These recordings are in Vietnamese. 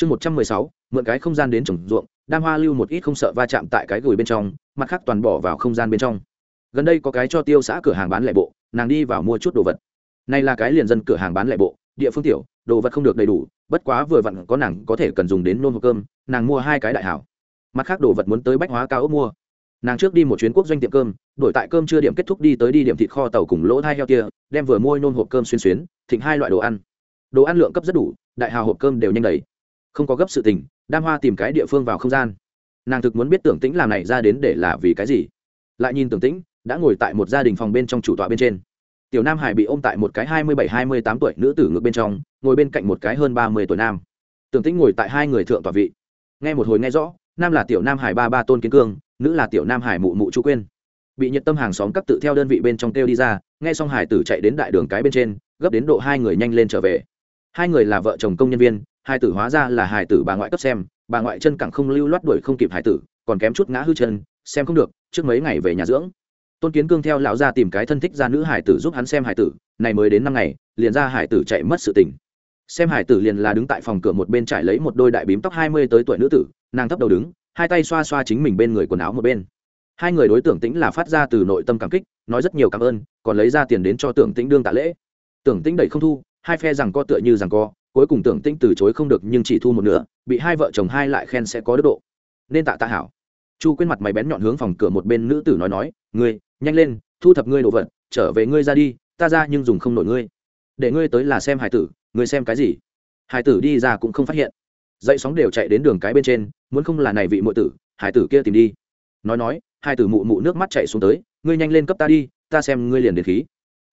chương một trăm mười sáu, mượn cái không gian đến trồng ruộng, đam hoa lưu một ít không sợ va chạm tại cái gửi bên trong, mặt khác toàn bỏ vào không gian bên trong. Gần đây có cái cho tiêu xã cửa hàng bán lẻ bộ, nàng đi vào mua chút đồ vật. Này là cái liền dân cửa hàng bán lẻ bộ, địa phương tiểu, đồ vật không được đầy đủ, bất quá vừa vặn có nàng có thể cần dùng đến nôn hộp cơm, nàng mua hai cái đại hảo. Mặt khác đồ vật muốn tới bách hóa cao ốc mua. Nàng trước đi một chuyến quốc doanh tiệm cơm, đổi tại cơm chưa điểm kết thúc đi tới đi điểm thịt kho tàu cùng lỗ thai heo kia, đem vừa mua nôn hộp cơm xuyên xuyến, thịnh hai loại đồ ăn. Đồ ăn lượng cấp rất đủ, đại hào hộp cơm đều nhanh đầy không có gấp sự tình, đam hoa tìm cái địa phương vào không gian. Nàng thực muốn biết tưởng tĩnh làm này ra đến để là vì cái gì. Lại nhìn tưởng tĩnh, đã ngồi tại một gia đình phòng bên trong chủ tọa bên trên. Tiểu nam hải bị ôm tại một cái hai mươi bảy, hai mươi tám tuổi nữ tử ngược bên trong, ngồi bên cạnh một cái hơn ba mươi tuổi nam. Tưởng tĩnh ngồi tại hai người thượng tọa vị. Nghe một hồi nghe rõ, nam là tiểu nam hải ba ba tôn kiến cương, nữ là tiểu nam hải mụ mụ chu quyên. Bị nhiệt tâm hàng xóm các tự theo đơn vị bên trong kêu đi ra, nghe xong hải tử chạy đến đại đường cái bên trên, gấp đến độ hai người nhanh lên trở về. Hai người là vợ chồng công nhân viên hai tử hóa ra là hải tử bà ngoại cấp xem, bà ngoại chân cẳng không lưu loát đuổi không kịp hải tử, còn kém chút ngã hư chân, xem không được, trước mấy ngày về nhà dưỡng. Tôn kiến cương theo lão ra tìm cái thân thích ra nữ hải tử giúp hắn xem hải tử, này mới đến năm ngày, liền ra hải tử chạy mất sự tình. Xem hải tử liền là đứng tại phòng cửa một bên trải lấy một đôi đại bím tóc hai mươi tới tuổi nữ tử, nàng thấp đầu đứng, hai tay xoa xoa chính mình bên người quần áo một bên. Hai người đối tưởng tĩnh là phát ra từ nội tâm cảm kích, nói rất nhiều cảm ơn, còn lấy ra tiền đến cho tưởng tĩnh đương tạ lễ. Tưởng tĩnh đẩy không thu, hai phe rằng co tựa như rằng co cuối cùng tưởng tinh từ chối không được nhưng chỉ thu một nửa, bị hai vợ chồng hai lại khen sẽ có đức độ. Nên tạ tạ hảo. Chu quên mặt mày bén nhọn hướng phòng cửa một bên nữ tử nói nói, ngươi, nhanh lên, thu thập ngươi đồ vật, trở về ngươi ra đi, ta ra nhưng dùng không nổi ngươi. Để ngươi tới là xem hải tử, ngươi xem cái gì? Hải tử đi ra cũng không phát hiện. Dậy sóng đều chạy đến đường cái bên trên, muốn không là này vị mụ tử, hải tử kia tìm đi. Nói nói, hai tử mụ mụ nước mắt chạy xuống tới, ngươi nhanh lên cấp ta đi, ta xem ngươi liền đến khí.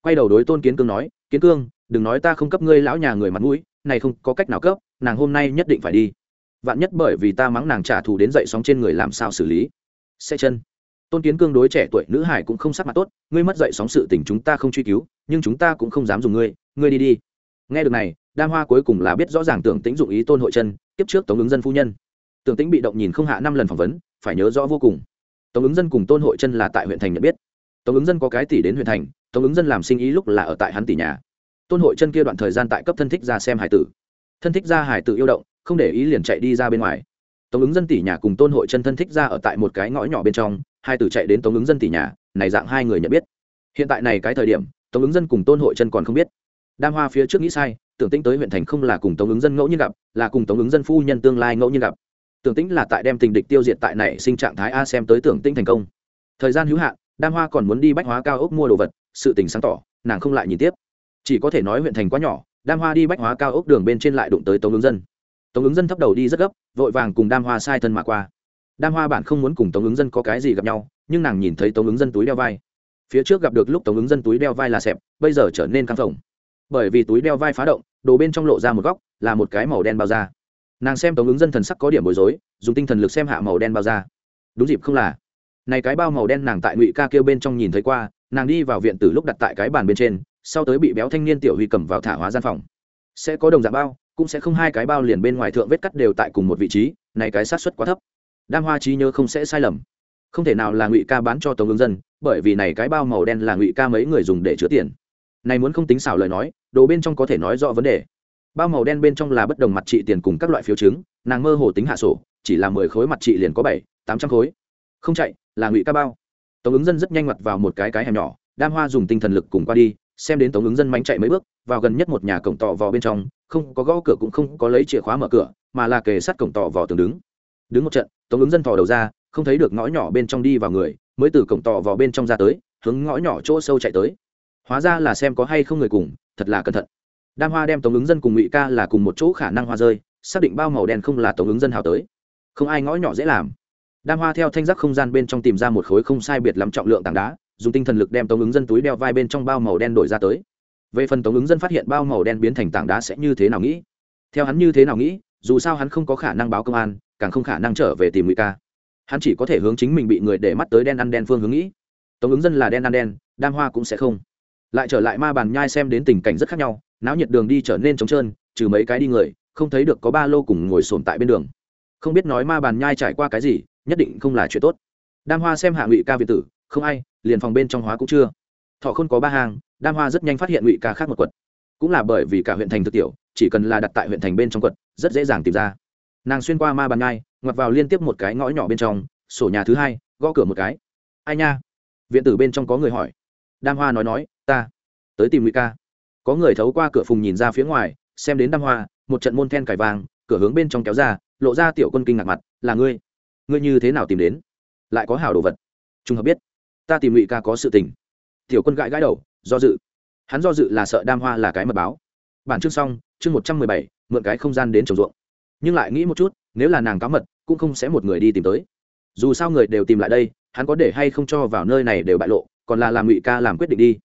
Quay đầu đối tôn kiến cương nói, kiến cương, đừng nói ta không cấp ngươi lão nhà người mặt mũi này không có cách nào cấp, nàng hôm nay nhất định phải đi. Vạn nhất bởi vì ta mắng nàng trả thù đến dậy sóng trên người làm sao xử lý? Xe chân. Tôn kiến cương đối trẻ tuổi nữ hải cũng không sắc mặt tốt, ngươi mất dậy sóng sự tình chúng ta không truy cứu, nhưng chúng ta cũng không dám dùng ngươi ngươi đi đi. Nghe được này, đam hoa cuối cùng là biết rõ ràng tưởng tĩnh dụng ý tôn hội chân tiếp trước tống ứng dân phu nhân. Tưởng tĩnh bị động nhìn không hạ năm lần phỏng vấn, phải nhớ rõ vô cùng. Tống ứng dân cùng tôn hội chân là tại huyện thành nhận biết. Tống ứng dân có cái tỷ đến huyện thành, tống ứng dân làm sinh ý lúc là ở tại hắn tỷ nhà tôn hội chân kia đoạn thời gian tại cấp thân thích ra xem hải tử. Thân thích ra hải tử yêu động, không để ý liền chạy đi ra bên ngoài. Tống ứng dân tỷ nhà cùng tôn hội chân thân thích ra ở tại một cái ngõ nhỏ bên trong, hai tử chạy đến tống ứng dân tỷ nhà, này dạng hai người nhận biết. Hiện tại này cái thời điểm, tống ứng dân cùng tôn hội chân còn không biết. Đam hoa phía trước nghĩ sai, tưởng tĩnh tới huyện thành không là cùng tống ứng dân ngẫu nhiên gặp, là cùng tống ứng dân phu nhân tương lai ngẫu nhiên gặp. Tưởng tĩnh là tại đem tình địch tiêu diệt tại này sinh trạng thái a xem tới tưởng tĩnh thành công. Thời gian hữu hạn, đam hoa còn muốn đi bách hóa cao ốc mua đồ vật, sự tình sáng tỏ, nàng không lại nhìn tiếp chỉ có thể nói huyện thành quá nhỏ, đam hoa đi bách hóa cao ốc đường bên trên lại đụng tới tống ứng dân. Tống ứng dân thấp đầu đi rất gấp, vội vàng cùng đam hoa sai thân mà qua. Đam hoa bản không muốn cùng tống ứng dân có cái gì gặp nhau, nhưng nàng nhìn thấy tống ứng dân túi đeo vai. Phía trước gặp được lúc tống ứng dân túi đeo vai là xẹp, bây giờ trở nên căng phồng. Bởi vì túi đeo vai phá động, đồ bên trong lộ ra một góc, là một cái màu đen bao da. Nàng xem tống ứng dân thần sắc có điểm bối rối, dùng tinh thần lực xem hạ màu đen bao da. Đúng dịp không là. Này cái bao màu đen nàng tại ngụy ca kêu bên trong nhìn thấy qua, nàng đi vào viện từ lúc đặt tại cái bàn bên trên sau tới bị béo thanh niên tiểu huy cầm vào thả hóa gian phòng. Sẽ có đồng dạng bao, cũng sẽ không hai cái bao liền bên ngoài thượng vết cắt đều tại cùng một vị trí, này cái sát xuất quá thấp. Đam hoa trí nhớ không sẽ sai lầm. Không thể nào là ngụy ca bán cho tống ứng dân, bởi vì này cái bao màu đen là ngụy ca mấy người dùng để chứa tiền. Này muốn không tính xảo lời nói, đồ bên trong có thể nói rõ vấn đề. Bao màu đen bên trong là bất đồng mặt trị tiền cùng các loại phiếu chứng, nàng mơ hồ tính hạ sổ, chỉ là mười khối mặt trị liền có bảy, tám trăm khối. Không chạy, là ngụy ca bao. Tống ứng dân rất nhanh mặt vào một cái cái hẻm nhỏ, đam hoa dùng tinh thần lực cùng qua đi xem đến tống ứng dân mánh chạy mấy bước, vào gần nhất một nhà cổng tỏ vò bên trong, không có gõ cửa cũng không có lấy chìa khóa mở cửa, mà là kề sát cổng tỏ vò tường đứng. Đứng một trận, tống ứng dân thò đầu ra, không thấy được ngõ nhỏ bên trong đi vào người, mới từ cổng tỏ vò bên trong ra tới, hướng ngõ nhỏ chỗ sâu chạy tới. Hóa ra là xem có hay không người cùng, thật là cẩn thận. Đam hoa đem tống ứng dân cùng ngụy ca là cùng một chỗ khả năng hoa rơi, xác định bao màu đen không là tống ứng dân hào tới. Không ai ngõ nhỏ dễ làm. Đam hoa theo thanh giác không gian bên trong tìm ra một khối không sai biệt lắm trọng lượng tảng đá dùng tinh thần lực đem tống ứng dân túi đeo vai bên trong bao màu đen đổi ra tới. Về phần tống ứng dân phát hiện bao màu đen biến thành tảng đá sẽ như thế nào nghĩ? Theo hắn như thế nào nghĩ, dù sao hắn không có khả năng báo công an, càng không khả năng trở về tìm ngụy ca. Hắn chỉ có thể hướng chính mình bị người để mắt tới đen ăn đen phương hướng nghĩ. Tống ứng dân là đen ăn đen, đam hoa cũng sẽ không. Lại trở lại ma bàn nhai xem đến tình cảnh rất khác nhau, náo nhiệt đường đi trở nên trống trơn, trừ mấy cái đi người, không thấy được có ba lô cùng ngồi sồn tại bên đường. Không biết nói ma bàn nhai trải qua cái gì, nhất định không là chuyện tốt. Đam hoa xem hạ ngụy ca việt tử, không ai liền phòng bên trong hóa cũng chưa. Thọ không có ba hàng đam hoa rất nhanh phát hiện ngụy ca khác một quật cũng là bởi vì cả huyện thành thực tiểu, chỉ cần là đặt tại huyện thành bên trong quật rất dễ dàng tìm ra. Nàng xuyên qua ma bàn ngai, ngoặt vào liên tiếp một cái ngõ nhỏ bên trong, sổ nhà thứ hai, gõ cửa một cái. Ai nha? Viện tử bên trong có người hỏi. Đam hoa nói nói, ta tới tìm ngụy ca. Có người thấu qua cửa phùng nhìn ra phía ngoài, xem đến đam hoa, một trận môn then cải vàng, cửa hướng bên trong kéo ra, lộ ra tiểu quân kinh ngạc mặt, là ngươi? Ngươi như thế nào tìm đến? Lại có hảo đồ vật? Trung hợp biết ta tìm ngụy ca có sự tình. Tiểu quân gãi gãi đầu, do dự. Hắn do dự là sợ đam hoa là cái mật báo. Bản chương xong, chương một trăm mười bảy, mượn cái không gian đến trồng ruộng. Nhưng lại nghĩ một chút, nếu là nàng cá mật, cũng không sẽ một người đi tìm tới. Dù sao người đều tìm lại đây, hắn có để hay không cho vào nơi này đều bại lộ, còn là làm ngụy ca làm quyết định đi.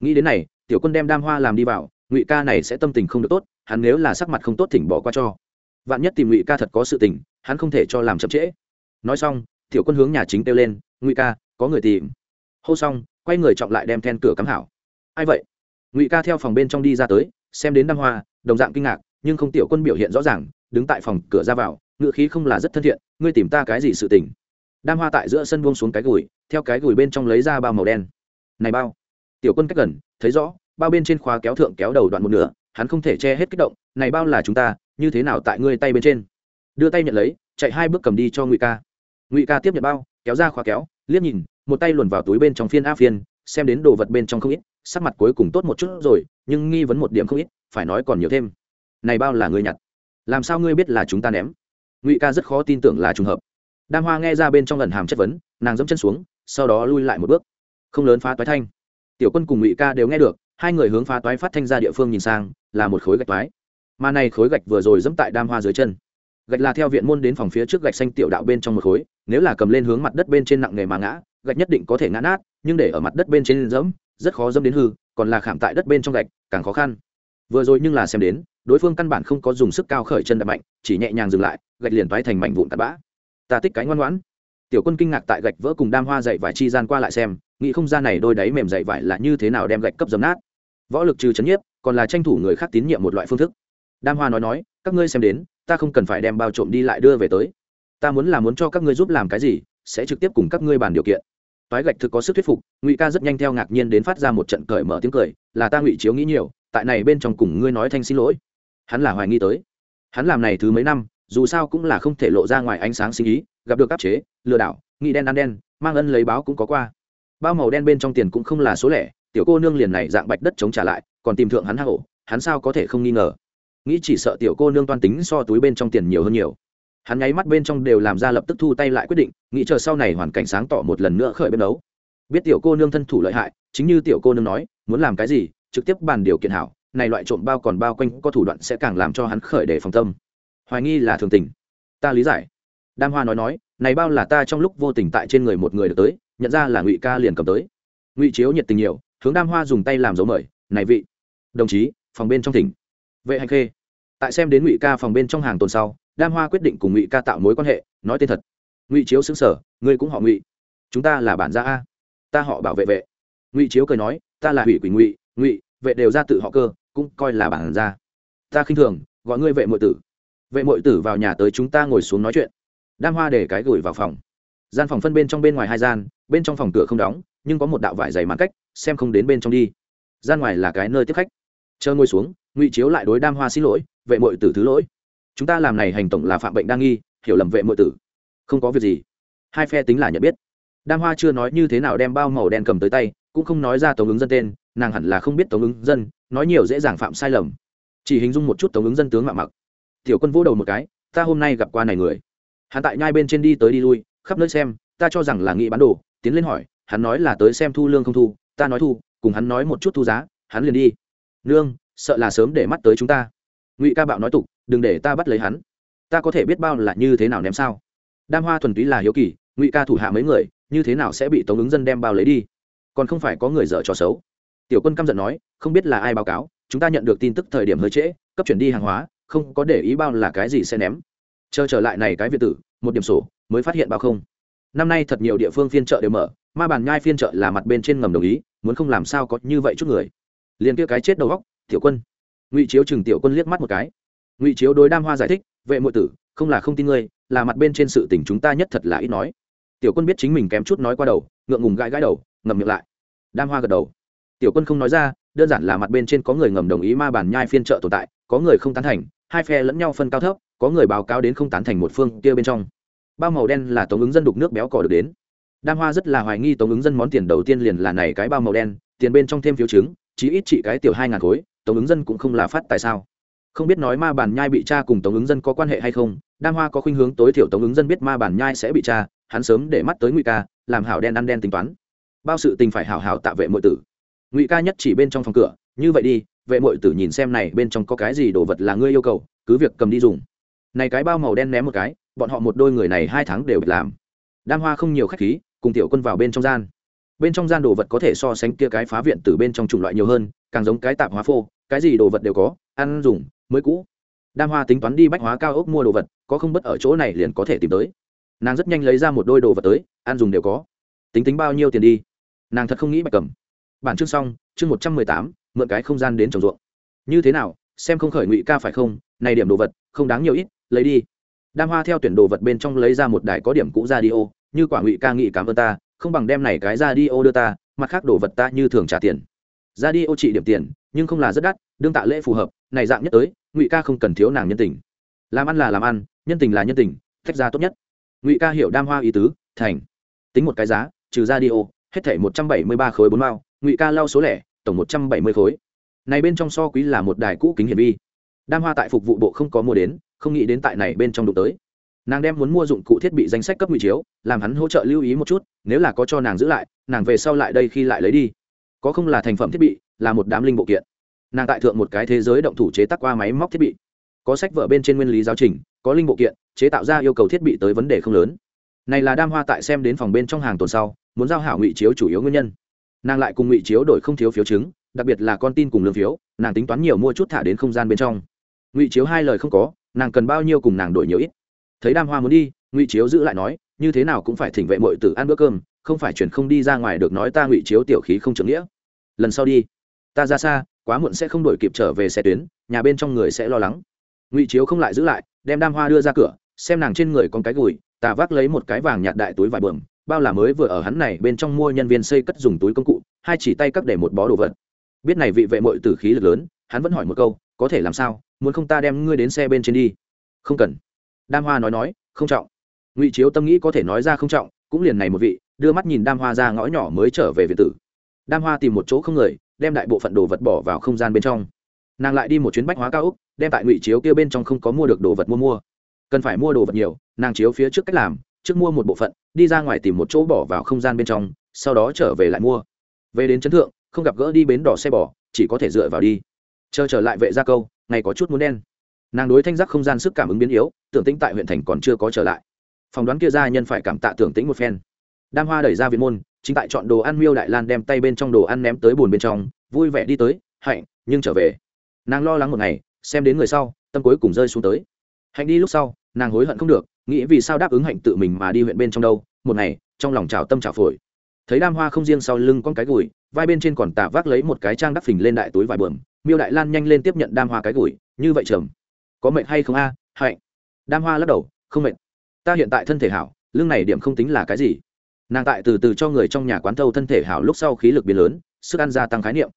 Nghĩ đến này, tiểu quân đem đam hoa làm đi vào, ngụy ca này sẽ tâm tình không được tốt, hắn nếu là sắc mặt không tốt thỉnh bỏ qua cho. Vạn nhất tìm ngụy ca thật có sự tình, hắn không thể cho làm chậm trễ. Nói xong, tiểu quân hướng nhà chính kêu lên, ngụy ca, có người tìm hô xong, quay người trọng lại đem then cửa cắm hảo. Ai vậy? Ngụy ca theo phòng bên trong đi ra tới, xem đến đam hoa, đồng dạng kinh ngạc, nhưng không tiểu quân biểu hiện rõ ràng, đứng tại phòng cửa ra vào, ngựa khí không là rất thân thiện, ngươi tìm ta cái gì sự tình? Đam hoa tại giữa sân buông xuống cái gùi, theo cái gùi bên trong lấy ra bao màu đen. Này bao. Tiểu quân cách gần, thấy rõ, bao bên trên khóa kéo thượng kéo đầu đoạn một nửa, hắn không thể che hết kích động, này bao là chúng ta, như thế nào tại ngươi tay bên trên? Đưa tay nhận lấy, chạy hai bước cầm đi cho ngụy ca. Ngụy ca tiếp nhận bao, kéo ra khóa kéo, liếc nhìn một tay luồn vào túi bên trong phiên a phiên, xem đến đồ vật bên trong không ít, sắc mặt cuối cùng tốt một chút rồi, nhưng nghi vấn một điểm không ít, phải nói còn nhiều thêm. Này bao là ngươi nhặt? Làm sao ngươi biết là chúng ta ném? Ngụy ca rất khó tin tưởng là trùng hợp. Đam hoa nghe ra bên trong lần hàm chất vấn, nàng dẫm chân xuống, sau đó lui lại một bước. Không lớn phá toái thanh. Tiểu quân cùng ngụy ca đều nghe được, hai người hướng phá toái phát thanh ra địa phương nhìn sang, là một khối gạch toái. Mà này khối gạch vừa rồi dẫm tại đam hoa dưới chân. Gạch là theo viện môn đến phòng phía trước gạch xanh tiểu đạo bên trong một khối, nếu là cầm lên hướng mặt đất bên trên nặng nghề mà ngã gạch nhất định có thể ngã nát, nhưng để ở mặt đất bên trên dẫm rất khó dẫm đến hư, còn là khảm tại đất bên trong gạch, càng khó khăn. Vừa rồi nhưng là xem đến, đối phương căn bản không có dùng sức cao khởi chân đập mạnh, chỉ nhẹ nhàng dừng lại, gạch liền toái thành mảnh vụn tạt bã. Ta tích cái ngoan ngoãn. Tiểu quân kinh ngạc tại gạch vỡ cùng đam hoa dậy vải chi gian qua lại xem, nghĩ không gian này đôi đáy mềm dậy vải là như thế nào đem gạch cấp dấm nát. Võ lực trừ chấn nhiếp, còn là tranh thủ người khác tín nhiệm một loại phương thức. Đam hoa nói nói, các ngươi xem đến, ta không cần phải đem bao trộm đi lại đưa về tới. Ta muốn là muốn cho các ngươi giúp làm cái gì, sẽ trực tiếp cùng các ngươi bàn điều kiện toái gạch thực có sức thuyết phục, ngụy ca rất nhanh theo ngạc nhiên đến phát ra một trận cởi mở tiếng cười, là ta ngụy chiếu nghĩ nhiều, tại này bên trong cùng ngươi nói thanh xin lỗi. Hắn là hoài nghi tới. Hắn làm này thứ mấy năm, dù sao cũng là không thể lộ ra ngoài ánh sáng sinh ý, gặp được áp chế, lừa đảo, nghĩ đen ăn đen, mang ân lấy báo cũng có qua. Bao màu đen bên trong tiền cũng không là số lẻ, tiểu cô nương liền này dạng bạch đất chống trả lại, còn tìm thượng hắn hắc ổ hắn sao có thể không nghi ngờ? Nghĩ chỉ sợ tiểu cô nương toan tính so túi bên trong tiền nhiều hơn nhiều hắn nháy mắt bên trong đều làm ra lập tức thu tay lại quyết định, nghĩ chờ sau này hoàn cảnh sáng tỏ một lần nữa khởi bên đấu biết tiểu cô nương thân thủ lợi hại, chính như tiểu cô nương nói, muốn làm cái gì, trực tiếp bàn điều kiện hảo, này loại trộm bao còn bao quanh có thủ đoạn sẽ càng làm cho hắn khởi để phòng tâm. Hoài nghi là thường tình. Ta lý giải. Đam hoa nói nói, này bao là ta trong lúc vô tình tại trên người một người được tới, nhận ra là ngụy ca liền cầm tới. Ngụy chiếu nhiệt tình nhiều, hướng đam hoa dùng tay làm dấu mời, này vị, đồng chí, phòng bên trong tỉnh vệ hành khê. Tại xem đến ngụy ca phòng bên trong hàng tuần sau đam hoa quyết định cùng ngụy ca tạo mối quan hệ, nói tên thật. Ngụy chiếu xứng sở, ngươi cũng họ ngụy. Chúng ta là bản gia a. Ta họ bảo vệ vệ. Ngụy chiếu cười nói, ta là hủy quỷ ngụy ngụy, vệ đều ra tự họ cơ, cũng coi là bản gia. Ta khinh thường, gọi ngươi vệ mội tử. Vệ mội tử vào nhà tới chúng ta ngồi xuống nói chuyện. Đam hoa để cái gửi vào phòng. Gian phòng phân bên trong bên ngoài hai gian, bên trong phòng cửa không đóng, nhưng có một đạo vải dày mãn cách, xem không đến bên trong đi. Gian ngoài là cái nơi tiếp khách. Chờ ngồi xuống, ngụy chiếu lại đối đam hoa xin lỗi, vệ mội tử thứ lỗi chúng ta làm này hành tổng là phạm bệnh đa nghi, hiểu lầm vệ mội tử. Không có việc gì. Hai phe tính là nhận biết. Đam hoa chưa nói như thế nào đem bao màu đen cầm tới tay, cũng không nói ra tống ứng dân tên, nàng hẳn là không biết tống ứng dân, nói nhiều dễ dàng phạm sai lầm. Chỉ hình dung một chút tống ứng dân tướng mạ mặc. Tiểu quân vỗ đầu một cái, ta hôm nay gặp qua này người. Hắn tại nhai bên trên đi tới đi lui, khắp nơi xem, ta cho rằng là nghị bán đồ, tiến lên hỏi, hắn nói là tới xem thu lương không thu, ta nói thu, cùng hắn nói một chút thu giá, hắn liền đi. Nương, sợ là sớm để mắt tới chúng ta ngụy ca bạo nói tục, đừng để ta bắt lấy hắn. Ta có thể biết bao là như thế nào ném sao? Đam hoa thuần túy là hiếu kỳ, ngụy ca thủ hạ mấy người, như thế nào sẽ bị tống ứng dân đem bao lấy đi? Còn không phải có người dở trò xấu. Tiểu quân căm giận nói, không biết là ai báo cáo, chúng ta nhận được tin tức thời điểm hơi trễ, cấp chuyển đi hàng hóa, không có để ý bao là cái gì sẽ ném. Chờ trở lại này cái việt tử, một điểm sổ, mới phát hiện bao không. Năm nay thật nhiều địa phương phiên chợ đều mở, ma bàn nhai phiên chợ là mặt bên trên ngầm đồng ý, muốn không làm sao có như vậy chút người. Liền kia cái chết đầu góc tiểu quân ngụy chiếu chừng tiểu quân liếc mắt một cái ngụy chiếu đối đam hoa giải thích vệ mộ tử không là không tin ngươi là mặt bên trên sự tình chúng ta nhất thật là ít nói tiểu quân biết chính mình kém chút nói qua đầu ngượng ngùng gãi gãi đầu ngầm miệng lại đam hoa gật đầu tiểu quân không nói ra đơn giản là mặt bên trên có người ngầm đồng ý ma bàn nhai phiên trợ tồn tại có người không tán thành hai phe lẫn nhau phân cao thấp có người báo cáo đến không tán thành một phương kia bên trong bao màu đen là tống ứng dân đục nước béo cỏ được đến đam hoa rất là hoài nghi tống ứng dân món tiền đầu tiên liền là này cái bao màu đen tiền bên trong thêm phiếu chứng chí ít trị cái tiểu hai ngàn khối tống ứng dân cũng không là phát tại sao? Không biết nói ma bản nhai bị cha cùng tống ứng dân có quan hệ hay không đam hoa có khuynh hướng tối thiểu tống ứng dân biết ma bản nhai sẽ bị cha, hắn sớm để mắt tới ngụy ca, làm hảo đen ăn đen tính toán. Bao sự tình phải hảo hảo tạ vệ mọi tử. Ngụy ca nhất chỉ bên trong phòng cửa, như vậy đi, vệ mọi tử nhìn xem này bên trong có cái gì đồ vật là ngươi yêu cầu, cứ việc cầm đi dùng. Này cái bao màu đen ném một cái, bọn họ một đôi người này hai tháng đều bị làm. Đam hoa không nhiều khách khí, cùng tiểu quân vào bên trong gian. Bên trong gian đồ vật có thể so sánh kia cái phá viện từ bên trong chủng loại nhiều hơn, càng giống cái tạp hóa phô cái gì đồ vật đều có, ăn dùng, mới cũ. Đam hoa tính toán đi bách hóa cao ốc mua đồ vật, có không bất ở chỗ này liền có thể tìm tới. Nàng rất nhanh lấy ra một đôi đồ vật tới, ăn dùng đều có. Tính tính bao nhiêu tiền đi? Nàng thật không nghĩ bạch cầm. Bản chương xong, chương một trăm mười tám, mượn cái không gian đến trồng ruộng. Như thế nào, xem không khởi ngụy ca phải không? Này điểm đồ vật, không đáng nhiều ít, lấy đi. Đam hoa theo tuyển đồ vật bên trong lấy ra một đài có điểm cũ ra đi ô, như quả ngụy ca nghị cảm ơn ta, không bằng đem này cái ra đi ô đưa ta, mặt khác đồ vật ta như thường trả tiền ra đi ô trị điểm tiền, nhưng không là rất đắt, đương tạ lễ phù hợp, này dạng nhất tới, ngụy ca không cần thiếu nàng nhân tình. Làm ăn là làm ăn, nhân tình là nhân tình cách ra tốt nhất. Ngụy ca hiểu đam hoa ý tứ, thành. Tính một cái giá, trừ ra đi ô, hết thể một trăm bảy mươi ba khối bốn mao, ngụy ca lau số lẻ, tổng một trăm bảy mươi khối. Này bên trong so quý là một đài cũ kính hiển vi. Đam hoa tại phục vụ bộ không có mua đến, không nghĩ đến tại này bên trong đụng tới. Nàng đem muốn mua dụng cụ thiết bị danh sách cấp ngụy chiếu, làm hắn hỗ trợ lưu ý một chút, nếu là có cho nàng giữ lại, nàng về sau lại đây khi lại lấy đi có không là thành phẩm thiết bị, là một đám linh bộ kiện. Nàng tại thượng một cái thế giới động thủ chế tác qua máy móc thiết bị. Có sách vở bên trên nguyên lý giáo trình, có linh bộ kiện, chế tạo ra yêu cầu thiết bị tới vấn đề không lớn. Này là đam hoa tại xem đến phòng bên trong hàng tuần sau, muốn giao hảo ngụy chiếu chủ yếu nguyên nhân. Nàng lại cùng ngụy chiếu đổi không thiếu phiếu chứng, đặc biệt là con tin cùng lương phiếu, nàng tính toán nhiều mua chút thả đến không gian bên trong. Ngụy chiếu hai lời không có, nàng cần bao nhiêu cùng nàng đổi nhiều ít. Thấy đam hoa muốn đi, ngụy chiếu giữ lại nói, như thế nào cũng phải thỉnh vệ mội tử ăn bữa cơm không phải chuyển không đi ra ngoài được nói ta ngụy chiếu tiểu khí không trưởng nghĩa. Lần sau đi. Ta ra xa, quá muộn sẽ không đổi kịp trở về xe tuyến, nhà bên trong người sẽ lo lắng. Ngụy chiếu không lại giữ lại, đem đam hoa đưa ra cửa, xem nàng trên người con cái gùi tà vác lấy một cái vàng nhạt đại túi vải bờm bao là mới vừa ở hắn này bên trong mua nhân viên xây cất dùng túi công cụ, hai chỉ tay cắt để một bó đồ vật. Biết này vị vệ mội tử khí lực lớn, hắn vẫn hỏi một câu, có thể làm sao? Muốn không ta đem ngươi đến xe bên trên đi? Không cần. Đam hoa nói nói, không trọng. Ngụy chiếu tâm nghĩ có thể nói ra không trọng, cũng liền này một vị đưa mắt nhìn đam hoa ra ngõ nhỏ mới trở về viện tử. Đam hoa tìm một chỗ không người, đem đại bộ phận đồ vật bỏ vào không gian bên trong. Nàng lại đi một chuyến bách hóa cao úc đem tại ngụy chiếu kia bên trong không có mua được đồ vật mua mua. Cần phải mua đồ vật nhiều, nàng chiếu phía trước cách làm, trước mua một bộ phận, đi ra ngoài tìm một chỗ bỏ vào không gian bên trong, sau đó trở về lại mua. Về đến chấn thượng, không gặp gỡ đi bến đỏ xe bỏ chỉ có thể dựa vào đi. Chờ trở lại vệ gia câu, ngày có chút muốn đen. Nàng đối thanh giác không gian sức cảm ứng biến yếu, tưởng tĩnh tại huyện thành còn chưa có trở lại. Phỏng đoán kia gia nhân phải cảm tạ tưởng tĩnh một phen đam hoa đẩy ra viện môn, chính tại chọn đồ ăn miêu đại lan đem tay bên trong đồ ăn ném tới bùn bên trong, vui vẻ đi tới, hạnh, nhưng trở về. Nàng lo lắng một ngày, xem đến người sau, tâm cuối cùng rơi xuống tới. Hạnh đi lúc sau, nàng hối hận không được, nghĩ vì sao đáp ứng hạnh tự mình mà đi huyện bên trong đâu, một ngày, trong lòng trào tâm trào phổi. Thấy đam hoa không riêng sau lưng con cái gùi, vai bên trên còn tả vác lấy một cái trang đắp phình lên đại túi vải bờm miêu đại lan nhanh lên tiếp nhận đam hoa cái gùi, như vậy trầm có mệnh hay không a? Hạnh. Đam hoa lắc đầu, không mệnh ta hiện tại thân thể hảo, lưng này điểm không tính là cái gì nàng tại từ từ cho người trong nhà quán thâu thân thể hảo lúc sau khí lực biến lớn, sức ăn gia tăng khái niệm.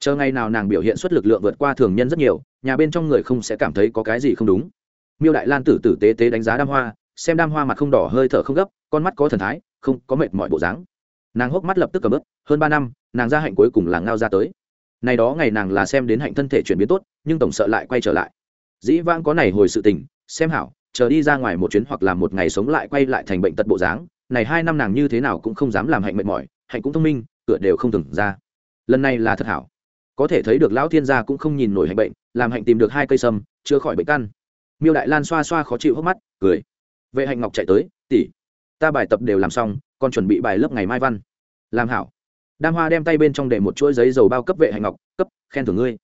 Chờ ngày nào nàng biểu hiện xuất lực lượng vượt qua thường nhân rất nhiều, nhà bên trong người không sẽ cảm thấy có cái gì không đúng. Miêu đại lan tử tử tế tế đánh giá đam hoa, xem đam hoa mặt không đỏ hơi thở không gấp, con mắt có thần thái, không, có mệt mọi bộ dáng. Nàng hốc mắt lập tức cầm ướp hơn ba năm, nàng ra hạnh cuối cùng là ngao ra tới. Này đó ngày nàng là xem đến hạnh thân thể chuyển biến tốt, nhưng tổng sợ lại quay trở lại. Dĩ vãng có này hồi sự tình, xem hảo, chờ đi ra ngoài một chuyến hoặc là một ngày sống lại quay lại thành bệnh tật bộ dáng này hai năm nàng như thế nào cũng không dám làm hạnh mệt mỏi, hạnh cũng thông minh, cửa đều không từng ra. Lần này là thật hảo. Có thể thấy được lão thiên gia cũng không nhìn nổi hạnh bệnh, làm hạnh tìm được hai cây sâm, chữa khỏi bệnh căn. Miêu đại lan xoa xoa khó chịu hốc mắt, cười. Vệ hạnh ngọc chạy tới tỉ ta bài tập đều làm xong, còn chuẩn bị bài lớp ngày mai văn. Làm hảo. Đam hoa đem tay bên trong để một chuỗi giấy dầu bao cấp vệ hạnh ngọc, cấp, khen thưởng ngươi.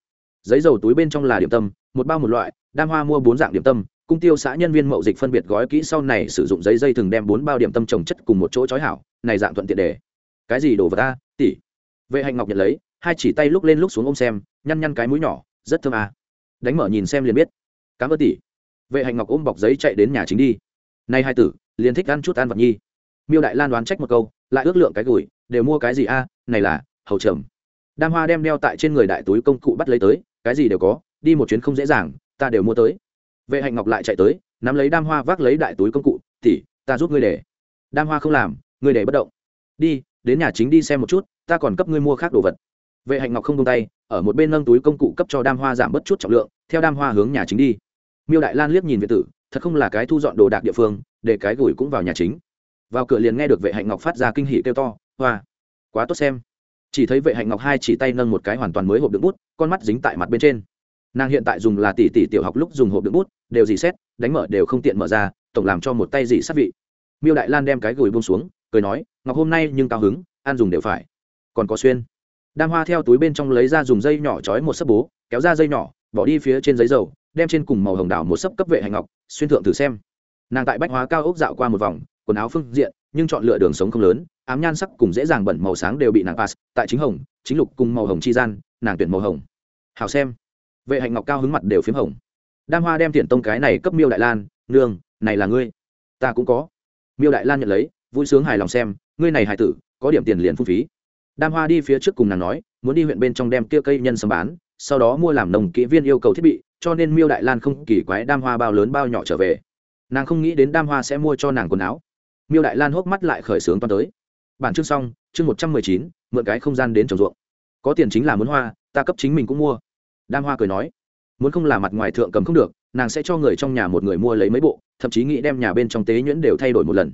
Giấy dầu túi bên trong là điểm tâm, một bao một loại, đam hoa mua bốn dạng điểm tâm cung tiêu xã nhân viên mậu dịch phân biệt gói kỹ sau này sử dụng giấy dây thừng đem bốn bao điểm tâm trồng chất cùng một chỗ chói hảo, này dạng thuận tiện đề cái gì đồ vật ta tỷ? Vệ hạnh ngọc nhận lấy, hai chỉ tay lúc lên lúc xuống ôm xem, nhăn nhăn cái mũi nhỏ, rất thơm à. đánh mở nhìn xem liền biết. Cảm ơn tỷ. Vệ hạnh ngọc ôm bọc giấy chạy đến nhà chính đi. Nay hai tử, liền thích ăn chút ăn vật nhi. Miêu đại lan đoán trách một câu, lại ước lượng cái gửi, đều mua cái gì a, này là, hầu trầm. Đam hoa đem đeo tại trên người đại túi công cụ bắt lấy tới, cái gì đều có, đi một chuyến không dễ dàng, ta đều mua tới vệ hạnh ngọc lại chạy tới, nắm lấy đam hoa vác lấy đại túi công cụ tỉ ta giúp ngươi để. Đam hoa không làm, ngươi để bất động. Đi, đến nhà chính đi xem một chút, ta còn cấp ngươi mua khác đồ vật. Vệ hạnh ngọc không tung tay, ở một bên nâng túi công cụ cấp cho đam hoa giảm bớt chút trọng lượng, theo đam hoa hướng nhà chính đi. Miêu đại lan liếc nhìn vệ tử, thật không là cái thu dọn đồ đạc địa phương, để cái gửi cũng vào nhà chính. Vào cửa liền nghe được vệ hạnh ngọc phát ra kinh hỉ kêu to, hoa, quá tốt xem. Chỉ thấy vệ hạnh ngọc hai chỉ tay nâng một cái hoàn toàn mới hộp đựng bút, con mắt dính tại mặt bên trên nàng hiện tại dùng là tỷ tỷ tiểu học lúc dùng hộp đựng bút, đều dì xét, đánh mở đều không tiện mở ra, tổng làm cho một tay dì sát vị. Miêu đại lan đem cái gùi buông xuống, cười nói, ngọc hôm nay nhưng cao hứng, ăn dùng đều phải. Còn có xuyên. Đam hoa theo túi bên trong lấy ra dùng dây nhỏ trói một sấp bố, kéo ra dây nhỏ, bỏ đi phía trên giấy dầu, đem trên cùng màu hồng đảo một sấp cấp vệ hành ngọc, xuyên thượng thử xem. Nàng tại bách hóa cao ốc dạo qua một vòng, quần áo phương diện, nhưng chọn lựa đường sống không lớn, ám nhan sắc cùng dễ dàng bẩn màu sáng đều bị nàng pass, tại chính hồng, chính lục cùng màu hồng chi gian, nàng tuyển màu hồng. Hào xem vệ hạnh ngọc cao hứng mặt đều p h í m hồng. Đam hoa đem tiền tông cái này cấp miêu đại lan, nương, này là ngươi. Ta cũng có. Miêu đại lan nhận lấy, vui sướng hài lòng xem, ngươi này hài tử, có điểm tiền liền phung phí. Đam hoa đi phía trước cùng nàng nói, muốn đi huyện bên trong đem tia cây nhân sâm bán, sau đó mua làm nồng kỹ viên yêu cầu thiết bị, cho nên miêu đại lan không kỳ quái đam hoa bao lớn bao nhỏ trở về. Nàng không nghĩ đến đam hoa sẽ mua cho nàng quần áo. Miêu đại lan hốc mắt lại khởi xướng toàn tới. Bản chương xong, chương một trăm mười chín, mượn cái không gian đến trồng ruộng. Có tiền chính là muốn hoa, ta cấp chính mình cũng mua đam hoa cười nói, muốn không là mặt ngoài thượng cầm không được, nàng sẽ cho người trong nhà một người mua lấy mấy bộ, thậm chí nghĩ đem nhà bên trong tế nhuyễn đều thay đổi một lần.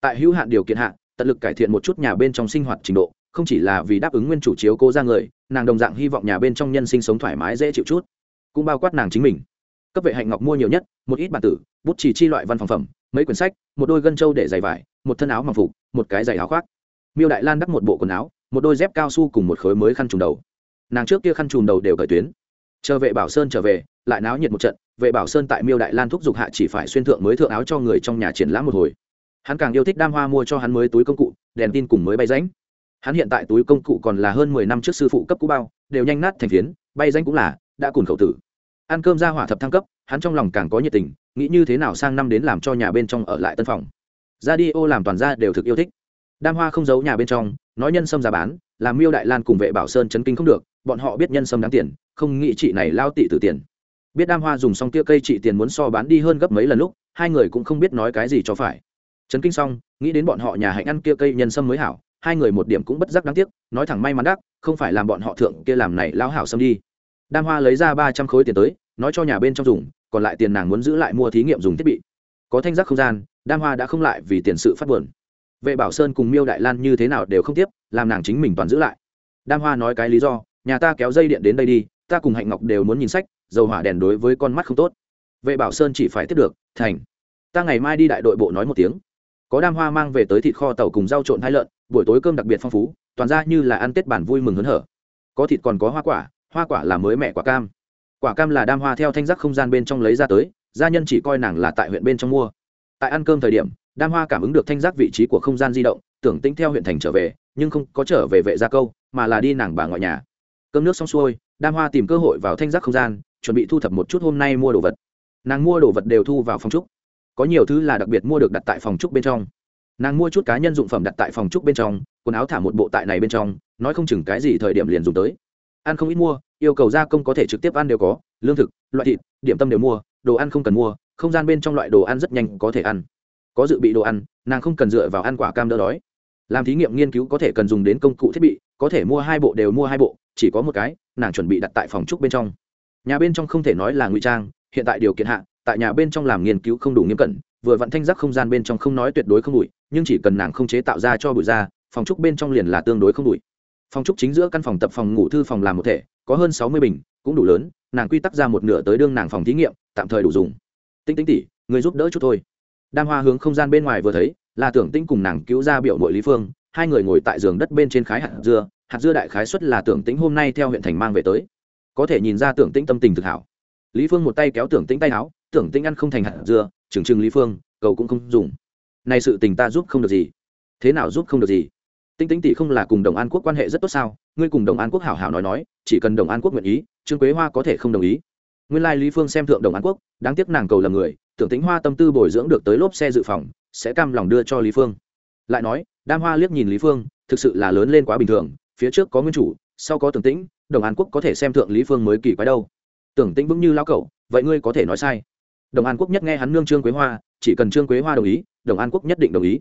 Tại hữu hạn điều kiện hạn tận lực cải thiện một chút nhà bên trong sinh hoạt trình độ, không chỉ là vì đáp ứng nguyên chủ chiếu cô ra người, nàng đồng dạng hy vọng nhà bên trong nhân sinh sống thoải mái, dễ chịu chút. Cũng bao quát nàng chính mình. Cấp vệ hạnh ngọc mua nhiều nhất, một ít bản tử, bút chỉ chi loại văn phòng phẩm, mấy quyển sách, một đôi gân trâu để giày vải, một thân áo mặc phục, một cái giày áo khoác. Miêu đại lan đắp một bộ quần áo, một đôi dép cao su cùng một khối mới khăn trùm đầu. Nàng trước kia khăn trùm đầu đều cởi tuyến chờ vệ bảo sơn trở về, lại náo nhiệt một trận, vệ bảo sơn tại miêu đại lan thúc giục hạ chỉ phải xuyên thượng mới thượng áo cho người trong nhà triển lãm một hồi. Hắn càng yêu thích đam hoa mua cho hắn mới túi công cụ, đèn tin cùng mới bay ránh hắn hiện tại túi công cụ còn là hơn mười năm trước sư phụ cấp cũ bao, đều nhanh nát thành phiến, bay ránh cũng là, đã cùn khẩu tử. Ăn cơm ra hỏa thập thăng cấp, hắn trong lòng càng có nhiệt tình, nghĩ như thế nào sang năm đến làm cho nhà bên trong ở lại tân phòng. Ra đi ô làm toàn gia đều thực yêu thích. Đam hoa không giấu nhà bên trong, nói nhân sâm ra bán, làm miêu đại lan cùng vệ bảo sơn chấn kinh không được bọn họ biết nhân sâm đáng tiền, không nghĩ chị này lao tị từ tiền. Biết đam hoa dùng xong tia cây chị tiền muốn so bán đi hơn gấp mấy lần lúc, hai người cũng không biết nói cái gì cho phải. Chấn kinh xong, nghĩ đến bọn họ nhà hạnh ăn kia cây nhân sâm mới hảo, hai người một điểm cũng bất giác đáng tiếc, nói thẳng may mắn đắc, không phải làm bọn họ thượng kia làm này lao hảo sâm đi. Đam hoa lấy ra ba trăm khối tiền tới, nói cho nhà bên trong dùng, còn lại tiền nàng muốn giữ lại mua thí nghiệm dùng thiết bị. Có thanh giác không gian, đam hoa đã không lại vì tiền sự phát buồn. Vệ bảo sơn cùng miêu đại lan như thế nào đều không tiếp, làm nàng chính mình toàn giữ lại. Đam hoa nói cái lý do nhà ta kéo dây điện đến đây đi, ta cùng hạnh ngọc đều muốn nhìn sách, dầu hỏa đèn đối với con mắt không tốt. Vệ bảo sơn chỉ phải tiếp được, thành, ta ngày mai đi đại đội bộ nói một tiếng. Có đam hoa mang về tới thịt kho tàu cùng rau trộn hai lợn, buổi tối cơm đặc biệt phong phú, toàn ra như là ăn tết bản vui mừng hớn hở. Có thịt còn có hoa quả hoa quả là mới mẹ quả cam. Quả cam là đam hoa theo thanh giác không gian bên trong lấy ra tới, gia nhân chỉ coi nàng là tại huyện bên trong mua. Tại ăn cơm thời điểm, đam hoa cảm ứng được thanh giác vị trí của không gian di động, tưởng tính theo huyện thành trở về, nhưng không có trở về vệ gia câu, mà là đi nàng bà ngoại nhà cơm nước xong xuôi, đam hoa tìm cơ hội vào thanh giác không gian, chuẩn bị thu thập một chút hôm nay mua đồ vật. Nàng mua đồ vật đều thu vào phòng trúc. Có nhiều thứ là đặc biệt mua được đặt tại phòng trúc bên trong. Nàng mua chút cá nhân dụng phẩm đặt tại phòng trúc bên trong, quần áo thả một bộ tại này bên trong, nói không chừng cái gì thời điểm liền dùng tới. Ăn không ít mua, yêu cầu gia công có thể trực tiếp ăn đều có, lương thực, loại thịt, điểm tâm đều mua, đồ ăn không cần mua, không gian bên trong loại đồ ăn rất nhanh có thể ăn. Có dự bị đồ ăn, nàng không cần dựa vào ăn quả cam đỡ đói làm thí nghiệm nghiên cứu có thể cần dùng đến công cụ thiết bị, có thể mua hai bộ đều mua hai bộ, chỉ có một cái, nàng chuẩn bị đặt tại phòng trúc bên trong. Nhà bên trong không thể nói là ngụy trang, hiện tại điều kiện hạ, tại nhà bên trong làm nghiên cứu không đủ nghiêm cẩn, vừa vặn thanh giác không gian bên trong không nói tuyệt đối không đủi nhưng chỉ cần nàng không chế tạo ra cho bụi ra, phòng trúc bên trong liền là tương đối không đủi phòng trúc chính giữa căn phòng tập phòng ngủ thư phòng làm một thể, có hơn sáu mươi bình, cũng đủ lớn, nàng quy tắc ra một nửa tới đương nàng phòng thí nghiệm, tạm thời đủ dùng. Tinh tinh tỉ, người giúp đỡ chút thôi. Đan hoa hướng không gian bên ngoài vừa thấy là tưởng tinh cùng nàng cứu ra biểu mội lý phương, hai người ngồi tại giường đất bên trên khái hạt dưa hạt dưa đại khái xuất là tưởng tĩnh hôm nay theo huyện thành mang về tới. Có thể nhìn ra tưởng tĩnh tâm tình thực hảo. Lý phương một tay kéo tưởng tĩnh tay áo, tưởng tĩnh ăn không thành hạt dưa, trừng trừng lý phương, cầu cũng không dùng. Này sự tình ta giúp không được gì. Thế nào giúp không được gì? Tinh tinh tỷ không là cùng đồng an quốc quan hệ rất tốt sao? Ngươi cùng đồng an quốc hảo hảo nói nói, chỉ cần đồng an quốc nguyện ý, trương quế hoa có thể không đồng ý. Nguyên lai lý phương xem thượng đồng an quốc, đáng tiếc nàng cầu là người, tưởng tính hoa tâm tư bồi dưỡng được tới lốp xe dự phòng sẽ cam lòng đưa cho lý phương. Lại nói, đam hoa liếc nhìn lý phương, thực sự là lớn lên quá bình thường, phía trước có nguyên chủ, sau có tưởng tĩnh, đồng an quốc có thể xem thượng lý phương mới kỳ quái đâu. Tưởng tĩnh vững như lao cậu vậy ngươi có thể nói sai. Đồng an quốc nhất nghe hắn nương trương quế hoa, chỉ cần trương quế hoa đồng ý, đồng an quốc nhất định đồng ý.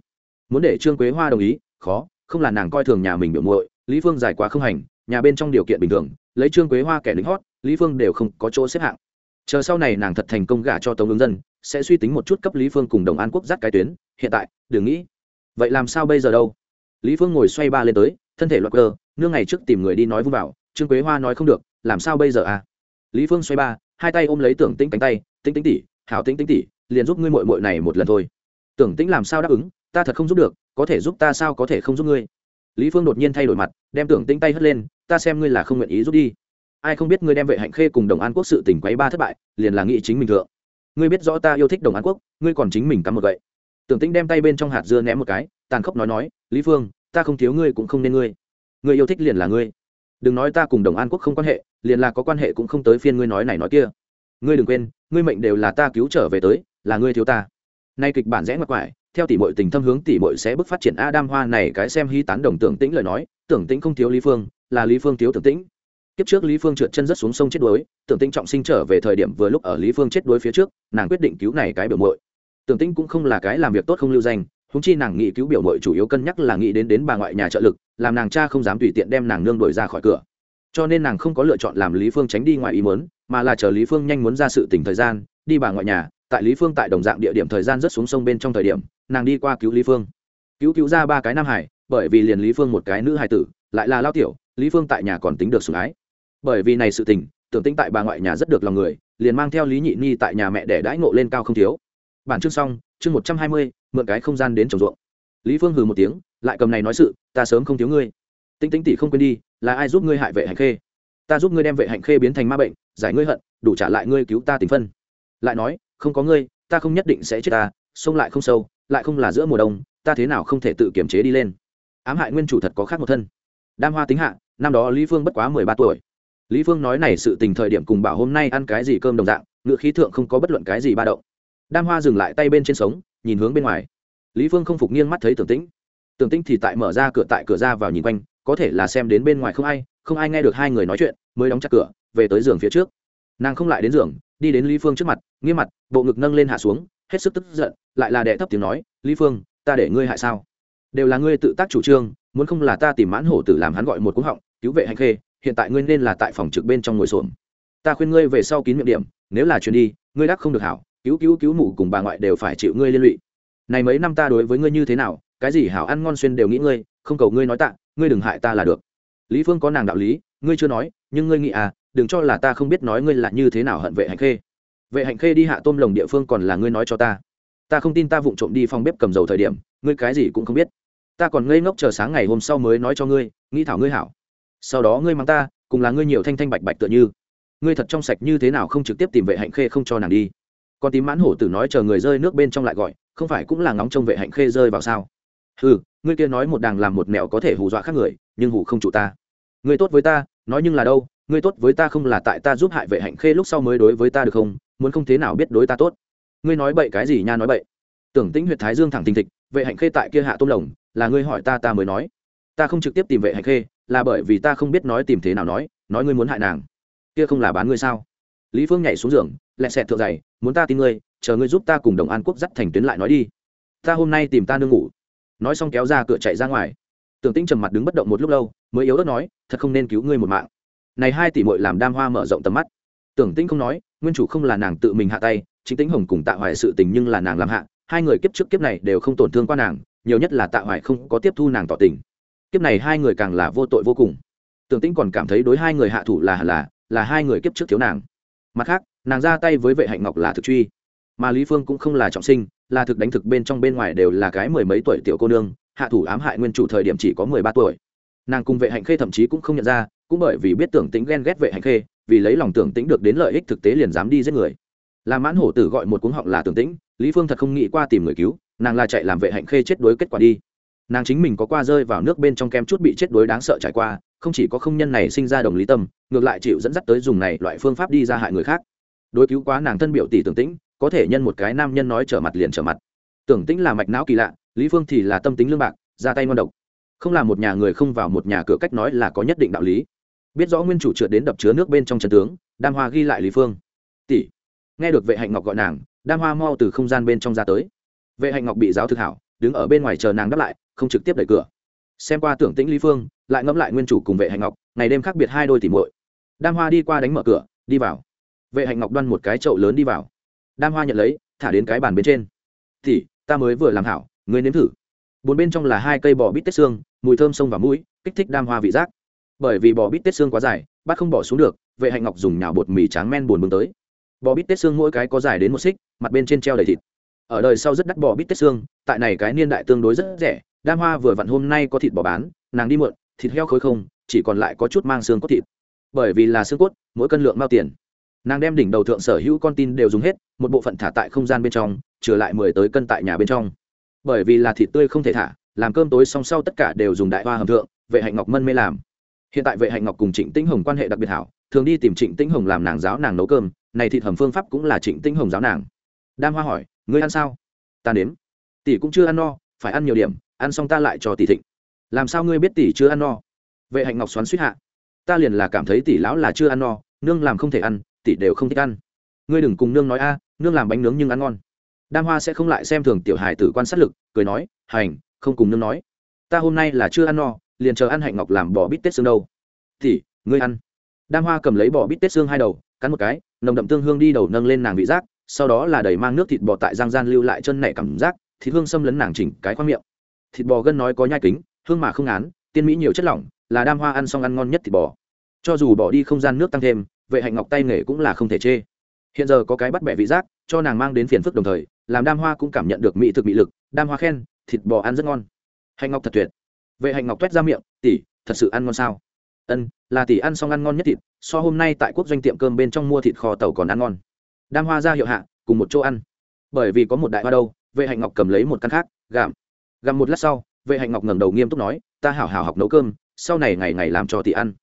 Muốn để trương quế hoa đồng ý, khó, không là nàng coi thường nhà mình biểu muội, lý phương giải quá không hành, nhà bên trong điều kiện bình thường, lấy trương quế hoa kẻ lính hót, lý phương đều không có chỗ xếp hạng. Chờ sau này nàng thật thành công gả cho tống ứng dân sẽ suy tính một chút cấp lý phương cùng đồng an quốc dắt cái tuyến, hiện tại, đừng nghĩ. Vậy làm sao bây giờ đâu? Lý phương ngồi xoay ba lên tới, thân thể loạt cơ, nương ngày trước tìm người đi nói vung vào, trương quế hoa nói không được, làm sao bây giờ à? Lý phương xoay ba, hai tay ôm lấy tưởng tĩnh cánh tay, tĩnh tĩnh tỉ hảo tĩnh tĩnh tỉ liền giúp ngươi mội mội này một lần thôi. Tưởng tĩnh làm sao đáp ứng? Ta thật không giúp được, có thể giúp ta sao có thể không giúp ngươi? Lý phương đột nhiên thay đổi mặt, đem tưởng tĩnh tay hất lên, ta xem ngươi là không nguyện ý giúp đi. Ai không biết ngươi đem vệ hạnh khê cùng đồng an quốc sự tỉnh quấy ba thất bại, liền là nghĩ chính mình thượng ngươi biết rõ ta yêu thích đồng an quốc, ngươi còn chính mình cắm một gậy. tưởng tĩnh đem tay bên trong hạt dưa ném một cái, tàn khốc nói nói, lý phương, ta không thiếu ngươi cũng không nên ngươi. Ngươi yêu thích liền là ngươi. Đừng nói ta cùng đồng an quốc không quan hệ, liền là có quan hệ cũng không tới phiên ngươi nói này nói kia. Ngươi đừng quên, ngươi mệnh đều là ta cứu trở về tới, là ngươi thiếu ta. Nay kịch bản rẽ ngoặt quải, theo tỷ mội tình thâm hướng tỷ mội sẽ bước phát triển a đam hoa này cái xem hy tán đồng tưởng tĩnh lời nói, tưởng tĩnh không thiếu lý phương, là lý phương thiếu tưởng tĩnh kiếp trước lý phương trượt chân rất xuống sông chết đuối, tưởng Tinh trọng sinh trở về thời điểm vừa lúc ở lý phương chết đuối phía trước, nàng quyết định cứu này cái biểu mội tưởng Tinh cũng không là cái làm việc tốt không lưu danh húng chi nàng nghĩ cứu biểu mội chủ yếu cân nhắc là nghĩ đến đến bà ngoại nhà trợ lực, làm nàng cha không dám tùy tiện đem nàng nương đuổi ra khỏi cửa. Cho nên nàng không có lựa chọn làm lý phương tránh đi ngoài ý muốn, mà là chờ lý phương nhanh muốn ra sự tỉnh thời gian, đi bà ngoại nhà, tại lý phương tại đồng dạng địa điểm thời gian rất xuống sông bên trong thời điểm, nàng đi qua cứu lý phương. Cứu cứu ra ba cái nam hải, bởi vì liền lý phương một cái nữ hải tử, lại là lao tiểu, lý phương tại nhà còn tính được sủng ái bởi vì này sự tình, tưởng tính tại bà ngoại nhà rất được lòng người, liền mang theo lý nhị ni tại nhà mẹ để đãi ngộ lên cao không thiếu. Bản chương xong, chương một trăm hai mươi, mượn cái không gian đến trồng ruộng. Lý phương hừ một tiếng, lại cầm này nói sự, ta sớm không thiếu ngươi. Tinh tinh tỷ không quên đi, là ai giúp ngươi hại vệ hạnh khê? Ta giúp ngươi đem vệ hạnh khê biến thành ma bệnh, giải ngươi hận, đủ trả lại ngươi cứu ta tình phân. Lại nói, không có ngươi, ta không nhất định sẽ chết ta sông lại không sâu, lại không là giữa mùa đông, ta thế nào không thể tự kiểm chế đi lên? Ám hại nguyên chủ thật có khác một thân. Đam hoa tính hạ, năm đó lý phương bất quá mười ba tuổi lý phương nói này sự tình thời điểm cùng bảo hôm nay ăn cái gì cơm đồng dạng ngựa khí thượng không có bất luận cái gì ba động. Đam hoa dừng lại tay bên trên sống, nhìn hướng bên ngoài. Lý phương không phục nghiêng mắt thấy tưởng tĩnh. Tưởng tĩnh thì tại mở ra cửa tại cửa ra vào nhìn quanh, có thể là xem đến bên ngoài không ai không ai nghe được hai người nói chuyện, mới đóng chặt cửa, về tới giường phía trước. Nàng không lại đến giường, đi đến lý phương trước mặt, nghiêm mặt, bộ ngực nâng lên hạ xuống, hết sức tức giận, lại là đệ thấp tiếng nói, lý phương, ta để ngươi hại sao? Đều là ngươi tự tác chủ trương, muốn không là ta tìm mãn hổ tử làm hắn gọi một cú họng, cứu vệ hành khê hiện tại ngươi nên là tại phòng trực bên trong ngồi xổm. Ta khuyên ngươi về sau kín miệng điểm, nếu là chuyến đi, ngươi đắc không được hảo, cứu cứu cứu mụ cùng bà ngoại đều phải chịu ngươi liên lụy. Này mấy năm ta đối với ngươi như thế nào, cái gì hảo ăn ngon xuyên đều nghĩ ngươi, không cầu ngươi nói tạ, ngươi đừng hại ta là được. Lý phương có nàng đạo lý, ngươi chưa nói, nhưng ngươi nghĩ à đừng cho là ta không biết nói ngươi là như thế nào hận vệ hạnh khê. Vệ hạnh khê đi hạ tôm lồng địa phương còn là ngươi nói cho ta. Ta không tin ta vụng trộm đi phòng bếp cầm dầu thời điểm, ngươi cái gì cũng không biết. Ta còn ngây ngốc chờ sáng ngày hôm sau mới nói cho ngươi, nghĩ thảo ngươi hảo sau đó ngươi mắng ta, cùng là ngươi nhiều thanh thanh bạch bạch tựa như. Ngươi thật trong sạch như thế nào không trực tiếp tìm vệ hạnh khê không cho nàng đi? Còn tím mãn hổ tử nói chờ người rơi nước bên trong lại gọi, không phải cũng là ngóng trông vệ hạnh khê rơi vào sao? Ừ ngươi kia nói một đàng làm một mẹo có thể hù dọa khác người, nhưng hù không chủ ta. Ngươi tốt với ta, nói nhưng là đâu, ngươi tốt với ta không là tại ta giúp hại vệ hạnh khê lúc sau mới đối với ta được không? Muốn không thế nào biết đối ta tốt? Ngươi nói bậy cái gì nha nói bậy? Tưởng tĩnh huyệt thái dương thẳng thình thịch, vệ hạnh khê tại kia hạ tôm lồng, là ngươi hỏi ta ta mới nói. Ta không trực tiếp tìm vệ hạnh khê là bởi vì ta không biết nói tìm thế nào nói nói ngươi muốn hại nàng. Kia không là bán ngươi sao? Lý phương nhảy xuống giường, lẹ xẹt thượng dày muốn ta tin ngươi, chờ ngươi giúp ta cùng đồng an quốc dắt thành tuyến lại nói đi. Ta hôm nay tìm ta nương ngủ. Nói xong kéo ra cửa chạy ra ngoài. Tưởng tĩnh trầm mặt đứng bất động một lúc lâu, mới yếu ớt nói, thật không nên cứu ngươi một mạng. Này hai tỷ muội làm đam hoa mở rộng tầm mắt. Tưởng tĩnh không nói, nguyên chủ không là nàng tự mình hạ tay, chính tĩnh hồng cùng tạ hoài sự tình nhưng là nàng làm hạ, hai người kiếp trước kiếp này đều không tổn thương qua nàng, nhiều nhất là tạ hoài không có tiếp thu nàng tỏ tình kiếp này hai người càng là vô tội vô cùng. Tưởng tĩnh còn cảm thấy đối hai người hạ thủ là là là hai người kiếp trước thiếu nàng. Mặt khác, nàng ra tay với vệ hạnh ngọc là thực truy. Mà lý phương cũng không là trọng sinh, là thực đánh thực bên trong bên ngoài đều là cái mười mấy tuổi tiểu cô nương, hạ thủ ám hại nguyên chủ thời điểm chỉ có mười ba tuổi. Nàng cùng vệ hạnh khê thậm chí cũng không nhận ra, cũng bởi vì biết tưởng tính ghen ghét vệ hạnh khê, vì lấy lòng tưởng tính được đến lợi ích thực tế liền dám đi giết người. Là mãn hổ tử gọi một cuống họng là tưởng tĩnh, lý phương thật không nghĩ qua tìm người cứu, nàng là chạy làm vệ hạnh khê chết đuối kết quả đi nàng chính mình có qua rơi vào nước bên trong kem chút bị chết đuối đáng sợ trải qua, không chỉ có không nhân này sinh ra đồng lý tâm, ngược lại chịu dẫn dắt tới dùng này loại phương pháp đi ra hại người khác. Đối cứu quá nàng thân biểu tỷ tưởng tĩnh, có thể nhân một cái nam nhân nói trở mặt liền trở mặt. Tưởng tĩnh là mạch não kỳ lạ, lý phương thì là tâm tính lương bạc, ra tay ngon độc. Không là một nhà người không vào một nhà cửa cách nói là có nhất định đạo lý. Biết rõ nguyên chủ trượt đến đập chứa nước bên trong chân tướng, đam hoa ghi lại lý phương. Tỷ. Nghe được vệ hạnh ngọc gọi nàng, đam hoa mau từ không gian bên trong ra tới. Vệ hạnh ngọc bị giáo thực hảo, đứng ở bên ngoài chờ nàng đáp lại không trực tiếp đẩy cửa. Xem qua tưởng tĩnh lý phương, lại ngẫm lại nguyên chủ cùng vệ hạnh ngọc, ngày đêm khác biệt hai đôi tỉ muội. Đam hoa đi qua đánh mở cửa, đi vào. Vệ hạnh ngọc đoan một cái chậu lớn đi vào. Đam hoa nhận lấy, thả đến cái bàn bên trên. Thì ta mới vừa làm hảo người nếm thử. Bốn bên trong là hai cây bò bít tết xương, mùi thơm sông và mũi, kích thích đam hoa vị giác. Bởi vì bò bít tết xương quá dài, bắt không bỏ xuống được, vệ hạnh ngọc dùng nhào bột mì tráng men buồn bưng tới. Bò bít tết xương mỗi cái có dài đến một xích, mặt bên trên treo đầy thịt. Ở đời sau rất đắt bò bít tết xương, tại này cái niên đại tương đối rất rẻ đam hoa vừa vặn hôm nay có thịt bò bán, nàng đi mượn thịt heo khối không, chỉ còn lại có chút mang xương cốt thịt. Bởi vì là xương cốt, mỗi cân lượng bao tiền. Nàng đem đỉnh đầu thượng sở hữu con tin đều dùng hết, một bộ phận thả tại không gian bên trong, trừ lại mười tới cân tại nhà bên trong. Bởi vì là thịt tươi không thể thả, làm cơm tối xong sau tất cả đều dùng đại hoa hầm thượng, vệ hạnh ngọc mân mê làm. Hiện tại vệ hạnh ngọc cùng trịnh tĩnh hồng quan hệ đặc biệt hảo, thường đi tìm trịnh tĩnh hồng làm nàng giáo nàng nấu cơm, này thịt hầm phương pháp cũng là trịnh tĩnh hồng giáo nàng. Đam hoa hỏi, ngươi ăn sao? Ta nếm. Tỷ cũng chưa ăn no, phải ăn nhiều điểm ăn xong ta lại cho tỷ thịnh. Làm sao ngươi biết tỷ chưa ăn no? Vệ hạnh ngọc xoắn suýt hạ. Ta liền là cảm thấy tỷ lão là chưa ăn no, nương làm không thể ăn, tỷ đều không thích ăn. Ngươi đừng cùng nương nói a, nương làm bánh nướng nhưng ăn ngon. Đam hoa sẽ không lại xem thường tiểu hài tử quan sát lực, cười nói, hành, không cùng nương nói. Ta hôm nay là chưa ăn no, liền chờ ăn hạnh ngọc làm bò bít tết xương đâu. Tỷ, ngươi ăn. Đam hoa cầm lấy bò bít tết xương hai đầu, cắn một cái, nồng đậm tương hương đi đầu nâng lên nàng vị giác, sau đó là đầy mang nước thịt bò tại giang gian lưu lại chân nảy cảm giác, thịt hương xâm lấn nàng chỉnh cái khoang miệng thịt bò gân nói có nhai kính, hương mà không án tiên mỹ nhiều chất lỏng, là đam hoa ăn xong ăn ngon nhất thịt bò. Cho dù bỏ đi không gian nước tăng thêm, vệ hạnh ngọc tay nghề cũng là không thể chê. Hiện giờ có cái bắt bẻ vị giác, cho nàng mang đến phiền phức đồng thời, làm đam hoa cũng cảm nhận được mỹ thực mỹ lực, đam hoa khen, thịt bò ăn rất ngon. Hạnh ngọc thật tuyệt. Vệ hạnh ngọc t u é t ra miệng tỉ thật sự ăn ngon sao? Ân, là tỉ ăn xong ăn ngon nhất thịt, so hôm nay tại quốc doanh tiệm cơm bên trong mua thịt kho tàu còn ăn ngon. Đam hoa ra hiệu hạ, cùng một chỗ ăn. Bởi vì có một đại hoa đâu, vệ hạnh ngọc cầm lấy một căn khác gạm gặm một lát sau, vệ hạnh ngọc ngẩng đầu nghiêm túc nói, ta hảo hảo học nấu cơm, sau này ngày ngày làm cho tỷ ăn.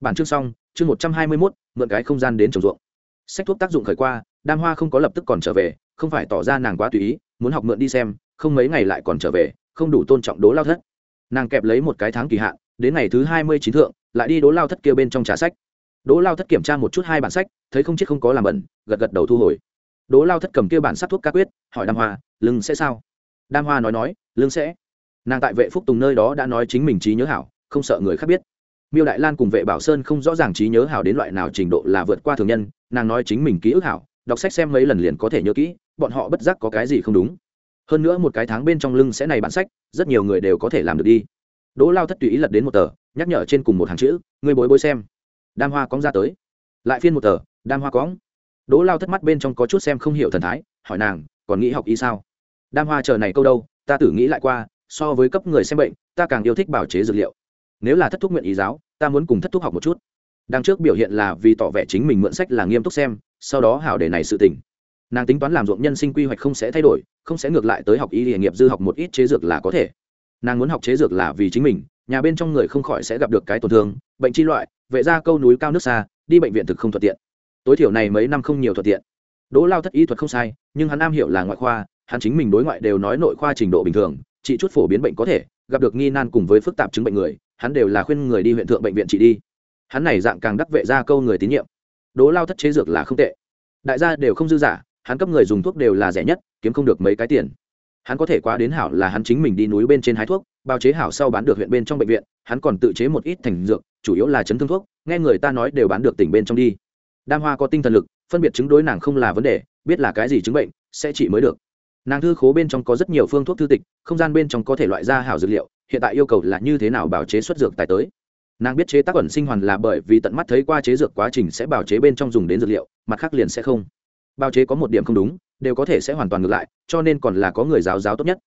Bản chương xong, chương một trăm hai mươi mốt, mượn cái không gian đến trồng ruộng. Sách thuốc tác dụng khởi qua, đam hoa không có lập tức còn trở về, không phải tỏ ra nàng quá tùy ý, muốn học mượn đi xem, không mấy ngày lại còn trở về, không đủ tôn trọng đố lao thất. Nàng kẹp lấy một cái tháng kỳ hạn, đến ngày thứ hai mươi chín thượng, lại đi đố lao thất kia bên trong trả sách. Đố lao thất kiểm tra một chút hai bản sách, thấy không chết không có làm bẩn, gật gật đầu thu hồi. Đố lao thất cầm kia bản sắc thuốc ca quyết, hỏi đam hoa, lưng sẽ sao? Đam hoa nói nói lương sẽ. Nàng tại vệ phúc tùng nơi đó đã nói chính mình trí nhớ hảo, không sợ người khác biết. Miêu đại lan cùng vệ bảo sơn không rõ ràng trí nhớ hảo đến loại nào trình độ là vượt qua thường nhân, nàng nói chính mình ký ức hảo, đọc sách xem mấy lần liền có thể nhớ kỹ, bọn họ bất giác có cái gì không đúng. Hơn nữa một cái tháng bên trong lưng sẽ này bản sách, rất nhiều người đều có thể làm được đi. Đỗ lao thất tùy ý lật đến một tờ, nhắc nhở trên cùng một hàng chữ người bối bối xem. Đam hoa cóng ra tới. Lại phiên một tờ, đam hoa cóng đỗ lao thất mắt bên trong có chút xem không hiểu thần thái, hỏi nàng, còn nghĩ học y sao? Đam hoa chờ này câu đâu ta tử nghĩ lại qua, so với cấp người xem bệnh, ta càng yêu thích bảo chế dược liệu. Nếu là thất thúc nguyện ý giáo, ta muốn cùng thất thúc học một chút. Đằng trước biểu hiện là vì tỏ vẻ chính mình mượn sách là nghiêm túc xem, sau đó hảo để này sự tình. Nàng tính toán làm ruộng nhân sinh quy hoạch không sẽ thay đổi, không sẽ ngược lại tới học y nghề nghiệp dư học một ít chế dược là có thể. Nàng muốn học chế dược là vì chính mình, nhà bên trong người không khỏi sẽ gặp được cái tổn thương, bệnh chi loại, vệ ra câu núi cao nước xa, đi bệnh viện thực không thuận tiện. Tối thiểu này mấy năm không nhiều thuận tiện. Đỗ lao thất y thuật không sai, nhưng hắn am hiểu là ngoại khoa hắn chính mình đối ngoại đều nói nội khoa trình độ bình thường trị chút phổ biến bệnh có thể, gặp được nghi nan cùng với phức tạp chứng bệnh người, hắn đều là khuyên người đi huyện thượng bệnh viện trị đi. Hắn này dạng càng đắc vệ ra câu người tín nhiệm. Đố lao thất chế dược là không tệ. Đại gia đều không dư giả, hắn cấp người dùng thuốc đều là rẻ nhất, kiếm không được mấy cái tiền. Hắn có thể quá đến hảo là hắn chính mình đi núi bên trên hái thuốc bao chế hảo sau bán được huyện bên trong bệnh viện, hắn còn tự chế một ít thành dược, chủ yếu là chấn thương thuốc, nghe người ta nói đều bán được tỉnh bên trong đi. Đam hoa có tinh thần lực, phân biệt chứng đối nàng không là vấn đề, biết là cái gì chứng bệnh, sẽ trị mới được nàng thư khố bên trong có rất nhiều phương thuốc thư tịch, không gian bên trong có thể loại ra hảo dược liệu, hiện tại yêu cầu là như thế nào bảo chế xuất dược tài tới. Nàng biết chế tác ẩn sinh hoàn là bởi vì tận mắt thấy qua chế dược quá trình sẽ bảo chế bên trong dùng đến dược liệu, mặt khác liền sẽ không. Bào chế có một điểm không đúng, đều có thể sẽ hoàn toàn ngược lại, cho nên còn là có người giáo giáo tốt nhất.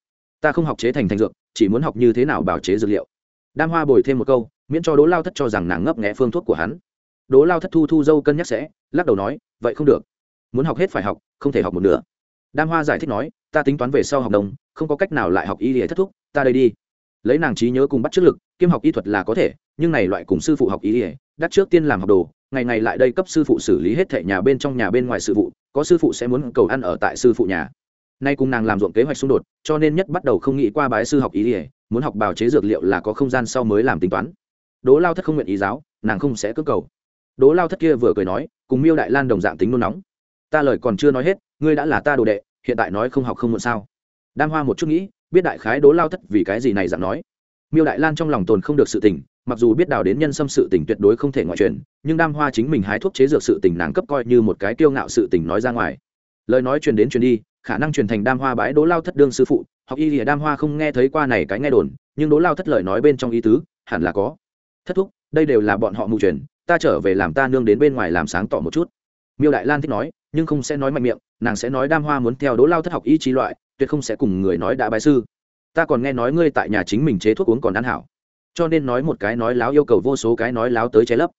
Ta không học chế thành thành dược, chỉ muốn học như thế nào bảo chế dược liệu. Đam hoa bồi thêm một câu, miễn cho đố lao thất cho rằng nàng ngấp nghẽ phương thuốc của hắn. Đố lao thất thu thu dâu cân nhắc sẽ, lắc đầu nói, vậy không được. Muốn học hết phải học, không thể học một nửa. Đam hoa giải thích nói ta tính toán về sau học đồng, không có cách nào lại học y lìa thất thúc, ta đây đi. Lấy nàng trí nhớ cùng bắt trước lực, kiêm học y thuật là có thể, nhưng này loại cùng sư phụ học y lìa đắt trước tiên làm học đồ, ngày ngày lại đây cấp sư phụ xử lý hết thệ nhà bên trong nhà bên ngoài sự vụ, có sư phụ sẽ muốn cầu ăn ở tại sư phụ nhà. Nay cùng nàng làm ruộng kế hoạch xung đột, cho nên nhất bắt đầu không nghĩ qua bái sư học ý ỉa muốn học bào chế dược liệu là có không gian sau mới làm tính toán. Đố lao thất không nguyện ý giáo, nàng không sẽ cơ cầu. Đố lao thất kia vừa cười nói, cùng miêu đại lan đồng dạng tính nôn nóng. Ta lời còn chưa nói hết, ngươi đã là ta đồ đệ hiện tại nói không học không muộn sao? Đam hoa một chút nghĩ, biết đại khái đố lao thất vì cái gì này dặn nói. Miêu đại lan trong lòng tồn không được sự tình, mặc dù biết đào đến nhân xâm sự tình tuyệt đối không thể ngoại truyền, nhưng đam hoa chính mình hái thuốc chế dược sự tình nàng cấp coi như một cái kiêu ngạo sự tình nói ra ngoài. Lời nói truyền đến truyền đi, khả năng truyền thành đam hoa bãi đố lao thất đương sư phụ học y thì đam hoa không nghe thấy qua này cái nghe đồn, nhưng đố lao thất lời nói bên trong ý tứ, hẳn là có. Thất thúc, đây đều là bọn họ mù truyền, ta trở về làm ta nương đến bên ngoài làm sáng tỏ một chút. Miêu đại lan thích nói nhưng không sẽ nói mạnh miệng, nàng sẽ nói đam hoa muốn theo đố lao thất học y trí loại, tuyệt không sẽ cùng người nói đã bài sư. Ta còn nghe nói ngươi tại nhà chính mình chế thuốc uống còn ăn hảo. Cho nên nói một cái nói láo yêu cầu vô số cái nói láo tới trái lấp.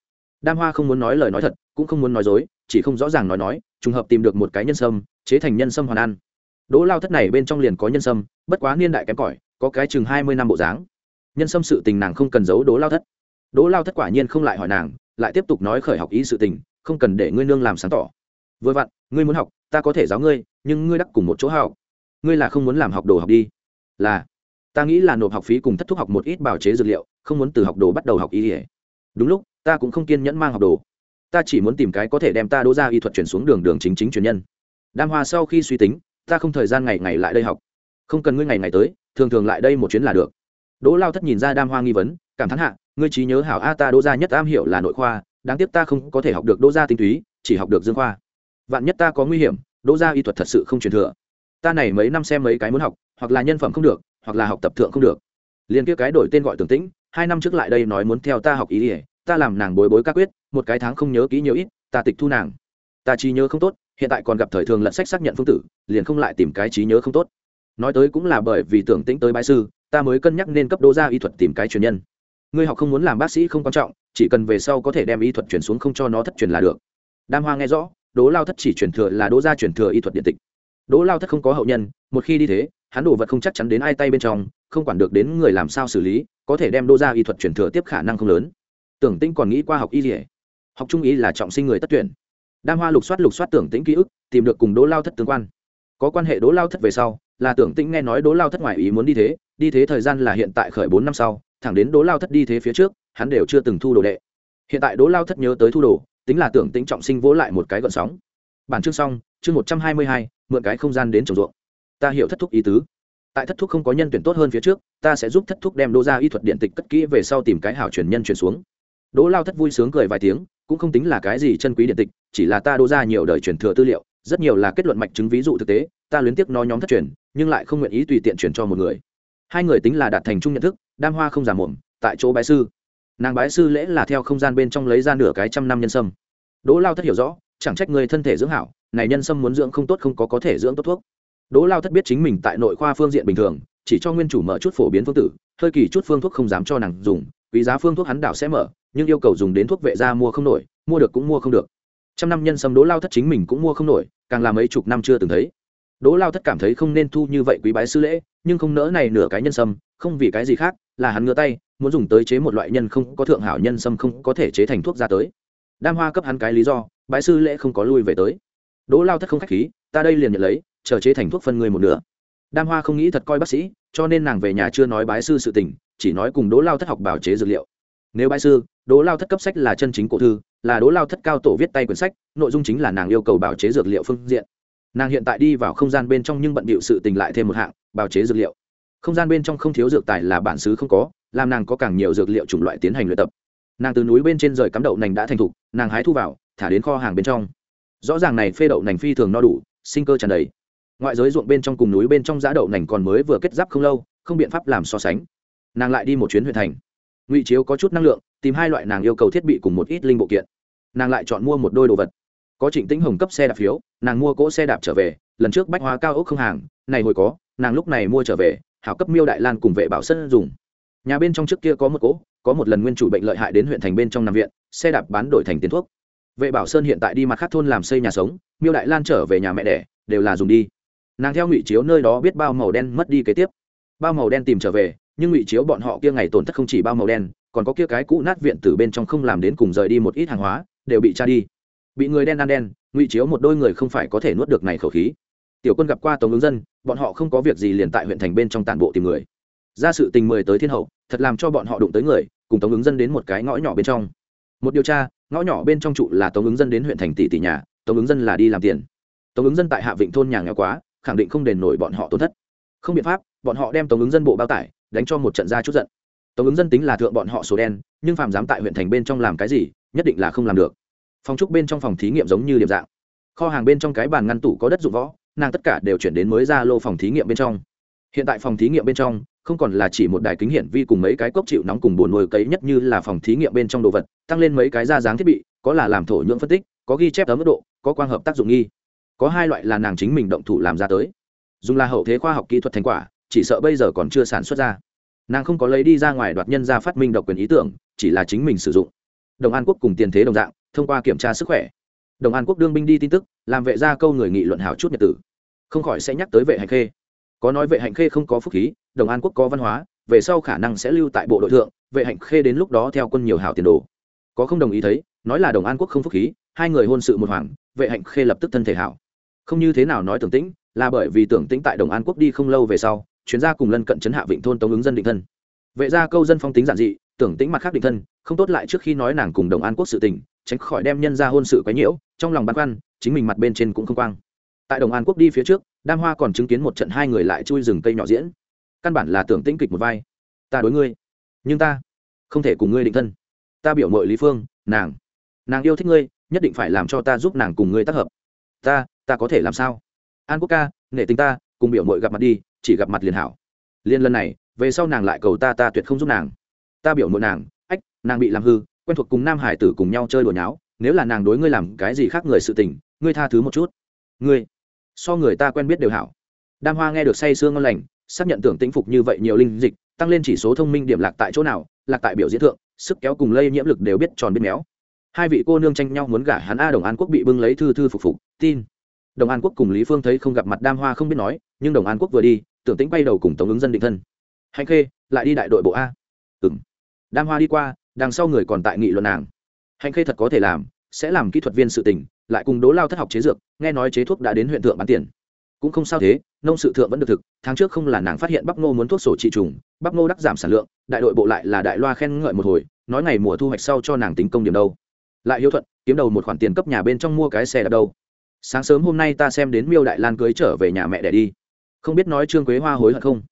Đam hoa không muốn nói lời nói thật, cũng không muốn nói dối, chỉ không rõ ràng nói nói, trùng hợp tìm được một cái nhân sâm, chế thành nhân sâm hoàn ăn. Đỗ lao thất này bên trong liền có nhân sâm, bất quá niên đại kém cỏi, có cái chừng hai mươi năm bộ dáng. Nhân sâm sự tình nàng không cần giấu đỗ lao thất. Đỗ lao thất quả nhiên không lại hỏi nàng, lại tiếp tục nói khởi học ý sự tình, không cần để ngươi nương làm sáng tỏ vừa vặn, ngươi muốn học, ta có thể giáo ngươi, nhưng ngươi đắc cùng một chỗ học. Ngươi là không muốn làm học đồ học đi. Là, ta nghĩ là nộp học phí cùng thất thúc học một ít bào chế dược liệu, không muốn từ học đồ bắt đầu học y ỉa đúng lúc, ta cũng không kiên nhẫn mang học đồ. Ta chỉ muốn tìm cái có thể đem ta đỗ ra y thuật chuyển xuống đường đường chính chính truyền nhân. Đam hoa sau khi suy tính, ta không thời gian ngày ngày lại đây học. Không cần ngươi ngày ngày tới, thường thường lại đây một chuyến là được. Đỗ lao thất nhìn ra đam hoa nghi vấn, cảm thán hạ, ngươi trí nhớ hảo a ta đỗ ra nhất am hiểu là nội khoa, đáng tiếc ta không có thể học được đỗ ra tinh túy, chỉ học được dương khoa vạn nhất ta có nguy hiểm, đỗ gia y thuật thật sự không truyền thừa. Ta này mấy năm xem mấy cái muốn học, hoặc là nhân phẩm không được, hoặc là học tập thượng không được. Liền kia cái đổi tên gọi tưởng tĩnh, hai năm trước lại đây nói muốn theo ta học ý ỉa ta làm nàng bối bối các quyết, một cái tháng không nhớ kỹ nhiều ít, ta tịch thu nàng. Ta trí nhớ không tốt, hiện tại còn gặp thời thường lận sách xác nhận phương tử, liền không lại tìm cái trí nhớ không tốt. Nói tới cũng là bởi vì tưởng tĩnh tới bãi sư, ta mới cân nhắc nên cấp đô gia y thuật tìm cái truyền nhân. Ngươi học không muốn làm bác sĩ không quan trọng, chỉ cần về sau có thể đem y thuật chuyển xuống không cho nó thất truyền là được. Đam hoa nghe rõ đố lao thất chỉ truyền thừa là đố gia truyền thừa y thuật điện tịch. Đố lao thất không có hậu nhân, một khi đi thế, hắn đồ vật không chắc chắn đến ai tay bên trong, không quản được đến người làm sao xử lý, có thể đem đô gia y thuật truyền thừa tiếp khả năng không lớn. Tưởng tĩnh còn nghĩ qua học y dỉa học trung y là trọng sinh người tất tuyển. Đam hoa lục soát lục soát tưởng tĩnh ký ức, tìm được cùng đố lao thất tương quan. Có quan hệ đố lao thất về sau, là tưởng tĩnh nghe nói đố lao thất ngoài ý muốn đi thế đi thế thời gian là hiện tại khởi bốn năm sau, thẳng đến đố lao thất đi thế phía trước, hắn đều chưa từng thu đồ đệ. Hiện tại đố lao thất nhớ tới thu đồ tính là tưởng tính trọng sinh vỗ lại một cái gọn sóng. Bản chương xong, chương một trăm hai mươi hai, mượn cái không gian đến trồng ruộng. Ta hiểu thất thúc ý tứ. Tại thất thúc không có nhân tuyển tốt hơn phía trước, ta sẽ giúp thất thúc đem đô ra y thuật điện tịch cất kỹ về sau tìm cái hảo truyền nhân truyền xuống. Đỗ lao thất vui sướng cười vài tiếng, cũng không tính là cái gì chân quý điện tịch, chỉ là ta đỗ ra nhiều đời truyền thừa tư liệu, rất nhiều là kết luận mạch chứng ví dụ thực tế, ta luyến tiếc nói nhóm thất truyền, nhưng lại không nguyện ý tùy tiện truyền cho một người. Hai người tính là đạt thành chung nhận thức, đam hoa không giả mồm, tại chỗ bái sư nàng bái sư lễ là theo không gian bên trong lấy ra nửa cái trăm năm nhân sâm. Đỗ lao thất hiểu rõ, chẳng trách người thân thể dưỡng hảo, này nhân sâm muốn dưỡng không tốt không có có thể dưỡng tốt thuốc. Đỗ lao thất biết chính mình tại nội khoa phương diện bình thường, chỉ cho nguyên chủ mở chút phổ biến phương tử, hơi kỳ chút phương thuốc không dám cho nàng dùng, quý giá phương thuốc hắn đảo sẽ mở, nhưng yêu cầu dùng đến thuốc vệ ra mua không nổi, mua được cũng mua không được. Trăm năm nhân sâm đỗ lao thất chính mình cũng mua không nổi, càng là mấy chục năm chưa từng thấy. Đỗ lao thất cảm thấy không nên thu như vậy quý bái sư lễ, nhưng không nỡ này nửa cái nhân sâm, không vì cái gì khác là hắn ngửa tay, muốn dùng tới chế một loại nhân không có thượng hảo nhân sâm không có thể chế thành thuốc ra tới. Đam hoa cấp hắn cái lý do, bái sư lễ không có lui về tới. Đỗ lao thất không khách khí, ta đây liền nhận lấy, chờ chế thành thuốc phân người một nửa. Đam hoa không nghĩ thật coi bác sĩ, cho nên nàng về nhà chưa nói bái sư sự tình, chỉ nói cùng đỗ lao thất học bảo chế dược liệu. Nếu bái sư, đỗ lao thất cấp sách là chân chính cổ thư, là đỗ lao thất cao tổ viết tay quyển sách, nội dung chính là nàng yêu cầu bảo chế dược liệu phương diện. Nàng hiện tại đi vào không gian bên trong nhưng bận bịu sự tình lại thêm một hạng bào chế dược liệu không gian bên trong không thiếu dược tài là bản xứ không có, làm nàng có càng nhiều dược liệu chủng loại tiến hành luyện tập. Nàng từ núi bên trên rời cắm đậu nành đã thành thục, nàng hái thu vào, thả đến kho hàng bên trong. Rõ ràng này phê đậu nành phi thường no đủ, sinh cơ tràn đầy. Ngoại giới ruộng bên trong cùng núi bên trong giá đậu nành còn mới vừa kết giáp không lâu, không biện pháp làm so sánh. Nàng lại đi một chuyến huyện thành. Ngụy chiếu có chút năng lượng, tìm hai loại nàng yêu cầu thiết bị cùng một ít linh bộ kiện. Nàng lại chọn mua một đôi đồ vật. Có trịnh tĩnh hồng cấp xe đạp phiếu, nàng mua cỗ xe đạp trở về, lần trước bách hóa cao ốc không hàng, này hồi có, nàng lúc này mua trở về hảo cấp miêu đại lan cùng vệ bảo sân dùng. Nhà bên trong trước kia có một cỗ, có một lần nguyên chủ bệnh lợi hại đến huyện thành bên trong nằm viện, xe đạp bán đổi thành tiền thuốc. Vệ bảo sơn hiện tại đi mặt khác thôn làm xây nhà sống, miêu đại lan trở về nhà mẹ đẻ, đều là dùng đi. Nàng theo ngụy chiếu nơi đó biết bao màu đen mất đi kế tiếp. Bao màu đen tìm trở về, nhưng ngụy chiếu bọn họ kia ngày tổn thất không chỉ bao màu đen, còn có kia cái cũ nát viện từ bên trong không làm đến cùng rời đi một ít hàng hóa, đều bị tra đi. Bị người đen ăn đen, ngụy chiếu một đôi người không phải có thể nuốt được này khẩu khí tiểu quân gặp qua tống ứng dân, bọn họ không có việc gì liền tại huyện thành bên trong tản bộ tìm người. Ra sự tình mười tới thiên hậu, thật làm cho bọn họ đụng tới người, cùng tống ứng dân đến một cái ngõ nhỏ bên trong. Một điều tra, ngõ nhỏ bên trong trụ là tống ứng dân đến huyện thành tỷ tỷ nhà, tống ứng dân là đi làm tiền. Tống ứng dân tại hạ vịnh thôn nhà nghèo quá, khẳng định không đền nổi bọn họ tổn thất. Không biện pháp, bọn họ đem tống ứng dân bộ bao tải, đánh cho một trận ra chút giận. Tống ứng dân tính là thượng bọn họ số đen, nhưng phạm dám tại huyện thành bên trong làm cái gì, nhất định là không làm được. Phòng trúc bên trong phòng thí nghiệm giống như điểm dạng. Kho hàng bên trong cái bàn ngăn tủ có đất dụng võ nàng tất cả đều chuyển đến mới ra lô phòng thí nghiệm bên trong. Hiện tại phòng thí nghiệm bên trong, không còn là chỉ một đài kính hiển vi cùng mấy cái cốc chịu nóng cùng buồn nuôi cấy nhất như là phòng thí nghiệm bên trong đồ vật, tăng lên mấy cái da dáng thiết bị, có là làm thổ nhưỡng phân tích, có ghi chép ở mức độ, có quang hợp tác dụng nghi. Có hai loại là nàng chính mình động thủ làm ra tới. Dùng là hậu thế khoa học kỹ thuật thành quả, chỉ sợ bây giờ còn chưa sản xuất ra. Nàng không có lấy đi ra ngoài đoạt nhân ra phát minh độc quyền ý tưởng, chỉ là chính mình sử dụng. Đồng an quốc cùng tiền thế đồng dạng, thông qua kiểm tra sức khỏe. Đồng an quốc đương binh đi tin tức, làm vệ gia câu người nghị luận hảo chút nhật tử không khỏi sẽ nhắc tới vệ hạnh khê. Có nói vệ hạnh khê không có phúc khí, đồng an quốc có văn hóa, về sau khả năng sẽ lưu tại bộ đội thượng, vệ hạnh khê đến lúc đó theo quân nhiều hảo tiền đồ. Có không đồng ý thấy, nói là đồng an quốc không phúc khí, hai người hôn sự một hoàng vệ hạnh khê lập tức thân thể hảo. Không như thế nào nói tưởng tĩnh, là bởi vì tưởng tĩnh tại đồng an quốc đi không lâu về sau chuyên gia cùng lân cận chấn hạ vịnh thôn tống ứng dân định thân. Vệ gia câu dân phong tính giản dị, tưởng tĩnh mặt khác định thân, không tốt lại trước khi nói nàng cùng đồng an quốc sự tình, tránh khỏi đem nhân ra hôn sự quấy nhiễu, trong lòng băn khoăn, chính mình mặt bên trên cũng không quang tại đồng an quốc đi phía trước, đam hoa còn chứng kiến một trận hai người lại chui rừng cây nhỏ diễn. Căn bản là tưởng tĩnh kịch một vai. Ta đối ngươi, nhưng ta không thể cùng ngươi định thân. Ta biểu mội lý phương, nàng. Nàng yêu thích ngươi, nhất định phải làm cho ta giúp nàng cùng ngươi tác hợp. Ta ta có thể làm sao? An quốc ca, nể tình ta, cùng biểu mội gặp mặt đi, chỉ gặp mặt liền hảo. Liên lần này, về sau nàng lại cầu ta ta tuyệt không giúp nàng. Ta biểu mội nàng, ách, nàng bị làm hư, quen thuộc cùng nam hải tử cùng nhau chơi đùa nháo, nếu là nàng đối ngươi làm cái gì khác người sự tình, ngươi tha thứ một chút. Ngươi so người ta quen biết đều hảo. Đam hoa nghe được say sương ngon lành, xác nhận tưởng tĩnh phục như vậy nhiều linh dịch, tăng lên chỉ số thông minh điểm lạc tại chỗ nào, lạc tại biểu diễn thượng, sức kéo cùng lây nhiễm lực đều biết tròn biết méo. Hai vị cô nương tranh nhau muốn gả hắn a đồng an quốc bị bưng lấy thư thư phục phục, tin. Đồng an quốc cùng lý phương thấy không gặp mặt đam hoa không biết nói, nhưng đồng an quốc vừa đi, tưởng tĩnh bay đầu cùng tống ứng dân định thân. Hạnh khê, lại đi đại đội bộ a. Ừ m đam hoa đi qua, đằng sau người còn tại nghị luận nàng. Hạnh khê thật có thể làm sẽ làm kỹ thuật viên sự tình, lại cùng đố lao thất học chế dược nghe nói chế thuốc đã đến huyện thượng bán tiền. Cũng không sao thế nông sự thượng vẫn được thực tháng trước không là nàng phát hiện bắp ngô muốn thuốc sổ trị trùng bắp ngô đắc giảm sản lượng đại đội bộ lại là đại loa khen ngợi một hồi nói ngày mùa thu hoạch sau cho nàng tính công điểm đâu. Lại hiếu thuận kiếm đầu một khoản tiền cấp nhà bên trong mua cái xe đạp đâu. Sáng sớm hôm nay ta xem đến miêu đại lan cưới trở về nhà mẹ để đi. Không biết nói trương quế hoa hối hận không?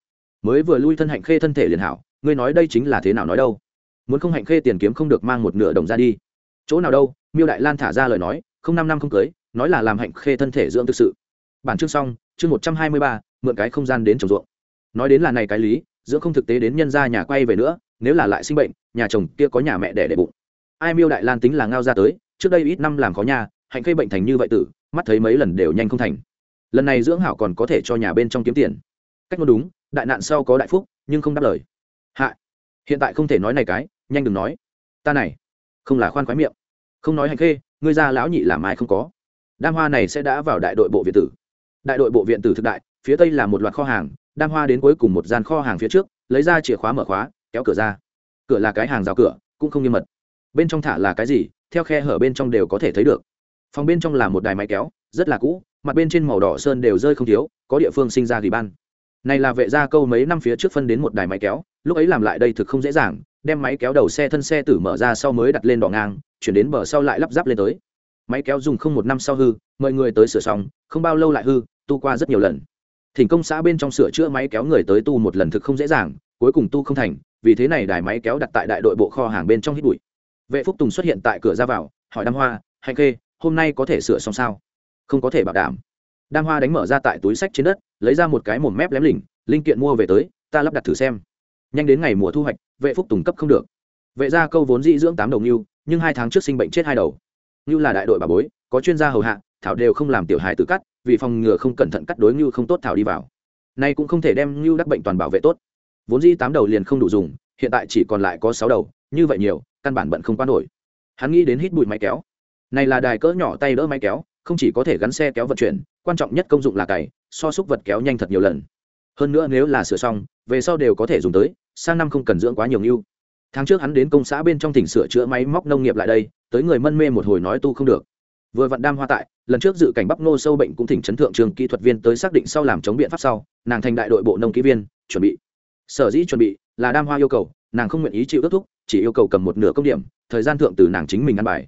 Mới vừa lui thân hạnh khê thân thể liền hảo ngươi nói đây chính là thế nào nói đâu? Muốn không hạnh khê tiền kiếm không được mang một nửa đồng ra đi. Chỗ nào đâu miêu đại lan thả ra lời nói, không năm năm không cưới, nói là làm hạnh khê thân thể dưỡng thực sự. Bản chương xong, chương một trăm hai mươi ba, mượn cái không gian đến trồng ruộng. Nói đến là này cái lý, dưỡng không thực tế đến nhân ra nhà quay về nữa, nếu là lại sinh bệnh, nhà chồng kia có nhà mẹ đẻ để bụng. Ai miêu đại lan tính là ngao ra tới, trước đây ít năm làm khó nhà, hạnh khê bệnh thành như vậy tử, mắt thấy mấy lần đều nhanh không thành. Lần này dưỡng hảo còn có thể cho nhà bên trong kiếm tiền. Cách nói đúng, đại nạn sau có đại phúc, nhưng không đáp lời. Hạ, hiện tại không thể nói này cái, nhanh đừng nói. Ta này, không là khoan khoái miệng không nói hành khê, ngươi ra lão nhị làm ai không có. Đam hoa này sẽ đã vào đại đội bộ viện tử. Đại đội bộ viện tử thực đại, phía tây là một loạt kho hàng, đam hoa đến cuối cùng một gian kho hàng phía trước, lấy ra chìa khóa mở khóa, kéo cửa ra. Cửa là cái hàng rào cửa, cũng không nghiêm mật. Bên trong thả là cái gì, theo khe hở bên trong đều có thể thấy được. Phòng bên trong là một đài máy kéo, rất là cũ, mặt bên trên màu đỏ sơn đều rơi không thiếu, có địa phương sinh ra gỉ ban này là vệ gia câu mấy năm phía trước phân đến một đài máy kéo, lúc ấy làm lại đây thực không dễ dàng, đem máy kéo đầu xe thân xe tử mở ra sau mới đặt lên đỏ ngang, chuyển đến bờ sau lại lắp ráp lên tới. Máy kéo dùng không một năm sau hư mời người tới sửa xong, không bao lâu lại hư, tu qua rất nhiều lần. Thỉnh công xã bên trong sửa chữa máy kéo người tới tu một lần thực không dễ dàng, cuối cùng tu không thành, vì thế này đài máy kéo đặt tại đại đội bộ kho hàng bên trong hít bụi. Vệ phúc tùng xuất hiện tại cửa ra vào, hỏi đam hoa hạnh khê, hôm nay có thể sửa xong sao? Không có thể bảo đảm. Đam hoa đánh mở ra tại túi sách trên đất lấy ra một cái mồm mép lém lỉnh, linh kiện mua về tới, ta lắp đặt thử xem. Nhanh đến ngày mùa thu hoạch, vệ phúc tùng cấp không được. Vệ gia câu vốn dĩ dưỡng tám đầu ngưu, nhưng hai tháng trước sinh bệnh chết hai đầu. Ngưu là đại đội bà bối, có chuyên gia hầu hạ, thảo đều không làm tiểu hài tự cắt, vì phòng ngừa không cẩn thận cắt đối ngưu không tốt thảo đi vào. Nay cũng không thể đem ngưu đắc bệnh toàn bảo vệ tốt. Vốn dĩ tám đầu liền không đủ dùng, hiện tại chỉ còn lại có sáu đầu, như vậy nhiều, căn bản bận không quan nổi. Hắn nghĩ đến hít bụi máy kéo. Này là đài cỡ nhỏ tay đỡ máy kéo không chỉ có thể gắn xe kéo vận chuyển, quan trọng nhất công dụng là cày, so xúc vật kéo nhanh thật nhiều lần. Hơn nữa nếu là sửa xong, về sau đều có thể dùng tới, sang năm không cần dưỡng quá nhiều ngưu tháng trước hắn đến công xã bên trong tỉnh sửa chữa máy móc nông nghiệp lại đây, tới người mân mê một hồi nói tu không được. Vừa vặn đam hoa tại, lần trước dự cảnh bắp nô sâu bệnh cũng thỉnh chấn thượng trường kỹ thuật viên tới xác định sau làm chống biện pháp sau, nàng thành đại đội bộ nông kỹ viên, chuẩn bị. Sở dĩ chuẩn bị là đam hoa yêu cầu, nàng không nguyện ý chịu ước thúc, chỉ yêu cầu cầm một nửa công điểm, thời gian thượng từ nàng chính mình ăn bài.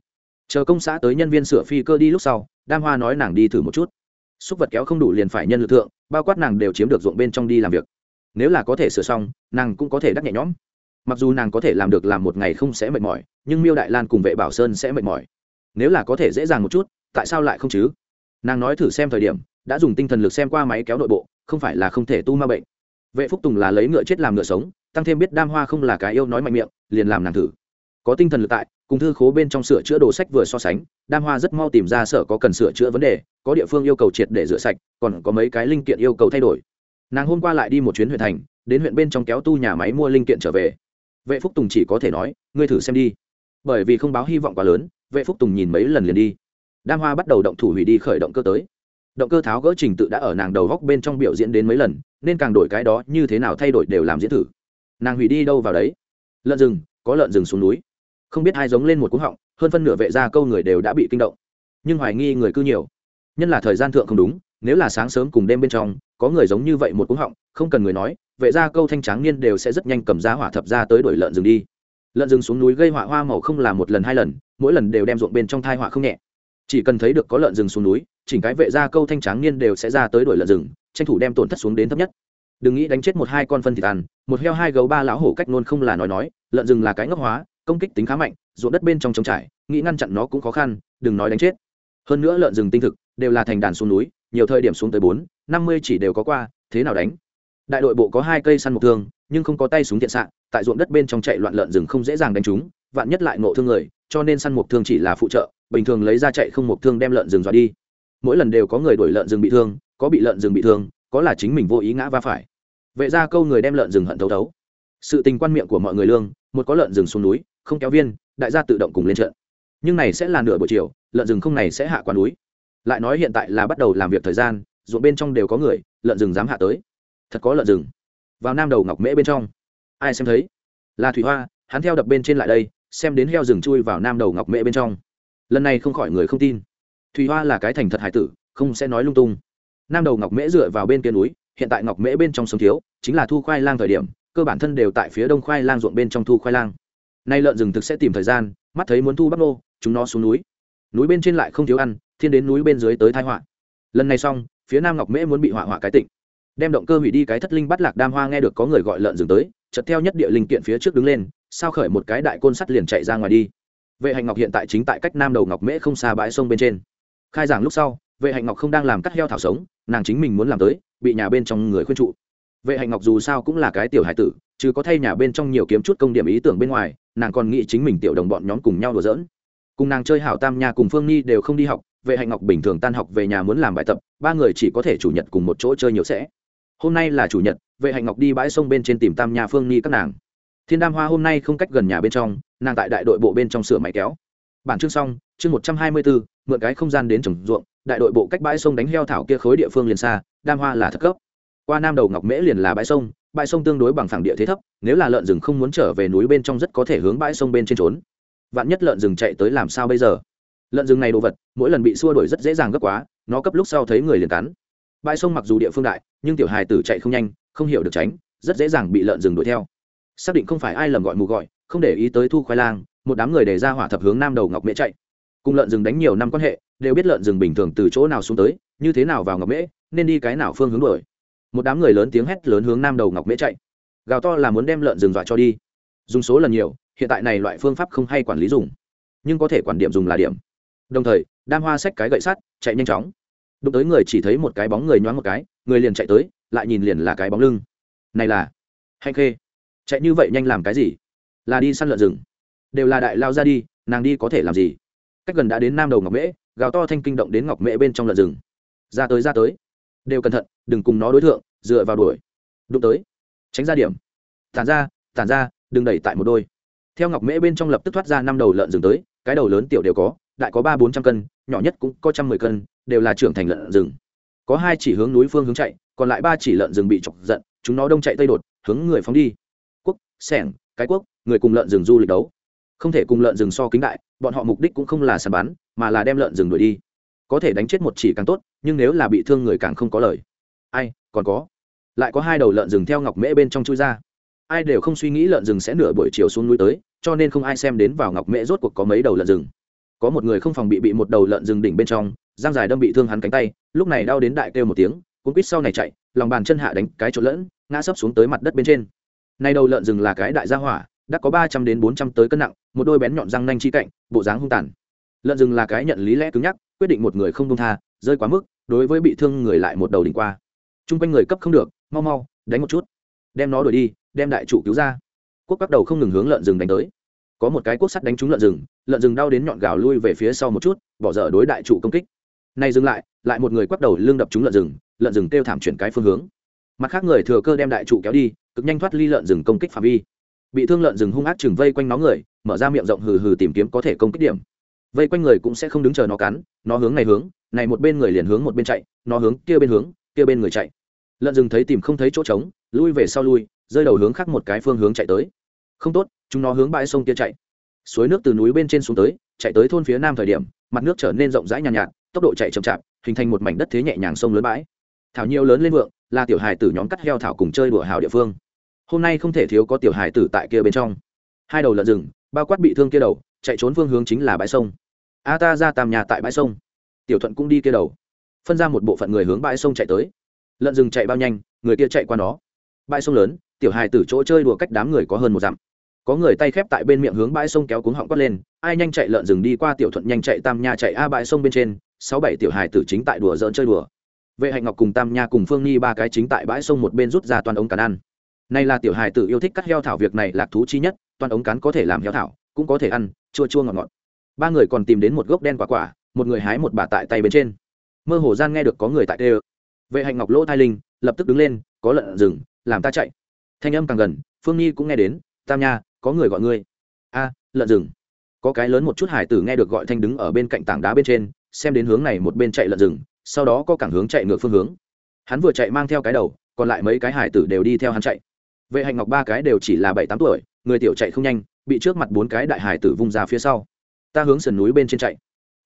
Chờ công xã tới nhân viên sửa phi cơ đi lúc sau đam hoa nói nàng đi thử một chút. Xúc vật kéo không đủ liền phải nhân lực thượng, bao quát nàng đều chiếm được ruộng bên trong đi làm việc. Nếu là có thể sửa xong, nàng cũng có thể đắc nhẹ nhõm. Mặc dù nàng có thể làm được làm một ngày không sẽ mệt mỏi, nhưng miêu đại lan cùng vệ bảo sơn sẽ mệt mỏi. Nếu là có thể dễ dàng một chút, tại sao lại không chứ? Nàng nói thử xem thời điểm, đã dùng tinh thần lực xem qua máy kéo nội bộ, không phải là không thể tu ma bệnh. Vệ phúc tùng là lấy ngựa chết làm ngựa sống, tăng thêm biết đam hoa không là cái yêu nói mạnh miệng, liền làm nàng thử có tinh thần lực tại, cùng thư khố bên trong sửa chữa đồ sách vừa so sánh, đam hoa rất mau tìm ra sở có cần sửa chữa vấn đề, có địa phương yêu cầu triệt để rửa sạch, còn có mấy cái linh kiện yêu cầu thay đổi. Nàng hôm qua lại đi một chuyến huyện thành, đến huyện bên trong kéo tu nhà máy mua linh kiện trở về. Vệ phúc tùng chỉ có thể nói, ngươi thử xem đi. Bởi vì không báo hy vọng quá lớn, vệ phúc tùng nhìn mấy lần liền đi. Đam hoa bắt đầu động thủ hủy đi khởi động cơ tới. Động cơ tháo gỡ trình tự đã ở nàng đầu góc bên trong biểu diễn đến mấy lần, nên càng đổi cái đó như thế nào thay đổi đều làm diễn thử. Nàng hủy đi đâu vào đấy? Lợn rừng, có lợn rừng xuống núi không biết hai giống lên một cú họng, hơn phân nửa vệ gia câu người đều đã bị kinh động. Nhưng hoài nghi người cư nhiều. Nhân là thời gian thượng không đúng, nếu là sáng sớm cùng đêm bên trong, có người giống như vậy một cú họng, không cần người nói, vệ gia câu thanh tráng niên đều sẽ rất nhanh cầm giá hỏa thập ra tới đuổi lợn rừng đi. Lợn rừng xuống núi gây họa hoa màu không là một lần hai lần, mỗi lần đều đem ruộng bên trong thai họa không nhẹ. Chỉ cần thấy được có lợn rừng xuống núi, chỉnh cái vệ gia câu thanh tráng niên đều sẽ ra tới đuổi lợn rừng, tranh thủ đem tổn thất xuống đến thấp nhất. Đừng nghĩ đánh chết một hai con phân thịt ăn, một heo hai gấu ba lão hổ cách nôn không là nói nói, lợn rừng là cái ngốc hóa công kích tính khá mạnh, ruộng đất bên trong trống trải, nghĩ ngăn chặn nó cũng khó khăn, đừng nói đánh chết. Hơn nữa lợn rừng tinh thực, đều là thành đàn xuống núi, nhiều thời điểm xuống tới bốn, năm mươi chỉ đều có qua, thế nào đánh? Đại đội bộ có hai cây săn mục thương, nhưng không có tay súng thiện xạ, tại ruộng đất bên trong chạy loạn lợn rừng không dễ dàng đánh chúng, vạn nhất lại ngộ thương người, cho nên săn mục thương chỉ là phụ trợ, bình thường lấy ra chạy không mục thương đem lợn rừng dọa đi. Mỗi lần đều có người đuổi lợn rừng bị thương, có bị lợn rừng bị thương, có là chính mình vô ý ngã va phải. Vệ ra câu người đem lợn rừng hận thấu thấu. Sự tình quan miệng của mọi người lương, một có lợn rừng xuống núi không kéo viên, đại gia tự động cùng lên trận. Nhưng này sẽ là nửa buổi chiều, lợn rừng không này sẽ hạ qua núi. Lại nói hiện tại là bắt đầu làm việc thời gian, ruộng bên trong đều có người, lợn rừng dám hạ tới. Thật có lợn rừng. Vào nam đầu ngọc mễ bên trong. Ai xem thấy? Là thủy hoa, hắn theo đập bên trên lại đây, xem đến heo rừng chui vào nam đầu ngọc mễ bên trong. Lần này không khỏi người không tin. Thủy hoa là cái thành thật hải tử, không sẽ nói lung tung. Nam đầu ngọc mễ dựa vào bên kia núi, hiện tại ngọc mễ bên trong sông thiếu, chính là thu khoai lang thời điểm, cơ bản thân đều tại phía đông khoai lang ruộng bên trong thu khoai lang nay lợn rừng thực sẽ tìm thời gian, mắt thấy muốn thu bắp nô, chúng nó xuống núi. Núi bên trên lại không thiếu ăn, thiên đến núi bên dưới tới thái họa. Lần này xong, phía nam ngọc mễ muốn bị họa họa cái tịnh. Đem động cơ hủy đi cái thất linh bắt lạc đam hoa nghe được có người gọi lợn rừng tới, chợt theo nhất địa linh kiện phía trước đứng lên, sao khởi một cái đại côn sắt liền chạy ra ngoài đi. Vệ hạnh ngọc hiện tại chính tại cách nam đầu ngọc mễ không xa bãi sông bên trên. Khai giảng lúc sau, vệ hạnh ngọc không đang làm cắt heo thảo sống, nàng chính mình muốn làm tới, bị nhà bên trong người khuyên trụ vệ hạnh ngọc dù sao cũng là cái tiểu hải tử, chứ có thay nhà bên trong nhiều kiếm chút công điểm ý tưởng bên ngoài, nàng còn nghĩ chính mình tiểu đồng bọn nhóm cùng nhau đùa giỡn. Cùng nàng chơi hảo tam nha cùng phương nhi đều không đi học, vệ hạnh ngọc bình thường tan học về nhà muốn làm bài tập, ba người chỉ có thể chủ nhật cùng một chỗ chơi nhiều sẽ. Hôm nay là chủ nhật, vệ hạnh ngọc đi bãi sông bên trên tìm tam nha phương nhi các nàng. Thiên đam hoa hôm nay không cách gần nhà bên trong, nàng tại đại đội bộ bên trong sửa máy kéo. Bản chương xong, chương một trăm hai mươi bốn, mượn cái không gian đến trồng ruộng, đại đội bộ cách bãi sông đánh heo thảo kia khối địa phương liền xa, đam hoa là thất cấp qua nam đầu ngọc mễ liền là bãi sông bãi sông tương đối bằng phẳng địa thế thấp, nếu là lợn rừng không muốn trở về núi bên trong rất có thể hướng bãi sông bên trên trốn. Vạn nhất lợn rừng chạy tới làm sao bây giờ? Lợn rừng này đồ vật, mỗi lần bị xua đuổi rất dễ dàng gấp quá, nó cấp lúc sau thấy người liền cắn. Bãi sông mặc dù địa phương đại, nhưng tiểu hài tử chạy không nhanh, không hiểu được tránh, rất dễ dàng bị lợn rừng đuổi theo. Xác định không phải ai lầm gọi mù gọi, không để ý tới thu khoai lang, một đám người để ra hỏa thập hướng nam đầu ngọc mễ chạy. Cùng lợn rừng đánh nhiều năm quan hệ, đều biết lợn rừng bình thường từ chỗ nào xuống tới, như thế nào vào ngọc mễ, nên đi cái nào phương hướng đuổi một đám người lớn tiếng hét lớn hướng nam đầu ngọc mễ chạy gào to là muốn đem lợn rừng dọa cho đi dùng số lần nhiều hiện tại này loại phương pháp không hay quản lý dùng nhưng có thể quản điểm dùng là điểm đồng thời đam hoa xách cái gậy sắt chạy nhanh chóng đụng tới người chỉ thấy một cái bóng người nhoáng một cái người liền chạy tới lại nhìn liền là cái bóng lưng này là hay khê chạy như vậy nhanh làm cái gì là đi săn lợn rừng đều là đại lao ra đi nàng đi có thể làm gì cách gần đã đến nam đầu ngọc mễ gào to thanh kinh động đến ngọc mễ bên trong lợn rừng ra tới ra tới đều cẩn thận đừng cùng nó đối tượng dựa vào đuổi. Đụng tới. Tránh ra điểm. Tản ra tản ra, đừng đẩy tại một đôi. Theo ngọc mễ bên trong lập tức thoát ra năm đầu lợn rừng tới, cái đầu lớn tiểu đều có, đại có ba bốn trăm cân, nhỏ nhất cũng có trăm mười cân, đều là trưởng thành lợn rừng. Có hai chỉ hướng núi phương hướng chạy, còn lại ba chỉ lợn rừng bị chọc giận, chúng nó đông chạy tây đột, hướng người phóng đi. Quốc, sẻng, cái quốc, người cùng lợn rừng du lịch đấu. Không thể cùng lợn rừng so kính đại, bọn họ mục đích cũng không là săn bán mà là đem lợn rừng đuổi đi. Có thể đánh chết một chỉ càng tốt, nhưng nếu là bị thương người càng không có lời ai, còn có. Lại có hai đầu lợn rừng theo ngọc mễ bên trong chui ra. Ai đều không suy nghĩ lợn rừng sẽ nửa buổi chiều xuống núi tới, cho nên không ai xem đến vào ngọc mễ rốt cuộc có mấy đầu lợn rừng. Có một người không phòng bị bị một đầu lợn rừng đỉnh bên trong giang dài đâm bị thương hắn cánh tay, lúc này đau đến đại kêu một tiếng, cuốn quýt sau này chạy, lòng bàn chân hạ đánh cái chỗ lẫn, ngã sấp xuống tới mặt đất bên trên. Nay đầu lợn rừng là cái đại gia hỏa, đã có ba trăm đến bốn trăm tới cân nặng, một đôi bén nhọn răng nanh chi cạnh, bộ dáng hung tàn. Lợn rừng là cái nhận lý lẽ cứng nhắc, quyết định một người không công tha, rơi quá mức, đối với bị thương người lại một đầu đỉnh qua t r u n g quanh người cấp không được, mau mau, đánh một chút. Đem nó đuổi đi, đem đại chủ cứu ra. Quốc bắt đầu không ngừng hướng lợn rừng đánh tới. Có một cái quốc sắt đánh trúng lợn rừng lợn rừng đau đến nhọn gào lui về phía sau một chút, bỏ dở đối đại chủ công kích. Nay dừng lại lại một người quắc đầu lương đập trúng lợn rừng lợn rừng kêu thảm chuyển cái phương hướng. Mặt khác người thừa cơ đem đại trụ kéo đi, cực nhanh thoát ly lợn rừng công kích phạm vi. Bị thương lợn rừng hung ác chừng vây quanh nó người, mở ra miệng rộng hừ hừ tìm kiếm có thể công kích điểm. Vây quanh người cũng sẽ không đứng chờ nó cắn, nó hướng này hướng, này một bên người liền hướng một bên chạy, nó hướng kia bên hướng kia bên người chạy. Lợn rừng thấy tìm không thấy chỗ trống lui về sau lui rơi đầu hướng khác một cái phương hướng chạy tới. Không tốt chúng nó hướng bãi sông kia chạy. Suối nước từ núi bên trên xuống tới chạy tới thôn phía nam thời điểm mặt nước trở nên rộng rãi nhàn nhạt, nhạt tốc độ chạy chậm chạp hình thành một mảnh đất thế nhẹ nhàng sông lớn bãi. Thảo nhiều lớn lên vượng là tiểu hài tử nhóm cắt heo thảo cùng chơi đùa hào địa phương. Hôm nay không thể thiếu có tiểu hài tử tại kia bên trong. Hai đầu lợn rừng bao quát bị thương kia đầu chạy trốn phương hướng chính là bãi sông. A ta ra tam nhà tại bãi sông. Tiểu thuận cũng đi kia đầu phân ra một bộ phận người hướng bãi sông chạy tới. Lợn rừng chạy bao nhanh, người kia chạy qua nó. Bãi sông lớn, tiểu hài từ chỗ chơi đùa cách đám người có hơn một dặm. Có người tay khép tại bên miệng hướng bãi sông kéo cuống họng quất lên, ai nhanh chạy lợn rừng đi qua tiểu thuận nhanh chạy tam nha chạy a bãi sông bên trên. Sáu bảy tiểu hài tử chính tại đùa dỡn chơi đùa. Vệ hạnh ngọc cùng tam nha cùng phương nhi ba cái chính tại bãi sông một bên rút ra toàn ống cán ăn. Nay là tiểu hài tử yêu thích cắt heo thảo việc này lạc thú chi nhất, toàn ống cán có thể làm heo thảo, cũng có thể ăn, chua chua ngọt ngọt. Ba người còn tìm đến một gốc đen quả quả, một người hái một bà tại tay bên trên mơ hồ gian nghe được có người tại tê ơ. Vệ hạnh ngọc lỗ thai linh, lập tức đứng lên, có lợn rừng, làm ta chạy. Thanh âm càng gần, phương nhi cũng nghe đến, tam nha, có người gọi ngươi. A, lợn rừng. Có cái lớn một chút hải tử nghe được gọi thanh đứng ở bên cạnh tảng đá bên trên, xem đến hướng này một bên chạy lợn rừng, sau đó có cảng hướng chạy ngược phương hướng. Hắn vừa chạy mang theo cái đầu, còn lại mấy cái hải tử đều đi theo hắn chạy. Vệ hạnh ngọc ba cái đều chỉ là bảy tám tuổi, người tiểu chạy không nhanh, bị trước mặt bốn cái đại hải tử vung ra phía sau. Ta hướng sườn núi bên trên chạy.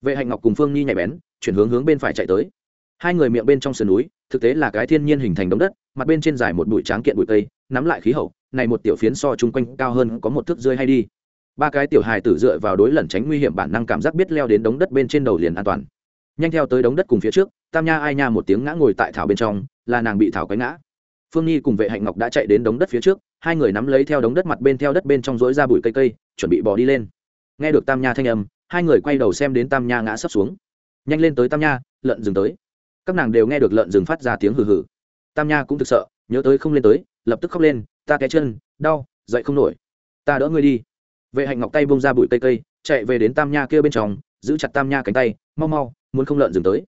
Vệ hạnh ngọc cùng phương nhi nhảy bén chuyển hướng hướng bên phải chạy tới. Hai người miệng bên trong sườn núi, thực tế là cái thiên nhiên hình thành đống đất, mặt bên trên dài một bụi tráng kiện bụi tây nắm lại khí hậu, này một tiểu phiến so chung quanh cao hơn có một thước rơi hay đi. Ba cái tiểu hài tử dựa vào đối lẩn tránh nguy hiểm bản năng cảm giác biết leo đến đống đất bên trên đầu liền an toàn. Nhanh theo tới đống đất cùng phía trước, tam nha ai nha một tiếng ngã ngồi tại thảo bên trong, là nàng bị thảo quấy ngã. Phương nhi cùng vệ hạnh ngọc đã chạy đến đống đất phía trước, hai người nắm lấy theo đống đất mặt bên theo đất bên trong rỗi ra bụi cây cây, chuẩn bị bỏ đi lên. Nghe được tam nha thanh âm, hai người quay đầu xem đến tam nha ngã sấp xuống nhanh lên tới tam nha lợn dừng tới. Các nàng đều nghe được lợn dừng phát ra tiếng hừ hừ. Tam nha cũng thực sợ nhớ tới không lên tới lập tức khóc lên ta té chân đau dậy không nổi. Ta đỡ ngươi đi. Vệ hạnh ngọc tay bông ra bụi cây cây chạy về đến tam nha kia bên trong giữ chặt tam nha cánh tay mau mau muốn không lợn dừng tới.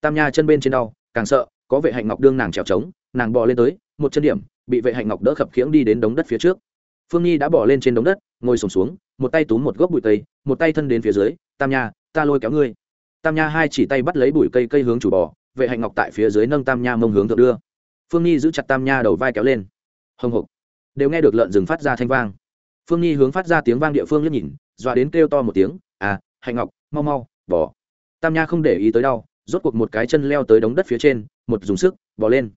Tam nha chân bên trên đau càng sợ có vệ hạnh ngọc đương nàng trèo trống nàng bò lên tới một chân điểm bị vệ hạnh ngọc đỡ khập khiễng đi đến đống đất phía trước. Phương nhi đã bỏ lên trên đống đất ngồi sùng xuống, xuống một tay túm một gốc bụi cây một tay thân đến phía dưới tam nha ta lôi kéo ngươi tam nha hai chỉ tay bắt lấy bụi cây cây hướng chủ bò, vệ hạnh ngọc tại phía dưới nâng tam nha mông hướng thượng đưa. Phương nhi giữ chặt tam nha đầu vai kéo lên. Hồng hộc. Đều nghe được lợn rừng phát ra thanh vang. Phương nhi hướng phát ra tiếng vang địa phương liếc nhìn, dọa đến kêu to một tiếng à hạnh ngọc, mau mau bỏ tam nha không để ý tới đau, rốt cuộc một cái chân leo tới đống đất phía trên, một dùng sức bỏ lên.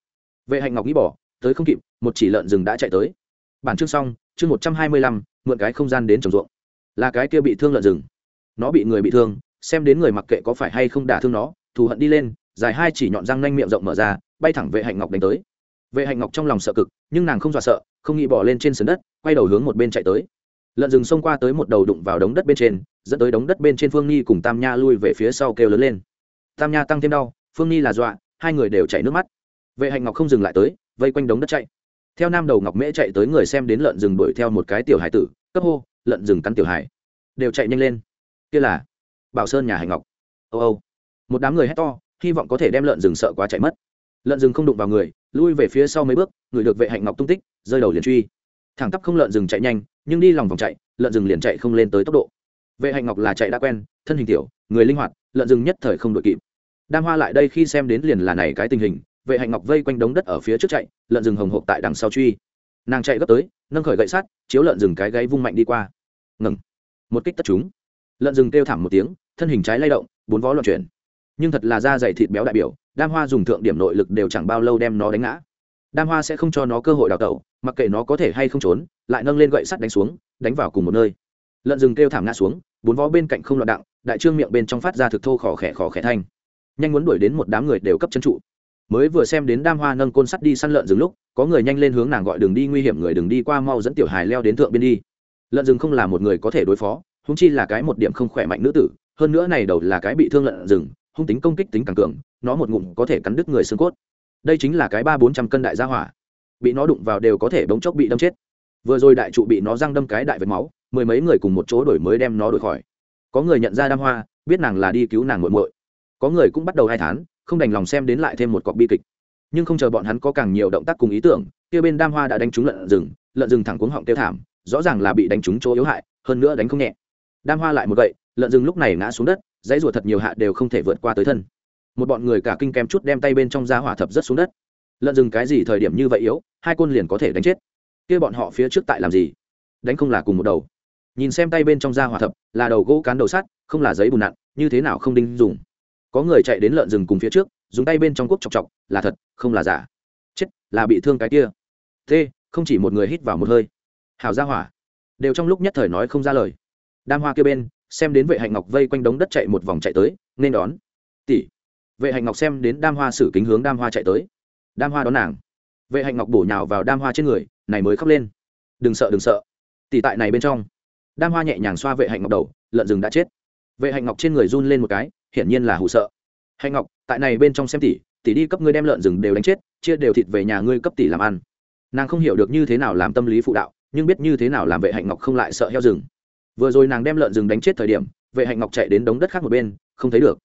Vệ hạnh ngọc nghĩ bỏ tới không kịp, một chỉ lợn rừng đã chạy tới. Bản chương xong, chương một trăm hai mươi lăm, mượn cái không gian đến trồng ruộng. Là cái kia bị thương lợn rừng. Nó bị người bị thương xem đến người mặc kệ có phải hay không đả thương nó, thù hận đi lên, dài hai chỉ nhọn răng nanh miệng rộng mở ra, bay thẳng vệ hạnh ngọc đánh tới. Vệ hạnh ngọc trong lòng sợ cực, nhưng nàng không dọa sợ, không nghĩ bỏ lên trên sườn đất, quay đầu hướng một bên chạy tới. Lợn rừng xông qua tới một đầu đụng vào đống đất bên trên, dẫn tới đống đất bên trên phương nhi cùng tam nha lui về phía sau kêu lớn lên. Tam nha tăng thêm đau, phương nhi là dọa, hai người đều chảy nước mắt. Vệ hạnh ngọc không dừng lại tới, vây quanh đống đất chạy. Theo nam đầu ngọc mễ chạy tới người xem đến lợn rừng đuổi theo một cái tiểu hải tử, cấp hô, lợn rừng cắn tiểu hải. Đều chạy nhanh lên. Kia là bảo sơn nhà hành ngọc. Âu âu một đám người hét to, hy vọng có thể đem lợn rừng sợ quá chạy mất. Lợn rừng không đụng vào người, lui về phía sau mấy bước, người được vệ hạnh ngọc tung tích, rơi đầu liền truy. Thẳng tắp không lợn rừng chạy nhanh, nhưng đi lòng vòng chạy, lợn rừng liền chạy không lên tới tốc độ. Vệ hạnh ngọc là chạy đã quen, thân hình tiểu, người linh hoạt, lợn rừng nhất thời không đội kịp. Đam hoa lại đây khi xem đến liền là này cái tình hình, vệ hạnh ngọc vây quanh đống đất ở phía trước chạy, lợn rừng hồng hộp tại đằng sau truy. Nàng chạy gấp tới, nâng khởi gậy sắt, chiếu lợn rừng cái gáy vung mạnh đi qua. Ngừng. Một kích tất chúng lợn rừng kêu thảm một tiếng, thân hình trái lay động, bốn vó loạn chuyển. Nhưng thật là da dày thịt béo đại biểu, đam hoa dùng thượng điểm nội lực đều chẳng bao lâu đem nó đánh ngã. Đam hoa sẽ không cho nó cơ hội đào tẩu, mặc kệ nó có thể hay không trốn, lại nâng lên gậy sắt đánh xuống, đánh vào cùng một nơi. Lợn rừng kêu thảm ngã xuống, bốn vó bên cạnh không loạn đặng, đại trương miệng bên trong phát ra thực thô khỏ khẽ khỏ khẽ thanh. Nhanh muốn đuổi đến một đám người đều cấp chân trụ. Mới vừa xem đến đam hoa nâng côn sắt đi săn lợn rừng lúc, có người nhanh lên hướng nàng gọi đường đi, nguy hiểm người đừng đi qua, mau dẫn tiểu hài leo đến thượng biên đi. Lợn rừng không là một người có thể đối phó húng chi là cái một điểm không khỏe mạnh nữ tử, hơn nữa này đầu là cái bị thương lợn rừng, hung tính công kích tính càng cường, nó một ngụm có thể cắn đứt người xương cốt. Đây chính là cái ba bốn trăm cân đại gia hỏa. Bị nó đụng vào đều có thể bỗng chốc bị đâm chết. Vừa rồi đại trụ bị nó răng đâm cái đại vết máu, mười mấy người cùng một chỗ đổi mới đem nó đổi khỏi. Có người nhận ra đam hoa, biết nàng là đi cứu nàng muội muội. Có người cũng bắt đầu hai tháng không đành lòng xem đến lại thêm một cọc bi kịch. Nhưng không chờ bọn hắn có càng nhiều động tác cùng ý tưởng, kia bên đam hoa đã đánh trúng lợn rừng lợn rừng thẳng cuống họng tiêu thảm, rõ ràng là bị đánh trúng chỗ yếu hại, hơn nữa đánh không nhẹ đam hoa lại một gậy, lợn rừng lúc này ngã xuống đất, dãy ruột thật nhiều hạ đều không thể vượt qua tới thân. Một bọn người cả kinh kem chút đem tay bên trong da hỏa thập rất xuống đất. Lợn rừng cái gì thời điểm như vậy yếu, hai côn liền có thể đánh chết. Kia bọn họ phía trước tại làm gì? Đánh không là cùng một đầu. Nhìn xem tay bên trong da hỏa thập, là đầu gỗ cán đầu sắt, không là giấy bùn nặn, như thế nào không đinh dùng. Có người chạy đến lợn rừng cùng phía trước, dùng tay bên trong cuốc chọc chọc, là thật, không là giả. Chết, là bị thương cái kia. Thế, không chỉ một người hít vào một hơi. Hào ra hỏa. Đều trong lúc nhất thời nói không ra lời đam hoa kia bên, xem đến vệ hạnh ngọc vây quanh đống đất chạy một vòng chạy tới, nên đón. Tỷ. Vệ hạnh ngọc xem đến đam hoa xử kính hướng đam hoa chạy tới. Đam hoa đón nàng. Vệ hạnh ngọc bổ nhào vào đam hoa trên người, này mới khóc lên. Đừng sợ đừng sợ. Tỷ tại này bên trong. Đam hoa nhẹ nhàng xoa vệ hạnh ngọc đầu, lợn rừng đã chết. Vệ hạnh ngọc trên người run lên một cái, hiển nhiên là hụ sợ. Hạnh ngọc, tại này bên trong xem tỷ tỷ đi cấp ngươi đem lợn rừng đều đánh chết, chia đều thịt về nhà ngươi cấp tỷ làm ăn. Nàng không hiểu được như thế nào làm tâm lý phụ đạo, nhưng biết như thế nào làm vệ hạnh ngọc không lại sợ heo rừng vừa rồi nàng đem lợn rừng đánh chết thời điểm, vệ hạnh ngọc chạy đến đống đất khác một bên, không thấy được.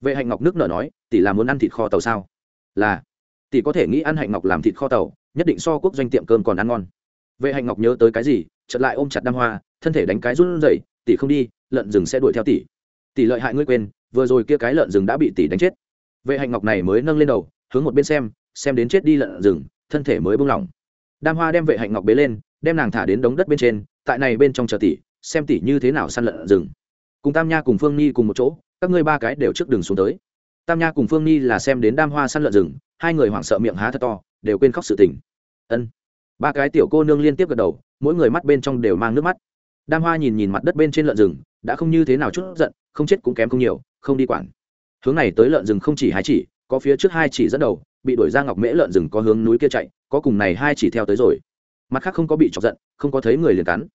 Vệ hạnh ngọc nước nở nói, tỷ là muốn ăn thịt kho tàu sao? Là. Tỷ có thể nghĩ ăn hạnh ngọc làm thịt kho tàu, nhất định so quốc doanh tiệm cơm còn ăn ngon. Vệ hạnh ngọc nhớ tới cái gì, chợt lại ôm chặt đam hoa, thân thể đánh cái run rẩy, tỷ không đi, lợn rừng sẽ đuổi theo tỷ. Tỷ lợi hại ngươi quên, vừa rồi kia cái lợn rừng đã bị tỷ đánh chết. Vệ hạnh ngọc này mới nâng lên đầu, hướng một bên xem xem đến chết đi lợn rừng, thân thể mới buông lỏng. Đam hoa đem vệ hạnh ngọc bế lên, đem nàng thả đến đống đất bên trên, tại này bên trong chờ tỷ xem tỷ như thế nào săn lợn rừng. Cùng tam nha cùng phương nhi cùng một chỗ, các ngươi ba cái đều trước đường xuống tới. Tam nha cùng phương nhi là xem đến đam hoa săn lợn rừng, hai người hoảng sợ miệng há thật to, đều quên khóc sự tình. Ân. Ba cái tiểu cô nương liên tiếp gật đầu, mỗi người mắt bên trong đều mang nước mắt. Đam hoa nhìn nhìn mặt đất bên trên lợn rừng, đã không như thế nào chút giận, không chết cũng kém không nhiều, không đi quản. Hướng này tới lợn rừng không chỉ hai chỉ, có phía trước hai chỉ dẫn đầu, bị đuổi ra ngọc mễ lợn rừng có hướng núi kia chạy, có cùng này hai chỉ theo tới rồi. Mặt khác không có bị chọc giận, không có thấy người liền cắn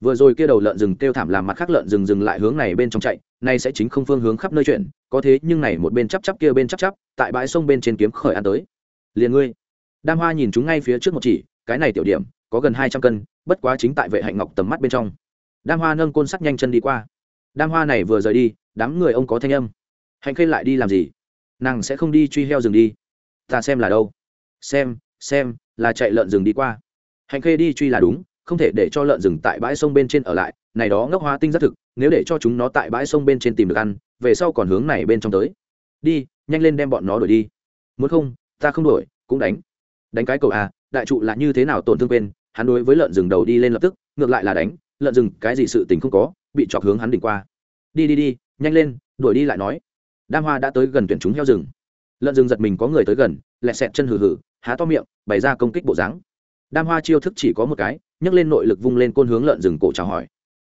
vừa rồi kia đầu lợn rừng kêu thảm làm mặt khác lợn rừng dừng lại hướng này bên trong chạy, nay sẽ chính không phương hướng khắp nơi chuyển, có thế nhưng này một bên chắp chắp kia bên chắp chắp, tại bãi sông bên trên kiếm khởi ăn tới. Liền ngươi. Đam hoa nhìn chúng ngay phía trước một chỉ, cái này tiểu điểm, có gần hai trăm cân, bất quá chính tại vệ hạnh ngọc tầm mắt bên trong. Đam hoa nâng côn sắt nhanh chân đi qua. Đam hoa này vừa rời đi, đám người ông có thanh âm. Hạnh khê lại đi làm gì? Nàng sẽ không đi truy heo rừng đi. Ta xem là đâu? Xem xem, là chạy lợn rừng đi qua. Hạnh khê đi truy là đúng không thể để cho lợn rừng tại bãi sông bên trên ở lại, này đó ngốc hoa tinh rất thực, nếu để cho chúng nó tại bãi sông bên trên tìm được ăn, về sau còn hướng này bên trong tới. Đi, nhanh lên đem bọn nó đuổi đi. Muốn không, ta không đuổi, cũng đánh. Đánh cái cầu à đại trụ là như thế nào tổn thương quên, hắn đối với lợn rừng đầu đi lên lập tức, ngược lại là đánh, lợn rừng cái gì sự tình không có, bị chọc hướng hắn đỉnh qua. Đi đi đi, nhanh lên, đuổi đi lại nói. Đam hoa đã tới gần tuyển chúng heo rừng. Lợn rừng giật mình có người tới gần, lẹ xẹt chân hừ hừ, há to miệng, bày ra công kích bộ dáng đam hoa chiêu thức chỉ có một cái, nhấc lên nội lực vung lên côn hướng lợn rừng cổ chào hỏi.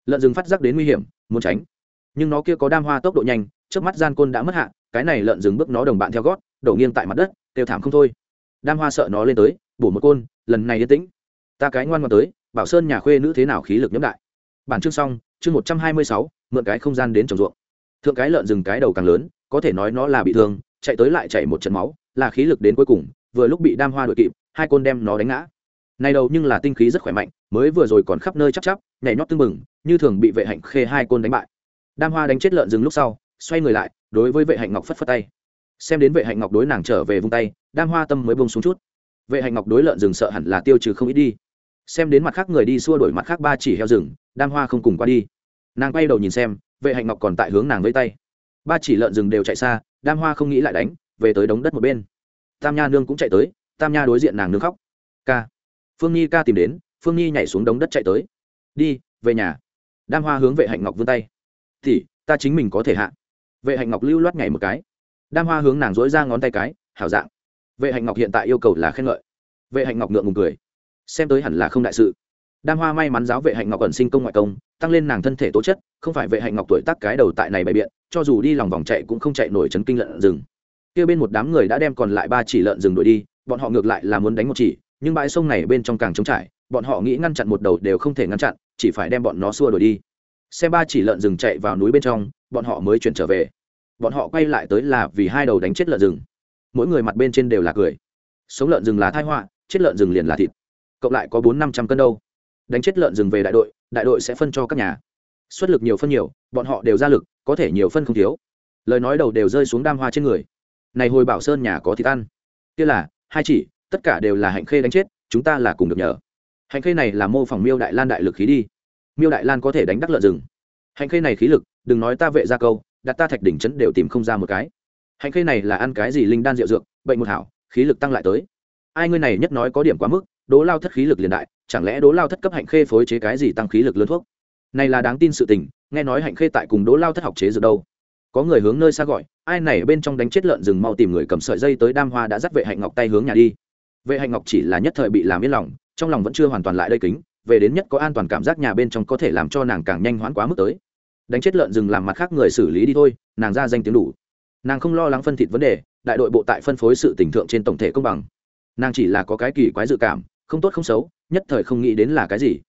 Lợn rừng phát giác đến nguy hiểm, muốn tránh. Nhưng nó kia có đam hoa tốc độ nhanh trước mắt gian côn đã mất hạ, cái này lợn rừng bước nó đồng bạn theo gót, đổ nghiêng tại mặt đất, kêu thảm không thôi. Đam hoa sợ nó lên tới, bổ một côn, lần này yên tĩnh. Ta cái ngoan ngoan tới, bảo sơn nhà khuê nữ thế nào khí lực nhấp đại. Bản chương xong, chương một trăm hai mươi sáu, mượn cái không gian đến trồng ruộng. Thượng cái lợn rừng cái đầu càng lớn, có thể nói nó là bị thương, chạy tới lại chạy một trận máu, là khí lực đến cuối cùng, vừa lúc bị đam hoa đuổi kịp, hai côn đem nó đánh ngã này đầu nhưng là tinh khí rất khỏe mạnh, mới vừa rồi còn khắp nơi chắc chắp, nhảy nhót tưng mừng như thường bị vệ hạnh khê hai côn đánh bại. Đam hoa đánh chết lợn rừng lúc sau, xoay người lại, đối với vệ hạnh ngọc phất phất tay. Xem đến vệ hạnh ngọc đối nàng trở về vung tay, đam hoa tâm mới bông xuống chút. Vệ hạnh ngọc đối lợn rừng sợ hẳn là tiêu trừ không ít đi. Xem đến mặt khác người đi xua đổi mặt khác ba chỉ heo rừng, đam hoa không cùng qua đi. Nàng quay đầu nhìn xem, vệ hạnh ngọc còn tại hướng nàng với tay. Ba chỉ lợn rừng đều chạy xa, đam hoa không nghĩ lại đánh, về tới đống đất một bên. Tam nha nương cũng chạy tới, tam nha đối diện nàng nương khóc. Ca phương nhi ca tìm đến, phương nhi nhảy xuống đống đất chạy tới. Đi, về nhà. Đam hoa hướng vệ hạnh ngọc vươn tay. Thì ta chính mình có thể hạ. Vệ hạnh ngọc lưu loát nhảy một cái. Đam hoa hướng nàng dối ra ngón tay cái, hảo dạng. Vệ hạnh ngọc hiện tại yêu cầu là khen ngợi. Vệ hạnh ngọc ngượng ngùng cười. Xem tới hẳn là không đại sự. Đam hoa may mắn giáo vệ hạnh ngọc ẩn sinh công ngoại công, tăng lên nàng thân thể tố chất, không phải vệ hạnh ngọc tuổi tác cái đầu tại này bày biện, cho dù đi lòng vòng chạy cũng không chạy nổi chấn kinh lợn rừng. Kia bên một đám người đã đem còn lại ba chỉ lợn rừng đuổi đi, bọn họ ngược lại là muốn đánh một chỉ nhưng bãi sông này bên trong càng trống trải, bọn họ nghĩ ngăn chặn một đầu đều không thể ngăn chặn, chỉ phải đem bọn nó xua đuổi đi. Xe ba chỉ lợn rừng chạy vào núi bên trong, bọn họ mới chuyển trở về. Bọn họ quay lại tới là vì hai đầu đánh chết lợn rừng. Mỗi người mặt bên trên đều là cười. Sống lợn rừng là thai họa, chết lợn rừng liền là thịt. Cộng lại có bốn năm trăm cân đâu. Đánh chết lợn rừng về đại đội đại đội sẽ phân cho các nhà. Xuất lực nhiều phân nhiều, bọn họ đều ra lực, có thể nhiều phân không thiếu. Lời nói đầu đều rơi xuống đam hoa trên người. Này hồi bảo sơn nhà có thịt ăn. Kia là, hai chỉ tất cả đều là hạnh khê đánh chết, chúng ta là cùng được nhờ. Hạnh khê này là mô phỏng miêu đại lan đại lực khí đi. Miêu đại lan có thể đánh đắc lợn rừng. Hạnh khê này khí lực, đừng nói ta vệ ra câu, đặt ta thạch đỉnh chấn đều tìm không ra một cái. Hạnh khê này là ăn cái gì linh đan rượu dược, bệnh một hảo, khí lực tăng lại tới. Ai ngươi này nhất nói có điểm quá mức, đố lao thất khí lực liền đại, chẳng lẽ đố lao thất cấp hạnh khê phối chế cái gì tăng khí lực lớn thuốc? Này là đáng tin sự tình, nghe nói hạnh khê tại cùng đố lao thất học chế dược đâu. Có người hướng nơi xa gọi, ai này bên trong đánh chết lợn rừng mau tìm người cầm sợi dây tới đam hoa đã dắt vệ hạnh ngọc tay hướng nhà đi vệ hạnh ngọc chỉ là nhất thời bị làm yên lòng, trong lòng vẫn chưa hoàn toàn lại đây kính, về đến nhất có an toàn cảm giác nhà bên trong có thể làm cho nàng càng nhanh hoãn quá mức tới. Đánh chết lợn rừng làm mặt khác người xử lý đi thôi, nàng ra danh tiếng đủ. Nàng không lo lắng phân thịt vấn đề, đại đội bộ tại phân phối sự tình thượng trên tổng thể công bằng. Nàng chỉ là có cái kỳ quái dự cảm, không tốt không xấu, nhất thời không nghĩ đến là cái gì.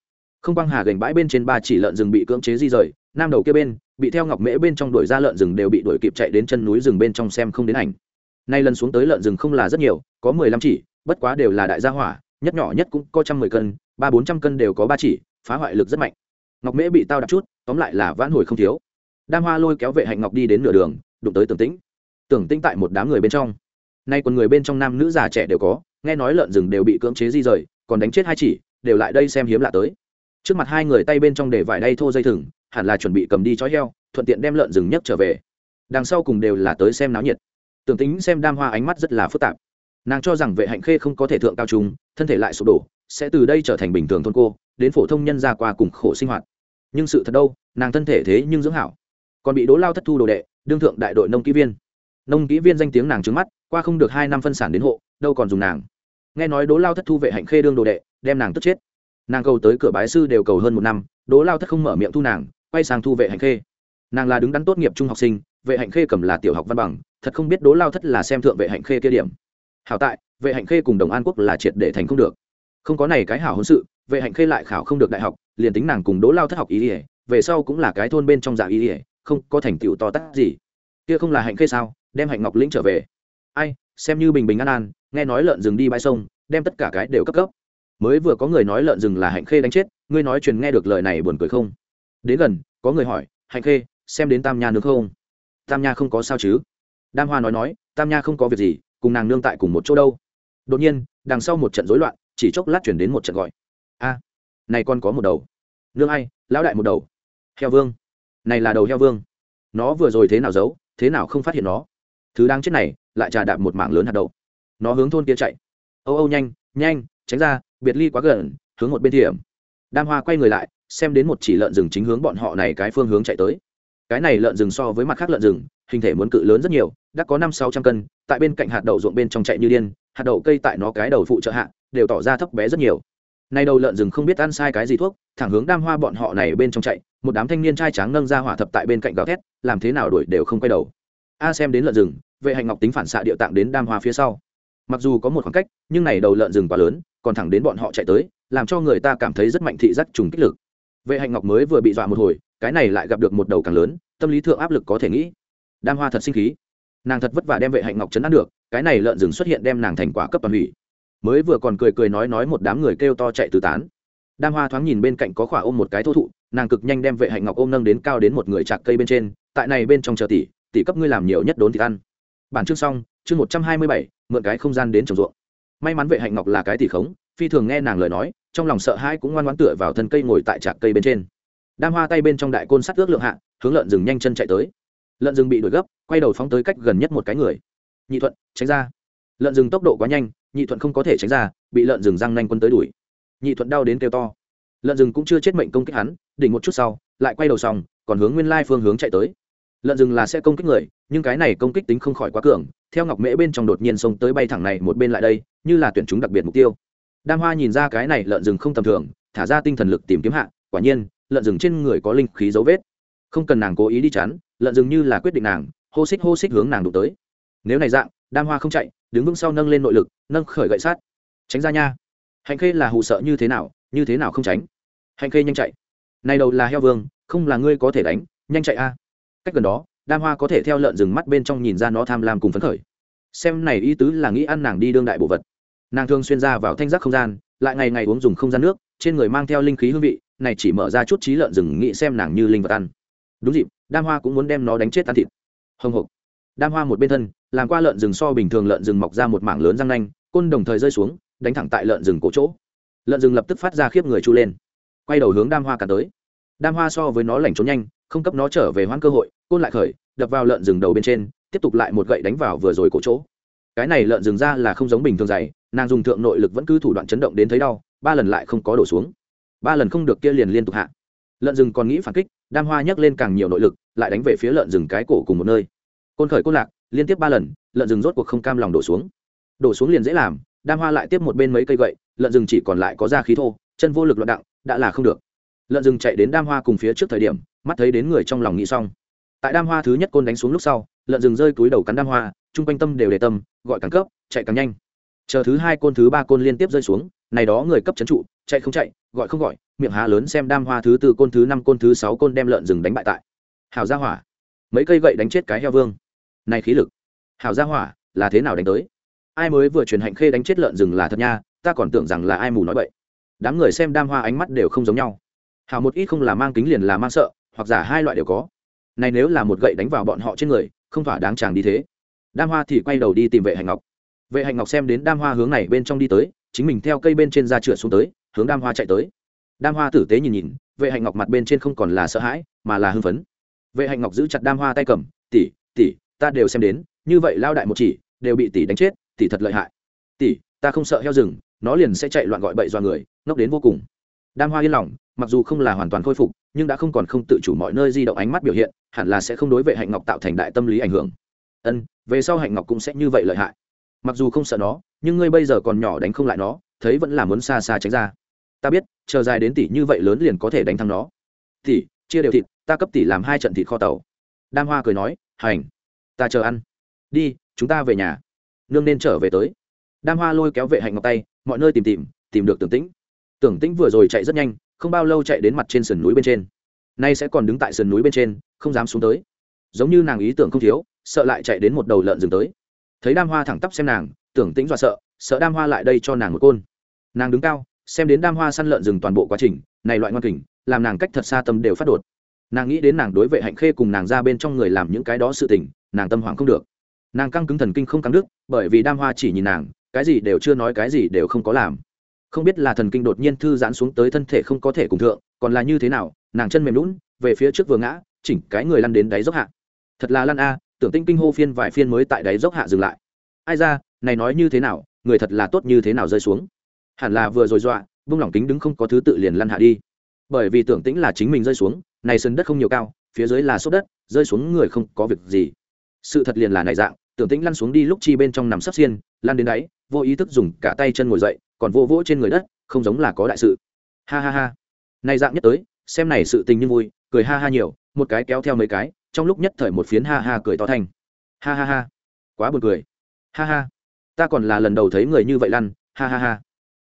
Không quang hà gành bãi bên trên ba chỉ lợn rừng bị cưỡng chế di rời, nam đầu kia bên, bị theo ngọc mễ bên trong đuổi ra lợn rừng đều bị đuổi kịp chạy đến chân núi rừng bên trong xem không đến ảnh. Nay lần xuống tới lợn rừng không là rất nhiều, có mười lăm chỉ bất quá đều là đại gia hỏa, nhất nhỏ nhất cũng có trăm mười cân, ba bốn trăm cân đều có ba chỉ, phá hoại lực rất mạnh. Ngọc mễ bị tao đặt chút, tóm lại là vãn hồi không thiếu. Đam hoa lôi kéo vệ hạnh ngọc đi đến nửa đường, đụng tới tưởng tĩnh. Tưởng tĩnh tại một đám người bên trong. Nay còn người bên trong nam nữ già trẻ đều có, nghe nói lợn rừng đều bị cưỡng chế di rời, còn đánh chết hai chỉ, đều lại đây xem hiếm lạ tới. Trước mặt hai người tay bên trong để vải đay thô dây thừng, hẳn là chuẩn bị cầm đi chói heo, thuận tiện đem lợn rừng nhấc trở về. Đằng sau cùng đều là tới xem náo nhiệt. Tưởng tính xem đam hoa ánh mắt rất là phức tạp nàng cho rằng vệ hạnh khê không có thể thượng cao trung, thân thể lại sụp đổ, sẽ từ đây trở thành bình thường thôn cô, đến phổ thông nhân ra qua cùng khổ sinh hoạt. Nhưng sự thật đâu, nàng thân thể thế nhưng dưỡng hảo. Còn bị đố lao thất thu đồ đệ, đương thượng đại đội nông kỹ viên. Nông kỹ viên danh tiếng nàng trứng mắt, qua không được hai năm phân sản đến hộ, đâu còn dùng nàng. Nghe nói đố lao thất thu vệ hạnh khê đương đồ đệ, đem nàng tức chết. Nàng cầu tới cửa bái sư đều cầu hơn một năm, đố lao thất không mở miệng thu nàng, quay sang thu vệ hạnh khê. Nàng là đứng đắn tốt nghiệp trung học sinh, vệ hạnh khê cầm là tiểu học văn bằng, thật không biết đố lao thất là xem thượng vệ hạnh khê kia điểm hảo tại, vệ hạnh khê cùng đồng an quốc là triệt để thành không được. Không có này cái hảo hôn sự, vệ hạnh khê lại khảo không được đại học, liền tính nàng cùng Đỗ lao thất học ý ỉa, về sau cũng là cái thôn bên trong dạng ý ỉa, không có thành tựu to tát gì. Kia không là hạnh khê sao, đem hạnh ngọc lĩnh trở về. Ai, xem như bình bình an an, nghe nói lợn rừng đi bãi sông, đem tất cả cái đều cấp cấp. Mới vừa có người nói lợn rừng là hạnh khê đánh chết, ngươi nói truyền nghe được lời này buồn cười không? Đến gần, có người hỏi, hạnh khê, xem đến tam nha nương không? Tam nha không có sao chứ? Đam hoa nói nói, tam nha không có việc gì cùng nàng nương tại cùng một chỗ đâu. Đột nhiên, đằng sau một trận rối loạn, chỉ chốc lát chuyển đến một trận gọi. A, này con có một đầu. Nương ai, lão đại một đầu. Heo vương. Này là đầu heo vương. Nó vừa rồi thế nào giấu, thế nào không phát hiện nó. Thứ đang chết này, lại trà đạp một mảng lớn hạt đậu. Nó hướng thôn kia chạy. Âu âu nhanh nhanh, tránh ra, biệt ly quá gần, hướng một bên thiểm đam hoa quay người lại, xem đến một chỉ lợn rừng chính hướng bọn họ này cái phương hướng chạy tới. Cái này lợn rừng so với mặt khác lợn rừng, hình thể muốn cự lớn rất nhiều đã có năm sáu trăm cân, tại bên cạnh hạt đậu ruộng bên trong chạy như điên, hạt đậu cây tại nó cái đầu phụ trợ hạ, đều tỏ ra thấp bé rất nhiều. Nay đầu lợn rừng không biết ăn sai cái gì thuốc, thẳng hướng đam hoa bọn họ này bên trong chạy, một đám thanh niên trai tráng nâng ra hỏa thập tại bên cạnh gào thét, làm thế nào đuổi đều không quay đầu. A xem đến lợn rừng, vệ hạnh ngọc tính phản xạ điệu tạng đến đam hoa phía sau. Mặc dù có một khoảng cách, nhưng này đầu lợn rừng quá lớn, còn thẳng đến bọn họ chạy tới, làm cho người ta cảm thấy rất mạnh thị giác trùng kích lực. Vệ hạnh ngọc mới vừa bị dọa một hồi, cái này lại gặp được một đầu càng lớn, tâm lý thượng áp lực có thể nghĩ. Đam hoa thật sinh khí nàng thật vất vả đem vệ hạnh ngọc chấn áp được, cái này lợn rừng xuất hiện đem nàng thành quả cấp toàn hủy. Mới vừa còn cười cười nói nói một đám người kêu to chạy từ tán. Đam hoa thoáng nhìn bên cạnh có khỏa ôm một cái thô thụ, nàng cực nhanh đem vệ hạnh ngọc ôm nâng đến cao đến một người chạc cây bên trên, tại này bên trong chờ tỷ tỷ cấp ngươi làm nhiều nhất đốn thịt ăn. Bản chương xong, chương một trăm hai mươi bảy, mượn cái không gian đến trồng ruộng. May mắn vệ hạnh ngọc là cái tỷ khống, phi thường nghe nàng lời nói, trong lòng sợ hãi cũng ngoan ngoãn tựa vào thân cây ngồi tại trạc cây bên trên. Đam hoa tay bên trong đại côn sắt ước lượng hạ, hướng lợn rừng nhanh chân chạy tới. Lợn rừng bị đuổi gấp quay đầu phóng tới cách gần nhất một cái người. Nhị thuận, tránh ra. Lợn rừng tốc độ quá nhanh, nhị thuận không có thể tránh ra, bị lợn rừng răng nanh quân tới đuổi. Nhị thuận đau đến kêu to. Lợn rừng cũng chưa chết mệnh công kích hắn, đỉnh một chút sau, lại quay đầu xong, còn hướng nguyên lai phương hướng chạy tới. Lợn rừng là sẽ công kích người, nhưng cái này công kích tính không khỏi quá cường, theo ngọc mễ bên trong đột nhiên xông tới bay thẳng này một bên lại đây, như là tuyển chúng đặc biệt mục tiêu. Đam hoa nhìn ra cái này lợn rừng không tầm thường, thả ra tinh thần lực tìm kiếm hạ, quả nhiên, lợn rừng trên người có linh khí dấu vết. Không cần nàng cố ý đi chắn lợn rừng như là quyết định nàng hô xích hô xích hướng nàng đụng tới. Nếu này dạng, đam hoa không chạy, đứng vững sau nâng lên nội lực, nâng khởi gậy sát. Tránh ra nha. Hạnh khê là hù sợ như thế nào, như thế nào không tránh? Hạnh khê nhanh chạy. Này đầu là heo vương, không là ngươi có thể đánh, nhanh chạy a. Cách gần đó, đam hoa có thể theo lợn rừng mắt bên trong nhìn ra nó tham lam cùng phấn khởi. Xem này ý tứ là nghĩ ăn nàng đi đương đại bộ vật. Nàng thường xuyên ra vào thanh giác không gian, lại ngày ngày uống dùng không gian nước, trên người mang theo linh khí hương vị, này chỉ mở ra chút trí lợn rừng nghĩ xem nàng như linh vật ăn. Đúng dịp, đam hoa cũng muốn đem nó đánh chết ăn thịt hồng hộc. Đam hoa một bên thân, làm qua lợn rừng so bình thường lợn rừng mọc ra một mảng lớn răng nanh, côn đồng thời rơi xuống, đánh thẳng tại lợn rừng cổ chỗ. Lợn rừng lập tức phát ra khiếp người chu lên. Quay đầu hướng đam hoa cả tới. Đam hoa so với nó lảnh trốn nhanh, không cấp nó trở về hoãn cơ hội, côn lại khởi, đập vào lợn rừng đầu bên trên, tiếp tục lại một gậy đánh vào vừa rồi cổ chỗ. Cái này lợn rừng ra là không giống bình thường dày, nàng dùng thượng nội lực vẫn cứ thủ đoạn chấn động đến thấy đau, ba lần lại không có đổ xuống. Ba lần không được kia liền liên tục hạ. Lợn rừng còn nghĩ phản kích, đam hoa nhấc lên càng nhiều nội lực lại đánh về phía lợn rừng cái cổ cùng một nơi. Côn khởi côn lạc, liên tiếp ba lần, lợn rừng rốt cuộc không cam lòng đổ xuống. Đổ xuống liền dễ làm, đam hoa lại tiếp một bên mấy cây gậy, lợn rừng chỉ còn lại có da khí thô, chân vô lực loạn đặng, đã là không được. Lợn rừng chạy đến đam hoa cùng phía trước thời điểm, mắt thấy đến người trong lòng nghĩ xong. Tại đam hoa thứ nhất côn đánh xuống lúc sau, lợn rừng rơi túi đầu cắn đam hoa, chung quanh tâm đều để tâm, gọi càng cấp, chạy càng nhanh. Chờ thứ hai côn thứ ba côn liên tiếp rơi xuống, này đó người cấp trấn trụ, chạy không chạy, gọi không gọi, miệng há lớn xem đam hoa thứ tư côn thứ năm côn thứ sáu côn đem lợn rừng đánh bại tại hào gia hỏa. Mấy cây gậy đánh chết cái heo vương. Này khí lực. Hào gia hỏa, là thế nào đánh tới? Ai mới vừa truyền hạnh khê đánh chết lợn rừng là thật nha, ta còn tưởng rằng là ai mù nói vậy đám người xem đam hoa ánh mắt đều không giống nhau. Hào một ít không là mang kính liền là mang sợ, hoặc giả hai loại đều có. Này nếu là một gậy đánh vào bọn họ trên người, không thỏa đáng chàng đi thế. Đam hoa thì quay đầu đi tìm vệ hành ngọc. Vệ hành ngọc xem đến đam hoa hướng này bên trong đi tới, chính mình theo cây bên trên ra trượt xuống tới, hướng đam hoa chạy tới. Đam hoa tử tế nhìn nhìn, vệ hạnh ngọc mặt bên trên không còn là sợ hãi, mà là hưng phấn vệ hạnh ngọc giữ chặt đam hoa tay cầm, tỷ tỷ, ta đều xem đến, như vậy lao đại một chỉ, đều bị tỷ đánh chết, tỷ thật lợi hại. Tỷ, ta không sợ heo rừng, nó liền sẽ chạy loạn gọi bậy do người, ngốc đến vô cùng. Đam hoa yên lòng, mặc dù không là hoàn toàn khôi phục, nhưng đã không còn không tự chủ mọi nơi di động ánh mắt biểu hiện, hẳn là sẽ không đối vệ hạnh ngọc tạo thành đại tâm lý ảnh hưởng. Ân, về sau hạnh ngọc cũng sẽ như vậy lợi hại. Mặc dù không sợ nó, nhưng ngươi bây giờ còn nhỏ đánh không lại nó, thấy vẫn là muốn xa xa tránh ra. Ta biết, chờ dài đến tỷ như vậy lớn liền có thể đánh thắng nó. Tỷ chia đều thịt, ta cấp tỷ làm hai trận thịt kho tàu. Đam hoa cười nói, hành, ta chờ ăn. Đi, chúng ta về nhà. Nương nên trở về tới. Đam hoa lôi kéo vệ hạnh ngọc tay, mọi nơi tìm tìm tìm được tưởng tĩnh. Tưởng tĩnh vừa rồi chạy rất nhanh, không bao lâu chạy đến mặt trên sườn núi bên trên. Nay sẽ còn đứng tại sườn núi bên trên, không dám xuống tới. Giống như nàng ý tưởng không thiếu, sợ lại chạy đến một đầu lợn rừng tới. Thấy đam hoa thẳng tắp xem nàng, tưởng tĩnh dọa sợ sợ đam hoa lại đây cho nàng một côn. Nàng đứng cao, xem đến đam hoa săn lợn rừng toàn bộ quá trình, này loại ngoan kình làm nàng cách thật xa tâm đều phát đột. Nàng nghĩ đến nàng đối vệ hạnh khê cùng nàng ra bên trong người làm những cái đó sự tình, nàng tâm hoảng không được. Nàng căng cứng thần kinh không căng đức bởi vì đam hoa chỉ nhìn nàng, cái gì đều chưa nói, cái gì đều không có làm. Không biết là thần kinh đột nhiên thư giãn xuống tới thân thể không có thể cùng thượng, còn là như thế nào, nàng chân mềm lún về phía trước vừa ngã, chỉnh cái người lăn đến đáy dốc hạ. Thật là lăn a, tưởng tinh kinh hô phiên vài phiên mới tại đáy dốc hạ dừng lại. Ai ra, này nói như thế nào, người thật là tốt như thế nào rơi xuống. Hẳn là vừa rồi dọa, vung lỏng kính đứng không có thứ tự liền lăn hạ đi bởi vì tưởng tĩnh là chính mình rơi xuống này sân đất không nhiều cao, phía dưới là sốt đất, rơi xuống người không có việc gì. Sự thật liền là này dạng, tưởng tĩnh lăn xuống đi lúc chi bên trong nằm sắp xiên, lăn đến đáy, vô ý thức dùng cả tay chân ngồi dậy, còn vô vỗ trên người đất, không giống là có đại sự. Ha ha ha. Này dạng nhất tới, xem này sự tình như vui, cười ha ha nhiều, một cái kéo theo mấy cái, trong lúc nhất thời một phiến ha ha cười to thành. ha ha ha. Quá buồn cười. Ha ha. Ta còn là lần đầu thấy người như vậy lăn, ha ha ha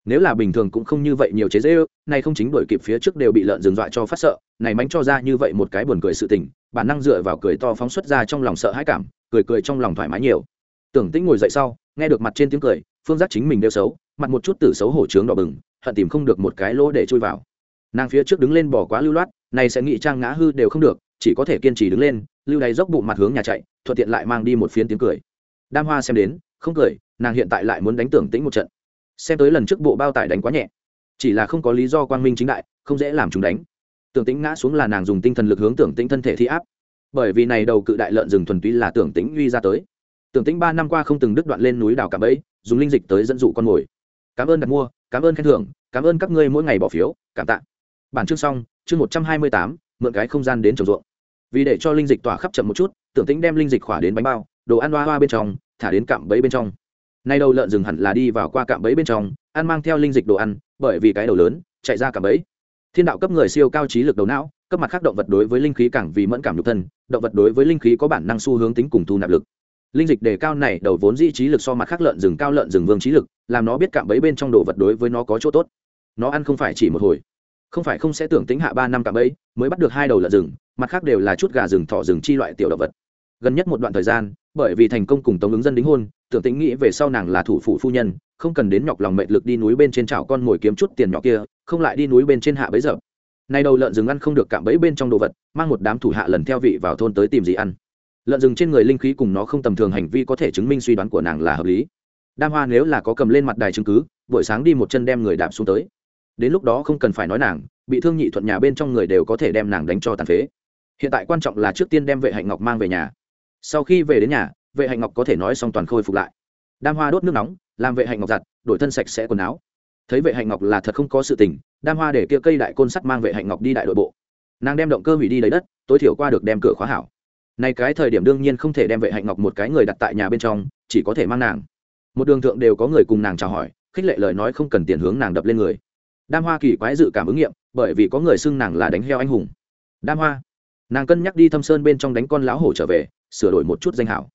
nếu là bình thường cũng không như vậy nhiều chế dễ ư này không chính đổi kịp phía trước đều bị lợn rừng dọa cho phát sợ, này mánh cho ra như vậy một cái buồn cười sự tình, bản năng dựa vào cười to phóng xuất ra trong lòng sợ hãi cảm, cười cười trong lòng thoải mái nhiều. Tưởng tĩnh ngồi dậy sau, nghe được mặt trên tiếng cười, phương giác chính mình đeo xấu, mặt một chút tử xấu hổ trướng đỏ bừng, hận tìm không được một cái lỗ để chui vào. Nàng phía trước đứng lên bỏ quá lưu loát, này sẽ nghĩ trang ngã hư đều không được, chỉ có thể kiên trì đứng lên, lưu đầy dốc bụng mặt hướng nhà chạy, thuận tiện lại mang đi một phiến tiếng cười. Đam hoa xem đến, không cười, nàng hiện tại lại muốn đánh tưởng tĩnh một trận xem tới lần trước bộ bao tải đánh quá nhẹ. Chỉ là không có lý do quang minh chính đại, không dễ làm chúng đánh. Tưởng tĩnh ngã xuống là nàng dùng tinh thần lực hướng tưởng tĩnh thân thể thi áp. Bởi vì này đầu cự đại lợn rừng thuần túy là tưởng tĩnh uy ra tới. Tưởng tĩnh ba năm qua không từng đứt đoạn lên núi đảo cạm bẫy, dùng linh dịch tới dẫn dụ con mồi. Cảm ơn đặt mua, cảm ơn khen thưởng, cảm ơn các ngươi mỗi ngày bỏ phiếu, cảm tạ. Bản chương xong, chương một trăm hai mươi tám, mượn cái không gian đến trồng ruộng. Vì để cho linh dịch tỏa khắp chậm một chút, tưởng tĩnh đem linh dịch khỏa đến bánh bao, đồ ăn hoa hoa bên trong, thả đến cạm bẫy bên trong nay đầu lợn rừng hẳn là đi vào qua cạm bẫy bên trong, ăn mang theo linh dịch đồ ăn, bởi vì cái đầu lớn, chạy ra cạm bẫy. Thiên đạo cấp người siêu cao trí lực đầu não, cấp mặt khác động vật đối với linh khí càng vì mẫn cảm nhục thân, động vật đối với linh khí có bản năng xu hướng tính cùng thu nạp lực. Linh dịch đề cao này đầu vốn di trí lực so mặt khác lợn rừng cao lợn rừng vương trí lực, làm nó biết cạm bẫy bên trong đồ vật đối với nó có chỗ tốt. Nó ăn không phải chỉ một hồi. Không phải không sẽ tưởng tính hạ ba năm cạm bẫy, mới bắt được hai đầu lợn rừng, mặt khác đều là chút gà rừng, thỏ rừng chi loại tiểu động vật. Gần nhất một đoạn thời gian, bởi vì thành công cùng tống ứng dân đính hôn tưởng tĩnh nghĩ về sau nàng là thủ phủ phu nhân, không cần đến nhọc lòng mệt lực đi núi bên trên chảo con mồi kiếm chút tiền nhỏ kia, không lại đi núi bên trên hạ bấy giờ. Nay đầu lợn rừng ăn không được cạm bẫy bên trong đồ vật, mang một đám thủ hạ lần theo vị vào thôn tới tìm gì ăn. Lợn rừng trên người linh khí cùng nó không tầm thường hành vi có thể chứng minh suy đoán của nàng là hợp lý. Đam hoa nếu là có cầm lên mặt đài chứng cứ, buổi sáng đi một chân đem người đạp xuống tới. Đến lúc đó không cần phải nói nàng, bị thương nhị thuận nhà bên trong người đều có thể đem nàng đánh cho tàn phế. Hiện tại quan trọng là trước tiên đem vệ hạnh ngọc mang về nhà. Sau khi về đến nhà vệ hạnh ngọc có thể nói xong toàn khôi phục lại. Đam hoa đốt nước nóng, làm vệ hạnh ngọc giặt, đổi thân sạch sẽ quần áo. Thấy vệ hạnh ngọc là thật không có sự tình, đam hoa để kia cây đại côn sắt mang vệ hạnh ngọc đi đại đội bộ. Nàng đem động cơ hủy đi lấy đất, tối thiểu qua được đem cửa khóa hảo. Nay cái thời điểm đương nhiên không thể đem vệ hạnh ngọc một cái người đặt tại nhà bên trong, chỉ có thể mang nàng. Một đường thượng đều có người cùng nàng chào hỏi, khích lệ lời nói không cần tiền hướng nàng đập lên người. Đam hoa kỳ quái dự cảm ứng nghiệm, bởi vì có người xưng nàng là đánh heo anh hùng. Đam hoa, nàng cân nhắc đi thâm sơn bên trong đánh con lão hổ trở về, sửa đổi một chút danh hảo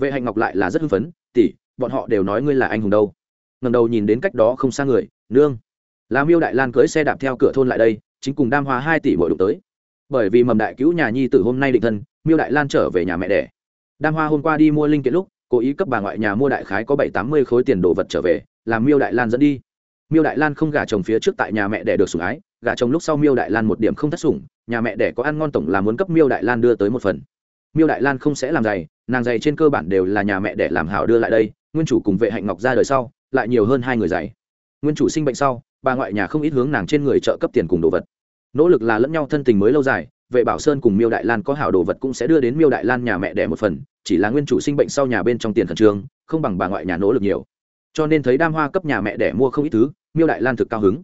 vệ hạnh ngọc lại là rất hưng phấn, tỷ, bọn họ đều nói ngươi là anh hùng đâu. Ngầm đầu nhìn đến cách đó không xa người, nương. Làm miêu đại lan cưỡi xe đạp theo cửa thôn lại đây, chính cùng đam hoa hai tỷ bội đụng tới. Bởi vì mầm đại cứu nhà nhi Tử hôm nay định thân, miêu đại lan trở về nhà mẹ đẻ. Đam hoa hôm qua đi mua linh kiện lúc, cố ý cấp bà ngoại nhà mua đại khái có bảy tám mươi khối tiền đồ vật trở về, làm miêu đại lan dẫn đi. Miêu đại lan không gả chồng phía trước tại nhà mẹ đẻ được sủng ái, gả chồng lúc sau miêu đại lan một điểm không thất sủng, nhà mẹ đẻ có ăn ngon tổng là muốn cấp miêu đại lan đưa tới một phần. Miêu đại lan không sẽ làm giày nàng giày trên cơ bản đều là nhà mẹ để làm hảo đưa lại đây, nguyên chủ cùng vệ hạnh ngọc ra đời sau, lại nhiều hơn hai người giày nguyên chủ sinh bệnh sau, bà ngoại nhà không ít hướng nàng trên người trợ cấp tiền cùng đồ vật. Nỗ lực là lẫn nhau thân tình mới lâu dài, vệ bảo sơn cùng miêu đại lan có hảo đồ vật cũng sẽ đưa đến miêu đại lan nhà mẹ đẻ một phần, chỉ là nguyên chủ sinh bệnh sau nhà bên trong tiền khẩn trương, không bằng bà ngoại nhà nỗ lực nhiều. Cho nên thấy đam hoa cấp nhà mẹ đẻ mua không ít thứ, miêu đại lan thực cao hứng.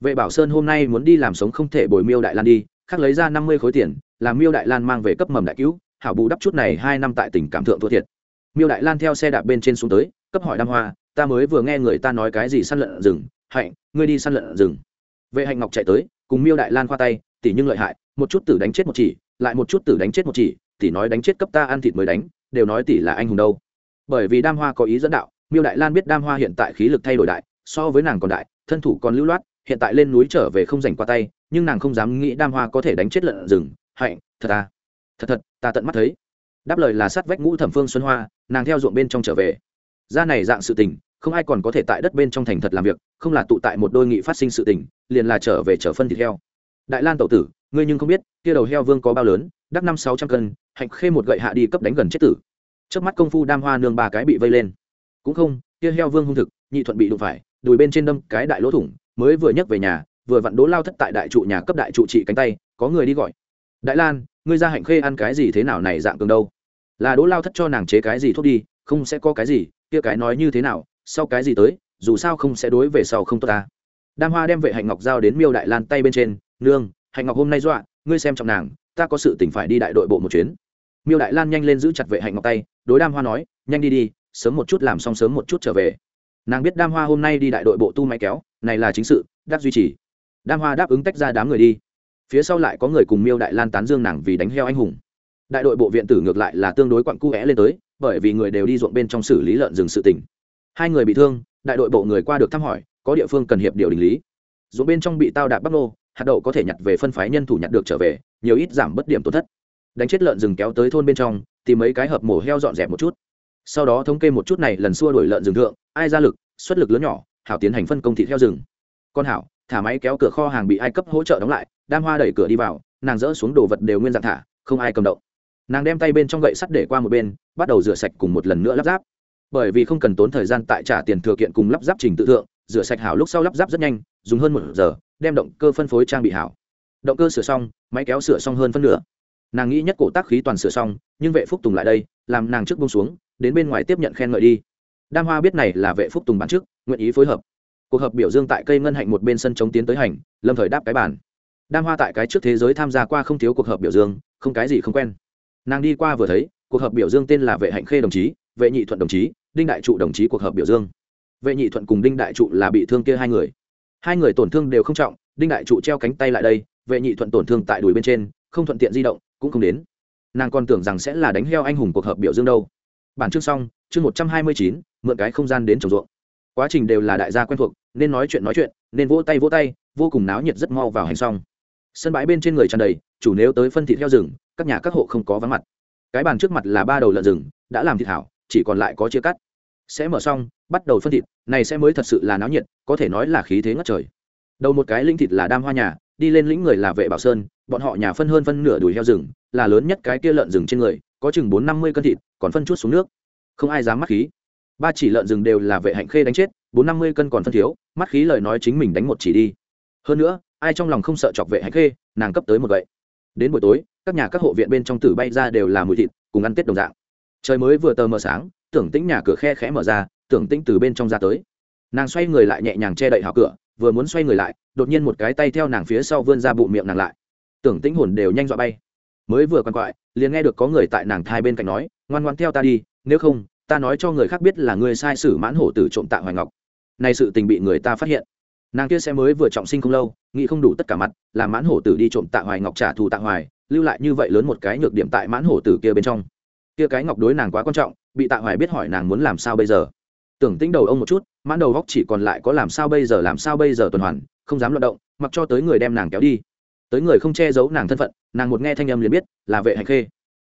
Vệ bảo sơn hôm nay muốn đi làm sống không thể bồi miêu đại lan đi, khác lấy ra năm mươi khối tiền, làm miêu đại lan mang về cấp mầm đại cứu hảo bù đắp chút này hai năm tại tỉnh cảm thượng thua thiệt. Miêu đại lan theo xe đạp bên trên xuống tới, cấp hỏi đam hoa, ta mới vừa nghe người ta nói cái gì săn lợn rừng, hạnh, ngươi đi săn lợn rừng. Vệ hạnh ngọc chạy tới, cùng miêu đại lan khoa tay, tỷ nhưng lợi hại, một chút tử đánh chết một chỉ, lại một chút tử đánh chết một chỉ, tỷ nói đánh chết cấp ta ăn thịt mới đánh, đều nói tỷ là anh hùng đâu. Bởi vì đam hoa có ý dẫn đạo, miêu đại lan biết đam hoa hiện tại khí lực thay đổi đại, so với nàng còn đại, thân thủ còn lưu loát, hiện tại lên núi trở về không giành qua tay, nhưng nàng không dám nghĩ đam hoa có thể đánh chết lợn rừng, hạnh, thật à thật thật ta tận mắt thấy. Đáp lời là sát vách ngũ thẩm phương xuân hoa, nàng theo ruộng bên trong trở về. Ra này dạng sự tình, không ai còn có thể tại đất bên trong thành thật làm việc, không là tụ tại một đôi nghị phát sinh sự tình, liền là trở về trở phân thịt heo. Đại lan tẩu tử, ngươi nhưng không biết, kia đầu heo vương có bao lớn, đắc năm sáu trăm cân, hạnh khê một gậy hạ đi cấp đánh gần chết tử. Trước mắt công phu đam hoa nương ba cái bị vây lên. Cũng không, kia heo vương hung thực, nhị thuận bị đụng phải, đùi bên trên đâm cái đại lỗ thủng, mới vừa nhấc về nhà, vừa vặn đố lao thất tại đại trụ nhà cấp đại trụ trị cánh tay, có người đi gọi. Đại lan ngươi ra hạnh khê ăn cái gì thế nào này dạng cường đâu? Là đố lao thất cho nàng chế cái gì thuốc đi, không sẽ có cái gì, kia cái nói như thế nào, sau cái gì tới, dù sao không sẽ đối về sau không tốt ta. Đam hoa đem vệ hạnh ngọc giao đến miêu đại lan tay bên trên, nương, hạnh ngọc hôm nay dọa, ngươi xem trọng nàng, ta có sự tỉnh phải đi đại đội bộ một chuyến. Miêu đại lan nhanh lên giữ chặt vệ hạnh ngọc tay, đối đam hoa nói, nhanh đi đi, sớm một chút làm xong sớm một chút trở về. Nàng biết đam hoa hôm nay đi đại đội bộ tu máy kéo, này là chính sự đáp duy trì. Đam hoa đáp ứng tách ra đám người đi phía sau lại có người cùng miêu đại lan tán dương nàng vì đánh heo anh hùng. Đại đội bộ viện tử ngược lại là tương đối quặn cu vẽ lên tới, bởi vì người đều đi ruộng bên trong xử lý lợn rừng sự tỉnh hai người bị thương, đại đội bộ người qua được thăm hỏi, có địa phương cần hiệp điều đình lý. Ruộng bên trong bị tao đạp bắp nô, hạt đậu có thể nhặt về phân phái nhân thủ nhặt được trở về, nhiều ít giảm bất điểm tổn thất. Đánh chết lợn rừng kéo tới thôn bên trong, tìm mấy cái hợp mổ heo dọn dẹp một chút. Sau đó thống kê một chút này lần xua đuổi lợn rừng thượng, ai ra lực, xuất lực lớn nhỏ, hảo tiến hành phân công thị heo rừng. Con hảo thả máy kéo cửa kho hàng bị ai cấp hỗ trợ đóng lại, đam hoa đẩy cửa đi vào, nàng dỡ xuống đồ vật đều nguyên dạng thả, không ai cầm động. Nàng đem tay bên trong gậy sắt để qua một bên, bắt đầu rửa sạch cùng một lần nữa lắp ráp. Bởi vì không cần tốn thời gian tại trả tiền thừa kiện cùng lắp ráp trình tự thượng, rửa sạch hảo lúc sau lắp ráp rất nhanh, dùng hơn một giờ, đem động cơ phân phối trang bị hảo. Động cơ sửa xong, máy kéo sửa xong hơn phân nửa. Nàng nghĩ nhất cổ tác khí toàn sửa xong, nhưng vệ phúc tùng lại đây, làm nàng trước bông xuống, đến bên ngoài tiếp nhận khen ngợi đi. Đam hoa biết này là vệ phúc tùng bán trước, nguyện ý phối hợp cuộc họp biểu dương tại cây ngân hạnh một bên sân chống tiến tới hành, lâm thời đáp cái bản đam hoa tại cái trước thế giới tham gia qua không thiếu cuộc họp biểu dương, không cái gì không quen. Nàng đi qua vừa thấy, cuộc họp biểu dương tên là vệ hạnh khê đồng chí, vệ nhị thuận đồng chí, đinh đại trụ đồng chí cuộc họp biểu dương. Vệ nhị thuận cùng đinh đại trụ là bị thương kia hai người. Hai người tổn thương đều không trọng, đinh đại trụ treo cánh tay lại đây, vệ nhị thuận tổn thương tại đùi bên trên, không thuận tiện di động, cũng không đến. Nàng còn tưởng rằng sẽ là đánh heo anh hùng cuộc họp biểu dương đâu. Bản chương xong, chương một trăm hai mươi chín, mượn cái không gian đến trồng ruộng quá trình đều là đại gia quen thuộc, nên nói chuyện nói chuyện, nên vỗ tay vỗ tay, vô cùng náo nhiệt rất mau vào hành xong. Sân bãi bên trên người tràn đầy, chủ nếu tới phân thịt heo rừng, các nhà các hộ không có vắng mặt. Cái bàn trước mặt là ba đầu lợn rừng, đã làm thịt hảo, chỉ còn lại có chia cắt. Sẽ mở xong, bắt đầu phân thịt, này sẽ mới thật sự là náo nhiệt, có thể nói là khí thế ngất trời. Đầu một cái linh thịt là đam hoa nhà, đi lên lĩnh người là vệ bảo sơn, bọn họ nhà phân hơn phân nửa đùi heo rừng, là lớn nhất cái kia lợn rừng trên người, có chừng bốn năm mươi cân thịt, còn phân chút xuống nước. Không ai dám mắc khí ba chỉ lợn rừng đều là vệ hạnh khê đánh chết, bốn năm mươi cân còn phân thiếu, mắt khí lời nói chính mình đánh một chỉ đi. Hơn nữa, ai trong lòng không sợ chọc vệ hạnh khê, nàng cấp tới một vậy đến buổi tối, các nhà các hộ viện bên trong tử bay ra đều là mùi thịt, cùng ăn tết đồng dạng. Trời mới vừa tờ mờ sáng, tưởng tĩnh nhà cửa khe khẽ mở ra, tưởng tĩnh từ bên trong ra tới. Nàng xoay người lại nhẹ nhàng che đậy hào cửa, vừa muốn xoay người lại, đột nhiên một cái tay theo nàng phía sau vươn ra bụng miệng nàng lại. Tưởng tĩnh hồn đều nhanh dọa bay. Mới vừa quằn quại, liền nghe được có người tại nàng thai bên cạnh nói, ngoan ngoan theo ta đi, nếu không ta nói cho người khác biết là ngươi sai sử mãn hổ tử trộm tạ hoài ngọc. Này sự tình bị người ta phát hiện. Nàng kia sẽ mới vừa trọng sinh không lâu, nghĩ không đủ tất cả mặt, là mãn hổ tử đi trộm tạ hoài ngọc trả thù tạ hoài, lưu lại như vậy lớn một cái nhược điểm tại mãn hổ tử kia bên trong. Kia cái ngọc đối nàng quá quan trọng, bị tạ hoài biết hỏi nàng muốn làm sao bây giờ. Tưởng tính đầu ông một chút, mãn đầu góc chỉ còn lại có làm sao bây giờ, làm sao bây giờ tuần hoàn, không dám luận động, mặc cho tới người đem nàng kéo đi. Tới người không che giấu nàng thân phận, nàng một nghe thanh âm liền biết là vệ hành khê.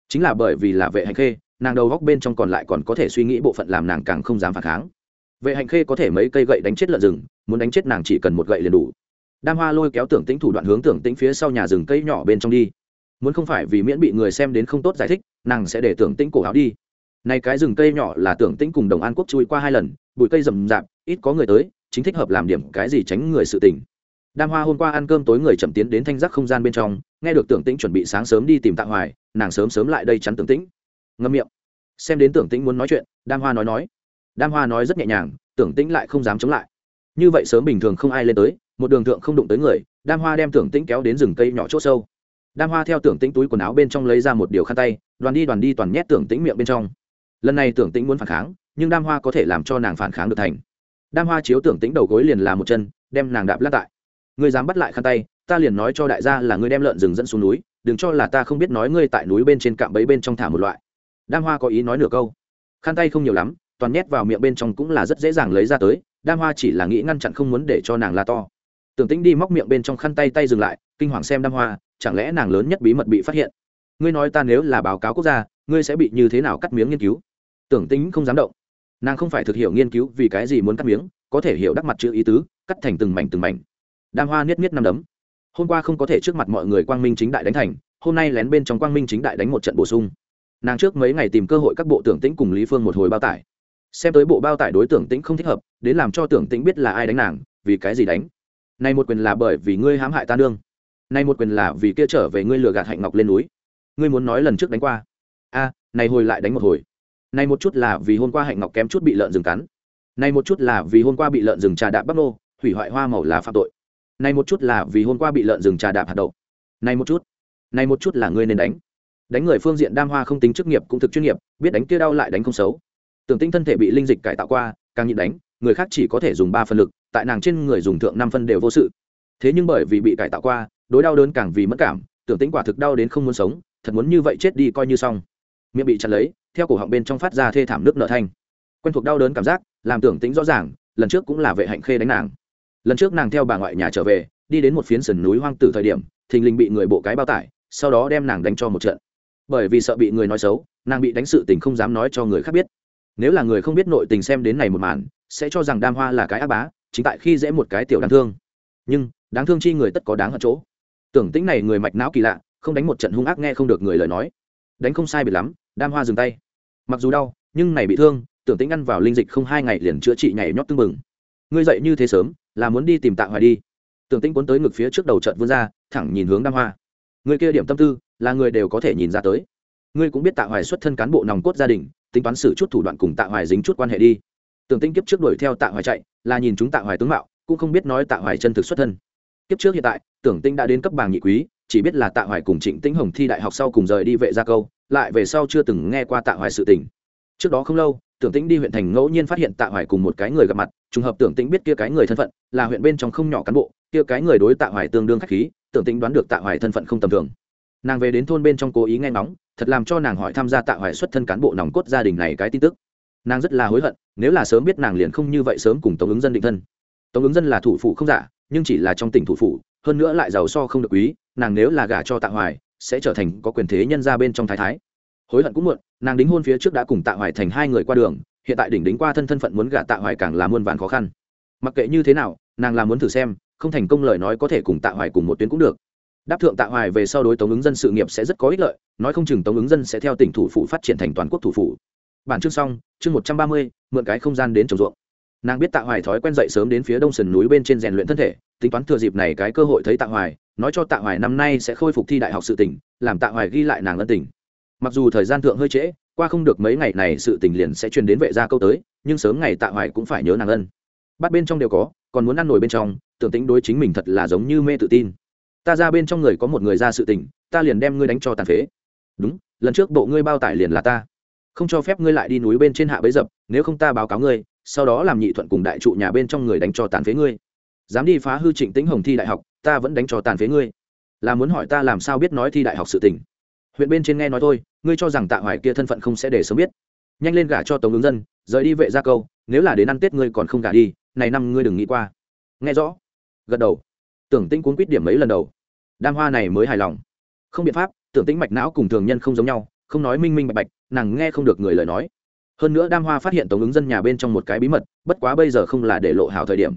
Chính là bởi vì là vệ hành khê nàng đầu góc bên trong còn lại còn có thể suy nghĩ bộ phận làm nàng càng không dám phản kháng. Vệ hành khê có thể mấy cây gậy đánh chết lợn rừng, muốn đánh chết nàng chỉ cần một gậy liền đủ. Đam hoa lôi kéo tưởng tĩnh thủ đoạn hướng tưởng tĩnh phía sau nhà rừng cây nhỏ bên trong đi. Muốn không phải vì miễn bị người xem đến không tốt giải thích, nàng sẽ để tưởng tĩnh cổ áo đi. Nay cái rừng cây nhỏ là tưởng tĩnh cùng đồng an quốc chui qua hai lần, bụi cây rậm rạp, ít có người tới, chính thích hợp làm điểm cái gì tránh người sự tình. Đam hoa hôm qua ăn cơm tối người chậm tiến đến thanh giác không gian bên trong, nghe được tưởng tĩnh chuẩn bị sáng sớm đi tìm tạ hoài, nàng sớm sớm lại đây chắn tưởng tĩnh ngâm miệng. Xem đến tưởng tĩnh muốn nói chuyện, đam hoa nói nói. Đam hoa nói rất nhẹ nhàng, tưởng tĩnh lại không dám chống lại. Như vậy sớm bình thường không ai lên tới, một đường thượng không đụng tới người, đam hoa đem tưởng tĩnh kéo đến rừng cây nhỏ c h ỗ sâu. Đam hoa theo tưởng tĩnh túi quần áo bên trong lấy ra một điều khăn tay, đoàn đi đoàn đi toàn nhét tưởng tĩnh miệng bên trong. Lần này tưởng tĩnh muốn phản kháng, nhưng đam hoa có thể làm cho nàng phản kháng được thành. Đam hoa chiếu tưởng tĩnh đầu gối liền là một chân, đem nàng đạp lát tại. Ngươi dám bắt lại khăn tay, ta liền nói cho đại gia là ngươi đem lợn rừng dẫn xuống núi, đừng cho là ta không biết nói ngươi tại núi bên trên cạm bẫy bên trong thả một loại đam hoa có ý nói nửa câu. Khăn tay không nhiều lắm, toàn nhét vào miệng bên trong cũng là rất dễ dàng lấy ra tới, đam hoa chỉ là nghĩ ngăn chặn không muốn để cho nàng la to. Tưởng tĩnh đi móc miệng bên trong khăn tay tay dừng lại, kinh hoàng xem đam hoa, chẳng lẽ nàng lớn nhất bí mật bị phát hiện? Ngươi nói ta nếu là báo cáo quốc gia, ngươi sẽ bị như thế nào cắt miếng nghiên cứu? Tưởng tĩnh không dám động. Nàng không phải thực hiểu nghiên cứu vì cái gì muốn cắt miếng, có thể hiểu đắc mặt chữ ý tứ, cắt thành từng mảnh từng mảnh. Đam hoa niết niết năm đấm. Hôm qua không có thể trước mặt mọi người quang minh chính đại đánh thành, hôm nay lén bên trong quang minh chính đại đánh một trận bổ sung nàng trước mấy ngày tìm cơ hội các bộ tưởng tĩnh cùng lý phương một hồi bao tải. Xem tới bộ bao tải đối tưởng tĩnh không thích hợp, đến làm cho tưởng tĩnh biết là ai đánh nàng, vì cái gì đánh? Này một quyền là bởi vì ngươi hãm hại ta nương. Này một quyền là vì kia trở về ngươi lừa gạt hạnh ngọc lên núi. Ngươi muốn nói lần trước đánh qua. A, này hồi lại đánh một hồi. Này một chút là vì hôm qua hạnh ngọc kém chút bị lợn rừng cắn. Này một chút là vì hôm qua bị lợn rừng trà đạp bắp nô, hủy hoại hoa màu là phạm tội. Này một chút là vì hôm qua bị lợn rừng trà đạp hạt đậu. Này một chút. Này một chút là ngươi nên đánh đánh người phương diện đam hoa không tính chức nghiệp cũng thực chuyên nghiệp, biết đánh kia đau lại đánh không xấu. Tưởng tinh thân thể bị linh dịch cải tạo qua, càng nhịn đánh, người khác chỉ có thể dùng ba phân lực, tại nàng trên người dùng thượng năm phân đều vô sự. Thế nhưng bởi vì bị cải tạo qua, đối đau đớn càng vì mất cảm, tưởng tính quả thực đau đến không muốn sống, thật muốn như vậy chết đi coi như xong. Miệng bị chặt lấy, theo cổ họng bên trong phát ra thê thảm nước nợ thanh. Quen thuộc đau đớn cảm giác, làm tưởng tính rõ ràng, lần trước cũng là vệ hạnh khê đánh nàng. Lần trước nàng theo bà ngoại nhà trở về, đi đến một phiến sườn núi hoang tử thời điểm, thình lình bị người bộ cái bao tải, sau đó đem nàng đánh cho một trận bởi vì sợ bị người nói xấu, nàng bị đánh sự tình không dám nói cho người khác biết. Nếu là người không biết nội tình xem đến này một màn, sẽ cho rằng đam hoa là cái ác bá, chính tại khi dễ một cái tiểu đáng thương. Nhưng, đáng thương chi người tất có đáng ở chỗ. Tưởng tĩnh này người mạch não kỳ lạ, không đánh một trận hung ác nghe không được người lời nói. Đánh không sai biệt lắm, đam hoa dừng tay. Mặc dù đau, nhưng này bị thương, tưởng tĩnh ăn vào linh dịch không hai ngày liền chữa trị nhảy nhót tưng bừng. Ngươi dậy như thế sớm, là muốn đi tìm tạ hoài đi. Tưởng tĩnh cuốn tới ngực phía trước đầu trận vươn ra, thẳng nhìn hướng đam hoa người kia điểm tâm tư là người đều có thể nhìn ra tới. Ngươi cũng biết tạ hoài xuất thân cán bộ nòng cốt gia đình, tính toán xử chút thủ đoạn cùng tạ hoài dính chút quan hệ đi. Tưởng tinh kiếp trước đuổi theo tạ hoài chạy, là nhìn chúng tạ hoài tướng mạo, cũng không biết nói tạ hoài chân thực xuất thân. Kiếp trước hiện tại, tưởng tinh đã đến cấp bàng nhị quý, chỉ biết là tạ hoài cùng trịnh tĩnh hồng thi đại học sau cùng rời đi vệ gia câu, lại về sau chưa từng nghe qua tạ hoài sự tình. Trước đó không lâu, tưởng tĩnh đi huyện thành ngẫu nhiên phát hiện tạ hoài cùng một cái người gặp mặt, trùng hợp tưởng tĩnh biết kia cái người thân phận, là huyện bên trong không nhỏ cán bộ, kia cái người đối tạ hoài tương đương khách khí tưởng tính đoán được tạ hoài thân phận không tầm thường. Nàng về đến thôn bên trong cố ý nghe ngóng, thật làm cho nàng hỏi tham gia tạ hoài xuất thân cán bộ nòng cốt gia đình này cái tin tức. Nàng rất là hối hận, nếu là sớm biết nàng liền không như vậy sớm cùng tống ứng dân định thân. Tống ứng dân là thủ phủ không giả, nhưng chỉ là trong tỉnh thủ phủ, hơn nữa lại giàu so không được quý, nàng nếu là gả cho tạ hoài, sẽ trở thành có quyền thế nhân ra bên trong thái thái. Hối hận cũng muộn, nàng đính hôn phía trước đã cùng tạ hoài thành hai người qua đường, hiện tại đỉnh đính qua thân thân phận muốn gả tạ hoài càng là muôn vàn khó khăn. Mặc kệ như thế nào, nàng là muốn thử xem không thành công lời nói có thể cùng tạ hoài cùng một tuyến cũng được. Đáp thượng tạ hoài về sau đối tống ứng dân sự nghiệp sẽ rất có ích lợi, nói không chừng tống ứng dân sẽ theo tỉnh thủ phủ phát triển thành toàn quốc thủ phủ. Bản chương xong, chương một trăm ba mươi, mượn cái không gian đến trồng ruộng. Nàng biết tạ hoài thói quen dậy sớm đến phía đông sườn núi bên trên rèn luyện thân thể, tính toán thừa dịp này cái cơ hội thấy tạ hoài, nói cho tạ hoài năm nay sẽ khôi phục thi đại học sự tỉnh, làm tạ hoài ghi lại nàng ân tình. Mặc dù thời gian thượng hơi trễ, qua không được mấy ngày này sự tình liền sẽ truyền đến vệ gia câu tới, nhưng sớm ngày tạ hoài cũng phải nhớ nàng ân. Bắt bên trong đều có, còn muốn ăn nổi bên trong tưởng tính đối chính mình thật là giống như mê tự tin. Ta ra bên trong người có một người ra sự tình, ta liền đem ngươi đánh cho tàn phế. Đúng, lần trước bộ ngươi bao tải liền là ta. Không cho phép ngươi lại đi núi bên trên hạ bấy dập, nếu không ta báo cáo ngươi, sau đó làm nhị thuận cùng đại trụ nhà bên trong người đánh cho tàn phế ngươi. Dám đi phá hư trịnh tĩnh hồng thi đại học, ta vẫn đánh cho tàn phế ngươi. Là muốn hỏi ta làm sao biết nói thi đại học sự tình? Huyện bên trên nghe nói thôi, ngươi cho rằng tạ hoài kia thân phận không sẽ để sớm biết. Nhanh lên gả cho tống ứng dân, rời đi vệ gia câu, nếu là đến ăn tết ngươi còn không gả đi, này năm ngươi đừng nghĩ qua. Nghe rõ gật đầu. Tưởng tĩnh cuốn quýt điểm mấy lần đầu. Đam hoa này mới hài lòng. Không biện pháp, tưởng tĩnh mạch não cùng thường nhân không giống nhau, không nói minh minh bạch bạch, nàng nghe không được người lời nói. Hơn nữa đam hoa phát hiện tống ứng dân nhà bên trong một cái bí mật, bất quá bây giờ không là để lộ hảo thời điểm.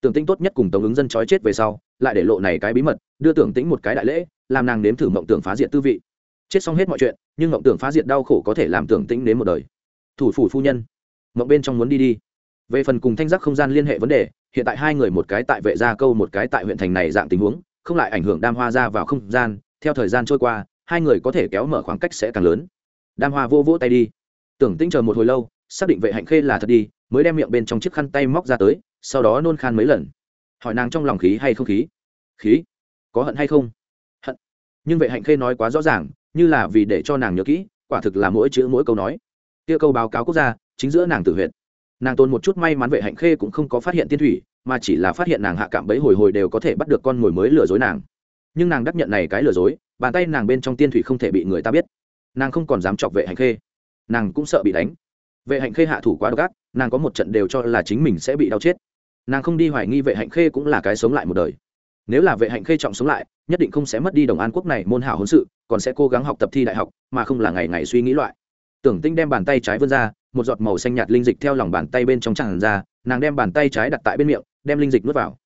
Tưởng tĩnh tốt nhất cùng tống ứng dân trói chết về sau, lại để lộ này cái bí mật, đưa tưởng tĩnh một cái đại lễ, làm nàng nếm thử mộng tưởng phá diệt tư vị. Chết xong hết mọi chuyện, nhưng mộng tưởng phá diệt đau khổ có thể làm tưởng tĩnh đến một đời. Thủ phủ phu nhân, mộng bên trong muốn đi đi. Về phần cùng thanh giác không gian liên hệ vấn đề hiện tại hai người một cái tại vệ gia câu một cái tại huyện thành này dạng tình huống, không lại ảnh hưởng đam hoa ra vào không gian, theo thời gian trôi qua, hai người có thể kéo mở khoảng cách sẽ càng lớn. Đam hoa vô vỗ tay đi. Tưởng tĩnh chờ một hồi lâu, xác định vệ hạnh khê là thật đi, mới đem miệng bên trong chiếc khăn tay móc ra tới, sau đó nôn khan mấy lần. Hỏi nàng trong lòng khí hay không khí? Khí? Có hận hay không? Hận. Nhưng vệ hạnh khê nói quá rõ ràng, như là vì để cho nàng nhớ kỹ, quả thực là mỗi chữ mỗi câu nói. Kia câu báo cáo quốc gia, chính giữa nàng tử huyện nàng tồn một chút may mắn vệ hạnh khê cũng không có phát hiện tiên thủy, mà chỉ là phát hiện nàng hạ cảm bẫy hồi hồi đều có thể bắt được con mồi mới lừa dối nàng. Nhưng nàng đắc nhận này cái lừa dối, bàn tay nàng bên trong tiên thủy không thể bị người ta biết. Nàng không còn dám chọc vệ hạnh khê. Nàng cũng sợ bị đánh. Vệ hạnh khê hạ thủ quá độc ác, nàng có một trận đều cho là chính mình sẽ bị đau chết. Nàng không đi hoài nghi vệ hạnh khê cũng là cái sống lại một đời. Nếu là vệ hạnh khê trọng sống lại, nhất định không sẽ mất đi đồng an quốc này môn hảo hôn sự, còn sẽ cố gắng học tập thi đại học, mà không là ngày ngày suy nghĩ loại. Tưởng tinh đem bàn tay trái vươn ra một giọt màu xanh nhạt linh dịch theo lòng bàn tay bên trong tràn ra, nàng đem bàn tay trái đặt tại bên miệng, đem linh dịch nuốt vào.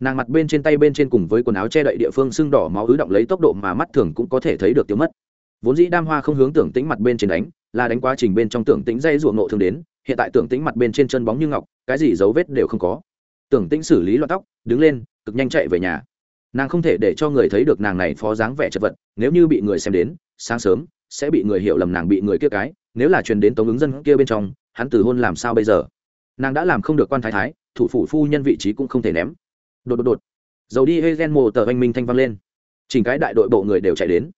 Nàng mặt bên trên tay bên trên cùng với quần áo che đậy địa phương sưng đỏ máu ứ động lấy tốc độ mà mắt thường cũng có thể thấy được tiêu mất. Vốn dĩ đam hoa không hướng tưởng tính mặt bên trên đánh, là đánh quá trình bên trong tưởng tính dây ruộng nộ thường đến, hiện tại tưởng tính mặt bên trên chân bóng như ngọc, cái gì dấu vết đều không có. Tưởng tính xử lý loạt tóc, đứng lên, cực nhanh chạy về nhà. Nàng không thể để cho người thấy được nàng này phó dáng vẻ chật vật, nếu như bị người xem đến, sáng sớm, sẽ bị người hiểu lầm nàng bị người kia cái nếu là truyền đến tống ứng dân kia bên trong, hắn từ hôn làm sao bây giờ? Nàng đã làm không được quan thái thái, thủ phủ phu nhân vị trí cũng không thể ném. Đột đột đột. Dầu đi hê gen mồ tờ anh minh thanh vang lên. Chỉnh cái đại đội bộ người đều chạy đến.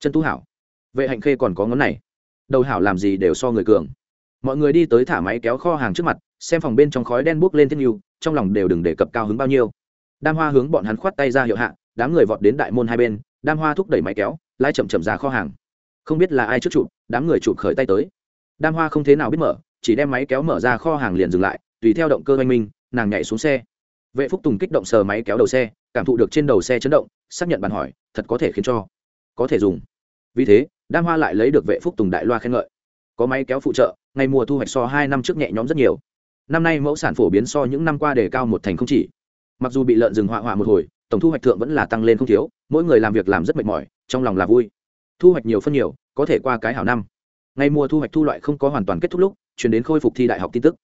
Chân tú hảo. Vệ hạnh khê còn có ngón này. Đầu hảo làm gì đều so người cường. Mọi người đi tới thả máy kéo kho hàng trước mặt, xem phòng bên trong khói đen buốc lên thiết nhiêu trong lòng đều đừng đề cập cao hứng bao nhiêu. Đam hoa hướng bọn hắn khoát tay ra hiệu hạ, đám người vọt đến đại môn hai bên, đam hoa thúc đẩy máy kéo lai chậm chậm ra kho hàng không biết là ai trước chụp, đám người chụp khởi tay tới. Đam hoa không thế nào biết mở, chỉ đem máy kéo mở ra kho hàng liền dừng lại, tùy theo động cơ oanh minh, nàng nhảy xuống xe. Vệ phúc tùng kích động sờ máy kéo đầu xe, cảm thụ được trên đầu xe chấn động, xác nhận bàn hỏi, thật có thể khiến cho, có thể dùng. Vì thế, đam hoa lại lấy được vệ phúc tùng đại loa khen ngợi. Có máy kéo phụ trợ, ngày mùa thu hoạch so hai năm trước nhẹ nhõm rất nhiều. Năm nay mẫu sản phổ biến so những năm qua đề cao một thành không chỉ. Mặc dù bị lợn rừng họa họa một hồi, tổng thu hoạch thượng vẫn là tăng lên không thiếu, mỗi người làm việc làm rất mệt mỏi, trong lòng là vui thu hoạch nhiều phân nhiều, có thể qua cái hảo năm. Ngày mùa thu hoạch thu loại không có hoàn toàn kết thúc lúc, chuyển đến khôi phục thi đại học tin tức.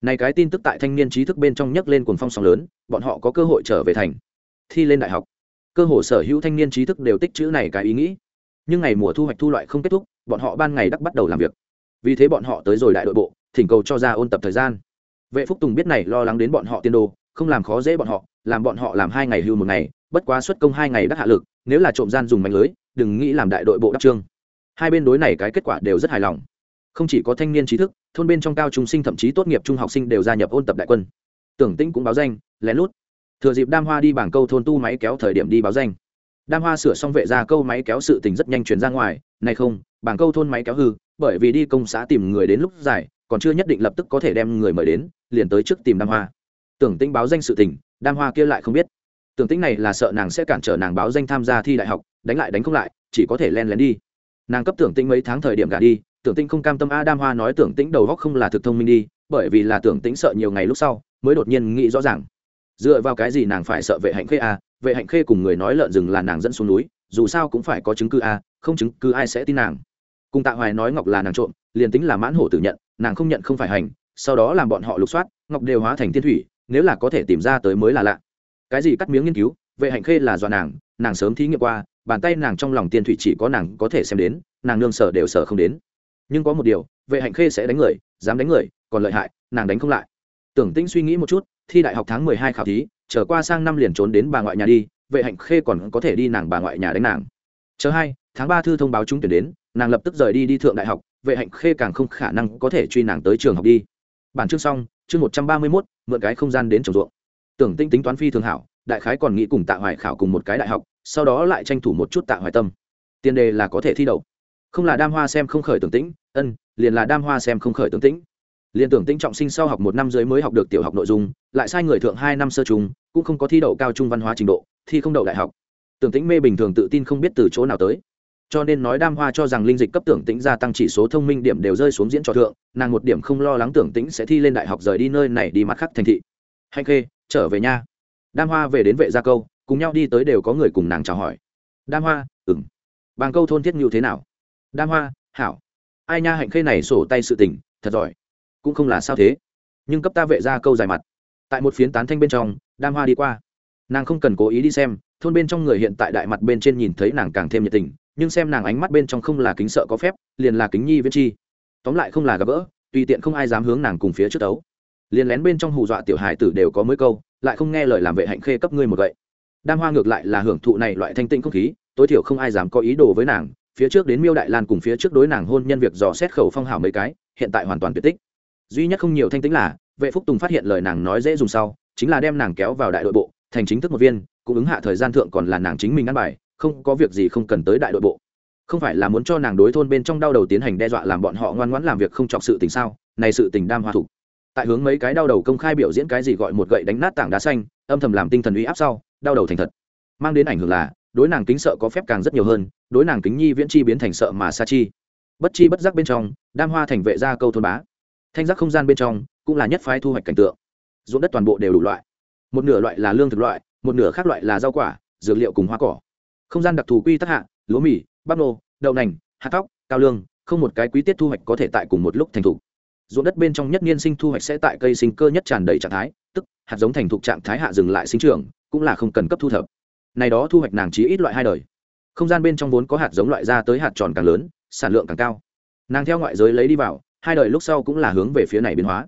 Này cái tin tức tại thanh niên trí thức bên trong nhấc lên cuồng phong sóng lớn, bọn họ có cơ hội trở về thành. Thi lên đại học. Cơ hồ sở hữu thanh niên trí thức đều tích chữ này cái ý nghĩ. Nhưng ngày mùa thu hoạch thu loại không kết thúc, bọn họ ban ngày đắc bắt đầu làm việc. Vì thế bọn họ tới rồi đại đội bộ, thỉnh cầu cho ra ôn tập thời gian. Vệ phúc tùng biết này lo lắng đến bọn họ tiên đồ, không làm khó dễ bọn họ, làm bọn họ làm hai ngày hưu một ngày, bất quá xuất công hai ngày đắc hạ lực, nếu là trộm gian dùng mánh lưới đừng nghĩ làm đại đội bộ đắc trương. Hai bên đối này cái kết quả đều rất hài lòng. Không chỉ có thanh niên trí thức, thôn bên trong cao trung sinh thậm chí tốt nghiệp trung học sinh đều gia nhập ôn tập đại quân. Tưởng tĩnh cũng báo danh, lén lút. Thừa dịp đam hoa đi bảng câu thôn tu máy kéo thời điểm đi báo danh. Đam hoa sửa xong vệ ra câu máy kéo sự tình rất nhanh chuyển ra ngoài, này không, bảng câu thôn máy kéo hư, bởi vì đi công xã tìm người đến lúc dài, còn chưa nhất định lập tức có thể đem người mời đến, liền tới trước tìm đam hoa. Tưởng tĩnh báo danh sự tình, đam hoa kia lại không biết. Tưởng tĩnh này là sợ nàng sẽ cản trở nàng báo danh tham gia thi đại học đánh lại đánh không lại, chỉ có thể len lén đi. Nàng cấp tưởng tĩnh mấy tháng thời điểm gả đi, tưởng tĩnh không cam tâm a đam hoa nói tưởng tĩnh đầu góc không là thực thông minh đi, bởi vì là tưởng tĩnh sợ nhiều ngày lúc sau, mới đột nhiên nghĩ rõ ràng. Dựa vào cái gì nàng phải sợ vệ hạnh khê a vệ hạnh khê cùng người nói lợn rừng là nàng dẫn xuống núi, dù sao cũng phải có chứng cứ a không chứng cứ ai sẽ tin nàng. Cùng tạ hoài nói ngọc là nàng trộm, liền tính là mãn hổ tự nhận, nàng không nhận không phải hành, sau đó làm bọn họ lục soát, ngọc đều hóa thành thiên thủy, nếu là có thể tìm ra tới mới là lạ. Cái gì cắt miếng nghiên cứu, vệ hạnh khê là do nàng nàng sớm thí nghiệm qua bàn tay nàng trong lòng tiên thủy chỉ có nàng có thể xem đến, nàng nương sở đều sở không đến. Nhưng có một điều, vệ hạnh khê sẽ đánh người, dám đánh người, còn lợi hại, nàng đánh không lại. Tưởng tĩnh suy nghĩ một chút, thi đại học tháng mười hai khảo thí trở qua sang năm liền trốn đến bà ngoại nhà đi, vệ hạnh khê còn có thể đi nàng bà ngoại nhà đánh nàng. Chờ hai, tháng ba thư thông báo trúng tuyển đến, nàng lập tức rời đi đi thượng đại học, vệ hạnh khê càng không khả năng có thể truy nàng tới trường học đi. Bản chương xong, chương một trăm ba mươi mốt, mượn cái không gian đến trồng ruộng. Tưởng tinh tính toán phi thường hảo, đại khái còn nghĩ cùng tạ hoài khảo cùng một cái đại học sau đó lại tranh thủ một chút tạ hoài tâm. Tiền đề là có thể thi đậu. Không là đam hoa xem không khởi tưởng tĩnh, ân, liền là đam hoa xem không khởi tưởng tĩnh. Liền tưởng tĩnh trọng sinh sau học một năm dưới mới học được tiểu học nội dung, lại sai người thượng hai năm sơ trung, cũng không có thi đậu cao trung văn hóa trình độ, thi không đậu đại học. Tưởng tĩnh mê bình thường tự tin không biết từ chỗ nào tới. Cho nên nói đam hoa cho rằng linh dịch cấp tưởng tĩnh gia tăng chỉ số thông minh điểm đều rơi xuống diễn trò thượng, nàng một điểm không lo lắng tưởng tĩnh sẽ thi lên đại học rời đi nơi này đi mặt khắc thành thị. Hay khê, trở về nha. Đam hoa về đến vệ gia câu cùng nhau đi tới đều có người cùng nàng chào hỏi. Đam hoa ừng bàng câu thôn thiết ngưu thế nào? Đam hoa, hảo. Ai nha hạnh khê này sổ tay sự tình, thật giỏi. Cũng không là sao thế. Nhưng cấp ta vệ ra câu dài mặt. Tại một phiến tán thanh bên trong, đam hoa đi qua. Nàng không cần cố ý đi xem, thôn bên trong người hiện tại đại mặt bên trên nhìn thấy nàng càng thêm nhiệt tình, nhưng xem nàng ánh mắt bên trong không là kính sợ có phép, liền là kính nhi viễn chi. Tóm lại không là gặp gỡ, tùy tiện không ai dám hướng nàng cùng phía trước đấu. Liền lén bên trong hù dọa tiểu hải tử đều có mấy câu, lại không nghe lời làm vệ hạnh khê cấp ngươi một gậy đam hoa ngược lại là hưởng thụ này loại thanh tịnh không khí, tối thiểu không ai dám có ý đồ với nàng, phía trước đến miêu đại lan cùng phía trước đối nàng hôn nhân việc dò xét khẩu phong hảo mấy cái, hiện tại hoàn toàn tuyệt tích. Duy nhất không nhiều thanh tĩnh là, vệ phúc tùng phát hiện lời nàng nói dễ dùng sau, chính là đem nàng kéo vào đại đội bộ, thành chính thức một viên, cũng ứng hạ thời gian thượng còn là nàng chính mình ăn bài, không có việc gì không cần tới đại đội bộ. Không phải là muốn cho nàng đối thôn bên trong đau đầu tiến hành đe dọa làm bọn họ ngoan ngoãn làm việc không chọc sự tình sao? Này sự tình đam hoa thủ. Tại hướng mấy cái đau đầu công khai biểu diễn cái gì gọi một gậy đánh nát tảng đá xanh, âm thầm làm tinh thần uy áp sau đau đầu thành thật. Mang đến ảnh hưởng là, đối nàng kính sợ có phép càng rất nhiều hơn, đối nàng kính nhi viễn chi biến thành sợ mà sa chi. Bất chi bất giác bên trong, đam hoa thành vệ ra câu thôn bá. Thanh giác không gian bên trong, cũng là nhất phái thu hoạch cảnh tượng. Ruộng đất toàn bộ đều đủ loại. Một nửa loại là lương thực loại, một nửa khác loại là rau quả, dược liệu cùng hoa cỏ. Không gian đặc thù quy tắc hạ, lúa mì, bắp nô, đậu nành, hạt tóc cao lương, không một cái quý tiết thu hoạch có thể tại cùng một lúc thành thục. Ruộng đất bên trong nhất niên sinh thu hoạch sẽ tại cây sinh cơ nhất tràn đầy trạng thái, tức hạt giống thành thục trạng thái hạ dừng lại sinh trưởng cũng là không cần cấp thu thập. Này đó thu hoạch nàng chí ít loại hai đời. Không gian bên trong vốn có hạt giống loại ra tới hạt tròn càng lớn, sản lượng càng cao. Nàng theo ngoại giới lấy đi vào, hai đời lúc sau cũng là hướng về phía này biến hóa.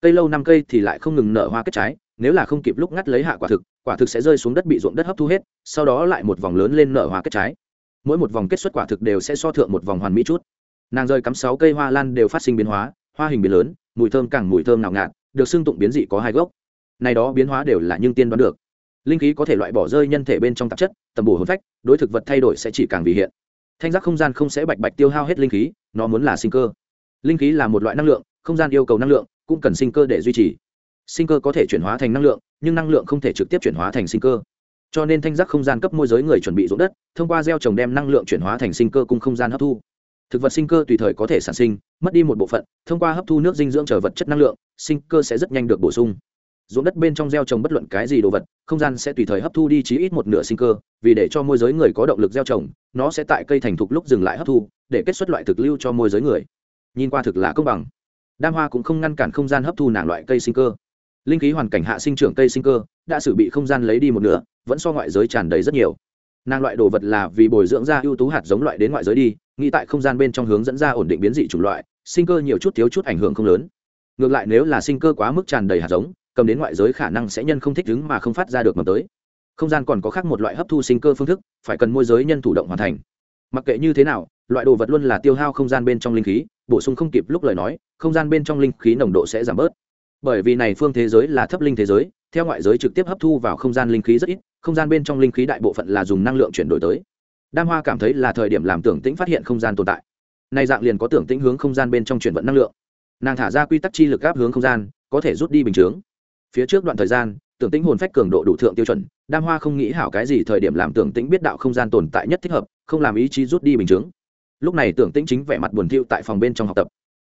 Cây lâu năm cây thì lại không ngừng nở hoa kết trái, nếu là không kịp lúc ngắt lấy hạ quả thực quả thực sẽ rơi xuống đất bị ruộng đất hấp thu hết, sau đó lại một vòng lớn lên nở hoa kết trái. Mỗi một vòng kết xuất quả thực đều sẽ so thượng một vòng hoàn mỹ chút. Nàng rơi cắm sáu cây hoa lan đều phát sinh biến hóa, hoa hình biến lớn, mùi thơm càng mùi thơm nào ngạt, được xưng tụng biến dị có hai gốc. Này đó biến hóa đều là nhưng tiên đoán được linh khí có thể loại bỏ rơi nhân thể bên trong tạp chất, tầm bổ hồn phách, đối thực vật thay đổi sẽ chỉ càng vì hiện. Thanh giác không gian không sẽ bạch bạch tiêu hao hết linh khí, nó muốn là sinh cơ. Linh khí là một loại năng lượng, không gian yêu cầu năng lượng, cũng cần sinh cơ để duy trì. Sinh cơ có thể chuyển hóa thành năng lượng, nhưng năng lượng không thể trực tiếp chuyển hóa thành sinh cơ. Cho nên thanh giác không gian cấp môi giới người chuẩn bị ruộng đất, thông qua gieo trồng đem năng lượng chuyển hóa thành sinh cơ cùng không gian hấp thu. Thực vật sinh cơ tùy thời có thể sản sinh, mất đi một bộ phận, thông qua hấp thu nước dinh dưỡng chờ vật chất năng lượng, sinh cơ sẽ rất nhanh được bổ sung ruộng đất bên trong gieo trồng bất luận cái gì đồ vật, không gian sẽ tùy thời hấp thu đi chí ít một nửa sinh cơ, vì để cho môi giới người có động lực gieo trồng, nó sẽ tại cây thành thục lúc dừng lại hấp thu, để kết xuất loại thực lưu cho môi giới người. Nhìn qua thực là công bằng. Đam hoa cũng không ngăn cản không gian hấp thu nàng loại cây sinh cơ. Linh khí hoàn cảnh hạ sinh trưởng cây sinh cơ, đã xử bị không gian lấy đi một nửa, vẫn so ngoại giới tràn đầy rất nhiều. Nàng loại đồ vật là vì bồi dưỡng ra ưu tú hạt giống loại đến ngoại giới đi, nghĩ tại không gian bên trong hướng dẫn ra ổn định biến dị chủng loại, sinh cơ nhiều chút thiếu chút ảnh hưởng không lớn. Ngược lại nếu là sinh cơ quá mức tràn đầy hạt giống cầm đến ngoại giới khả năng sẽ nhân không thích ứng mà không phát ra được mầm tới. Không gian còn có khác một loại hấp thu sinh cơ phương thức, phải cần môi giới nhân thủ động hoàn thành. Mặc kệ như thế nào, loại đồ vật luôn là tiêu hao không gian bên trong linh khí, bổ sung không kịp lúc lời nói, không gian bên trong linh khí nồng độ sẽ giảm bớt. Bởi vì này phương thế giới là thấp linh thế giới, theo ngoại giới trực tiếp hấp thu vào không gian linh khí rất ít, không gian bên trong linh khí đại bộ phận là dùng năng lượng chuyển đổi tới. Đam hoa cảm thấy là thời điểm làm tưởng tĩnh phát hiện không gian tồn tại. Nay dạng liền có tưởng tĩnh hướng không gian bên trong chuyển vận năng lượng. Nàng thả ra quy tắc chi lực áp hướng không gian, có thể rút đi bình chướng phía trước đoạn thời gian, tưởng tĩnh hồn phách cường độ đủ thượng tiêu chuẩn, đam hoa không nghĩ hảo cái gì thời điểm làm tưởng tĩnh biết đạo không gian tồn tại nhất thích hợp, không làm ý chí rút đi bình chứng. Lúc này tưởng tĩnh chính vẻ mặt buồn thiu tại phòng bên trong học tập.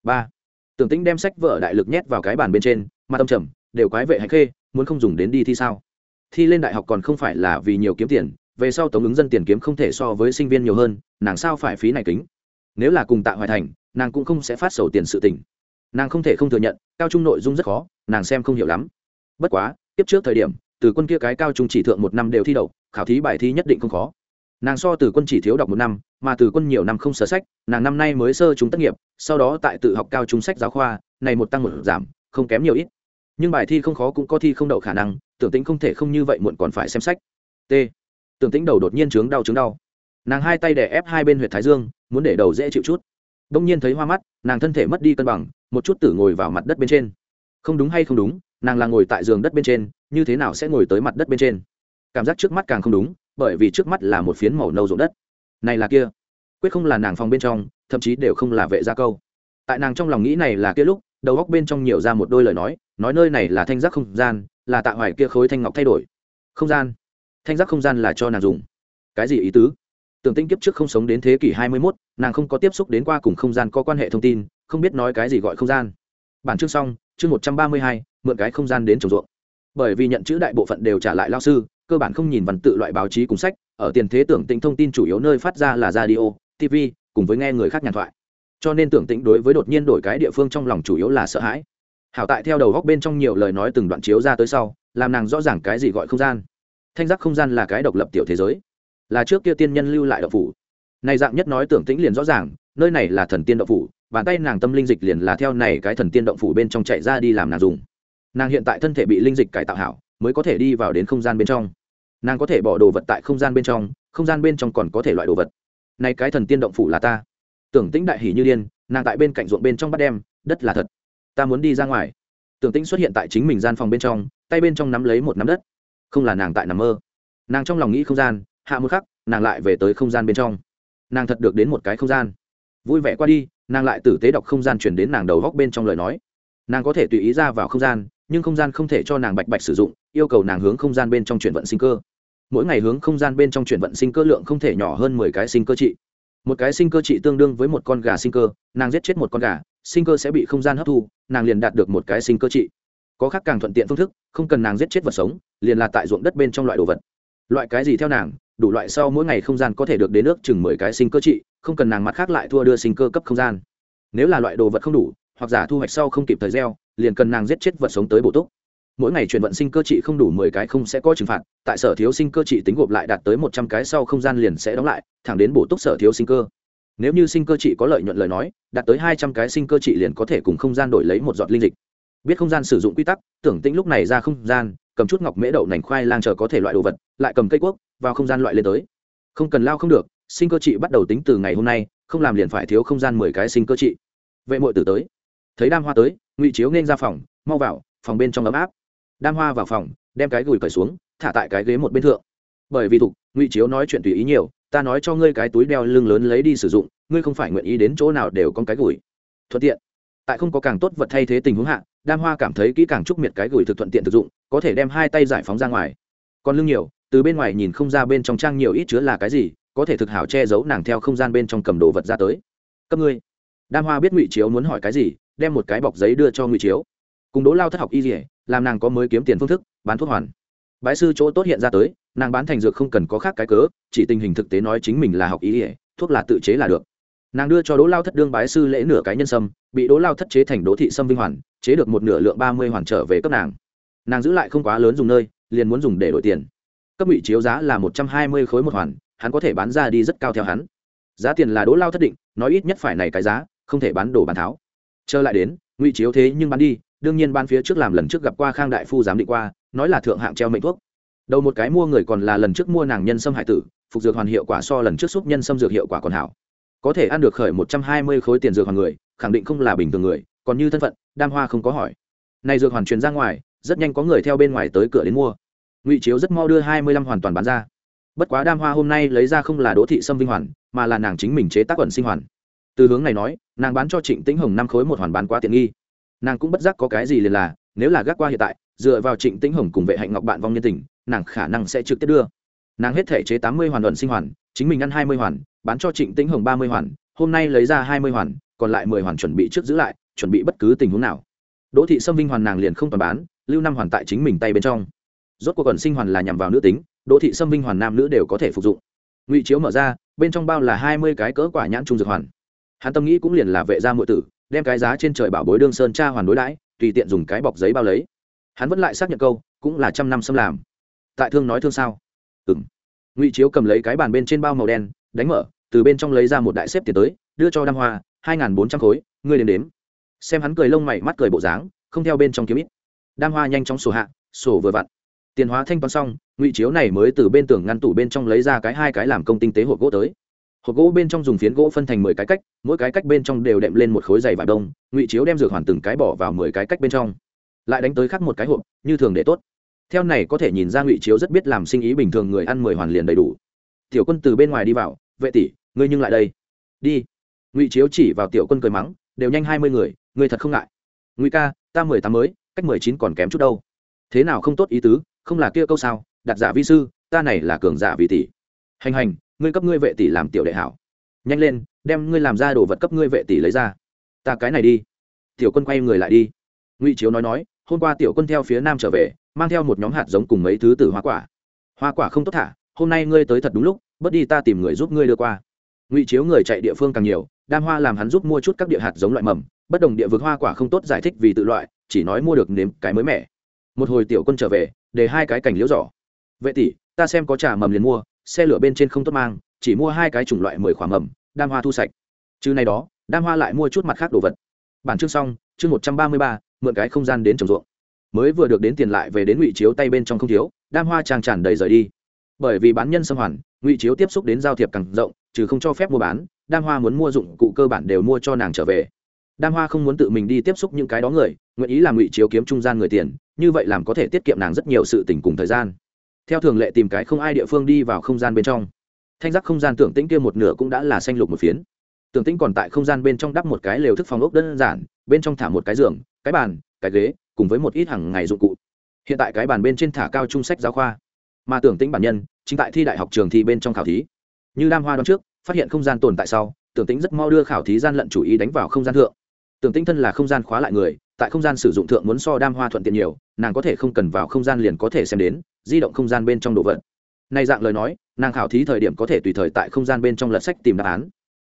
Ba, tưởng tĩnh đem sách vở đại lực nhét vào cái bàn bên trên mà tâm trầm, đều quái vệ hạnh khê, muốn không dùng đến đi thi sao? Thi lên đại học còn không phải là vì nhiều kiếm tiền, về sau tống ứng dân tiền kiếm không thể so với sinh viên nhiều hơn, nàng sao phải phí này kính? Nếu là cùng tạ hoài thành, nàng cũng không sẽ phát sầu tiền sự tình. Nàng không thể không thừa nhận, cao trung nội dung rất khó, nàng xem không hiểu lắm bất quá tiếp trước thời điểm, từ quân kia cái cao trung chỉ thượng một năm đều thi đậu, khảo thí bài thi nhất định không khó. Nàng so từ quân chỉ thiếu đọc một năm, mà từ quân nhiều năm không sở sách, nàng năm nay mới sơ chúng tất nghiệp, sau đó tại tự học cao trung sách giáo khoa, này một tăng một giảm, không kém nhiều ít. Nhưng bài thi không khó cũng có thi không đậu khả năng, tưởng tính không thể không như vậy muộn còn phải xem sách. T. Tưởng tính đầu đột nhiên trướng đau trướng đau. Nàng hai tay đè ép hai bên huyệt thái dương, muốn để đầu dễ chịu chút. Đông nhiên thấy hoa mắt, nàng thân thể mất đi cân bằng, một chút tử ngồi vào mặt đất bên trên không đúng hay không đúng nàng là ngồi tại giường đất bên trên như thế nào sẽ ngồi tới mặt đất bên trên? Cảm giác trước mắt càng không đúng bởi vì trước mắt là một phiến màu nâu ruộng đất. Này là kia. Quyết không là nàng phòng bên trong thậm chí đều không là vệ gia câu. Tại nàng trong lòng nghĩ này là kia lúc đầu góc bên trong nhiều ra một đôi lời nói nói nơi này là thanh giác không gian là tạ hoài kia khối thanh ngọc thay đổi. Không gian. Thanh giác không gian là cho nàng dùng. Cái gì ý tứ? Tưởng tinh kiếp trước không sống đến thế kỷ hai mươi 21, nàng không có tiếp xúc đến qua cùng không gian có quan hệ thông tin không biết nói cái gì gọi không gian. Bản chương xong chương một trăm ba mươi hai, mượn cái không gian đến trồng ruộng. Bởi vì nhận chữ đại bộ phận đều trả lại lao sư, cơ bản không nhìn văn tự loại báo chí cùng sách, ở tiền thế tưởng tĩnh thông tin chủ yếu nơi phát ra là radio, tv, cùng với nghe người khác nhàn thoại. Cho nên tưởng tĩnh đối với đột nhiên đổi cái địa phương trong lòng chủ yếu là sợ hãi. Hảo tại theo đầu góc bên trong nhiều lời nói từng đoạn chiếu ra tới sau, làm nàng rõ ràng cái gì gọi không gian. Thanh giác không gian là cái độc lập tiểu thế giới. Là trước kia tiên nhân lưu lại đậu phủ. Này dạng nhất nói tưởng tĩnh liền rõ ràng, nơi này là thần tiên đậu phủ bàn tay nàng tâm linh dịch liền là theo này cái thần tiên động phủ bên trong chạy ra đi làm nàng dùng. Nàng hiện tại thân thể bị linh dịch cải tạo hảo, mới có thể đi vào đến không gian bên trong. Nàng có thể bỏ đồ vật tại không gian bên trong, không gian bên trong còn có thể loại đồ vật. Này cái thần tiên động phủ là ta. Tưởng tĩnh đại hỉ như điên, nàng tại bên cạnh ruộng bên trong bắt đem, đất là thật. Ta muốn đi ra ngoài. Tưởng tĩnh xuất hiện tại chính mình gian phòng bên trong, tay bên trong nắm lấy một nắm đất. Không là nàng tại nằm mơ. Nàng trong lòng nghĩ không gian, hạ một khắc, nàng lại về tới không gian bên trong. Nàng thật được đến một cái không gian. Vui vẻ qua đi nàng lại tử tế đọc không gian chuyển đến nàng đầu góc bên trong lời nói. Nàng có thể tùy ý ra vào không gian, nhưng không gian không thể cho nàng bạch bạch sử dụng, yêu cầu nàng hướng không gian bên trong chuyển vận sinh cơ. Mỗi ngày hướng không gian bên trong chuyển vận sinh cơ lượng không thể nhỏ hơn mười cái sinh cơ trị. Một cái sinh cơ trị tương đương với một con gà sinh cơ, nàng giết chết một con gà, sinh cơ sẽ bị không gian hấp thu, nàng liền đạt được một cái sinh cơ trị. Có khác càng thuận tiện phương thức, không cần nàng giết chết vật sống, liền là tại ruộng đất bên trong loại đồ vật. Loại cái gì theo nàng đủ loại sau mỗi ngày không gian có thể được đến nước chừng mười cái sinh cơ trị, không cần nàng mặt khác lại thua đưa sinh cơ cấp không gian. Nếu là loại đồ vật không đủ, hoặc giả thu hoạch sau không kịp thời gieo, liền cần nàng giết chết vật sống tới bổ túc. Mỗi ngày chuyển vận sinh cơ trị không đủ mười cái không sẽ có trừng phạt, tại sở thiếu sinh cơ trị tính gộp lại đạt tới một trăm cái sau không gian liền sẽ đóng lại, thẳng đến bổ túc sở thiếu sinh cơ. Nếu như sinh cơ trị có lợi nhuận lời nói, đạt tới hai trăm cái sinh cơ trị liền có thể cùng không gian đổi lấy một giọt linh dịch biết không gian sử dụng quy tắc, tưởng tĩnh lúc này ra không gian, cầm chút ngọc mễ đậu nành khoai lang chờ có thể loại đồ vật, lại cầm cây cuốc, vào không gian loại lên tới. Không cần lao không được, sinh cơ trị bắt đầu tính từ ngày hôm nay, không làm liền phải thiếu không gian mười cái sinh cơ trị. Vệ mội tử tới. Thấy đam hoa tới, ngụy chiếu nên ra phòng, mau vào, phòng bên trong ấm áp. Đam hoa vào phòng, đem cái gùi cởi xuống, thả tại cái ghế một bên thượng. Bởi vì thục, ngụy chiếu nói chuyện tùy ý nhiều, ta nói cho ngươi cái túi đeo lưng lớn lấy đi sử dụng, ngươi không phải nguyện ý đến chỗ nào đều có cái gùi. Thuận tiện. Tại không có càng tốt vật thay thế tình huống hạ đam hoa cảm thấy kỹ càng trúc miệt cái gửi thực thuận tiện thực dụng, có thể đem hai tay giải phóng ra ngoài. Còn lưng nhiều, từ bên ngoài nhìn không ra bên trong trang nhiều ít chứa là cái gì, có thể thực hảo che giấu nàng theo không gian bên trong cầm đồ vật ra tới. Cấp ngươi, đam hoa biết ngụy chiếu muốn hỏi cái gì, đem một cái bọc giấy đưa cho ngụy chiếu. Cùng đỗ lao thất học y dỉa làm nàng có mới kiếm tiền phương thức, bán thuốc hoàn. Bãi sư chỗ tốt hiện ra tới, nàng bán thành dược không cần có khác cái cớ, chỉ tình hình thực tế nói chính mình là học y dỉa thuốc là tự chế là được nàng đưa cho đỗ lao thất đương bái sư lễ nửa cái nhân sâm, bị đỗ lao thất chế thành đỗ thị sâm vinh hoàn, chế được một nửa lượng ba mươi hoàn trở về cấp nàng. Nàng giữ lại không quá lớn dùng nơi, liền muốn dùng để đổi tiền. Cấp ngụy chiếu giá là một trăm hai mươi khối một hoàn, hắn có thể bán ra đi rất cao theo hắn. Giá tiền là đỗ lao thất định, nói ít nhất phải này cái giá, không thể bán đồ bán tháo. Trở lại đến, ngụy chiếu thế nhưng bán đi, đương nhiên ban phía trước làm lần trước gặp qua khang đại phu giám định qua, nói là thượng hạng treo mệnh thuốc. Đầu một cái mua người còn là lần trước mua nàng nhân sâm hải tử, phục dược hoàn hiệu quả so lần trước xúc nhân sâm dược hiệu quả còn hảo có thể ăn được khởi một trăm hai mươi khối tiền dược hoàn người, khẳng định không là bình thường người, còn như thân phận, đam hoa không có hỏi. Này dược hoàn truyền ra ngoài, rất nhanh có người theo bên ngoài tới cửa đến mua. Ngụy chiếu rất mau đưa hai mươi lăm hoàn toàn bán ra. Bất quá đam hoa hôm nay lấy ra không là đỗ thị sâm vinh hoàn, mà là nàng chính mình chế tác quần sinh hoàn. Từ hướng này nói, nàng bán cho trịnh tĩnh hồng năm khối một hoàn bán quá tiện nghi. Nàng cũng bất giác có cái gì liền là, nếu là gác qua hiện tại, dựa vào trịnh tĩnh hồng cùng vệ hạnh ngọc bạn vong nhân tình, nàng khả năng sẽ trực tiếp đưa. Nàng hết thể chế tám mươi hoàn luận sinh hoàn chính mình ăn hai mươi hoàn, bán cho trịnh tĩnh hồng ba mươi hoàn, hôm nay lấy ra hai mươi hoàn, còn lại mười hoàn chuẩn bị trước giữ lại, chuẩn bị bất cứ tình huống nào. Đỗ thị sâm vinh hoàn nàng liền không toàn bán, lưu năm hoàn tại chính mình tay bên trong. Rốt cuộc còn sinh hoàn là nhằm vào nữ tính, đỗ thị sâm vinh hoàn nam nữ đều có thể phục dụng. Ngụy chiếu mở ra, bên trong bao là hai mươi cái cỡ quả nhãn trung dược hoàn. Hắn tâm nghĩ cũng liền là vệ gia muội tử, đem cái giá trên trời bảo bối đương sơn cha hoàn đối đãi, tùy tiện dùng cái bọc giấy bao lấy. Hắn vẫn lại xác nhận câu, cũng là trăm năm xâm làm. Tại thương nói thương sao? Ừ m ngụy chiếu cầm lấy cái bàn bên trên bao màu đen đánh mở từ bên trong lấy ra một đại xếp tiền tới đưa cho đam hoa hai n g h n bốn trăm khối ngươi đến đếm xem hắn cười lông mày mắt cười bộ dáng không theo bên trong kiếm ít đam hoa nhanh chóng sổ hạ sổ vừa vặn tiền hóa thanh toán xong ngụy chiếu này mới từ bên tường ngăn tủ bên trong lấy ra cái hai cái làm công tinh tế hộp gỗ tới hộp gỗ bên trong dùng phiến gỗ phân thành mười cái cách mỗi cái cách bên trong đều đệm lên một khối dày vải đông ngụy chiếu đem dược hoàn từng cái bỏ vào mười cái cách bên trong lại đánh tới khắc một cái hộp như thường để tốt theo này có thể nhìn ra ngụy chiếu rất biết làm sinh ý bình thường, người ăn mười hoàn liền đầy đủ. Tiểu quân từ bên ngoài đi vào, vệ tỷ, ngươi nhưng lại đây. Đi. Ngụy chiếu chỉ vào tiểu quân cười mắng, đều nhanh hai mươi người, ngươi thật không ngại. Ngụy ca, ta mười tám mới, cách mười chín còn kém chút đâu. Thế nào không tốt ý tứ, không là kia câu sao, đặt giả vi sư, ta này là cường giả vì tỷ. Hành hành, ngươi cấp ngươi vệ tỷ làm tiểu đệ hảo. Nhanh lên, đem ngươi làm ra đồ vật cấp ngươi vệ tỷ lấy ra. Ta cái này đi. Tiểu quân quay người lại đi. Ngụy chiếu nói nói, hôm qua tiểu quân theo phía nam trở về mang theo một nhóm hạt giống cùng mấy thứ từ hoa quả. Hoa quả không tốt thả, hôm nay ngươi tới thật đúng lúc, bớt đi ta tìm người giúp ngươi đưa qua. Ngụy chiếu người chạy địa phương càng nhiều, đam hoa làm hắn giúp mua chút các địa hạt giống loại mầm, bất đồng địa vực hoa quả không tốt giải thích vì tự loại, chỉ nói mua được nếm cái mới mẻ. Một hồi tiểu quân trở về, để hai cái cảnh liễu giỏ. Vệ tỷ, ta xem có trà mầm liền mua, xe lửa bên trên không tốt mang, chỉ mua hai cái chủng loại mười khoảng mầm, đam hoa thu sạch. Chứ này đó, đam hoa lại mua chút mặt khác đồ vật. Bản chương xong, chương một trăm ba mươi ba, mượn cái không gian đến trồng ruộng mới vừa được đến tiền lại về đến ngụy chiếu tay bên trong không thiếu, đam hoa trang tràn đầy rời đi. Bởi vì bán nhân xâm hoàn, ngụy chiếu tiếp xúc đến giao thiệp càng rộng, trừ không cho phép mua bán, đam hoa muốn mua dụng cụ cơ bản đều mua cho nàng trở về. Đam hoa không muốn tự mình đi tiếp xúc những cái đó người, nguyện ý làm ngụy chiếu kiếm trung gian người tiền, như vậy làm có thể tiết kiệm nàng rất nhiều sự tình cùng thời gian. Theo thường lệ tìm cái không ai địa phương đi vào không gian bên trong. Thanh giác không gian tưởng tĩnh kia một nửa cũng đã là xanh lục một phiến. Tưởng tĩnh còn tại không gian bên trong đắp một cái lều thức phòng ốc đơn giản, bên trong thả một cái giường, cái bàn, cái ghế cùng với một ít hàng ngày dụng cụ. Hiện tại cái bàn bên trên thả cao trung sách giáo khoa. Mà tưởng tĩnh bản nhân, chính tại thi đại học trường thi bên trong khảo thí. Như đam hoa đoán trước, phát hiện không gian tồn tại sau, tưởng tĩnh rất mau đưa khảo thí gian lận chủ ý đánh vào không gian thượng. Tưởng tĩnh thân là không gian khóa lại người, tại không gian sử dụng thượng muốn so đam hoa thuận tiện nhiều, nàng có thể không cần vào không gian liền có thể xem đến, di động không gian bên trong đồ vật. Nay dạng lời nói, nàng khảo thí thời điểm có thể tùy thời tại không gian bên trong lật sách tìm đáp án.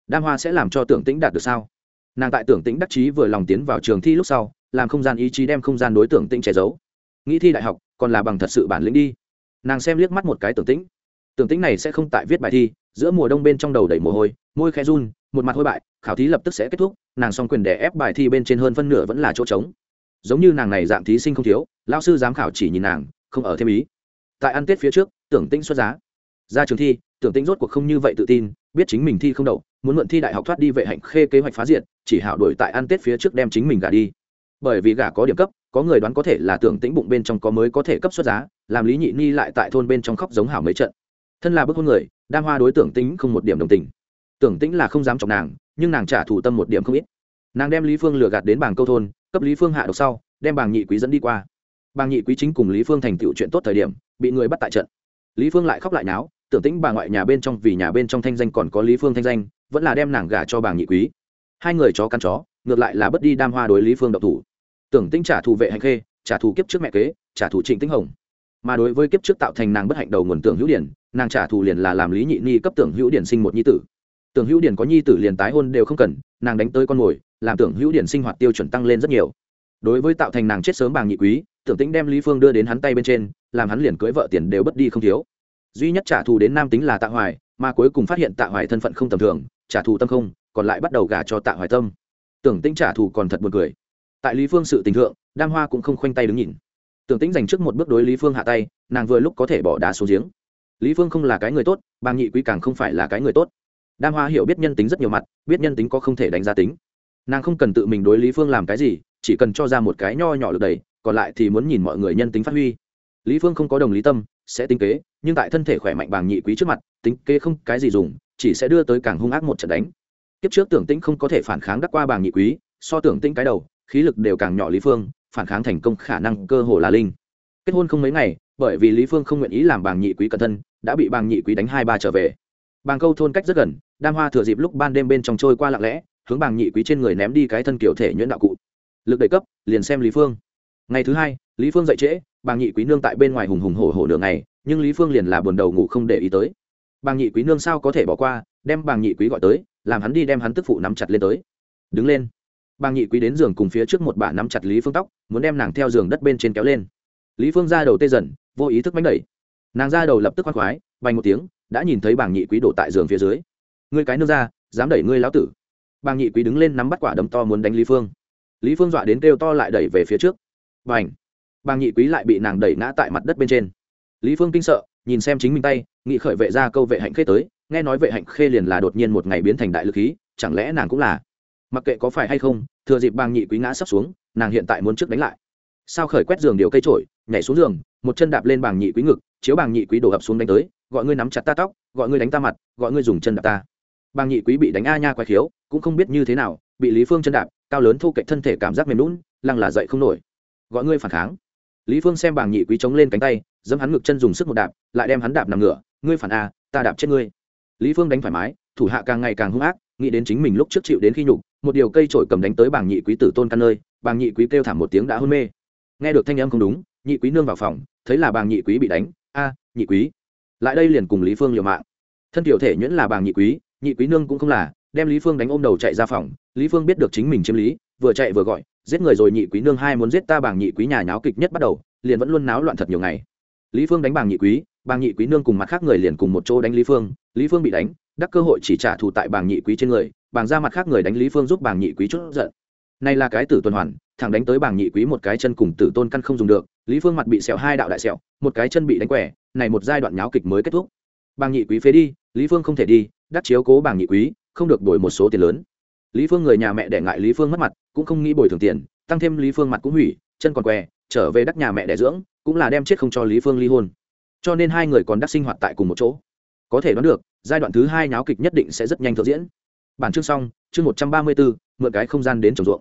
Đam hoa sẽ làm cho tưởng tĩnh đạt được sao? Nàng tại tưởng tĩnh đắc chí vừa lòng tiến vào trường thi lúc sau làm không gian ý chí đem không gian đối tưởng tĩnh che giấu. Nghĩ thi đại học, còn là bằng thật sự bản lĩnh đi. Nàng xem liếc mắt một cái tưởng tĩnh. Tưởng tĩnh này sẽ không tại viết bài thi, giữa mùa đông bên trong đầu đầy mồ hôi, môi khe run, một mặt hôi bại, khảo thí lập tức sẽ kết thúc, nàng xong quyền để ép bài thi bên trên hơn phân nửa vẫn là chỗ trống. Giống như nàng này dạng thí sinh không thiếu lao sư giám khảo chỉ nhìn nàng, không ở thêm ý. Tại ăn tết phía trước, tưởng tĩnh xuất giá. Ra trường thi, tưởng tĩnh rốt cuộc không như vậy tự tin, biết chính mình thi không đậu, muốn mượn thi đại học thoát đi vệ hạnh khê kế hoạch phá diện chỉ hảo đổi tại ăn tết phía trước đem chính mình gả đi bởi vì gả có điểm cấp, có người đoán có thể là tưởng tĩnh bụng bên trong có mới có thể cấp xuất giá, làm lý nhị ni lại tại thôn bên trong khóc giống hảo mấy trận. Thân là bức hôn người, đam hoa đối tưởng tĩnh không một điểm đồng tình. Tưởng tĩnh là không dám chọc nàng, nhưng nàng trả thù tâm một điểm không ít. Nàng đem lý phương lừa gạt đến bảng câu thôn, cấp lý phương hạ độc sau, đem bảng nhị quý dẫn đi qua. Bảng nhị quý chính cùng lý phương thành tựu chuyện tốt thời điểm, bị người bắt tại trận. Lý phương lại khóc lại náo, tưởng tĩnh bà ngoại nhà bên trong vì nhà bên trong thanh danh còn có lý phương thanh danh, vẫn là đem nàng gả cho bảng nhị quý. Hai người chó căn chó, ngược lại là bất đi đam hoa đối lý phương độc thủ tưởng tĩnh trả thù vệ hành khê, trả thù kiếp trước mẹ kế, trả thù trịnh tĩnh hồng. Mà đối với kiếp trước tạo thành nàng bất hạnh đầu nguồn tưởng hữu điển, nàng trả thù liền là làm lý nhị ni cấp tưởng hữu điển sinh một nhi tử. Tưởng hữu điển có nhi tử liền tái hôn đều không cần, nàng đánh tới con mồi, làm tưởng hữu điển sinh hoạt tiêu chuẩn tăng lên rất nhiều. Đối với tạo thành nàng chết sớm bàng nhị quý, tưởng tĩnh đem lý phương đưa đến hắn tay bên trên, làm hắn liền cưới vợ tiền đều bất đi không thiếu. Duy nhất trả thù đến nam tính là tạ hoài, mà cuối cùng phát hiện tạ hoài thân phận không tầm thường, trả thù tâm không, còn lại bắt đầu gả cho tạ hoài tâm. Tưởng tĩnh trả thù còn thật buồn cười tại lý phương sự tình thượng, đam hoa cũng không khoanh tay đứng nhìn. Tưởng tĩnh dành trước một bước đối lý phương hạ tay, nàng vừa lúc có thể bỏ đá xuống giếng. Lý phương không là cái người tốt, bàng nhị quý càng không phải là cái người tốt. Đam hoa hiểu biết nhân tính rất nhiều mặt, biết nhân tính có không thể đánh giá tính. Nàng không cần tự mình đối lý phương làm cái gì, chỉ cần cho ra một cái nho nhỏ lực đầy còn lại thì muốn nhìn mọi người nhân tính phát huy. Lý phương không có đồng lý tâm, sẽ tính kế, nhưng tại thân thể khỏe mạnh bàng nhị quý trước mặt, tính kế không cái gì dùng, chỉ sẽ đưa tới càng hung ác một trận đánh. Kiếp trước tưởng tĩnh không có thể phản kháng đắc qua bàng nhị quý, so tưởng tĩnh cái đầu khí lực đều càng nhỏ lý phương, phản kháng thành công khả năng cơ hồ là linh. Kết hôn không mấy ngày, bởi vì lý phương không nguyện ý làm bàng nhị quý cẩn thân, đã bị bàng nhị quý đánh hai ba trở về. Bàng câu thôn cách rất gần, đam hoa thừa dịp lúc ban đêm bên trong trôi qua lặng lẽ, hướng bàng nhị quý trên người ném đi cái thân kiểu thể nhuyễn đạo cụ. Lực đẩy cấp, liền xem lý phương. Ngày thứ hai, lý phương dậy trễ, bàng nhị quý nương tại bên ngoài hùng hùng hổ hổ nửa ngày, nhưng lý phương liền là buồn đầu ngủ không để ý tới. Bàng nhị quý nương sao có thể bỏ qua, đem bàng nhị quý gọi tới, làm hắn đi đem hắn tức phụ nắm chặt lên tới. Đứng lên bàng nhị quý đến giường cùng phía trước một bà nắm chặt lý phương tóc, muốn đem nàng theo giường đất bên trên kéo lên. Lý phương ra đầu tê dần, vô ý thức mánh đẩy. Nàng ra đầu lập tức khoác khoái vành một tiếng, đã nhìn thấy bàng nhị quý đổ tại giường phía dưới. Ngươi cái nương ra, dám đẩy ngươi lão tử. Bàng nhị quý đứng lên nắm bắt quả đấm to muốn đánh lý phương. Lý phương dọa đến kêu to lại đẩy về phía trước. Và bàng nhị quý lại bị nàng đẩy ngã tại mặt đất bên trên. Lý phương kinh sợ, nhìn xem chính mình tay nghị khởi vệ ra câu vệ hạnh khê tới, nghe nói vệ hạnh khê liền là đột nhiên một ngày biến thành đại lực khí, chẳng lẽ nàng cũng là? Mặc kệ có phải hay không thừa dịp bàng nhị quý ngã sắp xuống, nàng hiện tại muốn trước đánh lại. Sao khởi quét giường điều cây trổi, nhảy xuống giường, một chân đạp lên bàng nhị quý ngực, chiếu bàng nhị quý đổ ập xuống đánh tới, gọi ngươi nắm chặt ta tóc, gọi ngươi đánh ta mặt, gọi ngươi dùng chân đạp ta. Bàng nhị quý bị đánh a nha quái khiếu, cũng không biết như thế nào, bị lý phương chân đạp, cao lớn thu cạnh thân thể cảm giác mềm lún lăng là dậy không nổi. Gọi ngươi phản kháng. Lý phương xem bàng nhị quý chống lên cánh tay dẫm hắn ngực chân dùng sức một đạp, lại đem hắn đạp nằm ngửa, ngươi phản a, ta đạp chết ngươi. Lý phương đánh thoải mái, thủ hạ càng ngày càng hung ác, nghĩ đến chính mình lúc trước chịu đến khi nhục một điều cây trổi cầm đánh tới bàng nhị quý tử tôn căn nơi, bàng nhị quý kêu thảm một tiếng đã hôn mê. Nghe được thanh âm không đúng, nhị quý nương vào phòng, thấy là bàng nhị quý bị đánh. A, nhị quý. Lại đây liền cùng lý phương liều mạng. Thân tiểu thể nhuyễn là bàng nhị quý nhị quý nương cũng không là, đem lý phương đánh ôm đầu chạy ra phòng. Lý phương biết được chính mình chiếm lý, vừa chạy vừa gọi, giết người rồi nhị quý nương hai muốn giết ta bàng nhị quý nhà nháo kịch nhất bắt đầu, liền vẫn luôn náo loạn thật nhiều ngày. Lý phương đánh bàng nhị quý, bàng nhị quý nương cùng mặt khác người liền cùng một chỗ đánh lý phương. Lý phương bị đánh, đắc cơ hội chỉ trả thù tại bàng nhị quý trên người bàng ra mặt khác người đánh lý phương giúp bàng nhị quý chút giận. Này là cái tử tuần hoàn, thẳng đánh tới bàng nhị quý một cái chân cùng tử tôn căn không dùng được, lý phương mặt bị sẹo hai đạo đại sẹo, một cái chân bị đánh quẻ, này một giai đoạn nháo kịch mới kết thúc. Bàng nhị quý phế đi, lý phương không thể đi, đắc chiếu cố bàng nhị quý, không được đổi một số tiền lớn. Lý phương người nhà mẹ để ngại lý phương mất mặt, cũng không nghĩ bồi thường tiền, tăng thêm lý phương mặt cũng hủy, chân còn què trở về đắc nhà mẹ đẻ dưỡng, cũng là đem chết không cho lý phương ly hôn. Cho nên hai người còn đắc sinh hoạt tại cùng một chỗ. Có thể đoán được, giai đoạn thứ hai nháo kịch nhất định sẽ rất nhanh thực diễn bản chương xong, chương một trăm ba mươi bốn, mượn cái không gian đến trồng ruộng.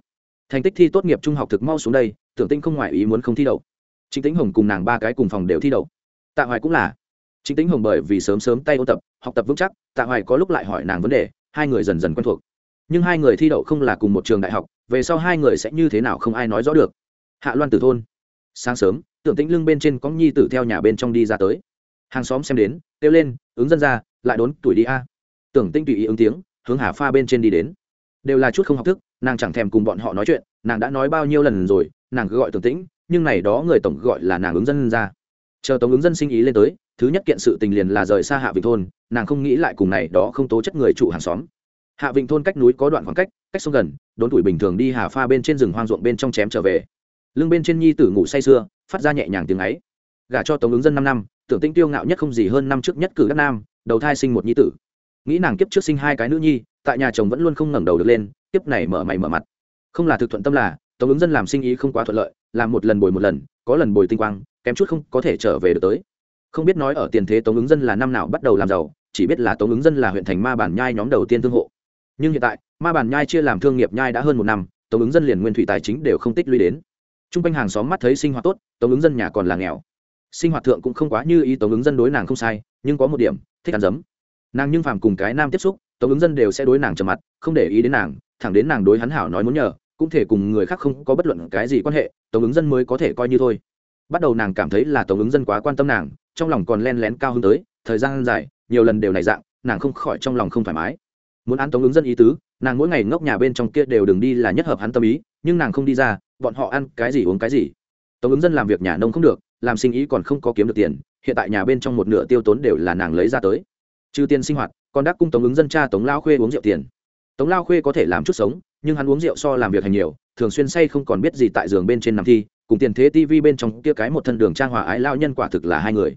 Thành tích thi tốt nghiệp trung học thực mau xuống đây, tưởng tinh không ngoại ý muốn không thi đậu. Trịnh tĩnh hồng cùng nàng ba cái cùng phòng đều thi đậu. Tạ hoài cũng là. Trịnh tĩnh hồng bởi vì sớm sớm tay ôn tập, học tập vững chắc, tạ hoài có lúc lại hỏi nàng vấn đề, hai người dần dần quen thuộc. Nhưng hai người thi đậu không là cùng một trường đại học, về sau hai người sẽ như thế nào không ai nói rõ được. Hạ loan tử thôn. Sáng sớm, tưởng tĩnh lưng bên trên có nhi tử theo nhà bên trong đi ra tới. Hàng xóm xem đến, kêu lên, ứng dân ra, lại đốn tuổi đi a. Tưởng tĩnh tùy ý ứng tiếng hướng hà pha bên trên đi đến. Đều là chút không học thức, nàng chẳng thèm cùng bọn họ nói chuyện, nàng đã nói bao nhiêu lần rồi, nàng cứ gọi tưởng tĩnh, nhưng này đó người tổng gọi là nàng ứng dân ra. Chờ tổng ứng dân sinh ý lên tới, thứ nhất kiện sự tình liền là rời xa hạ vịnh thôn, nàng không nghĩ lại cùng này đó không tố chất người trụ hàng xóm. Hạ vịnh thôn cách núi có đoạn khoảng cách cách sông gần, đốn tuổi bình thường đi hà pha bên trên rừng hoang ruộng bên trong chém trở về. Lưng bên trên nhi tử ngủ say sưa, phát ra nhẹ nhàng tiếng ấy. Gả cho tổng ứng dân năm năm, tưởng tinh tiêu ngạo nhất không gì hơn năm trước nhất cử đất nam, đầu thai sinh một nhi tử nghĩ nàng kiếp trước sinh hai cái nữ nhi, tại nhà chồng vẫn luôn không ngẩng đầu được lên, kiếp này mở mày mở mặt. Không là thực thuận tâm là, Tống ứng dân làm sinh ý không quá thuận lợi, làm một lần bồi một lần, có lần bồi tinh quang, kém chút không có thể trở về được tới. Không biết nói ở tiền thế tống ứng dân là năm nào bắt đầu làm giàu, chỉ biết là tống ứng dân là huyện thành ma bản nhai nhóm đầu tiên thương hộ. Nhưng hiện tại, ma bản nhai chia làm thương nghiệp nhai đã hơn một năm, tống ứng dân liền nguyên thủy tài chính đều không tích lũy đến. T r u n g quanh hàng xóm mắt thấy sinh hoạt tốt, tống ứng dân nhà còn là nghèo. Sinh hoạt thượng cũng không quá như ý tống ứng dân đối nàng không sai, nhưng có một điểm, thích ăn giấm nàng nhưng phàm cùng cái nam tiếp xúc, tống ứng dân đều sẽ đối nàng trầm mặt, không để ý đến nàng, thẳng đến nàng đối hắn hảo nói muốn nhờ, cũng thể cùng người khác không có bất luận cái gì quan hệ, tống ứng dân mới có thể coi như thôi. Bắt đầu nàng cảm thấy là tống ứng dân quá quan tâm nàng, trong lòng còn len lén cao hơn tới, thời gian dài, nhiều lần đều này dạng, nàng không khỏi trong lòng không thoải mái. Muốn án tống ứng dân ý tứ, nàng mỗi ngày ngốc nhà bên trong kia đều đừng đi là nhất hợp hắn tâm ý, nhưng nàng không đi ra, bọn họ ăn cái gì uống cái gì. Tống ứng dân làm việc nhà nông không được, làm sinh ý còn không có kiếm được tiền, hiện tại nhà bên trong một nửa tiêu tốn đều là nàng lấy ra tới trừ tiền sinh hoạt, còn đắc cung tống ứng dân cha tống lao khuê uống rượu tiền. Tống lao khuê có thể làm chút sống, nhưng hắn uống rượu so làm việc hành nhiều, thường xuyên say không còn biết gì tại giường bên trên nằm thi, cùng tiền thế tivi bên trong kia cái một thân đường trang hòa ái lao nhân quả thực là hai người.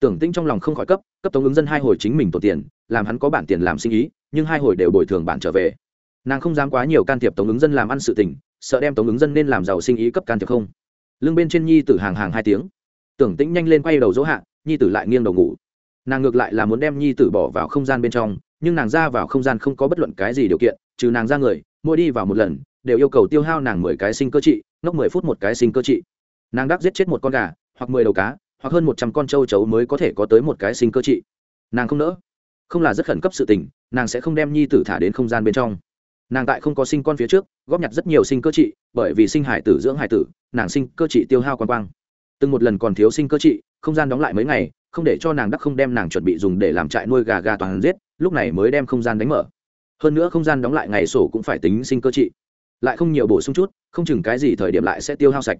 Tưởng tinh trong lòng không khỏi cấp cấp tống ứng dân hai hồi chính mình tổ tiền, làm hắn có bản tiền làm sinh ý, nhưng hai hồi đều bồi thường bản trở về. Nàng không dám quá nhiều can thiệp tống ứng dân làm ăn sự tình, sợ đem tống ứng dân nên làm giàu sinh ý cấp can thiệp không. Lưng bên trên nhi tử hàng hàng hai tiếng. Tưởng tĩnh nhanh lên quay đầu dỗ hạ, nhi tử lại nghiêng đầu ngủ nàng ngược lại là muốn đem nhi tử bỏ vào không gian bên trong, nhưng nàng ra vào không gian không có bất luận cái gì điều kiện, trừ nàng ra người, mỗi đi vào một lần, đều yêu cầu tiêu hao nàng mười cái sinh cơ trị, ngốc mười phút một cái sinh cơ trị. Nàng đắc giết chết một con gà, hoặc mười đầu cá, hoặc hơn một trăm con trâu chấu mới có thể có tới một cái sinh cơ trị. Nàng không nỡ. Không là rất khẩn cấp sự tình, nàng sẽ không đem nhi tử thả đến không gian bên trong. Nàng tại không có sinh con phía trước, góp nhặt rất nhiều sinh cơ trị, bởi vì sinh hải tử, dưỡng hải tử, nàng sinh cơ trị tiêu hao quan quang. Từng một lần còn thiếu sinh cơ trị không gian đóng lại mấy ngày, không để cho nàng đắc không đem nàng chuẩn bị dùng để làm trại nuôi gà gà toàn giết, lúc này mới đem không gian đánh mở. Hơn nữa không gian đóng lại ngày sổ cũng phải tính sinh cơ trị. Lại không nhiều bổ sung chút, không chừng cái gì thời điểm lại sẽ tiêu hao sạch.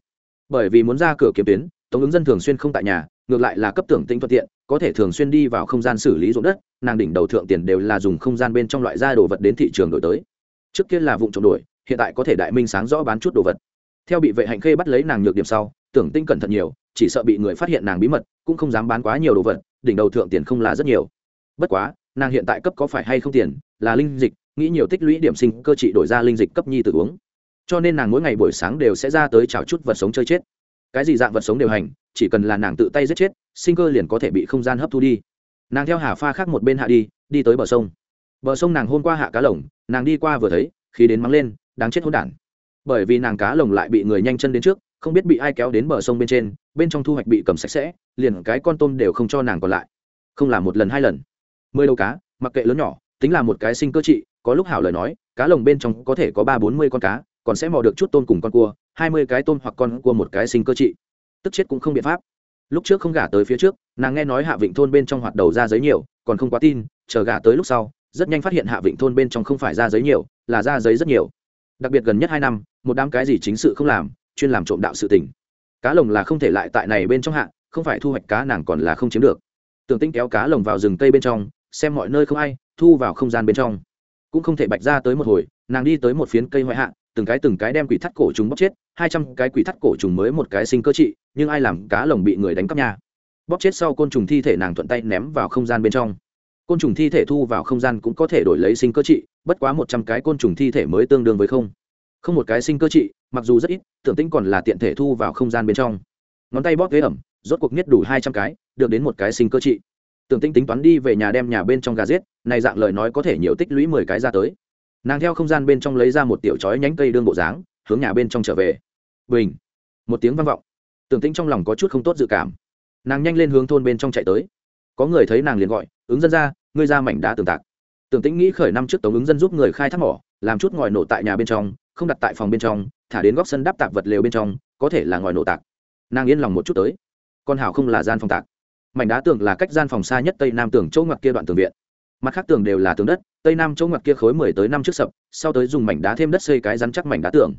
Bởi vì muốn ra cửa kiếm tuyến, tống ứng dân thường xuyên không tại nhà, ngược lại là cấp tưởng tĩnh thuận tiện, có thể thường xuyên đi vào không gian xử lý ruộng đất, nàng đỉnh đầu thượng tiền đều là dùng không gian bên trong loại da đồ vật đến thị trường đổi tới. Trước kia là vụ trộm đổi, hiện tại có thể đại minh sáng rõ bán chút đồ vật. Theo bị vệ hạnh khê bắt lấy nàng nhược điểm sau, tưởng tinh cẩn thận nhiều chỉ sợ bị người phát hiện nàng bí mật, cũng không dám bán quá nhiều đồ vật, đỉnh đầu thượng tiền không là rất nhiều. Bất quá, nàng hiện tại cấp có phải hay không tiền, là linh dịch, nghĩ nhiều tích lũy điểm sinh cơ trị đổi ra linh dịch cấp nhi tự uống. Cho nên nàng mỗi ngày buổi sáng đều sẽ ra tới chào chút vật sống chơi chết. Cái gì dạng vật sống đều hành, chỉ cần là nàng tự tay giết chết, sinh cơ liền có thể bị không gian hấp thu đi. Nàng theo hà pha khác một bên hạ đi đi tới bờ sông. Bờ sông nàng hôm qua hạ cá lồng, nàng đi qua vừa thấy khi đến mắng lên, đáng chết hỗn đản. Bởi vì nàng cá lồng lại bị người nhanh chân đến trước không biết bị ai kéo đến bờ sông bên trên, bên trong thu hoạch bị cầm sạch sẽ, liền cái con tôm đều không cho nàng còn lại. Không là một lần, hai lần. Mười đầu cá, mặc kệ lớn nhỏ, tính là một cái sinh cơ trị, có lúc hảo lời nói, cá lồng bên trong có thể có ba bốn mươi con cá, còn sẽ mò được chút tôm cùng con cua, hai mươi cái tôm hoặc con cua một cái sinh cơ trị. Tức chết cũng không biện pháp. Lúc trước không gả tới phía trước, nàng nghe nói hạ vịnh thôn bên trong hoạt đầu ra giấy nhiều, còn không quá tin, chờ gả tới lúc sau, rất nhanh phát hiện hạ vịnh thôn bên trong không phải ra giấy nhiều, là ra giấy rất nhiều. Đặc biệt gần nhất hai năm, một đám cái gì chính sự không làm chuyên làm trộm đạo sự tình. Cá lồng là không thể lại tại này bên trong hạ, không phải thu hoạch cá nàng còn là không chiếm được. Tưởng tinh kéo cá lồng vào rừng cây bên trong, xem mọi nơi không ai, thu vào không gian bên trong. Cũng không thể bạch ra tới một hồi, nàng đi tới một phiến cây ngoại hạ, từng cái từng cái đem quỷ thắt cổ trùng bóc chết, hai trăm cái quỷ thắt cổ trùng mới một cái sinh cơ trị, nhưng ai làm cá lồng bị người đánh cắp nhà bóc chết sau côn trùng thi thể nàng thuận tay ném vào không gian bên trong. Côn trùng thi thể thu vào không gian cũng có thể đổi lấy sinh cơ trị, bất quá một trăm cái côn trùng thi thể mới tương đương với không. Không một cái sinh cơ trị mặc dù rất ít, tưởng tĩnh còn là tiện thể thu vào không gian bên trong. Ngón tay bóp ghế ẩm, rốt cuộc nhất đủ hai trăm cái, được đến một cái sinh cơ trị. Tưởng tĩnh tính toán đi về nhà đem nhà bên trong gà giết, này dạng lời nói có thể nhiều tích lũy mười cái ra tới. Nàng theo không gian bên trong lấy ra một tiểu chói nhánh cây đương bộ dáng, hướng nhà bên trong trở về. Bình! Một tiếng vang vọng. Tưởng tĩnh trong lòng có chút không tốt dự cảm. Nàng nhanh lên hướng thôn bên trong chạy tới. Có người thấy nàng liền gọi, ứng dân ra, ngươi ra mảnh đá tường tạc. Tưởng tĩnh nghĩ khởi năm trước tống ứng dân giúp người khai thác mỏ, làm chút ngòi nổ tại nhà bên trong không đặt tại phòng bên trong, thả đến góc sân đắp tạc vật lều bên trong, có thể là ngòi nổ tạc. Nàng yên lòng một chút tới. Con hảo không là gian phòng tạc. Mảnh đá tường là cách gian phòng xa nhất tây nam tường chỗ ngoặt kia đoạn tường viện. Mặt khác tường đều là tường đất, tây nam chỗ ngoặt kia khối mười tới năm trước sập, sau tới dùng mảnh đá thêm đất xây cái rắn chắc mảnh đá tường.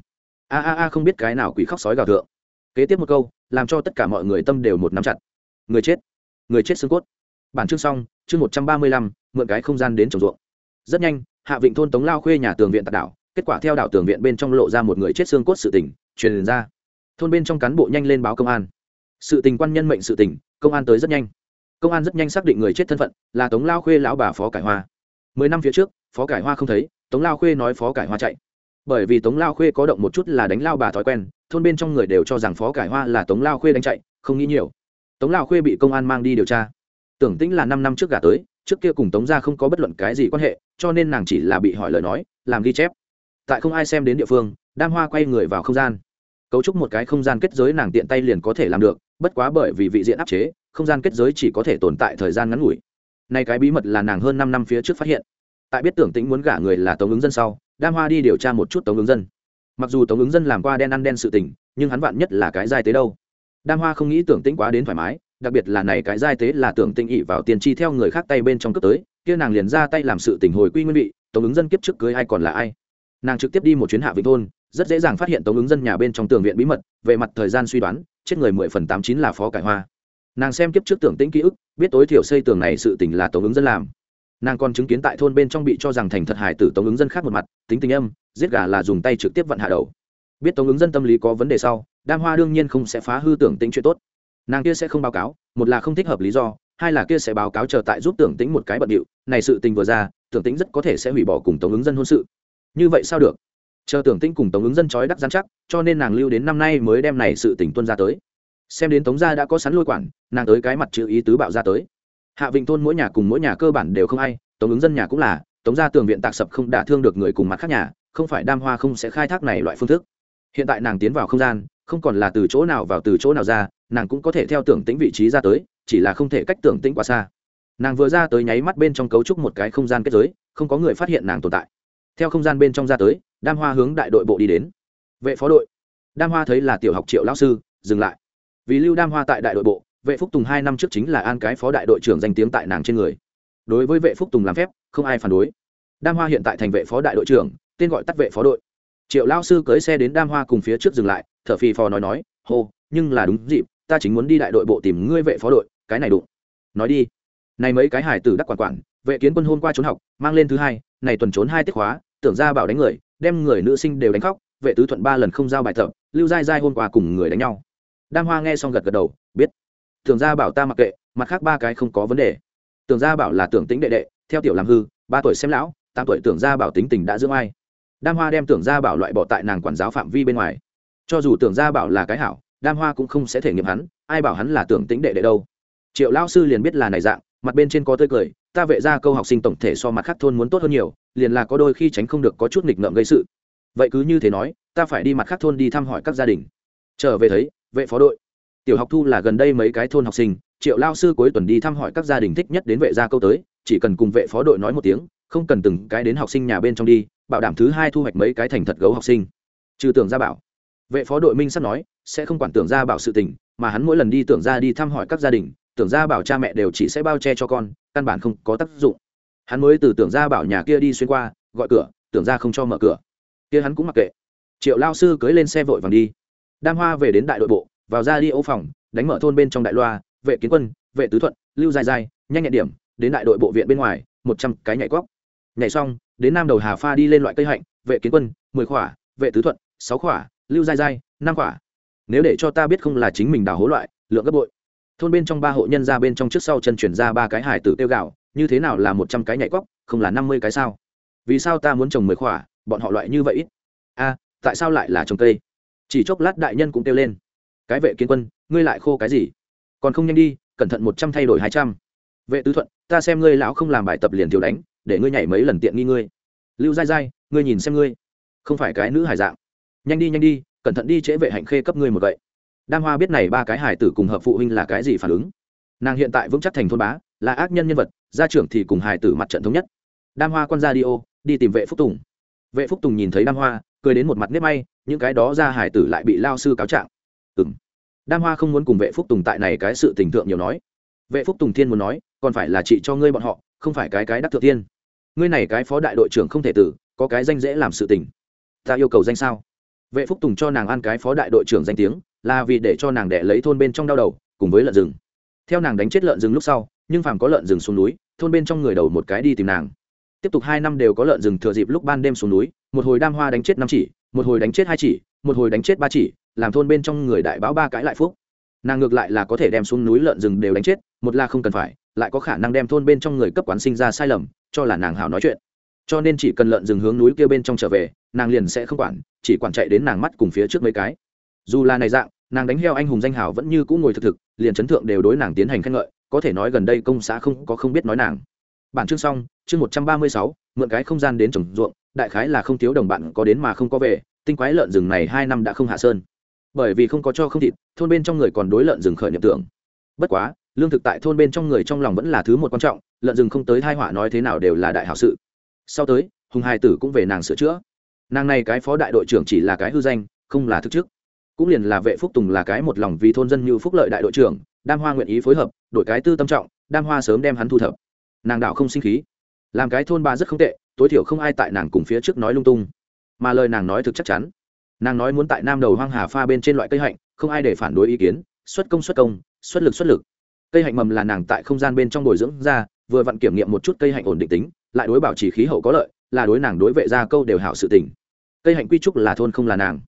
A a a, không biết cái nào quỷ khóc sói gào thượng. Kế tiếp một câu, làm cho tất cả mọi người tâm đều một nắm chặt. Người chết. Người chết xương cốt. Bản chương xong, chương một trăm ba mươi lăm, mượn cái không gian đến trồng ruộng. Rất nhanh, hạ vịnh thôn tống lao khuê nhà tường viện tạc đảo kết quả theo đảo tường viện bên trong lộ ra một người chết xương cốt sự tình, truyền ra. Thôn bên trong cán bộ nhanh lên báo công an. Sự tình quan nhân mệnh sự tình, công an tới rất nhanh. Công an rất nhanh xác định người chết thân phận là tống lao khuê lão bà phó cải hoa. Mười năm phía trước, phó cải hoa không thấy, tống lao khuê nói phó cải hoa chạy. Bởi vì tống lao khuê có động một chút là đánh lao bà thói quen, thôn bên trong người đều cho rằng phó cải hoa là tống lao khuê đánh chạy, không nghĩ nhiều. Tống lao khuê bị công an mang đi điều tra. Tưởng tĩnh là năm năm trước gả tới, trước kia cùng tống gia không có bất luận cái gì quan hệ, cho nên nàng chỉ là bị hỏi lời nói, làm ghi chép tại không ai xem đến địa phương, đam hoa quay người vào không gian. Cấu trúc một cái không gian kết giới nàng tiện tay liền có thể làm được, bất quá bởi vì vị diện áp chế, không gian kết giới chỉ có thể tồn tại thời gian ngắn ngủi. Nay cái bí mật là nàng hơn năm năm phía trước phát hiện. Tại biết tưởng tĩnh muốn gả người là tống ứng dân sau, đam hoa đi điều tra một chút tống ứng dân. Mặc dù tống ứng dân làm qua đen ăn đen sự tình, nhưng hắn vạn nhất là cái giai tế đâu? Đam hoa không nghĩ tưởng tĩnh quá đến thoải mái, đặc biệt là này cái giai tế là tưởng tĩnh ỵ vào tiền chi theo người khác tay bên trong cấp tới, kia nàng liền ra tay làm sự tình hồi quy nguyên vị, tống ứng dân kiếp trước cưới ai còn là ai? Nàng trực tiếp đi một chuyến hạ vĩnh thôn, rất dễ dàng phát hiện tống ứng dân nhà bên trong tường viện bí mật, về mặt thời gian suy đoán, chết người mười phần tám chín là phó cải hoa. Nàng xem kiếp trước tưởng tĩnh ký ức, biết tối thiểu xây tường này sự tình là tống ứng dân làm. Nàng còn chứng kiến tại thôn bên trong bị cho rằng thành thật hải tử tống ứng dân khác một mặt, tính tình âm, giết gà là dùng tay trực tiếp vận hạ đầu. Biết tống ứng dân tâm lý có vấn đề sau, đam hoa đương nhiên không sẽ phá hư tưởng tĩnh chuyện tốt. Nàng kia sẽ không báo cáo, một là không thích hợp lý do, hai là kia sẽ báo cáo chờ tại giúp tưởng tĩnh một cái bận điệu, này sự tình vừa ra, tưởng tĩnh rất có thể sẽ hủy bỏ cùng tống ứng dân hôn sự như vậy sao được? Chờ tưởng tinh cùng tống ứng dân trói đắc giám chắc, cho nên nàng lưu đến năm nay mới đem này sự tình tuân ra tới. Xem đến tống gia đã có sắn lôi quản, nàng tới cái mặt chữ ý tứ bạo ra tới. Hạ vịnh thôn mỗi nhà cùng mỗi nhà cơ bản đều không ai, tống ứng dân nhà cũng là, tống gia tường viện tạc sập không đả thương được người cùng mặt khác nhà, không phải đam hoa không sẽ khai thác này loại phương thức. Hiện tại nàng tiến vào không gian, không còn là từ chỗ nào vào từ chỗ nào ra, nàng cũng có thể theo tưởng tính vị trí ra tới, chỉ là không thể cách tưởng tính quá xa. Nàng vừa ra tới nháy mắt bên trong cấu trúc một cái không gian kết giới, không có người phát hiện nàng tồn tại theo không gian bên trong ra tới, đam hoa hướng đại đội bộ đi đến. Vệ phó đội. Đam hoa thấy là tiểu học triệu lão sư, dừng lại. Vì lưu đam hoa tại đại đội bộ, vệ phúc tùng hai năm trước chính là an cái phó đại đội trưởng danh tiếng tại nàng trên người. Đối với vệ phúc tùng làm phép, không ai phản đối. Đam hoa hiện tại thành vệ phó đại đội trưởng, tên gọi tắt vệ phó đội. Triệu lao sư cưới xe đến đam hoa cùng phía trước dừng lại, thở phì phò nói nói, hô, nhưng là đúng dịp, ta chính muốn đi đại đội bộ tìm ngươi vệ phó đội, cái này đụng. Nói đi. Này mấy cái hải tử đắc quản quản, vệ kiến quân hôm qua trốn học, mang lên thứ hai, này tuần trốn hai tiết khóa tưởng ra bảo đánh người, đem người nữ sinh đều đánh khóc, vệ tứ thuận ba lần không giao bài tập, lưu dai dai hôm qua cùng người đánh nhau. Đam hoa nghe xong gật gật đầu, biết. Tưởng ra bảo ta mặc kệ, mặt khác ba cái không có vấn đề. Tưởng ra bảo là tưởng tính đệ đệ, theo tiểu làm hư, ba tuổi xem lão, tám tuổi tưởng ra bảo tính tình đã dưỡng ai. Đam hoa đem tưởng ra bảo loại bỏ tại nàng quản giáo phạm vi bên ngoài. Cho dù tưởng ra bảo là cái hảo, đam hoa cũng không sẽ thể nghiệm hắn, ai bảo hắn là tưởng tính đệ đệ đâu. Triệu lao sư liền biết là này dạng mặt bên trên có tươi cười, ta vệ ra câu học sinh tổng thể so mặt khác thôn muốn tốt hơn nhiều, liền là có đôi khi tránh không được có chút nghịch ngợm gây sự. Vậy cứ như thế nói, ta phải đi mặt khác thôn đi thăm hỏi các gia đình. Trở về thấy, vệ phó đội. Tiểu học thu là gần đây mấy cái thôn học sinh, triệu lao sư cuối tuần đi thăm hỏi các gia đình thích nhất đến vệ gia câu tới, chỉ cần cùng vệ phó đội nói một tiếng, không cần từng cái đến học sinh nhà bên trong đi, bảo đảm thứ hai thu hoạch mấy cái thành thật gấu học sinh. Trừ tưởng gia bảo. Vệ phó đội minh sắp nói, sẽ không quản tưởng gia bảo sự tình, mà hắn mỗi lần đi tưởng gia đi thăm hỏi các gia đình tưởng gia bảo cha mẹ đều chỉ sẽ bao che cho con, căn bản không có tác dụng. Hắn mới từ tưởng gia bảo nhà kia đi xuyên qua, gọi cửa, tưởng gia không cho mở cửa. Kia hắn cũng mặc kệ. Triệu lao sư cưới lên xe vội vàng đi. Đam hoa về đến đại đội bộ, vào ra đi ô phòng, đánh mở thôn bên trong đại loa, vệ kiến quân, vệ tứ thuận, lưu dài dài nhanh nhẹn điểm, đến đại đội bộ viện bên ngoài, một trăm cái nhảy cóc. Nhảy xong, đến nam đầu hà pha đi lên loại cây hạnh, vệ kiến quân, mười khỏa, vệ tứ thuận, sáu khỏa, lưu dài dài năm khỏa. Nếu để cho ta biết không là chính mình đào hố loại, lượng gấp bội thôn bên trong ba hộ nhân ra bên trong trước sau chân chuyển ra ba cái hải tử tiêu gạo, như thế nào là một trăm cái nhảy cóc, không là năm mươi cái sao? Vì sao ta muốn trồng mười khỏa, bọn họ loại như vậy ít? A, tại sao lại là trồng cây? Chỉ chốc lát đại nhân cũng kêu lên. Cái vệ kiến quân, ngươi lại khô cái gì? Còn không nhanh đi, cẩn thận một trăm thay đổi hai trăm. Vệ tứ thuận, ta xem ngươi lão không làm bài tập liền thiếu đánh, để ngươi nhảy mấy lần tiện nghi ngươi. Lưu dai dai ngươi nhìn xem ngươi. Không phải cái nữ hải dạng. Nhanh đi nhanh đi, cẩn thận đi trễ vệ hạnh khê cấp ngươi một vậy đam hoa biết này ba cái hải tử cùng hợp phụ huynh là cái gì phản ứng. Nàng hiện tại vững chắc thành thôn bá, là ác nhân nhân vật, gia trưởng thì cùng hải tử mặt trận thống nhất. Đam hoa quan ra đi ô, đi tìm vệ phúc tùng. Vệ phúc tùng nhìn thấy đam hoa, cười đến một mặt nếp may, những cái đó ra hải tử lại bị lao sư cáo trạng. Ừng đam hoa không muốn cùng vệ phúc tùng tại này cái sự tình tượng nhiều nói. Vệ phúc tùng thiên muốn nói, còn phải là chị cho ngươi bọn họ, không phải cái cái đắc thượng tiên. Ngươi này cái phó đại đội trưởng không thể tử, có cái danh dễ làm sự tình. Ta yêu cầu danh sao? Vệ phúc tùng cho nàng ăn cái phó đại đội trưởng danh tiếng là vì để cho nàng đẻ lấy thôn bên trong đau đầu, cùng với lợn rừng. Theo nàng đánh chết lợn rừng lúc sau, nhưng phàm có lợn rừng xuống núi, thôn bên trong người đầu một cái đi tìm nàng. Tiếp tục hai năm đều có lợn rừng thừa dịp lúc ban đêm xuống núi, một hồi đam hoa đánh chết năm chỉ, một hồi đánh chết hai chỉ, một hồi đánh chết ba chỉ, làm thôn bên trong người đại báo ba cái lại phúc. Nàng ngược lại là có thể đem xuống núi lợn rừng đều đánh chết, một là không cần phải, lại có khả năng đem thôn bên trong người cấp quán sinh ra sai lầm, cho là nàng hảo nói chuyện. Cho nên chỉ cần lợn rừng hướng núi kia bên trong trở về, nàng liền sẽ không quản, chỉ quản chạy đến nàng mắt cùng phía trước mấy cái. Dù là này dạng nàng đánh heo anh hùng danh hào vẫn như cũ ngồi thực thực, liền chấn thượng đều đối nàng tiến hành khen ngợi, có thể nói gần đây công xã không có không biết nói nàng. Bản chương xong, chương một trăm ba mươi sáu, mượn cái không gian đến trồng ruộng, đại khái là không thiếu đồng bạn có đến mà không có về, tinh quái lợn rừng này hai năm đã không hạ sơn. Bởi vì không có cho không thịt, thôn bên trong người còn đối lợn rừng khởi niệm tưởng. Bất quá, lương thực tại thôn bên trong người trong lòng vẫn là thứ một quan trọng, lợn rừng không tới hai họa nói thế nào đều là đại hảo sự. Sau tới, hùng hai tử cũng về nàng sửa chữa. Nàng này cái phó đại đội trưởng chỉ là cái hư danh, không là thức chức cũng liền là vệ phúc tùng là cái một lòng vì thôn dân như phúc lợi đại đội trưởng, đam hoa nguyện ý phối hợp, đổi cái tư tâm trọng, đam hoa sớm đem hắn thu thập. Nàng đạo không sinh khí. Làm cái thôn ba rất không tệ, tối thiểu không ai tại nàng cùng phía trước nói lung tung. Mà lời nàng nói thực chắc chắn. Nàng nói muốn tại nam đầu hoang hà pha bên trên loại cây hạnh, không ai để phản đối ý kiến, xuất công xuất công, xuất lực xuất lực. Cây hạnh mầm là nàng tại không gian bên trong bồi dưỡng ra, vừa vặn kiểm nghiệm một chút cây hạnh ổn định tính, lại đối bảo trì khí hậu có lợi, là đối nàng đối vệ gia câu đều hảo sự tình. Cây hạnh quy trúc là thôn không là nàng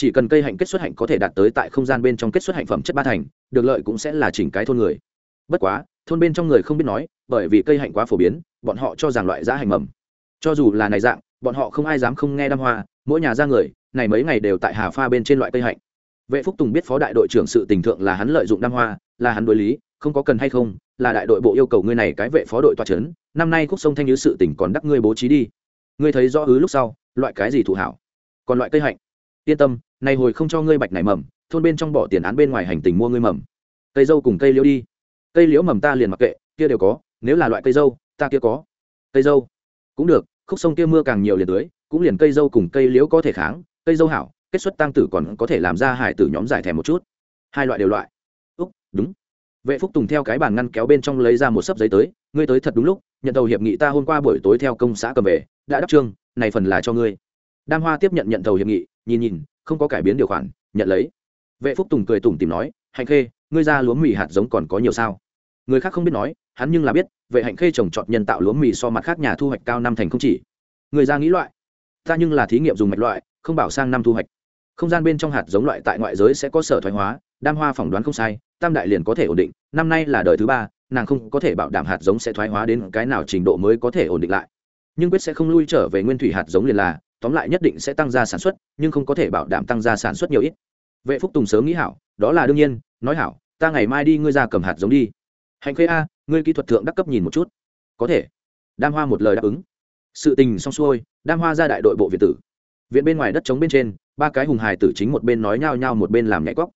chỉ cần cây hạnh kết xuất hạnh có thể đạt tới tại không gian bên trong kết xuất hạnh phẩm chất ba thành, được lợi cũng sẽ là chỉnh cái thôn người. Bất quá, thôn bên trong người không biết nói, bởi vì cây hạnh quá phổ biến, bọn họ cho rằng loại giá hành mầm. Cho dù là này dạng, bọn họ không ai dám không nghe đam hoa, mỗi nhà ra người, này mấy ngày đều tại hà pha bên trên loại cây hạnh. Vệ phúc tùng biết phó đại đội trưởng sự tình thượng là hắn lợi dụng đam hoa, là hắn đối lý, không có cần hay không, là đại đội bộ yêu cầu ngươi này cái vệ phó đội toa trấn năm nay khúc sông thanh như sự tình còn đắc ngươi bố trí đi. Ngươi thấy rõ ứ lúc sau, loại cái gì thủ hảo? Còn loại cây hạnh? Yên tâm này hồi không cho ngươi bạch nảy mầm, thôn bên trong bỏ tiền án bên ngoài hành tình mua ngươi mầm. Cây dâu cùng cây liễu đi. Cây liễu mầm ta liền mặc kệ, kia đều có, nếu là loại cây dâu, ta kia có. Cây dâu? Cũng được, khúc sông kia mưa càng nhiều liền tưới, cũng liền cây dâu cùng cây liễu có thể kháng, cây dâu hảo, kết xuất tăng tử còn có thể làm ra hải tử nhóm giải thèm một chút. Hai loại đều loại. Úc, đúng. Vệ phúc tùng theo cái bàn ngăn kéo bên trong lấy ra một sấp giấy tới, ngươi tới thật đúng lúc, nhận tàu hiệp nghị ta hôm qua buổi tối theo công xã cầm về, đã đắp trương, này phần là cho ngươi. Đam hoa tiếp nhận nhận tàu hiệp nghị, nhìn nhìn không có cải biến điều khoản, nhận lấy. Vệ phúc tùng cười tủm tìm nói, hạnh khê, ngươi ra lúa mì hạt giống còn có nhiều sao? Người khác không biết nói, hắn nhưng là biết, vệ hạnh khê trồng trọt nhân tạo lúa mì so mặt khác nhà thu hoạch cao năm thành không chỉ. Người ra nghĩ loại, ta nhưng là thí nghiệm dùng mạch loại, không bảo sang năm thu hoạch. Không gian bên trong hạt giống loại tại ngoại giới sẽ có sở thoái hóa, đam hoa phỏng đoán không sai, tam đại liền có thể ổn định, năm nay là đời thứ ba, nàng không có thể bảo đảm hạt giống sẽ thoái hóa đến cái nào trình độ mới có thể ổn định lại. Nhưng quyết sẽ không lui trở về nguyên thủy hạt giống liền là tóm lại nhất định sẽ tăng gia sản xuất, nhưng không có thể bảo đảm tăng gia sản xuất nhiều ít. Vệ phúc tùng sớm nghĩ hảo, đó là đương nhiên, nói hảo, ta ngày mai đi, ngươi ra cầm hạt giống đi. Hạnh khê a, ngươi kỹ thuật thượng đắc cấp nhìn một chút. Có thể. Đam hoa một lời đáp ứng. Sự tình xong xuôi, đam hoa ra đại đội bộ viện tử. Viện bên ngoài đất trống bên trên, ba cái hùng hài tử chính một bên nói nhao nhao một bên làm nhảy cóc.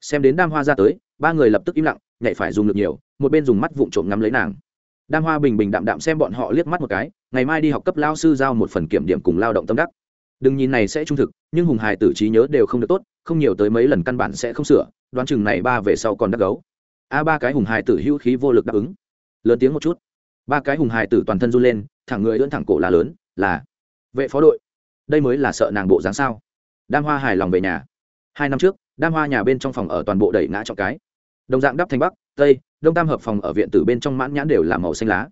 Xem đến đam hoa ra tới, ba người lập tức im lặng, nhảy phải dùng được nhiều, một bên dùng mắt vụng trộm ngắm lấy nàng đam hoa bình bình đạm đạm xem bọn họ liếc mắt một cái, ngày mai đi học cấp lao sư giao một phần kiểm điểm cùng lao động tâm đắc. Đừng nhìn này sẽ trung thực, nhưng hùng hài tử trí nhớ đều không được tốt, không nhiều tới mấy lần căn bản sẽ không sửa, đoán chừng này ba về sau còn đắc gấu. A ba cái hùng hài tử hữu khí vô lực đáp ứng. Lớn tiếng một chút. Ba cái hùng hài tử toàn thân run lên, thẳng người lưỡn thẳng cổ là lớn, là vệ phó đội. Đây mới là sợ nàng bộ dáng sao? Đam hoa hài lòng về nhà. Hai năm trước, đam hoa nhà bên trong phòng ở toàn bộ đẩy ngã trọng cái. Đồng dạng đắp thành bắc, tây đông tam hợp phòng ở viện tử bên trong mãn nhãn đều là màu xanh lá.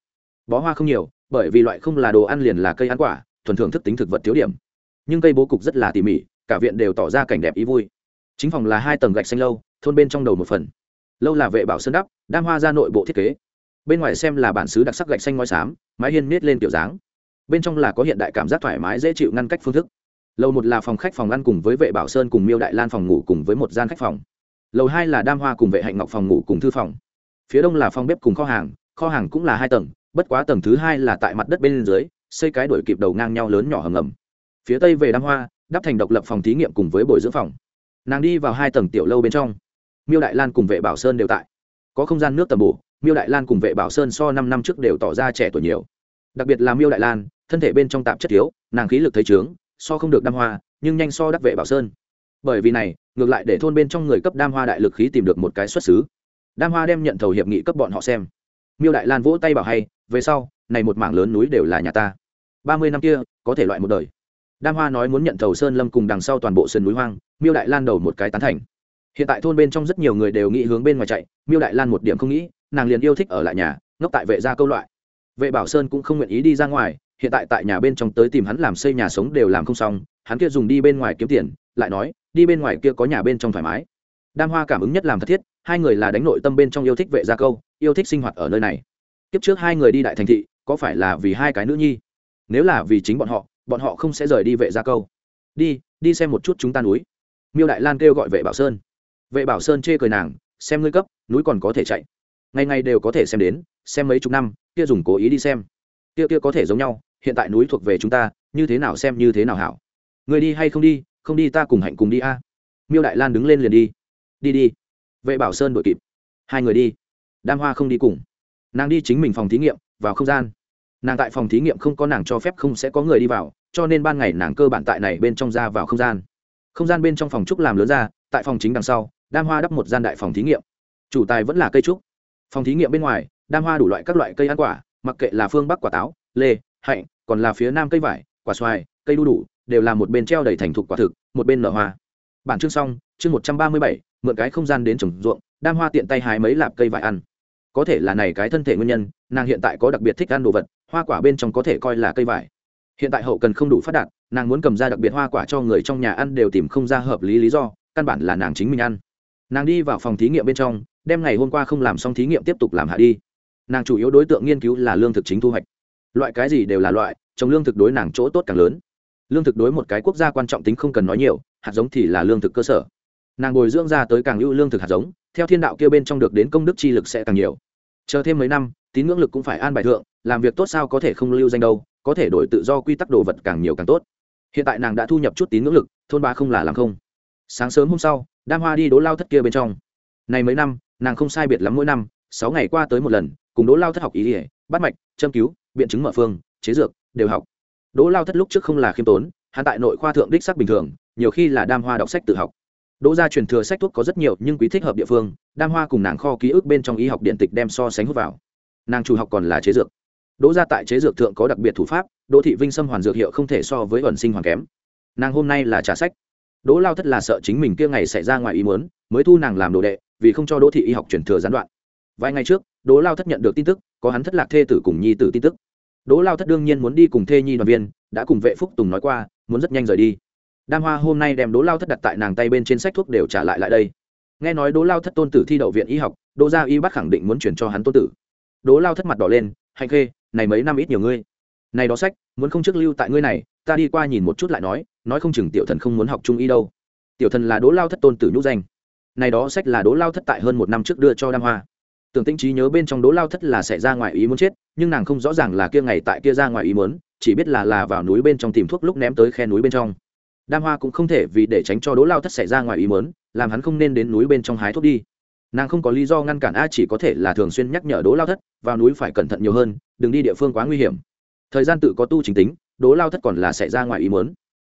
Bó hoa không nhiều, bởi vì loại không là đồ ăn liền là cây ăn quả, thuần thường thức tính thực vật thiếu điểm. Nhưng cây bố cục rất là tỉ mỉ, cả viện đều tỏ ra cảnh đẹp ý vui. Chính phòng là hai tầng gạch xanh lâu, thôn bên trong đầu một phần. Lâu là vệ bảo sơn đắp, đam hoa ra nội bộ thiết kế. Bên ngoài xem là bản xứ đặc sắc gạch xanh ngói xám, mái hiên miết lên kiểu dáng. Bên trong là có hiện đại cảm giác thoải mái dễ chịu ngăn cách phương thức. Lầu một là phòng khách phòng ăn cùng với vệ bảo sơn cùng miêu đại lan phòng ngủ cùng với một gian khách phòng. Lầu hai là đam hoa cùng vệ hạnh ngọc phòng ngủ cùng thư phòng phía đông là phòng bếp cùng kho hàng kho hàng cũng là hai tầng, bất quá tầng thứ hai là tại mặt đất bên dưới, xây cái đổi kịp đầu ngang nhau lớn nhỏ hầm ngầm. Phía tây về đam hoa, đắp thành độc lập phòng thí nghiệm cùng với bồi dưỡng phòng. Nàng đi vào hai tầng tiểu lâu bên trong. Miêu đại lan cùng vệ bảo sơn đều tại. Có không gian nước tầm bổ, miêu đại lan cùng vệ bảo sơn so năm năm trước đều tỏ ra trẻ tuổi nhiều. Đặc biệt là miêu đại lan, thân thể bên trong tạp chất thiếu, nàng khí lực thấy trướng so không được đam hoa, nhưng nhanh so đắc vệ bảo sơn. Bởi vì này, ngược lại để thôn bên trong người cấp đam hoa đại lực khí tìm được một cái xuất xứ đam hoa đem nhận thầu hiệp nghị cấp bọn họ xem. Miêu đại lan vỗ tay bảo hay, về sau, này một mảng lớn núi đều là nhà ta. Ba mươi năm kia, có thể loại một đời. Đam hoa nói muốn nhận thầu sơn lâm cùng đằng sau toàn bộ sườn núi hoang, miêu đại lan đầu một cái tán thành. Hiện tại thôn bên trong rất nhiều người đều nghĩ hướng bên ngoài chạy, miêu đại lan một điểm không nghĩ, nàng liền yêu thích ở lại nhà, ngốc tại vệ gia câu loại. Vệ bảo sơn cũng không nguyện ý đi ra ngoài, hiện tại tại nhà bên trong tới tìm hắn làm xây nhà sống đều làm không xong, hắn kia dùng đi bên ngoài kiếm tiền, lại nói, đi bên ngoài kia có nhà bên trong thoải mái. Đam hoa cảm ứng nhất làm thật thiết hai người là đánh nội tâm bên trong yêu thích vệ gia câu, yêu thích sinh hoạt ở nơi này. Kiếp trước hai người đi đại thành thị, có phải là vì hai cái nữ nhi? Nếu là vì chính bọn họ bọn họ không sẽ rời đi vệ gia câu. Đi đi xem một chút chúng ta núi. Miêu đại lan kêu gọi vệ bảo sơn. Vệ bảo sơn chê cười nàng, xem ngươi cấp, núi còn có thể chạy. Ngày ngày đều có thể xem đến, xem mấy chục năm, kia dùng cố ý đi xem. Kia kia có thể giống nhau, hiện tại núi thuộc về chúng ta, như thế nào xem như thế nào hảo. Người đi hay không đi không đi ta cùng hạnh cùng đi a. Miêu đại lan đứng lên liền đi. Đi đi vệ bảo sơn đội kịp. Hai người đi. Đam hoa không đi cùng. Nàng đi chính mình phòng thí nghiệm, vào không gian. Nàng tại phòng thí nghiệm không có nàng cho phép không sẽ có người đi vào, cho nên ban ngày nàng cơ bản tại này bên trong ra vào không gian. Không gian bên trong phòng trúc làm lớn ra, tại phòng chính đằng sau, đam hoa đắp một gian đại phòng thí nghiệm. Chủ tài vẫn là cây trúc. Phòng thí nghiệm bên ngoài, đam hoa đủ loại các loại cây ăn quả, mặc kệ là phương bắc quả táo, lê, hạnh, còn là phía nam cây vải, quả xoài, cây đu đủ, đều là một bên treo đầy thành thục quả thực, một bên nở hoa. Bản chương xong, chương một trăm ba mươi bảy mượn cái không gian đến trồng ruộng, đam hoa tiện tay hái mấy lạp cây vải ăn. Có thể là này cái thân thể nguyên nhân, nàng hiện tại có đặc biệt thích ăn đồ vật, hoa quả bên trong có thể coi là cây vải. Hiện tại hậu cần không đủ phát đạt, nàng muốn cầm ra đặc biệt hoa quả cho người trong nhà ăn đều tìm không ra hợp lý lý do, căn bản là nàng chính mình ăn. Nàng đi vào phòng thí nghiệm bên trong, đem ngày hôm qua không làm xong thí nghiệm tiếp tục làm hạ đi. Nàng chủ yếu đối tượng nghiên cứu là lương thực chính thu hoạch. Loại cái gì đều là loại, trồng lương thực đối nàng chỗ tốt càng lớn. Lương thực đối một cái quốc gia quan trọng tính không cần nói nhiều, hạt giống thì là lương thực cơ sở nàng bồi dưỡng ra tới càng ưu lương thực hạt giống, theo thiên đạo kia bên trong được đến công đức chi lực sẽ càng nhiều. Chờ thêm mấy năm, tín ngưỡng lực cũng phải an bài thượng, làm việc tốt sao có thể không lưu danh đâu, có thể đổi tự do quy tắc đồ vật càng nhiều càng tốt. Hiện tại nàng đã thu nhập chút tín ngưỡng lực, thôn ba không là làm không. Sáng sớm hôm sau, đam hoa đi đỗ lao thất kia bên trong. Này mấy năm, nàng không sai biệt lắm mỗi năm, sáu ngày qua tới một lần, cùng đỗ lao thất học ý ỉa bắt mạch, châm cứu, biện chứng mở phương, chế dược, đều học. Đỗ lao thất lúc trước không là khiêm tốn, hắn tại nội khoa thượng đích sắc bình thường, nhiều khi là đam hoa đọc sách tự học đỗ gia truyền thừa sách thuốc có rất nhiều, nhưng quý thích hợp địa phương, đam hoa cùng nàng kho ký ức bên trong y học điện tịch đem so sánh hút vào. Nàng chủ học còn là chế dược. Đỗ gia tại chế dược thượng có đặc biệt thủ pháp, đỗ thị vinh sâm hoàn dược hiệu không thể so với ẩn sinh hoàn kém. Nàng hôm nay là trả sách. Đỗ lao thất là sợ chính mình kia ngày xảy ra ngoài ý muốn, mới thu nàng làm đồ đệ, vì không cho đỗ thị y học truyền thừa gián đoạn. Vài ngày trước, đỗ lao thất nhận được tin tức, có hắn thất lạc thê tử cùng nhi tử tin tức. Đỗ lao thất đương nhiên muốn đi cùng thê nhi đoàn viên, đã cùng vệ phúc tùng nói qua, muốn rất nhanh rời đi đam hoa hôm nay đem đỗ lao thất đặt tại nàng tay bên trên sách thuốc đều trả lại lại đây. Nghe nói đỗ lao thất tôn tử thi đậu viện y học, đỗ gia y bác khẳng định muốn chuyển cho hắn tôn tử. Đỗ lao thất mặt đỏ lên, hành khê, này mấy năm ít nhiều ngươi. Này đó sách, muốn không trước lưu tại ngươi này, ta đi qua nhìn một chút lại nói nói không chừng tiểu thần không muốn học trung y đâu. Tiểu thần là đỗ lao thất tôn tử nhũ danh. Này đó sách là đỗ lao thất tại hơn một năm trước đưa cho đam hoa. Tưởng tinh trí nhớ bên trong đỗ lao thất là sẽ ra ngoài ý muốn chết, nhưng nàng không rõ ràng là kia ngày tại kia ra ngoài ý muốn, chỉ biết là là vào núi bên trong tìm thuốc lúc ném tới khe núi bên trong đam hoa cũng không thể vì để tránh cho đỗ lao thất xảy ra ngoài ý muốn, làm hắn không nên đến núi bên trong hái thuốc đi. Nàng không có lý do ngăn cản a chỉ có thể là thường xuyên nhắc nhở đỗ lao thất, vào núi phải cẩn thận nhiều hơn, đừng đi địa phương quá nguy hiểm. Thời gian tự có tu chính tính, đỗ lao thất còn là xảy ra ngoài ý muốn.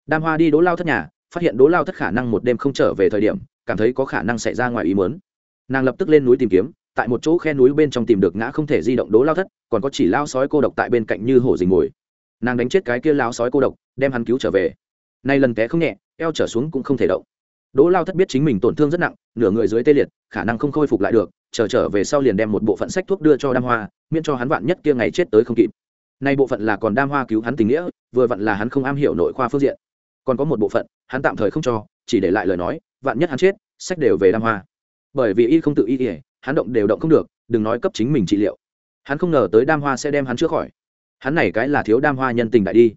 Đam hoa đi đỗ lao thất nhà, phát hiện đỗ lao thất khả năng một đêm không trở về thời điểm, cảm thấy có khả năng xảy ra ngoài ý muốn. Nàng lập tức lên núi tìm kiếm, tại một chỗ khe núi bên trong tìm được ngã không thể di động đố lao thất, còn có chỉ lao sói cô độc tại bên cạnh như hổ dình mồi. Nàng đánh chết cái kia lao sói cô độc, đem hắn cứu trở về nay lần té không nhẹ, eo trở xuống cũng không thể động. Đỗ lao thất biết chính mình tổn thương rất nặng, nửa người dưới tê liệt, khả năng không khôi phục lại được, chờ trở về sau liền đem một bộ phận sách thuốc đưa cho đam hoa, miễn cho hắn vạn nhất kia ngày chết tới không kịp. Nay bộ phận là còn đam hoa cứu hắn tình nghĩa, vừa vặn là hắn không am hiểu nội khoa phương diện. Còn có một bộ phận, hắn tạm thời không cho, chỉ để lại lời nói, vạn nhất hắn chết, sách đều về đam hoa. Bởi vì y không tự y ỉa hắn động đều động không được, đừng nói cấp chính mình trị liệu. Hắn không ngờ tới đam hoa sẽ đem hắn chữa khỏi. Hắn này cái là thiếu đam hoa nhân tình đại đi.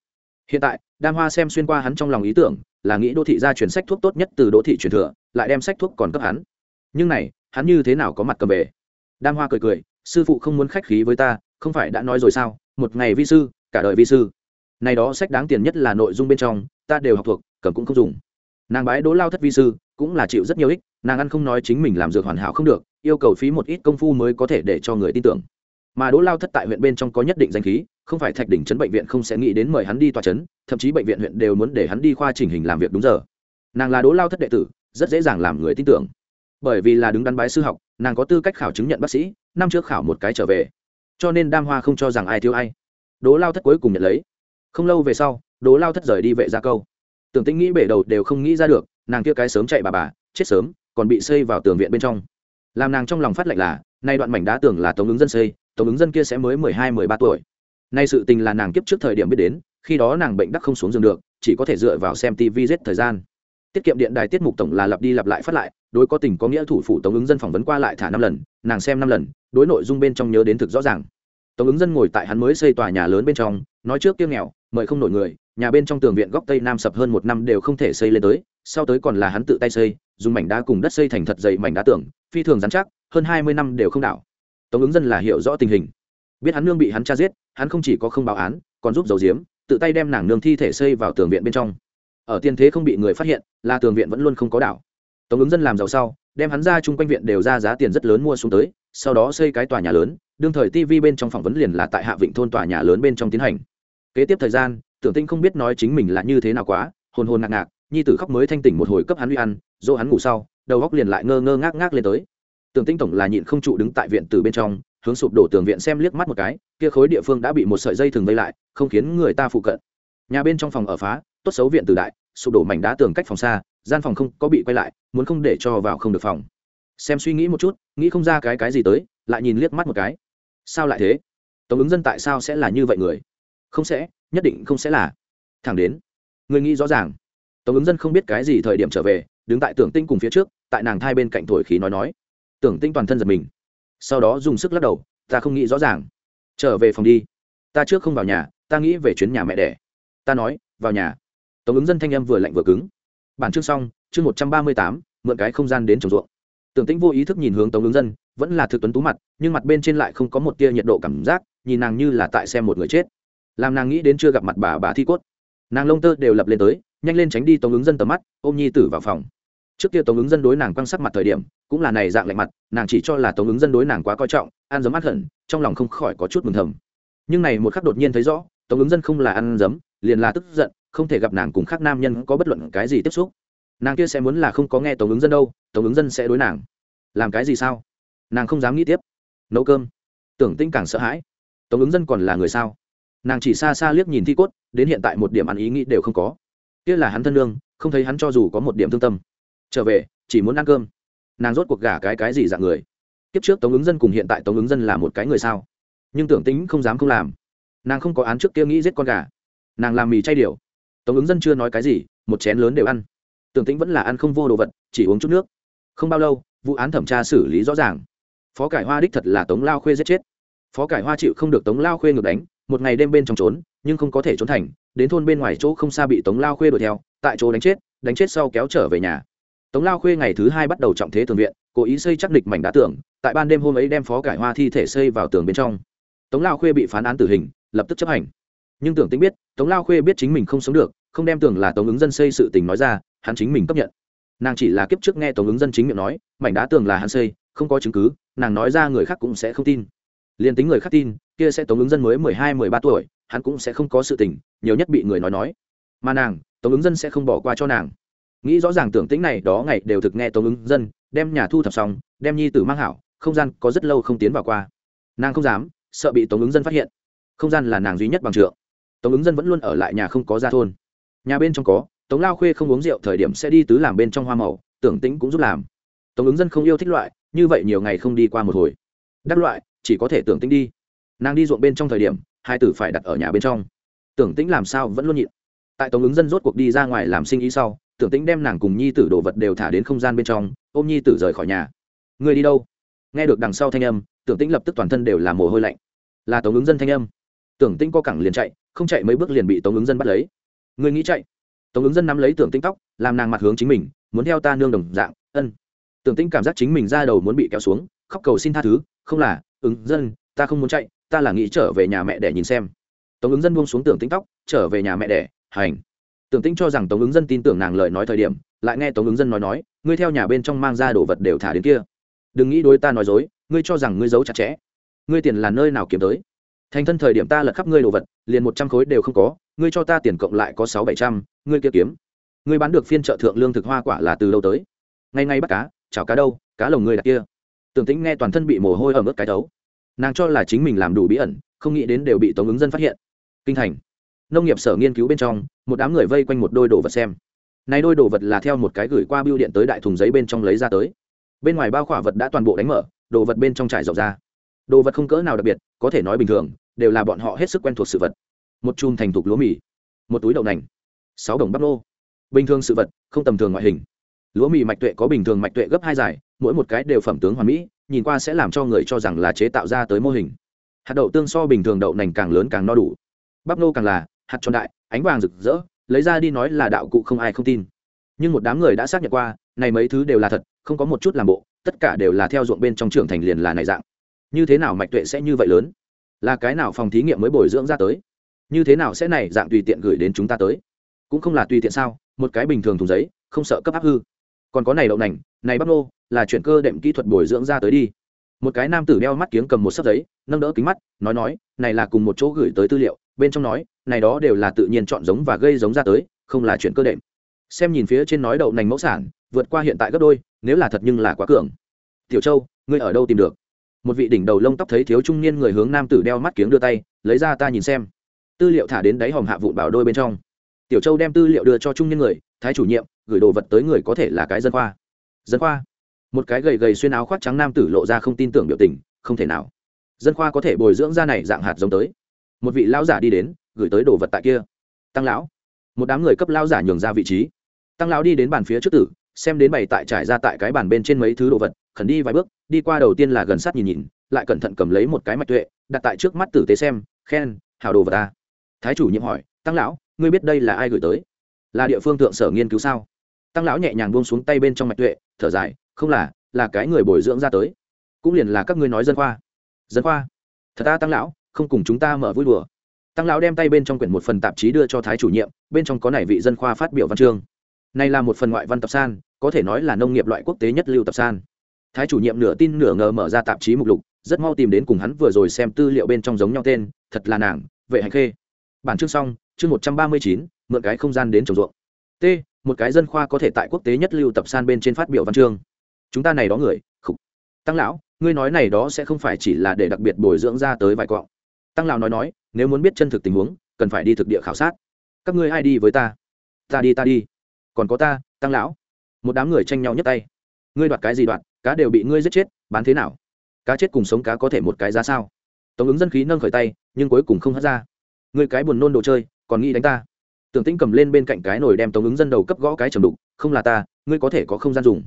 Hiện tại đam hoa xem xuyên qua hắn trong lòng ý tưởng, là nghĩ đô thị ra truyền sách thuốc tốt nhất từ đô thị truyền thừa, lại đem sách thuốc còn cấp hắn. Nhưng này, hắn như thế nào có mặt cầm về? Đam hoa cười cười, sư phụ không muốn khách khí với ta, không phải đã nói rồi sao? Một ngày vi sư, cả đời vi sư. Này đó sách đáng tiền nhất là nội dung bên trong, ta đều học thuộc, cầm cũng không dùng. Nàng bái đố lao thất vi sư, cũng là chịu rất nhiều ích, nàng ăn không nói chính mình làm dược hoàn hảo không được, yêu cầu phí một ít công phu mới có thể để cho người tin tưởng. Mà đỗ lao thất tại huyện bên trong có nhất định danh khí không phải thạch đỉnh chấn bệnh viện không sẽ nghĩ đến mời hắn đi tòa chấn thậm chí bệnh viện huyện đều muốn để hắn đi khoa chỉnh hình làm việc đúng giờ. Nàng là đỗ lao thất đệ tử, rất dễ dàng làm người tin tưởng. Bởi vì là đứng đắn bái sư học, nàng có tư cách khảo chứng nhận bác sĩ, năm trước khảo một cái trở về. Cho nên đam hoa không cho rằng ai thiếu ai. Đỗ lao thất cuối cùng nhận lấy. Không lâu về sau, đỗ lao thất rời đi vệ ra câu. Tưởng tĩnh nghĩ bể đầu đều không nghĩ ra được, nàng kia cái sớm chạy bà bà, chết sớm, còn bị xây vào tường viện bên trong. Làm nàng trong lòng phát lạnh là, nay đoạn mảnh đá tường là tống ứng dân xây, tống ứng dân kia sẽ mới mười hai, mười ba tuổi nay sự tình là nàng kiếp trước thời điểm biết đến, khi đó nàng bệnh đắc không xuống giường được, chỉ có thể dựa vào xem tv giết thời gian. Tiết kiệm điện đài tiết mục tổng là lặp đi lặp lại phát lại, đối có tình có nghĩa thủ phủ tống ứng dân phỏng vấn qua lại thả năm lần, nàng xem năm lần, đối nội dung bên trong nhớ đến thực rõ ràng. Tống ứng dân ngồi tại hắn mới xây tòa nhà lớn bên trong, nói trước tiêu nghèo, mời không nổi người, nhà bên trong tường viện góc tây nam sập hơn một năm đều không thể xây lên tới, sau tới còn là hắn tự tay xây, dùng mảnh đá cùng đất xây thành thật dày mảnh đá tưởng phi thường dán chắc, hơn hai mươi năm đều không đảo. Tống ứng dân là hiểu rõ tình hình biết hắn nương bị hắn cha giết, hắn không chỉ có không báo án, còn giúp dầu diếm tự tay đem nàng nương thi thể xây vào tường viện bên trong. Ở tiên thế không bị người phát hiện, là tường viện vẫn luôn không có đảo. Tống ứng dân làm giàu sau, đem hắn ra chung quanh viện đều ra giá tiền rất lớn mua xuống tới, sau đó xây cái tòa nhà lớn, đương thời tv bên trong phỏng vấn liền là tại hạ vịnh thôn tòa nhà lớn bên trong tiến hành. Kế tiếp thời gian, tưởng tinh không biết nói chính mình là như thế nào quá, hồn hồn ngạc ngạc, nhi tử khóc mới thanh tỉnh một hồi cấp hắn uy ăn, dỗ hắn ngủ sau, đầu góc liền lại ngơ ngơ ngác ngác lên tới. Tưởng tinh tổng là nhịn không trụ đứng tại viện từ bên trong hướng sụp đổ tường viện xem liếc mắt một cái, kia khối địa phương đã bị một sợi dây thừng vây lại, không khiến người ta phụ cận. Nhà bên trong phòng ở phá, tốt xấu viện từ đại, sụp đổ mảnh đá tường cách phòng xa, gian phòng không có bị quay lại, muốn không để cho vào không được phòng. Xem suy nghĩ một chút, nghĩ không ra cái cái gì tới, lại nhìn liếc mắt một cái. Sao lại thế? Tống ứng dân tại sao sẽ là như vậy người? Không sẽ, nhất định không sẽ là. Thẳng đến, người nghĩ rõ ràng. Tống ứng dân không biết cái gì thời điểm trở về, đứng tại tưởng tinh cùng phía trước, tại nàng thai bên cạnh thổi khí nói nói. Tưởng tinh toàn thân giật mình sau đó dùng sức lắc đầu, ta không nghĩ rõ ràng. Trở về phòng đi. Ta trước không vào nhà, ta nghĩ về chuyến nhà mẹ đẻ. Ta nói, vào nhà. Tống ứng dân thanh em vừa lạnh vừa cứng. Bản chương xong, chương một trăm ba mươi tám, mượn cái không gian đến trồng ruộng. Tưởng tĩnh vô ý thức nhìn hướng tống ứng dân, vẫn là thực tuấn tú mặt, nhưng mặt bên trên lại không có một tia nhiệt độ cảm giác, nhìn nàng như là tại xem một người chết. Làm nàng nghĩ đến chưa gặp mặt bà bà thi cốt. Nàng lông tơ đều lập lên tới, nhanh lên tránh đi tống ứng dân tầm mắt, ôm nhi tử vào phòng trước kia tống ứng dân đối nàng quăng sắc mặt thời điểm, cũng là này dạng lạnh mặt, nàng chỉ cho là tống ứng dân đối nàng quá coi trọng, ăn giấm át hận, trong lòng không khỏi có chút mừng thầm. Nhưng này một khắc đột nhiên thấy rõ, tống ứng dân không là ăn giấm liền là tức giận, không thể gặp nàng cùng khác nam nhân có bất luận cái gì tiếp xúc. Nàng kia sẽ muốn là không có nghe tống ứng dân đâu, tống ứng dân sẽ đối nàng. Làm cái gì sao? Nàng không dám nghĩ tiếp. Nấu cơm. Tưởng tinh càng sợ hãi. Tống ứng dân còn là người sao? Nàng chỉ xa xa liếc nhìn thi cốt, đến hiện tại một điểm ăn ý nghĩ đều không có. Kia là hắn thân lương không thấy hắn cho dù có một điểm thương tâm trở về, chỉ muốn ăn cơm. Nàng rốt cuộc gả cái cái gì dạng người? Kiếp trước tống ứng dân cùng hiện tại tống ứng dân là một cái người sao? Nhưng tưởng tính không dám không làm. Nàng không có án trước kia nghĩ giết con gà. Nàng làm mì chay điều. Tống ứng dân chưa nói cái gì, một chén lớn đều ăn. Tưởng tính vẫn là ăn không vô đồ vật, chỉ uống chút nước. Không bao lâu, vụ án thẩm tra xử lý rõ ràng. Phó cải hoa đích thật là tống lao khuê giết chết. Phó cải hoa chịu không được tống lao khuê ngược đánh, một ngày đêm bên trong trốn, nhưng không có thể trốn thành, đến thôn bên ngoài chỗ không xa bị tống lao khuê đuổi theo, tại chỗ đánh chết đánh chết sau kéo trở về nhà tống lao khuê ngày thứ hai bắt đầu trọng thế tường viện, cố ý xây chắc địch mảnh đá tường, tại ban đêm hôm ấy đem phó cải hoa thi thể xây vào tường bên trong. Tống lao khuê bị phán án tử hình, lập tức chấp hành. Nhưng tưởng tính biết, tống lao khuê biết chính mình không sống được, không đem tường là tống ứng dân xây sự tình nói ra, hắn chính mình chấp nhận. Nàng chỉ là kiếp trước nghe tống ứng dân chính miệng nói, mảnh đá tường là hắn xây, không có chứng cứ, nàng nói ra người khác cũng sẽ không tin. Liền tính người khác tin, kia sẽ tống ứng dân mới mười hai, mười ba tuổi, hắn cũng sẽ không có sự tình, nhiều nhất bị người nói nói. Mà nàng, tống ứng dân sẽ không bỏ qua cho nàng nghĩ rõ ràng tưởng tĩnh này đó ngày đều thực nghe tống ứng dân, đem nhà thu thập xong, đem nhi tử mang hảo, không gian có rất lâu không tiến vào qua. Nàng không dám, sợ bị tống ứng dân phát hiện. Không gian là nàng duy nhất bằng trượng. Tống ứng dân vẫn luôn ở lại nhà không có ra thôn. Nhà bên trong có, tống lao khuê không uống rượu thời điểm sẽ đi tứ làm bên trong hoa màu, tưởng tĩnh cũng giúp làm. Tống ứng dân không yêu thích loại, như vậy nhiều ngày không đi qua một hồi. Đắc loại, chỉ có thể tưởng tĩnh đi. Nàng đi ruộng bên trong thời điểm, hai tử phải đặt ở nhà bên trong. Tưởng tĩnh làm sao vẫn luôn nhịn. Tại tống ứng dân rốt cuộc đi ra ngoài làm sinh ý sau tưởng tĩnh đem nàng cùng nhi tử đồ vật đều thả đến không gian bên trong, ôm nhi tử rời khỏi nhà. Người đi đâu? Nghe được đằng sau thanh âm, tưởng tĩnh lập tức toàn thân đều là mồ hôi lạnh. Là tống ứng dân thanh âm. Tưởng tĩnh có cẳng liền chạy, không chạy mấy bước liền bị tống ứng dân bắt lấy. Người nghĩ chạy? Tống ứng dân nắm lấy tưởng tĩnh tóc, làm nàng mặt hướng chính mình, muốn theo ta nương đồng dạng, ân. Tưởng tĩnh cảm giác chính mình ra đầu muốn bị kéo xuống, khóc cầu xin tha thứ, không là, ứng dân, ta không muốn chạy, ta là nghĩ trở về nhà mẹ để nhìn xem. Tống ứng dân buông xuống tưởng tĩnh tóc, trở về nhà mẹ đẻ hành tưởng tĩnh cho rằng tống ứng dân tin tưởng nàng lời nói thời điểm, lại nghe tống ứng dân nói nói, ngươi theo nhà bên trong mang ra đồ vật đều thả đến kia. Đừng nghĩ đối ta nói dối, ngươi cho rằng ngươi giấu chặt chẽ. Ngươi tiền là nơi nào kiếm tới? Thành thân thời điểm ta lật khắp ngươi đồ vật, liền một trăm khối đều không có, ngươi cho ta tiền cộng lại có sáu bảy trăm, ngươi kia kiếm. Ngươi bán được phiên chợ thượng lương thực hoa quả là từ lâu tới? Ngay ngay bắt cá, chảo cá đâu, cá lồng ngươi đặt kia. Tưởng tĩnh nghe toàn thân bị mồ hôi ở mức cái thấu. Nàng cho là chính mình làm đủ bí ẩn, không nghĩ đến đều bị tống ứng dân phát hiện. Kinh thành nông nghiệp sở nghiên cứu bên trong, một đám người vây quanh một đôi đồ vật xem. Này đôi đồ vật là theo một cái gửi qua biêu điện tới đại thùng giấy bên trong lấy ra tới. Bên ngoài bao khỏa vật đã toàn bộ đánh mở, đồ vật bên trong trải rộng ra. Đồ vật không cỡ nào đặc biệt, có thể nói bình thường, đều là bọn họ hết sức quen thuộc sự vật. Một chùm thành thục lúa mì, một túi đậu nành, sáu đồng bắp nô. Bình thường sự vật, không tầm thường ngoại hình. Lúa mì mạch tuệ có bình thường mạch tuệ gấp hai dài, mỗi một cái đều phẩm tướng hoàn mỹ, nhìn qua sẽ làm cho người cho rằng là chế tạo ra tới mô hình. Hạt đậu tương so bình thường đậu nành càng lớn càng no đủ. Bắp nô càng là hạt tròn đại, ánh vàng rực rỡ, lấy ra đi nói là đạo cụ không ai không tin. Nhưng một đám người đã xác nhận qua, này mấy thứ đều là thật, không có một chút làm bộ, tất cả đều là theo ruộng bên trong trưởng thành liền là này dạng. Như thế nào mạch tuệ sẽ như vậy lớn? Là cái nào phòng thí nghiệm mới bồi dưỡng ra tới? Như thế nào sẽ này dạng tùy tiện gửi đến chúng ta tới? Cũng không là tùy tiện sao, một cái bình thường thùng giấy, không sợ cấp áp hư. Còn có này đậu nành, này bắp nô, là chuyện cơ đệm kỹ thuật bồi dưỡng ra tới đi. Một cái nam tử đeo mắt kiếng cầm một sấp giấy, nâng đỡ kính mắt, nói nói, này là cùng một chỗ gửi tới tư liệu, bên trong nói này đó đều là tự nhiên chọn giống và gây giống ra tới, không là chuyện cơ đệm. Xem nhìn phía trên nói đậu nành mẫu sản, vượt qua hiện tại gấp đôi, nếu là thật nhưng là quá cường. Tiểu châu, ngươi ở đâu tìm được? Một vị đỉnh đầu lông tóc thấy thiếu trung niên người hướng nam tử đeo mắt kiếng đưa tay, lấy ra ta nhìn xem. Tư liệu thả đến đáy hòm hạ vụn bảo đôi bên trong. Tiểu châu đem tư liệu đưa cho trung niên người, thái chủ nhiệm, gửi đồ vật tới người có thể là cái dân khoa. Dân khoa? Một cái gầy gầy xuyên áo khoác trắng nam tử lộ ra không tin tưởng biểu tình, không thể nào. Dân khoa có thể bồi dưỡng ra này dạng hạt giống tới. Một vị lão giả đi đến gửi tới đồ vật tại kia. Tăng lão. Một đám người cấp lao giả nhường ra vị trí. Tăng lão đi đến bàn phía trước tử, xem đến bày tại trải ra tại cái bàn bên trên mấy thứ đồ vật, khẩn đi vài bước, đi qua đầu tiên là gần sát nhìn nhìn, lại cẩn thận cầm lấy một cái mạch tuệ, đặt tại trước mắt tử tế xem, khen hào đồ vật ta. Thái chủ nhiệm hỏi, tăng lão, ngươi biết đây là ai gửi tới? Là địa phương thượng sở nghiên cứu sao? Tăng lão nhẹ nhàng buông xuống tay bên trong mạch tuệ, thở dài, không là là cái người bồi dưỡng ra tới. Cũng liền là các ngươi nói dân khoa. Dân khoa? Thật ta, tăng lão, không cùng chúng ta mở vui đùa tăng lão đem tay bên trong quyển một phần tạp chí đưa cho thái chủ nhiệm, bên trong có này vị dân khoa phát biểu văn chương. Này là một phần ngoại văn tập san, có thể nói là nông nghiệp loại quốc tế nhất lưu tập san. Thái chủ nhiệm nửa tin nửa ngờ mở ra tạp chí mục lục, rất mau tìm đến cùng hắn vừa rồi xem tư liệu bên trong giống nhau tên, thật là nàng, vệ hành khê. Bản chương xong, chương một trăm ba mươi chín, mượn cái không gian đến trồng ruộng. T, một cái dân khoa có thể tại quốc tế nhất lưu tập san bên trên phát biểu văn chương. Chúng ta này đó người, khục. Tăng lão, ngươi nói này đó sẽ không phải chỉ là để đặc biệt bồi dưỡng ra tới vài quọng tăng lão nói nói nếu muốn biết chân thực tình huống, cần phải đi thực địa khảo sát. Các ngươi ai đi với ta? Ta đi ta đi. Còn có ta, tăng lão. Một đám người tranh nhau nhấc tay. Ngươi đoạt cái gì đoạt, cá đều bị ngươi giết chết, bán thế nào? Cá chết cùng sống cá có thể một cái giá sao? Tống ứng dân khí nâng khởi tay, nhưng cuối cùng không hất ra. Ngươi cái buồn nôn đồ chơi, còn nghĩ đánh ta? Tưởng tĩnh cầm lên bên cạnh cái nồi đem tống ứng dân đầu cấp gõ cái trầm đục, không là ta, ngươi có thể có không gian dùng.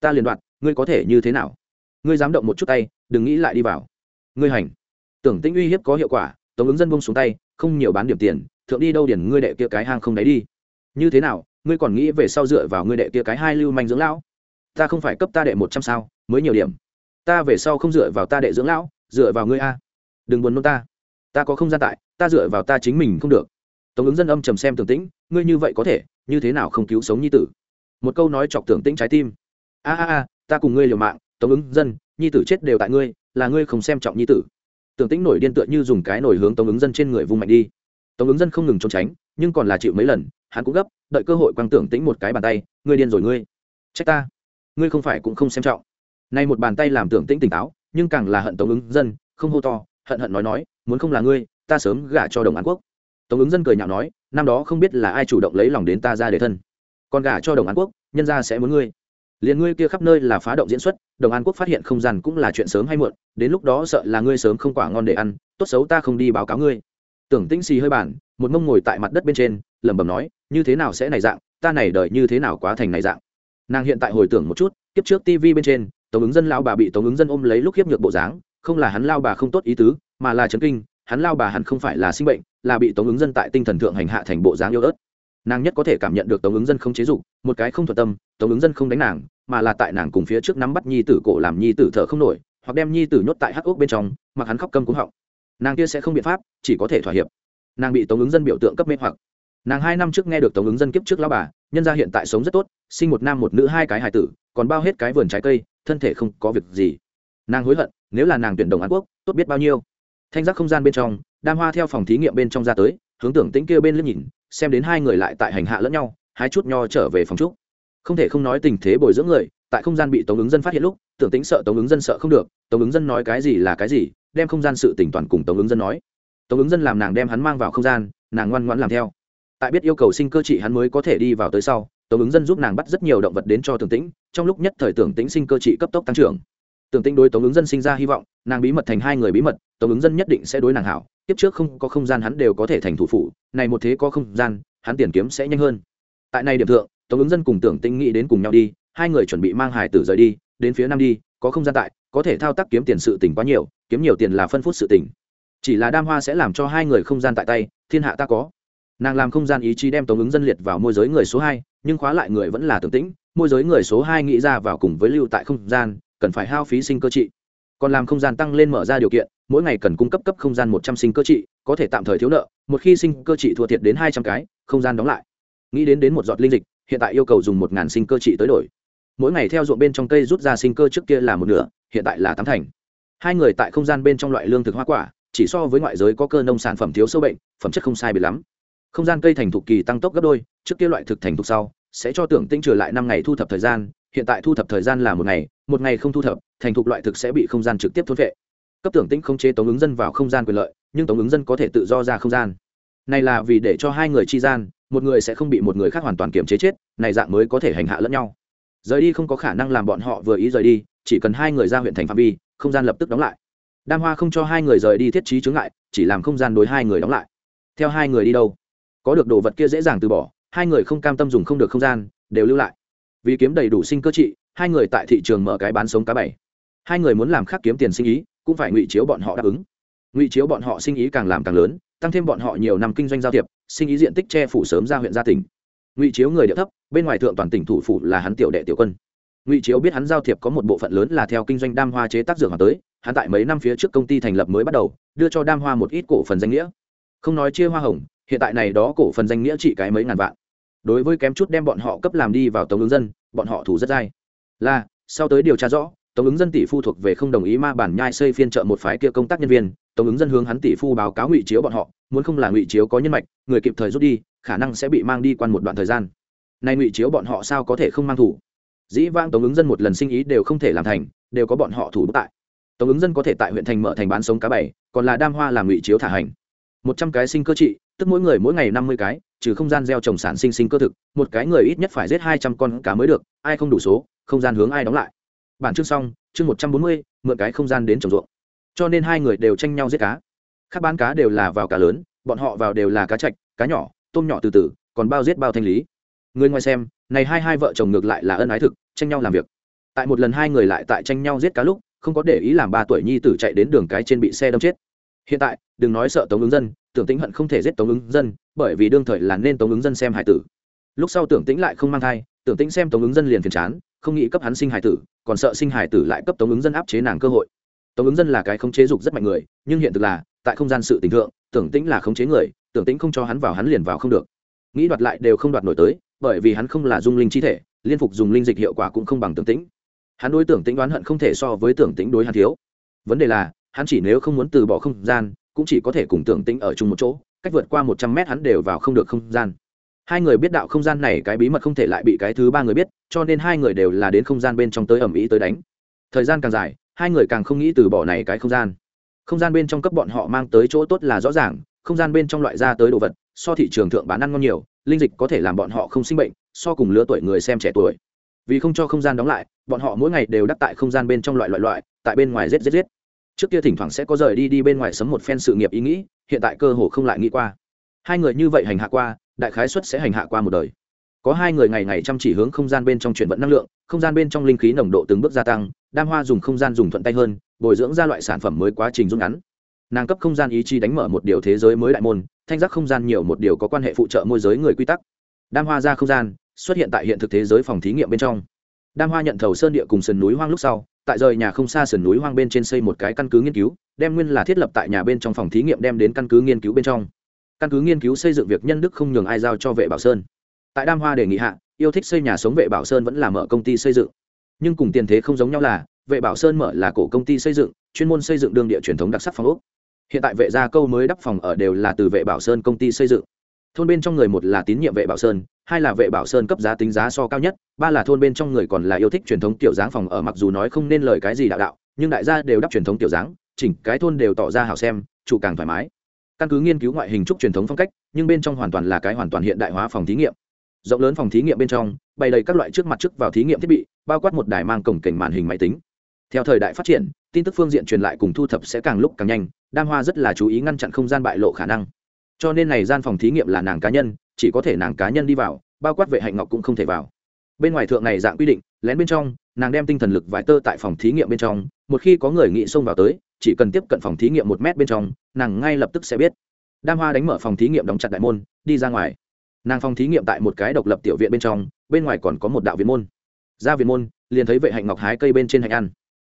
Ta liền đoạt, ngươi có thể như thế nào? Ngươi dám động một chút tay, đừng nghĩ lại đi vào. Ngươi hành. Tưởng tĩnh uy hiếp có hiệu quả tống ứng dân bông xuống tay, không nhiều bán điểm tiền, thượng đi đâu điển ngươi đệ kia cái hang không đáy đi. Như thế nào, ngươi còn nghĩ về sau dựa vào ngươi đệ kia cái hai lưu manh dưỡng lão? Ta không phải cấp ta đệ một trăm sao, mới nhiều điểm. Ta về sau không dựa vào ta đệ dưỡng lão, dựa vào ngươi a. Đừng buồn nôn ta. Ta có không gian tại, ta dựa vào ta chính mình không được. Tống ứng dân âm trầm xem tưởng tĩnh, ngươi như vậy có thể, như thế nào không cứu sống nhi tử? Một câu nói chọc tưởng tĩnh trái tim. A a a, ta cùng ngươi liều mạng, tống ứng dân, nhi tử chết đều tại ngươi, là ngươi không xem trọng nhi tử tưởng tĩnh nổi điên tựa như dùng cái nổi hướng tống ứng dân trên người vung mạnh đi. Tống ứng dân không ngừng trốn tránh, nhưng còn là chịu mấy lần, hắn cũng gấp, đợi cơ hội quăng tưởng tĩnh một cái bàn tay, ngươi điên rồi ngươi. Trách ta. Ngươi không phải cũng không xem trọng. Nay một bàn tay làm tưởng tĩnh tỉnh táo, nhưng càng là hận tống ứng dân, không hô to, hận hận nói nói, muốn không là ngươi, ta sớm gả cho đồng an quốc. Tống ứng dân cười nhạo nói, năm đó không biết là ai chủ động lấy lòng đến ta ra để thân. Còn gả cho đồng an quốc, nhân ra sẽ muốn ngươi liền ngươi kia khắp nơi là phá động diễn xuất, đồng an quốc phát hiện không gian cũng là chuyện sớm hay muộn, đến lúc đó sợ là ngươi sớm không quả ngon để ăn, tốt xấu ta không đi báo cáo ngươi. Tưởng tĩnh xì hơi bản, một mông ngồi tại mặt đất bên trên, lẩm bẩm nói, như thế nào sẽ này dạng, ta này đợi như thế nào quá thành này dạng? Nàng hiện tại hồi tưởng một chút, kiếp trước tv bên trên, tống ứng dân lao bà bị tống ứng dân ôm lấy lúc hiếp nhược bộ dáng, không là hắn lao bà không tốt ý tứ, mà là chấn kinh, hắn lao bà hẳn không phải là sinh bệnh, là bị tống ứng dân tại tinh thần thượng hành hạ thành bộ dáng yêu ớt. Nàng nhất có thể cảm nhận được tống ứng dân không chế dục một cái không thuận tâm, tống ứng dân không đánh nàng, mà là tại nàng cùng phía trước nắm bắt nhi tử cổ làm nhi tử thở không nổi, hoặc đem nhi tử nhốt tại hắc ốc bên trong, mặc hắn khóc câm cúng họng. Nàng kia sẽ không biện pháp, chỉ có thể thỏa hiệp. Nàng bị tống ứng dân biểu tượng cấp mê hoặc. Nàng hai năm trước nghe được tống ứng dân kiếp trước lao bà, nhân gia hiện tại sống rất tốt, sinh một nam một nữ hai cái hài tử, còn bao hết cái vườn trái cây, thân thể không có việc gì. Nàng hối hận, nếu là nàng tuyển đồng an quốc, tốt biết bao nhiêu. Thanh giác không gian bên trong, đam hoa theo phòng thí nghiệm bên trong ra tới, hướng tưởng tĩnh kia bên liếc nhìn, xem đến hai người lại tại hành hạ lẫn nhau hai chút nho trở về phòng trúc. Không thể không nói tình thế bồi dưỡng người, tại không gian bị tống ứng dân phát hiện lúc, tưởng tĩnh sợ tống ứng dân sợ không được, tống ứng dân nói cái gì là cái gì, đem không gian sự tỉnh toàn cùng tống ứng dân nói. Tống ứng dân làm nàng đem hắn mang vào không gian, nàng ngoan ngoãn làm theo. Tại biết yêu cầu sinh cơ trị hắn mới có thể đi vào tới sau, tống ứng dân giúp nàng bắt rất nhiều động vật đến cho tưởng tĩnh, trong lúc nhất thời tưởng tĩnh sinh cơ trị cấp tốc tăng trưởng. Tưởng tĩnh đối tống ứng dân sinh ra hy vọng, nàng bí mật thành hai người bí mật, tống ứng dân nhất định sẽ đối nàng hảo, tiếp trước không có không gian hắn đều có thể thành thủ phụ này một thế có không gian, hắn tiền kiếm sẽ nhanh hơn tại này điểm thượng, tống ứng dân cùng tưởng tĩnh nghĩ đến cùng nhau đi, hai người chuẩn bị mang hải tử rời đi, đến phía nam đi, có không gian tại, có thể thao tác kiếm tiền sự tỉnh quá nhiều, kiếm nhiều tiền là phân phút sự tỉnh chỉ là đam hoa sẽ làm cho hai người không gian tại tay, thiên hạ ta có. Nàng làm không gian ý chí đem tống ứng dân liệt vào môi giới người số hai, nhưng khóa lại người vẫn là tưởng tĩnh, môi giới người số hai nghĩ ra vào cùng với lưu tại không gian, cần phải hao phí sinh cơ trị. Còn làm không gian tăng lên mở ra điều kiện, mỗi ngày cần cung cấp cấp không gian một trăm sinh cơ trị, có thể tạm thời thiếu nợ, một khi sinh cơ trị thua thiệt đến hai trăm cái, không gian đóng lại nghĩ đến đến một giọt linh dịch, hiện tại yêu cầu dùng một ngàn sinh cơ trị tới đổi. Mỗi ngày theo ruộng bên trong cây rút ra sinh cơ trước kia là một nửa, hiện tại là tám thành. Hai người tại không gian bên trong loại lương thực hoa quả, chỉ so với ngoại giới có cơ nông sản phẩm thiếu sâu bệnh, phẩm chất không sai biệt lắm. Không gian cây thành thục kỳ tăng tốc gấp đôi, trước kia loại thực thành thục sau, sẽ cho tưởng tinh trừ lại năm ngày thu thập thời gian, hiện tại thu thập thời gian là một ngày một ngày không thu thập, thành thục loại thực sẽ bị không gian trực tiếp thốt vệ cấp tưởng tinh không chế tống ứng dân vào không gian quyền lợi, nhưng tống ứng dân có thể tự do ra không gian. Này là vì để cho hai người chi gian một người sẽ không bị một người khác hoàn toàn kiềm chế chết, này dạng mới có thể hành hạ lẫn nhau. Rời đi không có khả năng làm bọn họ vừa ý rời đi, chỉ cần hai người ra huyện thành phạm vi, không gian lập tức đóng lại. Đam hoa không cho hai người rời đi thiết trí chướng ngại, chỉ làm không gian đối hai người đóng lại. Theo hai người đi đâu? Có được đồ vật kia dễ dàng từ bỏ, hai người không cam tâm dùng không được không gian, đều lưu lại. Vì kiếm đầy đủ sinh cơ trị, hai người tại thị trường mở cái bán sống cá bảy. Hai người muốn làm khác kiếm tiền sinh ý, cũng phải ngụy chiếu bọn họ đáp ứng. Ngụy chiếu bọn họ sinh ý càng làm càng lớn tăng thêm bọn họ nhiều năm kinh doanh giao thiệp, sinh ý diện tích che phủ sớm ra huyện gia tỉnh. Ngụy chiếu người địa thấp, bên ngoài thượng toàn tỉnh thủ phủ là hắn tiểu đệ tiểu quân. Ngụy chiếu biết hắn giao thiệp có một bộ phận lớn là theo kinh doanh đam hoa chế tác dược hoàng tới, hắn tại mấy năm phía trước công ty thành lập mới bắt đầu, đưa cho đam hoa một ít cổ phần danh nghĩa. Không nói chia hoa hồng, hiện tại này đó cổ phần danh nghĩa chỉ cái mấy ngàn vạn. Đối với kém chút đem bọn họ cấp làm đi vào tống ứng dân, bọn họ thủ rất dai. Là, sau tới điều tra rõ, tống ứng dân tỷ phu thuộc về không đồng ý ma bản nhai xây phiên trợ một phái kia công tác nhân viên tống ứng dân hướng hắn tỷ phu báo cáo ngụy chiếu bọn họ, muốn không là ngụy chiếu có nhân mạch, người kịp thời rút đi, khả năng sẽ bị mang đi quan một đoạn thời gian. Nay ngụy chiếu bọn họ sao có thể không mang thủ? Dĩ vang tống ứng dân một lần sinh ý đều không thể làm thành, đều có bọn họ thủ tại. Tống ứng dân có thể tại huyện thành mở thành bán sống cá bảy còn là đam hoa làm ngụy chiếu thả hành. Một trăm cái sinh cơ trị, tức mỗi người mỗi ngày năm mươi cái, trừ không gian gieo trồng sản sinh sinh cơ thực, một cái người ít nhất phải giết hai trăm con cá mới được, ai không đủ số, không gian hướng ai đóng lại. Bản chương xong, chương một trăm bốn mươi, mượn cái không gian đến trồng ruộng cho nên hai người đều tranh nhau giết cá. Các bán cá đều là vào cá lớn, bọn họ vào đều là cá chạch, cá nhỏ, tôm nhỏ từ từ, còn bao giết bao thanh lý. Người ngoài xem, này hai hai vợ chồng ngược lại là ân ái thực, tranh nhau làm việc. Tại một lần hai người lại tại tranh nhau giết cá lúc, không có để ý làm ba tuổi nhi tử chạy đến đường cái trên bị xe đâm chết. Hiện tại, đừng nói sợ tống ứng dân, tưởng tĩnh hận không thể giết tống ứng dân, bởi vì đương thời là nên tống ứng dân xem hải tử. Lúc sau tưởng tĩnh lại không mang thai, tưởng tĩnh xem tống ứng dân liền phiền chán, không nghĩ cấp hắn sinh hải tử, còn sợ sinh hải tử lại cấp tống ứng dân áp chế nàng cơ hội tống ứng dân là cái khống chế dục rất mạnh người, nhưng hiện thực là, tại không gian sự tình thượng, tưởng tĩnh là khống chế người, tưởng tĩnh không cho hắn vào hắn liền vào không được. Nghĩ đoạt lại đều không đoạt nổi tới, bởi vì hắn không là dung linh chi thể, liên phục dùng linh dịch hiệu quả cũng không bằng tưởng tĩnh. Hắn đối tưởng tĩnh đoán hận không thể so với tưởng tĩnh đối hắn thiếu. Vấn đề là, hắn chỉ nếu không muốn từ bỏ không gian, cũng chỉ có thể cùng tưởng tĩnh ở chung một chỗ, cách vượt qua một trăm mét hắn đều vào không được không gian. Hai người biết đạo không gian này cái bí mật không thể lại bị cái thứ ba người biết, cho nên hai người đều là đến không gian bên trong tới ẩm ý tới đánh. Thời gian càng dài hai người càng không nghĩ từ bỏ này cái không gian. Không gian bên trong cấp bọn họ mang tới chỗ tốt là rõ ràng, không gian bên trong loại ra tới đồ vật, so thị trường thượng bán ăn ngon nhiều, linh dịch có thể làm bọn họ không sinh bệnh, so cùng lứa tuổi người xem trẻ tuổi. Vì không cho không gian đóng lại, bọn họ mỗi ngày đều đắc tại không gian bên trong loại loại loại, tại bên ngoài rết rết rết trước kia thỉnh thoảng sẽ có rời đi đi bên ngoài sấm một phen sự nghiệp ý nghĩ, hiện tại cơ hồ không lại nghĩ qua. Hai người như vậy hành hạ qua, đại khái xuất sẽ hành hạ qua một đời có hai người ngày ngày chăm chỉ hướng không gian bên trong chuyển vận năng lượng, không gian bên trong linh khí nồng độ từng bước gia tăng, đam hoa dùng không gian dùng thuận tay hơn, bồi dưỡng ra loại sản phẩm mới quá trình rút ngắn. Nàng cấp không gian ý chí đánh mở một điều thế giới mới đại môn, thanh giác không gian nhiều một điều có quan hệ phụ trợ môi giới người quy tắc. Đam hoa ra không gian, xuất hiện tại hiện thực thế giới phòng thí nghiệm bên trong. Đam hoa nhận thầu sơn địa cùng sườn núi hoang lúc sau, tại rời nhà không xa sườn núi hoang bên trên xây một cái căn cứ nghiên cứu, đem nguyên là thiết lập tại nhà bên trong phòng thí nghiệm đem đến căn cứ nghiên cứu bên trong. Căn cứ nghiên cứu xây dựng việc nhân đức không nhường ai giao cho vệ bảo sơn tại đam hoa đề nghị hạ, yêu thích xây nhà sống vệ bảo sơn vẫn là mở công ty xây dựng. Nhưng cùng tiền thế không giống nhau là, vệ bảo sơn mở là cổ công ty xây dựng, chuyên môn xây dựng đương địa truyền thống đặc sắc phòng úc hiện tại vệ gia câu mới đắp phòng ở đều là từ vệ bảo sơn công ty xây dựng. Thôn bên trong người một là tín nhiệm vệ bảo sơn, hai là vệ bảo sơn cấp giá tính giá so cao nhất, ba là thôn bên trong người còn là yêu thích truyền thống tiểu dáng phòng ở mặc dù nói không nên lời cái gì đạo đạo, nhưng đại gia đều đắp truyền thống tiểu dáng, chỉnh cái thôn đều tỏ ra hào xem, chủ càng thoải mái. Căn cứ nghiên cứu ngoại hình trúc truyền thống phong cách, nhưng bên trong hoàn toàn là cái hoàn toàn hiện đại hóa phòng thí nghiệm rộng lớn phòng thí nghiệm bên trong, bày đầy các loại trước mặt trước vào thí nghiệm thiết bị, bao quát một đài mang cổng cảnh màn hình máy tính. Theo thời đại phát triển, tin tức phương diện truyền lại cùng thu thập sẽ càng lúc càng nhanh, đam hoa rất là chú ý ngăn chặn không gian bại lộ khả năng. Cho nên này gian phòng thí nghiệm là nàng cá nhân, chỉ có thể nàng cá nhân đi vào, bao quát vệ hạnh ngọc cũng không thể vào. Bên ngoài thượng này dạng quy định, lén bên trong, nàng đem tinh thần lực vải tơ tại phòng thí nghiệm bên trong, một khi có người nghĩ xông vào tới, chỉ cần tiếp cận phòng thí nghiệm một mét bên trong, nàng ngay lập tức sẽ biết. Đam hoa đánh mở phòng thí nghiệm đóng chặt đại môn, đi ra ngoài nàng phòng thí nghiệm tại một cái độc lập tiểu viện bên trong, bên ngoài còn có một đạo viện môn. Ra viện môn, liền thấy vệ hạnh ngọc hái cây bên trên hạnh ăn.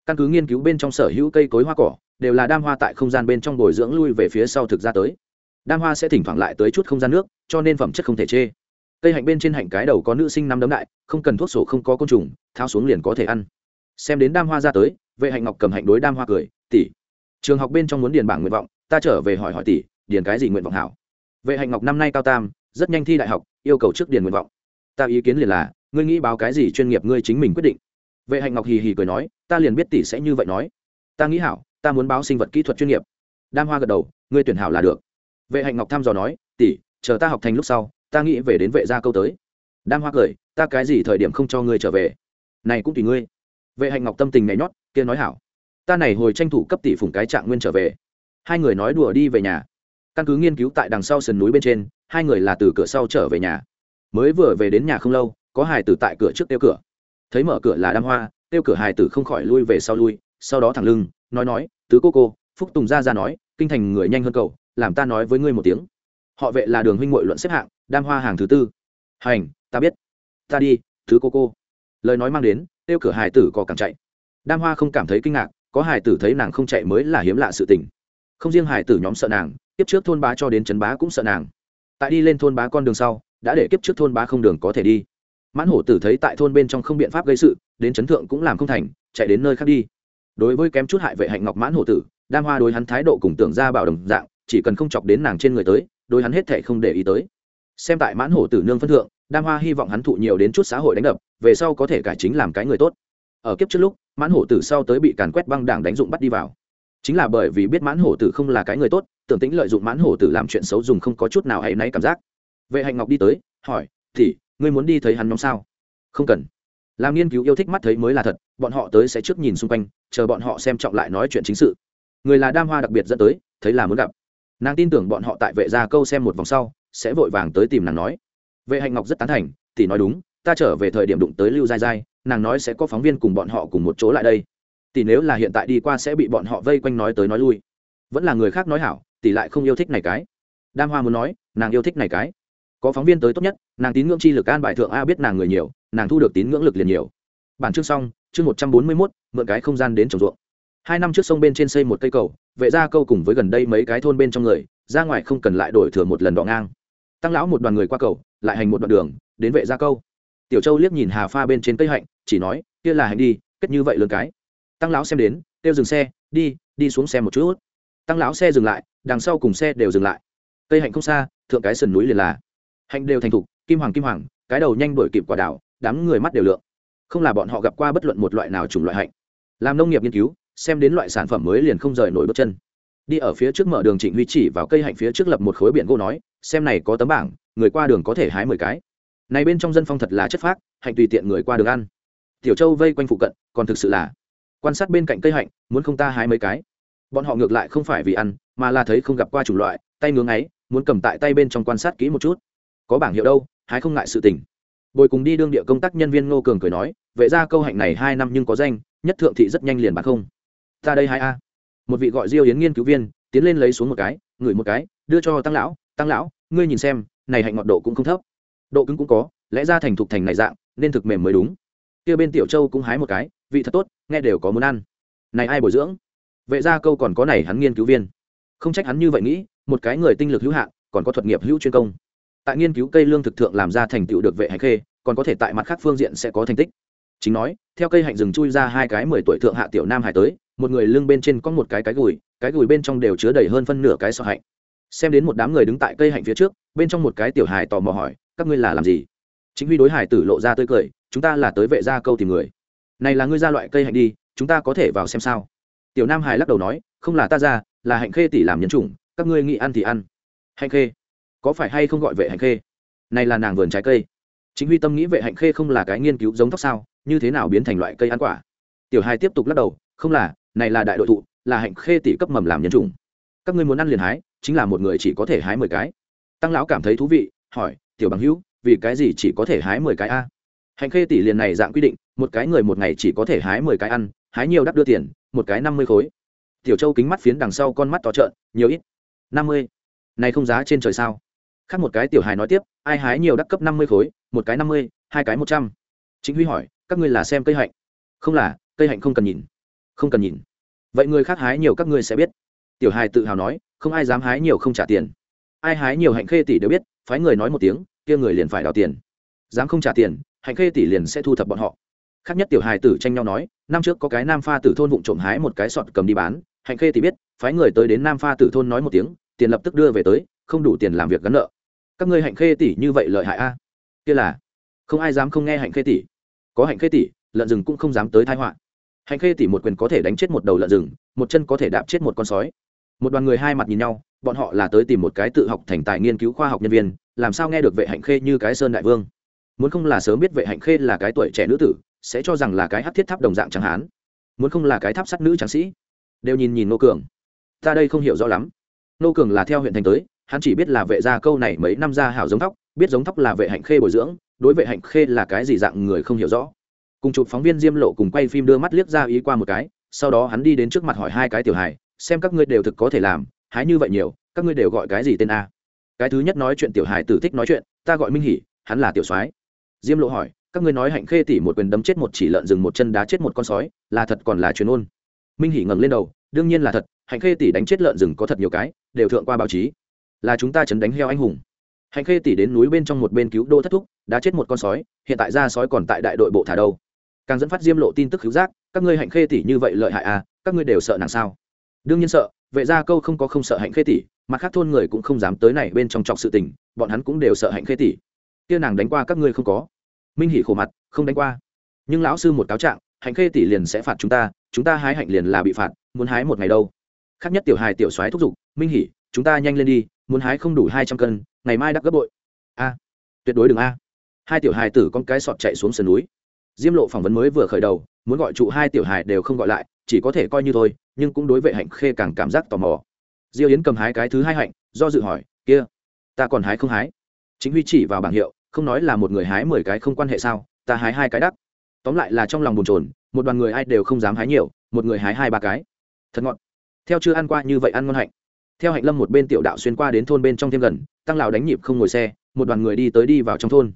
Căn cứ nghiên cứu bên trong sở hữu cây cối hoa cỏ, đều là đam hoa tại không gian bên trong bồi dưỡng lui về phía sau thực ra tới. Đam hoa sẽ thỉnh thoảng lại tới chút không gian nước, cho nên phẩm chất không thể chê. Cây hạnh bên trên hạnh cái đầu có nữ sinh năm đấm đại, không cần thuốc sổ không có côn trùng, tháo xuống liền có thể ăn. Xem đến đam hoa ra tới, vệ hạnh ngọc cầm hạnh đối đam hoa cười, tỷ, trường học bên trong muốn điền bảng nguyện vọng, ta trở về hỏi hỏi tỷ, điền cái gì nguyện vọng hảo? Vệ hạnh ngọc năm nay cao tam rất nhanh thi đại học, yêu cầu trước điền nguyện vọng. Ta ý kiến liền là, ngươi nghĩ báo cái gì chuyên nghiệp ngươi chính mình quyết định. Vệ hạnh ngọc hì hì cười nói, ta liền biết tỷ sẽ như vậy nói. Ta nghĩ hảo, ta muốn báo sinh vật kỹ thuật chuyên nghiệp. Đam hoa gật đầu, ngươi tuyển hảo là được. Vệ hạnh ngọc thăm dò nói, tỷ, chờ ta học thành lúc sau, ta nghĩ về đến vệ gia câu tới. Đam hoa cười, ta cái gì thời điểm không cho ngươi trở về? Này cũng tùy ngươi. Vệ hạnh ngọc tâm tình nhảy nhót, kia nói hảo. Ta này hồi tranh thủ cấp tỷ phủng cái trạng nguyên trở về. Hai người nói đùa đi về nhà căn cứ nghiên cứu tại đằng sau sườn núi bên trên, hai người là từ cửa sau trở về nhà. Mới vừa về đến nhà không lâu, có hải tử tại cửa trước tiêu cửa. Thấy mở cửa là đam hoa, tiêu cửa hải tử không khỏi lui về sau lui, sau đó thẳng lưng, nói nói, tứ cô cô, phúc tùng ra ra nói, kinh thành người nhanh hơn cầu làm ta nói với ngươi một tiếng. Họ vệ là đường huynh ngội luận xếp hạng, đam hoa hàng thứ tư. Hành, ta biết. Ta đi thứ cô cô. Lời nói mang đến, tiêu cửa hải tử có cảm chạy. Đam hoa không cảm thấy kinh ngạc, có hải tử thấy nàng không chạy mới là hiếm lạ sự tình. Không riêng hải tử nhóm sợ nàng kiếp trước thôn bá cho đến trấn bá cũng sợ nàng. Tại đi lên thôn bá con đường sau, đã để kiếp trước thôn bá không đường có thể đi. Mãn hổ tử thấy tại thôn bên trong không biện pháp gây sự, đến chấn thượng cũng làm không thành, chạy đến nơi khác đi. Đối với kém chút hại vệ hạnh ngọc mãn hổ tử, đam hoa đối hắn thái độ cùng tưởng ra bảo đồng dạng, chỉ cần không chọc đến nàng trên người tới, đối hắn hết thể không để ý tới. Xem tại mãn hổ tử nương phân thượng, đam hoa hy vọng hắn thụ nhiều đến chút xã hội đánh đập, về sau có thể cải chính làm cái người tốt. Ở kiếp trước lúc, mãn hổ tử sau tới bị càn quét băng đảng đánh dụng bắt đi vào chính là bởi vì biết mãn hổ tử không là cái người tốt, tưởng tính lợi dụng mãn hổ tử làm chuyện xấu dùng không có chút nào hay náy cảm giác. Vệ hạnh ngọc đi tới, hỏi thì ngươi muốn đi thấy hắn nhóm sao? Không cần. Làm nghiên cứu yêu thích mắt thấy mới là thật, bọn họ tới sẽ trước nhìn xung quanh, chờ bọn họ xem trọng lại nói chuyện chính sự. Người là đam hoa đặc biệt dẫn tới, thấy là muốn gặp. Nàng tin tưởng bọn họ tại vệ gia câu xem một vòng sau, sẽ vội vàng tới tìm nàng nói. Vệ hạnh ngọc rất tán thành thì nói đúng, ta trở về thời điểm đụng tới lưu giai giai, nàng nói sẽ có phóng viên cùng bọn họ cùng một chỗ lại đây tỷ nếu là hiện tại đi qua sẽ bị bọn họ vây quanh nói tới nói lui. Vẫn là người khác nói hảo, tỷ lại không yêu thích này cái. Đam hoa muốn nói, nàng yêu thích này cái. Có phóng viên tới tốt nhất, nàng tín ngưỡng chi lực an bài thượng a biết nàng người nhiều, nàng thu được tín ngưỡng lực liền nhiều. Bản chương xong, chương một trăm bốn mươi mốt, mượn cái không gian đến trồng ruộng. Hai năm trước sông bên trên xây một cây cầu, vệ ra câu cùng với gần đây mấy cái thôn bên trong người, ra ngoài không cần lại đổi thừa một lần đọ ngang. Tăng lão một đoàn người qua cầu, lại hành một đoạn đường, đến vệ gia câu. Tiểu châu liếc nhìn hà pha bên trên cây hạnh, chỉ nói, kia là hành đi, kết như vậy lớn cái tăng lão xem đến, kêu dừng xe, đi đi xuống xe một chút. Tăng lão xe dừng lại, đằng sau cùng xe đều dừng lại. Cây hạnh không xa, thượng cái sườn núi liền là. Hạnh đều thành thục, kim hoàng kim hoàng, cái đầu nhanh đổi kịp quả đảo, đám người mắt đều lượng. Không là bọn họ gặp qua bất luận một loại nào chủng loại hạnh. Làm nông nghiệp nghiên cứu, xem đến loại sản phẩm mới liền không rời nổi bước chân. Đi ở phía trước mở đường trịnh huy chỉ vào cây hạnh phía trước lập một khối biển gỗ nói, xem này có tấm bảng, người qua đường có thể hái mười cái. Này bên trong dân phong thật là chất phác, hạnh tùy tiện người qua đường ăn. Tiểu châu vây quanh phụ cận, còn thực sự là quan sát bên cạnh cây hạnh, muốn không ta hái mấy cái. Bọn họ ngược lại không phải vì ăn, mà là thấy không gặp qua chủng loại, tay ngưỡng ấy muốn cầm tại tay bên trong quan sát kỹ một chút. Có bảng hiệu đâu, hái không ngại sự tình. Bồi cùng đi đương địa công tác nhân viên ngô cường cười nói vậy ra câu hạnh này hai năm nhưng có danh, nhất thượng thị rất nhanh liền bán không. Ta đây hai a. Một vị gọi diêu yến nghiên cứu viên, tiến lên lấy xuống một cái, ngửi một cái, đưa cho tăng lão tăng lão, ngươi nhìn xem, này hạnh ngọt độ cũng không thấp. Độ cứng cũng có, lẽ ra thành thục thành này dạng, nên thực mềm mới đúng. Kia bên tiểu châu cũng hái một cái vị thật tốt, nghe đều có muốn ăn. Này ai bồi dưỡng? Vệ ra câu còn có này hắn nghiên cứu viên. Không trách hắn như vậy nghĩ, một cái người tinh lực hữu hạn, còn có thuật nghiệp hữu chuyên công. Tại nghiên cứu cây lương thực thượng làm ra thành tựu được vệ hạnh khê, còn có thể tại mặt khác phương diện sẽ có thành tích. Chính nói, theo cây hạnh rừng chui ra hai cái mười tuổi thượng hạ tiểu nam hải tới, một người lưng bên trên có một cái cái gùi cái gùi bên trong đều chứa đầy hơn phân nửa cái sợ hạnh. Xem đến một đám người đứng tại cây hạnh phía trước, bên trong một cái tiểu hài tò mò hỏi, các ngươi là làm gì? Chính huy đối hải tử lộ ra tươi cười, chúng ta là tới vệ gia câu tìm người này là ngươi ra loại cây hạnh đi, chúng ta có thể vào xem sao. Tiểu nam hải lắc đầu nói, không là ta ra, là hạnh khê tỷ làm nhân chủng, các ngươi nghĩ ăn thì ăn. Hạnh khê, có phải hay không gọi vệ hạnh khê? Này là nàng vườn trái cây. Chính huy tâm nghĩ vệ hạnh khê không là cái nghiên cứu giống tóc sao, như thế nào biến thành loại cây ăn quả? Tiểu hai tiếp tục lắc đầu, không là, này là đại đội thụ, là hạnh khê tỷ cấp mầm làm nhân chủng. Các ngươi muốn ăn liền hái, chính là một người chỉ có thể hái mười cái. Tăng lão cảm thấy thú vị, hỏi, tiểu bằng hữu, vì cái gì chỉ có thể hái mười cái a? Hạnh khê tỷ liền này dạng quy định, một cái người một ngày chỉ có thể hái mười cái ăn, hái nhiều đắt đưa tiền, một cái năm mươi khối. Tiểu châu kính mắt phiến đằng sau con mắt to trợn, nhiều ít. Năm mươi. Này không giá trên trời sao? Khác một cái tiểu hài nói tiếp, ai hái nhiều đắt cấp năm mươi khối, một cái năm mươi, hai cái một trăm. Chính huy hỏi, các ngươi là xem cây hạnh? Không là, cây hạnh không cần nhìn. Không cần nhìn. Vậy người khác hái nhiều các ngươi sẽ biết. Tiểu hài tự hào nói, không ai dám hái nhiều không trả tiền. Ai hái nhiều hạnh khê tỷ đều biết, phái người nói một tiếng, kia người liền phải đào tiền. Dám không trả tiền hạnh khê tỷ liền sẽ thu thập bọn họ. Khác nhất tiểu hài tử tranh nhau nói, năm trước có cái nam pha tử thôn vụng trộm hái một cái sọt cầm đi bán hạnh khê tỷ biết, phái người tới đến nam pha tử thôn nói một tiếng, tiền lập tức đưa về tới, không đủ tiền làm việc gắn nợ. Các ngươi hạnh khê tỷ như vậy lợi hại a? Kia là, không ai dám không nghe hạnh khê tỷ. Có hạnh khê tỷ, lợn rừng cũng không dám tới thái họa. Hạnh khê tỷ một quyền có thể đánh chết một đầu lợn rừng, một chân có thể đạp chết một con sói. Một đoàn người hai mặt nhìn nhau, bọn họ là tới tìm một cái tự học thành tài nghiên cứu khoa học nhân viên, làm sao nghe được vệ hạnh khê như cái sơn đại vương? Muốn không là sớm biết vệ hạnh khê là cái tuổi trẻ nữ tử, sẽ cho rằng là cái hát thiết tháp đồng dạng chẳng hán muốn không là cái tháp sắt nữ tráng sĩ. Đều nhìn nhìn nô cường. Ta đây không hiểu rõ lắm. Nô cường là theo huyện thành tới, hắn chỉ biết là vệ gia câu này mấy năm ra hảo giống thóc, biết giống thóc là vệ hạnh khê bồi dưỡng, đối vệ hạnh khê là cái gì dạng người không hiểu rõ. Cùng chụp phóng viên diêm lộ cùng quay phim đưa mắt liếc ra ý qua một cái, sau đó hắn đi đến trước mặt hỏi hai cái tiểu hài, xem các ngươi đều thực có thể làm, hái như vậy nhiều, các ngươi đều gọi cái gì tên a? Cái thứ nhất nói chuyện tiểu hài tử thích nói chuyện, ta gọi minh hỉ hắn là tiểu soái diêm lộ hỏi, các ngươi nói hạnh khê tỷ một quyền đấm chết một chỉ lợn rừng, một chân đá chết một con sói, là thật còn là truyền ôn? Minh hỉ ngẩng lên đầu, đương nhiên là thật, hạnh khê tỷ đánh chết lợn rừng có thật nhiều cái, đều thượng qua báo chí. Là chúng ta chấn đánh heo anh hùng. Hạnh khê tỷ đến núi bên trong một bên cứu đô thất thúc đã chết một con sói, hiện tại ra sói còn tại đại đội bộ thả đâu. Càng dẫn phát diêm lộ tin tức cứu giác, các ngươi hạnh khê tỷ như vậy lợi hại à các ngươi đều sợ nàng sao? Đương nhiên sợ, vệ ra câu không có không sợ hạnh khê tỷ, mặt khác thôn người cũng không dám tới này bên trong trọc sự tình, bọn hắn cũng đều sợ hạnh khê tỷ kia nàng đánh qua các ngươi không có. Minh hỉ khổ mặt, không đánh qua. Nhưng lão sư một cáo trạng, hạnh khê tỷ liền sẽ phạt chúng ta chúng ta hái hạnh liền là bị phạt, muốn hái một ngày đâu. Khác nhất tiểu hài tiểu soái thúc giục, minh hỉ chúng ta nhanh lên đi, muốn hái không đủ hai trăm cân, ngày mai đắc gấp bội. A, tuyệt đối đừng a. Hai tiểu hài tử con cái sọt chạy xuống sườn núi. Diêm lộ phỏng vấn mới vừa khởi đầu, muốn gọi trụ hai tiểu hài đều không gọi lại, chỉ có thể coi như thôi, nhưng cũng đối vệ hạnh khê càng cảm giác tò mò. Diêu yến cầm hái cái thứ hai hạnh, do dự hỏi, kia, ta còn hái không hái? Chính huy chỉ vào bảng hiệu không nói là một người hái mười cái không quan hệ sao, ta hái hai cái đắc. Tóm lại là trong lòng bồn trồn một đoàn người ai đều không dám hái nhiều, một người hái hai ba cái. Thật ngọt. Theo chưa ăn qua như vậy ăn ngon hạnh. Theo hạnh lâm một bên tiểu đạo xuyên qua đến thôn bên trong thêm gần, tăng lào đánh nhịp không ngồi xe, một đoàn người đi tới đi vào trong thôn.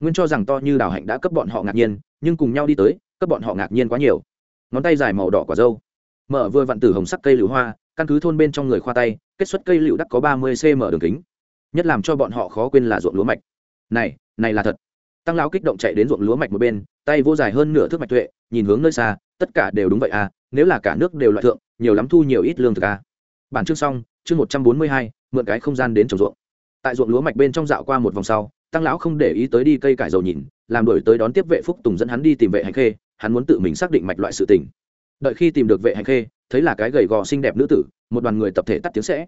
Nguyên cho rằng to như đào hạnh đã cấp bọn họ ngạc nhiên, nhưng cùng nhau đi tới, cấp bọn họ ngạc nhiên quá nhiều. Ngón tay dài màu đỏ quả dâu. Mở vừa vặn tử hồng sắc cây lựu hoa, căn cứ thôn bên trong người khoa tay, kết xuất cây lựu đắc có ba mươi cm đường kính. Nhất làm cho bọn họ khó quên là ruộng lúa mạch này này là thật. Tăng lão kích động chạy đến ruộng lúa mạch một bên, tay vô dài hơn nửa thước mạch tuệ, nhìn hướng nơi xa, tất cả đều đúng vậy à nếu là cả nước đều loại thượng, nhiều lắm thu nhiều ít lương thực à. Bản chương xong, chương một trăm bốn mươi hai, mượn cái không gian đến trồng ruộng. Tại ruộng lúa mạch bên trong dạo qua một vòng sau, tăng lão không để ý tới đi cây cải dầu nhìn, làm đổi tới đón tiếp vệ phúc tùng dẫn hắn đi tìm vệ hành khê, hắn muốn tự mình xác định mạch loại sự tình. Đợi khi tìm được vệ hành khê, thấy là cái gầy gò xinh đẹp nữ tử, một đoàn người tập thể tắt tiếng sẽ.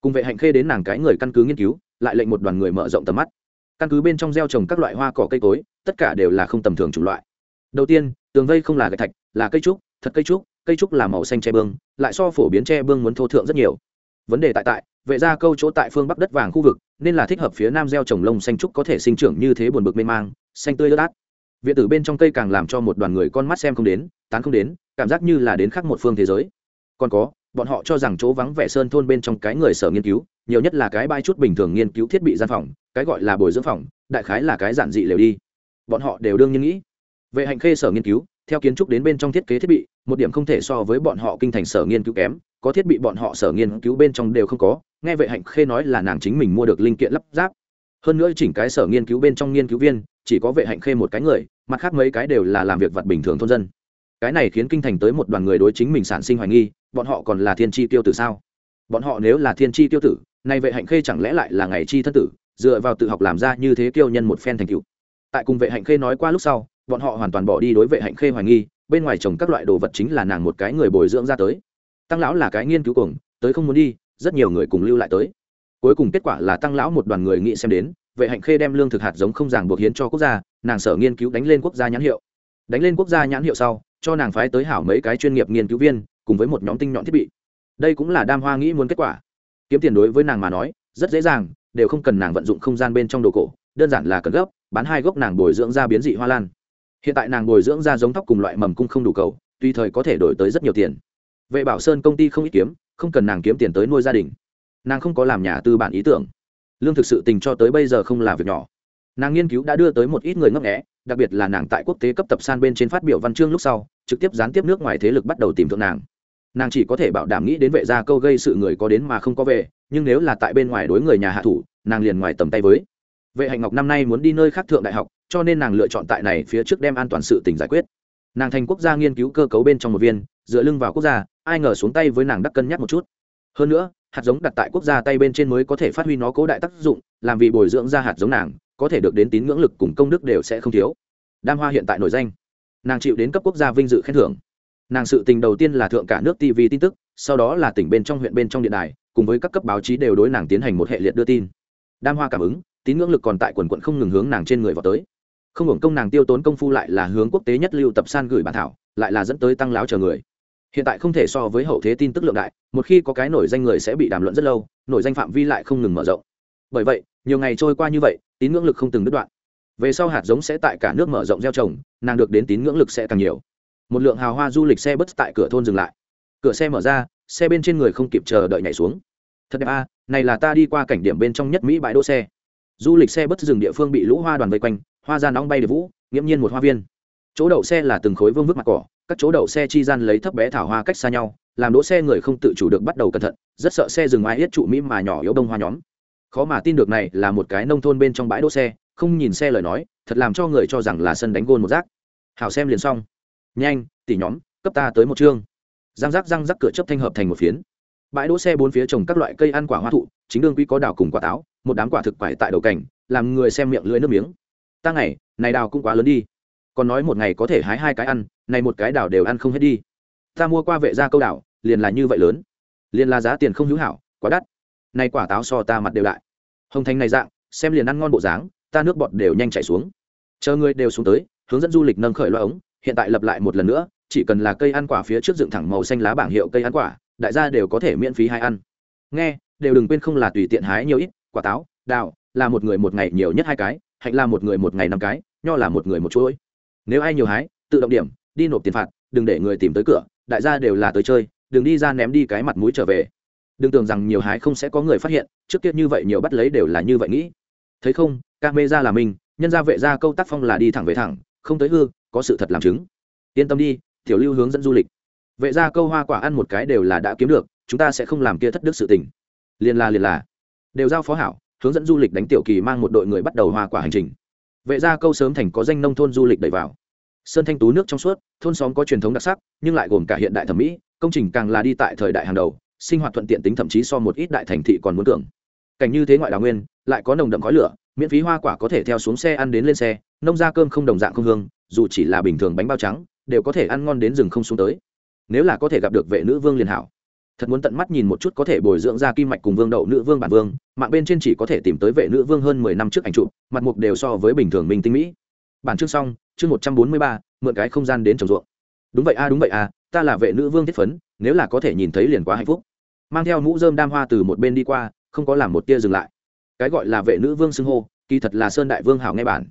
Cùng vệ hạnh khê đến nàng cái người căn cứ nghiên cứu, lại lệnh một đoàn người mở rộng tầm mắt căn cứ bên trong gieo trồng các loại hoa cỏ cây cối, tất cả đều là không tầm thường chủng loại. Đầu tiên, tường vây không là gạch thạch, là cây trúc, thật cây trúc cây trúc là màu xanh tre bương, lại so phổ biến tre bương muốn thô thượng rất nhiều. Vấn đề tại tại, vệ ra câu chỗ tại phương bắc đất vàng khu vực, nên là thích hợp phía nam gieo trồng lông xanh trúc có thể sinh trưởng như thế buồn bực mê mang, xanh tươi lướt át. Viện tử bên trong cây càng làm cho một đoàn người con mắt xem không đến, tán không đến, cảm giác như là đến khác một phương thế giới. Còn có, bọn họ cho rằng chỗ vắng vẻ sơn thôn bên trong cái người sở nghiên cứu, nhiều nhất là cái bãi chút bình thường nghiên cứu thiết bị gian phòng cái gọi là bồi dưỡng phòng, đại khái là cái giản dị lều đi. Bọn họ đều đương nhiên nghĩ. Vệ hạnh khê sở nghiên cứu, theo kiến trúc đến bên trong thiết kế thiết bị, một điểm không thể so với bọn họ kinh thành sở nghiên cứu kém, có thiết bị bọn họ sở nghiên cứu bên trong đều không có, nghe vệ hạnh khê nói là nàng chính mình mua được linh kiện lắp ráp. Hơn nữa chỉnh cái sở nghiên cứu bên trong nghiên cứu viên, chỉ có vệ hạnh khê một cái người, mặt khác mấy cái đều là làm việc vật bình thường thôn dân. Cái này khiến kinh thành tới một đoàn người đối chính mình sản sinh hoài nghi, bọn họ còn là thiên tri tiêu tử sao? Bọn họ nếu là thiên tri tiêu tử, nay vệ hạnh khê chẳng lẽ lại là ngày chi thân tử dựa vào tự học làm ra như thế kiêu nhân một phen thành tựu. Tại cùng vệ hạnh khê nói qua lúc sau, bọn họ hoàn toàn bỏ đi đối vệ hạnh khê hoài nghi, bên ngoài trồng các loại đồ vật chính là nàng một cái người bồi dưỡng ra tới. Tăng lão là cái nghiên cứu cuồng, tới không muốn đi, rất nhiều người cùng lưu lại tới. Cuối cùng kết quả là tăng lão một đoàn người nghĩ xem đến, vệ hạnh khê đem lương thực hạt giống không ràng buộc hiến cho quốc gia, nàng sở nghiên cứu đánh lên quốc gia nhãn hiệu. Đánh lên quốc gia nhãn hiệu sau, cho nàng phái tới hảo mấy cái chuyên nghiệp nghiên cứu viên, cùng với một nhóm tinh nhọn thiết bị. Đây cũng là đam hoa nghĩ muốn kết quả. Kiếm tiền đối với nàng mà nói, rất dễ dàng đều không cần nàng vận dụng không gian bên trong đồ cổ, đơn giản là cần gốc bán hai gốc nàng bồi dưỡng ra biến dị hoa lan. Hiện tại nàng bồi dưỡng ra giống tóc cùng loại mầm cung không đủ cầu tùy thời có thể đổi tới rất nhiều tiền. Vệ bảo sơn công ty không ít kiếm, không cần nàng kiếm tiền tới nuôi gia đình. Nàng không có làm nhà tư bản ý tưởng. Lương thực sự tình cho tới bây giờ không là việc nhỏ. Nàng nghiên cứu đã đưa tới một ít người ngấp nghẽ đặc biệt là nàng tại quốc tế cấp tập san bên trên phát biểu văn chương lúc sau, trực tiếp gián tiếp nước ngoài thế lực bắt đầu tìm thượng nàng nàng chỉ có thể bảo đảm nghĩ đến vệ gia câu gây sự người có đến mà không có về, nhưng nếu là tại bên ngoài đối người nhà hạ thủ, nàng liền ngoài tầm tay với. Vệ hạnh ngọc năm nay muốn đi nơi khác thượng đại học, cho nên nàng lựa chọn tại này phía trước đem an toàn sự tình giải quyết. Nàng thành quốc gia nghiên cứu cơ cấu bên trong một viên, dựa lưng vào quốc gia, ai ngờ xuống tay với nàng đắc cân nhắc một chút. Hơn nữa, hạt giống đặt tại quốc gia tay bên trên mới có thể phát huy nó cố đại tác dụng, làm vì bồi dưỡng ra hạt giống nàng, có thể được đến tín ngưỡng lực cùng công đức đều sẽ không thiếu. Đam hoa hiện tại nổi danh. Nàng chịu đến cấp quốc gia vinh dự khen thưởng nàng sự tình đầu tiên là thượng cả nước tv tin tức, sau đó là tỉnh bên trong huyện bên trong điện đài, cùng với các cấp báo chí đều đối nàng tiến hành một hệ liệt đưa tin. Đam hoa cảm ứng, tín ngưỡng lực còn tại quần quận không ngừng hướng nàng trên người vào tới. Không hưởng công nàng tiêu tốn công phu lại là hướng quốc tế nhất lưu tập san gửi bản thảo, lại là dẫn tới tăng láo chờ người. Hiện tại không thể so với hậu thế tin tức lượng đại, một khi có cái nổi danh người sẽ bị đàm luận rất lâu, nổi danh phạm vi lại không ngừng mở rộng. Bởi vậy, nhiều ngày trôi qua như vậy, tín ngưỡng lực không từng đứt đoạn. Về sau hạt giống sẽ tại cả nước mở rộng gieo trồng, nàng được đến tín ngưỡng lực sẽ càng nhiều một lượng hào hoa du lịch xe bất tại cửa thôn dừng lại. Cửa xe mở ra, xe bên trên người không kịp chờ đợi nhảy xuống. Thật đẹp a, này là ta đi qua cảnh điểm bên trong nhất mỹ bãi đỗ xe. Du lịch xe bất dừng địa phương bị lũ hoa đoàn vây quanh, hoa ra nóng bay để vũ, nghiễm nhiên một hoa viên. Chỗ đậu xe là từng khối vương vức mặt cỏ, các chỗ đậu xe chi gian lấy thấp bé thảo hoa cách xa nhau, làm đỗ xe người không tự chủ được bắt đầu cẩn thận, rất sợ xe dừng ai hết trụ mỹ mà nhỏ yếu đông hoa nhóm. Khó mà tin được này là một cái nông thôn bên trong bãi đỗ xe, không nhìn xe lời nói, thật làm cho người cho rằng là sân đánh gôn một rác. Hảo xem liền xong nhanh, tỉ nhóm, cấp ta tới một chương. Răng rắc răng rắc cửa chấp thanh hợp thành một phiến. Bãi đỗ xe bốn phía trồng các loại cây ăn quả hoa thụ, chính đương quý có đào cùng quả táo, một đám quả thực quải tại đầu cảnh làm người xem miệng lưỡi nước miếng. Ta ngày, này đào cũng quá lớn đi. Còn nói một ngày có thể hái hai cái ăn, này một cái đào đều ăn không hết đi. Ta mua qua vệ gia câu đào liền là như vậy lớn. Liền là giá tiền không hữu hảo, quá đắt. Này quả táo so ta mặt đều đại. Hồng thành này dạng, xem liền ăn ngon bộ dáng, ta nước bọt đều nhanh chảy xuống. Chờ người đều xuống tới, hướng dẫn du lịch nâng khởi loại ống hiện tại lập lại một lần nữa, chỉ cần là cây ăn quả phía trước dựng thẳng màu xanh lá bảng hiệu cây ăn quả, đại gia đều có thể miễn phí hai ăn. Nghe, đều đừng quên không là tùy tiện hái nhiều ít, quả táo, đào, là một người một ngày nhiều nhất hai cái, hạnh là một người một ngày năm cái, nho là một người một chuỗi. Nếu ai nhiều hái, tự động điểm, đi nộp tiền phạt, đừng để người tìm tới cửa, đại gia đều là tới chơi, đừng đi ra ném đi cái mặt mũi trở về. Đừng tưởng rằng nhiều hái không sẽ có người phát hiện, trước kia như vậy nhiều bắt lấy đều là như vậy nghĩ. Thấy không ca mê ra là mình, nhân gia vệ ra câu tác phong là đi thẳng về thẳng, không tới hư có sự thật làm chứng. Yên tâm đi, tiểu lưu hướng dẫn du lịch. Vệ ra câu hoa quả ăn một cái đều là đã kiếm được, chúng ta sẽ không làm kia thất đức sự tình. Liền là liền là đều giao phó hảo, hướng dẫn du lịch đánh tiểu kỳ mang một đội người bắt đầu hoa quả hành trình. Vệ ra câu sớm thành có danh nông thôn du lịch đẩy vào. Sơn thanh tú nước trong suốt, thôn xóm có truyền thống đặc sắc, nhưng lại gồm cả hiện đại thẩm mỹ, công trình càng là đi tại thời đại hàng đầu, sinh hoạt thuận tiện tính thậm chí so một ít đại thành thị còn muốn tưởng. Cảnh như thế ngoại đào nguyên, lại có nồng đậm khói lửa, miễn phí hoa quả có thể theo xuống xe ăn đến lên xe, nông ra cơm không đồng dạng không hương dù chỉ là bình thường bánh bao trắng, đều có thể ăn ngon đến rừng không xuống tới. Nếu là có thể gặp được vệ nữ vương liền hảo. Thật muốn tận mắt nhìn một chút có thể bồi dưỡng ra kim mạch cùng vương đậu nữ vương bản vương, mạng bên trên chỉ có thể tìm tới vệ nữ vương hơn mười năm trước ảnh chụp, mặt mục đều so với bình thường minh tinh mỹ. Bản chương xong, chương một trăm bốn mươi ba, mượn cái không gian đến trồng ruộng. Đúng vậy a, đúng vậy a, ta là vệ nữ vương thiết phấn, nếu là có thể nhìn thấy liền quá hạnh phúc. Mang theo mũ dơm đam hoa từ một bên đi qua, không có làm một tia dừng lại. Cái gọi là vệ nữ vương xưng hô, kỳ thật là sơn đại vương hảo nghe bản.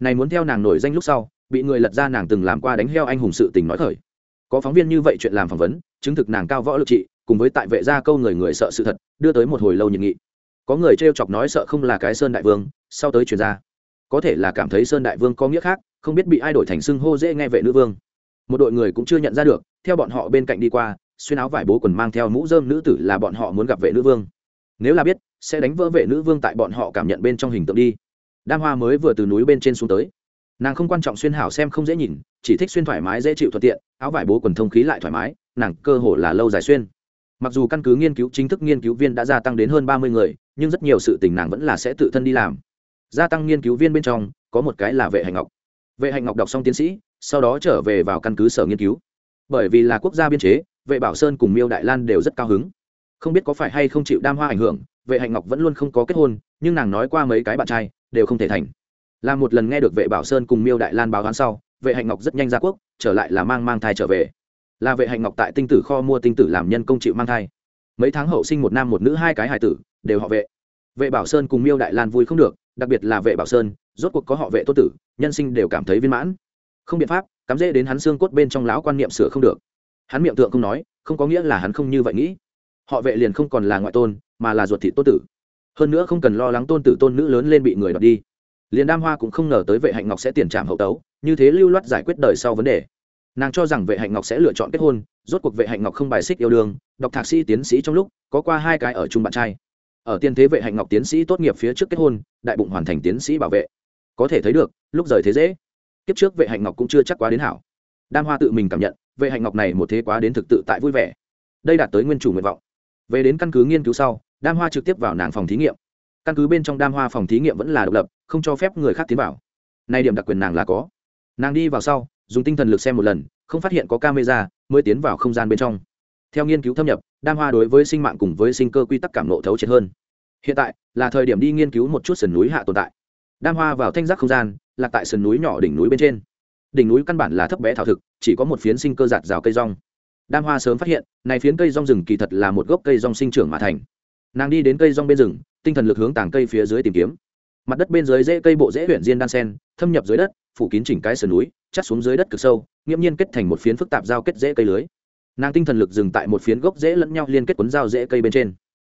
Này muốn theo nàng nổi danh lúc sau bị người lật ra nàng từng làm qua đánh heo anh hùng sự tình nói khởi. Có phóng viên như vậy chuyện làm phỏng vấn, chứng thực nàng cao võ lực trị, cùng với tại vệ gia câu người người sợ sự thật, đưa tới một hồi lâu nhiệt nghị. Có người t chọc nói sợ không là cái sơn đại vương, sau tới chuyển ra. Có thể là cảm thấy sơn đại vương có nghĩa khác, không biết bị ai đổi thành xưng hô dễ nghe vệ nữ vương. Một đội người cũng chưa nhận ra được, theo bọn họ bên cạnh đi qua, xuyên áo vải bố quần mang theo mũ dơm nữ tử là bọn họ muốn gặp vệ nữ vương. Nếu là biết, sẽ đánh vỡ vệ nữ vương tại bọn họ cảm nhận bên trong hình tượng đi. Đam hoa mới vừa từ núi bên trên xuống tới nàng không quan trọng xuyên hảo xem không dễ nhìn, chỉ thích xuyên thoải mái dễ chịu thuận tiện, áo vải bố quần thông khí lại thoải mái, nàng cơ hồ là lâu dài xuyên. Mặc dù căn cứ nghiên cứu, chính thức nghiên cứu viên đã gia tăng đến hơn ba mươi người, nhưng rất nhiều sự tình nàng vẫn là sẽ tự thân đi làm. Gia tăng nghiên cứu viên bên trong, có một cái là vệ hành ngọc. Vệ hành ngọc đọc xong tiến sĩ, sau đó trở về vào căn cứ sở nghiên cứu. Bởi vì là quốc gia biên chế, vệ bảo sơn cùng miêu đại lan đều rất cao hứng. Không biết có phải hay không chịu đam hoa ảnh hưởng, vệ hạnh ngọc vẫn luôn không có kết hôn, nhưng nàng nói qua mấy cái bạn trai, đều không thể thành là một lần nghe được vệ bảo sơn cùng miêu đại lan báo án sau, vệ hạnh ngọc rất nhanh ra quốc, trở lại là mang mang thai trở về. Là vệ hạnh ngọc tại tinh tử kho mua tinh tử làm nhân công chịu mang thai. Mấy tháng hậu sinh một nam một nữ hai cái hài tử, đều họ vệ. Vệ bảo sơn cùng miêu đại lan vui không được, đặc biệt là vệ bảo sơn, rốt cuộc có họ vệ tốt tử, nhân sinh đều cảm thấy viên mãn. Không biện pháp, cắm dễ đến hắn xương cốt bên trong lão quan niệm sửa không được. Hắn miệng tượng không nói, không có nghĩa là hắn không như vậy nghĩ. Họ vệ liền không còn là ngoại tôn, mà là ruột thị tôn tử. Hơn nữa không cần lo lắng tôn tử tôn nữ lớn lên bị người đọc đi liền đam hoa cũng không ngờ tới vệ hạnh ngọc sẽ tiền trảm hậu tấu, như thế lưu loát giải quyết đời sau vấn đề. Nàng cho rằng vệ hạnh ngọc sẽ lựa chọn kết hôn, rốt cuộc vệ hạnh ngọc không bài xích yêu đương, đọc thạc sĩ tiến sĩ trong lúc, có qua hai cái ở chung bạn trai. Ở tiên thế vệ hạnh ngọc tiến sĩ tốt nghiệp phía trước kết hôn, đại bụng hoàn thành tiến sĩ bảo vệ. Có thể thấy được, lúc rời thế dễ. Kiếp trước vệ hạnh ngọc cũng chưa chắc quá đến hảo. Đam hoa tự mình cảm nhận, vệ hạnh ngọc này một thế quá đến thực tự tại vui vẻ. Đây đạt tới nguyên chủ nguyện vọng. Về đến căn cứ nghiên cứu sau, đam hoa trực tiếp vào nàng phòng thí nghiệm căn cứ bên trong đam hoa phòng thí nghiệm vẫn là độc lập, không cho phép người khác tiến vào. Nay điểm đặc quyền nàng là có. Nàng đi vào sau, dùng tinh thần lực xem một lần, không phát hiện có camera, mới tiến vào không gian bên trong. Theo nghiên cứu thâm nhập, đam hoa đối với sinh mạng cùng với sinh cơ quy tắc cảm nộ thấu triệt hơn. Hiện tại, là thời điểm đi nghiên cứu một chút sườn núi hạ tồn tại. Đam hoa vào thanh giác không gian, là tại sườn núi nhỏ đỉnh núi bên trên. Đỉnh núi căn bản là thấp bé thảo thực, chỉ có một phiến sinh cơ giạt rào cây rong. Đam hoa sớm phát hiện, này phiến cây rong rừng kỳ thật là một gốc cây rong sinh trưởng mà thành nàng đi đến cây rong bên rừng, tinh thần lực hướng tảng cây phía dưới tìm kiếm. Mặt đất bên dưới dễ cây bộ dễ huyện diên đan sen, thâm nhập dưới đất, phủ kín chỉnh cái sườn núi, chắt xuống dưới đất cực sâu, nghiễm nhiên kết thành một phiến phức tạp giao kết dễ cây lưới. Nàng tinh thần lực dừng tại một phiến gốc dễ lẫn nhau liên kết quấn dao dễ cây bên trên.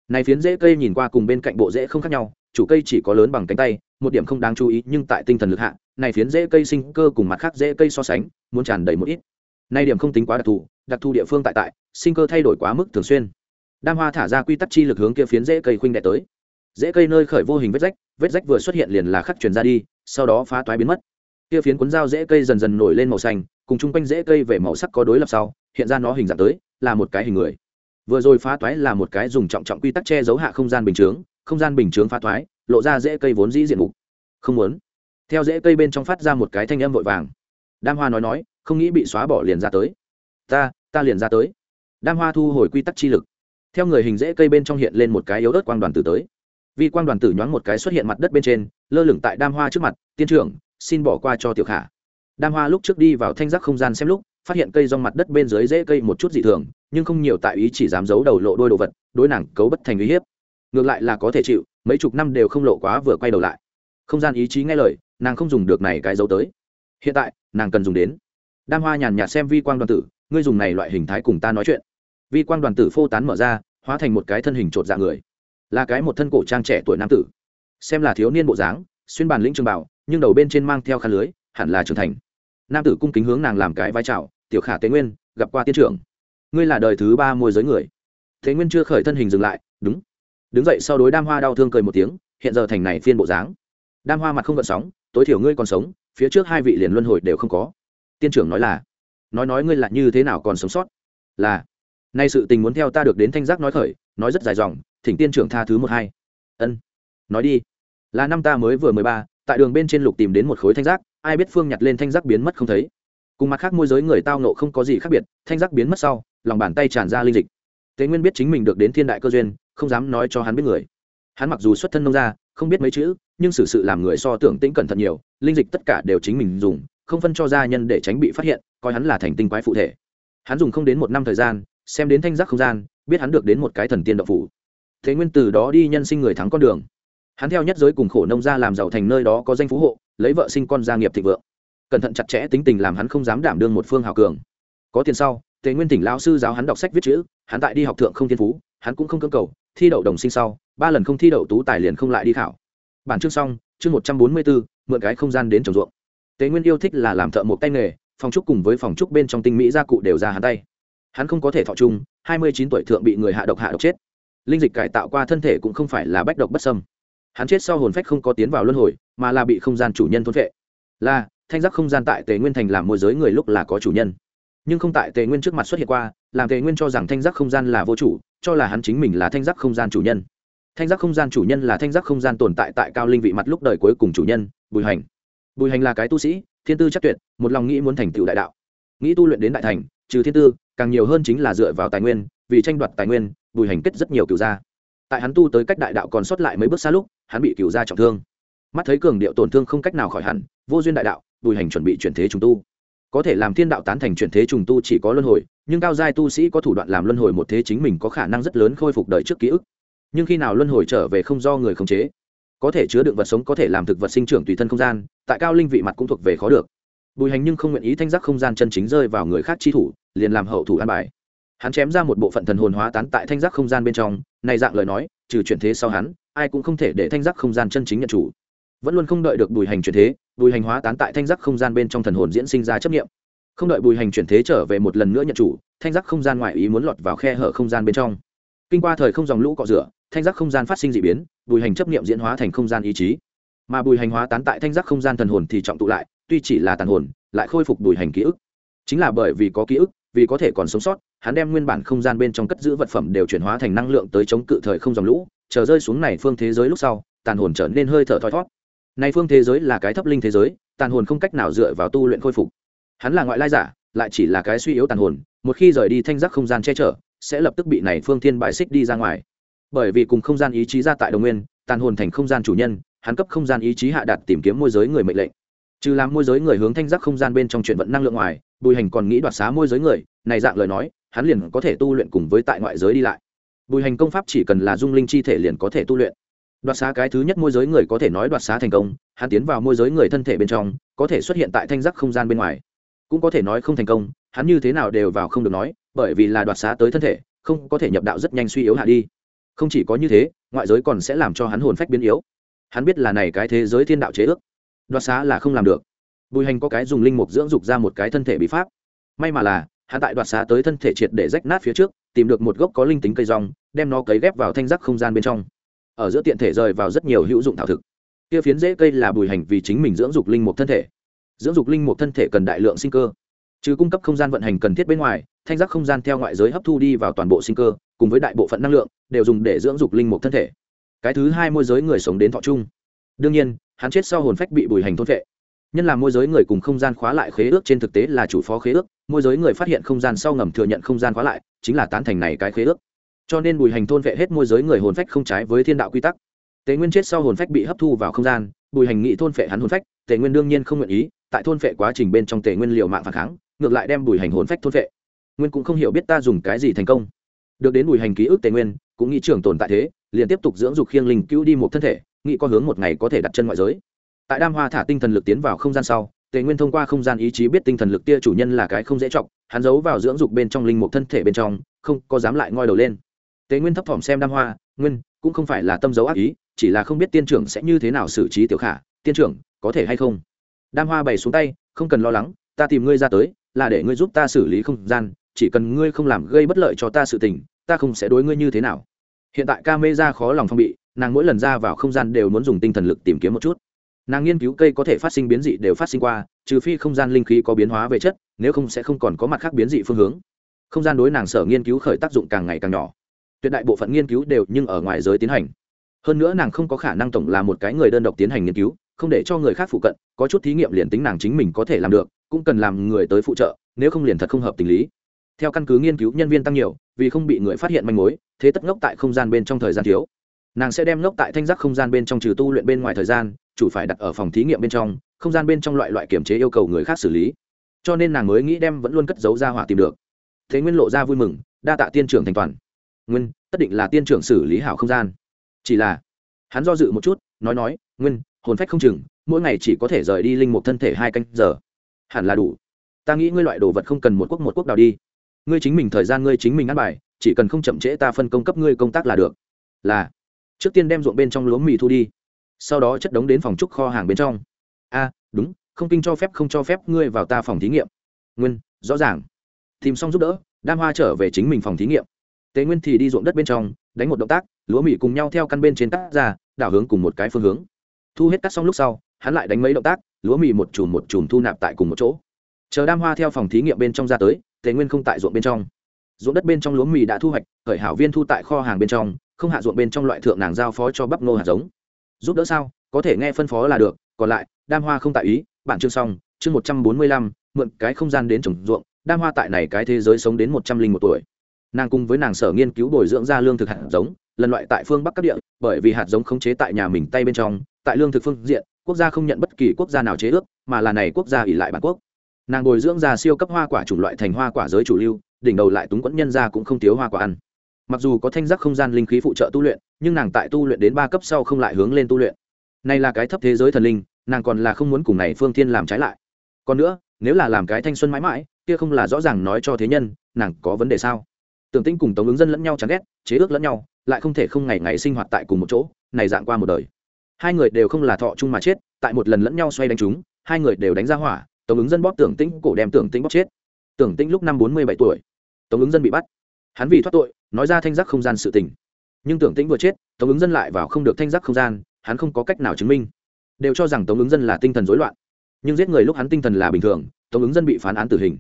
Này phiến dễ cây nhìn qua cùng bên cạnh bộ dễ không khác nhau, chủ cây chỉ có lớn bằng cánh tay, một điểm không đáng chú ý, nhưng tại tinh thần lực hạ, này phiến dễ cây sinh cơ cùng mặt khác dễ cây so sánh, muốn tràn đầy một ít. Nay điểm không tính quá đặc thù đặc thù địa phương tại tại, sinh cơ thay đổi quá mức thường xuyên đam hoa thả ra quy tắc chi lực hướng kia phiến dễ cây khuynh đệ tới. Dễ cây nơi khởi vô hình vết rách vết rách vừa xuất hiện liền là khắc truyền ra đi, sau đó phá toái biến mất. Kia phiến cuốn dao dễ cây dần dần nổi lên màu xanh, cùng chung quanh dễ cây về màu sắc có đối lập sau, hiện ra nó hình dạng tới, là một cái hình người. Vừa rồi phá toái là một cái dùng trọng trọng quy tắc che giấu hạ không gian bình chướng, không gian bình chướng phá toái, lộ ra dễ cây vốn dĩ diện mục. Không muốn. Theo dễ cây bên trong phát ra một cái thanh âm vội vàng. Đam hoa nói nói, không nghĩ bị xóa bỏ liền ra tới. Ta ta liền ra tới. Đam hoa thu hồi quy tắc chi lực theo người hình dễ cây bên trong hiện lên một cái yếu ớt quang đoàn tử tới. Vì quang đoàn tử nhoáng một cái xuất hiện mặt đất bên trên, lơ lửng tại đam hoa trước mặt, tiên trưởng, xin bỏ qua cho tiểu khả. Đam hoa lúc trước đi vào thanh giác không gian xem lúc, phát hiện cây rong mặt đất bên dưới dễ cây một chút dị thường, nhưng không nhiều tại ý chỉ dám giấu đầu lộ đôi đồ vật, đối nàng cấu bất thành uy hiếp. Ngược lại là có thể chịu, mấy chục năm đều không lộ quá vừa quay đầu lại. Không gian ý chí nghe lời, nàng không dùng được này cái dấu tới. Hiện tại, nàng cần dùng đến. Đam hoa nhàn nhạt xem vi quang đoàn tử, ngươi dùng này loại hình thái cùng ta nói chuyện vi quang đoàn tử phô tán mở ra, hóa thành một cái thân hình trột dạ người. Là cái một thân cổ trang trẻ tuổi nam tử. Xem là thiếu niên bộ dáng, xuyên bàn lĩnh trường bảo nhưng đầu bên trên mang theo khăn lưới, hẳn là trưởng thành. Nam tử cung kính hướng nàng làm cái vai trào tiểu khả tế nguyên, gặp qua tiên trưởng. Ngươi là đời thứ ba môi giới người. Thế nguyên chưa khởi thân hình dừng lại, đúng. Đứng dậy sau đối đam hoa đau thương cười một tiếng, hiện giờ thành này phiên bộ dáng. Đam hoa mặt không gợn sóng, tối thiểu ngươi còn sống, phía trước hai vị liền luân hồi đều không có. Tiên trưởng nói là, nói nói ngươi là như thế nào còn sống sót? Là nay sự tình muốn theo ta được đến thanh giác nói khởi nói rất dài dòng thỉnh tiên trưởng tha thứ một hai. Ân. Nói đi. Là năm ta mới vừa mười ba tại đường bên trên lục tìm đến một khối thanh giác ai biết phương nhặt lên thanh giác biến mất không thấy. Cùng mặt khác môi giới người tao nộ không có gì khác biệt thanh giác biến mất sau lòng bàn tay tràn ra linh dịch. Tế nguyên biết chính mình được đến thiên đại cơ duyên không dám nói cho hắn biết người. Hắn mặc dù xuất thân nông gia không biết mấy chữ nhưng xử sự, sự làm người so tưởng tĩnh cẩn thận nhiều linh dịch tất cả đều chính mình dùng không phân cho gia nhân để tránh bị phát hiện coi hắn là thành tinh quái phụ thể. Hắn dùng không đến một năm thời gian xem đến thanh giác không gian, biết hắn được đến một cái thần tiên độc phủ. Thế nguyên từ đó đi nhân sinh người thắng con đường. Hắn theo nhất giới cùng khổ nông gia làm giàu thành nơi đó có danh phú hộ, lấy vợ sinh con gia nghiệp thịnh vượng. Cẩn thận chặt chẽ tính tình làm hắn không dám đảm đương một phương hào cường. Có tiền sau tề nguyên tỉnh lão sư giáo hắn đọc sách viết chữ, hắn tại đi học thượng không thiên phú, hắn cũng không cơ cầu, thi đậu đồng sinh sau, ba lần không thi đậu tú tài liền không lại đi khảo. Bản chương xong, chương một trăm bốn mươi bốn mượn cái không gian đến trồng ruộng. Tề nguyên yêu thích là làm thợ một tay nghề, phòng trúc cùng với phòng trúc bên trong tinh mỹ gia cụ đều ra hắn tay hắn không có thể thọ chung hai mươi chín tuổi thượng bị người hạ độc hạ độc chết. Linh dịch cải tạo qua thân thể cũng không phải là bách độc bất sâm hắn chết sau hồn phách không có tiến vào luân hồi, mà là bị không gian chủ nhân thôn vệ là, thanh giác không gian tại tề nguyên thành làm môi giới người lúc là có chủ nhân. Nhưng không tại tề nguyên trước mặt xuất hiện qua, làm tề nguyên cho rằng thanh giác không gian là vô chủ, cho là hắn chính mình là thanh giác không gian chủ nhân. Thanh giác không gian chủ nhân là thanh giác không gian tồn tại tại cao linh vị mặt lúc đời cuối cùng chủ nhân, bùi hành. Bùi hành là cái tu sĩ, thiên tư chắc tuyệt, một lòng nghĩ muốn thành tựu đại đạo. Nghĩ tu luyện đến đại thành, trừ thiên tư càng nhiều hơn chính là dựa vào tài nguyên, vì tranh đoạt tài nguyên, bùi hành kết rất nhiều cựu gia. Tại hắn tu tới cách đại đạo còn sót lại mấy bước xa lúc, hắn bị cựu gia trọng thương. Mắt thấy cường điệu tổn thương không cách nào khỏi hẳn, vô duyên đại đạo, bùi hành chuẩn bị chuyển thế trùng tu. Có thể làm thiên đạo tán thành chuyển thế trùng tu chỉ có luân hồi, nhưng cao giai tu sĩ có thủ đoạn làm luân hồi một thế chính mình có khả năng rất lớn khôi phục đời trước ký ức. Nhưng khi nào luân hồi trở về không do người khống chế, có thể chứa đựng vật sống có thể làm thực vật sinh trưởng tùy thân không gian, tại cao linh vị mặt cũng thuộc về khó được bùi hành nhưng không nguyện ý thanh giác không gian chân chính rơi vào người khác chi thủ, liền làm hậu thủ an bài. Hắn chém ra một bộ phận thần hồn hóa tán tại thanh giác không gian bên trong, này dạng lời nói, trừ chuyển thế sau hắn, ai cũng không thể để thanh giác không gian chân chính nhận chủ. Vẫn luôn không đợi được bùi hành chuyển thế, bùi hành hóa tán tại thanh giác không gian bên trong thần hồn diễn sinh ra chấp nghiệm không đợi bùi hành chuyển thế trở về một lần nữa nhận chủ, thanh giác không gian ngoại ý muốn lọt vào khe hở không gian bên trong. Kinh qua thời không dòng lũ cọ rửa, thanh giác không gian phát sinh d ị biến, bùi hành chấp nghiệm diễn hóa thành không gian ý chí mà bùi hành hóa tán tại thanh giác không gian thần hồn thì trọng tụ lại, tuy chỉ là tàn hồn, lại khôi phục bùi hành ký ức. Chính là bởi vì có ký ức, vì có thể còn sống sót, hắn đem nguyên bản không gian bên trong cất giữ vật phẩm đều chuyển hóa thành năng lượng tới chống cự thời không dòng lũ, chờ rơi xuống này phương thế giới lúc sau, tàn hồn trở nên hơi thở thoi thót này phương thế giới là cái thấp linh thế giới, tàn hồn không cách nào dựa vào tu luyện khôi phục. Hắn là ngoại lai giả, lại chỉ là cái suy yếu tàn hồn, một khi rời đi thanh giác không gian che chở, sẽ lập tức bị này phương thiên bại xích đi ra ngoài. Bởi vì cùng không gian ý chí ra tại đồng nguyên, tàn hồn thành không gian chủ nhân hắn cấp không gian ý chí hạ đặt tìm kiếm môi giới người mệnh lệnh. Trừ làm môi giới người hướng thanh giác không gian bên trong chuyện vận năng lượng ngoài, bùi hành còn nghĩ đoạt xá môi giới người, này dạng lời nói, hắn liền có thể tu luyện cùng với tại ngoại giới đi lại. Bùi hành công pháp chỉ cần là dung linh chi thể liền có thể tu luyện. Đoạt xá cái thứ nhất môi giới người có thể nói đoạt xá thành công, hắn tiến vào môi giới người thân thể bên trong, có thể xuất hiện tại thanh giác không gian bên ngoài. Cũng có thể nói không thành công, hắn như thế nào đều vào không được nói, bởi vì là đoạt xá tới thân thể, không có thể nhập đạo rất nhanh suy yếu hạ đi. Không chỉ có như thế, ngoại giới còn sẽ làm cho hắn hồn phách biến yếu hắn biết là này cái thế giới thiên đạo chế ước, đoạt xá là không làm được. Bùi hành có cái dùng linh mục dưỡng dục ra một cái thân thể bị pháp. May mà là, hắn tại đoạt xá tới thân thể triệt để rách nát phía trước, tìm được một gốc có linh tính cây rong, đem nó cấy ghép vào thanh giác không gian bên trong. Ở giữa tiện thể rời vào rất nhiều hữu dụng thảo thực. Kia phiến dễ cây là bùi hành vì chính mình dưỡng dục linh mục thân thể. Dưỡng dục linh mục thân thể cần đại lượng sinh cơ. Trừ cung cấp không gian vận hành cần thiết bên ngoài, thanh giác không gian theo ngoại giới hấp thu đi vào toàn bộ sinh cơ, cùng với đại bộ phận năng lượng, đều dùng để dưỡng dục linh mục thân thể cái thứ hai môi giới người sống đến thọ chung đương nhiên, hắn chết sau hồn phách bị bùi hành thôn vệ nhân là môi giới người cùng không gian khóa lại khế ước trên thực tế là chủ phó khế ước, môi giới người phát hiện không gian sau ngầm thừa nhận không gian khóa lại, chính là tán thành này cái khế ước. Cho nên bùi hành thôn vệ hết môi giới người hồn phách không trái với thiên đạo quy tắc. Tề nguyên chết sau hồn phách bị hấp thu vào không gian, bùi hành nghị thôn vệ hắn hồn phách, tề nguyên đương nhiên không nguyện ý, tại thôn vệ quá trình bên trong tề nguyên liệu mạng phản kháng, ngược lại đem bùi hành hồn phách thôn vệ nguyên cũng không hiểu biết ta dùng cái gì thành công. Được đến bùi hành ký ức tề nguyên, cũng nghĩ trưởng tồn tại thế liền tiếp tục dưỡng dục khiêng linh cứu đi một thân thể, nghĩ có hướng một ngày có thể đặt chân ngoại giới. Tại đam hoa thả tinh thần lực tiến vào không gian sau, tề nguyên thông qua không gian ý chí biết tinh thần lực tia chủ nhân là cái không dễ chọc, hắn giấu vào dưỡng dục bên trong linh mục thân thể bên trong, không có dám lại ngoi đầu lên. Tề nguyên thấp thỏm xem đam hoa, nguyên, cũng không phải là tâm dấu ác ý, chỉ là không biết tiên trưởng sẽ như thế nào xử trí tiểu khả, tiên trưởng, có thể hay không? Đam hoa bày xuống tay, không cần lo lắng, ta tìm ngươi ra tới, là để ngươi giúp ta xử lý không gian, chỉ cần ngươi không làm gây bất lợi cho ta sự tình, ta không sẽ đối ngươi như thế nào hiện tại ca mê ra khó lòng phong bị, nàng mỗi lần ra vào không gian đều muốn dùng tinh thần lực tìm kiếm một chút. Nàng nghiên cứu cây có thể phát sinh biến dị đều phát sinh qua, trừ phi không gian linh khí có biến hóa về chất, nếu không sẽ không còn có mặt khác biến dị phương hướng. Không gian đối nàng sở nghiên cứu khởi tác dụng càng ngày càng nhỏ. Tuyệt đại bộ phận nghiên cứu đều nhưng ở ngoài giới tiến hành. Hơn nữa nàng không có khả năng tổng là một cái người đơn độc tiến hành nghiên cứu, không để cho người khác phụ cận, có chút thí nghiệm liền tính nàng chính mình có thể làm được, cũng cần làm người tới phụ trợ, nếu không liền thật không hợp tình lý. Theo căn cứ nghiên cứu nhân viên tăng nhiều, vì không bị người phát hiện manh mối thế tất ngốc tại không gian bên trong thời gian thiếu. Nàng sẽ đem ngốc tại thanh giác không gian bên trong trừ tu luyện bên ngoài thời gian, chủ phải đặt ở phòng thí nghiệm bên trong, không gian bên trong loại loại kiểm chế yêu cầu người khác xử lý. Cho nên nàng mới nghĩ đem vẫn luôn cất giấu ra hỏa tìm được. Thế nguyên lộ ra vui mừng, đa tạ tiên trưởng thành toàn. Nguyên, tất định là tiên trưởng xử lý hảo không gian. Chỉ là, hắn do dự một chút, nói nói, nguyên, hồn phách không chừng, mỗi ngày chỉ có thể rời đi linh mục thân thể hai canh giờ. Hẳn là đủ. Ta nghĩ ngươi loại đồ vật không cần một quốc một quốc đào đi. Ngươi chính mình thời gian, ngươi chính mình ăn bài chỉ cần không chậm trễ ta phân công cấp ngươi công tác là được. Là. Trước tiên đem ruộng bên trong lúa mì thu đi. Sau đó chất đống đến phòng trúc kho hàng bên trong. A, đúng, không kinh cho phép, không cho phép, ngươi vào ta phòng thí nghiệm. Nguyên, rõ ràng. Tìm xong giúp đỡ, đam hoa trở về chính mình phòng thí nghiệm. Tế nguyên thì đi ruộng đất bên trong, đánh một động tác, lúa mì cùng nhau theo căn bên trên cắt ra, đảo hướng cùng một cái phương hướng. Thu hết cắt xong lúc sau, hắn lại đánh mấy động tác, lúa mì một chùm một chùm thu nạp tại cùng một chỗ. Chờ đam hoa theo phòng thí nghiệm bên trong ra tới tề nguyên không tại ruộng bên trong ruộng đất bên trong lúa mì đã thu hoạch, khởi hảo viên thu tại kho hàng bên trong, không hạ ruộng bên trong loại thượng nàng giao phó cho bắp ngô hạt giống. Giúp đỡ sao? Có thể nghe phân phó là được, còn lại, đam hoa không tại ý bản chương xong, chương một trăm bốn mươi lăm, mượn cái không gian đến trồng ruộng, đam hoa tại này cái thế giới sống đến một trăm linh một tuổi. Nàng cùng với nàng sở nghiên cứu bồi dưỡng ra lương thực hạt giống, lần loại tại phương bắc các địa, bởi vì hạt giống khống chế tại nhà mình tay bên trong, tại lương thực phương diện, quốc gia không nhận bất kỳ quốc gia nào chế ước, mà là này quốc gia ỉ lại bản quốc. Nàng bồi dưỡng ra siêu cấp hoa quả chủng loại thành hoa quả giới chủ lưu đỉnh đầu lại túng quẫn nhân ra cũng không thiếu hoa quả ăn. Mặc dù có thanh giác không gian linh khí phụ trợ tu luyện, nhưng nàng tại tu luyện đến ba cấp sau không lại hướng lên tu luyện. Này là cái thấp thế giới thần linh, nàng còn là không muốn cùng này phương thiên làm trái lại. Còn nữa, nếu là làm cái thanh xuân mãi mãi, kia không là rõ ràng nói cho thế nhân, nàng có vấn đề sao? Tưởng tinh cùng tống ứng dân lẫn nhau chán ghét, chế ước lẫn nhau, lại không thể không ngày ngày sinh hoạt tại cùng một chỗ, này dạng qua một đời. Hai người đều không là thọ chung mà chết, tại một lần lẫn nhau xoay đánh chúng, hai người đều đánh ra hỏa, tống ứng dân bóp tưởng tĩnh cổ đem tưởng tĩnh bóp chết. Tưởng tĩnh lúc năm bốn mươi bảy tuổi tống ứng dân bị bắt. Hắn vì thoát tội, nói ra thanh giác không gian sự tình. Nhưng tưởng tĩnh vừa chết, tống ứng dân lại vào không được thanh giác không gian, hắn không có cách nào chứng minh. Đều cho rằng tống ứng dân là tinh thần rối loạn. Nhưng giết người lúc hắn tinh thần là bình thường, tống ứng dân bị phán án tử hình.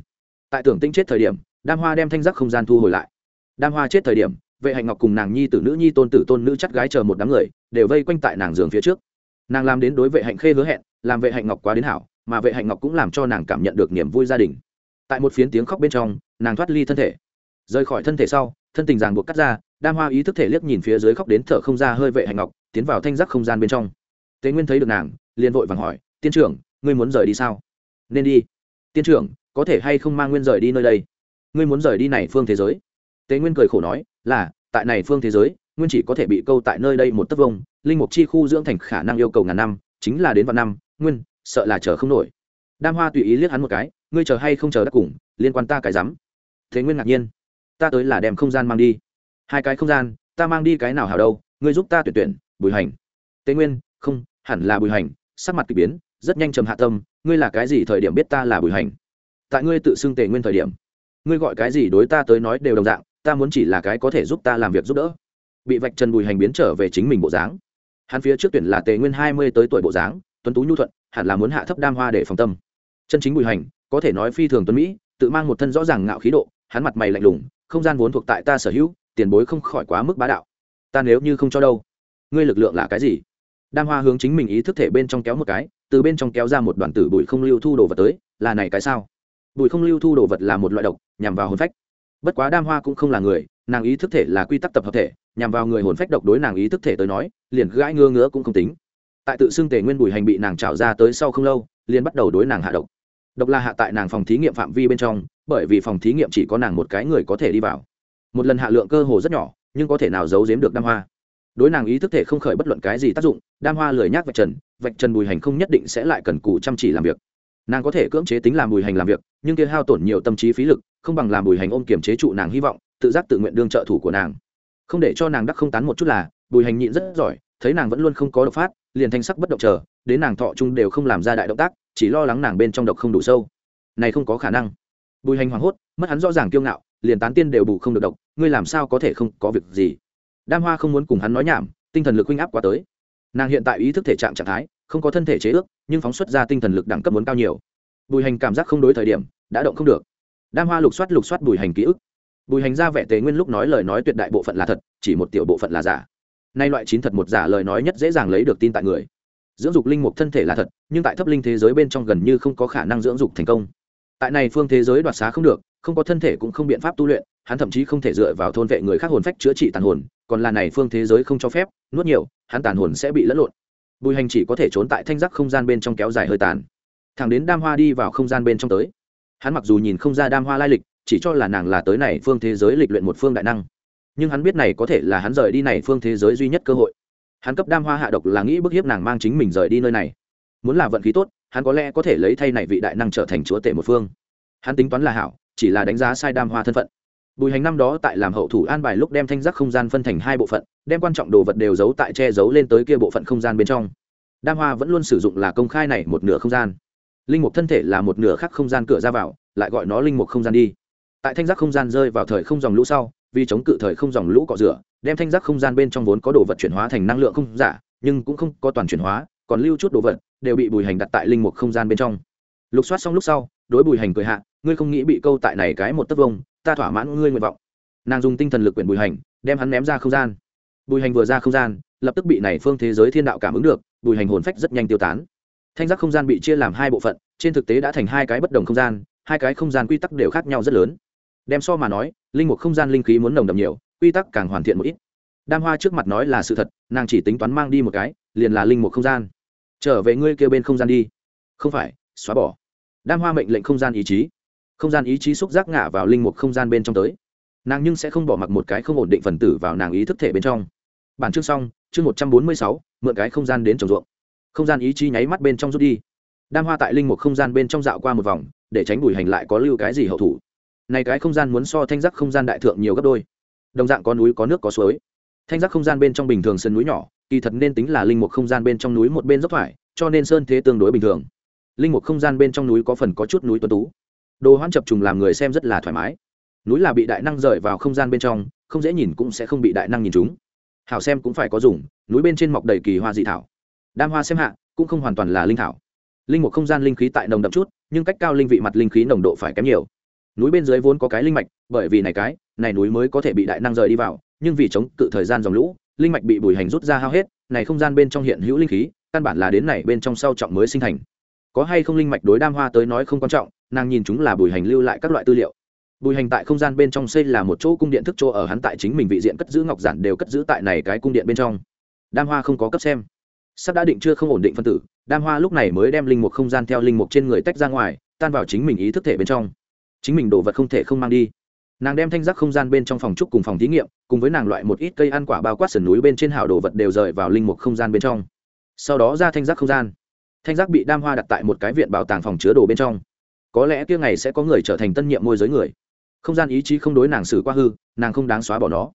Tại tưởng tĩnh chết thời điểm, đam hoa đem thanh giác không gian thu hồi lại. Đam hoa chết thời điểm, vệ hạnh ngọc cùng nàng nhi tử nữ nhi tôn tử tôn nữ chắt gái chờ một đám người, đều vây quanh tại nàng giường phía trước. Nàng làm đến đối vệ hạnh khê hứa hẹn, làm vệ hạnh ngọc quá đến hảo, mà vệ hạnh ngọc cũng làm cho nàng cảm nhận được niềm vui gia đình. Tại một phiến tiếng khóc bên trong, nàng thoát ly thân thể rời khỏi thân thể sau, thân tình ràng buộc cắt ra, đam hoa ý thức thể liếc nhìn phía dưới khóc đến thở không ra hơi vệ hành ngọc, tiến vào thanh giác không gian bên trong. Tế nguyên thấy được nàng, liền vội vàng hỏi, tiên trưởng, ngươi muốn rời đi sao? Nên đi. Tiên trưởng, có thể hay không mang nguyên rời đi nơi đây? Ngươi muốn rời đi này phương thế giới? Tế nguyên cười khổ nói, là, tại này phương thế giới, nguyên chỉ có thể bị câu tại nơi đây một tấc vông, linh mục chi khu dưỡng thành khả năng yêu cầu ngàn năm, chính là đến vạn năm, nguyên sợ là chờ không nổi. Đam hoa tùy ý liếc hắn một cái, ngươi chờ hay không chờ đắc cùng, liên quan ta cái rắm? Thế nguyên ngạc nhiên ta tới là đem không gian mang đi. Hai cái không gian, ta mang đi cái nào hảo đâu, ngươi giúp ta tuyển tuyển, bùi hành. Tế nguyên, không, hẳn là bùi hành, sắc mặt k ỳ biến, rất nhanh trầm hạ tâm, ngươi là cái gì thời điểm biết ta là bùi hành? Tại ngươi tự xưng tề nguyên thời điểm, ngươi gọi cái gì đối ta tới nói đều đồng dạng, ta muốn chỉ là cái có thể giúp ta làm việc giúp đỡ. Bị vạch trần bùi hành biến trở về chính mình bộ dáng. Hắn phía trước tuyển là tề nguyên hai mươi tới tuổi bộ dáng, tuấn tú nhu thuận, hẳn là muốn hạ thấp đam hoa để phòng tâm. Chân chính bùi hành, có thể nói phi thường tuấn mỹ, tự mang một thân rõ ràng ngạo khí độ, hắn mặt mày lạnh lùng không gian vốn thuộc tại ta sở hữu, tiền bối không khỏi quá mức bá đạo. Ta nếu như không cho đâu, ngươi lực lượng là cái gì? Đam hoa hướng chính mình ý thức thể bên trong kéo một cái, từ bên trong kéo ra một đoàn tử bụi không lưu thu đồ vật tới, là này cái sao? Bụi không lưu thu đồ vật là một loại độc, nhằm vào hồn phách. Bất quá đam hoa cũng không là người, nàng ý thức thể là quy tắc tập hợp thể, nhằm vào người hồn phách độc đối nàng ý thức thể tới nói, liền gãi ngơ ngứa cũng không tính. Tại tự xưng tề nguyên bùi hành bị nàng trào ra tới sau không lâu, liền bắt đầu đối nàng hạ độc. Độc là hạ tại nàng phòng thí nghiệm phạm vi bên trong bởi vì phòng thí nghiệm chỉ có nàng một cái người có thể đi vào. Một lần hạ lượng cơ hồ rất nhỏ, nhưng có thể nào giấu giếm được đam hoa. Đối nàng ý thức thể không khởi bất luận cái gì tác dụng, đam hoa lười nhác vạch trần vạch trần bùi hành không nhất định sẽ lại cần cù chăm chỉ làm việc. Nàng có thể cưỡng chế tính làm bùi hành làm việc, nhưng kia hao tổn nhiều tâm trí phí lực, không bằng làm bùi hành ôm kiềm chế trụ nàng hy vọng, tự giác tự nguyện đương trợ thủ của nàng. Không để cho nàng đắc không tán một chút là, bùi hành nhịn rất giỏi, thấy nàng vẫn luôn không có độc phát, liền thanh sắc bất động chờ, đến nàng thọ chung đều không làm ra đại động tác, chỉ lo lắng nàng bên trong độc không đủ sâu. Này không có khả năng bùi hành hoảng hốt, mất hắn rõ ràng kiêu ngạo, liền tán tiên đều bù không được độc, ngươi làm sao có thể không có việc gì? Đam hoa không muốn cùng hắn nói nhảm, tinh thần lực huynh áp quá tới. Nàng hiện tại ý thức thể trạng trạng thái, không có thân thể chế ước, nhưng phóng xuất ra tinh thần lực đẳng cấp muốn cao nhiều. Bùi hành cảm giác không đối thời điểm, đã động không được. Đam hoa lục soát lục soát bùi hành ký ức. Bùi hành ra vẻ tế nguyên lúc nói lời nói tuyệt đại bộ phận là thật, chỉ một tiểu bộ phận là giả. Nay loại chín thật một giả lời nói nhất dễ dàng lấy được tin tại người. Dưỡng dục linh mục thân thể là thật, nhưng tại thấp linh thế giới bên trong gần như không có khả năng dưỡng dục thành công tại này phương thế giới đoạt xá không được, không có thân thể cũng không biện pháp tu luyện, hắn thậm chí không thể dựa vào thôn vệ người khác hồn phách chữa trị tàn hồn, còn là này phương thế giới không cho phép, nuốt nhiều, hắn tàn hồn sẽ bị lẫn lộn. Bùi hành chỉ có thể trốn tại thanh giác không gian bên trong kéo dài hơi tàn. Thẳng đến đam hoa đi vào không gian bên trong tới. Hắn mặc dù nhìn không ra đam hoa lai lịch, chỉ cho là nàng là tới này phương thế giới lịch luyện một phương đại năng. Nhưng hắn biết này có thể là hắn rời đi này phương thế giới duy nhất cơ hội. Hắn cấp đam hoa hạ độc là nghĩ bức hiếp nàng mang chính mình rời đi nơi này. Muốn là vận khí tốt hắn có lẽ có thể lấy thay này vị đại năng trở thành chúa tể một phương. Hắn tính toán là hảo, chỉ là đánh giá sai đam hoa thân phận. Bùi hành năm đó tại làm hậu thủ an bài lúc đem thanh giác không gian phân thành hai bộ phận, đem quan trọng đồ vật đều giấu tại che giấu lên tới kia bộ phận không gian bên trong. Đam hoa vẫn luôn sử dụng là công khai này một nửa không gian. Linh mục thân thể là một nửa khác không gian cửa ra vào, lại gọi nó linh mục không gian đi. Tại thanh giác không gian rơi vào thời không dòng lũ sau, vì chống cự thời không dòng lũ cọ rửa, đem thanh giác không gian bên trong vốn có đồ vật chuyển hóa thành năng lượng không giả, nhưng cũng không có toàn chuyển hóa còn lưu chút đồ vật, đều bị bùi hành đặt tại linh mục không gian bên trong. Lục soát xong lúc sau, đối bùi hành cười hạ, ngươi không nghĩ bị câu tại này cái một tấc vông, ta thỏa mãn ngươi nguyện vọng. Nàng dùng tinh thần lực quyển bùi hành, đem hắn ném ra không gian. Bùi hành vừa ra không gian, lập tức bị này phương thế giới thiên đạo cảm ứng được, bùi hành hồn phách rất nhanh tiêu tán. Thanh giác không gian bị chia làm hai bộ phận, trên thực tế đã thành hai cái bất đồng không gian, hai cái không gian quy tắc đều khác nhau rất lớn. Đem so mà nói, linh mục không gian linh khí muốn nồng đậm nhiều, quy tắc càng hoàn thiện một ít. Đam hoa trước mặt nói là sự thật, nàng chỉ tính toán mang đi một cái, liền là linh mục không gian trở về ngươi kêu bên không gian đi. Không phải, xóa bỏ. Đam hoa mệnh lệnh không gian ý chí. Không gian ý chí xúc giác ngả vào linh mục không gian bên trong tới. Nàng nhưng sẽ không bỏ mặc một cái không ổn định phần tử vào nàng ý thức thể bên trong. Bản chương xong, chương một trăm bốn mươi sáu, mượn cái không gian đến trồng ruộng. Không gian ý chí nháy mắt bên trong rút đi. Đam hoa tại linh mục không gian bên trong dạo qua một vòng, để tránh bùi hành lại có lưu cái gì hậu thủ. Này cái không gian muốn so thanh giác không gian đại thượng nhiều gấp đôi. Đồng dạng có núi có nước có suối. Thanh giác không gian bên trong bình thường sân núi nhỏ kỳ thật nên tính là linh mục không gian bên trong núi một bên dốc thoải, cho nên sơn thế tương đối bình thường. Linh mục không gian bên trong núi có phần có chút núi tuấn tú. Đồ hoãn chập trùng làm người xem rất là thoải mái. Núi là bị đại năng rời vào không gian bên trong, không dễ nhìn cũng sẽ không bị đại năng nhìn chúng hảo xem cũng phải có dùng, núi bên trên mọc đầy kỳ hoa dị thảo. Đam hoa xem hạ, cũng không hoàn toàn là linh thảo. Linh mục không gian linh khí tại nồng đậm chút, nhưng cách cao linh vị mặt linh khí nồng độ phải kém nhiều. Núi bên dưới vốn có cái linh mạch, bởi vì này cái, này núi mới có thể bị đại năng rời đi vào, nhưng vì chống cự thời gian dòng lũ linh mạch bị bùi hành rút ra hao hết, này không gian bên trong hiện hữu linh khí, căn bản là đến này bên trong sau trọng mới sinh thành. Có hay không linh mạch đối đam hoa tới nói không quan trọng, nàng nhìn chúng là bùi hành lưu lại các loại tư liệu. Bùi hành tại không gian bên trong xây là một chỗ cung điện thức chỗ ở hắn tại chính mình vị diện cất giữ ngọc giản đều cất giữ tại này cái cung điện bên trong. Đam hoa không có cấp xem. Sắp đã định chưa không ổn định phân tử, đam hoa lúc này mới đem linh mục không gian theo linh mục trên người tách ra ngoài, tan vào chính mình ý thức thể bên trong. Chính mình đồ vật không thể không mang đi nàng đem thanh giác không gian bên trong phòng trúc cùng phòng thí nghiệm, cùng với nàng loại một ít cây ăn quả bao quát sườn núi bên trên hảo đồ vật đều rời vào linh mục không gian bên trong. Sau đó ra thanh giác không gian. Thanh giác bị đam hoa đặt tại một cái viện bảo tàng phòng chứa đồ bên trong. Có lẽ kia ngày sẽ có người trở thành tân nhiệm môi giới người. Không gian ý chí không đối nàng xử qua hư, nàng không đáng xóa bỏ nó.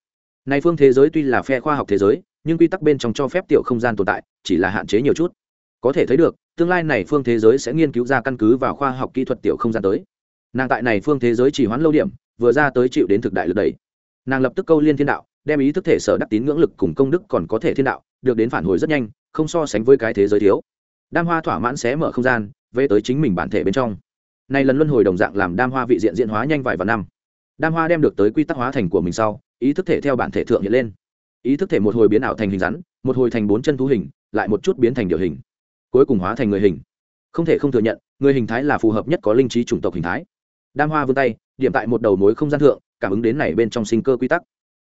Này phương thế giới tuy là phe khoa học thế giới, nhưng quy tắc bên trong cho phép tiểu không gian tồn tại, chỉ là hạn chế nhiều chút. Có thể thấy được, tương lai này phương thế giới sẽ nghiên cứu ra căn cứ vào khoa học kỹ thuật tiểu không gian tới. Nàng tại này phương thế giới chỉ hoãn lâu điểm vừa ra tới chịu đến thực đại lực đầy nàng lập tức câu liên thiên đạo, đem ý thức thể sở đắc tín ngưỡng lực cùng công đức còn có thể thiên đạo, được đến phản hồi rất nhanh, không so sánh với cái thế giới thiếu. Đam hoa thỏa mãn xé mở không gian, về tới chính mình bản thể bên trong. Này lần luân hồi đồng dạng làm đam hoa vị diện diện hóa nhanh vài vạn năm. Đam hoa đem được tới quy tắc hóa thành của mình sau, ý thức thể theo bản thể thượng hiện lên. Ý thức thể một hồi biến ảo thành hình rắn, một hồi thành bốn chân thú hình, lại một chút biến thành điều hình. Cuối cùng hóa thành người hình. Không thể không thừa nhận, người hình thái là phù hợp nhất có linh trí chủng tộc hình thái đam hoa vươn tay, điểm tại một đầu mối không gian thượng, cảm ứng đến này bên trong sinh cơ quy tắc.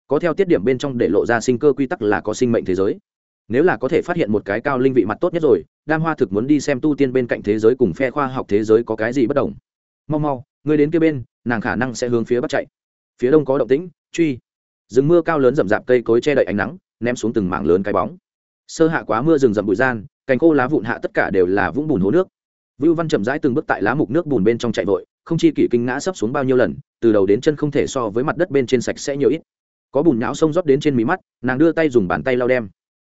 Có theo tiết điểm bên trong để lộ ra sinh cơ quy tắc là có sinh mệnh thế giới. Nếu là có thể phát hiện một cái cao linh vị mặt tốt nhất rồi, đam hoa thực muốn đi xem tu tiên bên cạnh thế giới cùng phe khoa học thế giới có cái gì bất đồng. Mau mau, người đến kia bên, nàng khả năng sẽ hướng phía bắc chạy. Phía đông có động tĩnh, truy. Rừng mưa cao lớn rậm rạp cây cối che đậy ánh nắng, ném xuống từng mảng lớn cái bóng. Sơ hạ quá mưa rừng rậm bụi gian, cành khô lá vụn hạ tất cả đều là vũng bùn hố nước. Vưu văn chậm rãi từng bước tại lá mục nước bùn bên trong chạy vội không chi kỷ kinh ngã sắp xuống bao nhiêu lần, từ đầu đến chân không thể so với mặt đất bên trên sạch sẽ nhiều ít. Có bùn nhão xông rót đến trên mí mắt, nàng đưa tay dùng bàn tay lau đem.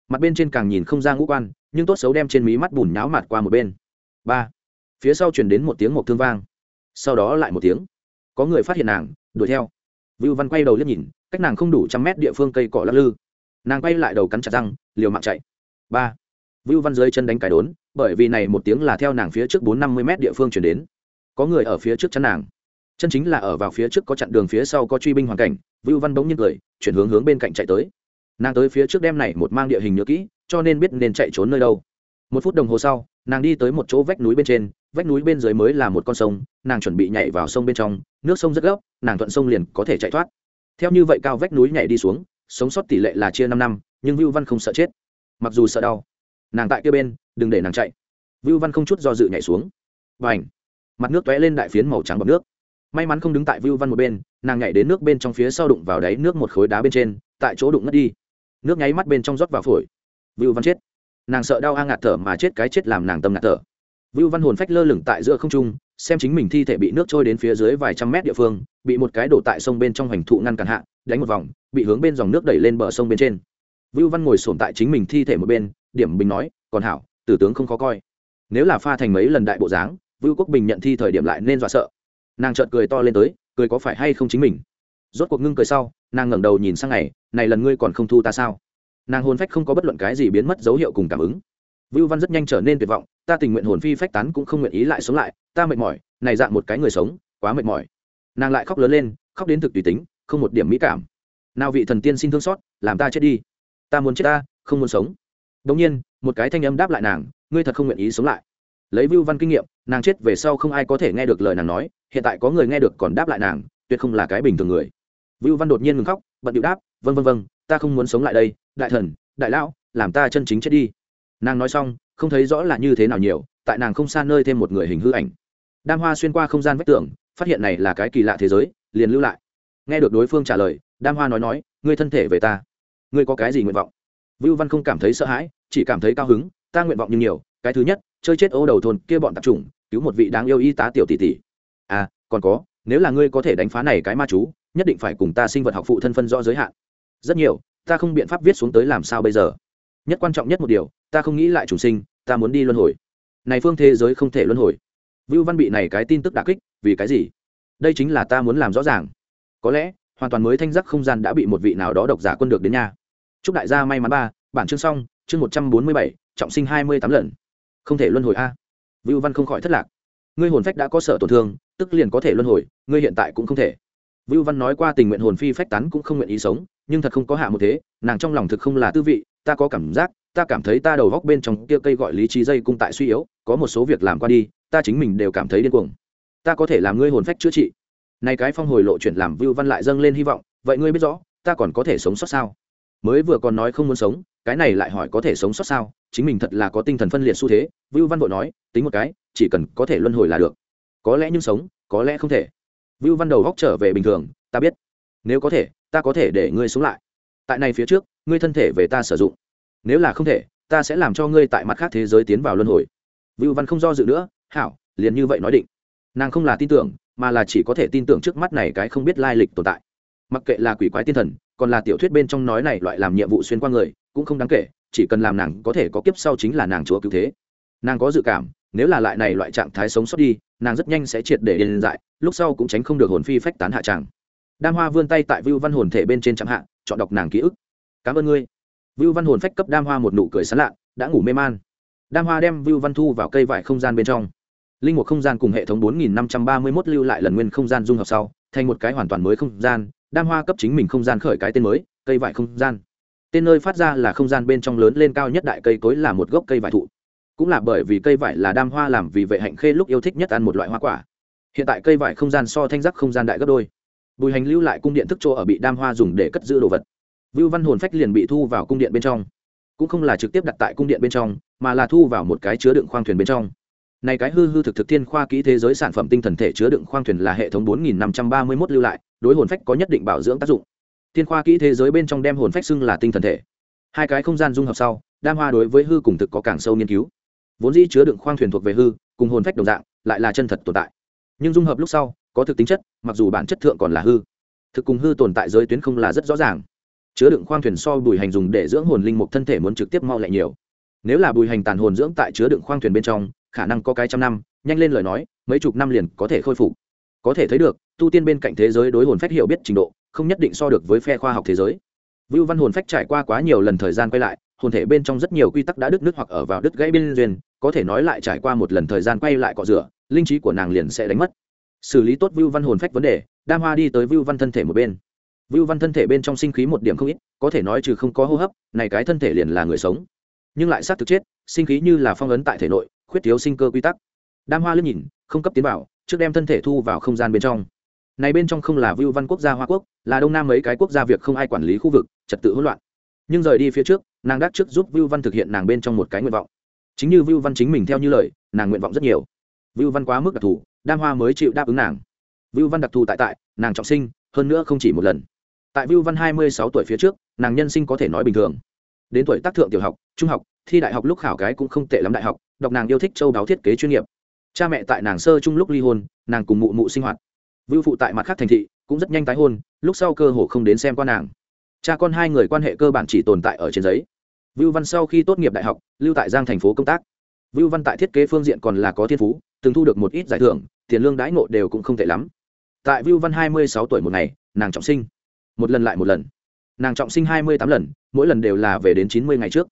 Mặt bên trên càng nhìn không ra ngũ quan, nhưng tốt xấu đem trên mí mắt bùn nháo mặt qua một bên. Ba. Phía sau chuyển đến một tiếng một thương vang. Sau đó lại một tiếng. Có người phát hiện nàng, đuổi theo. Vưu văn quay đầu liếc nhìn, cách nàng không đủ trăm mét địa phương cây cỏ lắc lư. Nàng quay lại đầu cắn chặt răng, liều mạng chạy. Ba. Vưu văn dưới chân đánh cái đốn, bởi vì này một tiếng là theo nàng phía trước bốn năm mươi mét địa phương chuyển đến có người ở phía trước chắn nàng. Chân chính là ở vào phía trước có chặn đường phía sau có truy binh hoàn cảnh, vưu văn bỗng nhiên cười, chuyển hướng hướng bên cạnh chạy tới. Nàng tới phía trước đem này một mang địa hình nhớ kỹ, cho nên biết nên chạy trốn nơi đâu. Một phút đồng hồ sau, nàng đi tới một chỗ vách núi bên trên, vách núi bên dưới mới là một con sông, nàng chuẩn bị nhảy vào sông bên trong, nước sông rất gấp, nàng thuận sông liền có thể chạy thoát. Theo như vậy cao vách núi nhảy đi xuống, sống sót tỷ lệ là chia năm năm, nhưng vưu văn không sợ chết. Mặc dù sợ đau, nàng tại kia bên, đừng để nàng chạy. Vưu văn không chút do dự nhảy xuống. Và ảnh mặt nước tóe lên đại phiến màu trắng bọc nước. May mắn không đứng tại vưu văn một bên, nàng nhảy đến nước bên trong phía sau đụng vào đáy nước một khối đá bên trên, tại chỗ đụng ngất đi. Nước nháy mắt bên trong rót vào phổi. Vưu văn chết. Nàng sợ đau a ngạt thở mà chết cái chết làm nàng tâm ngạt thở. Vưu văn hồn phách lơ lửng tại giữa không trung, xem chính mình thi thể bị nước trôi đến phía dưới vài trăm mét địa phương, bị một cái đổ tại sông bên trong hoành thụ ngăn cản hạ, đánh một vòng, bị hướng bên dòng nước đẩy lên bờ sông bên trên. Vưu văn ngồi sổm tại chính mình thi thể một bên, điểm bình nói, còn hảo, tử tướng không khó coi. Nếu là pha thành mấy lần đại bộ dáng vưu quốc bình nhận thi thời điểm lại nên dọa sợ. Nàng chợt cười to lên tới, cười có phải hay không chính mình? Rốt cuộc ngưng cười sau, nàng ngẩng đầu nhìn sang ngày, này lần ngươi còn không thu ta sao? Nàng hồn phách không có bất luận cái gì biến mất dấu hiệu cùng cảm ứng. Vưu văn rất nhanh trở nên tuyệt vọng, ta tình nguyện hồn phi phách tán cũng không nguyện ý lại sống lại, ta mệt mỏi, này dạng một cái người sống, quá mệt mỏi. Nàng lại khóc lớn lên, khóc đến thực tùy tính, không một điểm mỹ cảm. Nào vị thần tiên xin thương xót, làm ta chết đi. Ta muốn chết ta, không muốn sống. Đống nhiên, một cái thanh âm đáp lại nàng, ngươi thật không nguyện ý sống lại lấy vưu văn kinh nghiệm, nàng chết về sau không ai có thể nghe được lời nàng nói, hiện tại có người nghe được còn đáp lại nàng, tuyệt không là cái bình thường người. Vưu văn đột nhiên ngừng khóc, bận điệu đáp vân vân vân ta không muốn sống lại đây, đại thần, đại lão, làm ta chân chính chết đi. Nàng nói xong, không thấy rõ là như thế nào nhiều, tại nàng không xa nơi thêm một người hình hư ảnh. Đam hoa xuyên qua không gian vách tường, phát hiện này là cái kỳ lạ thế giới, liền lưu lại. Nghe được đối phương trả lời, đam hoa nói nói, ngươi thân thể về ta, ngươi có cái gì nguyện vọng? Vưu văn không cảm thấy sợ hãi, chỉ cảm thấy cao hứng, ta nguyện vọng như nhiều cái thứ nhất, chơi chết ô đầu thôn kia bọn tạp chủng, cứu một vị đáng yêu y tá tiểu tỷ tỷ. À còn có, nếu là ngươi có thể đánh phá này cái ma chú, nhất định phải cùng ta sinh vật học phụ thân phân rõ giới hạn. Rất nhiều, ta không biện pháp viết xuống tới làm sao bây giờ? Nhất quan trọng nhất một điều, ta không nghĩ lại chủ sinh, ta muốn đi luân hồi. Này phương thế giới không thể luân hồi. Vưu văn bị này cái tin tức đà kích, vì cái gì? Đây chính là ta muốn làm rõ ràng. Có lẽ, hoàn toàn mới thanh giác không gian đã bị một vị nào đó độc giả quân được đến nhà. Chúc đại gia may mắn ba, bản chương xong, chương một trăm bốn mươi bảy, trọng sinh hai mươi tám lần không thể luân hồi a. Vưu văn không khỏi thất lạc. Ngươi hồn phách đã có sợ tổn thương, tức liền có thể luân hồi, ngươi hiện tại cũng không thể. Vưu văn nói qua tình nguyện hồn phi phách tán cũng không nguyện ý sống, nhưng thật không có hạ một thế, nàng trong lòng thực không là tư vị, ta có cảm giác, ta cảm thấy ta đầu góc bên trong kia cây gọi lý trí dây cung tại suy yếu, có một số việc làm qua đi, ta chính mình đều cảm thấy điên cuồng. Ta có thể làm ngươi hồn phách chữa trị. Này cái phong hồi lộ chuyển làm vưu văn lại dâng lên hy vọng, vậy ngươi biết rõ, ta còn có thể sống sót sao? Mới vừa còn nói không muốn sống cái này lại hỏi có thể sống sót sao? Chính mình thật là có tinh thần phân liệt xu thế. Vưu văn vội nói, tính một cái, chỉ cần có thể luân hồi là được. Có lẽ nhưng sống, có lẽ không thể. Vưu văn đầu góc trở về bình thường, ta biết. Nếu có thể, ta có thể để ngươi sống lại. Tại này phía trước, ngươi thân thể về ta sử dụng. Nếu là không thể, ta sẽ làm cho ngươi tại mặt khác thế giới tiến vào luân hồi. Vưu văn không do dự nữa, hảo, liền như vậy nói định. Nàng không là tin tưởng, mà là chỉ có thể tin tưởng trước mắt này cái không biết lai lịch tồn tại. Mặc kệ là quỷ quái tiên thần còn là tiểu thuyết bên trong nói này loại làm nhiệm vụ xuyên qua người, cũng không đáng kể, chỉ cần làm nàng có thể có kiếp sau chính là nàng chúa cứu thế. Nàng có dự cảm, nếu là lại này loại trạng thái sống sót đi, nàng rất nhanh sẽ triệt để điên dại, lúc sau cũng tránh không được hồn phi phách tán hạ tràng. Đam hoa vươn tay tại vưu văn hồn thể bên trên chẳng hạ, chọn đọc nàng ký ức. Cảm ơn ngươi. Vưu văn hồn phách cấp đam hoa một nụ cười sán lạ, đã ngủ mê man. Đam hoa đem vưu văn thu vào cây vải không gian bên trong. Linh mục không gian cùng hệ thống 4531 lưu lại lần nguyên không gian dung hợp sau, thành một cái hoàn toàn mới không gian đam hoa cấp chính mình không gian khởi cái tên mới cây vải không gian. Tên nơi phát ra là không gian bên trong lớn lên cao nhất đại cây cối là một gốc cây vải thụ. Cũng là bởi vì cây vải là đam hoa làm vì vệ hạnh khê lúc yêu thích nhất ăn một loại hoa quả. Hiện tại cây vải không gian so thanh giác không gian đại gấp đôi. Bùi hành lưu lại cung điện thức chỗ ở bị đam hoa dùng để cất giữ đồ vật. Vưu văn hồn phách liền bị thu vào cung điện bên trong. Cũng không là trực tiếp đặt tại cung điện bên trong mà là thu vào một cái chứa đựng khoang thuyền bên trong. Này cái hư hư thực thực thiên khoa kỹ thế giới sản phẩm tinh thần thể chứa đựng khoang thuyền là hệ thống 4531 lưu lại, đối hồn phách có nhất định bảo dưỡng tác dụng. Thiên khoa kỹ thế giới bên trong đem hồn phách xưng là tinh thần thể. Hai cái không gian dung hợp sau, đam hoa đối với hư cùng thực có càng sâu nghiên cứu. Vốn dĩ chứa đựng khoang thuyền thuộc về hư, cùng hồn phách đồng dạng, lại là chân thật tồn tại. Nhưng dung hợp lúc sau, có thực tính chất, mặc dù bản chất thượng còn là hư. Thực cùng hư tồn tại giới tuyến không là rất rõ ràng. Chứa đựng khoang thuyền so bùi hành dùng để dưỡng hồn linh mục thân thể muốn trực tiếp mau lại nhiều. Nếu là bùi hành tàn hồn dưỡng tại chứa đựng khoang thuyền bên trong, khả năng có cái trăm năm nhanh lên lời nói mấy chục năm liền có thể khôi phục có thể thấy được, tu tiên bên cạnh thế giới đối hồn phách hiểu biết trình độ, không nhất định so được với phe khoa học thế giới. Vưu văn hồn phách trải qua quá nhiều lần thời gian quay lại, hồn thể bên trong rất nhiều quy tắc đã đứt nước hoặc ở vào đứt gãy bên duyên, có thể nói lại trải qua một lần thời gian quay lại cọ rửa, linh trí của nàng liền sẽ đánh mất. Xử lý tốt vưu văn hồn phách vấn đề đam hoa đi tới vưu văn thân thể một bên. Vưu văn thân thể bên trong sinh khí một điểm không ít, có thể nói trừ không có hô hấp, này cái thân thể liền là người sống. Nhưng lại xác thực chết, sinh khí như là phong ấn tại thể nội, khuyết thiếu sinh cơ quy tắc. Đam hoa liếc nhìn, không cấp tiến bảo trước đem thân thể thu vào không gian bên trong. Này bên trong không là vưu văn quốc gia hoa quốc, là đông nam mấy cái quốc gia việc không ai quản lý khu vực, trật tự hỗn loạn. Nhưng rời đi phía trước, nàng đắc trước giúp vưu văn thực hiện nàng bên trong một cái nguyện vọng. Chính như vưu văn chính mình theo như lời, nàng nguyện vọng rất nhiều. Vưu văn quá mức đặc thù, đam hoa mới chịu đáp ứng nàng. Vưu văn đặc thù tại tại, nàng trọng sinh, hơn nữa không chỉ một lần. Tại vưu văn hai mươi sáu tuổi phía trước, nàng nhân sinh có thể nói bình thường. Đến tuổi tác thượng tiểu học, trung học, thi đại học lúc khảo cái cũng không tệ lắm đại học, đọc nàng yêu thích châu đáo thiết kế chuyên nghiệp cha mẹ tại nàng sơ chung lúc ly hôn, nàng cùng mụ mụ sinh hoạt. Vưu phụ tại mặt khác thành thị cũng rất nhanh tái hôn, lúc sau cơ hồ không đến xem qua nàng. Cha con hai người quan hệ cơ bản chỉ tồn tại ở trên giấy. Vưu văn sau khi tốt nghiệp đại học, lưu tại giang thành phố công tác. Vưu văn tại thiết kế phương diện còn là có thiên phú, từng thu được một ít giải thưởng, tiền lương đãi ngộ đều cũng không tệ lắm. Tại vưu văn hai mươi sáu tuổi một ngày, nàng trọng sinh. Một lần lại một lần. Nàng trọng sinh hai mươi tám lần, mỗi lần đều là về đến chín mươi ngày trước.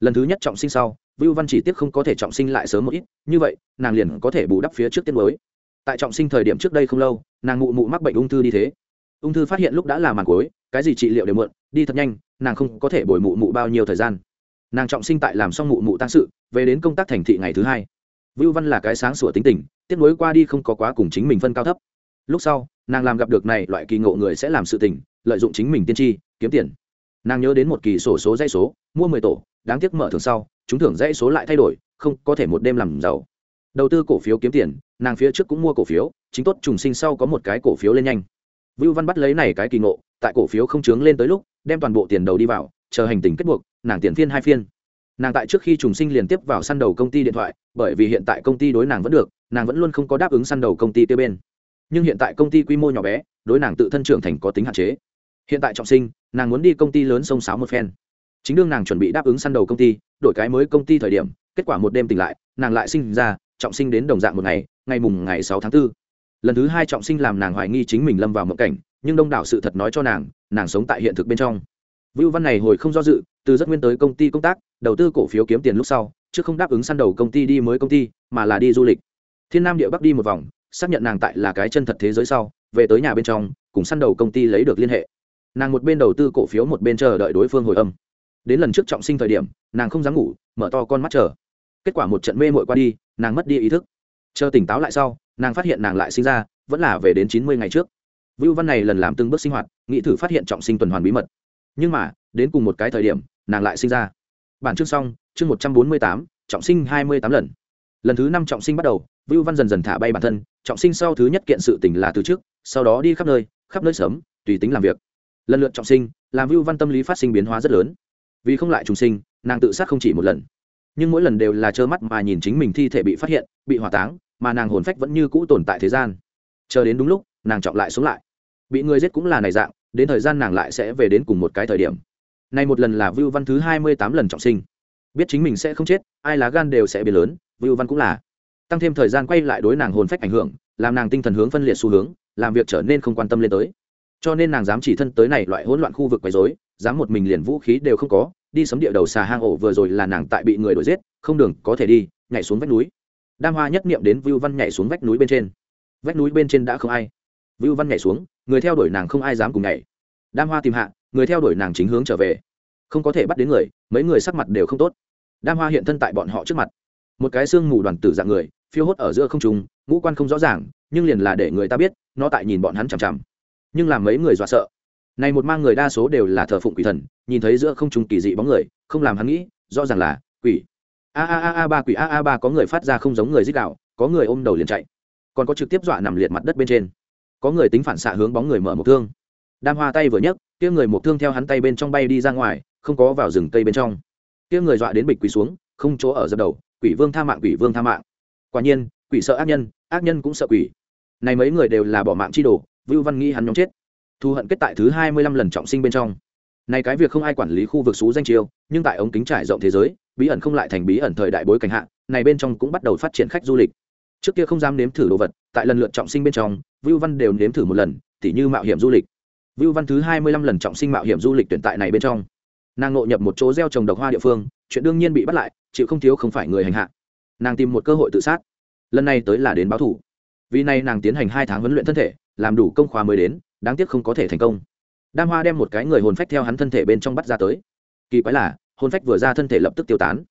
Lần thứ nhất trọng sinh sau vưu văn chỉ tiếc không có thể trọng sinh lại sớm một ít, như vậy, nàng liền có thể bù đắp phía trước tiết mới. Tại trọng sinh thời điểm trước đây không lâu, nàng mụ mụ mắc bệnh ung thư đi thế. Ung thư phát hiện lúc đã là màn cuối, cái gì trị liệu đều mượn, đi thật nhanh, nàng không có thể bồi mụ mụ bao nhiêu thời gian. Nàng trọng sinh tại làm xong mụ mụ tăng sự, về đến công tác thành thị ngày thứ hai. Vưu văn là cái sáng sủa tính tình tiết nối qua đi không có quá cùng chính mình phân cao thấp. Lúc sau, nàng làm gặp được này loại kỳ ngộ người sẽ làm sự tình, lợi dụng chính mình tiên tri, kiếm tiền. Nàng nhớ đến một kỳ sổ số dây số, mua mười tổ, đáng tiếc mở thường sau chúng thưởng dãy số lại thay đổi, không có thể một đêm làm giàu. Đầu tư cổ phiếu kiếm tiền, nàng phía trước cũng mua cổ phiếu, chính tốt trùng sinh sau có một cái cổ phiếu lên nhanh. Vưu văn bắt lấy này cái kỳ ngộ, tại cổ phiếu không chướng lên tới lúc, đem toàn bộ tiền đầu đi vào, chờ hành tình kết buộc, nàng tiền phiên hai phiên. Nàng tại trước khi trùng sinh liền tiếp vào săn đầu công ty điện thoại, bởi vì hiện tại công ty đối nàng vẫn được, nàng vẫn luôn không có đáp ứng săn đầu công ty tiêu bên. Nhưng hiện tại công ty quy mô nhỏ bé, đối nàng tự thân trưởng thành có tính hạn chế. Hiện tại trọng sinh, nàng muốn đi công ty lớn sông sáo một phen. Chính đương nàng chuẩn bị đáp ứng săn đầu công ty đổi cái mới công ty thời điểm, kết quả một đêm tỉnh lại, nàng lại sinh ra, trọng sinh đến đồng dạng một ngày ngày mùng ngày sáu tháng 4. lần thứ hai trọng sinh làm nàng hoài nghi chính mình lâm vào mộng cảnh, nhưng đông đảo sự thật nói cho nàng nàng sống tại hiện thực bên trong. Vưu văn này hồi không do dự, từ rất nguyên tới công ty công tác, đầu tư cổ phiếu kiếm tiền lúc sau, chứ không đáp ứng săn đầu công ty đi mới công ty, mà là đi du lịch. Thiên nam địa bắc đi một vòng, xác nhận nàng tại là cái chân thật thế giới sau, về tới nhà bên trong, cùng săn đầu công ty lấy được liên hệ. Nàng một bên đầu tư cổ phiếu một bên chờ đợi đối phương hồi âm đến lần trước trọng sinh thời điểm, nàng không dám ngủ, mở to con mắt chờ. Kết quả một trận mê mội qua đi, nàng mất đi ý thức. Chờ tỉnh táo lại sau, nàng phát hiện nàng lại sinh ra, vẫn là về đến chín mươi ngày trước. Vưu văn này lần làm từng bước sinh hoạt, nghĩ thử phát hiện trọng sinh tuần hoàn bí mật. Nhưng mà, đến cùng một cái thời điểm, nàng lại sinh ra. Bản chương xong, chương một trăm bốn mươi tám, trọng sinh hai mươi tám lần. Lần thứ năm trọng sinh bắt đầu, vưu văn dần dần thả bay bản thân, trọng sinh sau thứ nhất kiện sự tỉnh là từ trước, sau đó đi khắp nơi khắp nơi sớm, tùy tính làm việc. Lần lượt trọng sinh, làm vưu văn tâm lý phát sinh biến hóa rất lớn vì không lại trùng sinh, nàng tự sát không chỉ một lần. Nhưng mỗi lần đều là trơ mắt mà nhìn chính mình thi thể bị phát hiện, bị hỏa táng, mà nàng hồn phách vẫn như cũ tồn tại thế gian. Chờ đến đúng lúc, nàng chọn lại sống lại. Bị người giết cũng là này dạng, đến thời gian nàng lại sẽ về đến cùng một cái thời điểm. Nay một lần là vưu văn thứ hai mươi tám lần trọng sinh. Biết chính mình sẽ không chết, ai lá gan đều sẽ biến lớn, vưu văn cũng là. Tăng thêm thời gian quay lại đối nàng hồn phách ảnh hưởng, làm nàng tinh thần hướng phân liệt xu hướng, làm việc trở nên không quan tâm lên tới. Cho nên nàng dám chỉ thân tới này loại hỗn loạn khu vực quấy rối dám một mình liền vũ khí đều không có, đi sấm địa đầu xà hang ổ vừa rồi là nàng tại bị người đuổi giết, không đường, có thể đi, nhảy xuống vách núi. Đam hoa nhất niệm đến vưu văn nhảy xuống vách núi bên trên. Vách núi bên trên đã không ai. Vưu văn nhảy xuống, người theo đuổi nàng không ai dám cùng nhảy. Đam hoa tìm hạ, người theo đuổi nàng chính hướng trở về. Không có thể bắt đến người, mấy người sắc mặt đều không tốt. Đam hoa hiện thân tại bọn họ trước mặt. Một cái xương mù đoàn tử dạng người, phiêu hốt ở giữa không trùng ngũ quan không rõ ràng, nhưng liền là để người ta biết, nó tại nhìn bọn hắn chằm chằm. Nhưng làm mấy người dọa sợ này một mang người đa số đều là thờ phụng quỷ thần, nhìn thấy giữa không trùng kỳ dị bóng người, không làm hắn nghĩ, rõ ràng là quỷ. A a a a ba quỷ, a a ba có người phát ra không giống người dích đạo, có người ôm đầu liền chạy. Còn có trực tiếp dọa nằm liệt mặt đất bên trên. Có người tính phản xạ hướng bóng người mở một thương. Đam hoa tay vừa nhấc, kia người một thương theo hắn tay bên trong bay đi ra ngoài, không có vào rừng cây bên trong. Kia người dọa đến bịch quỳ xuống, không chỗ ở dập đầu, quỷ vương tha mạng, quỷ vương tha mạng. Quả nhiên, quỷ sợ ác nhân ác nhân cũng sợ quỷ. Này mấy người đều là bỏ mạng chi đồ, vưu văn nghĩ hắn nhóm chết thu hận kết tại thứ hai mươi lăm lần trọng sinh bên trong. Này cái việc không ai quản lý khu vực xú danh chiêu nhưng tại ống kính trải rộng thế giới, bí ẩn không lại thành bí ẩn thời đại bối cảnh hạ, này bên trong cũng bắt đầu phát triển khách du lịch. Trước kia không dám nếm thử đồ vật, tại lần lượt trọng sinh bên trong, vưu văn đều nếm thử một lần, tỉ như mạo hiểm du lịch. Vưu văn thứ hai mươi lăm lần trọng sinh mạo hiểm du lịch tuyển tại này bên trong. Nàng ngộ nhập một chỗ gieo trồng độc hoa địa phương, chuyện đương nhiên bị bắt lại, chịu không thiếu không phải người hành hạ. Nàng tìm một cơ hội tự sát. Lần này tới là đến báo thủ. Vì này nàng tiến hành hai tháng huấn luyện thân thể, làm đủ công khóa mới đến đáng tiếc không có thể thành công. Đam hoa đem một cái người hồn phách theo hắn thân thể bên trong bắt ra tới. Kỳ quái là, hồn phách vừa ra thân thể lập tức tiêu tán.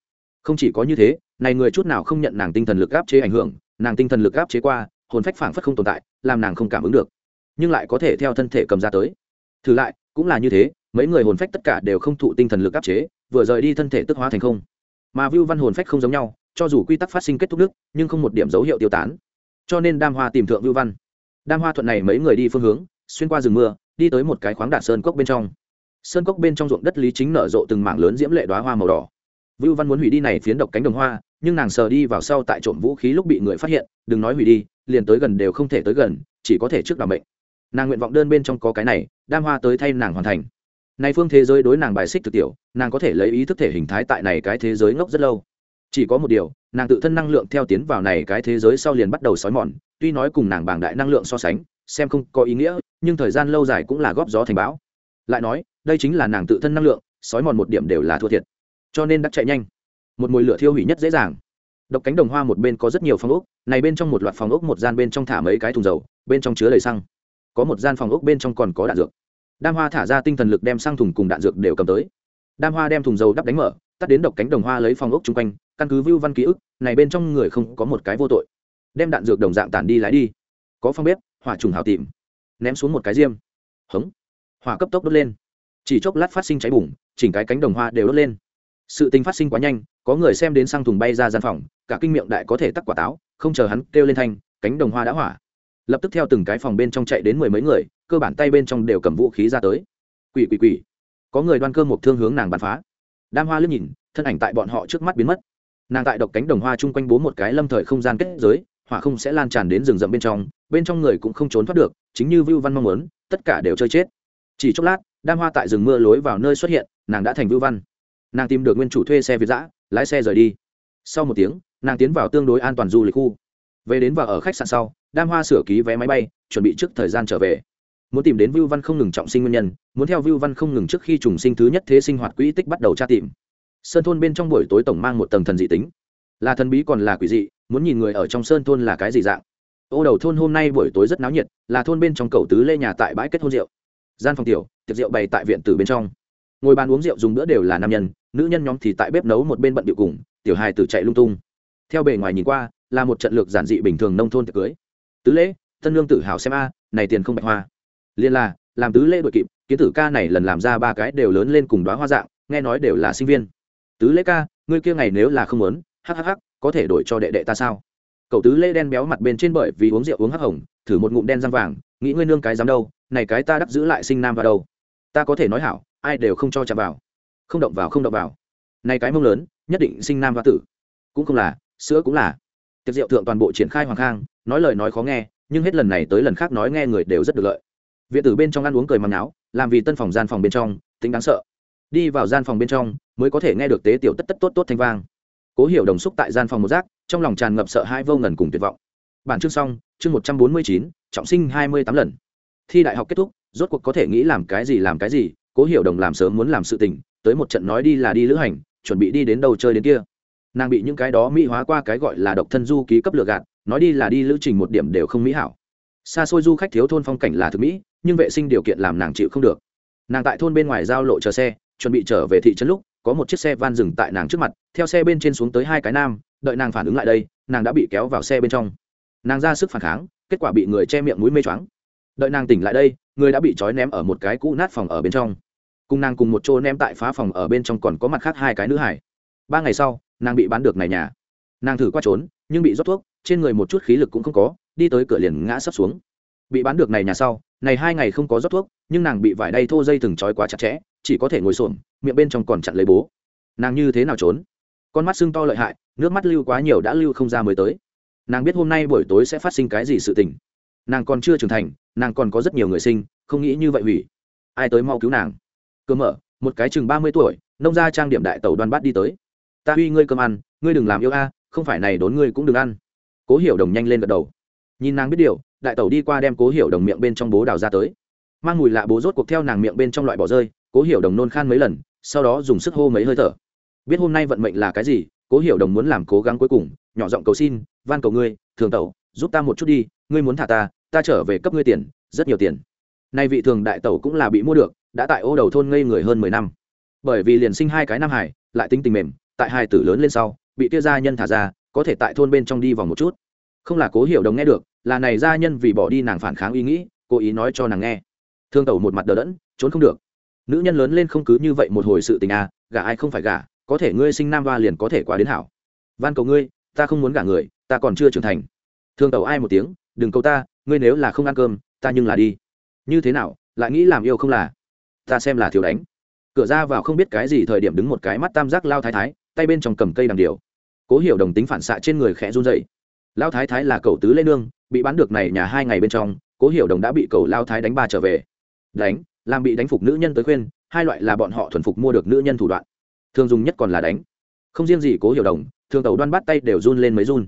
Không chỉ có như thế, này người chút nào không nhận nàng tinh thần lực áp chế ảnh hưởng, nàng tinh thần lực áp chế qua, hồn phách phảng phất không tồn tại, làm nàng không cảm ứng được. Nhưng lại có thể theo thân thể cầm ra tới. Thử lại, cũng là như thế, mấy người hồn phách tất cả đều không thụ tinh thần lực áp chế, vừa rời đi thân thể tức hóa thành không. Mà view văn hồn phách không giống nhau, cho dù quy tắc phát sinh kết thúc đức, nhưng không một điểm dấu hiệu tiêu tán. Cho nên đam hoa tìm thượng view văn. Đam hoa thuận này mấy người đi phương hướng xuyên qua rừng mưa, đi tới một cái khoáng đạn sơn cốc bên trong. Sơn cốc bên trong ruộng đất lý chính nở rộ từng mảng lớn diễm lệ đoá hoa màu đỏ. Vưu văn muốn hủy đi này phiến độc cánh đồng hoa, nhưng nàng sờ đi vào sau tại trộm vũ khí lúc bị người phát hiện, đừng nói hủy đi, liền tới gần đều không thể tới gần, chỉ có thể trước đảm bệnh nàng nguyện vọng đơn bên trong có cái này, đam hoa tới thay nàng hoàn thành. Này phương thế giới đối nàng bài xích thực tiểu, nàng có thể lấy ý thức thể hình thái tại này cái thế giới ngốc rất lâu. Chỉ có một điều, nàng tự thân năng lượng theo tiến vào này cái thế giới sau liền bắt đầu xói mòn, tuy nói cùng nàng bảng đại năng lượng so sánh, xem không có ý nghĩa nhưng thời gian lâu dài cũng là góp gió thành bão. Lại nói, đây chính là nàng tự thân năng lượng, sói mòn một điểm đều là thua thiệt. Cho nên đắc chạy nhanh. Một mùi lửa thiêu hủy nhất dễ dàng. Độc cánh đồng hoa một bên có rất nhiều phòng ốc, này bên trong một loạt phòng ốc một gian bên trong thả mấy cái thùng dầu, bên trong chứa đầy xăng. Có một gian phòng ốc bên trong còn có đạn dược. Đam hoa thả ra tinh thần lực đem sang thùng cùng đạn dược đều cầm tới. Đam hoa đem thùng dầu đắp đánh mở, tắt đến độc cánh đồng hoa lấy phòng ốc chung quanh, căn cứ view văn ký ức, này bên trong người không có một cái vô tội. Đem đạn dược đồng dạng tản đi lái đi. Có phòng bếp, hỏa trùng hào tìm ném xuống một cái diêm. Hống. Hỏa cấp tốc đốt lên. Chỉ chốc lát phát sinh cháy bùng, chỉnh cái cánh đồng hoa đều đốt lên. Sự tình phát sinh quá nhanh, có người xem đến sang thùng bay ra gian phòng, cả kinh miệng đại có thể tắc quả táo, không chờ hắn kêu lên thanh, cánh đồng hoa đã hỏa. Lập tức theo từng cái phòng bên trong chạy đến mười mấy người, cơ bản tay bên trong đều cầm vũ khí ra tới. Quỷ quỷ quỷ. Có người đoan cơ một thương hướng nàng bắn phá. Đam hoa liếc nhìn, thân ảnh tại bọn họ trước mắt biến mất. Nàng tại độc cánh đồng hoa chung quanh bố một cái lâm thời không gian kết giới, hỏa không sẽ lan tràn đến rừng rậm bên trong bên trong người cũng không trốn thoát được, chính như vưu văn mong muốn, tất cả đều chơi chết. Chỉ chốc lát, đam hoa tại rừng mưa lối vào nơi xuất hiện, nàng đã thành vưu văn. Nàng tìm được nguyên chủ thuê xe việt giã lái xe rời đi. Sau một tiếng, nàng tiến vào tương đối an toàn du lịch khu. Về đến và ở khách sạn sau, đam hoa sửa ký vé máy bay, chuẩn bị trước thời gian trở về. Muốn tìm đến vưu văn không ngừng trọng sinh nguyên nhân, muốn theo vưu văn không ngừng trước khi trùng sinh thứ nhất thế sinh hoạt quỹ tích bắt đầu tra tìm. Sơn thôn bên trong buổi tối tổng mang một tầng thần dị tính. Là thần bí còn là quỷ dị, muốn nhìn người ở trong sơn thôn là cái gì dạng? Ô đầu thôn hôm nay buổi tối rất náo nhiệt, là thôn bên trong cầu tứ lê nhà tại bãi kết hôn rượu. Gian phòng tiểu, tiệc rượu bày tại viện tử bên trong. Ngồi bàn uống rượu dùng bữa đều là nam nhân, nữ nhân nhóm thì tại bếp nấu một bên bận điệu cùng, tiểu hài tử chạy lung tung. Theo bề ngoài nhìn qua, là một trận lược giản dị bình thường nông thôn tiệc cưới. Tứ lễ tân lương tự hào xem a, này tiền không bạch hoa. Liên là, làm tứ lễ đội kịp, kiến tử ca này lần làm ra ba cái đều lớn lên cùng đoá hoa dạng, nghe nói đều là sinh viên. Tứ lễ ca, ngươi kia ngày nếu là không muốn hhh có thể đổi cho đệ đệ ta sao? Cậu tứ lê đen béo mặt bên trên bởi vì uống rượu uống hắc hồng, thử một ngụm đen răng vàng, nghĩ ngươi nương cái dám đâu, này cái ta đắc giữ lại sinh nam vào đâu. Ta có thể nói hảo, ai đều không cho chạm vào. Không động vào, không động vào. Này cái mông lớn, nhất định sinh nam và tử. Cũng không là, sữa cũng là. Tiệc rượu thượng toàn bộ triển khai hoàng khang nói lời nói khó nghe, nhưng hết lần này tới lần khác nói nghe người đều rất được lợi. Viện tử bên trong ăn uống cười mắng náo, làm vì tân phòng gian phòng bên trong, tính đáng sợ. Đi vào gian phòng bên trong, mới có thể nghe được tế tiểu tất tất tốt tốt thanh vang. Cố hiểu đồng xúc tại gian phòng một rác trong lòng tràn ngập sợ hãi vô ngần cùng tuyệt vọng. Bản chương xong, chương một trăm bốn mươi chín, trọng sinh hai mươi tám lần. Thi đại học kết thúc, rốt cuộc có thể nghĩ làm cái gì làm cái gì, cố hiểu đồng làm sớm muốn làm sự tình, tới một trận nói đi là đi lữ hành, chuẩn bị đi đến đâu chơi đến kia. Nàng bị những cái đó mỹ hóa qua cái gọi là độc thân du ký cấp lừa gạt, nói đi là đi lữ trình một điểm đều không mỹ hảo. Xa xôi du khách thiếu thôn phong cảnh là thực mỹ, nhưng vệ sinh điều kiện làm nàng chịu không được. Nàng tại thôn bên ngoài giao lộ chờ xe, chuẩn bị trở về thị trấn lúc, có một chiếc xe van dừng tại nàng trước mặt, theo xe bên trên xuống tới hai cái nam đợi nàng phản ứng lại đây, nàng đã bị kéo vào xe bên trong. Nàng ra sức phản kháng, kết quả bị người che miệng mũi mê choáng. Đợi nàng tỉnh lại đây, người đã bị trói ném ở một cái cũ nát phòng ở bên trong. Cùng nàng cùng một chỗ ném tại phá phòng ở bên trong còn có mặt khác hai cái nữ hải. Ba ngày sau, nàng bị bán được này nhà. Nàng thử qua trốn, nhưng bị rót thuốc, trên người một chút khí lực cũng không có, đi tới cửa liền ngã sấp xuống. Bị bán được này nhà sau, này hai ngày không có rót thuốc, nhưng nàng bị vải đay thô dây thừng trói quá chặt chẽ, chỉ có thể ngồi xổm, miệng bên trong còn chặn lấy bố. Nàng như thế nào trốn? Con mắt sưng to lợi hại, nước mắt lưu quá nhiều đã lưu không ra mới tới. Nàng biết hôm nay buổi tối sẽ phát sinh cái gì sự tình. Nàng còn chưa trưởng thành, nàng còn có rất nhiều người sinh, không nghĩ như vậy hủy. Ai tới mau cứu nàng? Cơ mở, một cái chừng ba mươi tuổi, nông gia trang điểm đại tàu đoan bát đi tới. Ta uy ngươi cơm ăn, ngươi đừng làm yêu a, không phải này đốn ngươi cũng đừng ăn. Cố hiểu đồng nhanh lên gật đầu. Nhìn nàng biết điều, đại tàu đi qua đem cố hiểu đồng miệng bên trong bố đào ra tới. Mang mùi lạ bố rốt cuộc theo nàng miệng bên trong loại bỏ rơi, cố hiểu đồng nôn khan mấy lần, sau đó dùng sức hô mấy hơi thở biết hôm nay vận mệnh là cái gì, cố hiểu đồng muốn làm cố gắng cuối cùng, nhỏ giọng cầu xin, van cầu ngươi, thường tẩu, giúp ta một chút đi, ngươi muốn thả ta ta trở về cấp ngươi tiền, rất nhiều tiền. Nay vị thường đại tẩu cũng là bị mua được, đã tại ô đầu thôn ngây người hơn mười năm. Bởi vì liền sinh hai cái nam hải, lại tính tình mềm, tại hai tử lớn lên sau, bị kia gia nhân thả ra, có thể tại thôn bên trong đi vòng một chút. Không là cố hiểu đồng nghe được, là này gia nhân vì bỏ đi nàng phản kháng ý nghĩ, cố ý nói cho nàng nghe. Thương tẩu một mặt đờ đẫn, trốn không được. Nữ nhân lớn lên không cứ như vậy một hồi sự tình à gả ai không phải gả có thể ngươi sinh nam hoa liền có thể quá đến hảo. Van cầu ngươi, ta không muốn gả người, ta còn chưa trưởng thành. Thương tàu ai một tiếng, đừng cầu ta, ngươi nếu là không ăn cơm, ta nhưng là đi. Như thế nào, lại nghĩ làm yêu không là? Ta xem là thiếu đánh. Cửa ra vào không biết cái gì thời điểm đứng một cái mắt tam giác lao thái thái, tay bên trong cầm cây đằng điều. Cố hiểu đồng tính phản xạ trên người khẽ run dậy lao thái thái là cậu tứ lê nương, bị bán được này nhà hai ngày bên trong, cố hiểu đồng đã bị cầu lao thái đánh ba trở về. Đánh, làm bị đánh phục nữ nhân tới khuyên, hai loại là bọn họ thuần phục mua được nữ nhân thủ đoạn thường dùng nhất còn là đánh. Không riêng gì cố hiểu đồng thường tàu đoan bắt tay đều run lên mấy run.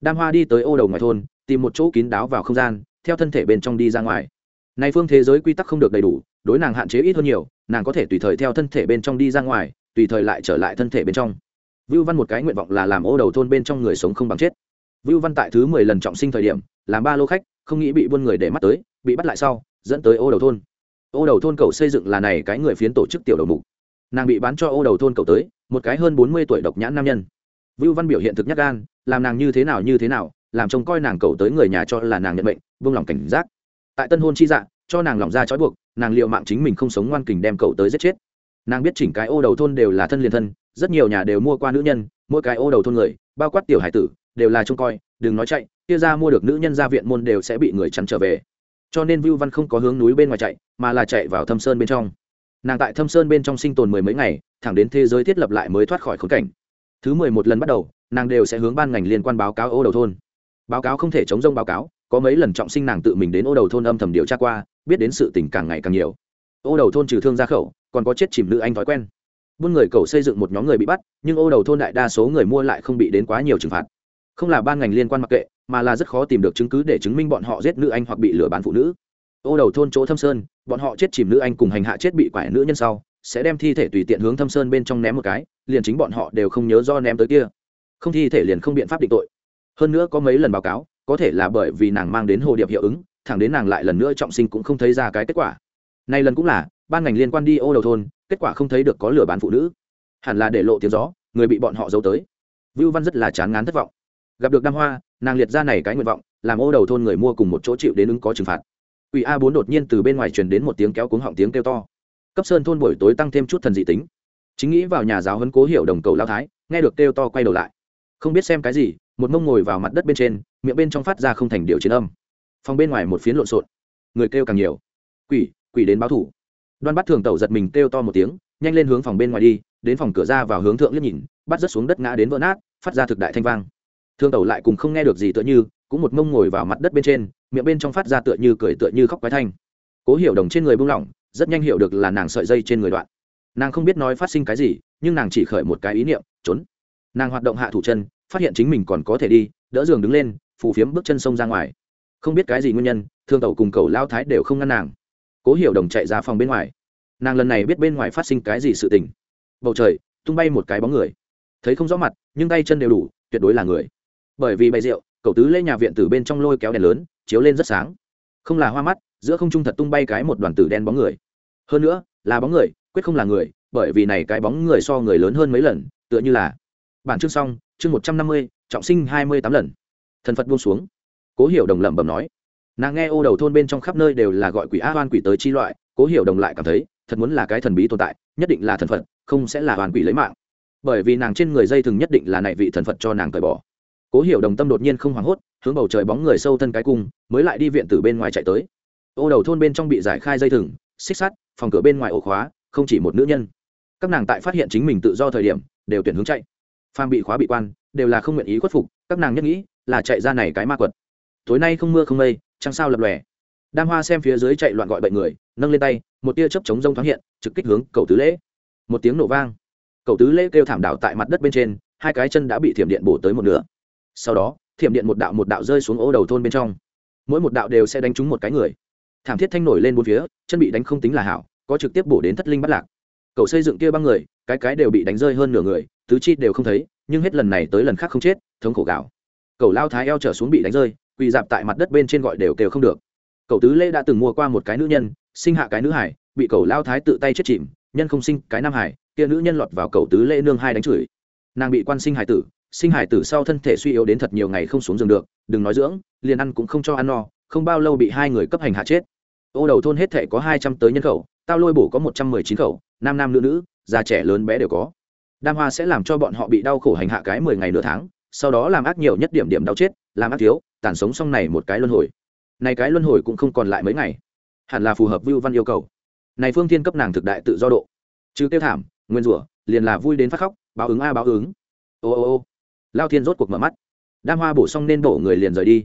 Đam hoa đi tới ô đầu ngoài thôn, tìm một chỗ kín đáo vào không gian, theo thân thể bên trong đi ra ngoài. Nay phương thế giới quy tắc không được đầy đủ, đối nàng hạn chế ít hơn nhiều, nàng có thể tùy thời theo thân thể bên trong đi ra ngoài, tùy thời lại trở lại thân thể bên trong. Vưu văn một cái nguyện vọng là làm ô đầu thôn bên trong người sống không bằng chết. Vưu văn tại thứ mười lần trọng sinh thời điểm, làm ba lô khách, không nghĩ bị buôn người để mắt tới, bị bắt lại sau, dẫn tới ô đầu thôn. Ô đầu thôn cầu xây dựng là này cái người phiến tổ chức tiểu đầu mục nàng bị bán cho ô đầu thôn cầu tới, một cái hơn bốn mươi tuổi độc nhãn nam nhân. Vưu văn biểu hiện thực nhất gan, làm nàng như thế nào như thế nào, làm trông coi nàng cầu tới người nhà cho là nàng nhận bệnh vương lòng cảnh giác. Tại tân hôn chi dạ cho nàng lòng ra trói buộc, nàng liệu mạng chính mình không sống ngoan kình đem cậu tới giết chết. Nàng biết chỉnh cái ô đầu thôn đều là thân liền thân, rất nhiều nhà đều mua qua nữ nhân, mỗi cái ô đầu thôn người, bao quát tiểu hải tử, đều là trông coi, đừng nói chạy, kia ra mua được nữ nhân ra viện môn đều sẽ bị người chắn trở về. Cho nên vưu văn không có hướng núi bên ngoài chạy, mà là chạy vào thâm sơn bên trong nàng tại thâm sơn bên trong sinh tồn mười mấy ngày, thẳng đến thế giới thiết lập lại mới thoát khỏi khốn cảnh. Thứ mười một lần bắt đầu, nàng đều sẽ hướng ban ngành liên quan báo cáo ô đầu thôn. Báo cáo không thể chống rông báo cáo, có mấy lần trọng sinh nàng tự mình đến ô đầu thôn âm thầm điều tra qua, biết đến sự tình càng ngày càng nhiều. Ô đầu thôn trừ thương gia khẩu, còn có chết chìm nữ anh thói quen. Buôn người cầu xây dựng một nhóm người bị bắt, nhưng ô đầu thôn đại đa số người mua lại không bị đến quá nhiều trừng phạt. Không là ban ngành liên quan mặc kệ, mà là rất khó tìm được chứng cứ để chứng minh bọn họ giết nữ anh hoặc bị lừa bán phụ nữ ô đầu thôn chỗ thâm sơn, bọn họ chết chìm nữ anh cùng hành hạ chết bị quải nữ nhân sau, sẽ đem thi thể tùy tiện hướng thâm sơn bên trong ném một cái, liền chính bọn họ đều không nhớ do ném tới kia. Không thi thể liền không biện pháp định tội. Hơn nữa có mấy lần báo cáo, có thể là bởi vì nàng mang đến hồ điệp hiệu ứng, thẳng đến nàng lại lần nữa trọng sinh cũng không thấy ra cái kết quả. Này lần cũng là, ban ngành liên quan đi ô đầu thôn, kết quả không thấy được có lừa bán phụ nữ. Hẳn là để lộ tiếng gió, người bị bọn họ giấu tới. Vưu văn rất là chán ngán thất vọng. Gặp được đam hoa, nàng liệt ra này cái nguyện vọng, làm ô đầu thôn người mua cùng một chỗ chịu đến ứng có trừng phạt. Quỷ a bốn đột nhiên từ bên ngoài truyền đến một tiếng kéo cuống họng tiếng kêu to. Cấp sơn thôn buổi tối tăng thêm chút thần dị tính. Chính nghĩ vào nhà giáo huấn cố hiểu đồng cầu lao thái, nghe được kêu to quay đầu lại. Không biết xem cái gì, một mông ngồi vào mặt đất bên trên, miệng bên trong phát ra không thành điều chiến âm. Phòng bên ngoài một phiến lộn xộn, người kêu càng nhiều. Quỷ quỷ đến báo thủ. Đoan bắt thường tẩu giật mình kêu to một tiếng, nhanh lên hướng phòng bên ngoài đi, đến phòng cửa ra vào hướng thượng liếc nhìn, bắt rớt xuống đất ngã đến vỡ nát, phát ra thực đại thanh vang. Thương tẩu lại cùng không nghe được gì tựa như, cũng một mông ngồi vào mặt đất bên trên miệng bên trong phát ra tựa như cười tựa như khóc quái thanh. Cố hiểu đồng trên người buông lỏng, rất nhanh hiểu được là nàng sợi dây trên người đoạn. Nàng không biết nói phát sinh cái gì, nhưng nàng chỉ khởi một cái ý niệm, trốn. Nàng hoạt động hạ thủ chân, phát hiện chính mình còn có thể đi, đỡ giường đứng lên phủ phiếm bước chân sông ra ngoài. Không biết cái gì nguyên nhân, thương tàu cùng cầu lao thái đều không ngăn nàng. Cố hiểu đồng chạy ra phòng bên ngoài. Nàng lần này biết bên ngoài phát sinh cái gì sự tình. Bầu trời, tung bay một cái bóng người. Thấy không rõ mặt, nhưng tay chân đều đủ, tuyệt đối là người. Bởi vì bày rượu, cậu tứ lê nhà viện từ bên trong lôi kéo đèn lớn chiếu lên rất sáng. Không là hoa mắt, giữa không trung thật tung bay cái một đoàn tử đen bóng người. Hơn nữa, là bóng người, quyết không là người, bởi vì này cái bóng người so người lớn hơn mấy lần, tựa như là bản chương xong, chương một trăm năm mươi, trọng sinh hai mươi tám lần. Thần phật buông xuống. Cố hiểu đồng lẩm bẩm nói. Nàng nghe ô đầu thôn bên trong khắp nơi đều là gọi quỷ a hoan quỷ tới chi loại, cố hiểu đồng lại cảm thấy, thật muốn là cái thần bí tồn tại, nhất định là thần phật, không sẽ là hoàn quỷ lấy mạng. Bởi vì nàng trên người dây thừng nhất định là này vị thần phật cho nàng cởi bỏ cố hiểu đồng tâm đột nhiên không hoảng hốt, hướng bầu trời bóng người sâu thân cái cung, mới lại đi viện từ bên ngoài chạy tới. Ô đầu thôn bên trong bị giải khai dây thừng, xích sắt, phòng cửa bên ngoài ổ khóa, không chỉ một nữ nhân. Các nàng tại phát hiện chính mình tự do thời điểm, đều tuyển hướng chạy. Phàm bị khóa bị quan, đều là không nguyện ý khuất phục, các nàng nhất nghĩ là chạy ra này cái ma quật. Tối nay không mưa không mây chẳng sao lập lòe. Đam hoa xem phía dưới chạy loạn gọi bệnh người, nâng lên tay, một tia chớp chống rông thoáng hiện, trực kích hướng cầu tứ lễ. Một tiếng nổ vang. Cầu tứ lễ kêu thảm đảo tại mặt đất bên trên, hai cái chân đã bị thiểm điện bổ tới một nửa sau đó, thiểm điện một đạo một đạo rơi xuống ô đầu thôn bên trong. Mỗi một đạo đều sẽ đánh trúng một cái người. Thảm thiết thanh nổi lên bốn phía, chân bị đánh không tính là hảo, có trực tiếp bổ đến thất linh bắt lạc. Cậu xây dựng kia băng người, cái cái đều bị đánh rơi hơn nửa người, tứ chi đều không thấy, nhưng hết lần này tới lần khác không chết, thống khổ gạo cậu lao thái eo trở xuống bị đánh rơi, quỳ dạp tại mặt đất bên trên gọi đều kêu không được. Cậu tứ lễ đã từng mua qua một cái nữ nhân, sinh hạ cái nữ hải, bị cậu lao thái tự tay chết chìm, nhân không sinh, cái nam hải, kia nữ nhân lọt vào cậu tứ lễ nương hai đánh chửi. Nàng bị quan sinh hải tử sinh hải tử sau thân thể suy yếu đến thật nhiều ngày không xuống giường được, đừng nói dưỡng, liền ăn cũng không cho ăn no, không bao lâu bị hai người cấp hành hạ chết. Ô đầu thôn hết thể có hai trăm tới nhân khẩu, tao lôi bổ có một trăm mười chín khẩu, nam nam nữ nữ, già trẻ lớn bé đều có. Đam hoa sẽ làm cho bọn họ bị đau khổ hành hạ cái mười ngày nửa tháng, sau đó làm ác nhiều nhất điểm điểm đau chết, làm ác thiếu, tàn sống xong này một cái luân hồi. Này cái luân hồi cũng không còn lại mấy ngày. Hẳn là phù hợp vưu văn yêu cầu. Này phương thiên cấp nàng thực đại tự do độ. Chứ tiêu thảm, nguyên rủa, liền là vui đến phát khóc, báo ứng a báo ứng. Ô ô ô lao thiên rốt cuộc mở mắt. Đam hoa bổ xong nên bổ người liền rời đi.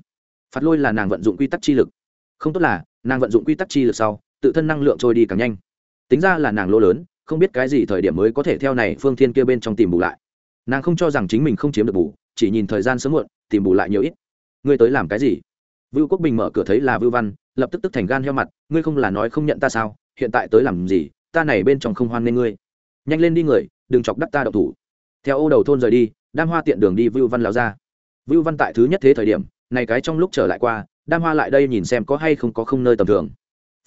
Phạt lôi là nàng vận dụng quy tắc chi lực. Không tốt là, nàng vận dụng quy tắc chi lực sau, tự thân năng lượng trôi đi càng nhanh. Tính ra là nàng lỗ lớn, không biết cái gì thời điểm mới có thể theo này phương thiên kia bên trong tìm bù lại. Nàng không cho rằng chính mình không chiếm được bù, chỉ nhìn thời gian sớm muộn, tìm bù lại nhiều ít. Ngươi tới làm cái gì? Vưu quốc bình mở cửa thấy là vưu văn, lập tức tức thành gan heo mặt, ngươi không là nói không nhận ta sao? Hiện tại tới làm gì? Ta này bên trong không hoan nên ngươi. Nhanh lên đi người, đừng chọc đắc ta đậu thủ theo ô đầu thôn rời đi, đam hoa tiện đường đi vưu văn lao ra. Vưu văn tại thứ nhất thế thời điểm, này cái trong lúc trở lại qua, đam hoa lại đây nhìn xem có hay không có không nơi tầm thường.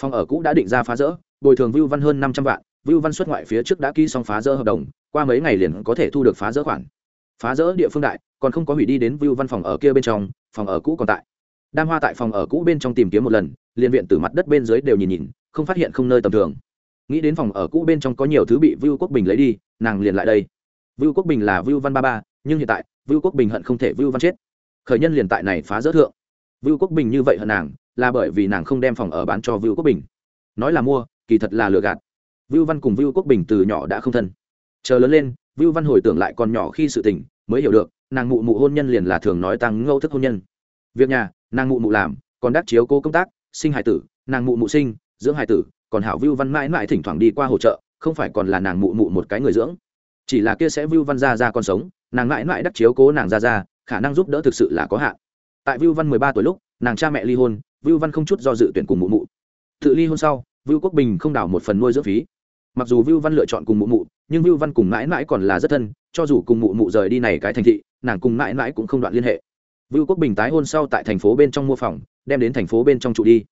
Phòng ở cũ đã định ra phá rỡ, bồi thường vưu văn hơn năm trăm vạn, vưu văn xuất ngoại phía trước đã ký xong phá rỡ hợp đồng, qua mấy ngày liền có thể thu được phá rỡ khoản. Phá rỡ địa phương đại, còn không có hủy đi đến vưu văn phòng ở kia bên trong, phòng ở cũ còn tại. Đam hoa tại phòng ở cũ bên trong tìm kiếm một lần, liền viện từ mặt đất bên dưới đều nhìn nhìn, không phát hiện không nơi tầm thường. Nghĩ đến phòng ở cũ bên trong có nhiều thứ bị vưu quốc bình lấy đi, nàng liền lại đây vưu quốc bình là vưu văn ba ba, nhưng hiện tại, vưu quốc bình hận không thể vưu văn chết. Khởi nhân liền tại này phá rỡ thượng. Vưu quốc bình như vậy hận nàng, là bởi vì nàng không đem phòng ở bán cho vưu quốc bình. Nói là mua, kỳ thật là lừa gạt. Vưu văn cùng vưu quốc bình từ nhỏ đã không thân. Chờ lớn lên, vưu văn hồi tưởng lại còn nhỏ khi sự tình, mới hiểu được, nàng mụ mụ hôn nhân liền là thường nói tăng ngâu thức hôn nhân. Việc nhà, nàng mụ mụ làm, còn đắc chiếu cô công tác, sinh hải tử, nàng mụ mụ sinh, dưỡng hải tử, còn hảo vưu văn mãi mãi thỉnh thoảng đi qua hỗ trợ, không phải còn là nàng mụ mụ một cái người dưỡng chỉ là kia sẽ vưu văn ra ra còn sống, nàng mãi mãi đắc chiếu cố nàng ra ra khả năng giúp đỡ thực sự là có hạn. Tại vưu văn mười ba tuổi lúc, nàng cha mẹ ly hôn, vưu văn không chút do dự tuyển cùng mụ mụ. Tự ly hôn sau, vưu quốc bình không đảo một phần nuôi dưỡng phí. Mặc dù vưu văn lựa chọn cùng mụ mụ, nhưng vưu văn cùng mãi mãi còn là rất thân, cho dù cùng mụ mụ rời đi này cái thành thị, nàng cùng mãi mãi cũng không đoạn liên hệ. Vưu quốc bình tái hôn sau tại thành phố bên trong mua phòng, đem đến thành phố bên trong trụ đi.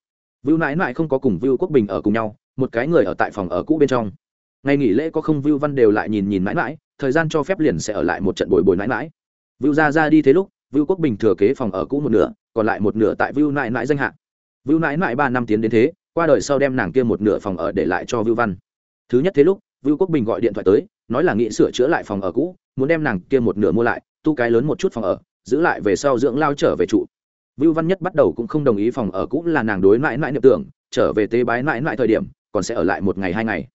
Vưu mãi mãi không có cùng vưu quốc bình ở cùng nhau, một cái người ở tại phòng ở cũ bên trong ngày nghỉ lễ có không, vưu văn đều lại nhìn nhìn mãi mãi, thời gian cho phép liền sẽ ở lại một trận bồi bồi mãi mãi. Vưu ra ra đi thế lúc, vưu quốc bình thừa kế phòng ở cũ một nửa, còn lại một nửa tại vưu nãi nãi danh hạ. Vưu nãi nãi ba năm tiến đến thế, qua đời sau đem nàng kia một nửa phòng ở để lại cho vưu văn. Thứ nhất thế lúc, vưu quốc bình gọi điện thoại tới, nói là nghĩ sửa chữa lại phòng ở cũ, muốn đem nàng kia một nửa mua lại, tu cái lớn một chút phòng ở, giữ lại về sau dưỡng lao trở về trụ. Vưu văn nhất bắt đầu cũng không đồng ý phòng ở cũ là nàng đối mãi mãi niệm tưởng, trở về tế bái mãi mãi thời điểm, còn sẽ ở lại một ngày hai ngày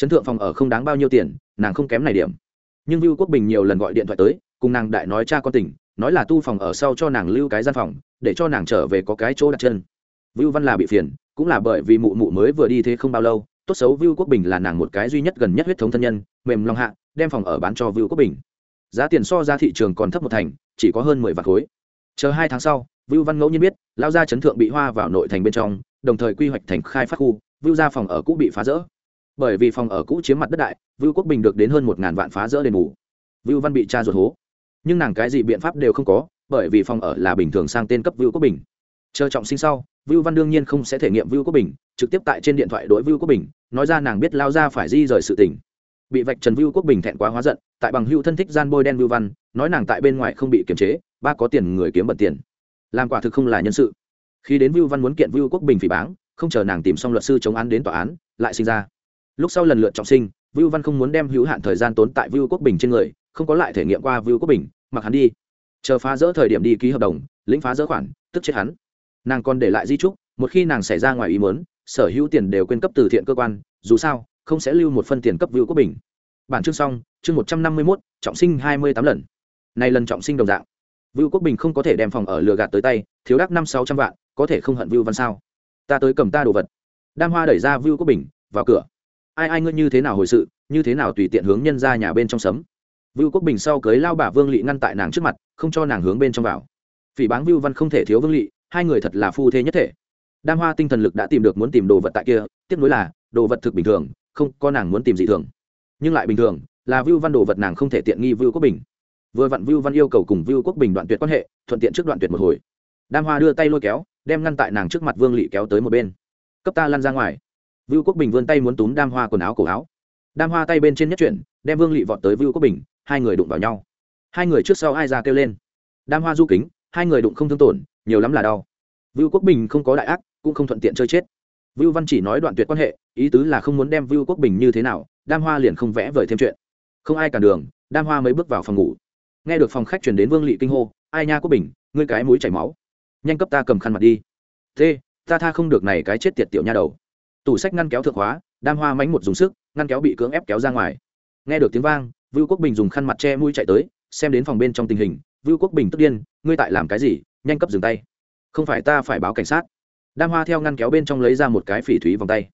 chấn thượng phòng ở không đáng bao nhiêu tiền, nàng không kém này điểm. Nhưng vưu quốc bình nhiều lần gọi điện thoại tới, cùng nàng đại nói cha con tỉnh nói là tu phòng ở sau cho nàng lưu cái gian phòng, để cho nàng trở về có cái chỗ đặt chân. Vưu văn là bị phiền, cũng là bởi vì mụ mụ mới vừa đi thế không bao lâu, tốt xấu vưu quốc bình là nàng một cái duy nhất gần nhất huyết thống thân nhân, mềm lòng hạ, đem phòng ở bán cho vưu quốc bình. Giá tiền so ra thị trường còn thấp một thành, chỉ có hơn mười vạn khối. Chờ hai tháng sau, vưu văn ngẫu nhiên biết lao gia chấn thượng bị hoa vào nội thành bên trong, đồng thời quy hoạch thành khai phát khu, vưu gia phòng ở cũ bị phá rỡ bởi vì phòng ở cũ chiếm mặt đất đại, vưu quốc bình được đến hơn một ngàn vạn phá rỡ đền bù. Vưu văn bị cha ruột hố. Nhưng nàng cái gì biện pháp đều không có, bởi vì phòng ở là bình thường sang tên cấp vưu quốc bình. Chờ trọng sinh sau, vưu văn đương nhiên không sẽ thể nghiệm vưu quốc bình, trực tiếp tại trên điện thoại đối vưu quốc bình, nói ra nàng biết lao ra phải di rời sự tình. Bị vạch trần vưu quốc bình thẹn quá hóa giận, tại bằng hưu thân thích gian bôi đen vưu văn, nói nàng tại bên ngoài không bị kiềm chế, ba có tiền người kiếm bận tiền. Làm quả thực không là nhân sự. Khi đến vưu văn muốn kiện vưu quốc bình phỉ báng, không chờ nàng tìm xong luật sư chống án đến tòa án, lại sinh ra lúc sau lần lượt trọng sinh, vưu văn không muốn đem hữu hạn thời gian tốn tại vưu quốc bình trên người, không có lại thể nghiệm qua vưu quốc bình, mặc hắn đi. Chờ phá rỡ thời điểm đi ký hợp đồng, lĩnh phá rỡ khoản, tức chết hắn. Nàng còn để lại di trúc, một khi nàng xảy ra ngoài ý muốn, sở hữu tiền đều quên cấp từ thiện cơ quan, dù sao, không sẽ lưu một phân tiền cấp vưu quốc bình. Bản chương xong, chương một trăm năm mươi mốt, trọng sinh hai mươi tám lần. Này lần trọng sinh đồng dạng. Vưu quốc bình không có thể đem phòng ở lừa gạt tới tay, thiếu đắc năm sáu trăm vạn, có thể không hận vưu văn sao? Ta tới cầm ta đồ vật. Đam hoa đẩy ra vưu quốc bình, vào cửa ai ai ngươi như thế nào hồi sự, như thế nào tùy tiện hướng nhân ra nhà bên trong sấm. Vưu quốc bình sau cưới lao bà vương lị ngăn tại nàng trước mặt, không cho nàng hướng bên trong vào. Phỉ báng vưu văn không thể thiếu vương lị, hai người thật là phu thế nhất thể. Đam hoa tinh thần lực đã tìm được muốn tìm đồ vật tại kia, tiếc nuối là, đồ vật thực bình thường, không có nàng muốn tìm gì thường. Nhưng lại bình thường, là vưu văn đồ vật nàng không thể tiện nghi vưu quốc bình. Vừa vặn vưu văn yêu cầu cùng vưu quốc bình đoạn tuyệt quan hệ, thuận tiện trước đoạn tuyệt một hồi. Đam hoa đưa tay lôi kéo, đem ngăn tại nàng trước mặt vương lị kéo tới một bên. Cấp ta lăn ra ngoài vưu quốc bình vươn tay muốn túm đam hoa quần áo cổ áo. Đam hoa tay bên trên nhất chuyển, đem vương Lệ vọt tới vưu quốc bình, hai người đụng vào nhau. Hai người trước sau ai ra kêu lên? Đam hoa du kính, hai người đụng không thương tổn, nhiều lắm là đau. Vưu quốc bình không có đại ác, cũng không thuận tiện chơi chết. Vưu văn chỉ nói đoạn tuyệt quan hệ, ý tứ là không muốn đem vưu quốc bình như thế nào, đam hoa liền không vẽ vời thêm chuyện. Không ai cản đường, đam hoa mới bước vào phòng ngủ. Nghe được phòng khách truyền đến vương Lệ kinh hô, ai nha quốc bình, ngươi cái mũi chảy máu. Nhanh cấp ta cầm khăn mặt đi. Thế, ta tha không được này cái chết tiệt tiểu nha đầu tủ sách ngăn kéo thượng hóa đam hoa mánh một dùng sức, ngăn kéo bị cưỡng ép kéo ra ngoài. Nghe được tiếng vang, vưu quốc bình dùng khăn mặt che mũi chạy tới, xem đến phòng bên trong tình hình, vưu quốc bình tức điên, ngươi tại làm cái gì? Nhanh cấp dừng tay. Không phải ta phải báo cảnh sát. Đam hoa theo ngăn kéo bên trong lấy ra một cái phỉ thúy vòng tay.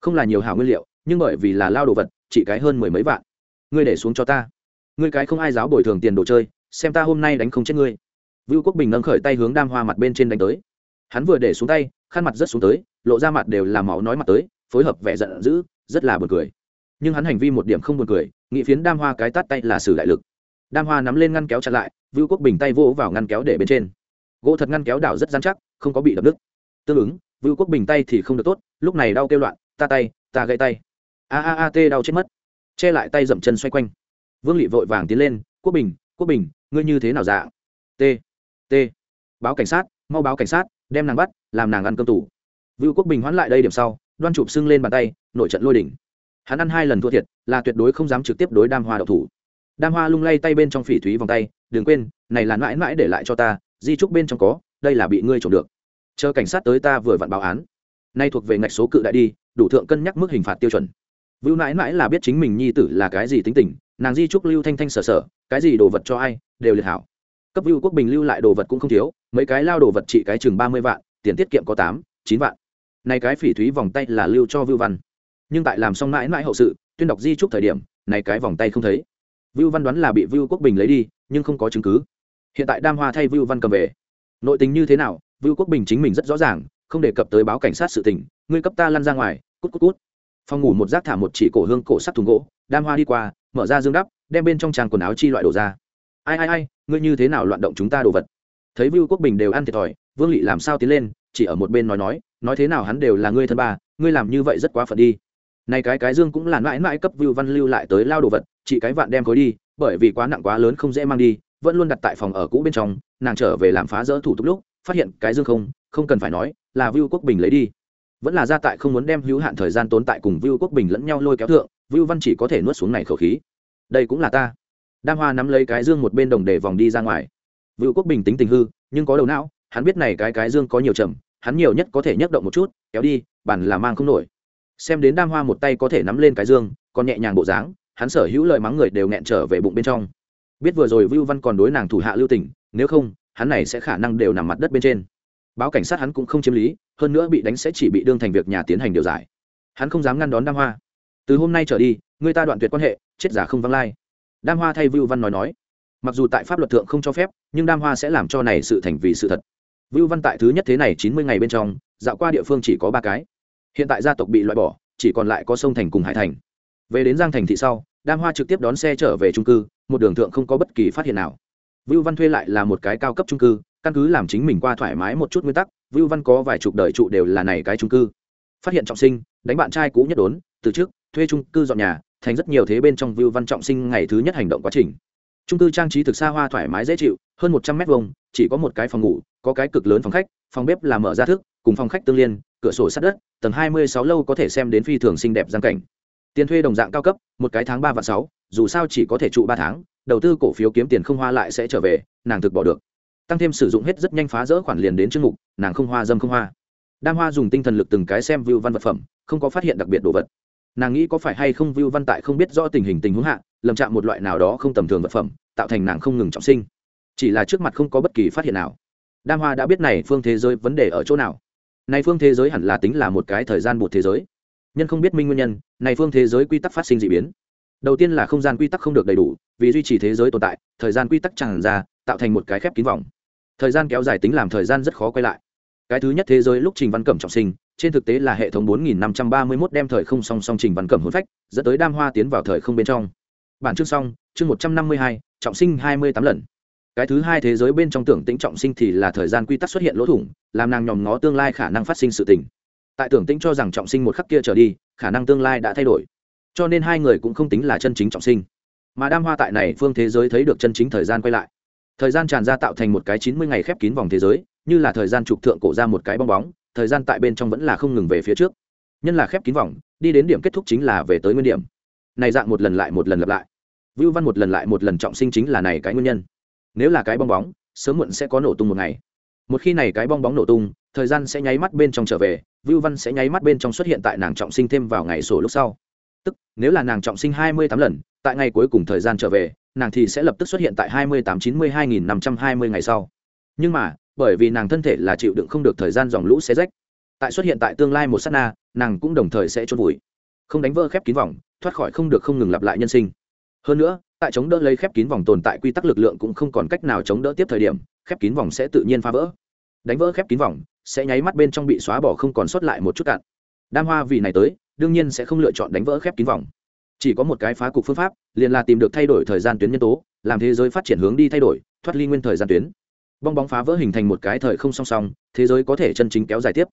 Không là nhiều hảo nguyên liệu, nhưng bởi vì là lao đồ vật, chỉ cái hơn mười mấy vạn. Ngươi để xuống cho ta. Ngươi cái không ai giáo bồi thường tiền đồ chơi, xem ta hôm nay đánh không chết ngươi. Vưu quốc bình nâng khởi tay hướng đam hoa mặt bên trên đánh tới. Hắn vừa để xuống tay, khăn mặt rất xuống tới lộ ra mặt đều là máu nói mặt tới, phối hợp vẻ giận dữ, rất là buồn cười. Nhưng hắn hành vi một điểm không buồn cười, nghị phiến đam hoa cái tát tay là sử đại lực. Đam hoa nắm lên ngăn kéo chặn lại, vưu quốc bình tay vỗ vào ngăn kéo để bên trên. Gỗ thật ngăn kéo đảo rất dán chắc, không có bị đập nứt. Tương ứng, vưu quốc bình tay thì không được tốt, lúc này đau kêu loạn, ta tay, ta gãy tay. A a a t đau chết mất. Che lại tay dậm chân xoay quanh. Vương lị vội vàng tiến lên, quốc bình quốc bình, ngươi như thế nào dạ? T t báo cảnh sát, mau báo cảnh sát, đem nàng bắt, làm nàng ăn cơm tủ vưu quốc bình hoán lại đây điểm sau, đoan chụp xưng lên bàn tay nội trận lôi đỉnh. Hắn ăn hai lần thua thiệt, là tuyệt đối không dám trực tiếp đối đam hoa đậu thủ. Đam hoa lung lay tay bên trong phỉ thúy vòng tay, đừng quên, này là mãi mãi để lại cho ta, di trúc bên trong có, đây là bị ngươi trộm được. Chờ cảnh sát tới ta vừa vặn báo án. Nay thuộc về ngạch số cự đại đi, đủ thượng cân nhắc mức hình phạt tiêu chuẩn. Vưu mãi mãi là biết chính mình nhi tử là cái gì tính tình, nàng di trúc lưu thanh thanh sở sở, cái gì đồ vật cho ai, đều liệt hảo. Cấp vưu quốc bình lưu lại đồ vật cũng không thiếu, mấy cái lao đồ vật trị cái chừng ba mươi vạn, tiền tiết kiệm có tám, chín vạn này cái phỉ thúy vòng tay là lưu cho vưu văn. Nhưng tại làm xong mãi mãi hậu sự, tuyên đọc di trúc thời điểm, này cái vòng tay không thấy. Vưu văn đoán là bị vưu quốc bình lấy đi, nhưng không có chứng cứ. Hiện tại đam hoa thay vưu văn cầm về. Nội tình như thế nào, vưu quốc bình chính mình rất rõ ràng, không đề cập tới báo cảnh sát sự tình, ngươi cấp ta lăn ra ngoài, cút cút cút. Phòng ngủ một rác thả một chỉ cổ hương cổ sắt thùng gỗ, đam hoa đi qua, mở ra dương đắp, đem bên trong tràng quần áo chi loại đồ ra. Ai ai ai, ngươi như thế nào loạn động chúng ta đồ vật? Thấy vưu quốc bình đều ăn thiệt thòi, vương lị làm sao tiến lên, chỉ ở một bên nói nói nói thế nào hắn đều là ngươi thân ba, ngươi làm như vậy rất quá phận đi. Này cái cái dương cũng là mãi mãi cấp vưu văn lưu lại tới lao đồ vật, chị cái vạn đem khối đi, bởi vì quá nặng quá lớn không dễ mang đi, vẫn luôn đặt tại phòng ở cũ bên trong, nàng trở về làm phá rỡ thủ tục lúc, phát hiện cái dương không không cần phải nói, là vưu quốc bình lấy đi. Vẫn là gia tại không muốn đem hữu hạn thời gian tốn tại cùng vưu quốc bình lẫn nhau lôi kéo thượng, vưu văn chỉ có thể nuốt xuống này khẩu khí. Đây cũng là ta. Đam hoa nắm lấy cái dương một bên đồng để vòng đi ra ngoài. Vưu quốc bình tính tình hư, nhưng có đầu não, hắn biết này cái cái dương có nhiều chậm hắn nhiều nhất có thể nhấc động một chút, kéo đi bản là mang không nổi. Xem đến đam hoa một tay có thể nắm lên cái dương, còn nhẹ nhàng bộ dáng, hắn sở hữu lời mắng người đều nghẹn trở về bụng bên trong. Biết vừa rồi vưu văn còn đối nàng thủ hạ lưu tình, nếu không, hắn này sẽ khả năng đều nằm mặt đất bên trên. Báo cảnh sát hắn cũng không chiếm lý, hơn nữa bị đánh sẽ chỉ bị đương thành việc nhà tiến hành điều giải. Hắn không dám ngăn đón đam hoa. Từ hôm nay trở đi, người ta đoạn tuyệt quan hệ, chết giả không văng lai. Đam hoa thay vưu văn nói nói. Mặc dù tại pháp luật thượng không cho phép, nhưng đam hoa sẽ làm cho này sự thành vì sự thật vưu văn tại thứ nhất thế này chín mươi ngày bên trong, dạo qua địa phương chỉ có ba cái. Hiện tại gia tộc bị loại bỏ, chỉ còn lại có sông thành cùng hải thành. Về đến giang thành thị sau, đam hoa trực tiếp đón xe trở về trung cư, một đường thượng không có bất kỳ phát hiện nào. Vưu văn thuê lại là một cái cao cấp trung cư, căn cứ làm chính mình qua thoải mái một chút nguyên tắc, vưu văn có vài chục đời trụ đều là này cái trung cư. Phát hiện trọng sinh, đánh bạn trai cũ nhất đốn, từ trước, thuê trung cư dọn nhà, thành rất nhiều thế bên trong vưu văn trọng sinh ngày thứ nhất hành động quá trình. Trung cư trang trí thực xa hoa thoải mái dễ chịu, hơn một trăm mét vuông chỉ có một cái phòng ngủ, có cái cực lớn phòng khách, phòng bếp là mở ra thức, cùng phòng khách tương liên, cửa sổ sát đất, tầng hai mươi sáu lâu có thể xem đến phi thường xinh đẹp giang cảnh. Tiền thuê đồng dạng cao cấp, một cái tháng ba và sáu, dù sao chỉ có thể trụ ba tháng, đầu tư cổ phiếu kiếm tiền không hoa lại sẽ trở về, nàng thực bỏ được. Tăng thêm sử dụng hết rất nhanh phá rỡ khoản liền đến chương mục, nàng không hoa dâm không hoa. Đam hoa dùng tinh thần lực từng cái xem view văn vật phẩm, không có phát hiện đặc biệt đồ vật. Nàng nghĩ có phải hay không view văn tại không biết rõ tình hình tình huống hạ, lầm chạm một loại nào đó không tầm thường vật phẩm, tạo thành nàng không ngừng trọng sinh chỉ là trước mặt không có bất kỳ phát hiện nào. Đam hoa đã biết này phương thế giới vấn đề ở chỗ nào. Này phương thế giới hẳn là tính là một cái thời gian một thế giới. Nhân không biết minh nguyên nhân này phương thế giới quy tắc phát sinh d ị biến. Đầu tiên là không gian quy tắc không được đầy đủ vì duy trì thế giới tồn tại thời gian quy tắc tràn ra tạo thành một cái khép kín vòng. Thời gian kéo dài tính làm thời gian rất khó quay lại. Cái thứ nhất thế giới lúc trình văn cẩm trọng sinh trên thực tế là hệ thống 4531 đem thời không song song trình văn cẩm hồn phách dẫn tới đam hoa tiến vào thời không bên trong. Bản chương xong chương 152, trọng sinh 28 lần cái thứ hai thế giới bên trong tưởng tĩnh trọng sinh thì là thời gian quy tắc xuất hiện lỗ thủng, làm nàng nhòm ngó tương lai khả năng phát sinh sự tình. Tại tưởng tĩnh cho rằng trọng sinh một khắc kia trở đi, khả năng tương lai đã thay đổi. Cho nên hai người cũng không tính là chân chính trọng sinh. Mà đam hoa tại này phương thế giới thấy được chân chính thời gian quay lại. Thời gian tràn ra tạo thành một cái chín mươi ngày khép kín vòng thế giới, như là thời gian trục thượng cổ ra một cái bong bóng, thời gian tại bên trong vẫn là không ngừng về phía trước. Nhân là khép kín vòng, đi đến điểm kết thúc chính là về tới nguyên điểm. Này dạng một lần lại một lần lặp lại. Vưu văn một lần lại một lần trọng sinh chính là này cái nguyên nhân nếu là cái bong bóng, sớm muộn sẽ có nổ tung một ngày. Một khi này cái bong bóng nổ tung, thời gian sẽ nháy mắt bên trong trở về, vưu văn sẽ nháy mắt bên trong xuất hiện tại nàng trọng sinh thêm vào ngày sổ lúc sau. Tức, nếu là nàng trọng sinh hai mươi tám lần, tại ngày cuối cùng thời gian trở về, nàng thì sẽ lập tức xuất hiện tại hai mươi tám chín mươi hai nghìn năm trăm hai mươi ngày sau. Nhưng mà, bởi vì nàng thân thể là chịu đựng không được thời gian dòng lũ xé rách, tại xuất hiện tại tương lai một s á t na, nàng cũng đồng thời sẽ trôn vùi. Không đánh vỡ khép kín vòng, thoát khỏi không được không ngừng lặp lại nhân sinh. Hơn nữa tại chống đỡ lấy khép kín vòng tồn tại quy tắc lực lượng cũng không còn cách nào chống đỡ tiếp thời điểm, khép kín vòng sẽ tự nhiên phá vỡ. Đánh vỡ khép kín vòng, sẽ nháy mắt bên trong bị xóa bỏ không còn sót lại một chút cạn. Đam hoa vì này tới, đương nhiên sẽ không lựa chọn đánh vỡ khép kín vòng. Chỉ có một cái phá cục phương pháp, liền là tìm được thay đổi thời gian tuyến nhân tố, làm thế giới phát triển hướng đi thay đổi, thoát ly nguyên thời gian tuyến. Bong bóng phá vỡ hình thành một cái thời không song song, thế giới có thể chân chính kéo dài tiếp.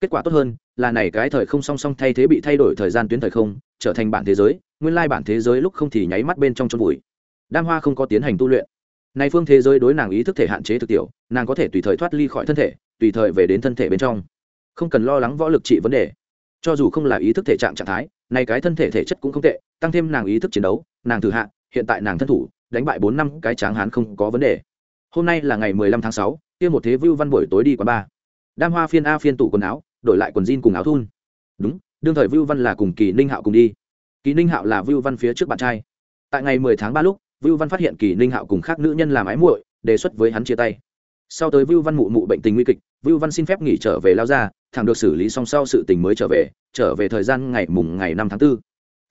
Kết quả tốt hơn, là này cái thời không song song thay thế bị thay đổi thời gian tuyến thời không, trở thành bản thế giới nguyên lai bản thế giới lúc không thì nháy mắt bên trong chôn vùi. Đam hoa không có tiến hành tu luyện. Nay phương thế giới đối nàng ý thức thể hạn chế thực tiểu, nàng có thể tùy thời thoát ly khỏi thân thể, tùy thời về đến thân thể bên trong. Không cần lo lắng võ lực trị vấn đề. Cho dù không là ý thức thể trạng trạng thái, nay cái thân thể thể chất cũng không tệ, tăng thêm nàng ý thức chiến đấu, nàng thử hạ, hiện tại nàng thân thủ, đánh bại bốn năm cái tráng hán không có vấn đề. Hôm nay là ngày mười lăm tháng sáu, kia một thế vưu văn buổi tối đi quán ba đam hoa phiên a phiên tủ quần áo, đổi lại quần jean cùng áo thun. Đúng, đương thời vưu văn là cùng kỳ ninh hạo cùng đi kỳ ninh hạo là vưu văn phía trước bạn trai. Tại ngày mười tháng ba lúc, vưu văn phát hiện kỳ ninh hạo cùng khác nữ nhân làm ái muội, đề xuất với hắn chia tay. Sau tới vưu văn mụ mụ bệnh tình nguy kịch, vưu văn xin phép nghỉ trở về lao ra thằng được xử lý xong sau sự tình mới trở về trở về thời gian ngày mùng ngày năm tháng 4.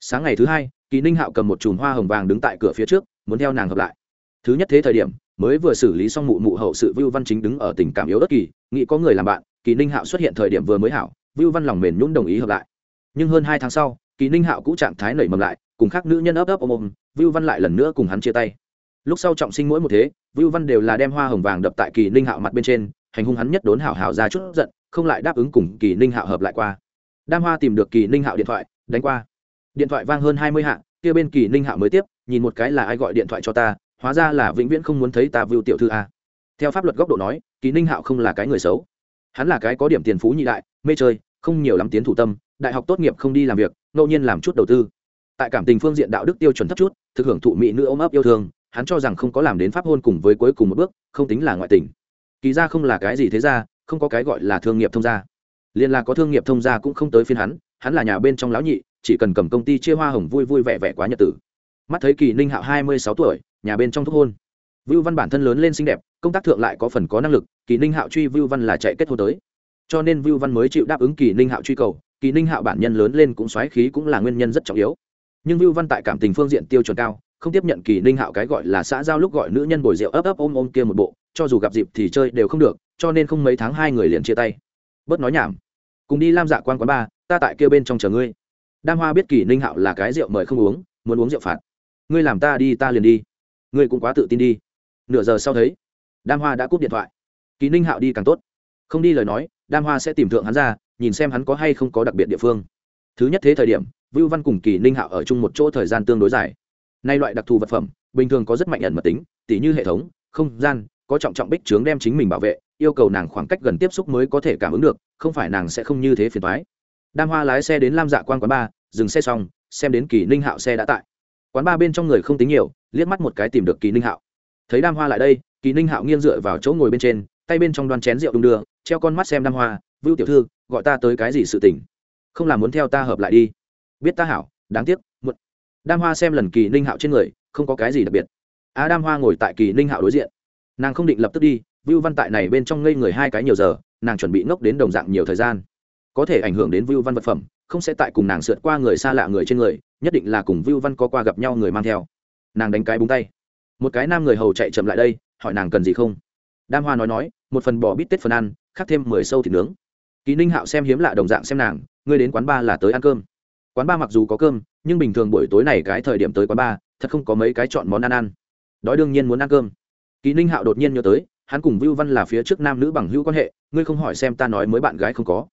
sáng ngày thứ hai, kỳ ninh hạo cầm một chùm hoa hồng vàng đứng tại cửa phía trước, muốn theo nàng hợp lại. Thứ nhất thế thời điểm, mới vừa xử lý xong mụ mụ hậu sự vưu văn chính đứng ở tình cảm yếu đất kỳ, nghĩ có người làm bạn, kỳ ninh hạo xuất hiện thời điểm vừa mới hảo, vưu văn lòng mềm nhún đồng ý hợp lại. Nhưng hơn hai tháng sau kỳ ninh hạo cũ trạng thái nảy mầm lại, cùng khác nữ nhân ấp ấp ôm ôm, vưu văn lại lần nữa cùng hắn chia tay. Lúc sau trọng sinh mỗi một thế, vưu văn đều là đem hoa hồng vàng đập tại kỳ ninh hạo mặt bên trên, hành hung hắn nhất đốn hảo hảo ra chút giận, không lại đáp ứng cùng kỳ ninh hạo hợp lại qua. Đam hoa tìm được kỳ ninh hạo điện thoại, đánh qua. Điện thoại vang hơn hai mươi hạ, kia bên kỳ ninh hạo mới tiếp, nhìn một cái là ai gọi điện thoại cho ta, hóa ra là vĩnh viễn không muốn thấy ta vưu tiểu thư a. Theo pháp luật góc độ nói, kỳ ninh hạo không là cái người xấu. Hắn là cái có điểm tiền phú nhị đại, mê chơi, không nhiều lắm tiến thủ tâm đại học tốt nghiệp không đi làm việc, ngẫu nhiên làm chút đầu tư. Tại cảm tình phương diện đạo đức tiêu chuẩn thấp chút, thực hưởng thụ mỹ nữ ôm ấp yêu thương, hắn cho rằng không có làm đến pháp hôn cùng với cuối cùng một bước, không tính là ngoại tình. Kỳ ra không là cái gì thế ra, không có cái gọi là thương nghiệp thông gia. Liên là có thương nghiệp thông gia cũng không tới phiên hắn hắn là nhà bên trong lão nhị, chỉ cần cầm công ty chia hoa hồng vui vui vẻ vẻ quá nhật tử. Mắt thấy kỳ ninh hạo hai mươi sáu tuổi, nhà bên trong thúc hôn. Vưu văn bản thân lớn lên xinh đẹp, công tác thượng lại có phần có năng lực, kỳ ninh hạo truy vưu văn là chạy kết hôn tới. Cho nên vưu văn mới chịu đáp ứng kỳ ninh hạo truy cầu kỳ ninh hạo bản nhân lớn lên cũng xoáy khí cũng là nguyên nhân rất trọng yếu. Nhưng vưu văn tại cảm tình phương diện tiêu chuẩn cao, không tiếp nhận kỳ ninh hạo cái gọi là xã giao lúc gọi nữ nhân bồi rượu ấp ấp ôm ôm kia một bộ, cho dù gặp dịp thì chơi đều không được, cho nên không mấy tháng hai người liền chia tay. Bớt nói nhảm. Cùng đi lam dạ quan quán ba ta tại kia bên trong chờ ngươi. Đam hoa biết kỳ ninh hạo là cái rượu mời không uống, muốn uống rượu phạt. Ngươi làm ta đi ta liền đi. Ngươi cũng quá tự tin đi. Nửa giờ sau thấy, đam hoa đã cúp điện thoại. Kỳ ninh hạo đi càng tốt. Không đi lời nói, đam hoa sẽ tìm thượng hắn ra nhìn xem hắn có hay không có đặc biệt địa phương. Thứ nhất thế thời điểm, vưu văn cùng kỳ ninh hạo ở chung một chỗ thời gian tương đối dài. Nay loại đặc thù vật phẩm, bình thường có rất mạnh ẩn mật tính, tỉ như hệ thống, không gian, có trọng trọng bích trướng đem chính mình bảo vệ, yêu cầu nàng khoảng cách gần tiếp xúc mới có thể cảm ứng được, không phải nàng sẽ không như thế phiền thoái đam hoa lái xe đến lam dạ quan quán ba, dừng xe xong, xem đến kỳ ninh hạo xe đã tại. Quán ba bên trong người không tính nhiều, liếc mắt một cái tìm được kỳ ninh hạo. Thấy đam hoa lại đây, kỳ ninh hạo nghiêng dựa vào chỗ ngồi bên trên, tay bên trong đoan chén rượu đung đưa, treo con mắt xem đam hoa, vưu tiểu thư gọi ta tới cái gì sự tình? Không làm muốn theo ta hợp lại đi. Biết ta hảo, đáng tiếc, muộn. Đam hoa xem lần kỳ ninh hạo trên người, không có cái gì đặc biệt. Á đam hoa ngồi tại kỳ ninh hạo đối diện. Nàng không định lập tức đi, vưu văn tại này bên trong ngây người hai cái nhiều giờ, nàng chuẩn bị ngốc đến đồng dạng nhiều thời gian. Có thể ảnh hưởng đến vưu văn vật phẩm, không sẽ tại cùng nàng sượt qua người xa lạ người trên người, nhất định là cùng vưu văn có qua gặp nhau người mang theo. Nàng đánh cái búng tay. Một cái nam người hầu chạy chậm lại đây, hỏi nàng cần gì không? Đam hoa nói nói, một phần bò bít tết phần ăn, khác thêm mười sâu thịt nướng kỳ ninh hạo xem hiếm lạ đồng dạng xem nàng, ngươi đến quán ba là tới ăn cơm. Quán ba mặc dù có cơm, nhưng bình thường buổi tối này cái thời điểm tới quán ba, thật không có mấy cái chọn món ăn ăn. Đói đương nhiên muốn ăn cơm. Kỳ ninh hạo đột nhiên nhớ tới, hắn cùng vưu văn là phía trước nam nữ bằng hữu quan hệ, ngươi không hỏi xem ta nói mới bạn gái không có.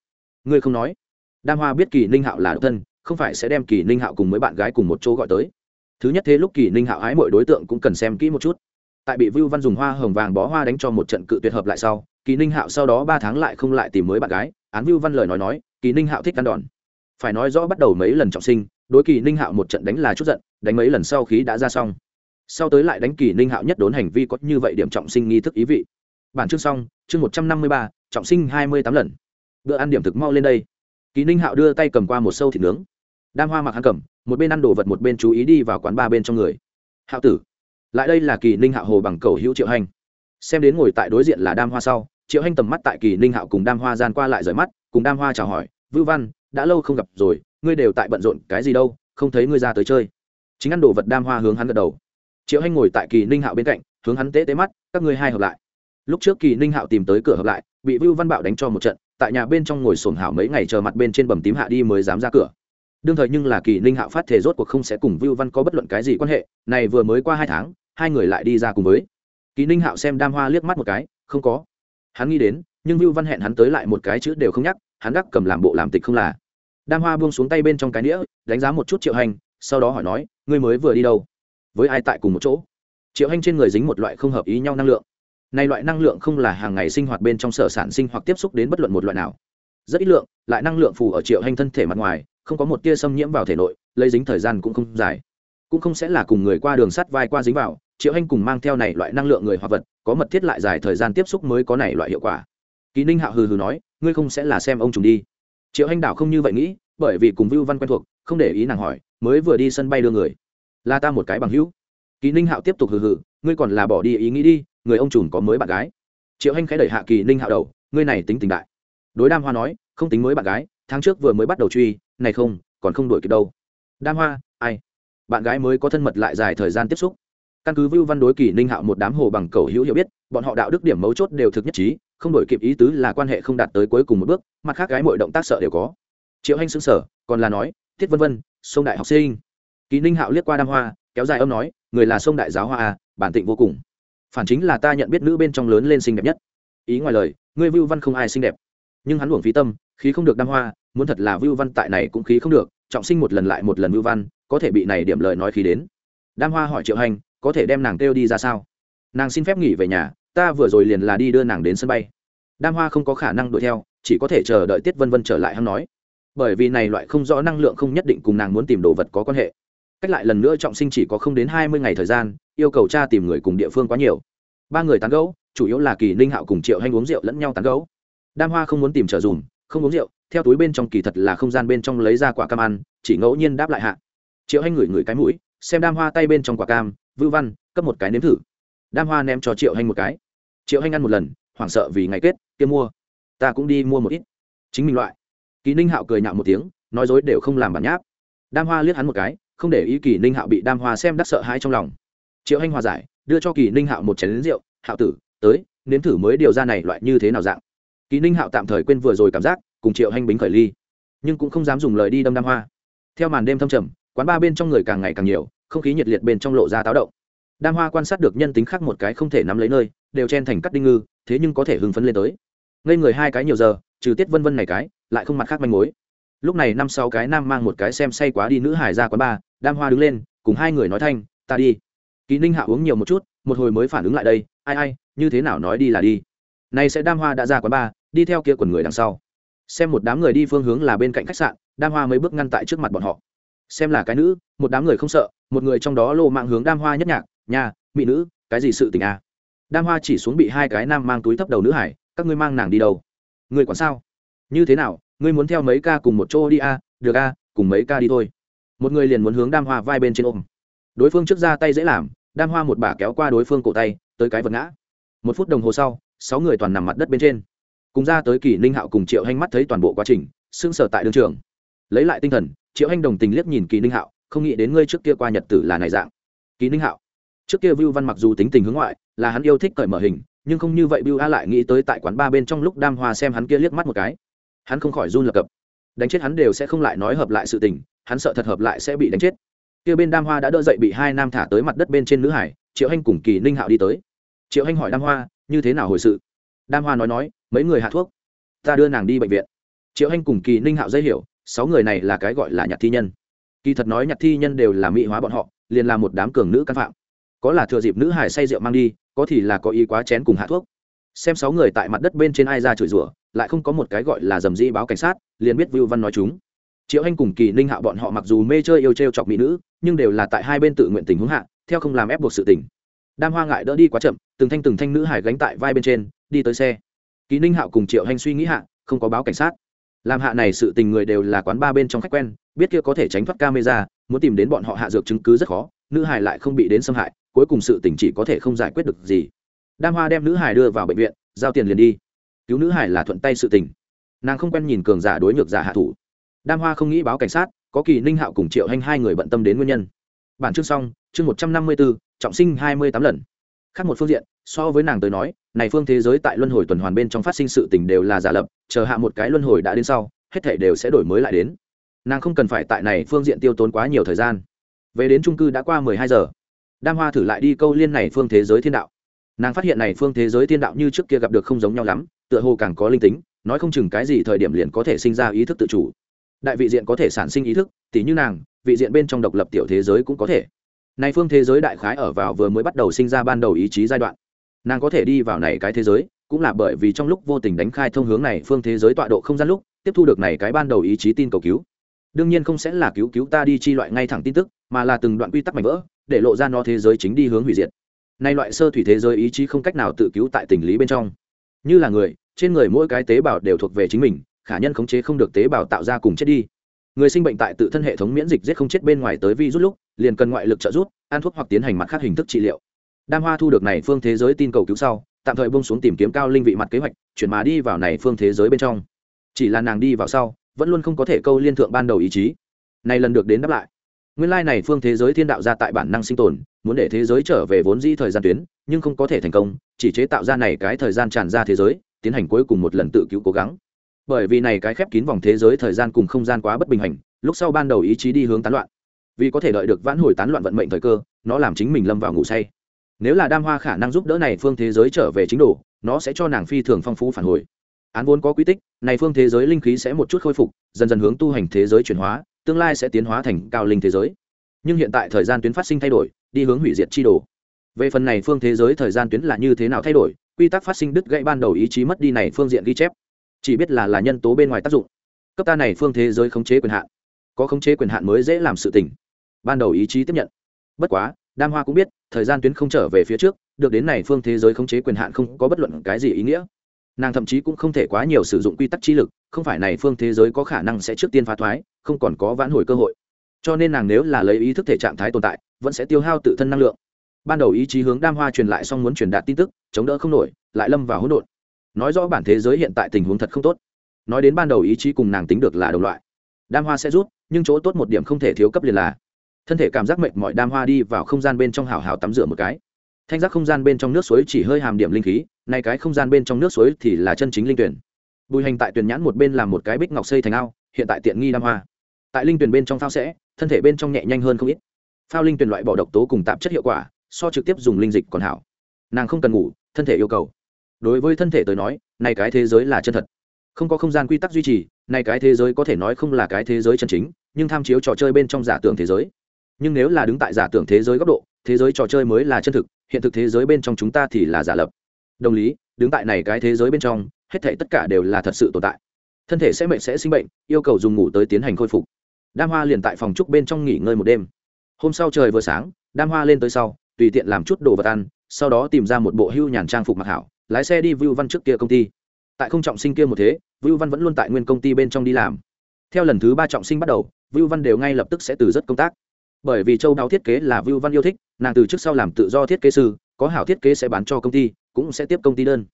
Ngươi không nói. Đam hoa biết kỳ ninh hạo là độc thân, không phải sẽ đem kỳ ninh hạo cùng mấy bạn gái cùng một chỗ gọi tới. Thứ nhất thế lúc kỳ ninh hạo ái mọi đối tượng cũng cần xem kỹ một chút. Tại bị vưu văn dùng hoa hồng vàng bó hoa đánh cho một trận cự tuyệt hợp lại sau kỳ ninh hạo sau đó ba tháng lại không lại tìm mới bạn gái, án vưu văn lời nói nói, kỳ ninh hạo thích ăn đòn. Phải nói rõ bắt đầu mấy lần trọng sinh, đối kỳ ninh hạo một trận đánh là chút giận, đánh mấy lần sau khí đã ra xong. Sau tới lại đánh kỳ ninh hạo nhất đốn hành vi có như vậy điểm trọng sinh nghi thức ý vị. Bản chương xong, chương một trăm năm mươi ba, trọng sinh hai mươi tám lần. Bữa ăn điểm thực mau lên đây. Kỳ ninh hạo đưa tay cầm qua một sâu thịt nướng. Đam hoa mặc hắn cầm, một bên ăn đồ vật một bên chú ý đi vào quán ba bên trong người. Hạo tử, lại đây là kỳ ninh hạo hồ bằng cầu hữu triệu hành. Xem đến ngồi tại đối diện là đam hoa sau triệu hành tầm mắt tại kỳ ninh hạo cùng đam hoa gian qua lại rời mắt, cùng đam hoa chào hỏi, vưu văn, đã lâu không gặp rồi, ngươi đều tại bận rộn cái gì đâu, không thấy ngươi ra tới chơi. Chính ăn đồ vật đam hoa hướng hắn gật đầu. Triệu hành ngồi tại kỳ ninh hạo bên cạnh, hướng hắn tế tế mắt, các ngươi hai hợp lại. Lúc trước kỳ ninh hạo tìm tới cửa hợp lại, bị vưu văn bạo đánh cho một trận, tại nhà bên trong ngồi sổm hảo mấy ngày chờ mặt bên trên bầm tím hạ đi mới dám ra cửa. Đương thời nhưng là kỳ ninh hạo phát thể rốt cuộc không sẽ cùng vưu văn có bất luận cái gì quan hệ, này vừa mới qua hai tháng, hai người lại đi ra cùng với. Kỳ ninh hạo xem đam hoa liếc mắt một cái, không có hắn nghĩ đến, nhưng vưu văn hẹn hắn tới lại một cái chữ đều không nhắc, hắn gác cầm làm bộ làm tịch không là. Đam hoa buông xuống tay bên trong cái nĩa, đánh giá một chút triệu hành, sau đó hỏi nói, ngươi mới vừa đi đâu? Với ai tại cùng một chỗ? Triệu hành trên người dính một loại không hợp ý nhau năng lượng. Này loại năng lượng không là hàng ngày sinh hoạt bên trong sở sản sinh hoặc tiếp xúc đến bất luận một loại nào. Rất ít lượng, lại năng lượng phù ở triệu hành thân thể mặt ngoài, không có một tia xâm nhiễm vào thể nội, lấy dính thời gian cũng không dài. Cũng không sẽ là cùng người qua đường sắt vai qua dính vào triệu hành cùng mang theo này loại năng lượng người hoặc vật, có mật thiết lại dài thời gian tiếp xúc mới có này loại hiệu quả. Kỳ ninh hạo hừ hừ nói, ngươi không sẽ là xem ông trùng đi. Triệu hành đảo không như vậy nghĩ, bởi vì cùng vưu văn quen thuộc, không để ý nàng hỏi, mới vừa đi sân bay đưa người. Là ta một cái bằng hữu. Kỳ ninh hạo tiếp tục hừ hừ, ngươi còn là bỏ đi ý nghĩ đi, người ông trùm có mới bạn gái. Triệu hanh khẽ đẩy hạ kỳ ninh hạo đầu, ngươi này tính tình đại. Đối đam hoa nói, không tính mới bạn gái, tháng trước vừa mới bắt đầu truy, này không, còn không đổi kịp đâu. Đam hoa, ai? Bạn gái mới có thân mật lại dài thời gian tiếp xúc căn cứ vưu văn đối kỳ ninh hạo một đám hồ bằng cầu hữu hiểu biết, bọn họ đạo đức điểm mấu chốt đều thực nhất trí, không đổi kịp ý tứ là quan hệ không đạt tới cuối cùng một bước, mặt khác gái mọi động tác sợ đều có. Triệu hanh xứng sở còn là nói, thiết vân vân, sông đại học sinh. Kỳ ninh hạo liếc qua đam hoa, kéo dài âm nói, người là sông đại giáo hoa à bản tịnh vô cùng. Phản chính là ta nhận biết nữ bên trong lớn lên xinh đẹp nhất. Ý ngoài lời, ngươi vưu văn không ai xinh đẹp. Nhưng hắn uổng phí tâm, khí không được đam hoa, muốn thật là vưu văn tại này cũng khí không được, trọng sinh một lần lại một lần vưu văn, có thể bị này điểm lời nói khí đến. Đam hoa hỏi triệu hành có thể đem nàng kêu đi ra sao? Nàng xin phép nghỉ về nhà, ta vừa rồi liền là đi đưa nàng đến sân bay. Đam hoa không có khả năng đuổi theo, chỉ có thể chờ đợi tiết vân vân trở lại hắn nói. Bởi vì này loại không rõ năng lượng không nhất định cùng nàng muốn tìm đồ vật có quan hệ. Cách lại lần nữa trọng sinh chỉ có không đến hai mươi ngày thời gian, yêu cầu cha tìm người cùng địa phương quá nhiều. Ba người tán gấu chủ yếu là kỳ ninh hạo cùng triệu hanh uống rượu lẫn nhau tán gấu đam hoa không muốn tìm trở dùm, không uống rượu, theo túi bên trong kỳ thật là không gian bên trong lấy ra quả cam ăn, chỉ ngẫu nhiên đáp lại hạ. Triệu hanh ngửi ngửi cái mũi, xem đam hoa tay bên trong quả cam vư văn, cấp một cái nếm thử. Đam hoa ném cho triệu hanh một cái. Triệu hanh ăn một lần, hoảng sợ vì ngày kết kia mua. Ta cũng đi mua một ít. Chính mình loại. Kỳ ninh hạo cười nhạo một tiếng, nói dối đều không làm bản nháp. Đam hoa liếc hắn một cái, không để ý kỳ ninh hạo bị đam hoa xem đắc sợ hãi trong lòng. Triệu hanh hòa giải, đưa cho kỳ ninh hạo một chén lính rượu, hạo tử, tới, nếm thử mới điều ra này loại như thế nào dạng? Kỳ ninh hạo tạm thời quên vừa rồi cảm giác, cùng triệu hanh bính khởi ly, nhưng cũng không dám dùng lời đi đâm đam hoa. Theo màn đêm thâm trầm, quán ba bên trong người càng ngày càng nhiều không khí nhiệt liệt bên trong lộ ra táo động. Đam hoa quan sát được nhân tính khác một cái không thể nắm lấy nơi, đều chen thành cắt đinh ngư, thế nhưng có thể hưng phấn lên tới. Ngây người hai cái nhiều giờ, trừ tiết vân vân này cái, lại không mặt khác manh mối. Lúc này năm sáu cái nam mang một cái xem say quá đi nữ hải ra quán ba đam hoa đứng lên, cùng hai người nói thanh, ta đi. Kỳ ninh hạ uống nhiều một chút, một hồi mới phản ứng lại đây, ai ai, như thế nào nói đi là đi. Này sẽ đam hoa đã ra quán ba đi theo kia quần người đằng sau. Xem một đám người đi phương hướng là bên cạnh khách sạn, đam hoa mấy bước ngăn tại trước mặt bọn họ. Xem là cái nữ, một đám người không sợ một người trong đó lô mạng hướng đam hoa nhất nhạc nhà mỹ nữ, cái gì sự tình à? Đam hoa chỉ xuống bị hai cái nam mang túi thấp đầu nữ hải, các ngươi mang nàng đi đâu? Người quản sao? Như thế nào? Ngươi muốn theo mấy ca cùng một chỗ đi à? Được à cùng mấy ca đi thôi. Một người liền muốn hướng đam hoa vai bên trên ôm. Đối phương trước ra tay dễ làm, đam hoa một bà kéo qua đối phương cổ tay, tới cái vật ngã. Một phút đồng hồ sau, sáu người toàn nằm mặt đất bên trên. Cùng ra tới kỳ ninh hạo cùng triệu hanh mắt thấy toàn bộ quá trình sưng sở tại đường trường. Lấy lại tinh thần, triệu hanh đồng tình liếc nhìn kỳ ninh hạo không nghĩ đến ngươi trước kia qua nhật tử là này dạng. Ký ninh hạo. Trước kia vưu văn mặc dù tính tình hướng ngoại, là hắn yêu thích cởi mở hình, nhưng không như vậy vưu a lại nghĩ tới tại quán ba bên trong lúc đam hoa xem hắn kia liếc mắt một cái. Hắn không khỏi run lập cập. Đánh chết hắn đều sẽ không lại nói hợp lại sự tình, hắn sợ thật hợp lại sẽ bị đánh chết. Kia bên đam hoa đã đỡ dậy bị hai nam thả tới mặt đất bên trên nữ hải, triệu hanh cùng kỳ ninh hạo đi tới. Triệu hanh hỏi đam hoa, như thế nào hồi sự? Đam hoa nói nói, mấy người hạ thuốc, ta đưa nàng đi bệnh viện. Triệu hanh cùng kỳ ninh hạo dây hiểu, sáu người này là cái gọi là nhạc thi nhân kỳ thật nói nhạc thi nhân đều là mỹ hóa bọn họ, liền là một đám cường nữ căn phạm. Có là thừa dịp nữ hải say rượu mang đi, có thì là có ý quá chén cùng hạ thuốc. Xem sáu người tại mặt đất bên trên ai ra chửi rủa, lại không có một cái gọi là dầm dĩ báo cảnh sát, liền biết vưu văn nói chúng. Triệu anh cùng kỳ ninh hạ bọn họ mặc dù mê chơi yêu t r e o chọc mỹ nữ, nhưng đều là tại hai bên tự nguyện tình hướng hạ, theo không làm ép buộc sự tình. Đam hoa ngại đỡ đi quá chậm, từng thanh từng thanh nữ hải gánh tại vai bên trên, đi tới xe. Kỳ ninh hạo cùng triệu anh suy nghĩ hạ, không có báo cảnh sát làm hạ này sự tình người đều là quán ba bên trong khách quen, biết kia có thể tránh thoát camera, muốn tìm đến bọn họ hạ dược chứng cứ rất khó, nữ hải lại không bị đến xâm hại, cuối cùng sự tình chỉ có thể không giải quyết được gì. Đam hoa đem nữ hải đưa vào bệnh viện, giao tiền liền đi. Cứu nữ hải là thuận tay sự tình. Nàng không quen nhìn cường giả đối ngược giả hạ thủ. Đam hoa không nghĩ báo cảnh sát, có kỳ ninh hạo cùng triệu hanh hai người bận tâm đến nguyên nhân. Bản chương xong, chương một trăm năm mươi bốn trọng sinh hai mươi tám lần khác một phương diện, so với nàng tới nói, này phương thế giới tại luân hồi tuần hoàn bên trong phát sinh sự tình đều là giả lập, chờ hạ một cái luân hồi đã đến sau, hết thể đều sẽ đổi mới lại đến. Nàng không cần phải tại này phương diện tiêu tốn quá nhiều thời gian. Về đến trung cư đã qua mười hai giờ. Đam hoa thử lại đi câu liên này phương thế giới thiên đạo. Nàng phát hiện này phương thế giới thiên đạo như trước kia gặp được không giống nhau lắm, tựa hồ càng có linh tính, nói không chừng cái gì thời điểm liền có thể sinh ra ý thức tự chủ. Đại vị diện có thể sản sinh ý thức, tỉ như nàng, vị diện bên trong độc lập tiểu thế giới cũng có thể này phương thế giới đại khái ở vào vừa mới bắt đầu sinh ra ban đầu ý chí giai đoạn. Nàng có thể đi vào này cái thế giới, cũng là bởi vì trong lúc vô tình đánh khai thông hướng này phương thế giới tọa độ không gian lúc, tiếp thu được này cái ban đầu ý chí tin cầu cứu. Đương nhiên không sẽ là cứu cứu ta đi chi loại ngay thẳng tin tức, mà là từng đoạn quy tắc mảnh vỡ, để lộ ra nó thế giới chính đi hướng hủy diệt. Nay loại sơ thủy thế giới ý chí không cách nào tự cứu tại tình lý bên trong. Như là người, trên người mỗi cái tế bào đều thuộc về chính mình, khả nhân khống chế không được tế bào tạo ra cùng chết đi người sinh bệnh tại tự thân hệ thống miễn dịch giết không chết bên ngoài tới vi rút lúc, liền cần ngoại lực trợ giúp, ăn thuốc hoặc tiến hành mặt khác hình thức trị liệu. Đam hoa thu được này phương thế giới tin cầu cứu sau, tạm thời bông xuống tìm kiếm cao linh vị mặt kế hoạch, chuyển mà đi vào này phương thế giới bên trong. Chỉ là nàng đi vào sau, vẫn luôn không có thể câu liên thượng ban đầu ý chí. Này lần được đến đáp lại. Nguyên lai này phương thế giới thiên đạo ra tại bản năng sinh tồn, muốn để thế giới trở về vốn dĩ thời gian tuyến, nhưng không có thể thành công, chỉ chế tạo ra này cái thời gian tràn ra thế giới, tiến hành cuối cùng một lần tự cứu cố gắng bởi vì này cái khép kín vòng thế giới thời gian cùng không gian quá bất bình hành, lúc sau ban đầu ý chí đi hướng tán loạn. Vì có thể đợi được vãn hồi tán loạn vận mệnh thời cơ, nó làm chính mình lâm vào ngủ say. Nếu là đam hoa khả năng giúp đỡ này phương thế giới trở về chính đồ, nó sẽ cho nàng phi thường phong phú phản hồi. Án vốn có quy tích, này phương thế giới linh khí sẽ một chút khôi phục, dần dần hướng tu hành thế giới chuyển hóa, tương lai sẽ tiến hóa thành cao linh thế giới. Nhưng hiện tại thời gian tuyến phát sinh thay đổi, đi hướng hủy diệt chi đồ. Về phần này phương thế giới thời gian tuyến là như thế nào thay đổi, quy tắc phát sinh đứt gãy ban đầu ý chí mất đi này phương diện ghi chép chỉ biết là là nhân tố bên ngoài tác dụng. Cấp ta này phương thế giới khống chế quyền hạn. Có khống chế quyền hạn mới dễ làm sự tình. Ban đầu ý chí tiếp nhận. Bất quá, đam hoa cũng biết, thời gian tuyến không trở về phía trước, được đến này phương thế giới khống chế quyền hạn không có bất luận cái gì ý nghĩa. Nàng thậm chí cũng không thể quá nhiều sử dụng quy tắc chi lực, không phải này phương thế giới có khả năng sẽ trước tiên phá thoái, không còn có vãn hồi cơ hội. Cho nên nàng nếu là lấy ý thức thể trạng thái tồn tại, vẫn sẽ tiêu hao tự thân năng lượng. Ban đầu ý chí hướng đam hoa truyền lại xong muốn truyền đạt tin tức, chống đỡ không nổi, lại lâm vào hỗn độn nói rõ bản thế giới hiện tại tình huống thật không tốt. Nói đến ban đầu ý chí cùng nàng tính được là đồng loại. Đam hoa sẽ rút, nhưng chỗ tốt một điểm không thể thiếu cấp liền là thân thể cảm giác mệt mỏi đam hoa đi vào không gian bên trong hào hào tắm rửa một cái. Thanh giác không gian bên trong nước suối chỉ hơi hàm điểm linh khí, nay cái không gian bên trong nước suối thì là chân chính linh tuyển. Bùi hành tại tuyển nhãn một bên làm một cái bích ngọc xây thành ao, hiện tại tiện nghi đam hoa. Tại linh tuyển bên trong phao sẽ, thân thể bên trong nhẹ nhanh hơn không ít. Phao linh tuyển loại bỏ độc tố cùng tạp chất hiệu quả, so trực tiếp dùng linh dịch còn hảo. Nàng không cần ngủ, thân thể yêu cầu đối với thân thể tới nói, này cái thế giới là chân thật. Không có không gian quy tắc duy trì, này cái thế giới có thể nói không là cái thế giới chân chính, nhưng tham chiếu trò chơi bên trong giả tưởng thế giới. Nhưng nếu là đứng tại giả tưởng thế giới góc độ, thế giới trò chơi mới là chân thực, hiện thực thế giới bên trong chúng ta thì là giả lập. Đồng lý, đứng tại này cái thế giới bên trong, hết thể tất cả đều là thật sự tồn tại. Thân thể sẽ mệnh sẽ sinh bệnh, yêu cầu dùng ngủ tới tiến hành khôi phục. Đam hoa liền tại phòng trúc bên trong nghỉ ngơi một đêm. Hôm sau trời vừa sáng, đam hoa lên tới sau, tùy tiện làm chút đồ vật ăn, sau đó tìm ra một bộ hưu nhàn trang phục mặc hảo lái xe đi vưu văn trước kia công ty. Tại không trọng sinh kia một thế, vưu văn vẫn luôn tại nguyên công ty bên trong đi làm. Theo lần thứ ba trọng sinh bắt đầu, vưu văn đều ngay lập tức sẽ từ rất công tác. Bởi vì châu đáo thiết kế là vưu văn yêu thích, nàng từ trước sau làm tự do thiết kế sư, có hảo thiết kế sẽ bán cho công ty, cũng sẽ tiếp công ty đơn.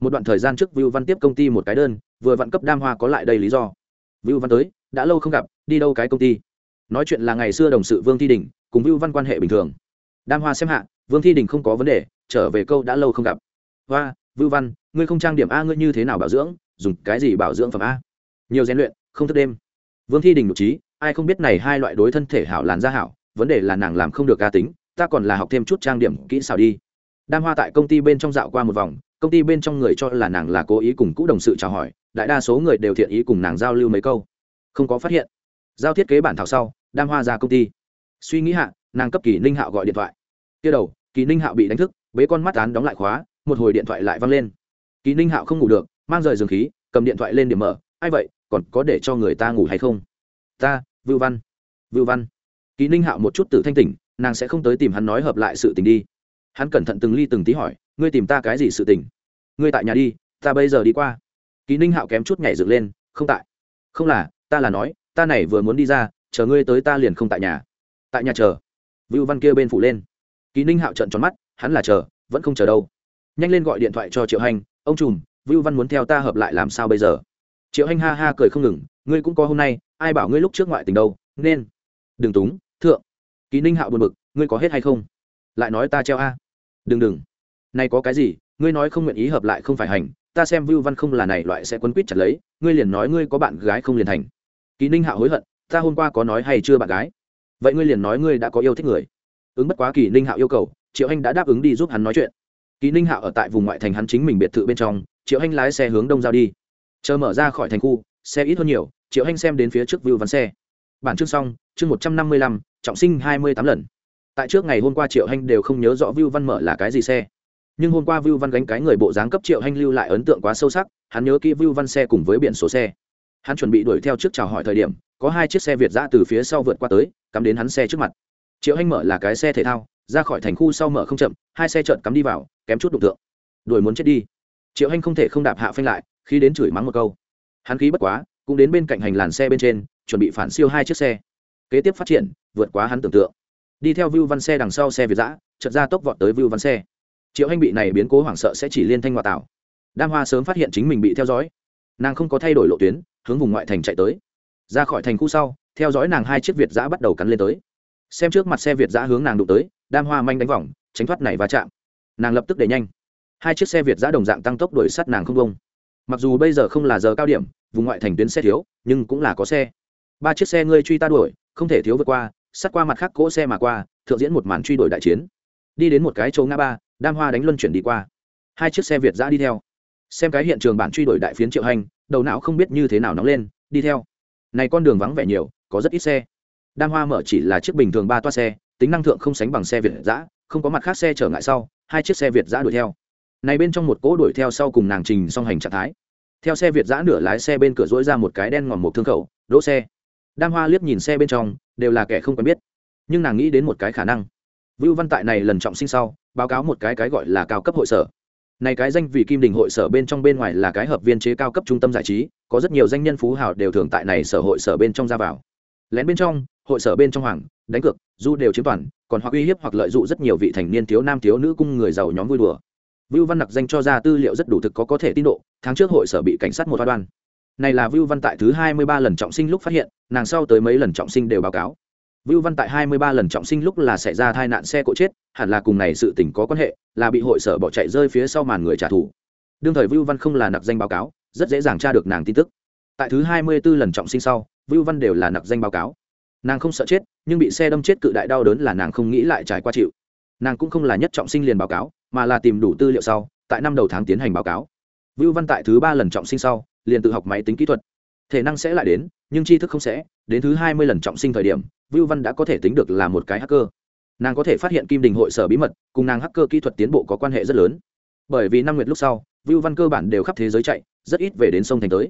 Một đoạn thời gian trước vưu văn tiếp công ty một cái đơn, vừa vặn cấp đam hoa có lại đây lý do. Vưu văn tới, đã lâu không gặp, đi đâu cái công ty? Nói chuyện là ngày xưa đồng sự vương thi đình, cùng vưu văn quan hệ bình thường. Đam hoa xem hạ, vương thi đình không có vấn đề, trở về câu đã lâu không gặp. Hoa vưu văn, ngươi không trang điểm a, ngươi như thế nào bảo dưỡng? Dùng cái gì bảo dưỡng phẩm a? Nhiều rèn luyện, không thức đêm. Vương thi đình nhục trí, ai không biết này hai loại đối thân thể hảo làn da hảo, vấn đề là nàng làm không được ca tính, ta còn là học thêm chút trang điểm kỹ xảo đi. Đam hoa tại công ty bên trong dạo qua một vòng, công ty bên trong người cho là nàng là cố ý cùng cũ đồng sự chào hỏi, đại đa số người đều thiện ý cùng nàng giao lưu mấy câu. Không có phát hiện. Giao thiết kế bản thảo sau, đam hoa ra công ty. Suy nghĩ hạ, nàng cấp kỳ ninh hạo gọi điện thoại. Kia đầu, kỳ ninh hạo bị đánh thức, bế con mắt án đóng lại khóa một hồi điện thoại lại văng lên. Kỳ ninh hạo không ngủ được, mang rời giường khí, cầm điện thoại lên điểm mở. Ai vậy, còn có để cho người ta ngủ hay không? Ta, vưu văn. Vưu văn. Kỳ ninh hạo một chút tự thanh tỉnh, nàng sẽ không tới tìm hắn nói hợp lại sự tình đi. Hắn cẩn thận từng ly từng tí hỏi, ngươi tìm ta cái gì sự tình? Ngươi tại nhà đi, ta bây giờ đi qua. Kỳ ninh hạo kém chút nhảy dựng lên, không tại. Không là, ta là nói, ta này vừa muốn đi ra, chờ ngươi tới ta liền không tại nhà. Tại nhà chờ. Vưu văn kia bên phủ lên. Kỳ ninh hạo trận tròn mắt, hắn là chờ, vẫn không chờ đâu nhanh lên gọi điện thoại cho triệu hành ông trùm, vưu văn muốn theo ta hợp lại làm sao bây giờ? Triệu hành ha ha cười không ngừng, ngươi cũng có hôm nay, ai bảo ngươi lúc trước ngoại tình đâu, nên đừng túng, thượng. Kỳ ninh hạo buồn bực, ngươi có hết hay không? Lại nói ta treo a. Đừng đừng. Nay có cái gì, ngươi nói không nguyện ý hợp lại không phải hành, ta xem vưu văn không là này loại sẽ quấn quýt chặt lấy, ngươi liền nói ngươi có bạn gái không liền thành. Kỳ ninh hạo hối hận, ta hôm qua có nói hay chưa bạn gái? Vậy ngươi liền nói ngươi đã có yêu thích người. Ứng bất quá kỳ ninh hạo yêu cầu, triệu anh đã đáp ứng đi giúp hắn nói chuyện kỳ ninh hạo ở tại vùng ngoại thành hắn chính mình biệt thự bên trong, triệu hanh lái xe hướng đông giao đi. Chờ mở ra khỏi thành khu, xe ít hơn nhiều, triệu hanh xem đến phía trước view vắn xe. Bản chương xong, chương một trăm năm mươi lăm, trọng sinh hai mươi tám lần. Tại trước ngày hôm qua triệu hanh đều không nhớ rõ view văn mở là cái gì xe. Nhưng hôm qua view văn gánh cái người bộ dáng cấp triệu hanh lưu lại ấn tượng quá sâu sắc, hắn nhớ kỹ view văn xe cùng với biển số xe. Hắn chuẩn bị đuổi theo trước chào hỏi thời điểm, có hai chiếc xe việt giã từ phía sau vượt qua tới, cắm đến hắn xe trước mặt. Triệu hanh mở là cái xe thể thao ra khỏi thành khu sau mở không chậm, hai xe trợn cắm đi vào, kém chút đụng tượng. Đuổi muốn chết đi. Triệu hanh không thể không đạp hạ phanh lại, khi đến chửi mắng một câu. Hắn khí bất quá, cũng đến bên cạnh hành làn xe bên trên, chuẩn bị phản siêu hai chiếc xe. Kế tiếp phát triển, vượt quá hắn tưởng tượng. Đi theo view văn xe đằng sau xe việt giã chợt ra tốc vọt tới view văn xe. Triệu hanh bị này biến cố hoảng sợ sẽ chỉ liên thanh ngoại tảo. đam hoa sớm phát hiện chính mình bị theo dõi. Nàng không có thay đổi lộ tuyến, hướng vùng ngoại thành chạy tới. Ra khỏi thành khu sau, theo dõi nàng hai chiếc việt giã bắt đầu cắn lên tới. Xem trước mặt xe việt giã hướng nàng đụng tới đam hoa manh đánh vòng, tránh thoát này va chạm. Nàng lập tức đẩy nhanh. Hai chiếc xe việt giã đồng dạng tăng tốc đuổi sát nàng không bông mặc dù bây giờ không là giờ cao điểm, vùng ngoại thành tuyến xe thiếu, nhưng cũng là có xe. Ba chiếc xe ngươi truy ta đuổi, không thể thiếu vượt qua sát qua mặt khác cỗ xe mà qua, thượng diễn một màn truy đuổi đại chiến. Đi đến một cái chỗ ngã ba, đam hoa đánh luân chuyển đi qua. Hai chiếc xe việt giã đi theo. Xem cái hiện trường bản truy đuổi đại phiến triệu hành, đầu não không biết như thế nào nóng lên, đi theo. Này con đường vắng vẻ nhiều, có rất ít xe. Đam hoa mở chỉ là chiếc bình thường ba toa xe tính năng thượng không sánh bằng xe việt giã không có mặt khác xe trở ngại sau, hai chiếc xe việt giã đuổi theo. Này bên trong một cỗ đuổi theo sau cùng nàng trình song hành trạng thái. Theo xe việt giã nửa lái xe bên cửa dỗi ra một cái đen ngòm một thương khẩu, đỗ xe. Đam hoa liếc nhìn xe bên trong, đều là kẻ không quen biết. Nhưng nàng nghĩ đến một cái khả năng. Vưu văn tại này lần trọng sinh sau, báo cáo một cái cái gọi là cao cấp hội sở. Này cái danh vị kim đình hội sở bên trong bên ngoài là cái hợp viên chế cao cấp trung tâm giải trí, có rất nhiều danh nhân phú hào đều thường tại này sở hội sở bên trong ra vào. Lén bên trong, hội sở bên trong hoàng đánh cược du đều chiếm toàn, còn hoặc uy hiếp hoặc lợi dụng rất nhiều vị thành niên thiếu nam thiếu nữ cung người giàu nhóm vui đùa. Vưu văn nặc danh cho ra tư liệu rất đủ thực có có thể tin độ, tháng trước hội sở bị cảnh sát một hoa đoan. Này là vưu văn tại thứ hai mươi ba lần trọng sinh lúc phát hiện, nàng sau tới mấy lần trọng sinh đều báo cáo. Vưu văn tại hai mươi ba lần trọng sinh lúc là xảy ra tai nạn xe cộ chết, hẳn là cùng này sự tình có quan hệ, là bị hội sở bỏ chạy rơi phía sau màn người trả thù. Đương thời vưu văn không là nặc danh báo cáo, rất dễ dàng tra được nàng tin tức. Tại thứ hai mươi b ố lần trọng sinh sau, vưu văn đều là nặc danh báo cáo nàng không sợ chết, nhưng bị xe đâm chết cự đại đau đớn là nàng không nghĩ lại trải qua chịu. Nàng cũng không là nhất trọng sinh liền báo cáo, mà là tìm đủ tư liệu sau, tại năm đầu tháng tiến hành báo cáo. Vưu văn tại thứ ba lần trọng sinh sau, liền tự học máy tính kỹ thuật. Thể năng sẽ lại đến, nhưng tri thức không sẽ, đến thứ hai mươi lần trọng sinh thời điểm, vưu văn đã có thể tính được là một cái hacker. Nàng có thể phát hiện kim đình hội sở bí mật, cùng nàng hacker kỹ thuật tiến bộ có quan hệ rất lớn. Bởi vì năm nguyệt lúc sau, vưu văn cơ bản đều khắp thế giới chạy, rất ít về đến sông thành tới.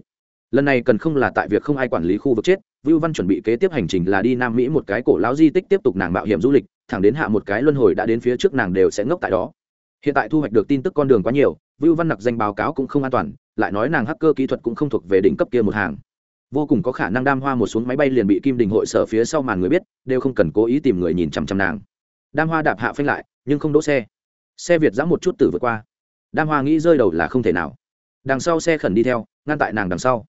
Lần này cần không là tại việc không ai quản lý khu vực chết vưu văn chuẩn bị kế tiếp hành trình là đi nam mỹ một cái cổ lão di tích tiếp tục nàng mạo hiểm du lịch, thẳng đến hạ một cái luân hồi đã đến phía trước nàng đều sẽ ngốc tại đó. Hiện tại thu hoạch được tin tức con đường quá nhiều, vưu văn nặc danh báo cáo cũng không an toàn, lại nói nàng hacker kỹ thuật cũng không thuộc về đỉnh cấp kia một hàng. Vô cùng có khả năng đam hoa một xuống máy bay liền bị kim đình hội sở phía sau màn người biết, đều không cần cố ý tìm người nhìn chằm chằm nàng. Đam hoa đạp hạ phanh lại, nhưng không đỗ xe. Xe việt giẫm một chút tử vượt qua. Đam hoa nghĩ rơi đầu là không thể nào. Đằng sau xe khẩn đi theo, ngăn tại nàng đằng sau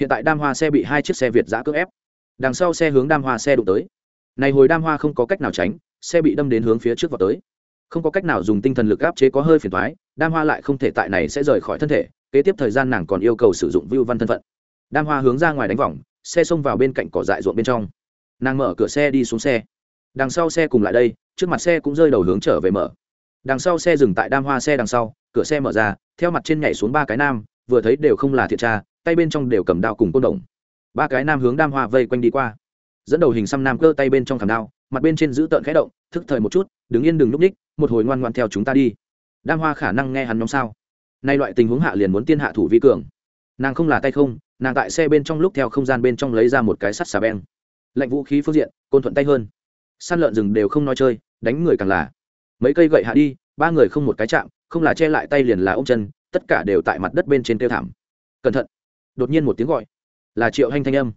hiện tại đam hoa xe bị hai chiếc xe việt giã cưỡng ép. Đằng sau xe hướng đam hoa xe đụng tới. Này hồi đam hoa không có cách nào tránh, xe bị đâm đến hướng phía trước vào tới. Không có cách nào dùng tinh thần lực áp chế có hơi phiền thoái đam hoa lại không thể tại này sẽ rời khỏi thân thể, kế tiếp thời gian nàng còn yêu cầu sử dụng vưu văn thân phận. Đam hoa hướng ra ngoài đánh vòng, xe xông vào bên cạnh cỏ dại ruộng bên trong. Nàng mở cửa xe đi xuống xe. Đằng sau xe cùng lại đây, trước mặt xe cũng rơi đầu hướng trở về mở. Đằng sau xe dừng tại đam hoa xe đằng sau, cửa xe mở ra, theo mặt trên nhảy xuống ba cái nam, vừa thấy đều không là thiện tra tay bên trong đều cầm đao cùng côn đồng. Ba cái nam hướng đam hoa vây quanh đi qua. Dẫn đầu hình xăm nam cơ tay bên trong khảm đao, mặt bên trên giữ tợn khẽ động, thức thời một chút, đứng yên đừng lúc ních một hồi ngoan ngoan theo chúng ta đi. Đam hoa khả năng nghe hắn nhóm sao? Nay loại tình huống hạ liền muốn tiên hạ thủ vi cường. Nàng không là tay không, nàng tại xe bên trong lúc theo không gian bên trong lấy ra một cái sắt xà beng. Lạnh vũ khí phương diện, côn thuận tay hơn. Săn lợn rừng đều không nói chơi, đánh người càng là. Mấy cây gậy hạ đi, ba người không một cái chạm, không là che lại tay liền là ôm chân, tất cả đều tại mặt đất bên trên tiêu thảm. Cẩn thận đột nhiên một tiếng gọi là triệu hanh thanh âm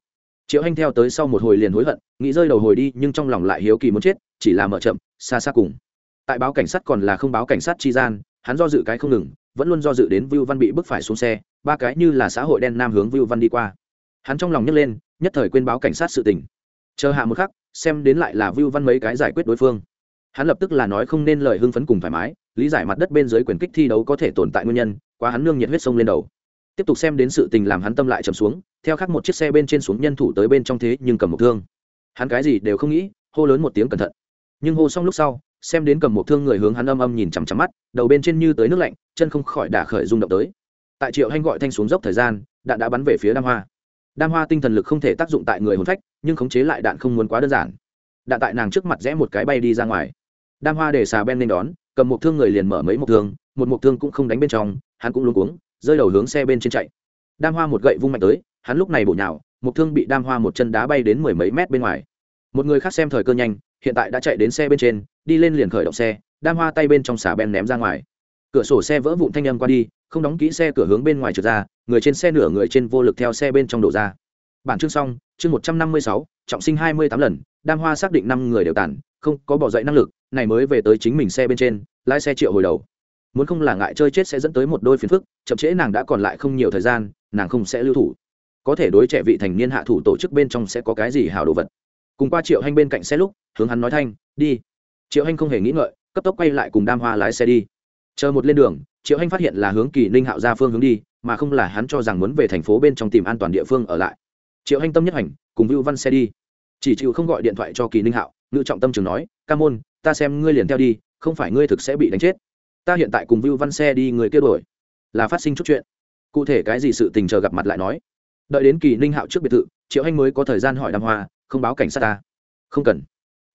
triệu hanh theo tới sau một hồi liền hối hận nghĩ rơi đầu hồi đi nhưng trong lòng lại hiếu kỳ muốn chết chỉ là mở chậm xa xa cùng tại báo cảnh sát còn là không báo cảnh sát chi gian hắn do dự cái không ngừng vẫn luôn do dự đến Vưu Văn bị bức phải xuống xe, ba cái như là xã hội đen nam hướng Vưu Văn đi qua. Hắn trong lòng nhấc lên, nhất thời quên báo cảnh sát sự tình. Chờ hạ một khắc, xem đến lại là Vưu Văn mấy cái giải quyết đối phương. Hắn lập tức là nói không nên lời hưng phấn cùng thoải mái, lý giải mặt đất bên dưới quyền kích thi đấu có thể tồn tại nguyên nhân, quá hắn nương nhiệt huyết sông lên đầu. Tiếp tục xem đến sự tình làm hắn tâm lại trầm xuống, theo khắc một chiếc xe bên trên xuống nhân thủ tới bên trong thế nhưng cầm một thương. Hắn cái gì đều không nghĩ, hô lớn một tiếng cẩn thận. Nhưng hô xong lúc sau, xem đến cầm một thương người hướng hắn âm âm nhìn chằm chằm mắt đầu bên trên như tới nước lạnh chân không khỏi đả khởi rung động tới tại triệu hanh gọi thanh xuống dốc thời gian đạn đã bắn về phía đam hoa đam hoa tinh thần lực không thể tác dụng tại người hồn phách nhưng khống chế lại đạn không muốn quá đơn giản đạn tại nàng trước mặt rẽ một cái bay đi ra ngoài đam hoa để xà ben lên đón cầm một thương người liền mở mấy một thương một một thương cũng không đánh bên trong hắn cũng luôn cuống rơi đầu hướng xe bên trên chạy. Đam hoa một gậy vung mạnh tới, hắn lúc này bổ nhào, một thương bị đam hoa một chân đá bay đến mười mấy mét bên ngoài. Một người khác xem thời cơ nhanh, hiện tại đã chạy đến xe bên trên, đi lên liền khởi động xe, đam hoa tay bên trong xả ben ném ra ngoài. Cửa sổ xe vỡ vụn thanh âm qua đi, không đóng kỹ xe cửa hướng bên ngoài trượt ra, người trên xe nửa người trên vô lực theo xe bên trong đổ ra. Bản chương xong, chương một trăm năm mươi sáu, trọng sinh hai mươi tám lần, đam hoa xác định năm người đều tàn, không có bỏ dậy năng lực, này mới về tới chính mình xe bên trên, lái xe triệu hồi đầu muốn không là ngại chơi chết sẽ dẫn tới một đôi phiền phức, chậm trễ nàng đã còn lại không nhiều thời gian, nàng không sẽ lưu thủ. Có thể đối trẻ vị thành niên hạ thủ tổ chức bên trong sẽ có cái gì hảo đồ vật. Cùng qua triệu hanh bên cạnh xe lúc, hướng hắn nói thanh, đi. Triệu hanh không hề nghĩ ngợi, cấp tốc quay lại cùng đam hoa lái xe đi. Chờ một lên đường, triệu hanh phát hiện là hướng kỳ ninh hạo ra phương hướng đi, mà không là hắn cho rằng muốn về thành phố bên trong tìm an toàn địa phương ở lại. Triệu hanh tâm nhất hành, cùng vưu văn xe đi. Chỉ chịu không gọi điện thoại cho kỳ ninh hạo, ngự trọng tâm trường nói, ca môn, ta xem ngươi liền theo đi, không phải ngươi thực sẽ bị đánh chết ta hiện tại cùng vưu văn xe đi, người kia đổi là phát sinh chút chuyện. Cụ thể cái gì sự tình chờ gặp mặt lại nói. Đợi đến kỳ ninh hạo trước biệt thự, triệu anh mới có thời gian hỏi đam hoa, không báo cảnh sát ta. Không cần.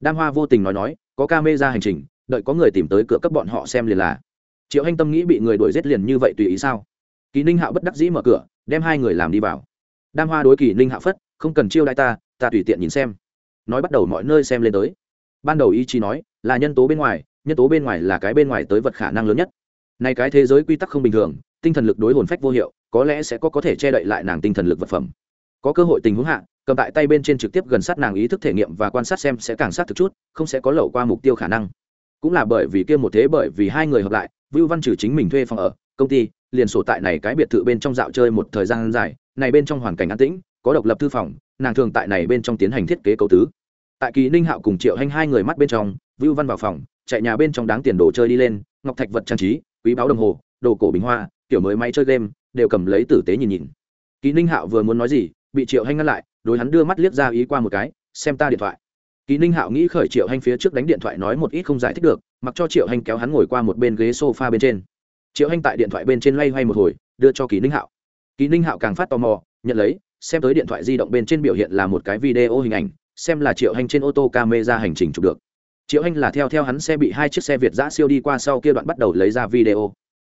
Đam hoa vô tình nói nói, có ca mê ra hành trình, đợi có người tìm tới cửa cấp bọn họ xem liền là. Triệu anh tâm nghĩ bị người đuổi giết liền như vậy tùy ý sao? Kỳ ninh hạo bất đắc dĩ mở cửa, đem hai người làm đi vào. Đam hoa đối kỳ ninh hạo phất, không cần chiêu đ ta ta tùy tiện nhìn xem. Nói bắt đầu mọi nơi xem lên tới. Ban đầu ý chí nói, là nhân tố bên ngoài nhân tố bên ngoài là cái bên ngoài tới vật khả năng lớn nhất. Nay cái thế giới quy tắc không bình thường, tinh thần lực đối hồn phách vô hiệu, có lẽ sẽ có có thể che đậy lại nàng tinh thần lực vật phẩm. Có cơ hội tình huống hạ, cầm tại tay bên trên trực tiếp gần sát nàng ý thức thể nghiệm và quan sát xem sẽ càng sát thực chút, không sẽ có lậu qua mục tiêu khả năng. Cũng là bởi vì kia một thế bởi vì hai người hợp lại, vưu văn trừ chính mình thuê phòng ở, công ty, liền sổ tại này cái biệt thự bên trong dạo chơi một thời gian dài, này bên trong hoàn cảnh an tĩnh, có độc lập thư phòng, nàng thường tại này bên trong tiến hành thiết kế cầu tứ. Tại kỳ ninh hạo cùng triệu hanh hai người mắt bên trong, vưu văn vào phòng chạy nhà bên trong đáng tiền đồ chơi đi lên, ngọc thạch vật trang trí, quý báo đồng hồ, đồ cổ bình hoa, kiểu mới máy chơi game, đều cầm lấy tử tế nhìn nhìn. Kỳ ninh hạo vừa muốn nói gì, bị triệu hanh ngăn lại, đối hắn đưa mắt liếc ra ý qua một cái, xem ta điện thoại. Kỳ ninh hạo nghĩ khởi triệu hanh phía trước đánh điện thoại nói một ít không giải thích được, mặc cho triệu hanh kéo hắn ngồi qua một bên ghế s o f a bên trên. Triệu hanh tại điện thoại bên trên loay hoay một hồi, đưa cho kỳ ninh hạo. Kỳ ninh hạo càng phát tò mò, nhận lấy, xem tới điện thoại di động bên trên biểu hiện là một cái video hình ảnh, xem là triệu hành trên ô tô ca mê ra hành trình chụp được triệu anh là theo theo hắn xe bị hai chiếc xe việt giã siêu đi qua sau kia đoạn bắt đầu lấy ra video.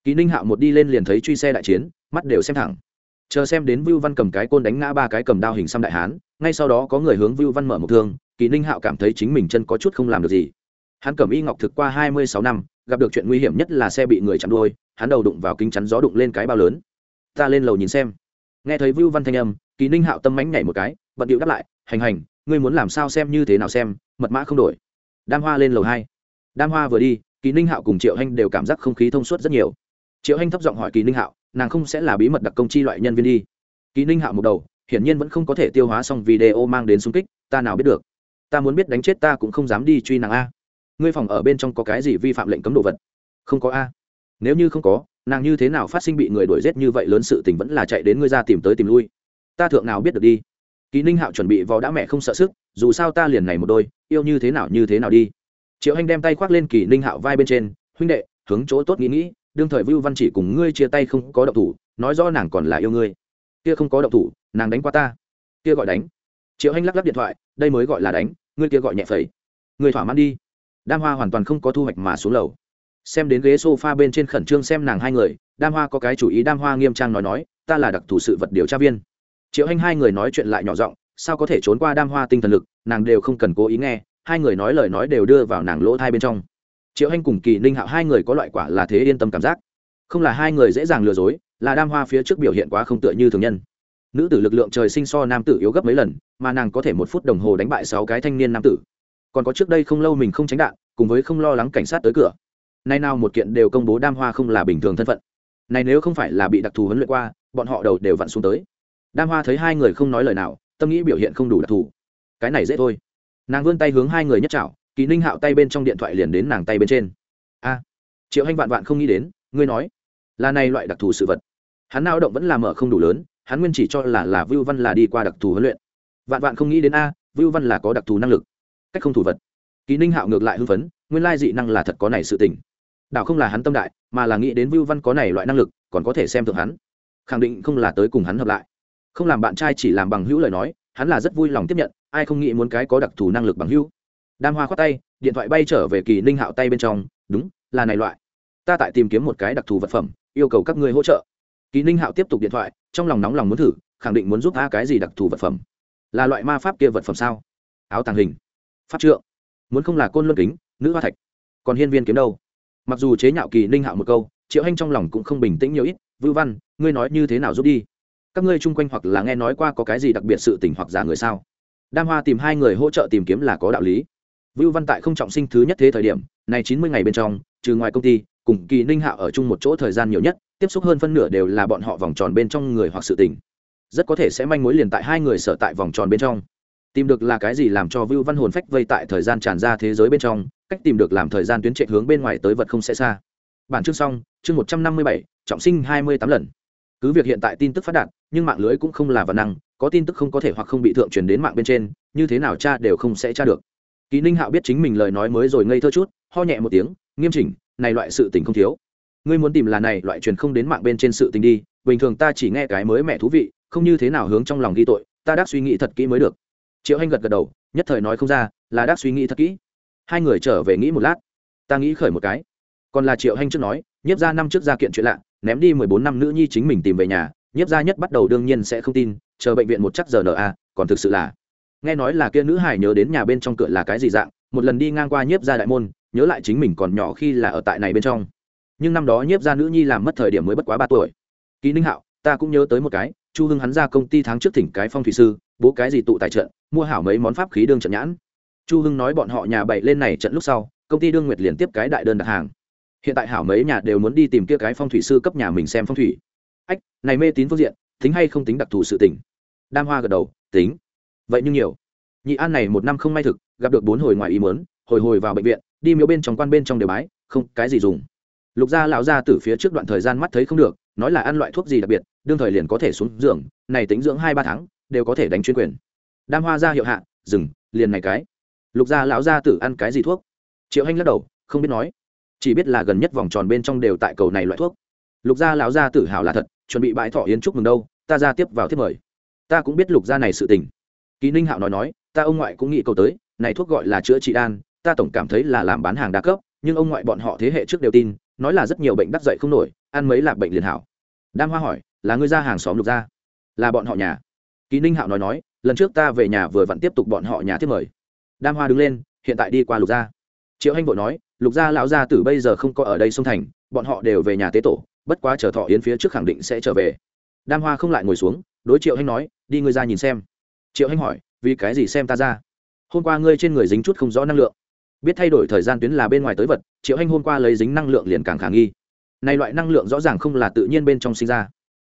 Kỳ ninh hạo một đi lên liền thấy truy xe đại chiến, mắt đều xem thẳng. Chờ xem đến vưu văn cầm cái côn đánh ngã ba cái cầm đao hình xăm đại hán, ngay sau đó có người hướng vưu văn mở một thương, kỳ ninh hạo cảm thấy chính mình chân có chút không làm được gì. Hắn cầm y ngọc thực qua hai mươi sáu năm, gặp được chuyện nguy hiểm nhất là xe bị người chặn đôi hắn đầu đụng vào kính chắn gió đụng lên cái bao lớn. Ta lên lầu nhìn xem. Nghe thấy vưu văn thanh âm, kỳ ninh hạo tâm mánh nhảy một cái, bận điệu đáp lại, hành hành, ngươi muốn làm sao xem như thế nào xem, mật mã không đổi đam hoa lên lầu hai. Đam hoa vừa đi, kỳ ninh hạo cùng triệu hanh đều cảm giác không khí thông suốt rất nhiều. Triệu hanh thấp giọng hỏi kỳ ninh hạo, nàng không sẽ là bí mật đặc công chi loại nhân viên đi. Kỳ ninh hạo một đầu, hiển nhiên vẫn không có thể tiêu hóa xong video mang đến xung kích, ta nào biết được. Ta muốn biết đánh chết ta cũng không dám đi truy nàng a. Ngươi phòng ở bên trong có cái gì vi phạm lệnh cấm đồ vật? Không có a. Nếu như không có, nàng như thế nào phát sinh bị người đuổi g như vậy lớn sự tình vẫn là chạy đến ngươi ra tìm tới tìm lui. Ta thượng nào biết được đi kỳ ninh hạo chuẩn bị vò đã mẹ không sợ sức, dù sao ta liền này một đôi, yêu như thế nào như thế nào đi. Triệu anh đem tay khoác lên kỳ ninh hạo vai bên trên, huynh đệ, hướng chỗ tốt nghĩ nghĩ, đương thời vưu văn chỉ cùng ngươi chia tay không có động thủ, nói rõ nàng còn là yêu ngươi. Kia không có động thủ, nàng đánh qua ta. Kia gọi đánh. Triệu anh lắc lắc điện thoại, đây mới gọi là đánh, ngươi kia gọi nhẹ phẩy. Ngươi thỏa mãn đi. Đam hoa hoàn toàn không có thu hoạch mà xuống lầu. Xem đến ghế s o f a bên trên khẩn trương xem nàng hai người, đam hoa có cái chủ ý, đam hoa nghiêm trang nói nói, ta là đặc thù sự vật điều tra viên triệu hanh hai người nói chuyện lại nhỏ giọng, sao có thể trốn qua đam hoa tinh thần lực, nàng đều không cần cố ý nghe, hai người nói lời nói đều đưa vào nàng lỗ thai bên trong. Triệu hanh cùng kỳ ninh hạo hai người có loại quả là thế yên tâm cảm giác. Không là hai người dễ dàng lừa dối, là đam hoa phía trước biểu hiện quá không tựa như thường nhân. Nữ tử lực lượng trời sinh so nam tử yếu gấp mấy lần, mà nàng có thể một phút đồng hồ đánh bại sáu cái thanh niên nam tử. Còn có trước đây không lâu mình không tránh đạn, cùng với không lo lắng cảnh sát tới cửa. Nay nào một kiện đều công bố đam hoa không là bình thường thân phận. Này nếu không phải là bị đặc thù huấn luyện qua, bọn họ đầu đều vặn xuống tới đam hoa thấy hai người không nói lời nào, tâm nghĩ biểu hiện không đủ đặc thù. Cái này dễ thôi. Nàng vươn tay hướng hai người nhất trảo kỳ ninh hạo tay bên trong điện thoại liền đến nàng tay bên trên. A, triệu hanh vạn vạn không nghĩ đến, ngươi nói, là này loại đặc thù sự vật. Hắn lao động vẫn làm mở không đủ lớn, hắn nguyên chỉ cho là là vưu văn là đi qua đặc thù huấn luyện. Vạn vạn không nghĩ đến a, vưu văn là có đặc thù năng lực. Cách không thủ vật. Kỳ ninh hạo ngược lại hưng phấn, nguyên lai dị năng là thật có này sự tình. Đảo không là hắn tâm đại, mà là nghĩ đến vưu văn có này loại năng lực, còn có thể xem thường hắn. Khẳng định không là tới cùng hắn hợp lại không làm bạn trai chỉ làm bằng hữu lời nói, hắn là rất vui lòng tiếp nhận, ai không nghĩ muốn cái có đặc thù năng lực bằng hữu. Đam hoa khoát tay, điện thoại bay trở về kỳ ninh hạo tay bên trong, đúng, là này loại. Ta tại tìm kiếm một cái đặc thù vật phẩm, yêu cầu các ngươi hỗ trợ. Kỳ ninh hạo tiếp tục điện thoại, trong lòng nóng lòng muốn thử, khẳng định muốn giúp a cái gì đặc thù vật phẩm. Là loại ma pháp kia vật phẩm sao? Áo tàng hình. Pháp trượng. Muốn không là côn luân kính, nữ hoa thạch. Còn hiên viên kiếm đâu? Mặc dù chế nhạo kỳ ninh hạo một câu, triệu hanh trong lòng cũng không bình tĩnh nhiều ít vư văn, ngươi nói như thế nào giúp đi? Các ngươi chung quanh hoặc là nghe nói qua có cái gì đặc biệt sự tình hoặc giả người sao? Đam hoa tìm hai người hỗ trợ tìm kiếm là có đạo lý. Vưu văn tại không trọng sinh thứ nhất thế thời điểm này chín mươi ngày bên trong, trừ ngoài công ty, cùng kỳ ninh hạo ở chung một chỗ thời gian nhiều nhất, tiếp xúc hơn phân nửa đều là bọn họ vòng tròn bên trong người hoặc sự tình. Rất có thể sẽ manh mối liền tại hai người sở tại vòng tròn bên trong. Tìm được là cái gì làm cho vưu văn hồn phách vây tại thời gian tràn ra thế giới bên trong, cách tìm được làm thời gian tuyến trệ hướng bên ngoài tới vật không sẽ xa. Bản chương xong, chương một trăm năm mươi bảy, trọng sinh hai mươi tám lần. Cứ việc hiện tại tin tức phát đạt nhưng mạng lưới cũng không là văn năng, có tin tức không có thể hoặc không bị thượng truyền đến mạng bên trên, như thế nào cha đều không sẽ tra được. Kỳ ninh hạo biết chính mình lời nói mới rồi ngây thơ chút, ho nhẹ một tiếng, nghiêm chỉnh, này loại sự tình không thiếu. Ngươi muốn tìm là này loại truyền không đến mạng bên trên sự tình đi, bình thường ta chỉ nghe cái mới mẹ thú vị, không như thế nào hướng trong lòng ghi tội, ta đắc suy nghĩ thật kỹ mới được. Triệu hanh gật gật đầu, nhất thời nói không ra, là đắc suy nghĩ thật kỹ. Hai người trở về nghĩ một lát. Ta nghĩ khởi một cái. Còn là triệu hanh trước nói, nhiếp ra năm trước ra kiện chuyện lạ, ném đi mười bốn năm nữ nhi chính mình tìm về nhà nhiếp gia nhất bắt đầu đương nhiên sẽ không tin, chờ bệnh viện một chắc giờ na à, còn thực sự là. Nghe nói là kia nữ hải nhớ đến nhà bên trong cửa là cái gì dạng, một lần đi ngang qua nhiếp gia đại môn, nhớ lại chính mình còn nhỏ khi là ở tại này bên trong. Nhưng năm đó nhiếp gia nữ nhi làm mất thời điểm mới bất quá ba tuổi. Ký ninh hạo, ta cũng nhớ tới một cái, chu hưng hắn ra công ty tháng trước thỉnh cái phong thủy sư, bố cái gì tụ tài trận, mua hảo mấy món pháp khí đương trận nhãn. Chu hưng nói bọn họ nhà bậy lên này trận lúc sau, công ty đương nguyệt liền tiếp cái đại đơn đặt hàng. Hiện tại hảo mấy nhà đều muốn đi tìm kia cái phong thủy sư cấp nhà mình xem phong thủy ách, này mê tín phương diện, tính hay không tính đặc thù sự tình. Đam hoa gật đầu, tính. Vậy nhưng nhiều. Nhị an này một năm không may thực, gặp được bốn hồi ngoài ý mớn hồi hồi vào bệnh viện, đi miếu bên trong quan bên trong đều bái, không, cái gì dùng. Lục gia lão gia từ phía trước đoạn thời gian mắt thấy không được, nói là ăn loại thuốc gì đặc biệt, đương thời liền có thể xuống dưỡng này tính dưỡng hai ba tháng, đều có thể đánh chuyên quyền. Đam hoa ra hiệu hạ, dừng, liền này cái. Lục gia lão gia tử ăn cái gì thuốc? Triệu hanh lắc đầu, không biết nói. Chỉ biết là gần nhất vòng tròn bên trong đều tại cầu này loại thuốc. Lục gia lão gia tử hào là thật chuẩn bị bãi thọ yến chúc mừng đâu, ta ra tiếp vào tiếp mời. Ta cũng biết lục gia này sự tình. Ký ninh hạo nói nói, ta ông ngoại cũng nghĩ cầu tới, này thuốc gọi là chữa trị đan, ta tổng cảm thấy là làm bán hàng đa cấp, nhưng ông ngoại bọn họ thế hệ trước đều tin, nói là rất nhiều bệnh đắc dậy không nổi, ăn mấy lạc bệnh liền hảo. Đam hoa hỏi, là ngươi ra hàng xóm lục gia? Là bọn họ nhà. Ký ninh hạo nói nói, lần trước ta về nhà vừa vặn tiếp tục bọn họ nhà tiếp mời. Đam hoa đứng lên, hiện tại đi qua lục gia. Triệu hanh vội nói, lục gia lão gia tử bây giờ không có ở đây sông thành, bọn họ đều về nhà tế tổ bất quá chờ thọ yến phía trước khẳng định sẽ trở về. Đam hoa không lại ngồi xuống, đối triệu hanh nói, đi ngươi ra nhìn xem. Triệu hanh hỏi, vì cái gì xem ta ra? Hôm qua ngươi trên người dính chút không rõ năng lượng. Biết thay đổi thời gian tuyến là bên ngoài tới vật, triệu hanh hôm qua lấy dính năng lượng liền càng khả nghi. Này loại năng lượng rõ ràng không là tự nhiên bên trong sinh ra.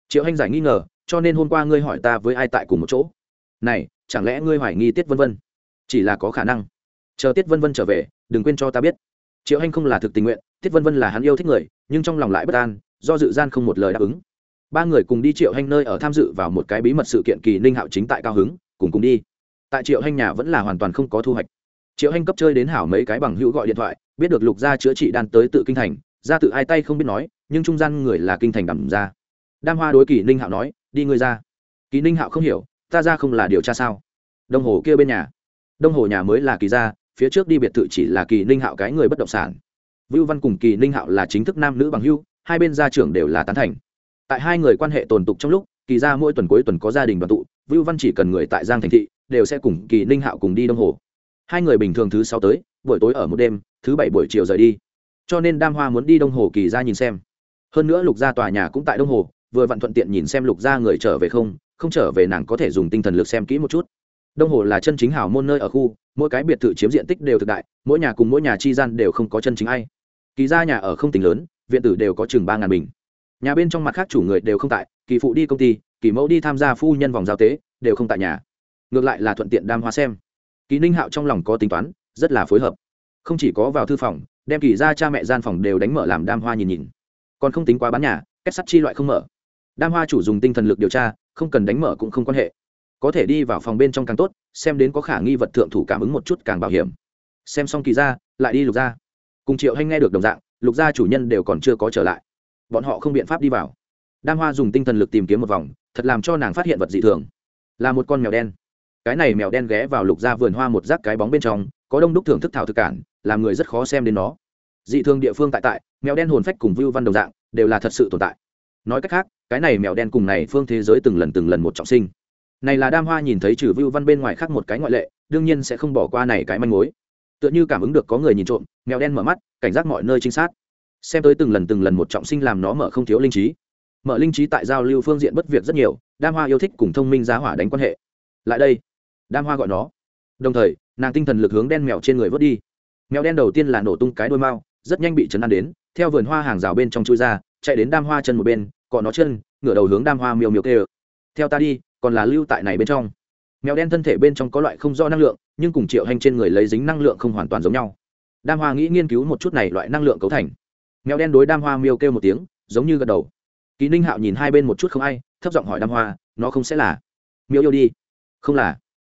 Triệu hanh giải nghi ngờ, cho nên hôm qua ngươi hỏi ta với ai tại cùng một chỗ? Này, chẳng lẽ ngươi hoài nghi tiết vân vân? Chỉ là có khả năng. Chờ tiết vân vân trở về, đừng quên cho ta biết. Triệu hanh không là thực tình nguyện, tiết vân vân là hắn yêu thích người, nhưng trong lòng lại bất an do dự gian không một lời đáp ứng. Ba người cùng đi triệu hanh nơi ở tham dự vào một cái bí mật sự kiện kỳ ninh hạo chính tại cao hứng, cùng cùng đi. Tại triệu hanh nhà vẫn là hoàn toàn không có thu hoạch. Triệu hanh cấp chơi đến hảo mấy cái bằng hữu gọi điện thoại, biết được lục gia chữa trị đan tới tự kinh thành, ra tự ai tay không biết nói, nhưng trung gian người là kinh thành đầm ra. Đam hoa đối kỳ ninh hạo nói, đi ngươi ra. Kỳ ninh hạo không hiểu, ta ra không là điều tra sao? Đông hồ kia bên nhà. Đông hồ nhà mới là kỳ gia, phía trước đi biệt thự chỉ là kỳ ninh hạo cái người bất động sản. Vưu văn cùng kỳ ninh hạo là chính thức nam nữ bằng hưu hai bên gia trưởng đều là tán thành. Tại hai người quan hệ tồn tục trong lúc, kỳ gia mỗi tuần cuối tuần có gia đình đoàn tụ, vưu văn chỉ cần người tại giang thành thị, đều sẽ cùng kỳ ninh hạo cùng đi đông hồ. Hai người bình thường thứ sáu tới, buổi tối ở một đêm, thứ bảy buổi chiều rời đi. Cho nên đam hoa muốn đi đông hồ kỳ ra nhìn xem. Hơn nữa lục gia tòa nhà cũng tại đông hồ, vừa vặn thuận tiện nhìn xem lục gia người trở về không không trở về nàng có thể dùng tinh thần lực xem kỹ một chút. Đông hồ là chân chính hào môn nơi ở khu, mỗi cái biệt thự chiếm diện tích đều thực đại, mỗi nhà cùng mỗi nhà chi gian đều không có chân chính ai. Kỳ ra nhà ở không tính lớn viện tử đều có chừng ba ngàn bình. Nhà bên trong mặt khác chủ người đều không tại, kỳ phụ đi công ty, kỳ mẫu đi tham gia phu nhân vòng giao tế, đều không tại nhà. Ngược lại là thuận tiện đam hoa xem. Kỳ ninh hạo trong lòng có tính toán, rất là phối hợp. Không chỉ có vào thư phòng, đem kỳ ra cha mẹ gian phòng đều đánh mở làm đam hoa nhìn nhìn. Còn không tính quá bán nhà, kết sắt chi loại không mở. Đam hoa chủ dùng tinh thần lực điều tra, không cần đánh mở cũng không quan hệ. Có thể đi vào phòng bên trong càng tốt, xem đến có khả nghi vật thượng thủ cảm ứng một chút càng bảo hiểm. Xem xong kỳ ra lại đi lục ra cùng triệu hanh nghe được đồng dạng lục gia chủ nhân đều còn chưa có trở lại. Bọn họ không biện pháp đi vào. Đam hoa dùng tinh thần lực tìm kiếm một vòng, thật làm cho nàng phát hiện vật dị thường. Là một con mèo đen. Cái này mèo đen ghé vào lục gia vườn hoa một rác cái bóng bên trong, có đông đúc thưởng thức thảo thực cản, làm người rất khó xem đến nó. Dị thường địa phương tại tại, mèo đen hồn phách cùng vưu văn đồng dạng, đều là thật sự tồn tại. Nói cách khác, cái này mèo đen cùng này phương thế giới từng lần từng lần một trọng sinh. Này là đam hoa nhìn thấy trừ vưu văn bên ngoài khác một cái ngoại lệ, đương nhiên sẽ không bỏ qua này cái manh mối tựa như cảm ứng được có người nhìn trộm, mèo đen mở mắt, cảnh giác mọi nơi trinh sát. Xem tới từng lần từng lần một trọng sinh làm nó mở không thiếu linh trí. Mở linh trí tại giao lưu phương diện bất việc rất nhiều, đam hoa yêu thích cùng thông minh giá hỏa đánh quan hệ. Lại đây, đam hoa gọi nó. Đồng thời, nàng tinh thần lực hướng đen mèo trên người vớt đi. Mèo đen đầu tiên là nổ tung cái đôi mao, rất nhanh bị chấn an đến, theo vườn hoa hàng rào bên trong chui ra, chạy đến đam hoa chân một bên, cọ nó chân, ngửa đầu hướng đam hoa miêu miêu kê theo ta đi, còn là lưu tại này bên trong mèo đen thân thể bên trong có loại không do năng lượng, nhưng cùng triệu hành trên người lấy dính năng lượng không hoàn toàn giống nhau. Đam hoa nghĩ nghiên cứu một chút này loại năng lượng cấu thành. Mèo đen đối đam hoa miêu kêu một tiếng, giống như gật đầu. Ký ninh hạo nhìn hai bên một chút không ai, thấp giọng hỏi đam hoa, nó không sẽ là miêu yêu đi? Không là.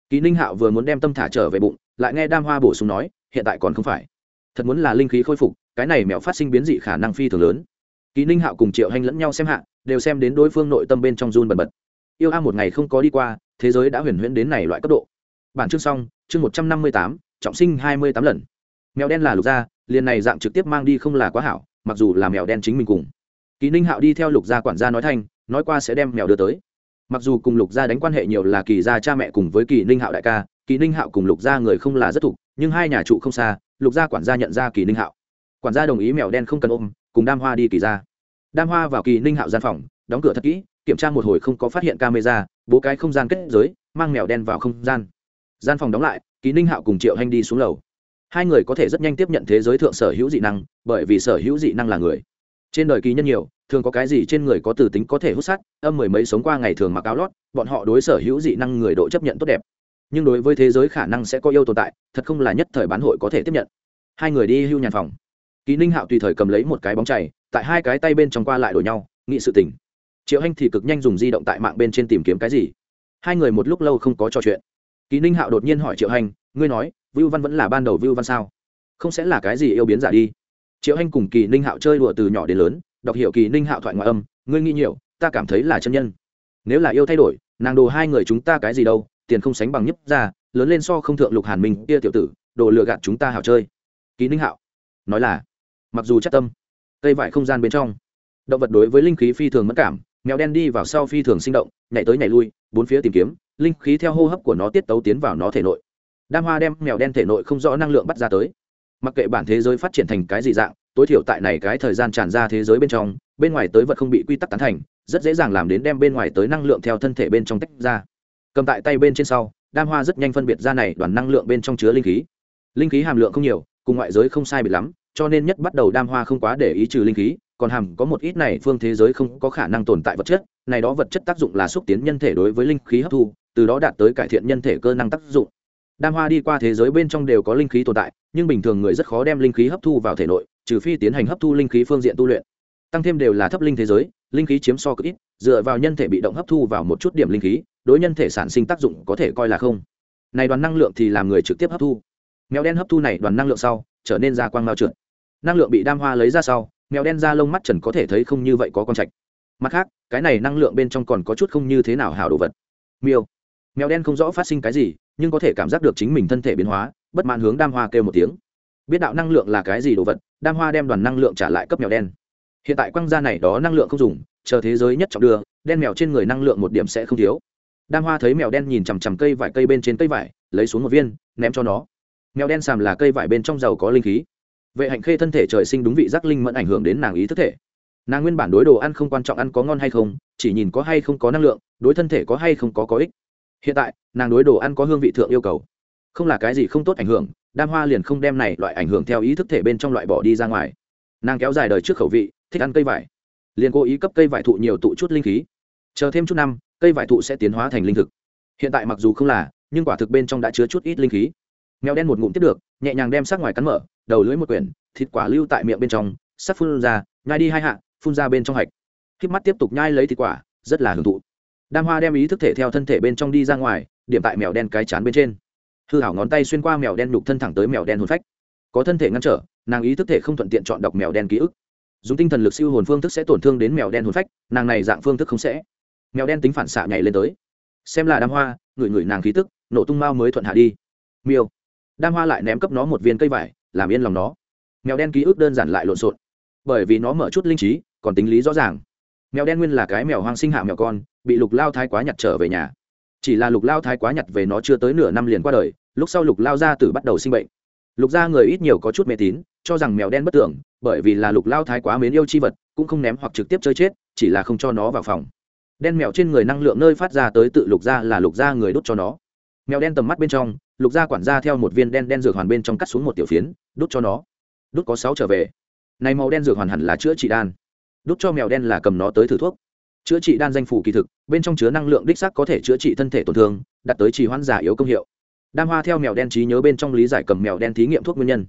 Ký ninh hạo vừa muốn đem tâm thả trở về bụng, lại nghe đam hoa bổ sung nói, hiện tại còn không phải. Thật muốn là linh khí khôi phục, cái này mèo phát sinh biến dị khả năng phi thường lớn. Ký ninh hạo cùng triệu hành lẫn nhau xem hạ, đều xem đến đối phương nội tâm bên trong run bần bật. Yêu a một ngày không có đi qua thế giới đã huyền huyễn đến này loại cấp độ. Bản chương xong, chương một trăm năm mươi tám, trọng sinh hai mươi tám lần. Mèo đen là lục gia, liền này dạng trực tiếp mang đi không là quá hảo, mặc dù là mèo đen chính mình cùng. Kỳ ninh hạo đi theo lục gia quản gia nói thanh, nói qua sẽ đem mèo đưa tới. Mặc dù cùng lục gia đánh quan hệ nhiều là kỳ gia cha mẹ cùng với kỳ ninh hạo đại ca, kỳ ninh hạo cùng lục gia người không là rất thục, nhưng hai nhà trụ không xa, lục gia quản gia nhận ra kỳ ninh hạo. Quản gia đồng ý mèo đen không cần ôm, cùng đam hoa đi kỳ gia. Đam hoa vào kỳ ninh hạo gian phòng, đóng cửa thật kỹ kiểm tra một hồi không có phát hiện camera, bố cái không gian kết giới, mang mèo đen vào không gian. Gian phòng đóng lại ký ninh hạo cùng triệu hanh đi xuống lầu. Hai người có thể rất nhanh tiếp nhận thế giới thượng sở hữu dị năng, bởi vì sở hữu dị năng là người. Trên đời kỳ nhân nhiều, thường có cái gì trên người có từ tính có thể hút sắt âm mười mấy sống qua ngày thường mặc áo lót, bọn họ đối sở hữu dị năng người độ chấp nhận tốt đẹp. Nhưng đối với thế giới khả năng sẽ có yêu tồn tại, thật không là nhất thời bán hội có thể tiếp nhận. Hai người đi hưu nhàn phòng. Ký ninh hạo tùy thời cầm lấy một cái bóng chảy tại hai cái tay bên trong qua lại đổi nhau, nghị sự tình triệu hanh thì cực nhanh dùng di động tại mạng bên trên tìm kiếm cái gì? Hai người một lúc lâu không có trò chuyện. Kỳ ninh hạo đột nhiên hỏi triệu hành ngươi nói, vưu văn vẫn là ban đầu vưu văn sao? Không sẽ là cái gì yêu biến giả đi? Triệu hành cùng kỳ ninh hạo chơi đùa từ nhỏ đến lớn, đọc hiểu kỳ ninh hạo thoại ngoại âm, ngươi nghĩ nhiều, ta cảm thấy là chân nhân. Nếu là yêu thay đổi, nàng đồ hai người chúng ta cái gì đâu, tiền không sánh bằng nhấp ra, lớn lên so không thượng lục hàn minh kia tiểu tử, đồ lừa gạt chúng ta hảo chơi. Kỳ ninh hạo nói là, mặc dù chắc tâm, cây vải không gian bên trong, động vật đối với linh khí phi thường mất cảm mèo đen đi vào sau phi thường sinh động, nhảy tới nhảy lui, bốn phía tìm kiếm, linh khí theo hô hấp của nó tiết tấu tiến vào nó thể nội. Đam hoa đem mèo đen thể nội không rõ năng lượng bắt ra tới. Mặc kệ bản thế giới phát triển thành cái gì dạng, tối thiểu tại này cái thời gian tràn ra thế giới bên trong, bên ngoài tới vật không bị quy tắc tán thành, rất dễ dàng làm đến đem bên ngoài tới năng lượng theo thân thể bên trong tách ra. Cầm tại tay bên trên sau, đam hoa rất nhanh phân biệt ra này đoàn năng lượng bên trong chứa linh khí. Linh khí hàm lượng không nhiều, cùng ngoại giới không sai biệt lắm, cho nên nhất bắt đầu đam hoa không quá để ý trừ linh khí còn hàm có một ít này phương thế giới không có khả năng tồn tại vật chất, này đó vật chất tác dụng là xúc tiến nhân thể đối với linh khí hấp thu, từ đó đạt tới cải thiện nhân thể cơ năng tác dụng. Đam hoa đi qua thế giới bên trong đều có linh khí tồn tại, nhưng bình thường người rất khó đem linh khí hấp thu vào thể nội, trừ phi tiến hành hấp thu linh khí phương diện tu luyện. Tăng thêm đều là thấp linh thế giới, linh khí chiếm so cực ít, dựa vào nhân thể bị động hấp thu vào một chút điểm linh khí, đối nhân thể sản sinh tác dụng có thể coi là không. Này đoàn năng lượng thì làm người trực tiếp hấp thu. Mèo đen hấp thu này đoàn năng lượng sau, trở nên ra quang mao trượt. Năng lượng bị đam hoa lấy ra sau mèo đen da lông mắt trần có thể thấy không như vậy có con trạch. Mặt khác, cái này năng lượng bên trong còn có chút không như thế nào hảo đồ vật. Miêu. Mèo đen không rõ phát sinh cái gì, nhưng có thể cảm giác được chính mình thân thể biến hóa, bất mãn hướng đam hoa kêu một tiếng. Biết đạo năng lượng là cái gì đồ vật, đam hoa đem đoàn năng lượng trả lại cấp mèo đen. Hiện tại quăng ra này đó năng lượng không dùng, chờ thế giới nhất trọng đưa, đen mèo trên người năng lượng một điểm sẽ không thiếu. Đam hoa thấy mèo đen nhìn chằm chằm cây vải cây bên trên cây vải, lấy xuống một viên, ném cho nó. Mèo đen sàm là cây vải bên trong dầu có linh khí vệ hạnh khê thân thể trời sinh đúng vị giác linh mẫn ảnh hưởng đến nàng ý thức thể. Nàng nguyên bản đối đồ ăn không quan trọng ăn có ngon hay không, chỉ nhìn có hay không có năng lượng, đối thân thể có hay không có có ích. Hiện tại, nàng đối đồ ăn có hương vị thượng yêu cầu. Không là cái gì không tốt ảnh hưởng, đam hoa liền không đem này loại ảnh hưởng theo ý thức thể bên trong loại bỏ đi ra ngoài. Nàng kéo dài đời trước khẩu vị, thích ăn cây vải. Liền cố ý cấp cây vải thụ nhiều tụ chút linh khí. Chờ thêm chút năm, cây vải thụ sẽ tiến hóa thành linh thực. Hiện tại mặc dù không là, nhưng quả thực bên trong đã chứa chút ít linh khí mèo đen một ngụm tiếp được, nhẹ nhàng đem sắc ngoài cắn mở, đầu lưỡi một quyển, thịt quả lưu tại miệng bên trong, sắc phun ra, nhai đi hai hạ, phun ra bên trong hạch. Khi mắt tiếp tục nhai lấy thịt quả, rất là hưởng thụ. Đam hoa đem ý thức thể theo thân thể bên trong đi ra ngoài, điểm tại mèo đen cái chán bên trên. Hư hảo ngón tay xuyên qua mèo đen nhục thân thẳng tới mèo đen hồn phách. Có thân thể ngăn trở, nàng ý thức thể không thuận tiện chọn đọc mèo đen ký ức. Dùng tinh thần lực siêu hồn phương thức sẽ tổn thương đến mèo đen hồn phách, nàng này dạng phương thức không sẽ. Mèo đen tính phản xạ nhảy lên tới. Xem là đam hoa, ngửi ngửi nàng khí tức, nổ tung mao mới thuận hạ đi. Miêu đam hoa lại ném cấp nó một viên cây vải, làm yên lòng nó. Mèo đen ký ức đơn giản lại lộn xộn. Bởi vì nó mở chút linh trí, còn tính lý rõ ràng. Mèo đen nguyên là cái mèo hoang sinh hạ mèo con, bị lục lao thái quá nhặt trở về nhà. Chỉ là lục lao thái quá nhặt về nó chưa tới nửa năm liền qua đời, lúc sau lục lao gia tử bắt đầu sinh bệnh. Lục gia người ít nhiều có chút mê tín, cho rằng mèo đen bất tưởng, bởi vì là lục lao thái quá mến yêu chi vật, cũng không ném hoặc trực tiếp chơi chết, chỉ là không cho nó vào phòng. Đen mèo trên người năng lượng nơi phát ra tới tự lục gia là lục gia người đốt cho nó. Mèo đen tầm mắt bên trong lục gia quản gia theo một viên đen đen dược hoàn bên trong cắt xuống một tiểu phiến đốt cho nó. Đốt có sáu trở về. Này màu đen dược hoàn hẳn là chữa trị đan. Đốt cho mèo đen là cầm nó tới thử thuốc. Chữa trị đan danh phủ kỳ thực, bên trong chứa năng lượng đích sắc có thể chữa trị thân thể tổn thương, đạt tới trì hoãn giả yếu công hiệu. Đam hoa theo mèo đen trí nhớ bên trong lý giải cầm mèo đen thí nghiệm thuốc nguyên nhân.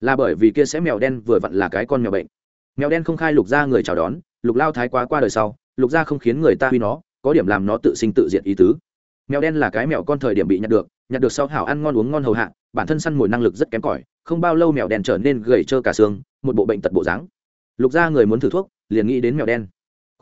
Là bởi vì kia sẽ mèo đen vừa vặn là cái con mèo bệnh. Mèo đen không khai lục gia người chào đón, lục lao thái quá qua đời sau, lục gia không khiến người ta huy nó, có điểm làm nó tự sinh tự diệt ý tứ mèo đen là cái mèo con thời điểm bị nhặt được nhặt được sau hảo ăn ngon uống ngon hầu hạ, bản thân săn mồi năng lực rất kém cỏi, không bao lâu mèo đen trở nên gầy trơ cả xương, một bộ bệnh tật bộ dáng. Lục gia người muốn thử thuốc, liền nghĩ đến mèo đen.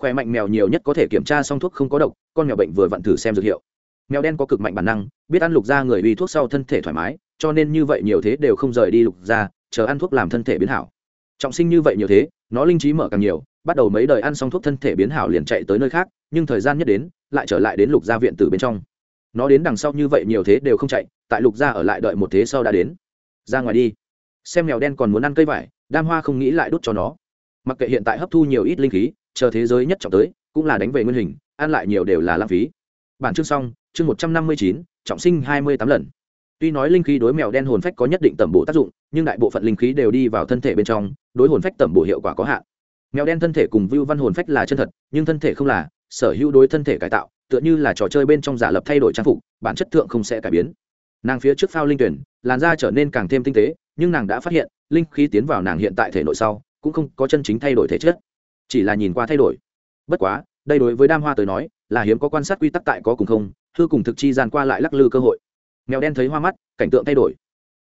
Khỏe mạnh mèo nhiều nhất có thể kiểm tra xong thuốc không có độc, con mèo bệnh vừa vặn thử xem dược hiệu. Mèo đen có cực mạnh bản năng, biết ăn lục gia người uy thuốc sau thân thể thoải mái, cho nên như vậy nhiều thế đều không rời đi lục gia, chờ ăn thuốc làm thân thể biến hảo. Trọng sinh như vậy nhiều thế, nó linh trí mở càng nhiều, bắt đầu mấy đời ăn xong thuốc thân thể biến hảo liền chạy tới nơi khác, nhưng thời gian nhất đến, lại trở lại đến lục gia viện từ bên trong nó đến đằng sau như vậy nhiều thế đều không chạy, tại lục gia ở lại đợi một thế sau đã đến. Ra ngoài đi. Xem mèo đen còn muốn ăn cây vải, đam hoa không nghĩ lại đút cho nó. Mặc kệ hiện tại hấp thu nhiều ít linh khí, chờ thế giới nhất trọng tới, cũng là đánh về nguyên hình, ăn lại nhiều đều là lãng phí. Bản chương xong, chương một trăm năm mươi chín, trọng sinh hai mươi tám lần. Tuy nói linh khí đối mèo đen hồn phách có nhất định tẩm bổ tác dụng, nhưng đại bộ phận linh khí đều đi vào thân thể bên trong, đối hồn phách tẩm bổ hiệu quả có hạn. Mèo đen thân thể cùng vưu văn hồn phách là chân thật, nhưng thân thể không là, sở hữu đối thân thể cải tạo tựa như là trò chơi bên trong giả lập thay đổi trang phục, bản chất thượng không sẽ cải biến. Nàng phía trước phao linh tuyển, làn da trở nên càng thêm tinh tế, nhưng nàng đã phát hiện, linh khí tiến vào nàng hiện tại thể nội sau, cũng không có chân chính thay đổi thể chất, chỉ là nhìn qua thay đổi. Bất quá, đây đối với đam hoa tới nói, là hiếm có quan sát quy tắc tại có cùng không, hư cùng thực chi dàn qua lại lắc lư cơ hội. Mèo đen thấy hoa mắt, cảnh tượng thay đổi.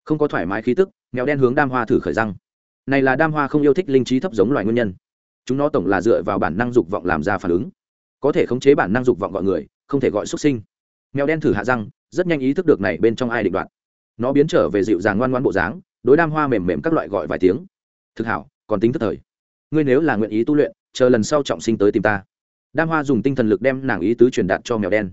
Không có thoải mái khí tức, mèo đen hướng đam hoa thử khởi răng. Này là đam hoa không yêu thích linh trí thấp giống loài nguyên nhân. Chúng nó tổng là dựa vào bản năng dục vọng làm ra phản ứng có thể khống chế bản năng dục vọng gọi người, không thể gọi xuất sinh. Mèo đen thử hạ răng, rất nhanh ý thức được này bên trong ai định đoạt. Nó biến trở về dịu dàng ngoan ngoan bộ dáng, đối đam hoa mềm mềm các loại gọi vài tiếng. Thực hảo, còn tính thức thời. Ngươi nếu là nguyện ý tu luyện, chờ lần sau trọng sinh tới tìm ta. Đam hoa dùng tinh thần lực đem nàng ý tứ truyền đạt cho mèo đen.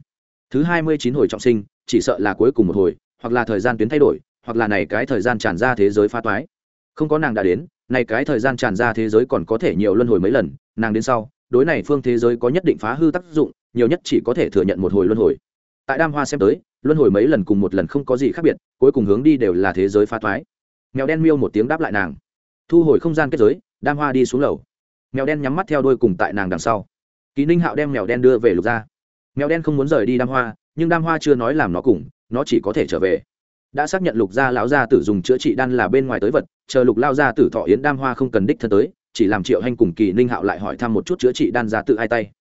Thứ hai mươi chín hồi trọng sinh, chỉ sợ là cuối cùng một hồi, hoặc là thời gian tuyến thay đổi, hoặc là này cái thời gian tràn ra thế giới pha toái. Không có nàng đã đến, này cái thời gian tràn ra thế giới còn có thể nhiều luân hồi mấy lần, nàng đến sau đối này phương thế giới có nhất định phá hư tác dụng, nhiều nhất chỉ có thể thừa nhận một hồi luân hồi. Tại đam hoa xem tới, luân hồi mấy lần cùng một lần không có gì khác biệt, cuối cùng hướng đi đều là thế giới phá thoái. Mèo đen miêu một tiếng đáp lại nàng. Thu hồi không gian kết giới, đam hoa đi xuống lầu. Mèo đen nhắm mắt theo đôi cùng tại nàng đằng sau. Ký ninh hạo đem mèo đen đưa về lục ra mèo đen không muốn rời đi đam hoa, nhưng đam hoa chưa nói làm nó cùng, nó chỉ có thể trở về. Đã xác nhận lục gia lão gia tử dùng chữa trị đan là bên ngoài tới vật, chờ lục lao gia tử thọ yến đam hoa không cần đích thân tới chỉ làm triệu hanh cùng kỳ ninh hạo lại hỏi thăm một chút chữa trị đan ra tự hai tay.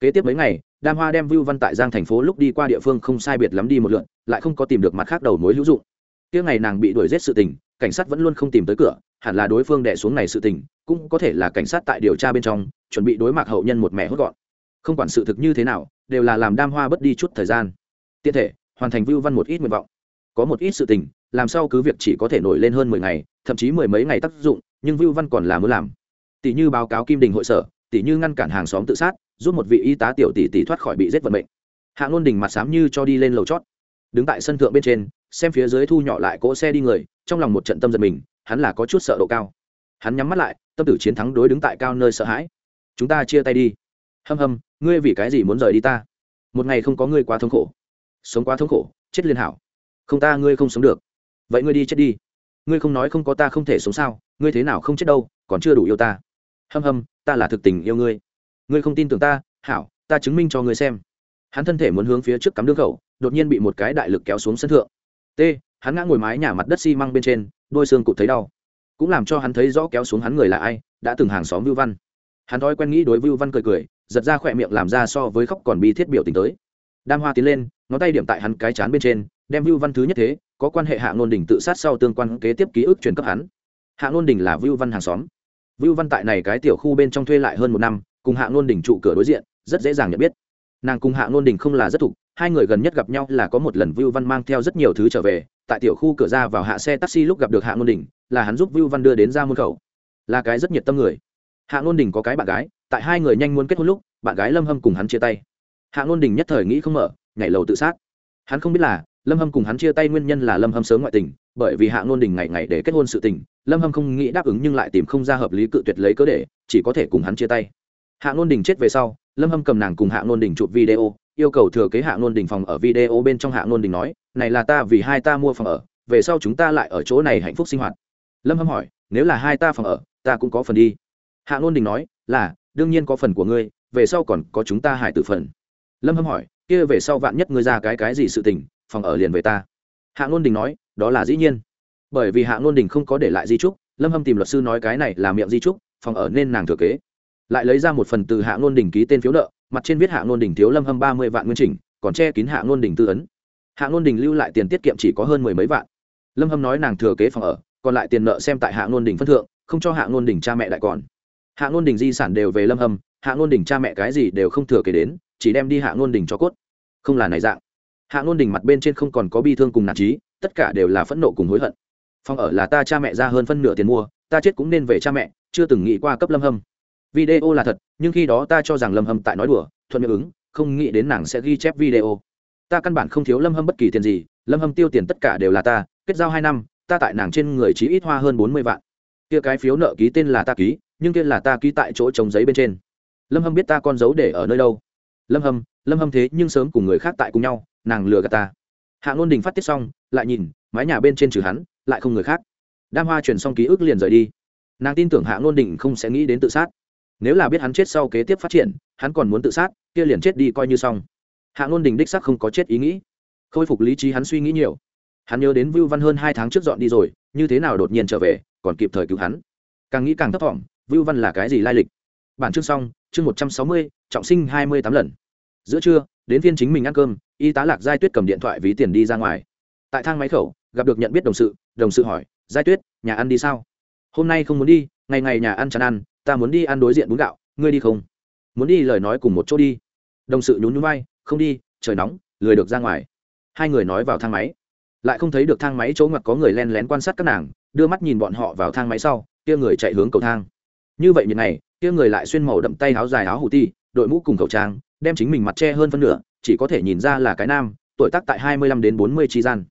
Kế tiếp mấy ngày, đam hoa đem vưu văn tại giang thành phố lúc đi qua địa phương không sai biệt lắm đi một lượn, lại không có tìm được mặt khác đầu mối hữu dụng. Kia ngày nàng bị đuổi giết sự tình, cảnh sát vẫn luôn không tìm tới cửa, hẳn là đối phương đẻ xuống này sự tình, cũng có thể là cảnh sát tại điều tra bên trong, chuẩn bị đối mặt hậu nhân một mẹ hốt gọn. Không quản sự thực như thế nào, đều là làm đam hoa bất đi chút thời gian. Tiện thể, hoàn thành vưu văn một ít nguyện vọng. Có một ít sự tình, làm sao cứ việc chỉ có thể nổi lên hơn mười ngày, thậm chí mười mấy ngày tác dụng, nhưng vưu văn còn là muốn làm tỷ như báo cáo kim đình hội sở, tỷ như ngăn cản hàng xóm tự sát, giúp một vị y tá tiểu tỷ tỷ thoát khỏi bị giết vận mệnh. Hạng ngôn đình mặt sám như cho đi lên lầu chót. Đứng tại sân thượng bên trên, xem phía dưới thu nhỏ lại cỗ xe đi người, trong lòng một trận tâm giật mình, hắn là có chút sợ độ cao. Hắn nhắm mắt lại, tâm tử chiến thắng đối đứng tại cao nơi sợ hãi. Chúng ta chia tay đi. Hâm hâm, ngươi vì cái gì muốn rời đi ta? Một ngày không có ngươi quá thống khổ. Sống quá thống khổ, chết liên hảo. Không ta, ngươi không sống được. Vậy ngươi đi chết đi. Ngươi không nói không có ta không thể sống sao? Ngươi thế nào không chết đâu, còn chưa đủ yêu ta hâm hâm, ta là thực tình yêu ngươi. Ngươi không tin tưởng ta, hảo, ta chứng minh cho ngươi xem. Hắn thân thể muốn hướng phía trước cắm đương khẩu, đột nhiên bị một cái đại lực kéo xuống sân thượng. T, hắn ngã ngồi mái nhà mặt đất xi măng bên trên, đôi xương cụt thấy đau. Cũng làm cho hắn thấy rõ kéo xuống hắn người là ai, đã từng hàng xóm vưu văn. Hắn thói quen nghĩ đối vưu văn cười cười, giật ra khỏe miệng làm ra so với khóc còn bi thiết biểu tình tới. Đam hoa tiến lên, ngón tay điểm tại hắn cái chán bên trên, đem vưu văn thứ nhất thế, có quan hệ hạ ngôn đình tự sát sau tương quan kế tiếp ký ức truyền cấp hắn. Hạ ngôn đình là vưu văn hàng xóm vưu văn tại này cái tiểu khu bên trong thuê lại hơn một năm, cùng hạ ngôn đình trụ cửa đối diện, rất dễ dàng nhận biết. Nàng cùng hạ ngôn đình không là rất thục, hai người gần nhất gặp nhau là có một lần vưu văn mang theo rất nhiều thứ trở về, tại tiểu khu cửa ra vào hạ xe taxi lúc gặp được hạ ngôn đình, là hắn giúp vưu văn đưa đến ra môn khẩu. Là cái rất nhiệt tâm người. Hạ ngôn đình có cái bạn gái, tại hai người nhanh muốn kết hôn lúc, bạn gái lâm hâm cùng hắn chia tay. Hạ ngôn đình nhất thời nghĩ không mở, nhảy lầu tự sát. Hắn không biết là, lâm hâm cùng hắn chia tay nguyên nhân là lâm hâm sớm ngoại tình bởi vì hạ ngôn đình ngày ngày để kết hôn sự tình, lâm hâm không nghĩ đáp ứng nhưng lại tìm không ra hợp lý cự tuyệt lấy cớ để, chỉ có thể cùng hắn chia tay. Hạ ngôn đình chết về sau, lâm hâm cầm nàng cùng hạ ngôn đình chụp video, yêu cầu thừa kế hạ ngôn đình phòng ở video bên trong hạ ngôn đình nói, này là ta vì hai ta mua phòng ở, về sau chúng ta lại ở chỗ này hạnh phúc sinh hoạt. Lâm hâm hỏi, nếu là hai ta phòng ở, ta cũng có phần đi. Hạ ngôn đình nói, là, đương nhiên có phần của ngươi, về sau còn có chúng ta hải tử phần. Lâm hâm hỏi, kia về sau vạn nhất ngươi ra cái cái gì sự tình, phòng ở liền về ta. Hạ ngôn đình nói đó là dĩ nhiên bởi vì hạ ngôn đình không có để lại di trúc lâm hâm tìm luật sư nói cái này là miệng di trúc phòng ở nên nàng thừa kế lại lấy ra một phần từ hạ ngôn đình ký tên phiếu nợ mặt trên viết hạ ngôn đình thiếu lâm hâm ba mươi vạn nguyên trình còn che kín hạ ngôn đình tư ấn hạ ngôn đình lưu lại tiền tiết kiệm chỉ có hơn mười mấy vạn lâm hâm nói nàng thừa kế phòng ở còn lại tiền nợ xem tại hạ ngôn đình phân thượng không cho hạ ngôn đình cha mẹ lại còn hạ ngôn đình di sản đều về lâm hâm hạ ngôn đình cha mẹ cái gì đều không thừa kế đến chỉ đem đi hạ ngôn đình cho cốt không là này dạng hạ ngôn đình mặt bên trên không còn có bi thương cùng nản trí tất cả đều là phẫn nộ cùng hối hận. Phòng ở là ta cha mẹ ra hơn phân nửa tiền mua, ta chết cũng nên về cha mẹ, chưa từng nghĩ qua cấp lâm hâm. Video là thật, nhưng khi đó ta cho rằng lâm hâm tại nói đùa, thuận miệng ứng, không nghĩ đến nàng sẽ ghi chép video. Ta căn bản không thiếu lâm hâm bất kỳ tiền gì, lâm hâm tiêu tiền tất cả đều là ta, kết giao hai năm, ta tại nàng trên người chỉ ít hoa hơn bốn mươi vạn. Kia cái phiếu nợ ký tên là ta ký, nhưng kia là ta ký tại chỗ trồng giấy bên trên. Lâm hâm biết ta con dấu để ở nơi đâu. Lâm hâm lâm hâm thế nhưng sớm cùng người khác tại cùng nhau, nàng lừa gạt ta hạ ngôn đình phát tiết xong, lại nhìn, mái nhà bên trên trừ hắn, lại không người khác. Đam hoa truyền xong ký ức liền rời đi. Nàng tin tưởng hạ ngôn đình không sẽ nghĩ đến tự sát. Nếu là biết hắn chết sau kế tiếp phát triển, hắn còn muốn tự sát, kia liền chết đi coi như xong. Hạ ngôn đình đích sắc không có chết ý nghĩ. Khôi phục lý trí hắn suy nghĩ nhiều. Hắn nhớ đến vưu văn hơn hai tháng trước dọn đi rồi, như thế nào đột nhiên trở về, còn kịp thời cứu hắn. Càng nghĩ càng thấp thỏm, vưu văn là cái gì lai lịch? Bản chương xong, chương một trăm sáu mươi, trọng sinh hai mươi tám lần. Giữa trưa, đến phiên chính mình ăn cơm y tá lạc giai tuyết cầm điện thoại ví tiền đi ra ngoài. Tại thang máy khẩu, gặp được nhận biết đồng sự đồng sự hỏi, giai tuyết, nhà ăn đi sao? Hôm nay không muốn đi, ngày ngày nhà ăn chán ăn, ta muốn đi ăn đối diện bún gạo, ngươi đi không? Muốn đi, lời nói cùng một chỗ đi. Đồng sự nhún nhún vai, không đi, trời nóng, lười được ra ngoài. Hai người nói vào thang máy. Lại không thấy được thang máy chỗ ngoặt có người len lén quan sát các nàng, đưa mắt nhìn bọn họ vào thang máy sau, kia người chạy hướng cầu thang. Như vậy nhiệt này, kia người lại xuyên màu đậm tay áo dài áo hủ ti, đội mũ cùng khẩu trang, đem chính mình mặt che hơn phân nửa chỉ có thể nhìn ra là cái nam, tuổi tác tại hai mươi lăm đến bốn mươi tri gian.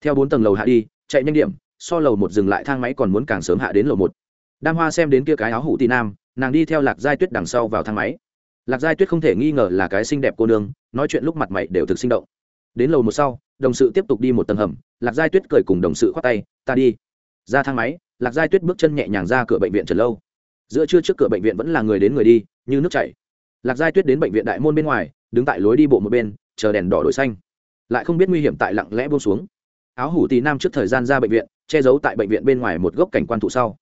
Theo bốn tầng lầu hạ đi, chạy nhanh điểm, so lầu một dừng lại thang máy còn muốn càng sớm hạ đến lầu một. Đam hoa xem đến kia cái áo hủ tị nam, nàng đi theo lạc giai tuyết đằng sau vào thang máy. Lạc giai tuyết không thể nghi ngờ là cái xinh đẹp cô nương, nói chuyện lúc mặt mày đều thực sinh động. Đến lầu một sau, đồng sự tiếp tục đi một tầng hầm, lạc giai tuyết cười cùng đồng sự khoác tay, ta đi. Ra thang máy, lạc giai tuyết bước chân nhẹ nhàng ra cửa bệnh viện trần lâu. Giữa trưa trước cửa bệnh viện vẫn là người đến người đi, như nước chảy. Lạc giai tuyết đến bệnh viện đại môn bên ngoài đứng tại lối đi bộ một bên, chờ đèn đỏ đổi xanh. Lại không biết nguy hiểm tại lặng lẽ buông xuống. Áo hủ tì nam trước thời gian ra bệnh viện, che giấu tại bệnh viện bên ngoài một gốc cảnh quan thụ sau.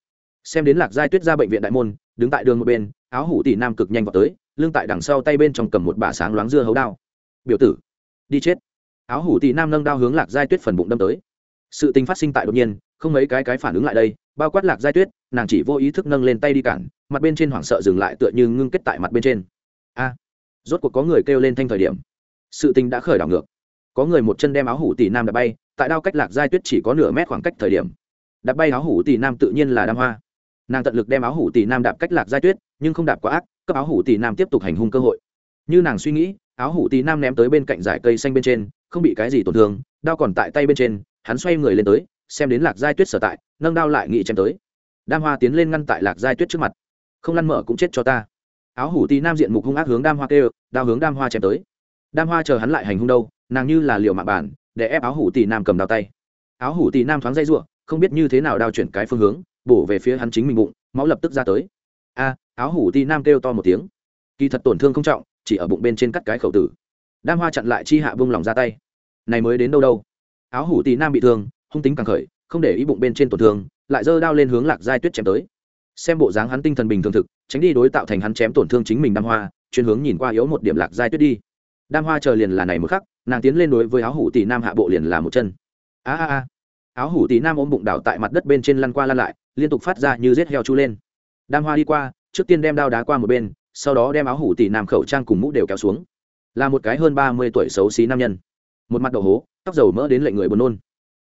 Xem đến lạc giai tuyết ra bệnh viện đại môn, đứng tại đường một bên, áo hủ tì nam cực nhanh vào tới, lưng tại đằng sau tay bên trong cầm một bả sáng loáng dưa hấu đao. Biểu tử, đi chết. Áo hủ tì nam nâng đao hướng lạc giai tuyết phần bụng đâm tới. Sự tình phát sinh tại đột nhiên, không mấy cái cái phản ứng lại đây, bao quát lạc giai tuyết, nàng chỉ vô ý thức nâng lên tay đi cản, mặt bên trên hoảng sợ dừng lại tựa như ngưng kết tại mặt bên trên. A rốt cuộc có người kêu lên thanh thời điểm. Sự tình đã khởi đảo ngược. Có người một chân đem áo hủ tỷ nam đạp bay, tại đao cách lạc giai tuyết chỉ có nửa mét khoảng cách thời điểm. Đạp bay áo hủ tỷ nam tự nhiên là đam hoa. Nàng tận lực đem áo hủ tỷ nam đạp cách lạc giai tuyết, nhưng không đạp quá ác, cấp áo hủ tỷ nam tiếp tục hành hung cơ hội. Như nàng suy nghĩ, áo hủ tỷ nam ném tới bên cạnh dải cây xanh bên trên, không bị cái gì tổn thương, đao còn tại tay bên trên, hắn xoay người lên tới, xem đến lạc giai tuyết sở tại, nâng đao lại nghị chém tới. Đam hoa tiến lên ngăn tại lạc giai tuyết trước mặt. Không lăn mở cũng chết cho ta áo hủ tí nam diện mục hung ác hướng đam hoa kêu, đao hướng đam hoa chém tới. Đam hoa chờ hắn lại hành hung đâu, nàng như là liệu mạng bản, để ép áo hủ tỷ nam cầm đao tay. Áo hủ tỷ nam thoáng dây ruộng không biết như thế nào đao chuyển cái phương hướng, bổ về phía hắn chính mình bụng, máu lập tức ra tới. A, áo hủ tỷ nam kêu to một tiếng. Kỳ thật tổn thương không trọng, chỉ ở bụng bên trên cắt cái khẩu tử. Đam hoa chặn lại chi hạ bông lòng ra tay. Này mới đến đâu đâu. Áo hủ tỷ nam bị thương, hung tính càng khởi, không để ý bụng bên trên tổn thương, lại giơ đao lên hướng lạc giai tuyết chém tới xem bộ dáng hắn tinh thần bình thường thực, tránh đi đối tạo thành hắn chém tổn thương chính mình đam hoa, chuyên hướng nhìn qua yếu một điểm lạc giai tuyết đi. Đam hoa chờ liền là này một khắc, nàng tiến lên đối với áo hủ tỷ nam hạ bộ liền là một chân. A a a. Áo hủ tỷ nam ôm bụng đảo tại mặt đất bên trên lăn qua lăn lại, liên tục phát ra như rết heo chu lên. Đam hoa đi qua, trước tiên đem đao đá qua một bên, sau đó đem áo hủ tỷ nam khẩu trang cùng mũ đều kéo xuống. Là một cái hơn ba mươi tuổi xấu xí nam nhân. Một mặt đầu hố, tóc dầu mỡ đến lệnh người buồn nôn.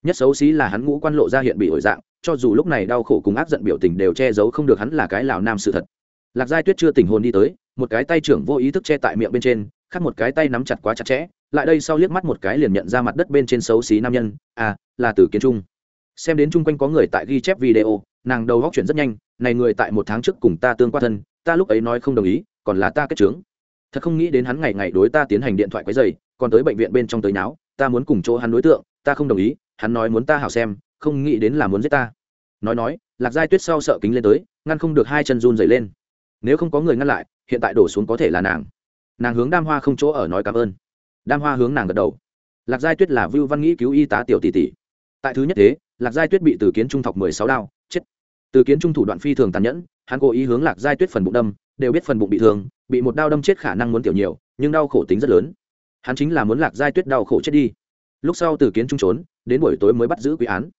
Nhất xấu xí là hắn ngũ quan lộ ra hiện bị ổi dạng cho dù lúc này đau khổ cùng ác giận biểu tình đều che giấu không được hắn là cái lào nam sự thật. Lạc giai tuyết chưa tình hồn đi tới, một cái tay trưởng vô ý thức che tại miệng bên trên, khác một cái tay nắm chặt quá chặt chẽ, lại đây sau liếc mắt một cái liền nhận ra mặt đất bên trên xấu xí nam nhân à là từ kiến trung. Xem đến chung quanh có người tại ghi chép video, nàng đầu góc chuyển rất nhanh, này người tại một tháng trước cùng ta tương qua thân, ta lúc ấy nói không đồng ý, còn là ta kết trướng thật không nghĩ đến hắn ngày ngày đối ta tiến hành điện thoại quấy dày còn tới bệnh viện bên trong tới náo ta muốn cùng chỗ hắn đối tượng, ta không đồng ý, hắn nói muốn ta hảo xem không nghĩ đến là muốn giết ta. Nói nói, lạc giai tuyết sau sợ kính lên tới, ngăn không được hai chân run dày lên. Nếu không có người ngăn lại, hiện tại đổ xuống có thể là nàng. Nàng hướng đam hoa không chỗ ở nói cảm ơn. Đam hoa hướng nàng gật đầu. Lạc giai tuyết là vưu văn nghĩ cứu y tá tiểu tỷ tỷ. Tại thứ nhất thế, lạc giai tuyết bị từ kiến trung thọc mười sáu đao, chết. Từ kiến trung thủ đoạn phi thường tàn nhẫn, hắn cố ý hướng lạc giai tuyết phần bụng đâm, đều biết phần bụng bị thương, bị một đao đâm chết khả năng muốn tiểu nhiều, nhưng đau khổ tính rất lớn. Hắn chính là muốn lạc giai tuyết đau khổ chết đi. Lúc sau từ kiến trung trốn, đến buổi tối mới bắt giữ quý án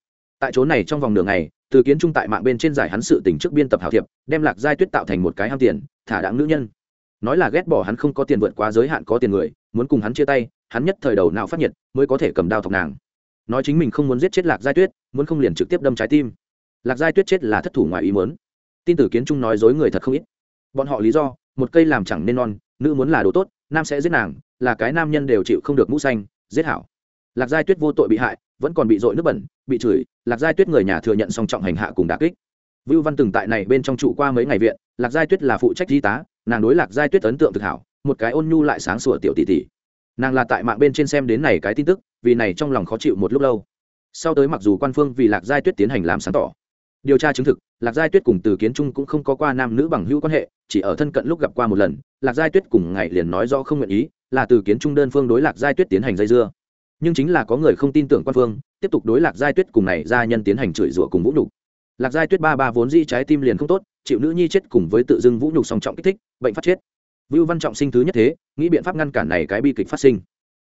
tại chỗ này trong vòng nửa ngày, từ kiến trung tại mạng bên trên giải hắn sự tình trước biên tập hảo thiệp, đem lạc giai tuyết tạo thành một cái ham tiền, thả đáng nữ nhân. Nói là ghét bỏ hắn không có tiền vượt quá giới hạn có tiền người, muốn cùng hắn chia tay, hắn nhất thời đầu nào phát nhiệt, mới có thể cầm đao thọc nàng. Nói chính mình không muốn giết chết lạc giai tuyết, muốn không liền trực tiếp đâm trái tim. Lạc giai tuyết chết là thất thủ ngoài ý muốn. Tin tử kiến trung nói dối người thật không ít. Bọn họ lý do, một cây làm chẳng nên non, nữ muốn là đồ tốt, nam sẽ giết nàng, là cái nam nhân đều chịu không được mũ xanh, giết hảo lạc giai tuyết vô tội bị hại, vẫn còn bị dội nước bẩn, bị chửi, lạc giai tuyết người nhà thừa nhận song trọng hành hạ cùng đà kích. Vưu văn từng tại này bên trong trụ qua mấy ngày viện, lạc giai tuyết là phụ trách y tá, nàng đối lạc giai tuyết ấn tượng thực hảo, một cái ôn nhu lại sáng sủa tiểu tỷ tỷ. Nàng là tại mạng bên trên xem đến này cái tin tức, vì này trong lòng khó chịu một lúc lâu. Sau tới mặc dù quan phương vì lạc giai tuyết tiến hành làm sáng tỏ, điều tra chứng thực, lạc giai tuyết cùng từ kiến trung cũng không có qua nam nữ bằng hữu quan hệ, chỉ ở thân cận lúc gặp qua một lần, lạc giai tuyết cùng ngày liền nói do không nguyện ý, là từ kiến trung đơn phương đối lạc giai tuyết tiến hành dây dưa nhưng chính là có người không tin tưởng quan phương, tiếp tục đối lạc giai tuyết cùng này gia nhân tiến hành chửi rủa cùng vũ nhục. Lạc giai tuyết ba ba vốn di trái tim liền không tốt, chịu nữ nhi chết cùng với tự dưng vũ nhục song trọng kích thích, bệnh phát chết. Vưu văn trọng sinh thứ nhất thế, nghĩ biện pháp ngăn cản này cái bi kịch phát sinh.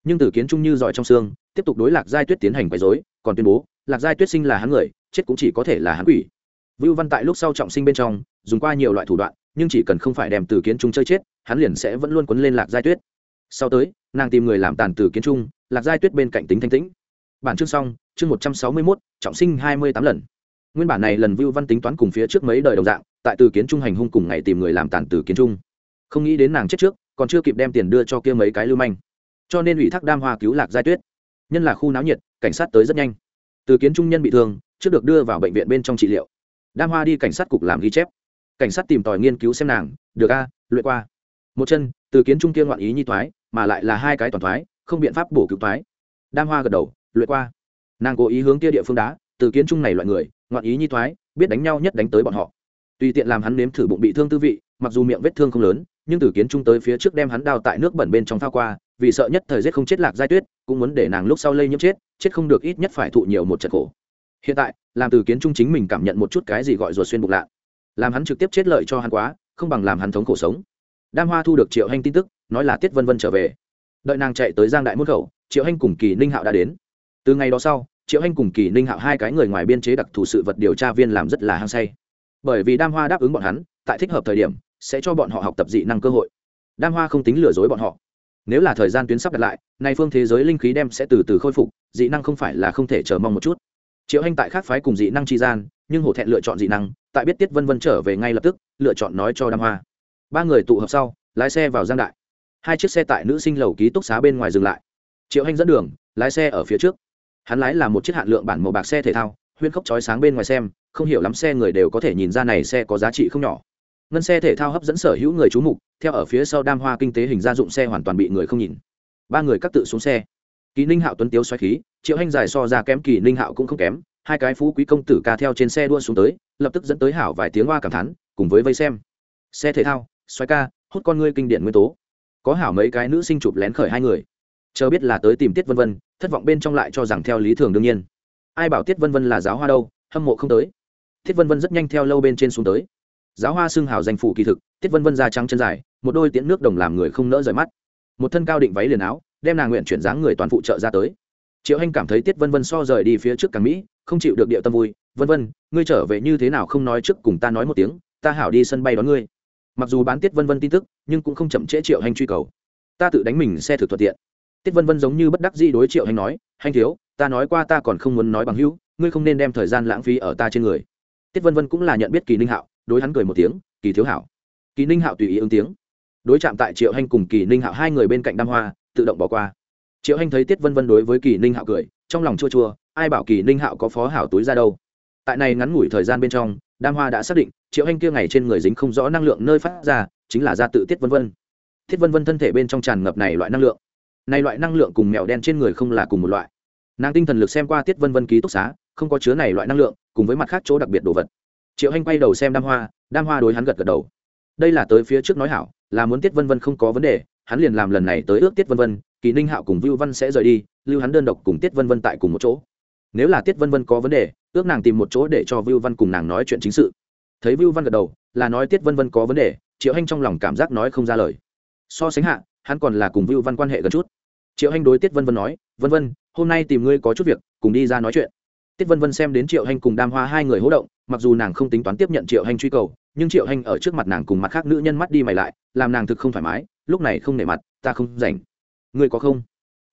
Nhưng từ kiến trung như giỏi trong xương, tiếp tục đối lạc giai tuyết tiến hành quấy dối còn tuyên bố, lạc giai tuyết sinh là hắn người, chết cũng chỉ có thể là hắn quỷ. Vưu văn tại lúc sau trọng sinh bên trong, dùng qua nhiều loại thủ đoạn, nhưng chỉ cần không phải đem từ kiến trung chơi chết, hắn liền sẽ vẫn luôn quấn lên lạc giai tuyết. Sau tới, nàng tìm người làm tàn từ kiến trung lạc giai tuyết bên cạnh tính thanh tĩnh. Bản chương xong, chương một trăm sáu mươi mốt, trọng sinh hai mươi tám lần. Nguyên bản này lần vưu văn tính toán cùng phía trước mấy đời đồng dạng, tại từ kiến trung hành hung cùng ngày tìm người làm tàn từ kiến trung. Không nghĩ đến nàng chết trước, còn chưa kịp đem tiền đưa cho kia mấy cái lưu manh. Cho nên ủy thác đam hoa cứu lạc giai tuyết. Nhân là khu náo nhiệt, cảnh sát tới rất nhanh. Từ kiến trung nhân bị thương, trước được đưa vào bệnh viện bên trong trị liệu. Đam hoa đi cảnh sát cục làm ghi chép. Cảnh sát tìm tòi nghiên cứu xem nàng, được a, luyện qua. Một chân, từ kiến trung kia ngoạn ý nhi thoái, mà lại là hai cái toàn thoái không biện pháp bổ cứu thoái đam hoa gật đầu luyện qua. Nàng cố ý hướng kia địa phương đá, từ kiến trung này loại người, ngoạn ý nhi thoái biết đánh nhau nhất đánh tới bọn họ. Tùy tiện làm hắn nếm thử bụng bị thương tư vị, mặc dù miệng vết thương không lớn, nhưng từ kiến trung tới phía trước đem hắn đào tại nước bẩn bên trong phao qua, vì sợ nhất thời giết không chết lạc giai tuyết, cũng muốn để nàng lúc sau lây nhiễm chết chết không được ít nhất phải thụ nhiều một trận khổ. Hiện tại, làm từ kiến trung chính mình cảm nhận một chút cái gì gọi ruột xuyên bụng lạ. Làm hắn trực tiếp chết lợi cho hắn quá, không bằng làm hắn thống khổ sống. Đam hoa thu được triệu hanh tin tức, nói là tiết vân vân trở về đợi nàng chạy tới giang đại môn khẩu, triệu hanh cùng kỳ ninh hạo đã đến. Từ ngày đó sau, triệu hanh cùng kỳ ninh hạo hai cái người ngoài biên chế đặc thù sự vật điều tra viên làm rất là hăng say. Bởi vì đam hoa đáp ứng bọn hắn, tại thích hợp thời điểm, sẽ cho bọn họ học tập dị năng cơ hội. Đam hoa không tính lừa dối bọn họ. Nếu là thời gian tuyến sắp đặt lại, nay phương thế giới linh khí đem sẽ từ từ khôi phục, dị năng không phải là không thể chờ mong một chút. Triệu hanh tại khác phái cùng dị năng tri gian, nhưng hổ thẹn lựa chọn dị năng, tại biết tiết vân vân trở về ngay lập tức, lựa chọn nói cho đam hoa. Ba người tụ hợp sau, lái xe vào giang đại hai chiếc xe tại nữ sinh lầu ký túc xá bên ngoài dừng lại. Triệu hanh dẫn đường, lái xe ở phía trước. Hắn lái là một chiếc hạn lượng bản màu bạc xe thể thao, huyên khóc chói sáng bên ngoài xem, không hiểu lắm xe người đều có thể nhìn ra này xe có giá trị không nhỏ. Ngân xe thể thao hấp dẫn sở hữu người chú mục, theo ở phía sau đam hoa kinh tế hình gia dụng xe hoàn toàn bị người không nhìn. Ba người cắt tự xuống xe. Kỳ ninh hạo tuấn tiếu xoáy khí, triệu hanh dài so ra kém kỳ ninh hạo cũng không kém, hai cái phú quý công tử ca theo trên xe đua xuống tới, lập tức dẫn tới hảo vài tiếng hoa cảm thán, cùng với vây xem. Xe thể thao, xoáy ca, hút con ngươi kinh điển nguyên tố có hảo mấy cái nữ sinh chụp lén khởi hai người. Chờ biết là tới tìm tiết vân vân, thất vọng bên trong lại cho rằng theo lý thường đương nhiên. Ai bảo tiết vân vân là giáo hoa đâu, hâm mộ không tới. Tiết vân vân rất nhanh theo lâu bên trên xuống tới. Giáo hoa xưng hào danh phủ kỳ thực, tiết vân vân da trắng chân dài, một đôi tiễn nước đồng làm người không nỡ rời mắt. Một thân cao định váy liền áo, đem nàng nguyện chuyển dáng người toàn phụ trợ ra tới. Triệu hanh cảm thấy tiết vân vân so rời đi phía trước càng mỹ, không chịu được địa tâm vui. Vân vân, ngươi trở về như thế nào không nói trước cùng ta nói một tiếng, ta hảo đi sân bay đón ngươi mặc dù bán tiết vân vân tin tức, nhưng cũng không chậm trễ triệu hành truy cầu. Ta tự đánh mình xe thực thuận tiện. Tiết vân vân giống như bất đắc dĩ đối triệu hành nói, hành thiếu, ta nói qua ta còn không muốn nói bằng hữu, ngươi không nên đem thời gian lãng phí ở ta trên người. Tiết vân vân cũng là nhận biết kỳ ninh hạo, đối hắn cười một tiếng, kỳ thiếu hảo. Kỳ ninh hạo tùy ý ứng tiếng. Đối chạm tại triệu Hành cùng kỳ ninh hạo hai người bên cạnh đam hoa, tự động bỏ qua. Triệu Hành thấy tiết vân vân đối với kỳ ninh hạo cười, trong lòng chua chua, ai bảo kỳ ninh hạo có phó hảo túi ra đâu? Tại này ngắn ngủi thời gian bên trong đam hoa đã xác định, triệu Anh kia ngày trên người dính không rõ năng lượng nơi phát ra, chính là ra tự tiết vân vân. Thiết vân vân thân thể bên trong tràn ngập này loại năng lượng. Này loại năng lượng cùng mèo đen trên người không là cùng một loại. Nàng tinh thần lực xem qua tiết vân vân ký túc xá, không có chứa này loại năng lượng, cùng với mặt khác chỗ đặc biệt đồ vật. Triệu Anh quay đầu xem đam hoa đam hoa đối hắn gật gật đầu. Đây là tới phía trước nói hảo, là muốn tiết vân vân không có vấn đề, hắn liền làm lần này tới ước tiết vân vân, kỳ ninh hạo cùng vưu văn sẽ rời đi, lưu hắn đơn độc cùng tiết vân vân tại cùng một chỗ. Nếu là tiết vân vân có vấn đề ước nàng tìm một chỗ để cho vưu văn cùng nàng nói chuyện chính sự. Thấy vưu văn gật đầu, là nói tiết vân vân có vấn đề, triệu hanh trong lòng cảm giác nói không ra lời. So sánh hạ, hắn còn là cùng vưu văn quan hệ gần chút. Triệu hanh đối tiết vân vân nói, vân vân, hôm nay tìm ngươi có chút việc, cùng đi ra nói chuyện. Tiết vân vân xem đến triệu hanh cùng đam hoa hai người hỗ động, mặc dù nàng không tính toán tiếp nhận triệu hanh truy cầu, nhưng triệu hanh ở trước mặt nàng cùng mặt khác nữ nhân mắt đi mày lại, làm nàng thực không thoải mái, lúc này không nể mặt, ta không rảnh. Ngươi có không?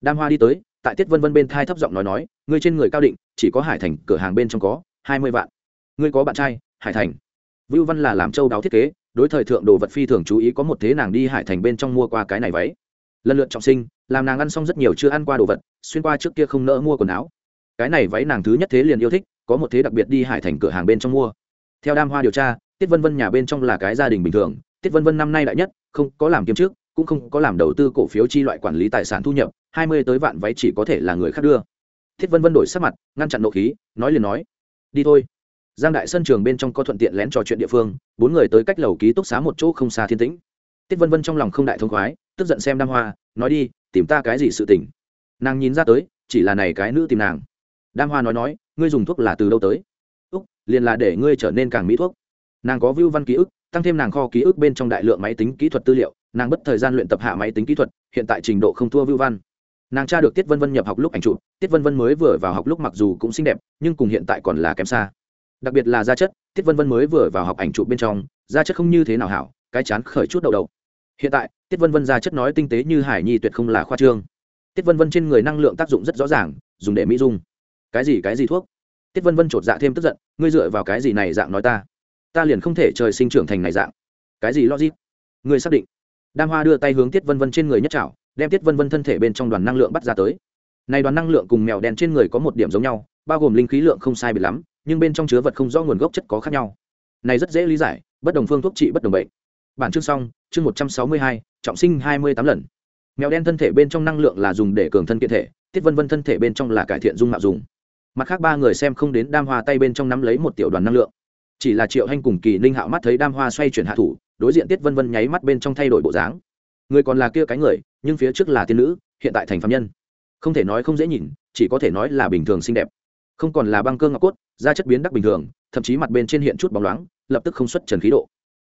Đam hoa đi tới tại tiết vân vân bên thai thấp giọng nói nói, ngươi trên người cao định, chỉ có hải thành cửa hàng bên trong có hai mươi vạn. Ngươi có bạn trai, hải thành. Vưu văn là làm châu đáo thiết kế, đối thời thượng đồ vật phi thường chú ý, có một thế nàng đi hải thành bên trong mua qua cái này váy. Lần lượt trọng sinh, làm nàng ăn xong rất nhiều chưa ăn qua đồ vật, xuyên qua trước kia không nỡ mua quần áo. Cái này váy nàng thứ nhất thế liền yêu thích, có một thế đặc biệt đi hải thành cửa hàng bên trong mua. Theo đam hoa điều tra, tiết vân vân nhà bên trong là cái gia đình bình thường, tiết vân vân năm nay đại nhất, không có làm kiếm trước cũng không có làm đầu tư cổ phiếu chi loại quản lý tài sản thu nhập, hai mươi tới vạn váy chỉ có thể là người khác đưa. Thiết vân vân đổi sắc mặt, ngăn chặn nộ khí, nói liền nói, đi thôi. Giang đại sân trường bên trong có thuận tiện lén trò chuyện địa phương, bốn người tới cách lầu ký túc xá một chỗ không xa thiên tĩnh. Tiết vân vân trong lòng không đại thông khoái, tức giận xem đam hoa, nói đi, tìm ta cái gì sự tình? Nàng nhìn ra tới, chỉ là này cái nữ tìm nàng. Đam hoa nói nói, ngươi dùng thuốc là từ đâu tới? Úc, liền là để ngươi trở nên càng mỹ thuốc. Nàng có view văn ký ức, tăng thêm nàng kho ký ức bên trong đại lượng máy tính kỹ thuật tư liệu nàng bất thời gian luyện tập hạ máy tính kỹ thuật, hiện tại trình độ không thua vưu văn. Nàng tra được tiết vân vân nhập học lúc ảnh chụp, tiết vân vân mới vừa vào học lúc mặc dù cũng xinh đẹp, nhưng cùng hiện tại còn là kém xa. Đặc biệt là da chất, tiết vân vân mới vừa vào học ảnh chụp bên trong, da chất không như thế nào hảo, cái chán khởi chút đầu đầu hiện tại, tiết vân vân da chất nói tinh tế như hải nhi tuyệt không là khoa trương. Tiết vân vân trên người năng lượng tác dụng rất rõ ràng, dùng để mỹ dung. Cái gì cái gì thuốc? Tiết vân vân chột dạ thêm tức giận, ngươi dựa vào cái gì này dạng nói ta? Ta liền không thể trời sinh trưởng thành này dạng. Cái gì logic? Ngươi xác định đam hoa đưa tay hướng tiết vân vân trên người nhất trảo đem tiết vân vân thân thể bên trong đoàn năng lượng bắt ra tới. Này đoàn năng lượng cùng mèo đen trên người có một điểm giống nhau, bao gồm linh khí lượng không sai biệt lắm, nhưng bên trong chứa vật không rõ nguồn gốc chất có khác nhau. Này rất dễ lý giải, bất đồng phương thuốc trị bất đồng bệnh. Bản chương xong, chương một trăm sáu mươi hai, trọng sinh hai mươi tám lần. Mèo đen thân thể bên trong năng lượng là dùng để cường thân kiện thể, tiết vân vân thân thể bên trong là cải thiện dung mạo dùng. Mặt khác ba người xem không đến đam hoa tay bên trong nắm lấy một tiểu đoàn năng lượng chỉ là triệu hanh cùng kỳ ninh hạo mắt thấy đam hoa xoay chuyển hạ thủ, đối diện tiết vân vân nháy mắt bên trong thay đổi bộ dáng. Người còn là kia cái người, nhưng phía trước là tiên nữ, hiện tại thành phạm nhân. Không thể nói không dễ nhìn, chỉ có thể nói là bình thường xinh đẹp. Không còn là băng cơ ngọc cốt, da chất biến đắc bình thường, thậm chí mặt bên trên hiện chút bóng loáng, lập tức không xuất trần khí độ.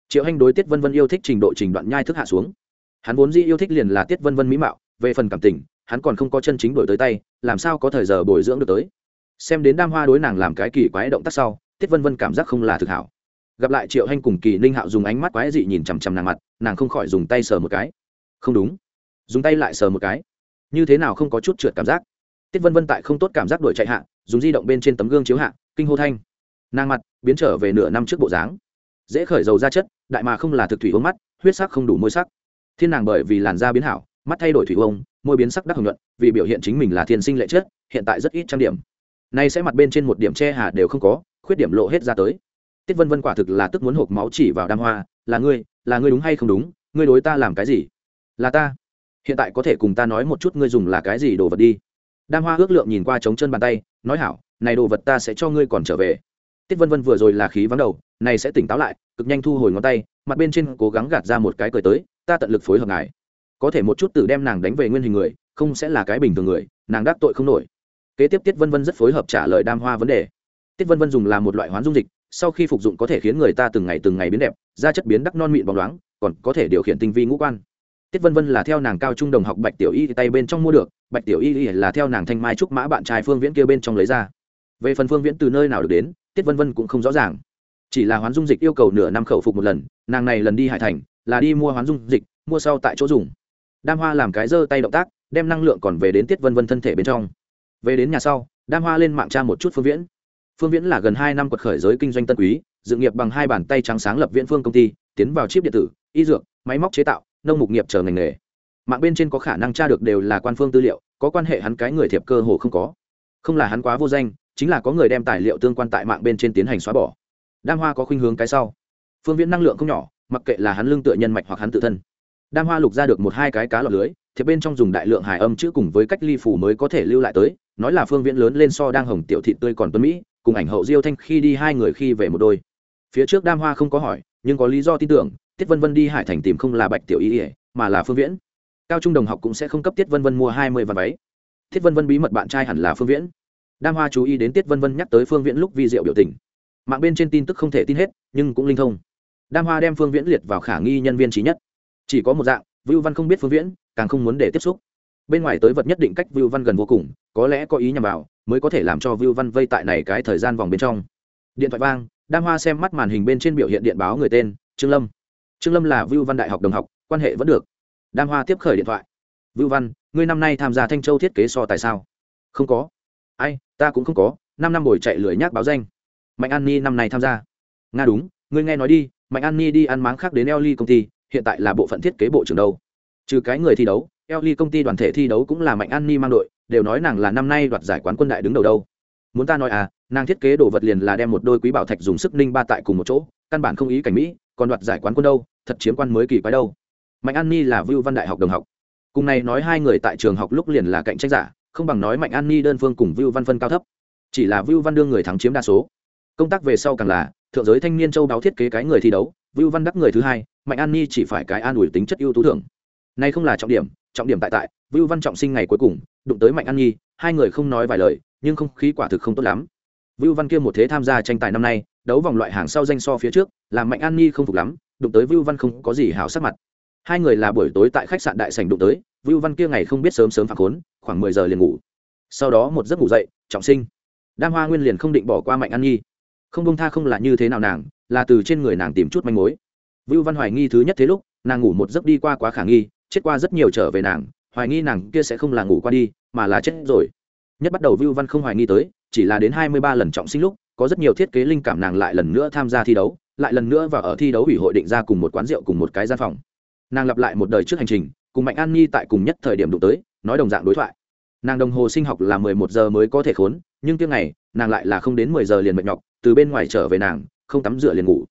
Triệu hanh đối tiết vân vân yêu thích trình độ trình đoạn nhai thức hạ xuống. Hắn vốn dĩ yêu thích liền là tiết vân vân mỹ mạo, về phần cảm tình, hắn còn không có chân chính đổi tới tay, làm sao có thời giờ bồi dưỡng được tới. Xem đến đam hoa đối nàng làm cái kỳ quái động tác sau tiết vân vân cảm giác không là thực hảo. Gặp lại triệu hanh cùng kỳ ninh hạo dùng ánh mắt quái dị nhìn chằm chằm nàng mặt, nàng không khỏi dùng tay sờ một cái. Không đúng. Dùng tay lại sờ một cái. Như thế nào không có chút trượt cảm giác? Tiết vân vân tại không tốt cảm giác đuổi chạy hạ, dùng di động bên trên tấm gương chiếu hạ, kinh hô thanh. Nàng mặt biến trở về nửa năm trước bộ dáng. Dễ khởi dầu ra chất, đại mà không là thực thủy uống mắt, huyết sắc không đủ môi sắc. Thiên nàng bởi vì làn da biến hảo, mắt thay đổi thủy ông môi biến sắc đắc hưởng nhuận, vì biểu hiện chính mình là thiên sinh lệ chất, hiện tại rất ít trang điểm. Nay sẽ mặt bên trên một điểm che hà đều không có khuyết điểm lộ hết ra tới. Tiết vân vân quả thực là tức muốn hộp máu chỉ vào đam hoa, là ngươi là ngươi đúng hay không đúng? Ngươi đối ta làm cái gì? Là ta. Hiện tại có thể cùng ta nói một chút ngươi dùng là cái gì đồ vật đi. Đam hoa ước lượng nhìn qua trống chân bàn tay, nói hảo, này đồ vật ta sẽ cho ngươi còn trở về. Tiết vân vân vừa rồi là khí vắng đầu, này sẽ tỉnh táo lại, cực nhanh thu hồi ngón tay, mặt bên trên cố gắng gạt ra một cái cười tới, ta tận lực phối hợp ngài. Có thể một chút từ đem nàng đánh về nguyên hình người, không sẽ là cái bình thường người, nàng đắc tội không nổi. Kế tiếp tiết vân vân rất phối hợp trả lời đam hoa vấn đề tiết vân vân dùng là một loại hoán dung dịch, sau khi phục dụng có thể khiến người ta từng ngày từng ngày biến đẹp, da chất biến đắc non mịn bóng loáng, còn có thể điều khiển tinh vi ngũ quan. Tiết vân vân là theo nàng cao trung đồng học bạch tiểu y tay bên trong mua được, bạch tiểu y là theo nàng thanh mai trúc mã bạn trai phương viễn kia bên trong lấy ra. Về phần phương viễn từ nơi nào được đến, tiết vân vân cũng không rõ ràng. Chỉ là hoán dung dịch yêu cầu nửa năm khẩu phục một lần, nàng này lần đi hải thành, là đi mua hoán dung dịch, mua sau tại chỗ dùng. Đam hoa làm cái giơ tay động tác, đem năng lượng còn về đến tiết vân vân thân thể bên trong. Về đến nhà sau, đam hoa lên mạng tra một chút phương viễn phương viễn là gần hai năm quật khởi giới kinh doanh tân quý, dự nghiệp bằng hai bàn tay trắng sáng lập viễn phương công ty, tiến vào chip điện tử, y dược, máy móc chế tạo, nông mục nghiệp chờ ngành nghề. Mạng bên trên có khả năng tra được đều là quan phương tư liệu, có quan hệ hắn cái người thiệp cơ hồ không có. Không là hắn quá vô danh, chính là có người đem tài liệu tương quan tại mạng bên trên tiến hành xóa bỏ. Đam hoa có khuynh hướng cái sau. Phương viễn năng lượng không nhỏ, mặc kệ là hắn lương tựa nhân mạch hoặc hắn tự thân. Đam hoa lục ra được một hai cái cá lọc lưới thiệp bên trong dùng đại lượng hài âm chữ cùng với cách ly phủ mới có thể lưu lại tới, nói là phương viễn lớn lên so đang hồng tiểu thị tươi còn tuấn mỹ cùng ảnh hậu diêu thanh khi đi hai người khi về một đôi. Phía trước đam hoa không có hỏi, nhưng có lý do tin tưởng, tiết vân vân đi hải thành tìm không là bạch tiểu y ỉa mà là phương viễn. Cao trung đồng học cũng sẽ không cấp tiết vân vân mua hai mươi vạn váy. Tiết vân vân bí mật bạn trai hẳn là phương viễn. Đam hoa chú ý đến tiết vân vân nhắc tới phương viễn lúc vi diệu biểu tình. Mạng bên trên tin tức không thể tin hết, nhưng cũng linh thông. Đam hoa đem phương viễn liệt vào khả nghi nhân viên trí nhất. Chỉ có một dạng, vưu văn không biết phương viễn, càng không muốn để tiếp xúc. Bên ngoài tới vật nhất định cách vưu văn gần vô cùng, có lẽ có ý nhằm vào mới có thể làm cho vưu văn vây tại này cái thời gian vòng bên trong. Điện thoại vang, đam hoa xem mắt màn hình bên trên biểu hiện điện báo người tên, trương lâm. Trương lâm là vưu văn đại học đồng học, quan hệ vẫn được. Đam hoa tiếp khởi điện thoại. Vưu văn, ngươi năm nay tham gia thanh châu thiết kế so tại sao? Không có. Ai, ta cũng không có, năm năm bồi chạy lười nhác báo danh. Mạnh an ni năm nay tham gia. Nga đúng, ngươi nghe nói đi, mạnh an ni đi ăn máng khác đến Elly công ty, hiện tại là bộ phận thiết kế bộ trưởng đâu. Trừ cái người thi đấu Elly công ty đoàn thể thi đấu cũng là mạnh an ni mang đội đều nói nàng là năm nay đoạt giải quán quân đại đứng đầu đâu. Muốn ta nói à nàng thiết kế đồ vật liền là đem một đôi quý bảo thạch dùng sức ninh ba tại cùng một chỗ, căn bản không ý cảnh mỹ, còn đoạt giải quán quân đâu, thật chiếm quan mới kỳ quái đâu. Mạnh an ni là vưu văn đại học đồng học. Cùng này nói hai người tại trường học lúc liền là cạnh tranh giả, không bằng nói mạnh an ni đơn phương cùng vưu văn phân cao thấp. Chỉ là vưu văn đương người thắng chiếm đa số. Công tác về sau càng là, thượng giới thanh niên châu đáo thiết kế cái người thi đấu, vưu văn đắc người thứ hai, mạnh an ni chỉ phải cái an ủi tính chất ưu tú thưởng. Nay không là trọng điểm trọng điểm tại tại, vưu văn trọng sinh ngày cuối cùng đụng tới mạnh an nhi, hai người không nói vài lời, nhưng không khí quả thực không tốt lắm. Vưu văn kia một thế tham gia tranh tài năm nay, đấu vòng loại hàng sau danh so phía trước, làm mạnh an nhi không phục lắm, đụng tới vưu văn không có gì hảo sắc mặt. Hai người là buổi tối tại khách sạn đại sành đụng tới, vưu văn kia ngày không biết sớm sớm phạt khốn, khoảng mười giờ liền ngủ. Sau đó một giấc ngủ dậy, trọng sinh. Đam hoa nguyên liền không định bỏ qua mạnh an nhi. Không bông tha không là như thế nào nàng, là từ trên người nàng tìm chút manh mối. Vưu văn hoài nghi thứ nhất thế lúc, nàng ngủ một giấc đi qua quá khả nghi, chết qua rất nhiều trở về nàng hoài nghi nàng kia sẽ không là ngủ qua đi mà là chết rồi. Nhất bắt đầu vưu văn không hoài nghi tới chỉ là đến hai mươi ba lần trọng sinh lúc có rất nhiều thiết kế linh cảm nàng lại lần nữa tham gia thi đấu lại lần nữa và ở thi đấu ủy hội định ra cùng một quán rượu cùng một cái gian phòng. Nàng lặp lại một đời trước hành trình cùng mạnh an nhi tại cùng nhất thời điểm đụng tới nói đồng dạng đối thoại. Nàng đồng hồ sinh học là mười một giờ mới có thể khốn nhưng tiếng này, nàng lại là không đến mười giờ liền mệt nhọc từ bên ngoài trở về nàng không tắm rửa liền ngủ.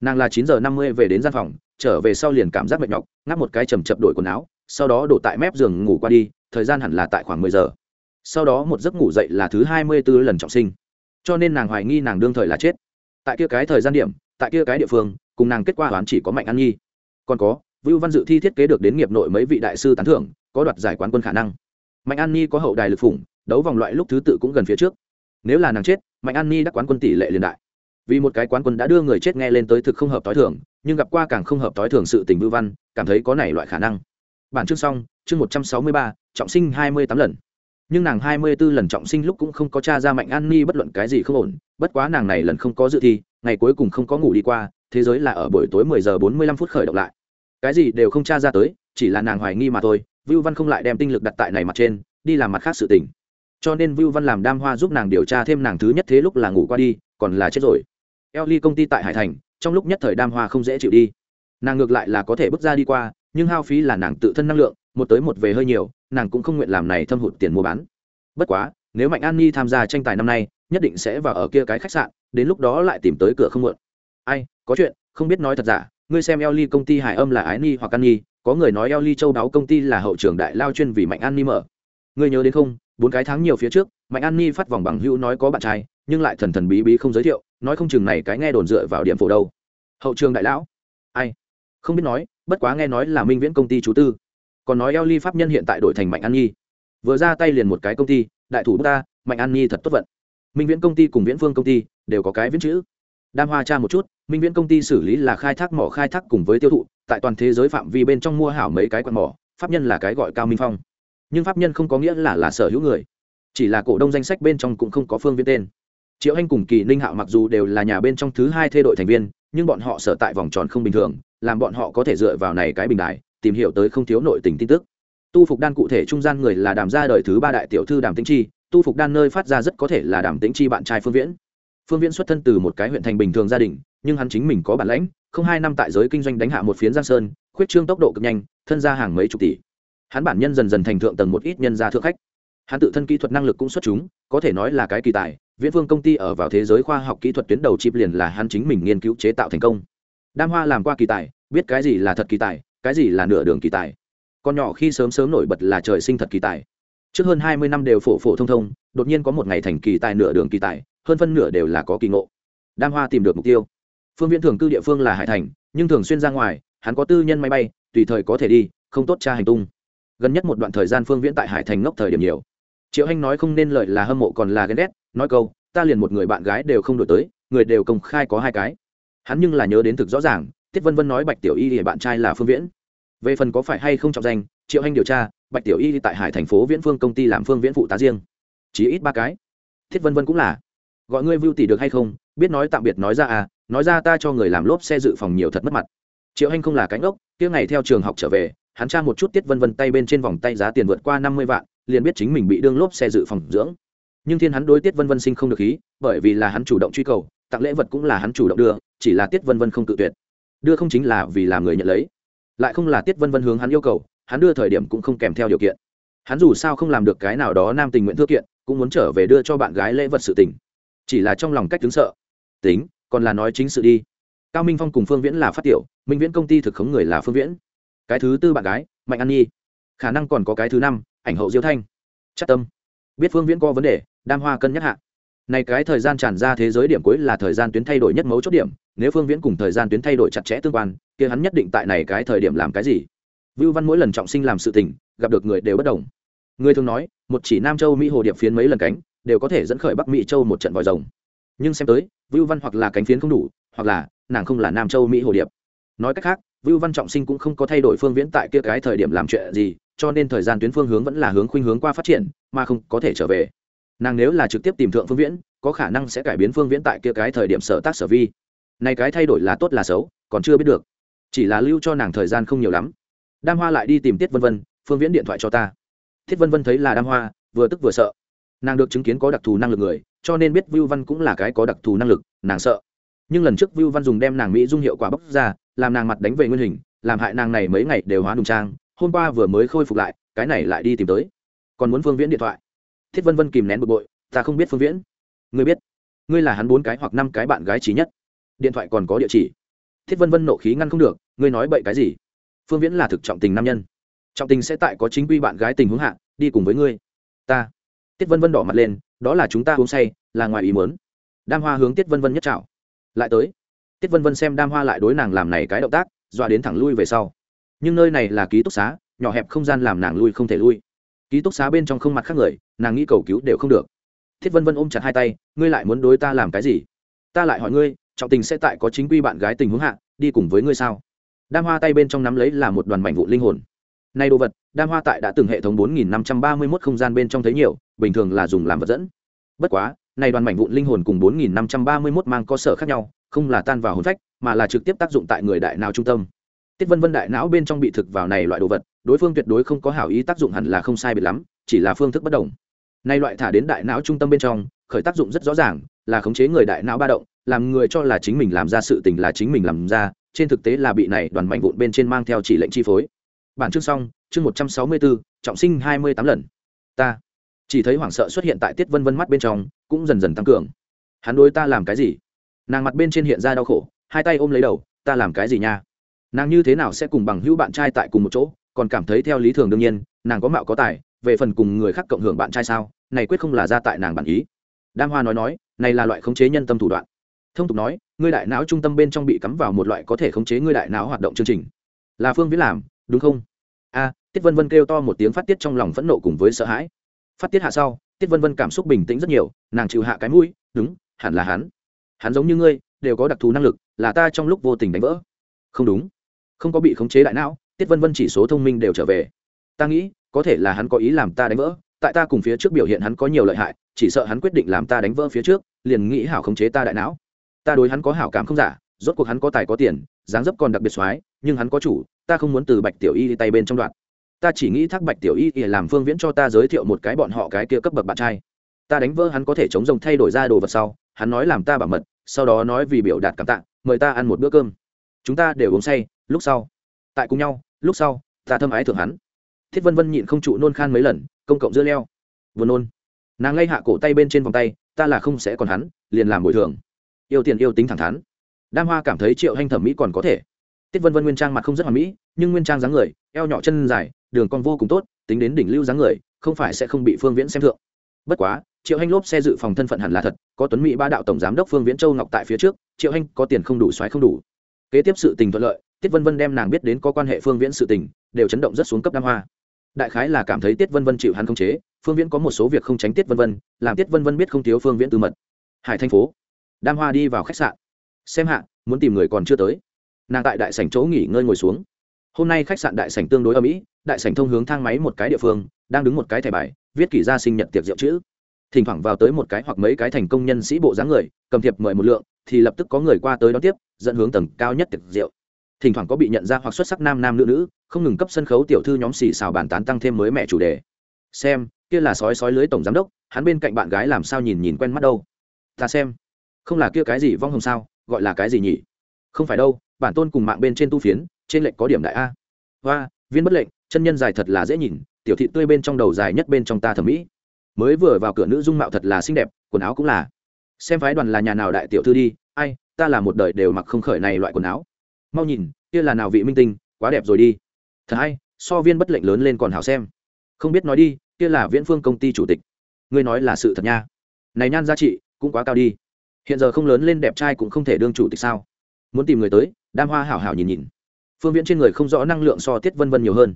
Nàng là chín giờ năm mươi về đến gian phòng trở về sau liền cảm giác mệt nhọc ngáp một cái chầm chập đổi quần áo sau đó đổ tại mép giường ngủ qua đi, thời gian hẳn là tại khoảng mười giờ. Sau đó một giấc ngủ dậy là thứ hai mươi b ố lần trọng sinh. Cho nên nàng hoài nghi nàng đương thời là chết. Tại kia cái thời gian điểm, tại kia cái địa phương, cùng nàng kết quả đoán chỉ có mạnh an nhi còn có, vưu văn dự thi thiết kế được đến nghiệp nội mấy vị đại sư tán thưởng, có đoạt giải quán quân khả năng. Mạnh an nhi có hậu đài lực phủng, đấu vòng loại lúc thứ tự cũng gần phía trước. Nếu là nàng chết, mạnh an nhi đã quán quân tỷ lệ liên đại. Vì một cái quán quân đã đưa người chết nghe lên tới thực không hợp t h i thường, nhưng gặp qua càng không hợp t h i thường sự tình vưu văn, cảm thấy có này loại khả năng bản chương xong, chương một trăm sáu mươi ba, trọng sinh hai mươi tám lần. Nhưng nàng hai mươi b ố lần trọng sinh lúc cũng không có cha ra mạnh an ni bất luận cái gì không ổn, bất quá nàng này lần không có dự thi, ngày cuối cùng không có ngủ đi qua, thế giới là ở buổi tối mười giờ bốn mươi lăm phút khởi động lại. Cái gì đều không tra ra tới, chỉ là nàng hoài nghi mà thôi, vưu văn không lại đem tinh lực đặt tại này mặt trên, đi làm mặt khác sự tình. Cho nên vưu văn làm đam hoa giúp nàng điều tra thêm nàng thứ nhất thế lúc là ngủ qua đi, còn là chết rồi. Eo ly công ty tại hải thành, trong lúc nhất thời đam hoa không dễ chịu đi. Nàng ngược lại là có thể bước ra đi qua nhưng hao phí là nàng tự thân năng lượng, một tới một về hơi nhiều, nàng cũng không nguyện làm này thâm hụt tiền mua bán. Bất quá, nếu mạnh an nhi tham gia tranh tài năm nay, nhất định sẽ vào ở kia cái khách sạn, đến lúc đó lại tìm tới cửa không muộn. Ai, có chuyện, không biết nói thật giả, ngươi xem eo ly công ty hải âm là ái ni hoặc an nhi, có người nói eo ly châu đáo công ty là hậu trường đại lao chuyên vì mạnh an nhi mở. Ngươi nhớ đến không, bốn cái tháng nhiều phía trước, mạnh an nhi phát vòng bằng hữu nói có bạn trai, nhưng lại thần thần bí bí không giới thiệu, nói không chừng này cái nghe đồn dựa vào điểm phổ đâu. Hậu trường đại lão? Ai? Không biết nói bất quá nghe nói là minh viễn công ty chú tư. Còn nói eo ly pháp nhân hiện tại đổi thành mạnh an nhi. Vừa ra tay liền một cái công ty, đại thủ ta, mạnh an nhi thật tốt vận. Minh viễn công ty cùng viễn phương công ty đều có cái viễn chữ. Đam hoa cha một chút, minh viễn công ty xử lý là khai thác mỏ khai thác cùng với tiêu thụ, tại toàn thế giới phạm vi bên trong mua hảo mấy cái quạt mỏ, pháp nhân là cái gọi cao minh phong. Nhưng pháp nhân không có nghĩa là là sở hữu người. Chỉ là cổ đông danh sách bên trong cũng không có phương viên tên triệu hanh cùng kỳ ninh hạo mặc dù đều là nhà bên trong thứ hai thê đội thành viên, nhưng bọn họ sở tại vòng tròn không bình thường, làm bọn họ có thể dựa vào này cái bình đại tìm hiểu tới không thiếu nội tình tin tức. Tu phục đan cụ thể trung gian người là đàm gia đời thứ ba đại tiểu thư đàm tĩnh chi, tu phục đan nơi phát ra rất có thể là đàm tĩnh chi bạn trai phương viễn. Phương viễn xuất thân từ một cái huyện thành bình thường gia đình, nhưng hắn chính mình có bản lãnh, không hai năm tại giới kinh doanh đánh hạ một phiến giang sơn, khuyết trương tốc độ cực nhanh, thân ra hàng mấy chục tỷ. Hắn bản nhân dần dần thành thượng tầng một ít nhân gia thượng khách. Hắn tự thân kỹ thuật năng lực cũng xuất chúng, có thể nói là cái kỳ tài viễn phương công ty ở vào thế giới khoa học kỹ thuật tuyến đầu chip liền là hắn chính mình nghiên cứu chế tạo thành công. Đam hoa làm qua kỳ tài, biết cái gì là thật kỳ tài, cái gì là nửa đường kỳ tài. Con nhỏ khi sớm sớm nổi bật là trời sinh thật kỳ tài. Trước hơn hai mươi năm đều phổ phổ thông thông, đột nhiên có một ngày thành kỳ tài nửa đường kỳ tài, hơn phân nửa đều là có kỳ ngộ. Đam hoa tìm được mục tiêu. Phương viễn thường cư địa phương là hải thành, nhưng thường xuyên ra ngoài, hắn có tư nhân máy bay, tùy thời có thể đi, không tốt tra hành tung. Gần nhất một đoạn thời gian phương viễn tại hải thành ngốc thời điểm nhiều. Triệu hanh nói không nên lợi là hâm mộ còn là ghen ghét nói câu, ta liền một người bạn gái đều không đổi tới, người đều công khai có hai cái. Hắn nhưng là nhớ đến thực rõ ràng, tiết vân vân nói bạch tiểu y thì bạn trai là phương viễn. Về phần có phải hay không trọng danh, triệu anh điều tra, bạch tiểu y tại hải thành phố viễn phương công ty làm phương viễn phụ tá riêng. Chỉ ít ba cái. Thiết vân vân cũng là. Gọi ngươi vưu tỷ được hay không? Biết nói tạm biệt nói ra à nói ra ta cho người làm lốp xe dự phòng nhiều thật mất mặt. Triệu anh không là cánh ốc tiếng ngày theo trường học trở về, hắn tra một chút tiết vân vân tay bên trên vòng tay giá tiền vượt qua năm mươi vạn, liền biết chính mình bị đương lốp xe dự phòng dưỡng nhưng thiên hắn đối tiết vân vân sinh không được khí, bởi vì là hắn chủ động truy cầu, tặng lễ vật cũng là hắn chủ động đưa, chỉ là tiết vân vân không tự tuyệt. Đưa không chính là vì làm người nhận lấy, lại không là tiết vân vân hướng hắn yêu cầu, hắn đưa thời điểm cũng không kèm theo điều kiện. Hắn dù sao không làm được cái nào đó nam tình nguyện thước kiện, cũng muốn trở về đưa cho bạn gái lễ vật sự tình. Chỉ là trong lòng cách chứng sợ. Tính, còn là nói chính sự đi. Cao minh phong cùng phương viễn là phát tiểu, minh viễn công ty thực khống người là phương viễn. Cái thứ tư bạn gái, mạnh an nhi. Khả năng còn có cái thứ năm, ảnh hậu diêu thanh. Chắc tâm biết phương viễn có vấn đề, đam hoa cân nhắc hạ. Này cái thời gian tràn ra thế giới điểm cuối là thời gian tuyến thay đổi nhất mấu chốt điểm, nếu phương viễn cùng thời gian tuyến thay đổi chặt chẽ tương quan, kia hắn nhất định tại này cái thời điểm làm cái gì? Vưu văn mỗi lần trọng sinh làm sự tình, gặp được người đều bất đồng. Người thường nói, một chỉ nam châu mỹ hồ điệp phiến mấy lần cánh, đều có thể dẫn khởi bắc mỹ châu một trận vòi rồng. Nhưng xem tới, vưu văn hoặc là cánh phiến không đủ, hoặc là nàng không là nam châu mỹ hồ điệp. Nói cách khác, vưu văn trọng sinh cũng không có thay đổi phương viễn tại kia cái thời điểm làm chuyện gì cho nên thời gian tuyến phương hướng vẫn là hướng khuynh hướng qua phát triển, mà không có thể trở về. Nàng nếu là trực tiếp tìm thượng phương viễn, có khả năng sẽ cải biến phương viễn tại kia cái thời điểm sở tác sở vi. Này cái thay đổi là tốt là xấu, còn chưa biết được. Chỉ là lưu cho nàng thời gian không nhiều lắm. Đam hoa lại đi tìm tiết vân vân, phương viễn điện thoại cho ta. Thiết vân vân thấy là đam hoa, vừa tức vừa sợ. Nàng được chứng kiến có đặc thù năng lực người, cho nên biết vưu văn cũng là cái có đặc thù năng lực, nàng sợ. Nhưng lần trước vưu văn dùng đem nàng mỹ dung hiệu quả bốc ra, làm nàng mặt đánh về nguyên hình, làm hại nàng này mấy ngày đều hóa đùng trang hôm qua vừa mới khôi phục lại, cái này lại đi tìm tới. Còn muốn phương viễn điện thoại. Thiết vân vân kìm nén bực bội, ta không biết phương viễn. Ngươi biết, ngươi là hắn bốn cái hoặc năm cái bạn gái trí nhất. Điện thoại còn có địa chỉ. Thiết vân vân nộ khí ngăn không được, ngươi nói bậy cái gì? Phương viễn là thực trọng tình nam nhân. Trọng tình sẽ tại có chính quy bạn gái tình huống hạ, đi cùng với ngươi. Ta. Tiết vân vân đỏ mặt lên, đó là chúng ta uống say, là ngoài ý muốn. Đam hoa hướng tiết vân vân nhất trào lại tới. Tiết vân vân xem đam hoa lại đối nàng làm này cái động tác, dọa đến thẳng lui về sau nhưng nơi này là ký túc xá, nhỏ hẹp không gian làm nàng lui không thể lui. Ký túc xá bên trong không mặt khác người, nàng nghĩ cầu cứu đều không được. Thiết vân vân ôm chặt hai tay, ngươi lại muốn đối ta làm cái gì? Ta lại hỏi ngươi, trọng tình sẽ tại có chính quy bạn gái tình huống hạ, đi cùng với ngươi sao? Đam hoa tay bên trong nắm lấy là một đoàn mảnh vụ linh hồn. Nay đồ vật, đam hoa tại đã từng hệ thống bốn nghìn năm trăm ba mươi mốt không gian bên trong thấy nhiều, bình thường là dùng làm vật dẫn. Bất quá, này đoàn mảnh vụn linh hồn cùng bốn nghìn năm trăm ba mươi mốt mang có sở khác nhau, không là tan vào hồn phách, mà là trực tiếp tác dụng tại người đại não trung tâm tiết vân vân đại não bên trong bị thực vào này loại đồ vật, đối phương tuyệt đối không có hảo ý tác dụng hẳn là không sai biệt lắm, chỉ là phương thức bất đồng. Nay loại thả đến đại não trung tâm bên trong, khởi tác dụng rất rõ ràng, là khống chế người đại não ba động, làm người cho là chính mình làm ra sự tình là chính mình làm ra, trên thực tế là bị này đoàn mạnh vụn bên trên mang theo chỉ lệnh chi phối. Bản chương xong, chương một trăm sáu mươi bốn trọng sinh hai mươi tám lần. Ta chỉ thấy hoảng sợ xuất hiện tại tiết vân vân mắt bên trong, cũng dần dần tăng cường. Hắn đối ta làm cái gì? Nàng mặt bên trên hiện ra đau khổ, hai tay ôm lấy đầu, ta làm cái gì nha? Nàng như thế nào sẽ cùng bằng hữu bạn trai tại cùng một chỗ, còn cảm thấy theo lý thường đương nhiên, nàng có mạo có tài, về phần cùng người khác cộng hưởng bạn trai sao, này quyết không là ra tại nàng bản ý. Đam hoa nói nói, này là loại khống chế nhân tâm thủ đoạn. Thông tục nói, ngươi đại não trung tâm bên trong bị cắm vào một loại có thể khống chế ngươi đại não hoạt động chương trình. Là phương viễn làm, đúng không? A, tiết vân vân kêu to một tiếng phát tiết trong lòng phẫn nộ cùng với sợ hãi. Phát tiết hạ sau, tiết vân vân cảm xúc bình tĩnh rất nhiều, nàng chịu hạ cái mũi, đúng, hẳn là hắn. Hắn giống như ngươi, đều có đặc thù năng lực, là ta trong lúc vô tình đánh vỡ. Không đúng không có bị khống chế đại não, tiết vân vân chỉ số thông minh đều trở về. Ta nghĩ, có thể là hắn có ý làm ta đánh vỡ, tại ta cùng phía trước biểu hiện hắn có nhiều lợi hại, chỉ sợ hắn quyết định làm ta đánh vỡ phía trước, liền nghĩ hảo khống chế ta đại não. Ta đối hắn có hảo cảm không giả, rốt cuộc hắn có tài có tiền, dáng dấp còn đặc biệt soái, nhưng hắn có chủ, ta không muốn từ bạch tiểu y tay bên trong đoạn. Ta chỉ nghĩ thác bạch tiểu y để làm phương viễn cho ta giới thiệu một cái bọn họ cái kia cấp bậc bạn trai. Ta đánh vỡ hắn có thể chống rồng thay đổi ra đồ vật sau, hắn nói làm ta bảo mật, sau đó nói vì biểu đạt cảm tạ, mời ta ăn một bữa cơm. Chúng ta đều uống say lúc sau, tại cùng nhau, lúc sau, ta thâm ái thượng hắn. Thiết vân vân nhịn không trụ nôn khan mấy lần, công cộng dưa leo. Vừa nôn. Nàng lay hạ cổ tay bên trên vòng tay, ta là không sẽ còn hắn, liền làm bồi thường. Yêu tiền yêu tính thẳng thắn. Đam hoa cảm thấy triệu hanh thẩm mỹ còn có thể. Tiết vân vân nguyên trang mặt không rất hoàn mỹ, nhưng nguyên trang dáng người, eo nhỏ chân dài, đường con vô cùng tốt, tính đến đỉnh lưu dáng người, không phải sẽ không bị phương viễn xem thượng. Bất quá, triệu hanh lốp xe dự phòng thân phận hẳn là thật, có tuấn mỹ ba đạo tổng giám đốc phương viễn châu ngọc tại phía trước, triệu hanh có tiền không đủ, xoáy không đủ. Kế tiếp sự tình thuận lợi tiết vân vân đem nàng biết đến có quan hệ phương viễn sự tình, đều chấn động rất xuống cấp đam hoa. Đại khái là cảm thấy tiết vân vân chịu hắn không chế, phương viễn có một số việc không tránh tiết vân vân, làm tiết vân vân biết không thiếu phương viễn tư mật. Hải thành phố. Đam hoa đi vào khách sạn. Xem hạ, muốn tìm người còn chưa tới. Nàng tại đại sảnh chỗ nghỉ ngơi ngồi xuống. Hôm nay khách sạn đại sảnh tương đối ở mỹ đại sảnh thông hướng thang máy một cái địa phương, đang đứng một cái thẻ bài, viết kỷ ra sinh nhật tiệc rượu chữ. Thỉnh thoảng vào tới một cái hoặc mấy cái thành công nhân sĩ bộ dáng người, cầm thiệp mời một lượng, thì lập tức có người qua tới đón tiếp, dẫn hướng tầng cao nhất tiệc rượu thỉnh thoảng có bị nhận ra hoặc xuất sắc nam nam nữ nữ, không ngừng cấp sân khấu tiểu thư nhóm xì xào bàn tán tăng thêm mới mẹ chủ đề. Xem, kia là sói sói lưới tổng giám đốc, hắn bên cạnh bạn gái làm sao nhìn nhìn quen mắt đâu. Ta xem, không là kia cái gì vong hồng sao, gọi là cái gì nhỉ? Không phải đâu, bản tôn cùng mạng bên trên tu phiến, trên lệnh có điểm đại a. Và viên bất lệnh, chân nhân dài thật là dễ nhìn, tiểu thị tươi bên trong đầu dài nhất bên trong ta thẩm mỹ. Mới vừa vào cửa nữ dung mạo thật là xinh đẹp, quần áo cũng là. Xem phái đoàn là nhà nào đại tiểu thư đi, ai, ta là một đời đều mặc không khởi này loại quần áo mau nhìn, kia là nào vị minh tinh, quá đẹp rồi đi. Thật hay, so viên bất lệnh lớn lên còn hảo xem. Không biết nói đi, kia là viễn phương công ty chủ tịch. Ngươi nói là sự thật nha. Này nhan giá trị, cũng quá cao đi. Hiện giờ không lớn lên đẹp trai cũng không thể đương chủ tịch sao. Muốn tìm người tới, đam hoa hảo hảo nhìn nhìn. Phương viễn trên người không rõ năng lượng so tiết vân vân nhiều hơn.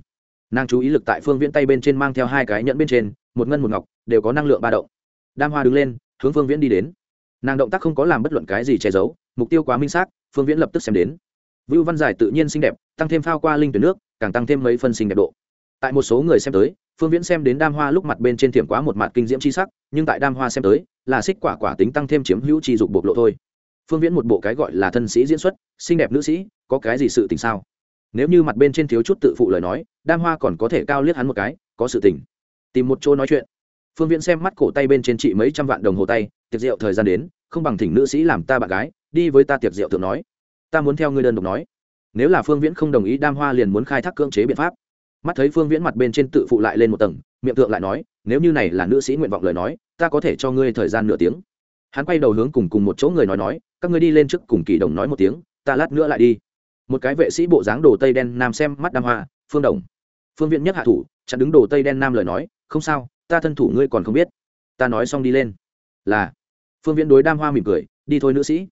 Nàng chú ý lực tại phương viễn tay bên trên mang theo hai cái nhẫn bên trên, một ngân một ngọc, đều có năng lượng ba động. Đam hoa đứng lên, hướng phương viễn đi đến. Nàng động tác không có làm bất luận cái gì che giấu, mục tiêu quá minh xác, phương viễn lập tức xem đến vưu văn giải tự nhiên xinh đẹp, tăng thêm phao qua linh tuyển nước, càng tăng thêm mấy phân xinh đẹp độ. Tại một số người xem tới, phương viễn xem đến đam hoa lúc mặt bên trên thiểm quá một mặt kinh diễm chi sắc, nhưng tại đam hoa xem tới, là xích quả quả tính tăng thêm chiếm hữu chi dục bộc lộ thôi. Phương viễn một bộ cái gọi là thân sĩ diễn xuất, xinh đẹp nữ sĩ, có cái gì sự tình sao? Nếu như mặt bên trên thiếu chút tự phụ lời nói, đam hoa còn có thể cao liếc hắn một cái, có sự tình. Tìm một chỗ nói chuyện. Phương viễn xem mắt cổ tay bên trên chị mấy trăm vạn đồng hồ tay, tiệc rượu thời gian đến, không bằng thỉnh nữ sĩ làm ta bạn gái, đi với ta tiệc rượu thượng nói ta muốn theo ngươi đơn độc nói. Nếu là phương viễn không đồng ý, đam hoa liền muốn khai thác cưỡng chế biện pháp. Mắt thấy phương viễn mặt bên trên tự phụ lại lên một tầng, miệng tượng lại nói, nếu như này là nữ sĩ nguyện vọng lời nói, ta có thể cho ngươi thời gian nửa tiếng. Hắn quay đầu hướng cùng cùng một chỗ người nói nói, các ngươi đi lên trước cùng kỳ đồng nói một tiếng, ta lát nữa lại đi. Một cái vệ sĩ bộ dáng đồ tây đen nam xem mắt đam hoa, phương đồng. Phương viễn nhất hạ thủ, chặn đứng đồ tây đen nam lời nói, không sao, ta thân thủ ngươi còn không biết. Ta nói xong đi lên. Là. Phương viễn đối đam hoa mỉm cười, đi thôi nữ sĩ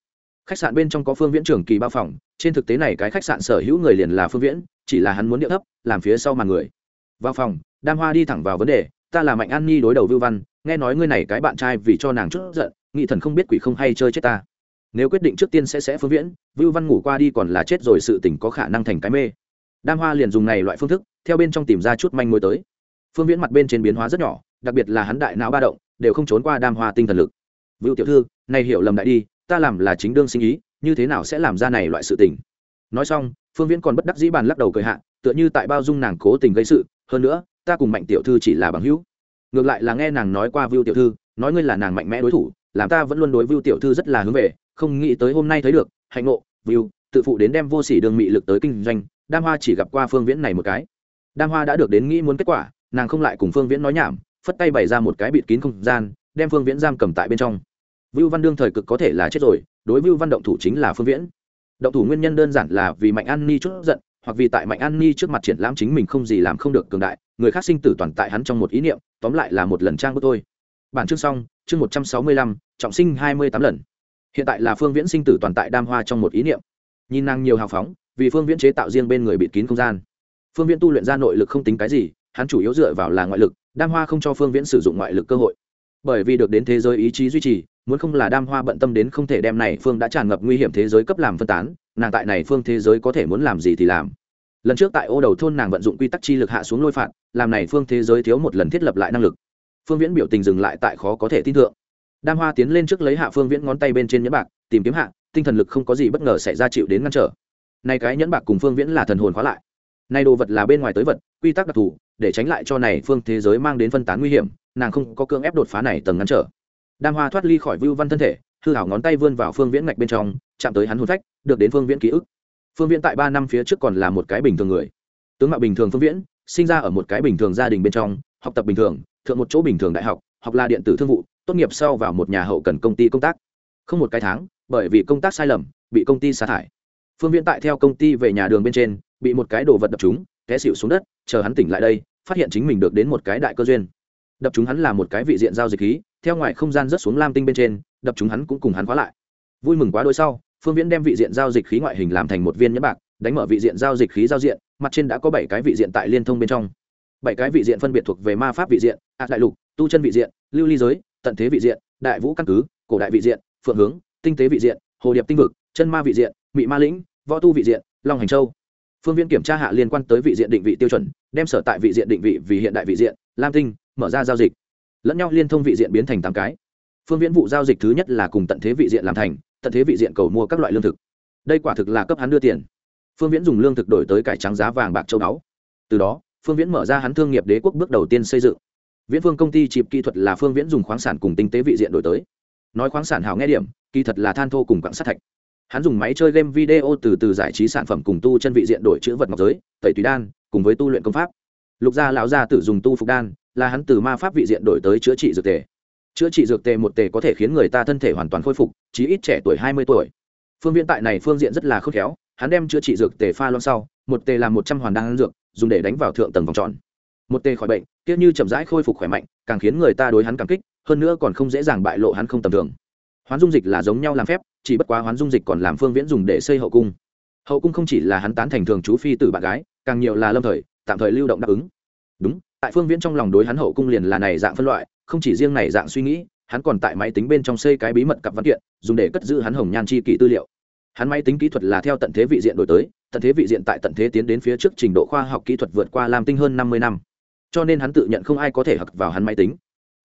khách sạn bên trong có phương viễn trưởng kỳ bao phòng, trên thực tế này cái khách sạn sở hữu người liền là phương viễn, chỉ là hắn muốn điệu thấp, làm phía sau màn người. Vào phòng, đam hoa đi thẳng vào vấn đề, ta là mạnh an nhi đối đầu vưu văn, nghe nói ngươi này cái bạn trai vì cho nàng chút giận nghị thần không biết quỷ không hay chơi chết ta. Nếu quyết định trước tiên sẽ sẽ phương viễn, vưu văn ngủ qua đi còn là chết rồi sự tình có khả năng thành cái mê. Đam hoa liền dùng này loại phương thức, theo bên trong tìm ra chút manh mối tới. Phương viễn mặt bên trên biến hóa rất nhỏ, đặc biệt là hắn đại não ba động, đều không trốn qua đam hoa tinh thần lực. Vưu tiểu thư, này hiểu lầm đại đi ta làm là chính đương sinh ý, như thế nào sẽ làm ra này loại sự tình? Nói xong, phương viễn còn bất đắc dĩ bàn lắc đầu cười hạ, tựa như tại bao dung nàng cố tình gây sự, hơn nữa, ta cùng mạnh tiểu thư chỉ là bằng hữu. Ngược lại là nghe nàng nói qua vưu tiểu thư, nói ngươi là nàng mạnh mẽ đối thủ, làm ta vẫn luôn đối vưu tiểu thư rất là hướng về, không nghĩ tới hôm nay thấy được, hạnh ngộ, vưu, tự phụ đến đem vô sỉ đường mị lực tới kinh doanh, đam hoa chỉ gặp qua phương viễn này một cái. Đam hoa đã được đến nghĩ muốn kết quả, nàng không lại cùng phương viễn nói nhảm, phất tay bày ra một cái bịt kín không gian, đem phương viễn giam cầm tại bên trong vưu văn đương thời cực có thể là chết rồi, đối vưu văn động thủ chính là phương viễn. Động thủ nguyên nhân đơn giản là vì mạnh an ni chút giận, hoặc vì tại mạnh an ni trước mặt triển lãm chính mình không gì làm không được cường đại, người khác sinh tử toàn tại hắn trong một ý niệm, tóm lại là một lần trang của tôi bản chương xong, chương một trăm sáu mươi lăm, trọng sinh hai mươi tám lần. Hiện tại là phương viễn sinh tử toàn tại đam hoa trong một ý niệm. Nhìn nàng nhiều hào phóng, vì phương viễn chế tạo riêng bên người bịt kín không gian. Phương viễn tu luyện ra nội lực không tính cái gì, hắn chủ yếu dựa vào là ngoại lực, đam hoa không cho phương viễn sử dụng ngoại lực cơ hội bởi vì được đến thế giới ý chí duy trì, muốn không là đam hoa bận tâm đến không thể đem này phương đã tràn ngập nguy hiểm thế giới cấp làm phân tán, nàng tại này phương thế giới có thể muốn làm gì thì làm. Lần trước tại ô đầu thôn nàng vận dụng quy tắc chi lực hạ xuống lôi phạt, làm này phương thế giới thiếu một lần thiết lập lại năng lực. Phương viễn biểu tình dừng lại tại khó có thể tin tưởng đam hoa tiến lên trước lấy hạ phương viễn ngón tay bên trên nhẫn bạc, tìm kiếm hạ, tinh thần lực không có gì bất ngờ xảy ra chịu đến ngăn trở. Nay cái nhẫn bạc cùng phương viễn là thần hồn khóa lại. Nay đồ vật là bên ngoài tới vật, quy tắc đặc thù, để tránh lại cho này phương thế giới mang đến phân tán nguy hiểm nàng không có cưỡng ép đột phá này tầng ngăn trở. Đam hoa thoát ly khỏi vưu văn thân thể, hư hảo ngón tay vươn vào phương viễn ngạch bên trong, chạm tới hắn hôn phách, được đến phương viễn ký ức. Phương viễn tại ba năm phía trước còn là một cái bình thường người. Tướng mạo bình thường phương viễn, sinh ra ở một cái bình thường gia đình bên trong, học tập bình thường, thượng một chỗ bình thường đại học học là điện tử thương vụ, tốt nghiệp sau vào một nhà hậu cần công ty công tác. Không một cái tháng, bởi vì công tác sai lầm, bị công ty sa thải. Phương viễn tại theo công ty về nhà đường bên trên, bị một cái đồ vật đập trúng, té xịu xuống đất, chờ hắn tỉnh lại đây, phát hiện chính mình được đến một cái đại cơ duyên đập chúng hắn là một cái vị diện giao dịch khí, theo ngoài không gian rất xuống lam tinh bên trên, đập chúng hắn cũng cùng hắn khóa lại. Vui mừng quá đôi sau, phương viễn đem vị diện giao dịch khí ngoại hình làm thành một viên nhẫn bạc, đánh mở vị diện giao dịch khí giao diện, mặt trên đã có bảy cái vị diện tại liên thông bên trong. Bảy cái vị diện phân biệt thuộc về ma pháp vị diện ạt đại lục, tu chân vị diện, lưu ly giới, tận thế vị diện, đại vũ căn cứ, cổ đại vị diện, phượng hướng, tinh tế vị diện, hồ điệp tinh vực, chân ma vị diện, mị ma lĩnh, võ tu vị diện, long hành châu. Phương viên kiểm tra hạ liên quan tới vị diện định vị tiêu chuẩn, đem sở tại vị diện định vị vì hiện đại vị diện, lam tinh mở ra giao dịch. Lẫn nhau liên thông vị diện biến thành tám cái. Phương viễn vụ giao dịch thứ nhất là cùng tận thế vị diện làm thành, tận thế vị diện cầu mua các loại lương thực. Đây quả thực là cấp hắn đưa tiền. Phương viễn dùng lương thực đổi tới cải trắng giá vàng bạc châu báu. Từ đó, phương viễn mở ra hắn thương nghiệp đế quốc bước đầu tiên xây dựng. Viễn phương công ty chịp kỹ thuật là phương viễn dùng khoáng sản cùng tinh tế vị diện đổi tới. Nói khoáng sản hào nghe điểm, kỳ thật là than thô cùng quặng sát thạch. Hắn dùng máy chơi game video từ từ giải trí sản phẩm cùng tu chân vị diện đổi chữ vật ngọc giới, tẩy tùy đan, cùng với tu luyện công pháp. Lục gia lão gia tử dùng tu phục đan là hắn từ ma pháp vị diện đổi tới chữa trị dược tề. Chữa trị dược tề một tề có thể khiến người ta thân thể hoàn toàn khôi phục, chí ít trẻ tuổi hai mươi tuổi. Phương viện tại này phương diện rất là khôn khéo, hắn đem chữa trị dược tề pha loãng sau, một tề làm một trăm hoàn đan dược, dùng để đánh vào thượng tầng vòng tròn. Một tề khỏi bệnh, kia như chậm rãi khôi phục khỏe mạnh, càng khiến người ta đối hắn cảm kích, hơn nữa còn không dễ dàng bại lộ hắn không tầm thường. Hoán dung dịch là giống nhau làm phép, chỉ bất quá hoán dung dịch còn làm phương viễn dùng để xây hậu cung. Hậu cung không chỉ là hắn tán thành thường chú phi tử bạn gái, càng nhiều là lâm thời, tạm thời lưu động đáp ứng. Đúng tại phương viễn trong lòng đối hắn hậu cung liền là này dạng phân loại, không chỉ riêng này dạng suy nghĩ, hắn còn tại máy tính bên trong xây cái bí mật cặp văn kiện, dùng để cất giữ hắn hồng nhan chi kỷ tư liệu. Hắn máy tính kỹ thuật là theo tận thế vị diện đổi tới, tận thế vị diện tại tận thế tiến đến phía trước trình độ khoa học kỹ thuật vượt qua làm tinh hơn năm mươi năm. Cho nên hắn tự nhận không ai có thể hặc vào hắn máy tính.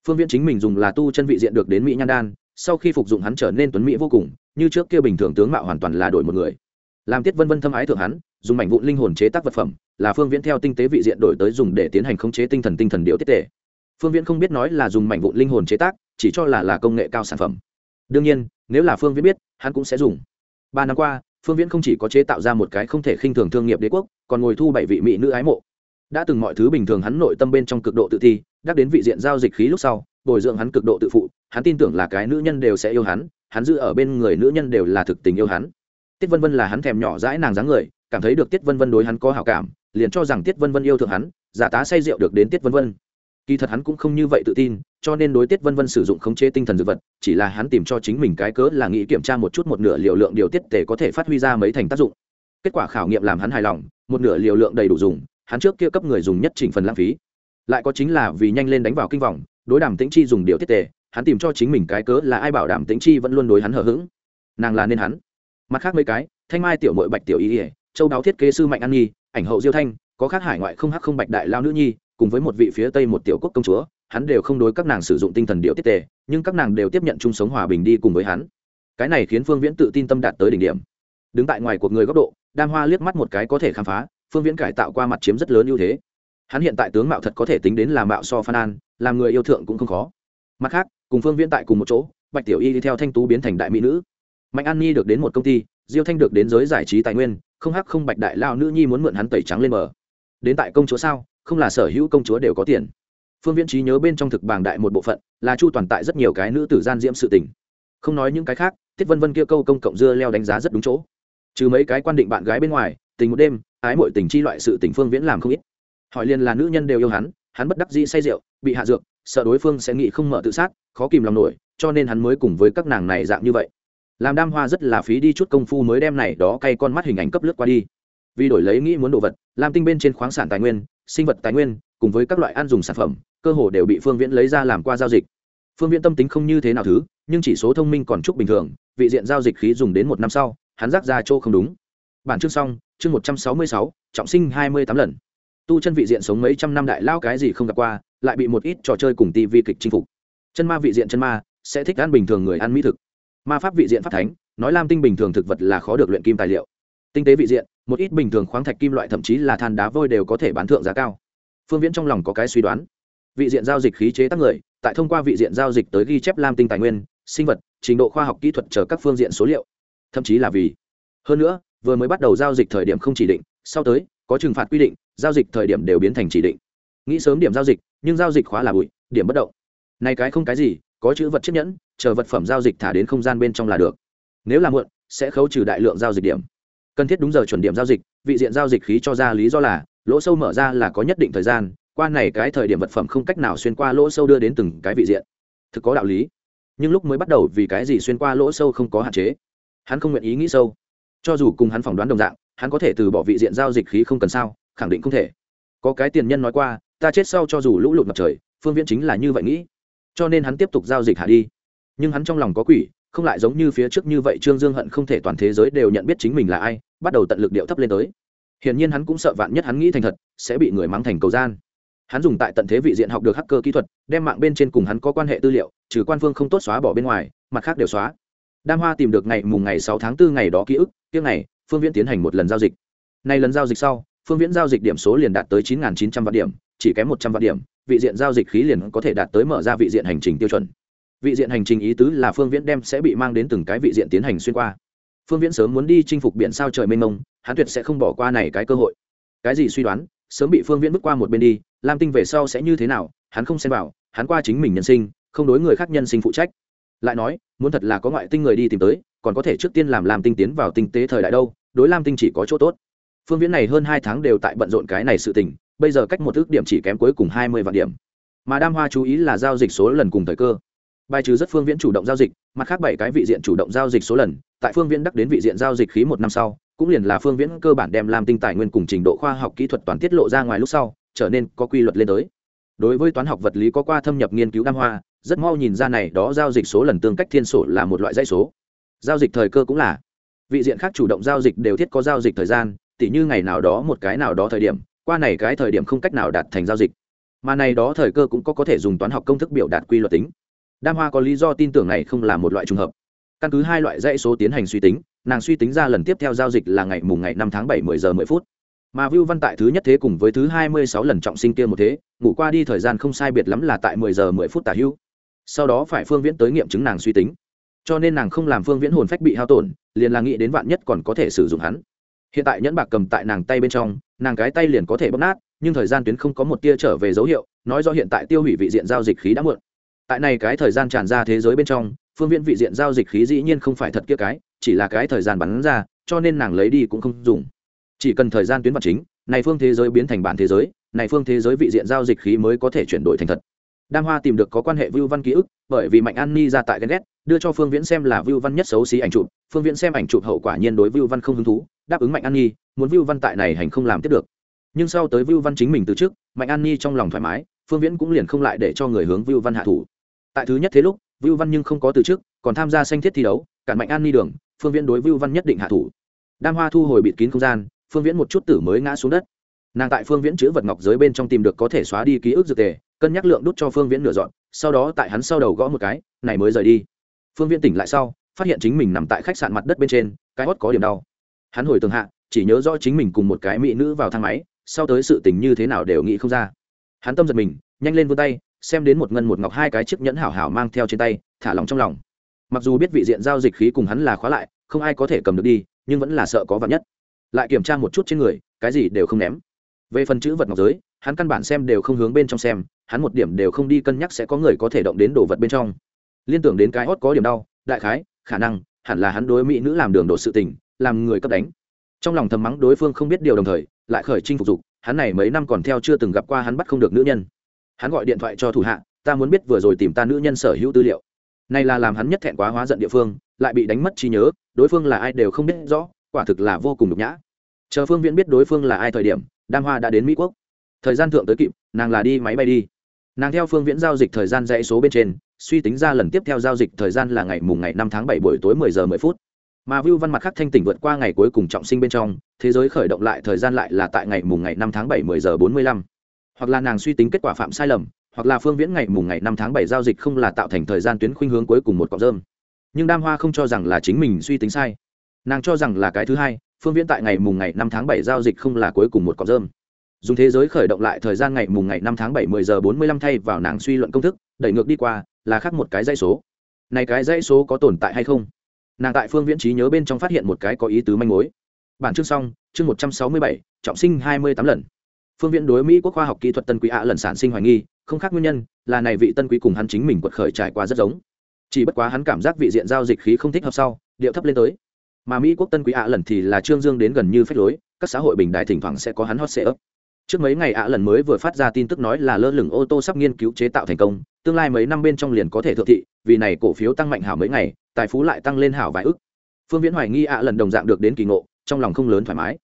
Phương viễn chính mình dùng là tu chân vị diện được đến mỹ nhan đan, sau khi phục dụng hắn trở nên tuấn mỹ vô cùng, như trước kia bình thường tướng mạo hoàn toàn là đổi một người. Làm tiết vân vân thâm ái thượng hắn, dùng mảnh vụn linh hồn chế tác vật phẩm là phương viễn theo tinh tế vị diện đổi tới dùng để tiến hành khống chế tinh thần tinh thần điệu tiết tệ. Phương viễn không biết nói là dùng mảnh vụn linh hồn chế tác, chỉ cho là là công nghệ cao sản phẩm. Đương nhiên, nếu là phương viễn biết, hắn cũng sẽ dùng. Ba năm qua, phương viễn không chỉ có chế tạo ra một cái không thể khinh thường thương nghiệp đế quốc, còn ngồi thu bảy vị mỹ nữ ái mộ. Đã từng mọi thứ bình thường hắn nội tâm bên trong cực độ tự thi đắc đến vị diện giao dịch khí lúc sau, bồi dưỡng hắn cực độ tự phụ, hắn tin tưởng là cái nữ nhân đều sẽ yêu hắn hắn giữ ở bên người nữ nhân đều là thực tình yêu hắn. Tiết vân vân là hắn thèm nhỏ dãi nàng dáng người, cảm thấy được tiết vân vân đối hắn có hảo cảm liền cho rằng tiết vân vân yêu thương hắn, giả tá say rượu được đến tiết vân vân. Kỳ thật hắn cũng không như vậy tự tin, cho nên đối tiết vân vân sử dụng khống chế tinh thần dược vật, chỉ là hắn tìm cho chính mình cái cớ là nghĩ kiểm tra một chút một nửa liều lượng điều tiết tề có thể phát huy ra mấy thành tác dụng. Kết quả khảo nghiệm làm hắn hài lòng, một nửa liều lượng đầy đủ dùng, hắn trước kia cấp người dùng nhất chỉnh phần lãng phí. Lại có chính là vì nhanh lên đánh vào kinh vòng, đối đàm tĩnh chi dùng điều tiết tề, hắn tìm cho chính mình cái cớ là ai bảo đảm tĩnh chi vẫn luôn đối hắn hờ hững. Nàng là nên hắn. Mặt khác mấy cái, thanh mai tiểu mội bạch tiểu y ỉa châu đáo thiết kế sư mạnh an nhi ảnh hậu diêu thanh, có khác hải ngoại không hắc không bạch đại lao nữ nhi, cùng với một vị phía tây một tiểu quốc công chúa, hắn đều không đối các nàng sử dụng tinh thần điệu tiết tề, nhưng các nàng đều tiếp nhận chung sống hòa bình đi cùng với hắn. Cái này khiến phương viễn tự tin tâm đạt tới đỉnh điểm. Đứng tại ngoài cuộc người góc độ, đam hoa liếc mắt một cái có thể khám phá, phương viễn cải tạo qua mặt chiếm rất lớn ưu thế. Hắn hiện tại tướng mạo thật có thể tính đến là mạo so phan an, làm người yêu thượng cũng không khó. Mặt khác, cùng phương viễn tại cùng một chỗ, bạch tiểu y đi theo thanh tú biến thành đại mỹ nữ. Mạnh an nhi được đến một công ty, diêu thanh được đến giới giải trí tài nguyên không hắc không bạch đại lao nữ nhi muốn mượn hắn tẩy trắng lên bờ. Đến tại công chúa sao, không là sở hữu công chúa đều có tiền. Phương viễn trí nhớ bên trong thực bảng đại một bộ phận, là chu toàn tại rất nhiều cái nữ tử gian diễm sự tình. Không nói những cái khác, tiết vân vân kia câu công cộng dưa leo đánh giá rất đúng chỗ. Trừ mấy cái quan định bạn gái bên ngoài, tình một đêm, ái mọi tình chi loại sự tình phương viễn làm không ít. Hỏi liền là nữ nhân đều yêu hắn hắn bất đắc dĩ say rượu, bị hạ dược, sợ đối phương sẽ nghĩ không mở tự sát, khó kìm lòng nổi, cho nên hắn mới cùng với các nàng này dạng như vậy làm đam hoa rất là phí đi chút công phu mới đem này đó cay con mắt hình ảnh cấp lướt qua đi. Vì đổi lấy nghĩ muốn đồ vật lam tinh bên trên khoáng sản tài nguyên, sinh vật tài nguyên, cùng với các loại ăn dùng sản phẩm, cơ hồ đều bị phương viễn lấy ra làm qua giao dịch. Phương viễn tâm tính không như thế nào thứ, nhưng chỉ số thông minh còn chút bình thường, vị diện giao dịch khí dùng đến một năm sau, hắn rác ra chỗ không đúng. Bản chương xong, chương một trăm sáu mươi sáu, trọng sinh hai mươi tám lần. Tu chân vị diện sống mấy trăm năm đại lao cái gì không gặp qua, lại bị một ít trò chơi cùng tivi kịch chinh phục. Chân ma vị diện chân ma, sẽ thích ăn bình thường người ăn mỹ thực ma pháp vị diện pháp thánh, nói lam tinh bình thường thực vật là khó được luyện kim tài liệu. Tinh tế vị diện, một ít bình thường khoáng thạch kim loại thậm chí là than đá vôi đều có thể bán thượng giá cao. Phương viễn trong lòng có cái suy đoán. Vị diện giao dịch khí chế tác người, tại thông qua vị diện giao dịch tới ghi chép lam tinh tài nguyên, sinh vật, trình độ khoa học kỹ thuật chờ các phương diện số liệu. Thậm chí là vì. Hơn nữa, vừa mới bắt đầu giao dịch thời điểm không chỉ định, sau tới, có trừng phạt quy định, giao dịch thời điểm đều biến thành chỉ định. Nghĩ sớm điểm giao dịch, nhưng giao dịch khóa là bụi, điểm bất động. Này cái không cái gì, có chữ vật chiếc nhẫn chờ vật phẩm giao dịch thả đến không gian bên trong là được. Nếu là muộn, sẽ khấu trừ đại lượng giao dịch điểm. Cần thiết đúng giờ chuẩn điểm giao dịch, vị diện giao dịch khí cho ra lý do là, lỗ sâu mở ra là có nhất định thời gian, qua này cái thời điểm vật phẩm không cách nào xuyên qua lỗ sâu đưa đến từng cái vị diện. Thực có đạo lý. Nhưng lúc mới bắt đầu vì cái gì xuyên qua lỗ sâu không có hạn chế? Hắn không nguyện ý nghĩ sâu. Cho dù cùng hắn phỏng đoán đồng dạng, hắn có thể từ bỏ vị diện giao dịch khí không cần sao, khẳng định không thể. Có cái tiền nhân nói qua, ta chết sau cho dù lũ lụt ngập trời, phương viễn chính là như vậy nghĩ. Cho nên hắn tiếp tục giao dịch hạ đi nhưng hắn trong lòng có quỷ, không lại giống như phía trước như vậy trương dương hận không thể toàn thế giới đều nhận biết chính mình là ai, bắt đầu tận lực điệu thấp lên tới. Hiển nhiên hắn cũng sợ vạn nhất hắn nghĩ thành thật, sẽ bị người mắng thành cầu gian. Hắn dùng tại tận thế vị diện học được hacker kỹ thuật, đem mạng bên trên cùng hắn có quan hệ tư liệu, trừ quan phương không tốt xóa bỏ bên ngoài, mặt khác đều xóa. Đam hoa tìm được ngày mùng ngày sáu tháng 4 ngày đó ký ức tiếc này phương viễn tiến hành một lần giao dịch. Nay lần giao dịch sau, phương viễn giao dịch điểm số liền đạt tới chín chín trăm vạn điểm, chỉ kém một trăm vạn điểm, vị diện giao dịch khí liền có thể đạt tới mở ra vị diện hành trình tiêu chuẩn vị diện hành trình ý tứ là phương viễn đem sẽ bị mang đến từng cái vị diện tiến hành xuyên qua. Phương viễn sớm muốn đi chinh phục biển sao trời mênh mông, hắn tuyệt sẽ không bỏ qua này cái cơ hội. Cái gì suy đoán, sớm bị phương viễn bước qua một bên đi, lam tinh về sau sẽ như thế nào, hắn không xem vào, hắn qua chính mình nhân sinh, không đối người khác nhân sinh phụ trách. Lại nói, muốn thật là có ngoại tinh người đi tìm tới, còn có thể trước tiên làm lam tinh tiến vào tinh tế thời đại đâu, đối lam tinh chỉ có chỗ tốt. Phương viễn này hơn hai tháng đều tại bận rộn cái này sự tình, bây giờ cách một ước điểm chỉ kém cuối cùng hai mươi vạn điểm. Mà đam hoa chú ý là giao dịch số lần cùng thời cơ bài trừ rất phương viễn chủ động giao dịch, mặt khác bảy cái vị diện chủ động giao dịch số lần, tại phương viễn đắc đến vị diện giao dịch khí một năm sau, cũng liền là phương viễn cơ bản đem làm tinh tài nguyên cùng trình độ khoa học kỹ thuật toàn tiết lộ ra ngoài lúc sau, trở nên có quy luật lên tới. Đối với toán học vật lý có qua thâm nhập nghiên cứu đam hoa, rất mau nhìn ra này đó giao dịch số lần tương cách thiên sổ là một loại dãy số. Giao dịch thời cơ cũng là. Vị diện khác chủ động giao dịch đều thiết có giao dịch thời gian, tỉ như ngày nào đó một cái nào đó thời điểm, qua này cái thời điểm không cách nào đạt thành giao dịch. Mà này đó thời cơ cũng có có thể dùng toán học công thức biểu đạt quy luật tính đam hoa có lý do tin tưởng này không là một loại trùng hợp căn cứ hai loại dãy số tiến hành suy tính, nàng suy tính ra lần tiếp theo giao dịch là ngày mùng ngày năm tháng bảy mười giờ mười phút mà vưu văn tại thứ nhất thế cùng với thứ hai mươi sáu lần trọng sinh kia một thế, ngủ qua đi thời gian không sai biệt lắm là tại mười giờ mười phút tả hưu. sau đó phải phương viễn tới nghiệm chứng nàng suy tính cho nên nàng không làm phương viễn hồn phách bị hao tổn, liền là nghĩ đến vạn nhất còn có thể sử dụng hắn hiện tại nhẫn bạc cầm tại nàng tay bên trong, nàng cái tay liền có thể bóp nát, nhưng thời gian tuyến không có một tia trở về dấu hiệu, nói do hiện tại tiêu hủy vị diện giao dịch khí đã mượn tại này cái thời gian tràn ra thế giới bên trong, phương viễn vị diện giao dịch khí dĩ nhiên không phải thật kia cái, chỉ là cái thời gian bắn ra, cho nên nàng lấy đi cũng không dùng. Chỉ cần thời gian tuyến vật chính, này phương thế giới biến thành bản thế giới, này phương thế giới vị diện giao dịch khí mới có thể chuyển đổi thành thật. Đam hoa tìm được có quan hệ vưu văn ký ức, bởi vì mạnh an ni ra tại ghen ghét đưa cho phương viễn xem là vưu văn nhất xấu xí ảnh chụp, phương viễn xem ảnh chụp hậu quả nhiên đối vưu văn không hứng thú, đáp ứng mạnh an ni, muốn vưu văn tại này hành không làm tiếp được. Nhưng sau tới vưu văn chính mình từ trước, mạnh an ni trong lòng thoải mái, phương viễn cũng liền không lại để cho người hướng vưu văn hạ thủ tại thứ nhất thế lúc, vưu văn nhưng không có từ trước còn tham gia sanh thiết thi đấu, cản mạnh an ni đường, phương viễn đối vưu văn nhất định hạ thủ. Đam hoa thu hồi bịt kín không gian, phương viễn một chút tử mới ngã xuống đất. Nàng tại phương viễn chữ vật ngọc giới bên trong tìm được có thể xóa đi ký ức dược tề, cân nhắc lượng đút cho phương viễn nửa dọn, sau đó tại hắn sau đầu gõ một cái, này mới rời đi. Phương viễn tỉnh lại sau, phát hiện chính mình nằm tại khách sạn mặt đất bên trên, cái hót có điểm đau. Hắn hồi tường hạ, chỉ nhớ rõ chính mình cùng một cái mỹ nữ vào thang máy, sau tới sự tình như thế nào đều nghĩ không ra. Hắn tâm giật mình, nhanh lên vươn tay xem đến một ngân một ngọc hai cái chiếc nhẫn hảo hảo mang theo trên tay, thả lòng trong lòng. Mặc dù biết vị diện giao dịch khí cùng hắn là khóa lại, không ai có thể cầm được đi, nhưng vẫn là sợ có vật nhất. Lại kiểm tra một chút trên người, cái gì đều không ném. Về phần chữ vật ngọc giới, hắn căn bản xem đều không hướng bên trong xem, hắn một điểm đều không đi cân nhắc sẽ có người có thể động đến đồ vật bên trong. Liên tưởng đến cái hót có điểm đau, đại khái, khả năng, hẳn là hắn đối mỹ nữ làm đường đột sự tình, làm người cấp đánh. Trong lòng thầm mắng đối phương không biết điều đồng thời, lại khởi chinh phục dục, hắn này mấy năm còn theo chưa từng gặp qua hắn bắt không được nữ nhân hắn gọi điện thoại cho thủ hạ, ta muốn biết vừa rồi tìm ta nữ nhân sở hữu tư liệu. Này là làm hắn nhất thẹn quá hóa giận địa phương, lại bị đánh mất trí nhớ, đối phương là ai đều không biết rõ, quả thực là vô cùng nhục nhã. Chờ phương viễn biết đối phương là ai thời điểm, đam hoa đã đến mỹ quốc. Thời gian thượng tới kịp, nàng là đi máy bay đi. Nàng theo phương viễn giao dịch thời gian dãy số bên trên, suy tính ra lần tiếp theo giao dịch thời gian là ngày mùng ngày năm tháng bảy buổi tối mười giờ mười phút. Mà vưu văn mặt khắc thanh tỉnh vượt qua ngày cuối cùng trọng sinh bên trong, thế giới khởi động lại thời gian lại là tại ngày mùng ngày năm tháng bảy mười giờ bốn mươi lăm hoặc là nàng suy tính kết quả phạm sai lầm, hoặc là phương viễn ngày mùng ngày năm tháng bảy giao dịch không là tạo thành thời gian tuyến khuynh hướng cuối cùng một cọc rơm. Nhưng đam hoa không cho rằng là chính mình suy tính sai. Nàng cho rằng là cái thứ hai, phương viễn tại ngày mùng ngày năm tháng bảy giao dịch không là cuối cùng một cọc rơm. Dùng thế giới khởi động lại thời gian ngày mùng ngày năm tháng bảy mười giờ bốn mươi lăm thay vào nàng suy luận công thức, đẩy ngược đi qua, là khác một cái dãy số. Này cái dãy số có tồn tại hay không? Nàng tại phương viễn trí nhớ bên trong phát hiện một cái có ý tứ manh mối. Bản chương xong, chương một trăm sáu mươi bảy, trọng sinh hai mươi tám lần phương viễn đối mỹ quốc khoa học kỹ thuật tân quý ạ lần sản sinh hoài nghi, không khác nguyên nhân là này vị tân quý cùng hắn chính mình quật khởi trải qua rất giống. Chỉ bất quá hắn cảm giác vị diện giao dịch khí không thích hợp sau, điệu thấp lên tới. Mà mỹ quốc tân quý ạ lần thì là trương dương đến gần như phép lối, các xã hội bình đại thỉnh thoảng sẽ có hắn hot sệ ấp trước mấy ngày ạ lần mới vừa phát ra tin tức nói là lơ lửng ô tô sắp nghiên cứu chế tạo thành công, tương lai mấy năm bên trong liền có thể thượng thị, vì này cổ phiếu tăng mạnh hảo mấy ngày, tài phú lại tăng lên hảo vài ức. Phương viễn hoài nghi ạ lần đồng dạng được đến kỳ ngộ, trong lòng không lớn thoải mái.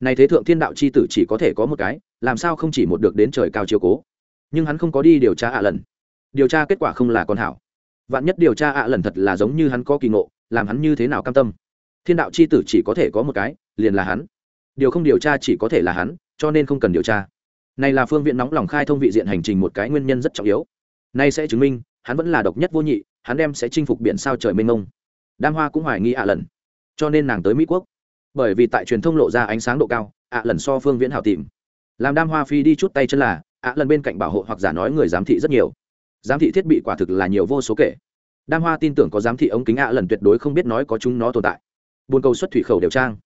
Này thế thượng thiên đạo c h i tử chỉ có thể có một cái làm sao không chỉ một được đến trời cao chiếu cố? Nhưng hắn không có đi điều tra ạ lần. Điều tra kết quả không là con hảo. Vạn nhất điều tra ạ lần thật là giống như hắn có kỳ ngộ, làm hắn như thế nào cam tâm? Thiên đạo c h i tử chỉ có thể có một cái, liền là hắn. Điều không điều tra chỉ có thể là hắn, cho nên không cần điều tra. Này là phương viện nóng lòng khai thông vị diện hành trình một cái nguyên nhân rất trọng yếu. Nay sẽ chứng minh, hắn vẫn là độc nhất vô nhị, hắn đem sẽ chinh phục biển sao trời mênh mông. Đam hoa cũng hoài nghi ạ lần. Cho nên nàng tới mỹ quốc. Bởi vì tại truyền thông lộ ra ánh sáng độ cao, ạ lần so phương viễn hảo tìm làm đam hoa phi đi chút tay chân là, ạ lần bên cạnh bảo hộ hoặc giả nói người giám thị rất nhiều. Giám thị thiết bị quả thực là nhiều vô số kể. Đam hoa tin tưởng có giám thị ống kính ạ lần tuyệt đối không biết nói có chúng nó tồn tại. Buồn cầu xuất thủy khẩu đều trang.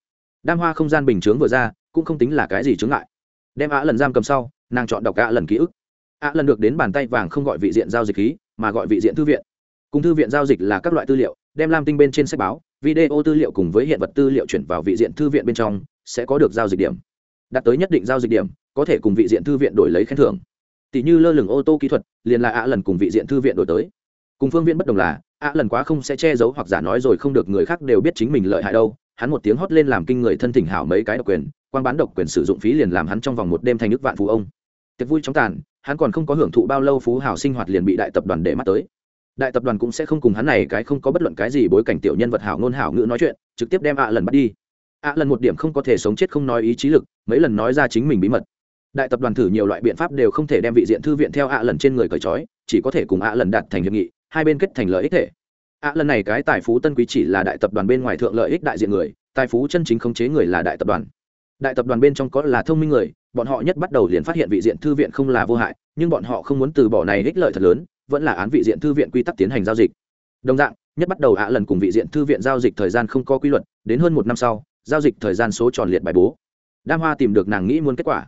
Đam hoa không gian bình chướng vừa ra, cũng không tính là cái gì chướng ngại. Đem ạ lần giam cầm sau, nàng chọn đọc ạ lần ký ức. Ạ lần được đến bàn tay vàng không gọi vị diện giao dịch khí, mà gọi vị diện thư viện. Cùng thư viện giao dịch là các loại tư liệu, đem lam tinh bên trên sách báo, video tư liệu cùng với hiện vật tư liệu chuyển vào vị diện thư viện bên trong, sẽ có được giao dịch điểm. Đạt tới nhất định giao dịch điểm có thể cùng vị diện thư viện đổi lấy khen thưởng. Tỷ như lơ lửng ô tô kỹ thuật, liền là ạ lần cùng vị diện thư viện đổi tới. Cùng phương viện bất đồng là, ạ lần quá không sẽ che giấu hoặc giả nói rồi không được người khác đều biết chính mình lợi hại đâu. Hắn một tiếng hót lên làm kinh người thân thỉnh hảo mấy cái độc quyền quan bán độc quyền sử dụng phí liền làm hắn trong vòng một đêm thành nước vạn phú ông. Tiệc vui chóng tàn, hắn còn không có hưởng thụ bao lâu phú hào sinh hoạt liền bị đại tập đoàn để mắt tới. Đại tập đoàn cũng sẽ không cùng hắn này cái không có bất luận cái gì bối cảnh tiểu nhân vật hảo ngôn hảo ngữ nói chuyện, trực tiếp đem ạ lần bắt đi. Ạ lần một điểm không có thể sống chết không nói ý chí lực, mấy lần nói ra chính mình bí mật đại tập đoàn thử nhiều loại biện pháp đều không thể đem vị diện thư viện theo ạ lần trên người cởi trói, chỉ có thể cùng ạ lần đạt thành hiệp nghị, hai bên kết thành lợi ích thể. Ạ lần này cái tài phú tân quý chỉ là đại tập đoàn bên ngoài thượng lợi ích đại diện người, tài phú chân chính khống chế người là đại tập đoàn. Đại tập đoàn bên trong có là thông minh người, bọn họ nhất bắt đầu liền phát hiện vị diện thư viện không là vô hại, nhưng bọn họ không muốn từ bỏ này ích lợi thật lớn, vẫn là án vị diện thư viện quy tắc tiến hành giao dịch. Đồng dạng, nhất bắt đầu ạ lần cùng vị diện thư viện giao dịch thời gian không có quy luật, đến hơn một năm sau, giao dịch thời gian số tròn liệt bài bố. Đam hoa tìm được nàng nghĩ muốn kết quả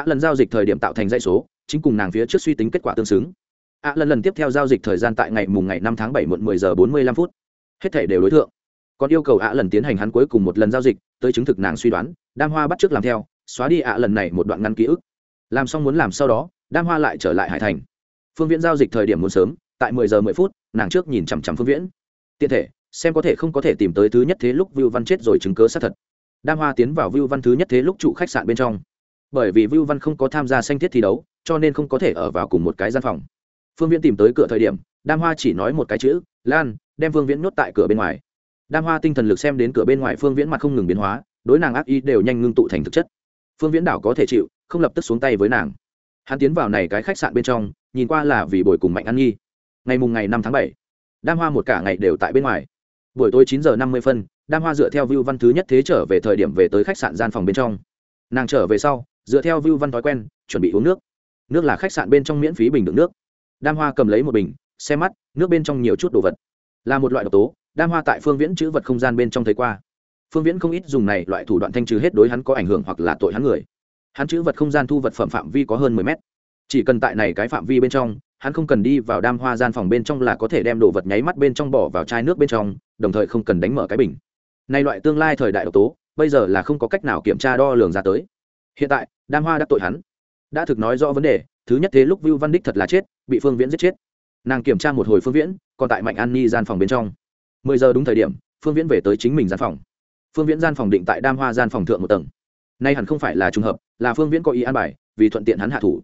ạ lần giao dịch thời điểm tạo thành dãy số, chính cùng nàng phía trước suy tính kết quả tương xứng. ạ lần lần tiếp theo giao dịch thời gian tại ngày mùng ngày năm tháng bảy muộn mười giờ bốn mươi lăm phút. Hết thể đều đối tượng còn yêu cầu ạ lần tiến hành hắn cuối cùng một lần giao dịch, tới chứng thực nàng suy đoán, đam hoa bắt t r ư ớ c làm theo, xóa đi ạ lần này một đoạn ngăn ký ức. Làm xong muốn làm sau đó, đam hoa lại trở lại hải thành. Phương viễn giao dịch thời điểm muốn sớm, tại mười giờ mười phút, nàng trước nhìn chằm chằm phương viễn. Tiện thể, xem có thể không có thể tìm tới thứ nhất thế lúc vưu văn chết rồi chứng cớ xác thật. Đam hoa tiến vào vưu văn thứ nhất thế lúc trụ khách sạn bên trong bởi vì vưu văn không có tham gia sanh thiết thi đấu, cho nên không có thể ở vào cùng một cái gian phòng. Phương viễn tìm tới cửa thời điểm, đam hoa chỉ nói một cái chữ, lan, đem phương viễn nhốt tại cửa bên ngoài. Đam hoa tinh thần lực xem đến cửa bên ngoài phương viễn mặt không ngừng biến hóa, đối nàng ác ý đều nhanh ngưng tụ thành thực chất. Phương viễn đảo có thể chịu, không lập tức xuống tay với nàng. Hắn tiến vào này cái khách sạn bên trong, nhìn qua là vì buổi cùng mạnh ăn nghi. ngày mùng ngày năm tháng bảy, đam hoa một cả ngày đều tại bên ngoài. Buổi tối chín giờ năm mươi phân, đam hoa dựa theo view văn thứ nhất thế trở về thời điểm về tới khách sạn gian phòng bên trong. Nàng trở về sau dựa theo view văn thói quen, chuẩn bị uống nước. Nước là khách sạn bên trong miễn phí bình đựng nước. Đam hoa cầm lấy một bình xem mắt, nước bên trong nhiều chút đồ vật. Là một loại độc tố, đam hoa tại phương viễn chữ vật không gian bên trong thấy qua. Phương viễn không ít dùng này loại thủ đoạn thanh trừ hết đối hắn có ảnh hưởng hoặc là tội hắn người. Hắn chữ vật không gian thu vật phẩm phạm vi có hơn mười mét. Chỉ cần tại này cái phạm vi bên trong, hắn không cần đi vào đam hoa gian phòng bên trong là có thể đem đồ vật nháy mắt bên trong bỏ vào chai nước bên trong, đồng thời không cần đánh mở cái bình. Nay loại tương lai thời đại độc tố, bây giờ là không có cách nào kiểm tra đo lường ra tới hiện tại, đam hoa đã tội hắn. Đã thực nói rõ vấn đề, thứ nhất thế lúc vưu văn đích thật là chết, bị phương viễn giết chết. Nàng kiểm tra một hồi phương viễn, còn tại mạnh an ni gian phòng bên trong. Mười giờ đúng thời điểm, phương viễn về tới chính mình gian phòng. Phương viễn gian phòng định tại đam hoa gian phòng thượng một tầng. Nay hẳn không phải là trùng hợp, là phương viễn có ý an bài, vì thuận tiện hắn hạ thủ.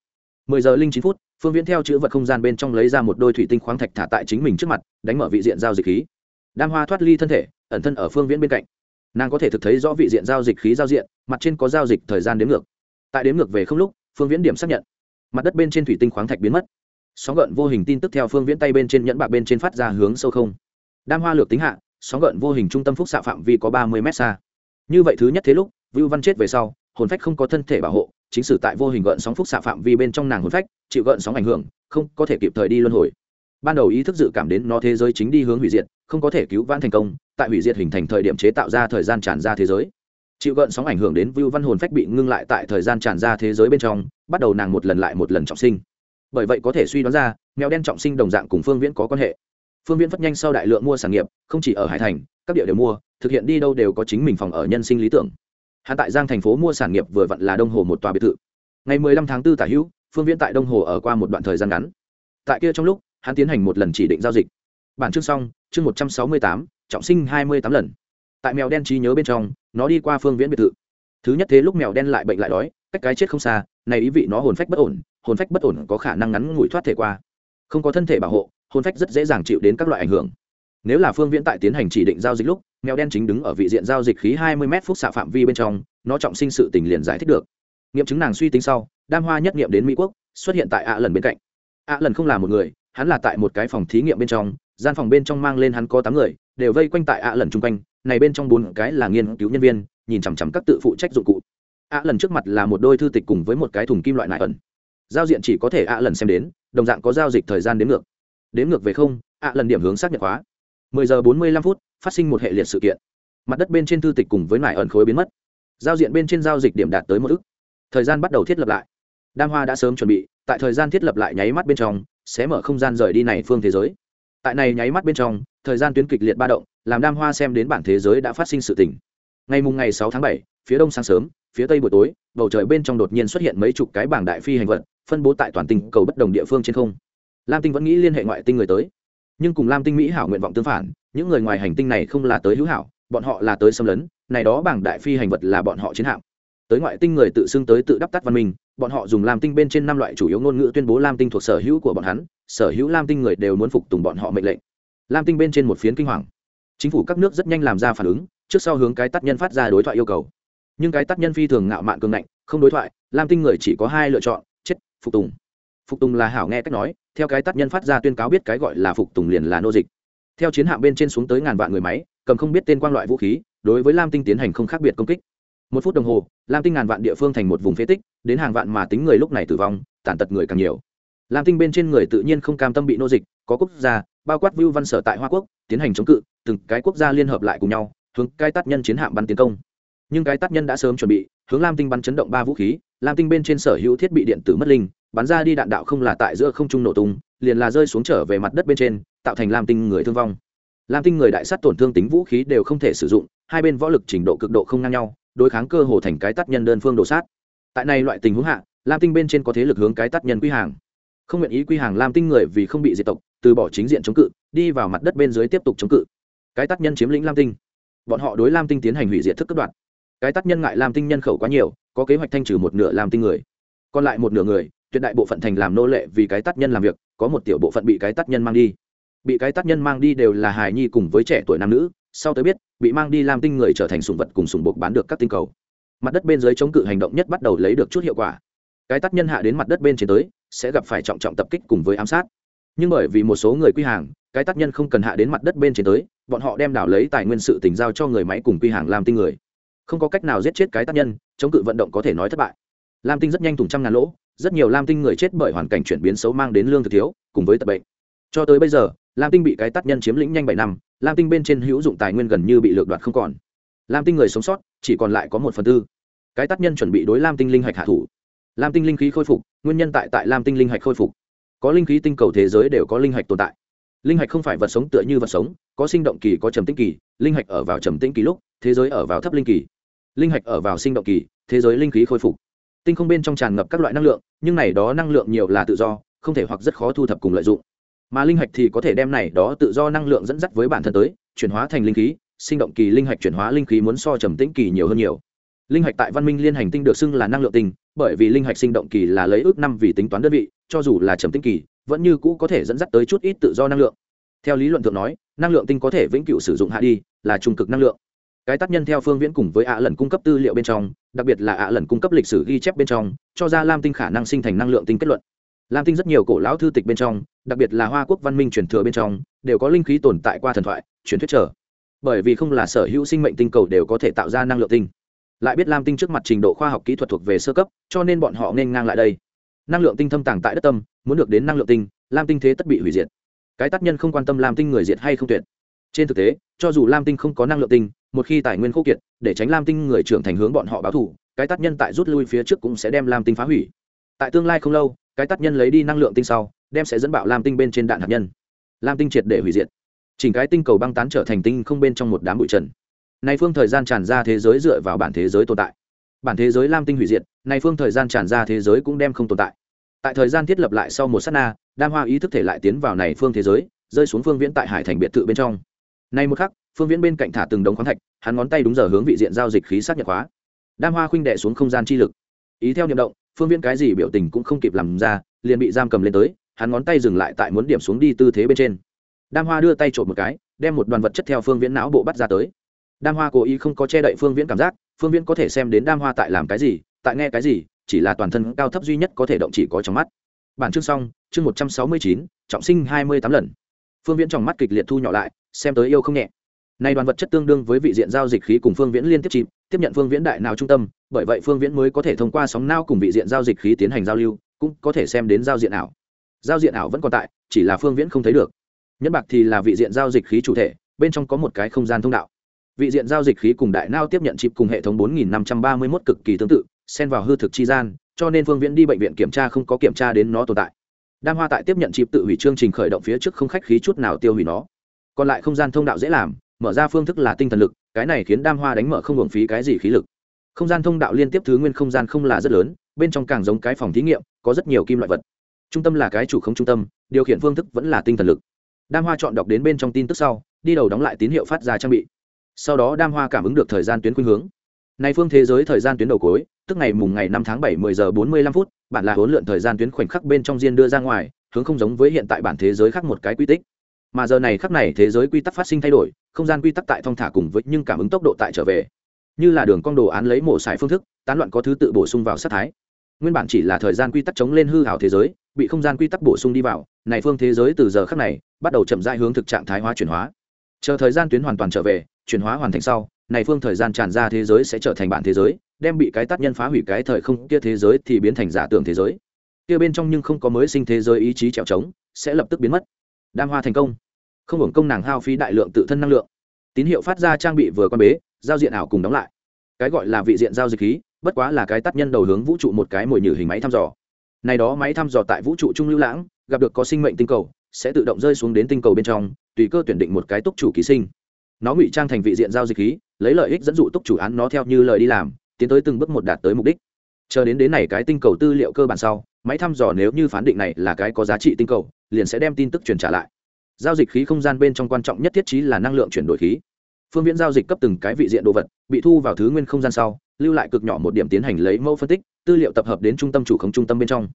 Mười giờ linh chín phút, phương viễn theo chữ vật không gian bên trong lấy ra một đôi thủy tinh khoáng thạch thả tại chính mình trước mặt, đánh mở vị diện giao dịch khí. Đam hoa thoát ly thân thể, ẩn thân ở phương viễn bên cạnh nàng có thể thực thấy rõ vị diện giao dịch khí giao diện, mặt trên có giao dịch thời gian đếm ngược. Tại đếm ngược về không lúc, phương viễn điểm xác nhận. Mặt đất bên trên thủy tinh khoáng thạch biến mất. Sóng gợn vô hình tin tức theo phương viễn tay bên trên nhẫn bạc bên trên phát ra hướng sâu không. Đam hoa lược tính hạ, sóng gợn vô hình trung tâm phúc xạ phạm vi có ba mươi m xa. Như vậy thứ nhất thế lúc, vưu văn chết về sau, hồn phách không có thân thể bảo hộ, chính sử tại vô hình gợn sóng phúc xạ phạm vi bên trong nàng hồn phách, chịu gợn sóng ảnh hưởng, không có thể kịp thời đi luân hồi. Ban đầu ý thức dự cảm đến nó thế giới chính đi hướng hủy diệt không có thể cứu vãn thành công, tại hủy diệt hình thành thời điểm chế tạo ra thời gian tràn ra thế giới. Chịu gợn sóng ảnh hưởng đến vưu văn hồn phách bị ngưng lại tại thời gian tràn ra thế giới bên trong, bắt đầu nàng một lần lại một lần trọng sinh. Bởi vậy có thể suy đoán ra, mèo đen trọng sinh đồng dạng cùng phương viễn có quan hệ. Phương viễn phát nhanh sau đại lượng mua sản nghiệp, không chỉ ở hải thành, các địa đều mua, thực hiện đi đâu đều có chính mình phòng ở nhân sinh lý tưởng. Hạ tại giang thành phố mua sản nghiệp vừa vặn là đông hồ một tòa biệt thự. Ngày 15 tháng 4 tả hữu, phương viễn tại đông hồ ở qua một đoạn thời gian ngắn. Tại kia trong lúc, hắn tiến hành một lần chỉ định giao dịch. Bản chương xong chương 168, trọng sinh 28 lần. Tại mèo đen trí nhớ bên trong nó đi qua phương viễn biệt thự. Thứ nhất thế lúc mèo đen lại bệnh lại đói cách cái chết không xa này ý vị nó hồn phách bất ổn hồn phách bất ổn có khả năng ngắn ngủi thoát thể qua. Không có thân thể bảo hộ hồn phách rất dễ dàng chịu đến các loại ảnh hưởng. Nếu là phương viễn tại tiến hành chỉ định giao dịch lúc mèo đen chính đứng ở vị diện giao dịch khí hai mươi m phúc xạ phạm vi bên trong nó trọng sinh sự tình liền giải thích được. Nghiệm chứng nàng suy tính sau đam hoa nhất nghiệm đến mỹ quốc xuất hiện tại ạ lần bên cạnh. ạ lần không là một người hắn là tại một cái phòng thí nghiệm bên trong gian phòng bên trong mang lên hắn có tám người, đều vây quanh tại ạ lần chung quanh, này bên trong bốn cái là nghiên cứu nhân viên, nhìn chằm chằm các tự phụ trách dụng cụ. ạ lần trước mặt là một đôi thư tịch cùng với một cái thùng kim loại nại ẩn. Giao diện chỉ có thể ạ lần xem đến, đồng dạng có giao dịch thời gian đến ngược. Đến ngược về không, ạ lần điểm hướng xác nhận hóa. 10 giờ 45 phút, phát sinh một hệ liệt sự kiện. Mặt đất bên trên thư tịch cùng với nải ẩn khối biến mất. Giao diện bên trên giao dịch điểm đạt tới một ức. Thời gian bắt đầu thiết lập lại. Đam hoa đã sớm chuẩn bị, tại thời gian thiết lập lại nháy mắt bên trong, sẽ mở không gian rời đi này phương thế giới tại này nháy mắt bên trong thời gian tuyến kịch liệt ba động làm đam hoa xem đến bản thế giới đã phát sinh sự tình. Ngày mùng ngày 6 tháng 7, phía đông sáng sớm phía tây buổi tối bầu trời bên trong đột nhiên xuất hiện mấy chục cái bảng đại phi hành vật phân bố tại toàn tinh cầu bất đồng địa phương trên không. Lam tinh vẫn nghĩ liên hệ ngoại tinh người tới. Nhưng cùng lam tinh mỹ hảo nguyện vọng tương phản những người ngoài hành tinh này không là tới hữu hảo bọn họ là tới xâm lấn này đó bảng đại phi hành vật là bọn họ chiến hạm tới ngoại tinh người tự xưng tới tự đắp tắt văn minh, bọn họ dùng lam tinh bên trên năm loại chủ yếu ngôn ngữ tuyên bố lam tinh thuộc sở hữu của bọn hắn, sở hữu lam tinh người đều muốn phục tùng bọn họ mệnh lệnh. Lam tinh bên trên một phiến kinh hoàng. Chính phủ các nước rất nhanh làm ra phản ứng, trước sau hướng cái tác nhân phát ra đối thoại yêu cầu. Nhưng cái tác nhân phi thường ngạo mạn cường ngạnh, không đối thoại, lam tinh người chỉ có hai lựa chọn, chết, phục tùng. Phục tùng là hảo nghe cách nói, theo cái tác nhân phát ra tuyên cáo biết cái gọi là phục tùng liền là nô dịch. Theo chiến hạm bên trên xuống tới ngàn vạn người máy, cầm không biết tên quang loại vũ khí, đối với lam tinh tiến hành không khác biệt công kích một phút đồng hồ, lam tinh ngàn vạn địa phương thành một vùng phế tích, đến hàng vạn mà tính người lúc này tử vong, tàn tật người càng nhiều. Lam tinh bên trên người tự nhiên không cam tâm bị nô dịch, có quốc gia, bao quát vưu văn sở tại hoa quốc, tiến hành chống cự, từng cái quốc gia liên hợp lại cùng nhau, hướng cái tác nhân chiến hạm bắn tiến công. Nhưng cái tác nhân đã sớm chuẩn bị, hướng lam tinh bắn chấn động ba vũ khí, lam tinh bên trên sở hữu thiết bị điện tử mất linh, bắn ra đi đạn đạo không là tại giữa không trung nổ tung, liền là rơi xuống trở về mặt đất bên trên, tạo thành lam tinh người thương vong. Lam tinh người đại sát tổn thương tính vũ khí đều không thể sử dụng, hai bên võ lực trình độ cực độ không ngang nhau đối kháng cơ hồ thành cái tác nhân đơn phương đổ sát. Tại này loại tình huống hạ, lam tinh bên trên có thế lực hướng cái tác nhân quy hàng. Không nguyện ý quy hàng lam tinh người vì không bị diệt tộc, từ bỏ chính diện chống cự, đi vào mặt đất bên dưới tiếp tục chống cự. Cái tác nhân chiếm lĩnh lam tinh. Bọn họ đối lam tinh tiến hành hủy diệt thức cấp đoạn cái tác nhân ngại lam tinh nhân khẩu quá nhiều, có kế hoạch thanh trừ một nửa lam tinh người. Còn lại một nửa người, tuyệt đại bộ phận thành làm nô lệ vì cái tác nhân làm việc, có một tiểu bộ phận bị cái tác nhân mang đi. Bị cái tác nhân mang đi đều là hài nhi cùng với trẻ tuổi nam nữ sau tới biết, bị mang đi làm tinh người trở thành sùng vật cùng sùng buộc bán được các tinh cầu. Mặt đất bên dưới chống cự hành động nhất bắt đầu lấy được chút hiệu quả. Cái tác nhân hạ đến mặt đất bên trên tới, sẽ gặp phải trọng trọng tập kích cùng với ám sát. Nhưng bởi vì một số người quy hàng, cái tác nhân không cần hạ đến mặt đất bên trên tới, bọn họ đem đảo lấy tài nguyên sự tình giao cho người máy cùng quy hàng làm tinh người. Không có cách nào giết chết cái tác nhân, chống cự vận động có thể nói thất bại. Lam tinh rất nhanh thủng trăm ngàn lỗ, rất nhiều lam tinh người chết bởi hoàn cảnh chuyển biến xấu mang đến lương thực thiếu, cùng với tập bệnh. Cho tới bây giờ lam tinh bị cái tác nhân chiếm lĩnh nhanh bảy năm, lam tinh bên trên hữu dụng tài nguyên gần như bị lược đoạt không còn. Lam tinh người sống sót, chỉ còn lại có một phần tư. Cái tác nhân chuẩn bị đối lam tinh linh hạch hạ thủ. Lam tinh linh khí khôi phục, nguyên nhân tại tại lam tinh linh hạch khôi phục. Có linh khí tinh cầu thế giới đều có linh hạch tồn tại. Linh hạch không phải vật sống tựa như vật sống, có sinh động kỳ, có trầm tĩnh kỳ, linh hạch ở vào trầm tĩnh kỳ lúc, thế giới ở vào thấp linh kỳ. Linh hạch ở vào sinh động kỳ, thế giới linh khí khôi phục. Tinh không bên trong tràn ngập các loại năng lượng, nhưng này đó năng lượng nhiều là tự do, không thể hoặc rất khó thu thập cùng lợi dụng mà linh hạch thì có thể đem này đó tự do năng lượng dẫn dắt với bản thân tới, chuyển hóa thành linh khí, sinh động kỳ linh hạch chuyển hóa linh khí muốn so trầm tĩnh kỳ nhiều hơn nhiều. Linh hạch tại văn minh liên hành tinh được xưng là năng lượng tinh, bởi vì linh hạch sinh động kỳ là lấy ước năm vì tính toán đơn vị, cho dù là trầm tĩnh kỳ, vẫn như cũ có thể dẫn dắt tới chút ít tự do năng lượng. Theo lý luận thượng nói, năng lượng tinh có thể vĩnh cửu sử dụng hạ đi, là trung cực năng lượng. Cái tác nhân theo phương viễn cùng với ạ lần cung cấp tư liệu bên trong, đặc biệt là ạ lần cung cấp lịch sử ghi chép bên trong, cho ra lam tinh khả năng sinh thành năng lượng tinh kết luận lam tinh rất nhiều cổ lão thư tịch bên trong, đặc biệt là hoa quốc văn minh truyền thừa bên trong, đều có linh khí tồn tại qua thần thoại, truyền thuyết trở. Bởi vì không là sở hữu sinh mệnh tinh cầu đều có thể tạo ra năng lượng tinh. Lại biết lam tinh trước mặt trình độ khoa học kỹ thuật thuộc về sơ cấp, cho nên bọn họ nên ngang lại đây. Năng lượng tinh thâm tàng tại đất tâm, muốn được đến năng lượng tinh, lam tinh thế tất bị hủy diệt. Cái tác nhân không quan tâm lam tinh người diệt hay không tuyệt. Trên thực tế, cho dù lam tinh không có năng lượng tinh, một khi tài nguyên khô kiệt, để tránh lam tinh người trưởng thành hướng bọn họ báo thù, cái tác nhân tại rút lui phía trước cũng sẽ đem lam tinh phá hủy tại tương lai không lâu cái tác nhân lấy đi năng lượng tinh sau đem sẽ dẫn bạo lam tinh bên trên đạn hạt nhân. Lam tinh triệt để hủy diệt. Chỉnh cái tinh cầu băng tán trở thành tinh không bên trong một đám bụi trần. Nay phương thời gian tràn ra thế giới dựa vào bản thế giới tồn tại. Bản thế giới lam tinh hủy diệt nay phương thời gian tràn ra thế giới cũng đem không tồn tại. Tại thời gian thiết lập lại sau một s á t na đam hoa ý thức thể lại tiến vào này phương thế giới rơi xuống phương viễn tại hải thành biệt thự bên trong. Nay một khắc phương viễn bên cạnh thả từng đống khoáng thạch hắn ngón tay đúng giờ hướng vị diện giao dịch khí xác nhận hóa, đam hoa khuynh đệ xuống không gian chi lực. Ý theo nhậm động phương viễn cái gì biểu tình cũng không kịp làm ra, liền bị giam cầm lên tới, hắn ngón tay dừng lại tại muốn điểm xuống đi tư thế bên trên. Đam hoa đưa tay trộm một cái, đem một đoàn vật chất theo phương viễn não bộ bắt ra tới. Đam hoa cố ý không có che đậy phương viễn cảm giác, phương viễn có thể xem đến đam hoa tại làm cái gì, tại nghe cái gì, chỉ là toàn thân cao thấp duy nhất có thể động chỉ có trong mắt. Bản chương xong, chương một trăm sáu mươi chín, trọng sinh hai mươi tám lần. Phương viễn trong mắt kịch liệt thu nhỏ lại, xem tới yêu không nhẹ. Nay đoàn vật chất tương đương với vị diện giao dịch khí cùng phương viễn liên tiếp chìm, tiếp nhận phương viễn đại nào trung tâm bởi vậy phương viễn mới có thể thông qua sóng nao cùng vị diện giao dịch khí tiến hành giao lưu, cũng có thể xem đến giao diện ảo. Giao diện ảo vẫn còn tại, chỉ là phương viễn không thấy được. Nhân bạc thì là vị diện giao dịch khí chủ thể, bên trong có một cái không gian thông đạo. Vị diện giao dịch khí cùng đại nao tiếp nhận chip cùng hệ thống 4531 cực kỳ tương tự, xen vào hư thực chi gian, cho nên phương viễn đi bệnh viện kiểm tra không có kiểm tra đến nó tồn tại. Đam hoa tại tiếp nhận chip tự hủy chương trình khởi động phía trước không khách khí chút nào tiêu hủy nó. Còn lại không gian thông đạo dễ làm, mở ra phương thức là tinh thần lực, cái này khiến đam hoa đánh mở không hưởng phí cái gì khí lực không gian thông đạo liên tiếp thứ nguyên không gian không là rất lớn, bên trong càng giống cái phòng thí nghiệm, có rất nhiều kim loại vật. Trung tâm là cái chủ không trung tâm, điều khiển phương thức vẫn là tinh thần lực. Đam hoa chọn đọc đến bên trong tin tức sau, đi đầu đóng lại tín hiệu phát ra trang bị. Sau đó đam hoa cảm ứng được thời gian tuyến khuynh hướng. Này phương thế giới thời gian tuyến đầu cuối, tức ngày mùng ngày năm tháng bảy mười giờ bốn mươi lăm phút bản là huấn lượn thời gian tuyến khoảnh khắc bên trong diên đưa ra ngoài, hướng không giống với hiện tại bản thế giới khác một cái quy tích. Mà giờ này khắc này thế giới quy tắc phát sinh thay đổi, không gian quy tắc tại thong thả cùng với nhưng cảm ứng tốc độ tại trở về như là đường cong đồ án lấy mổ xài phương thức, tán loạn có thứ tự bổ sung vào sát thái. Nguyên bản chỉ là thời gian quy tắc chống lên hư hào thế giới, bị không gian quy tắc bổ sung đi vào, này phương thế giới từ giờ khắc này, bắt đầu chậm rãi hướng thực trạng thái hóa chuyển hóa. Chờ thời gian tuyến hoàn toàn trở về, chuyển hóa hoàn thành sau, này phương thời gian tràn ra thế giới sẽ trở thành bản thế giới, đem bị cái tác nhân phá hủy cái thời không kia thế giới thì biến thành giả tưởng thế giới. Kia bên trong nhưng không có mới sinh thế giới ý chí trèo trống, sẽ lập tức biến mất. Đam hoa thành công. Không hưởng công nàng hao phí đại lượng tự thân năng lượng. Tín hiệu phát ra trang bị vừa quan bế giao diện ảo cùng đóng lại. Cái gọi là vị diện giao dịch khí, bất quá là cái tác nhân đầu hướng vũ trụ một cái mồi nhử hình máy thăm dò. Này đó máy thăm dò tại vũ trụ trung lưu lãng, gặp được có sinh mệnh tinh cầu, sẽ tự động rơi xuống đến tinh cầu bên trong, tùy cơ tuyển định một cái túc chủ ký sinh. Nó ngụy trang thành vị diện giao dịch khí, lấy lợi ích dẫn dụ túc chủ án nó theo như lời đi làm, tiến tới từng bước một đạt tới mục đích. Chờ đến đến này cái tinh cầu tư liệu cơ bản sau, máy thăm dò nếu như phán định này là cái có giá trị tinh cầu, liền sẽ đem tin tức truyền trả lại. Giao dịch khí không gian bên trong quan trọng nhất thiết trí là năng lượng chuyển đổi khí phương viễn giao dịch cấp từng cái vị diện đồ vật, bị thu vào thứ nguyên không gian sau, lưu lại cực nhỏ một điểm tiến hành lấy mẫu phân tích, tư liệu tập hợp đến trung tâm chủ khống trung tâm bên trong.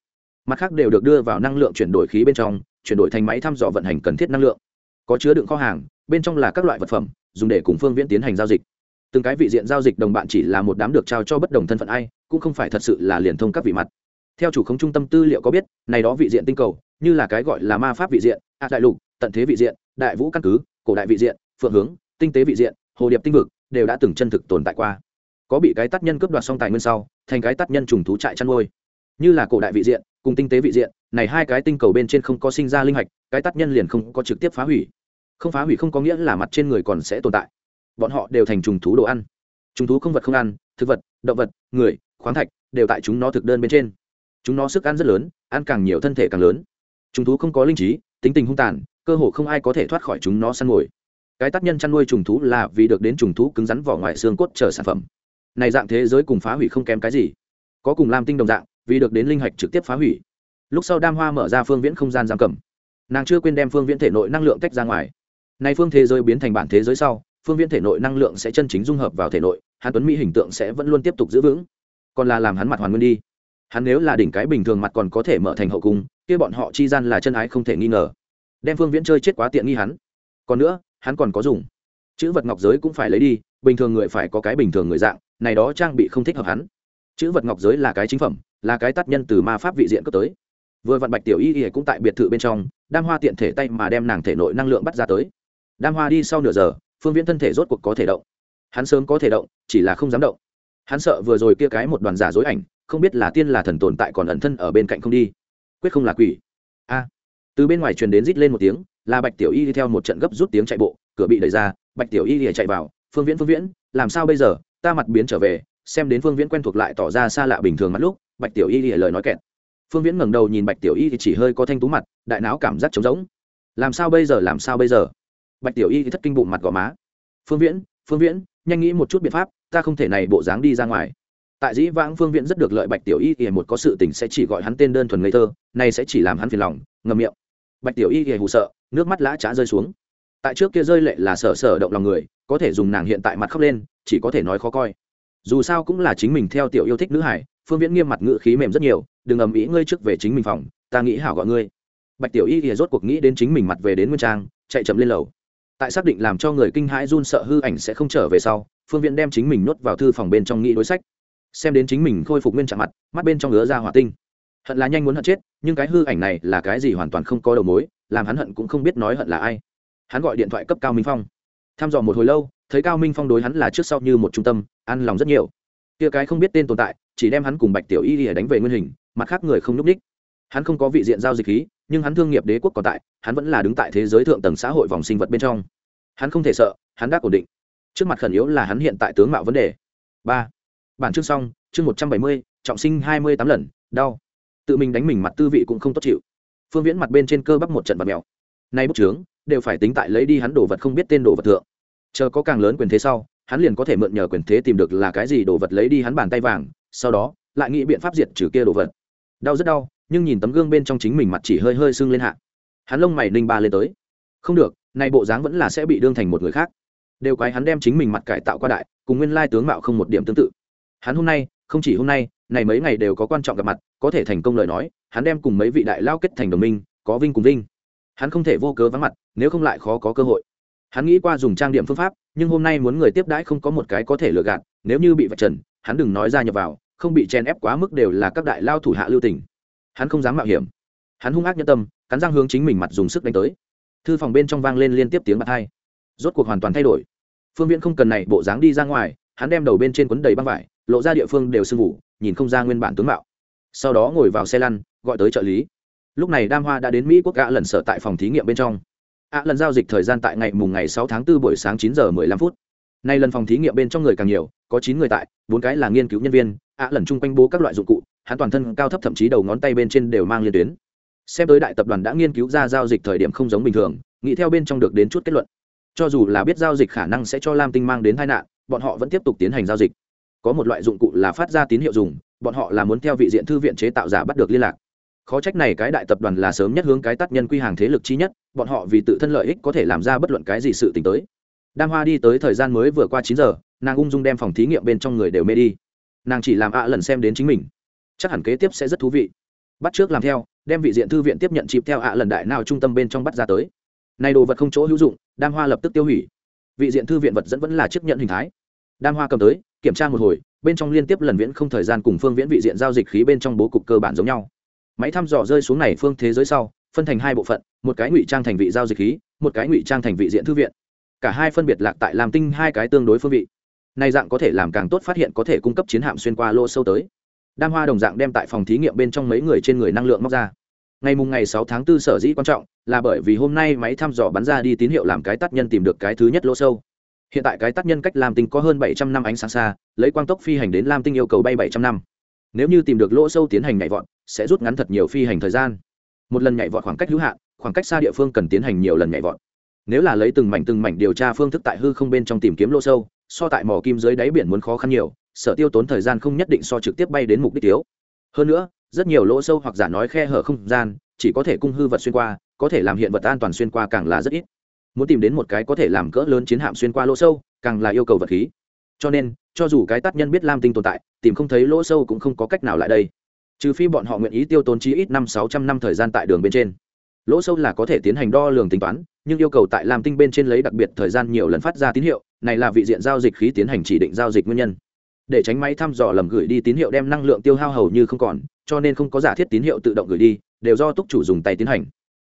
Mặt khác đều được đưa vào năng lượng chuyển đổi khí bên trong, chuyển đổi thành máy thăm dò vận hành cần thiết năng lượng. Có chứa đựng kho hàng, bên trong là các loại vật phẩm, dùng để cùng phương viễn tiến hành giao dịch. Từng cái vị diện giao dịch đồng bạn chỉ là một đám được trao cho bất đồng thân phận ai, cũng không phải thật sự là liền thông các vị mặt. Theo chủ khống trung tâm tư liệu có biết, này đó vị diện tinh cầu, như là cái gọi là ma pháp vị diện hạ đại lục, tận thế vị diện, đại vũ căn cứ, cổ đại vị diện, phượng hướng tinh tế vị diện, hồ điệp tinh vực đều đã từng chân thực tồn tại qua. Có bị cái tác nhân cướp đoạt xong tài nguyên sau, thành cái tác nhân trùng thú trại chăn nuôi. Như là cổ đại vị diện, cùng tinh tế vị diện, này hai cái tinh cầu bên trên không có sinh ra linh hạch, cái tác nhân liền không có trực tiếp phá hủy. Không phá hủy không có nghĩa là mặt trên người còn sẽ tồn tại. Bọn họ đều thành trùng thú đồ ăn. Trùng thú không vật không ăn, thực vật, động vật, người, khoáng thạch đều tại chúng nó thực đơn bên trên. Chúng nó sức ăn rất lớn, ăn càng nhiều thân thể càng lớn. Trùng thú không có linh trí, tính tình hung tàn, cơ hồ không ai có thể thoát khỏi chúng nó săn mồi cái tác nhân chăn nuôi trùng thú là vì được đến trùng thú cứng rắn vỏ ngoài xương cốt chờ sản phẩm. Này dạng thế giới cùng phá hủy không kém cái gì. Có cùng làm tinh đồng dạng, vì được đến linh hạch trực tiếp phá hủy. Lúc sau đam hoa mở ra phương viễn không gian giam cầm. Nàng chưa quên đem phương viễn thể nội năng lượng tách ra ngoài. Nay phương thế giới biến thành bản thế giới sau, phương viễn thể nội năng lượng sẽ chân chính dung hợp vào thể nội, hàn tuấn mỹ hình tượng sẽ vẫn luôn tiếp tục giữ vững. Còn là làm hắn mặt hoàn nguyên đi. Hắn nếu là đỉnh cái bình thường mặt còn có thể mở thành hậu cung, kia bọn họ chi gian là chân ái không thể nghi ngờ. Đem phương viễn chơi chết quá tiện nghi hắn. Còn nữa hắn còn có dùng. Chữ vật ngọc giới cũng phải lấy đi, bình thường người phải có cái bình thường người dạng, này đó trang bị không thích hợp hắn. Chữ vật ngọc giới là cái chính phẩm, là cái tác nhân từ ma pháp vị diện cấp tới. Vừa vặn bạch tiểu y y cũng tại biệt thự bên trong, đam hoa tiện thể tay mà đem nàng thể nội năng lượng bắt ra tới. Đam hoa đi sau nửa giờ, phương viễn thân thể rốt cuộc có thể động. Hắn sớm có thể động, chỉ là không dám động. Hắn sợ vừa rồi kia cái một đoàn giả dối ảnh, không biết là tiên là thần tồn tại còn ẩn thân ở bên cạnh không đi. Quyết không là quỷ. A. Từ bên ngoài truyền đến rít lên một tiếng là bạch tiểu y đi theo một trận gấp rút tiếng chạy bộ, cửa bị đẩy ra, bạch tiểu y lìa chạy vào, phương viễn phương viễn, làm sao bây giờ? Ta mặt biến trở về, xem đến phương viễn quen thuộc lại tỏ ra xa lạ bình thường mắt lúc. Bạch tiểu y lìa lời nói kẹt. Phương viễn ngẩng đầu nhìn bạch tiểu y thì chỉ hơi có thanh tú mặt, đại não cảm giác trống rỗng. Làm sao bây giờ, làm sao bây giờ? Bạch tiểu y thì thất kinh bụng mặt gò má. Phương viễn phương viễn, nhanh nghĩ một chút biện pháp, ta không thể này bộ dáng đi ra ngoài. Tại dĩ vãng phương viễn rất được lợi bạch tiểu y thì một có sự tình sẽ chỉ gọi hắn tên đơn thuần ngây thơ này sẽ chỉ làm hắn phiền lòng ngầm miệng. Bạch tiểu y thì hù sợ nước mắt lã trá rơi xuống. Tại trước kia rơi lệ là sở sở động lòng người, có thể dùng nàng hiện tại mặt khóc lên, chỉ có thể nói khó coi. Dù sao cũng là chính mình theo tiểu yêu thích nữ hải, phương viễn nghiêm mặt ngự khí mềm rất nhiều, đừng ầm ĩ ngươi trước về chính mình phòng, ta nghĩ hảo gọi ngươi. Bạch tiểu y thì rốt cuộc nghĩ đến chính mình mặt về đến nguyên trang, chạy chậm lên lầu. Tại xác định làm cho người kinh hãi run sợ hư ảnh sẽ không trở về sau, phương viễn đem chính mình nuốt vào thư phòng bên trong nghĩ đối sách. Xem đến chính mình khôi phục nguyên trạng mặt, mắt bên trong ngứa ra hỏa tinh. Hận là nhanh muốn hận chết, nhưng cái hư ảnh này là cái gì hoàn toàn không có đầu mối làm hắn hận cũng không biết nói hận là ai. Hắn gọi điện thoại cấp cao minh phong. Thăm dò một hồi lâu, thấy cao minh phong đối hắn là trước sau như một trung tâm ăn lòng rất nhiều. Kia cái không biết tên tồn tại, chỉ đem hắn cùng bạch tiểu y để đánh về nguyên hình, mặt khác người không n ú c ních. Hắn không có vị diện giao dịch khí, nhưng hắn thương nghiệp đế quốc còn tại, hắn vẫn là đứng tại thế giới thượng tầng xã hội vòng sinh vật bên trong. Hắn không thể sợ, hắn đã ổn định. Trước mặt khẩn yếu là hắn hiện tại tướng mạo vấn đề. Ba. Bản chương xong, chương một trăm bảy mươi, trọng sinh hai mươi tám lần, đau. Tự mình đánh mình mặt tư vị cũng không tốt chịu phương viễn mặt bên trên cơ bắp một trận bạt mèo. Nay bút trướng đều phải tính tại lấy đi hắn đồ vật không biết tên đồ vật thượng. Chờ có càng lớn quyền thế sau, hắn liền có thể mượn nhờ quyền thế tìm được là cái gì đồ vật lấy đi hắn bàn tay vàng, sau đó, lại nghĩ biện pháp diệt trừ kia đồ vật. Đau rất đau, nhưng nhìn tấm gương bên trong chính mình mặt chỉ hơi hơi sưng lên hạ. Hắn lông mày ninh ba lên tới. Không được, nay bộ dáng vẫn là sẽ bị đương thành một người khác. Đều quái hắn đem chính mình mặt cải tạo qua đại, cùng nguyên lai tướng mạo không một điểm tương tự. Hắn hôm nay, không chỉ hôm nay, này mấy ngày đều có quan trọng gặp mặt, có thể thành công lời nói hắn đem cùng mấy vị đại lao kết thành đồng minh, có vinh cùng vinh. Hắn không thể vô cớ vắng mặt, nếu không lại khó có cơ hội. Hắn nghĩ qua dùng trang điểm phương pháp, nhưng hôm nay muốn người tiếp đãi không có một cái có thể lừa gạt, nếu như bị vạch trần, hắn đừng nói ra nhập vào, không bị chen ép quá mức đều là các đại lao thủ hạ lưu tình. Hắn không dám mạo hiểm. Hắn hung ác nhân tâm, cắn răng hướng chính mình mặt dùng sức đánh tới. Thư phòng bên trong vang lên liên tiếp tiếng bạc hai. Rốt cuộc hoàn toàn thay đổi. Phương viễn không cần này bộ dáng đi ra ngoài, hắn đem đầu bên trên quấn đầy băng vải, lộ ra địa phương đều sưng vụ nhìn không ra nguyên bản tướng mạo. Sau đó ngồi vào xe lăn gọi tới trợ lý. Lúc này đam hoa đã đến mỹ quốc gã lần sở tại phòng thí nghiệm bên trong. Ạ lần giao dịch thời gian tại ngày mùng ngày sáu tháng 4 buổi sáng chín giờ mười lăm phút. Nay lần phòng thí nghiệm bên trong người càng nhiều, có chín người tại, bốn cái là nghiên cứu nhân viên, ạ lần chung quanh bố các loại dụng cụ, hắn toàn thân cao thấp thậm chí đầu ngón tay bên trên đều mang liên tuyến. Xem tới đại tập đoàn đã nghiên cứu ra giao dịch thời điểm không giống bình thường, nghĩ theo bên trong được đến chút kết luận. Cho dù là biết giao dịch khả năng sẽ cho lam tinh mang đến tai nạn, bọn họ vẫn tiếp tục tiến hành giao dịch. Có một loại dụng cụ là phát ra tín hiệu dùng, bọn họ là muốn theo vị diện thư viện chế tạo giả bắt được liên lạc khó trách này cái đại tập đoàn là sớm nhất hướng cái tác nhân quy hàng thế lực chi nhất, bọn họ vì tự thân lợi ích có thể làm ra bất luận cái gì sự t tới. Đam hoa đi tới thời gian mới vừa qua chín giờ, nàng ung dung đem phòng thí nghiệm bên trong người đều mê đi. Nàng chỉ làm ạ lần xem đến chính mình. Chắc hẳn kế tiếp sẽ rất thú vị. Bắt trước làm theo, đem vị diện thư viện tiếp nhận chịp theo ạ lần đại nào trung tâm bên trong bắt ra tới. Này đồ vật không chỗ hữu dụng, đam hoa lập tức tiêu hủy. Vị diện thư viện vật dẫn vẫn là chấp nhận hình thái. Đam hoa cầm tới, kiểm tra một hồi, bên trong liên tiếp lần viễn không thời gian cùng phương viễn vị diện giao dịch khí bên trong bố cục cơ bản giống nhau máy thăm dò rơi xuống này phương thế giới sau, phân thành hai bộ phận, một cái ngụy trang thành vị giao dịch khí, một cái ngụy trang thành vị diện thư viện. Cả hai phân biệt lạc tại làm tinh hai cái tương đối phương vị. Này dạng có thể làm càng tốt phát hiện có thể cung cấp chiến hạm xuyên qua lô sâu tới. Đam hoa đồng dạng đem tại phòng thí nghiệm bên trong mấy người trên người năng lượng móc ra. Ngày mùng ngày sáu tháng 4 sở dĩ quan trọng, là bởi vì hôm nay máy thăm dò bắn ra đi tín hiệu làm cái tác nhân tìm được cái thứ nhất lỗ sâu. Hiện tại cái tác nhân cách lam tinh có hơn bảy trăm năm ánh sáng xa, lấy quang tốc phi hành đến lam tinh yêu cầu bay bảy trăm năm. Nếu như tìm được lỗ sâu tiến hành nhảy vọt sẽ rút ngắn thật nhiều phi hành thời gian. Một lần nhảy vọt khoảng cách hữu hạn, khoảng cách xa địa phương cần tiến hành nhiều lần nhảy vọt. Nếu là lấy từng mảnh từng mảnh điều tra phương thức tại hư không bên trong tìm kiếm lỗ sâu, so tại mỏ kim dưới đáy biển muốn khó khăn nhiều, sở tiêu tốn thời gian không nhất định so trực tiếp bay đến mục đích yếu. Hơn nữa, rất nhiều lỗ sâu hoặc giả nói khe hở không gian, chỉ có thể cung hư vật xuyên qua, có thể làm hiện vật an toàn xuyên qua càng là rất ít. Muốn tìm đến một cái có thể làm cỡ lớn chiến hạm xuyên qua lỗ sâu, càng là yêu cầu vật khí. Cho nên, cho dù cái tác nhân biết lam tinh tồn tại, tìm không thấy lỗ sâu cũng không có cách nào lại đây trừ phi bọn họ nguyện ý tiêu tốn chí ít năm sáu trăm năm thời gian tại đường bên trên. Lỗ sâu là có thể tiến hành đo lường tính toán, nhưng yêu cầu tại lam tinh bên trên lấy đặc biệt thời gian nhiều lần phát ra tín hiệu, này là vị diện giao dịch khí tiến hành chỉ định giao dịch nguyên nhân. Để tránh máy thăm dò lầm gửi đi tín hiệu đem năng lượng tiêu hao hầu như không còn, cho nên không có giả thiết tín hiệu tự động gửi đi, đều do túc chủ dùng tay tiến hành.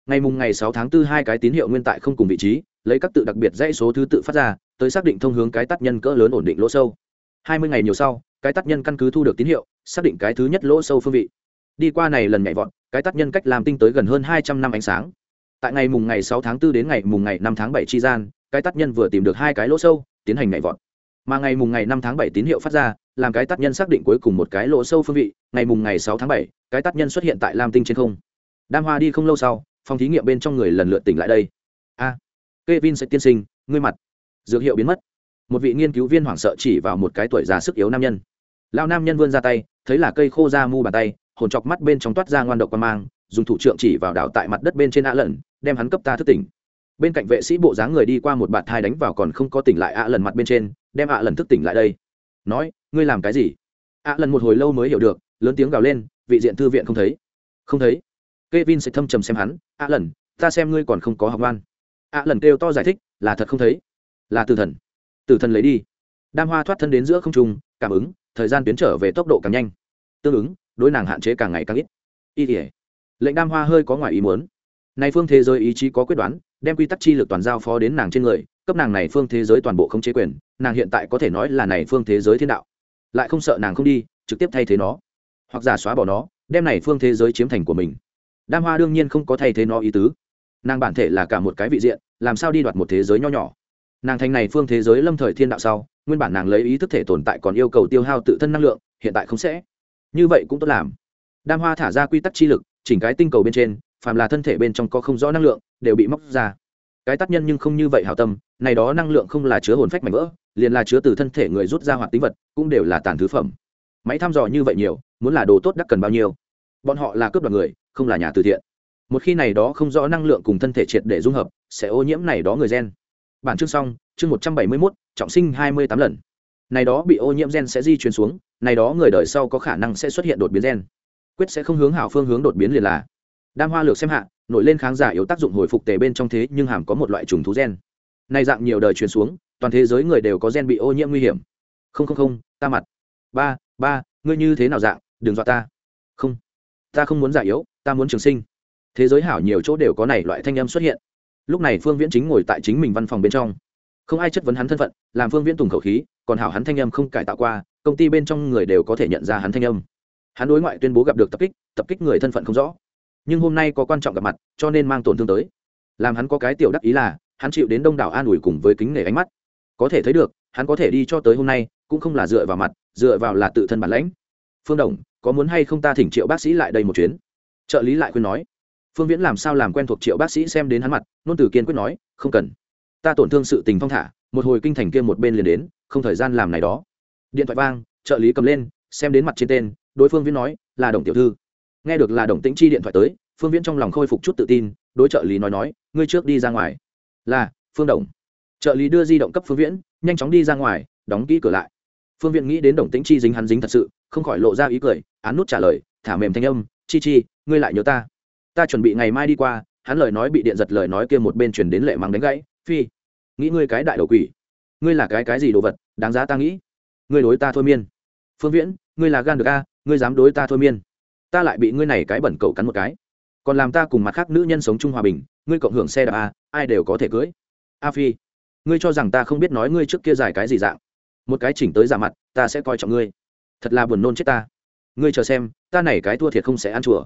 Ngày mùng ngày sáu tháng 4 hai cái tín hiệu nguyên tại không cùng vị trí, lấy các tự đặc biệt dãy số thứ tự phát ra, tới xác định thông hướng cái tác nhân cỡ lớn ổn định lỗ sâu. Hai mươi ngày nhiều sau cái tác nhân căn cứ thu được tín hiệu xác định cái thứ nhất lỗ sâu phương vị. Đi qua này lần nhảy vọt cái tác nhân cách làm tinh tới gần hơn hai trăm năm ánh sáng. Tại ngày mùng ngày sáu tháng 4 đến ngày mùng ngày năm tháng bảy tri gian cái tác nhân vừa tìm được hai cái lỗ sâu tiến hành nhảy vọt. Mà ngày mùng ngày năm tháng bảy tín hiệu phát ra làm cái tác nhân xác định cuối cùng một cái lỗ sâu phương vị ngày mùng ngày sáu tháng bảy cái tác nhân xuất hiện tại lam tinh trên không. Đam hoa đi không lâu sau phòng thí nghiệm bên trong người lần lượt tỉnh lại đây. A à, Kevin sẽ tiên sinh ngươi mặt. Dược hiệu biến mất. Một vị nghiên cứu viên hoảng sợ chỉ vào một cái tuổi già sức yếu nam nhân lao nam nhân vươn ra tay thấy là cây khô ra mu bàn tay hồn chọc mắt bên trong toát ra ngoan độc qua mang dùng thủ trượng chỉ vào đảo tại mặt đất bên trên ạ lần đem hắn cấp ta thức tỉnh bên cạnh vệ sĩ bộ dáng người đi qua một bạt thai đánh vào còn không có tỉnh lại ạ lần mặt bên trên đem ạ lần thức tỉnh lại đây nói ngươi làm cái gì ạ lần một hồi lâu mới hiểu được lớn tiếng gào lên vị diện thư viện không thấy không thấy Kevin sẽ thâm trầm xem hắn, ạ lần, ta xem ngươi còn không có học ngoan." ạ lần kêu to giải thích, "Là thật không thấy, là tử thần." Tử thần lấy đi. Đam Hoa thoát thân đến giữa không trung, cảm ứng, thời gian tiến trở về tốc độ càng nhanh. Tương ứng, đối nàng hạn chế càng ngày càng ít. Y thể Lệnh Đam Hoa hơi có ngoài ý muốn. Này phương thế giới ý chí có quyết đoán, đem quy tắc chi lực toàn giao phó đến nàng trên người, cấp nàng này phương thế giới toàn bộ không chế quyền, nàng hiện tại có thể nói là này phương thế giới thiên đạo. Lại không sợ nàng không đi, trực tiếp thay thế nó, hoặc giả xóa bỏ nó, đem này phương thế giới chiếm thành của mình đam hoa đương nhiên không có thay thế nó ý tứ nàng bản thể là cả một cái vị diện làm sao đi đoạt một thế giới nho nhỏ nàng thành này phương thế giới lâm thời thiên đạo sau nguyên bản nàng lấy ý thức thể tồn tại còn yêu cầu tiêu hao tự thân năng lượng, hiện tại không sẽ. Như vậy cũng tốt làm. Đam hoa thả ra quy tắc chi lực, chỉnh cái tinh cầu bên trên, phàm là thân thể bên trong có không rõ năng lượng, đều bị móc ra. Cái tác nhân nhưng không như vậy hảo tâm, này đó năng lượng không là chứa hồn phách mảnh vỡ, liền là chứa từ thân thể người rút ra hoạt tính vật, cũng đều là tàn thứ phẩm. Máy thăm dò như vậy nhiều, muốn là đồ tốt đắc cần bao nhiêu? Bọn họ là cướp đoạt người, không là nhà từ thiện. Một khi này đó không rõ năng lượng cùng thân thể triệt để dung hợp, sẽ ô nhiễm này đó người gen bản chương xong, chương một trăm bảy mươi mốt, trọng sinh hai mươi tám lần. Này đó bị ô nhiễm gen sẽ di chuyển xuống, này đó người đời sau có khả năng sẽ xuất hiện đột biến gen. Quyết sẽ không hướng hảo phương hướng đột biến liền là. Đam hoa lược xem hạ, nổi lên kháng giả yếu tác dụng hồi phục tề bên trong thế, nhưng hàm có một loại trùng thú gen. Này dạng nhiều đời truyền xuống, toàn thế giới người đều có gen bị ô nhiễm nguy hiểm. Không không không, ta mặt. Ba ba, ngươi như thế nào dạng, đừng dọa ta. Không ta không muốn giả yếu, ta muốn trường sinh. Thế giới hảo nhiều chỗ đều có này loại thanh âm xuất hiện lúc này phương viễn chính ngồi tại chính mình văn phòng bên trong. Không ai chất vấn hắn thân phận, làm phương viễn tùng khẩu khí, còn hảo hắn thanh âm không cải tạo qua, công ty bên trong người đều có thể nhận ra hắn thanh âm. Hắn đối ngoại tuyên bố gặp được tập kích tập kích người thân phận không rõ. Nhưng hôm nay có quan trọng gặp mặt, cho nên mang tổn thương tới. Làm hắn có cái tiểu đắc ý là, hắn chịu đến đông đảo an ủi cùng với kính nể ánh mắt. Có thể thấy được, hắn có thể đi cho tới hôm nay, cũng không là dựa vào mặt, dựa vào là tự thân bản lãnh. Phương đồng, có muốn hay không ta thỉnh triệu bác sĩ lại đây một chuyến? Trợ lý lại khuyên nói phương viễn làm sao làm quen thuộc triệu bác sĩ xem đến hắn mặt, nôn từ kiên quyết nói, không cần. Ta tổn thương sự tình phong thả, một hồi kinh thành kia một bên liền đến, không thời gian làm này đó. Điện thoại vang, trợ lý cầm lên, xem đến mặt trên tên, đối phương viễn nói, là đồng tiểu thư. Nghe được là đồng tĩnh chi điện thoại tới, phương viễn trong lòng khôi phục chút tự tin, đối trợ lý nói nói, ngươi trước đi ra ngoài. Là, phương đồng. Trợ lý đưa di động cấp phương viễn, nhanh chóng đi ra ngoài, đóng kỹ cửa lại. Phương viễn nghĩ đến đồng tĩnh chi dính hắn dính thật sự, không khỏi lộ ra ý cười, án nút trả lời, thả mềm thanh âm, chi chi, ngươi lại nhớ ta ta chuẩn bị ngày mai đi qua, hắn lời nói bị điện giật lời nói kia một bên chuyển đến lệ mắng đánh gãy, phi, nghĩ ngươi cái đại đầu quỷ. Ngươi là cái cái gì đồ vật, đáng giá ta nghĩ. Ngươi đối ta thôi miên. Phương viễn, ngươi là gan được a, ngươi dám đối ta thôi miên. Ta lại bị ngươi này cái bẩn cầu cắn một cái. Còn làm ta cùng mặt khác nữ nhân sống chung hòa bình, ngươi cộng hưởng xe đạp a, ai đều có thể cưới. A phi, ngươi cho rằng ta không biết nói ngươi trước kia giải cái gì dạng. Một cái chỉnh tới giả mặt, ta sẽ coi trọng ngươi. Thật là buồn nôn chết ta. Ngươi chờ xem, ta này cái thua thiệt không sẽ ăn chùa.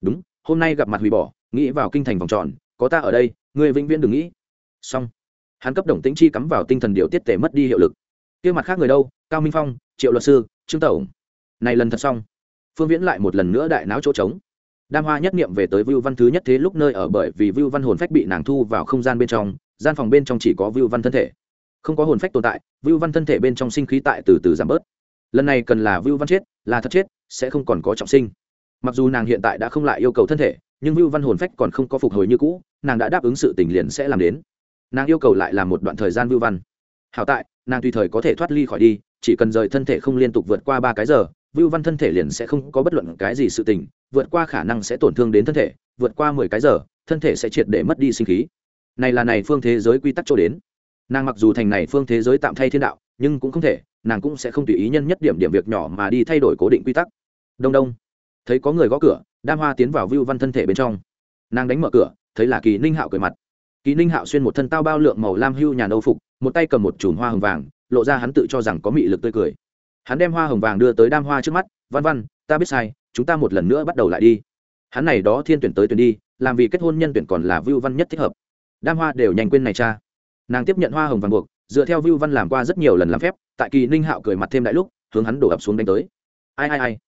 Đúng hôm nay gặp mặt hủy bỏ, nghĩ vào kinh thành vòng tròn, có ta ở đây, ngươi vĩnh viễn đừng nghĩ. Xong. Hắn cấp đồng tĩnh chi cắm vào tinh thần điều tiết tể mất đi hiệu lực. Kia mặt khác người đâu? Cao minh phong, triệu luật sư, trương tổng. Này lần thật xong. Phương viễn lại một lần nữa đại não chỗ trống. Đam hoa nhất niệm về tới vưu văn thứ nhất thế lúc nơi ở bởi vì vưu văn hồn phách bị nàng thu vào không gian bên trong, gian phòng bên trong chỉ có vưu văn thân thể. Không có hồn phách tồn tại, vưu văn thân thể bên trong sinh khí tại từ từ giảm bớt. Lần này cần là vưu văn chết, là thật chết, sẽ không còn có trọng sinh mặc dù nàng hiện tại đã không lại yêu cầu thân thể, nhưng vưu văn hồn phách còn không có phục hồi như cũ, nàng đã đáp ứng sự tình liền sẽ làm đến. Nàng yêu cầu lại làm một đoạn thời gian vưu văn. Hảo tại, nàng tùy thời có thể thoát ly khỏi đi, chỉ cần rời thân thể không liên tục vượt qua ba cái giờ, vưu văn thân thể liền sẽ không có bất luận cái gì sự tình, vượt qua khả năng sẽ tổn thương đến thân thể, vượt qua mười cái giờ, thân thể sẽ triệt để mất đi sinh khí. Này là này phương thế giới quy tắc cho đến. Nàng mặc dù thành này phương thế giới tạm thay thiên đạo, nhưng cũng không thể, nàng cũng sẽ không tùy ý nhân nhất điểm điểm việc nhỏ mà đi thay đổi cố định quy tắc. Đông đông thấy có người gõ cửa, đam hoa tiến vào vưu văn thân thể bên trong. Nàng đánh mở cửa, thấy là kỳ ninh hạo cười mặt. Kỳ ninh hạo xuyên một thân tao bao lượng màu lam hưu nhà nâu phục, một tay cầm một chùm hoa hồng vàng, lộ ra hắn tự cho rằng có mị lực tươi cười. Hắn đem hoa hồng vàng đưa tới đam hoa trước mắt, văn văn, ta biết sai, chúng ta một lần nữa bắt đầu lại đi. Hắn này đó thiên tuyển tới tuyển đi, làm vì kết hôn nhân tuyển còn là vưu văn nhất thích hợp. Đam hoa đều nhanh quên này cha. Nàng tiếp nhận hoa hồng vàng buộc, dựa theo vưu văn làm qua rất nhiều lần làm phép, tại kỳ ninh hạo cười mặt thêm đại lúc, hướng hắn đổ ập xuống đánh tới. Ai ai ai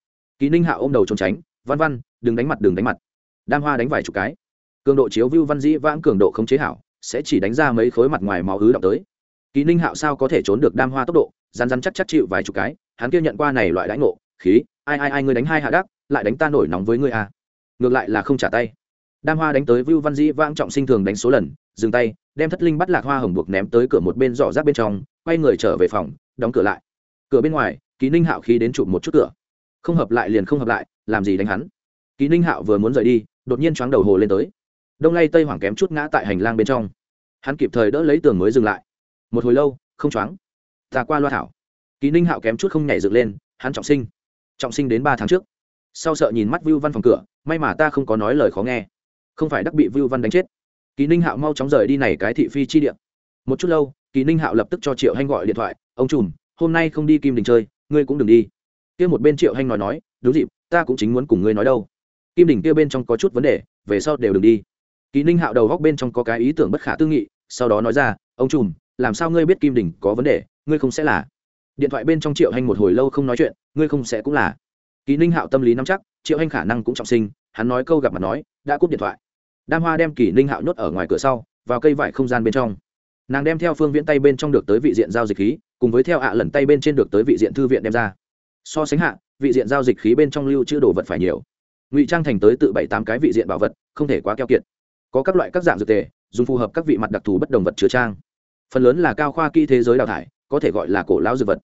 kỳ ninh hạo ôm đầu trốn tránh, văn văn, đừng đánh mặt, đừng đánh mặt. Đam hoa đánh vài chục cái. Cường độ chiếu vưu văn dĩ vãng cường độ không chế hảo, sẽ chỉ đánh ra mấy khối mặt ngoài máu ứ động tới. Kỳ ninh hạo sao có thể trốn được đam hoa tốc độ? Rán rán chắc chắc chịu vài chục cái, hắn kia nhận qua này loại đánh ngộ, khí, ai ai ai ngươi đánh hai hạ đắc, lại đánh ta nổi nóng với ngươi à. ngược lại là không trả tay. Đam hoa đánh tới vưu văn dĩ vãng trọng sinh thường đánh số lần, dừng tay, đem thất linh bắt lạc hoa hồng buộc ném tới cửa một bên giỏ rác bên trong, quay người trở về phòng, đóng cửa lại. Cửa bên ngoài kỳ ninh hạo khí đến chụp một chút cửa không hợp lại liền không hợp lại, làm gì đánh hắn? Kỳ ninh hạo vừa muốn rời đi, đột nhiên choáng đầu hồ lên tới. Đông lay tây hoảng kém chút ngã tại hành lang bên trong. Hắn kịp thời đỡ lấy tường mới dừng lại. Một hồi lâu, không choáng. Ta qua loa thảo. Kỳ ninh hạo kém chút không nhảy dựng lên, hắn trọng sinh. Trọng sinh đến ba tháng trước. Sau sợ nhìn mắt vưu văn phòng cửa, may mà ta không có nói lời khó nghe. Không phải đắc bị vưu văn đánh chết. Kỳ ninh hạo mau chóng rời đi này cái thị phi chi điện một chút lâu, kỳ ninh hạo lập tức cho triệu hanh gọi điện thoại, ông trùm, hôm nay không đi kim đình chơi, ngươi cũng đừng đi kia một bên triệu hanh nói nói, đúng dịp, ta cũng chính muốn cùng ngươi nói đâu. Kim đình kia bên trong có chút vấn đề, về sau đều đừng đi. Kỳ ninh hạo đầu góc bên trong có cái ý tưởng bất khả tư nghị, sau đó nói ra, ông trùm, làm sao ngươi biết kim đình có vấn đề, ngươi không sẽ là? Điện thoại bên trong triệu hanh một hồi lâu không nói chuyện, ngươi không sẽ cũng là. Kỳ ninh hạo tâm lý nắm chắc, triệu hanh khả năng cũng trọng sinh, hắn nói câu gặp mặt nói, đã cúp điện thoại. Đam hoa đem kỳ ninh hạo nhốt ở ngoài cửa sau, vào cây vải không gian bên trong. Nàng đem theo phương viễn tay bên trong được tới vị diện giao dịch khí, cùng với theo ạ lần tay bên trên được tới vị diện thư viện đem ra so sánh hạ, vị diện giao dịch khí bên trong lưu chữ đồ vật phải nhiều. Ngụy trang thành tới tự bảy tám cái vị diện bảo vật, không thể quá keo kiệt. Có các loại các dạng dược tề, dùng phù hợp các vị mặt đặc thù bất đồng vật chứa trang. Phần lớn là cao khoa kỹ thế giới đào thải, có thể gọi là cổ lão dược vật.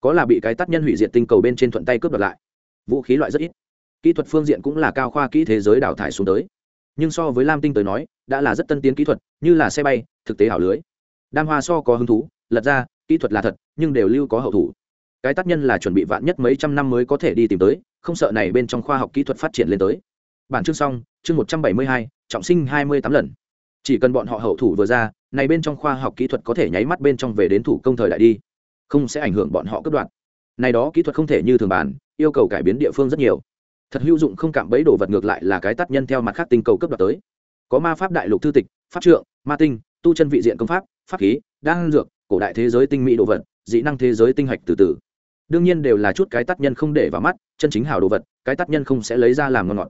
Có là bị cái tác nhân hủy diệt tinh cầu bên trên thuận tay cướp đoạt lại. Vũ khí loại rất ít. Kỹ thuật phương diện cũng là cao khoa kỹ thế giới đào thải xuống tới. Nhưng so với lam tinh tới nói, đã là rất tân tiến kỹ thuật, như là xe bay, thực tế hảo lưới. Đam hoa so có hứng thú, lật ra, kỹ thuật là thật, nhưng đều lưu có hậu thủ cái tác nhân là chuẩn bị vạn nhất mấy trăm năm mới có thể đi tìm tới, không sợ này bên trong khoa học kỹ thuật phát triển lên tới. Bản chương xong, chương một trăm bảy mươi hai, trọng sinh hai mươi tám lần. Chỉ cần bọn họ hậu thủ vừa ra, này bên trong khoa học kỹ thuật có thể nháy mắt bên trong về đến thủ công thời đại đi. Không sẽ ảnh hưởng bọn họ cấp đoạn. Này đó kỹ thuật không thể như thường bản, yêu cầu cải biến địa phương rất nhiều. Thật hữu dụng không cảm bấy đồ vật ngược lại là cái tác nhân theo mặt khác tinh cầu cấp đoạt tới. Có ma pháp đại lục thư tịch, pháp trượng, ma tinh, tu chân vị diện công pháp pháp khí, đan dược, cổ đại thế giới tinh mỹ đồ vật, dị năng thế giới tinh hạch từ từ đương nhiên đều là chút cái tác nhân không để vào mắt, chân chính hào đồ vật, cái tác nhân không sẽ lấy ra làm ngon ngọt.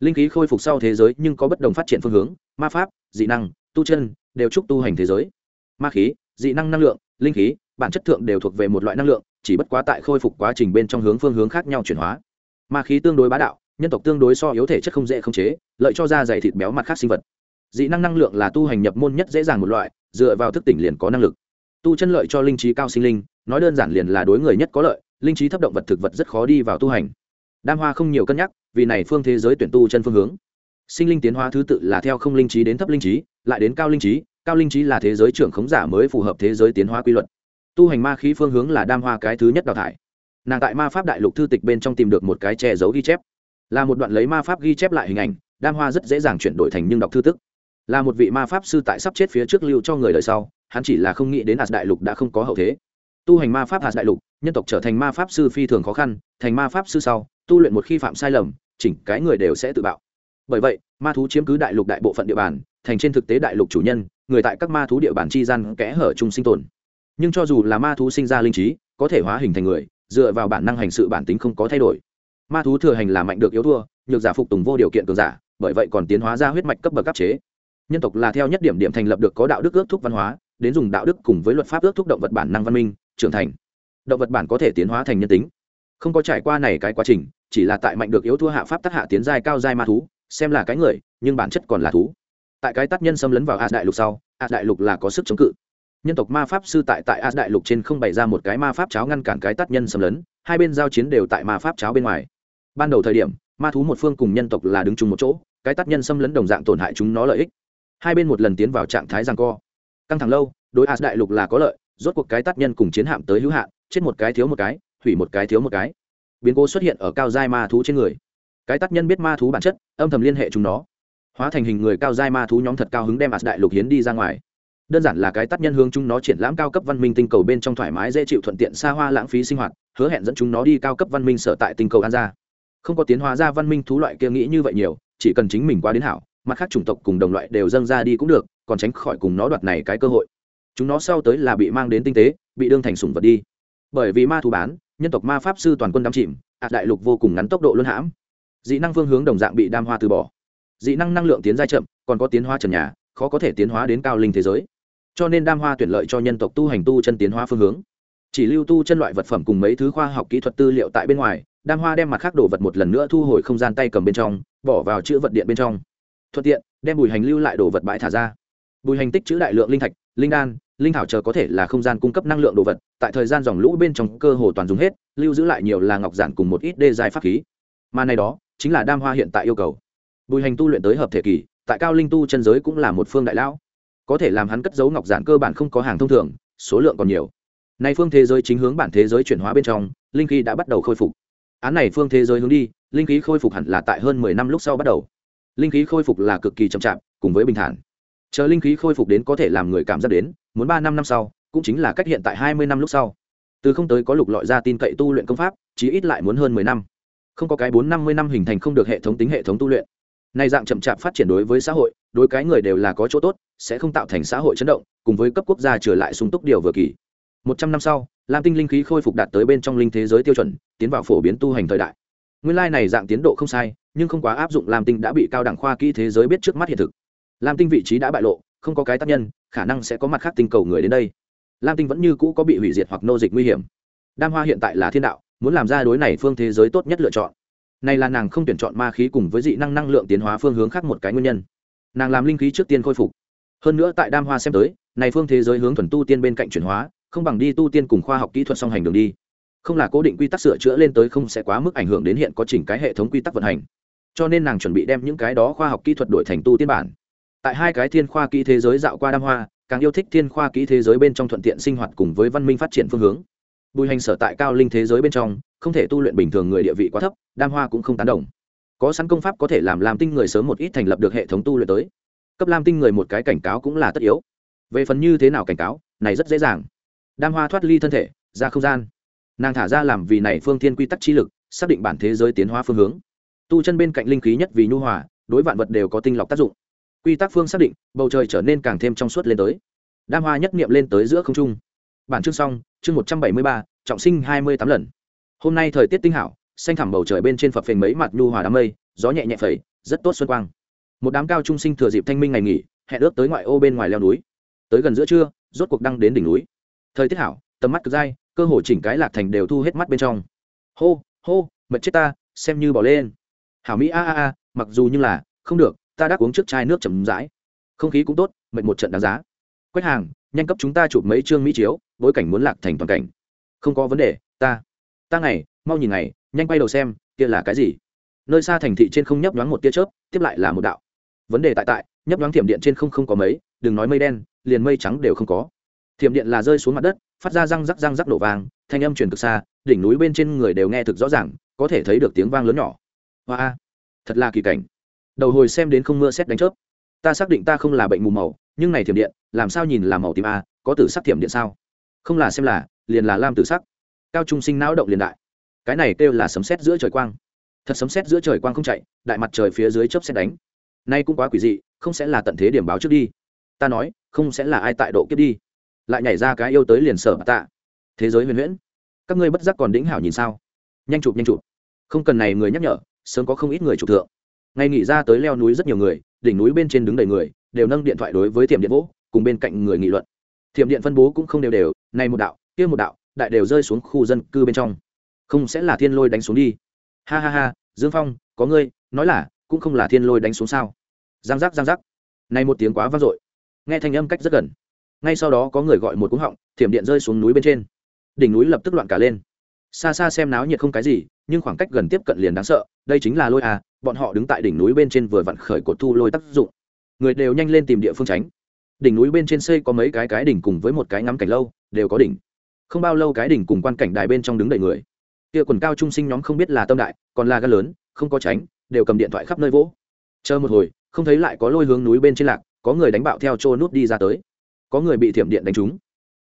Linh khí khôi phục sau thế giới nhưng có bất đồng phát triển phương hướng, ma pháp, dị năng, tu chân, đều chúc tu hành thế giới. Ma khí, dị năng năng lượng, linh khí, bản chất thượng đều thuộc về một loại năng lượng, chỉ bất quá tại khôi phục quá trình bên trong hướng phương hướng khác nhau chuyển hóa. Ma khí tương đối bá đạo, nhân tộc tương đối so yếu thể chất không dễ khống chế, lợi cho da dày thịt béo mặt khác sinh vật. Dị năng năng lượng là tu hành nhập môn nhất dễ dàng một loại, dựa vào thức tỉnh liền có năng lực tu chân lợi cho linh trí cao sinh linh, nói đơn giản liền là đối người nhất có lợi, linh trí thấp động vật thực vật rất khó đi vào tu hành. Đam hoa không nhiều cân nhắc, vì này phương thế giới tuyển tu chân phương hướng. Sinh linh tiến hóa thứ tự là theo không linh trí đến thấp linh trí, lại đến cao linh trí, cao linh trí là thế giới trưởng khống giả mới phù hợp thế giới tiến hóa quy luật. Tu hành ma khí phương hướng là đam hoa cái thứ nhất đào thải. Nàng tại ma pháp đại lục thư tịch bên trong tìm được một cái che giấu ghi chép. Là một đoạn lấy ma pháp ghi chép lại hình ảnh, đam hoa rất dễ dàng chuyển đổi thành nhưng đọc thư tức là một vị ma pháp sư tại sắp chết phía trước lưu cho người đời sau, hắn chỉ là không nghĩ đến hạt đại lục đã không có hậu thế. Tu hành ma pháp hạt đại lục, nhân tộc trở thành ma pháp sư phi thường khó khăn, thành ma pháp sư sau, tu luyện một khi phạm sai lầm, chỉnh cái người đều sẽ tự bạo. Bởi vậy, ma thú chiếm cứ đại lục đại bộ phận địa bàn, thành trên thực tế đại lục chủ nhân, người tại các ma thú địa bàn chi gian kẽ hở chung sinh tồn. Nhưng cho dù là ma thú sinh ra linh trí, có thể hóa hình thành người, dựa vào bản năng hành sự bản tính không có thay đổi. Ma thú thừa hành là mạnh được yếu thua, nhược giả phục tùng vô điều kiện cường giả, bởi vậy còn tiến hóa ra huyết mạch cấp bậc cấp chế nhân tộc là theo nhất điểm điểm thành lập được có đạo đức ước thúc văn hóa, đến dùng đạo đức cùng với luật pháp ước thúc động vật bản năng văn minh, trưởng thành. Động vật bản có thể tiến hóa thành nhân tính. Không có trải qua này cái quá trình, chỉ là tại mạnh được yếu thua hạ pháp tác hạ tiến giai cao giai ma thú, xem là cái người, nhưng bản chất còn là thú. Tại cái tác nhân xâm lấn vào a đại lục sau a đại lục là có sức chống cự. Nhân tộc ma pháp sư tại tại a đại lục trên không bày ra một cái ma pháp cháo ngăn cản cái tác nhân xâm lấn, hai bên giao chiến đều tại ma pháp cháo bên ngoài. Ban đầu thời điểm, ma thú một phương cùng nhân tộc là đứng chung một chỗ, cái tác nhân xâm lấn đồng dạng tổn hại chúng nó lợi ích hai bên một lần tiến vào trạng thái giằng co. Căng thẳng lâu, đối As đại lục là có lợi, rốt cuộc cái tác nhân cùng chiến hạm tới hữu hạn, chết một cái thiếu một cái, hủy một cái thiếu một cái. Biến cố xuất hiện ở cao giai ma thú trên người. Cái tác nhân biết ma thú bản chất, âm thầm liên hệ chúng nó. Hóa thành hình người cao giai ma thú nhóm thật cao hứng đem As đại lục hiến đi ra ngoài. Đơn giản là cái tác nhân hướng chúng nó triển lãm cao cấp văn minh tinh cầu bên trong thoải mái, dễ chịu thuận tiện xa hoa lãng phí sinh hoạt, hứa hẹn dẫn chúng nó đi cao cấp văn minh sở tại tinh cầu an ra không có tiến hóa ra văn minh thú loại kia nghĩ như vậy nhiều, chỉ cần chính mình qua đến hảo mặt khác chủng tộc cùng đồng loại đều dâng ra đi cũng được, còn tránh khỏi cùng nó đoạt này cái cơ hội. Chúng nó sau tới là bị mang đến tinh tế, bị đương thành sủng vật đi. Bởi vì ma thú bán, nhân tộc ma pháp sư toàn quân đắm chìm ạt đại lục vô cùng ngắn tốc độ luân hãm. Dị năng phương hướng đồng dạng bị đam hoa từ bỏ. Dị năng năng lượng tiến giai chậm, còn có tiến hóa trần nhà, khó có thể tiến hóa đến cao linh thế giới. Cho nên đam hoa tuyển lợi cho nhân tộc tu hành tu chân tiến hóa phương hướng. Chỉ lưu tu chân loại vật phẩm cùng mấy thứ khoa học kỹ thuật tư liệu tại bên ngoài, đam hoa đem mặt khác đồ vật một lần nữa thu hồi không gian tay cầm bên trong, bỏ vào chữ vật điện bên trong thuận tiện, đem bùi hành lưu lại đồ vật bãi thả ra. Bùi hành tích chữ đại lượng linh thạch, linh đan, linh thảo chờ có thể là không gian cung cấp năng lượng đồ vật, tại thời gian dòng lũ bên trong cơ hồ toàn dùng hết, lưu giữ lại nhiều là ngọc giản cùng một ít đê dài pháp khí. Mà này đó, chính là đam hoa hiện tại yêu cầu. Bùi hành tu luyện tới hợp thể kỳ, tại cao linh tu chân giới cũng là một phương đại lão. Có thể làm hắn cất giấu ngọc giản cơ bản không có hàng thông thường, số lượng còn nhiều. Nay phương thế giới chính hướng bản thế giới chuyển hóa bên trong, linh khí đã bắt đầu khôi phục. Án này phương thế giới hướng đi, linh khí khôi phục hẳn là tại hơn mười năm lúc sau bắt đầu linh khí khôi phục là cực kỳ chậm chạp, cùng với bình thản. Chờ linh khí khôi phục đến có thể làm người cảm giác đến, muốn ba năm năm sau, cũng chính là cách hiện tại hai mươi năm lúc sau. Từ không tới có lục lọi ra tin cậy tu luyện công pháp, chí ít lại muốn hơn mười năm. Không có cái bốn năm mươi năm hình thành không được hệ thống tính hệ thống tu luyện. Nay dạng chậm chạp phát triển đối với xã hội, đối cái người đều là có chỗ tốt, sẽ không tạo thành xã hội chấn động, cùng với cấp quốc gia trở lại sung túc điều vừa kỳ. Một trăm năm sau, lam tinh linh khí khôi phục đạt tới bên trong linh thế giới tiêu chuẩn, tiến vào phổ biến tu hành thời đại nguyên lai này dạng tiến độ không sai, nhưng không quá áp dụng lam tinh đã bị cao đẳng khoa kỹ thế giới biết trước mắt hiện thực. Lam tinh vị trí đã bại lộ, không có cái tác nhân, khả năng sẽ có mặt khác tinh cầu người đến đây. Lam tinh vẫn như cũ có bị hủy diệt hoặc nô dịch nguy hiểm. Đam hoa hiện tại là thiên đạo, muốn làm ra đối này phương thế giới tốt nhất lựa chọn. Này là nàng không tuyển chọn ma khí cùng với dị năng năng lượng tiến hóa phương hướng khác một cái nguyên nhân. Nàng làm linh khí trước tiên khôi phục. Hơn nữa tại đam hoa xem tới, này phương thế giới hướng thuần tu tiên bên cạnh chuyển hóa, không bằng đi tu tiên cùng khoa học kỹ thuật song hành đường đi không là cố định quy tắc sửa chữa lên tới không sẽ quá mức ảnh hưởng đến hiện có chỉnh cái hệ thống quy tắc vận hành. Cho nên nàng chuẩn bị đem những cái đó khoa học kỹ thuật đổi thành tu tiên bản. Tại hai cái thiên khoa kỹ thế giới dạo qua đam hoa, càng yêu thích thiên khoa kỹ thế giới bên trong thuận tiện sinh hoạt cùng với văn minh phát triển phương hướng. Bùi hành sở tại cao linh thế giới bên trong, không thể tu luyện bình thường người địa vị quá thấp, đam hoa cũng không tán đồng. Có sẵn công pháp có thể làm làm tinh người sớm một ít thành lập được hệ thống tu luyện tới. Cấp lam tinh người một cái cảnh cáo cũng là tất yếu. Về phần như thế nào cảnh cáo, này rất dễ dàng. Đam hoa thoát ly thân thể, ra không gian nàng thả ra làm vì này phương thiên quy tắc chi lực, xác định bản thế giới tiến hóa phương hướng. Tu chân bên cạnh linh khí nhất vì nhu hòa, đối vạn vật đều có tinh lọc tác dụng. Quy tắc phương xác định, bầu trời trở nên càng thêm trong suốt lên tới. Đam hoa nhất nghiệm lên tới giữa không trung. Bản chương xong, chương một trăm bảy mươi ba, trọng sinh hai mươi tám lần. Hôm nay thời tiết tinh hảo, xanh thẳm bầu trời bên trên phập phình mấy mặt nhu hòa đám mây, gió nhẹ nhẹ phẩy, rất tốt xuân quang. Một đám cao trung sinh thừa dịp thanh minh ngày nghỉ, hẹn ước tới ngoại ô bên ngoài leo núi. Tới gần giữa trưa, rốt cuộc đăng đến đỉnh núi. Thời tiết hảo, tầm mắt cực dai cơ hồ chỉnh cái lạc thành đều thu hết mắt bên trong. Hô hô mật chết ta, xem như bỏ lên. Hảo mỹ, a a a, mặc dù như là, không được, ta đã uống trước chai nước chầm rãi. Không khí cũng tốt, mệt một trận đáng giá. Quách hàng, nhanh cấp chúng ta chụp mấy chương mỹ chiếu, bối cảnh muốn lạc thành toàn cảnh. Không có vấn đề, ta ta ngày, mau nhìn ngày, nhanh quay đầu xem, kia là cái gì? Nơi xa thành thị trên không nhấp nhoáng một tia chớp, tiếp lại là một đạo. Vấn đề tại tại, nhấp nhoáng thiểm điện trên không không có mấy, đừng nói mây đen, liền mây trắng đều không có thiểm điện là rơi xuống mặt đất, phát ra răng rắc răng rắc nổ vàng thanh âm truyền cực xa, đỉnh núi bên trên người đều nghe thực rõ ràng, có thể thấy được tiếng vang lớn nhỏ. Hoa thật là kỳ cảnh. Đầu hồi xem đến không mưa xét đánh chớp. Ta xác định ta không là bệnh mù màu, nhưng này thiểm điện, làm sao nhìn là màu tím a, có tử sắc thiểm điện sao? Không là xem là, liền là lam tử sắc. Cao trung sinh não động liền đại. Cái này kêu là sấm xét giữa trời quang. Thật sấm xét giữa trời quang không chạy, đại mặt trời phía dưới chớp xét đánh. Nay cũng quá quỷ dị, không sẽ là tận thế điểm báo trước đi. Ta nói, không sẽ là ai tại độ kiếp đi lại nhảy ra cái yêu tới liền sở tạ. Thế giới huyền huyễn. Các ngươi bất giác còn đĩnh hảo nhìn sao? Nhanh chụp nhanh chụp. Không cần này người nhắc nhở, sớm có không ít người chụp thượng. Ngay nghỉ ra tới leo núi rất nhiều người, đỉnh núi bên trên đứng đầy người, đều nâng điện thoại đối với tiệm điện vỗ cùng bên cạnh người nghị luận. Tiệm điện phân bố cũng không đều đều nay một đạo, kia một đạo, đại đều rơi xuống khu dân cư bên trong. Không sẽ là thiên lôi đánh xuống đi. Ha ha ha, dương phong, có ngươi, nói là, cũng không là thiên lôi đánh xuống sao? Giang giác giang giác. Nay một tiếng quá vang dội. Nghe thanh âm cách rất gần ngay sau đó có người gọi một cúng họng, thiểm điện rơi xuống núi bên trên. Đỉnh núi lập tức loạn cả lên. Xa xa xem náo nhiệt không cái gì, nhưng khoảng cách gần tiếp cận liền đáng sợ, đây chính là lôi à bọn họ đứng tại đỉnh núi bên trên vừa vặn khởi cột thu lôi tác dụng. Người đều nhanh lên tìm địa phương tránh. Đỉnh núi bên trên xây có mấy cái cái đỉnh cùng với một cái ngắm cảnh lâu, đều có đỉnh. Không bao lâu cái đỉnh cùng quan cảnh đài bên trong đứng đầy người. Kia quần cao trung sinh nhóm không biết là tâm đại, còn là gan lớn, không có tránh, đều cầm điện thoại khắp nơi vỗ. Chờ một hồi, không thấy lại có lôi hướng núi bên trên lạc, có người đánh bạo theo trô nút đi ra tới có người bị thiểm điện đánh trúng.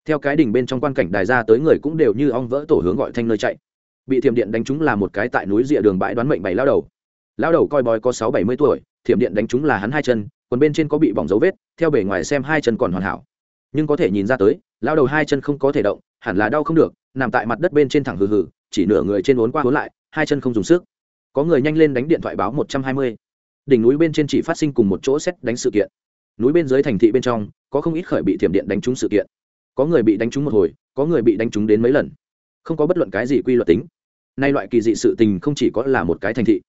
Theo cái đỉnh bên trong quan cảnh đài ra tới người cũng đều như ong vỡ tổ hướng gọi thanh nơi chạy. Bị thiểm điện đánh trúng là một cái tại núi rìa đường bãi đoán mệnh bảy lao đầu. Lao đầu coi bói có sáu bảy mươi tuổi, thiểm điện đánh trúng là hắn hai chân, còn bên trên có bị bỏng dấu vết, theo bề ngoài xem hai chân còn hoàn hảo. Nhưng có thể nhìn ra tới, lao đầu hai chân không có thể động, hẳn là đau không được, nằm tại mặt đất bên trên thẳng hừ hừ, chỉ nửa người trên uốn qua uốn lại, hai chân không dùng sức. Có người nhanh lên đánh điện thoại báo một trăm hai mươi. Đỉnh núi bên trên chỉ phát sinh cùng một chỗ xét đánh sự kiện núi bên dưới thành thị bên trong, có không ít khởi bị thiểm điện đánh trúng sự kiện. Có người bị đánh trúng một hồi, có người bị đánh trúng đến mấy lần. Không có bất luận cái gì quy luật tính. Nay loại kỳ dị sự tình không chỉ có là một cái thành thị.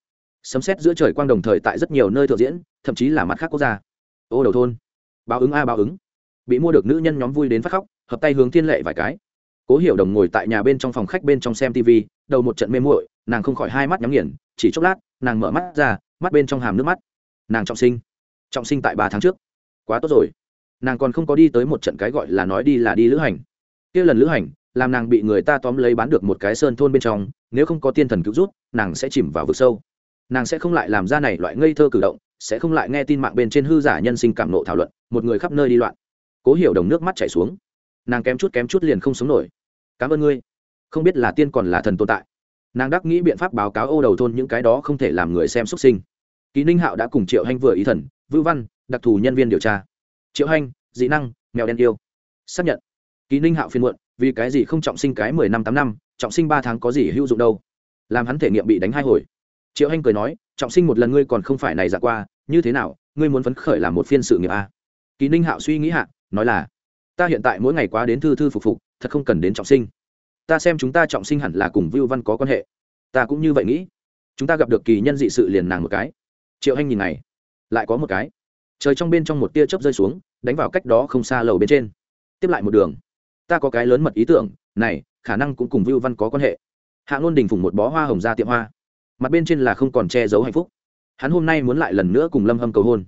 Sấm xét giữa trời quang đồng thời tại rất nhiều nơi thượng diễn, thậm chí là mặt khác quốc gia. Ô đầu thôn. Báo ứng a báo ứng. Bị mua được nữ nhân nhóm vui đến phát khóc, hợp tay hướng thiên lệ vài cái. Cố hiểu đồng ngồi tại nhà bên trong phòng khách bên trong xem tv đầu một trận mê muội, nàng không khỏi hai mắt nhắm nghiền, chỉ chốc lát, nàng mở mắt ra, mắt bên trong hàm nước mắt. Nàng trọng sinh. Trọng sinh tại ba tháng trước quá tốt rồi. Nàng còn không có đi tới một trận cái gọi là nói đi là đi lữ hành. Kia lần lữ hành, làm nàng bị người ta tóm lấy bán được một cái sơn thôn bên trong, nếu không có tiên thần cứu rút nàng sẽ chìm vào vực sâu. Nàng sẽ không lại làm ra này loại ngây thơ cử động, sẽ không lại nghe tin mạng bên trên hư giả nhân sinh cảm nộ thảo luận, một người khắp nơi đi loạn. Cố hiểu đồng nước mắt chảy xuống. Nàng kém chút kém chút liền không sống nổi. Cảm ơn ngươi. Không biết là tiên còn là thần tồn tại. Nàng đắc nghĩ biện pháp báo cáo ô đầu thôn những cái đó không thể làm người xem xuất sinh. Ký ninh hạo đã cùng triệu hanh vừa ý thần vư văn đặc thù nhân viên điều tra. Triệu hanh, dị năng, mèo đen yêu. Xác nhận. Ký ninh hạo phiên muộn, vì cái gì không trọng sinh cái mười năm tám năm, trọng sinh ba tháng có gì hữu dụng đâu? Làm hắn thể nghiệm bị đánh hai hồi. Triệu hanh cười nói, trọng sinh một lần ngươi còn không phải này dạ qua, như thế nào, ngươi muốn phấn khởi làm một phiên sự nghiệp à? kỳ ninh hạo suy nghĩ hạ, nói là, ta hiện tại mỗi ngày quá đến thư thư phục phục, thật không cần đến trọng sinh. Ta xem chúng ta trọng sinh hẳn là cùng vưu văn có quan hệ. Ta cũng như vậy nghĩ. Chúng ta gặp được kỳ nhân dị sự liền nàng một cái. Triệu hanh nhìn này, lại có một cái trời trong bên trong một tia chớp rơi xuống, đánh vào cách đó không xa lầu bên trên. Tiếp lại một đường. Ta có cái lớn mật ý tưởng, này, khả năng cũng cùng vưu văn có quan hệ. Hạ ngôn đình phùng một bó hoa hồng ra tiệm hoa. Mặt bên trên là không còn che giấu hạnh phúc. Hắn hôm nay muốn lại lần nữa cùng lâm hâm cầu hôn.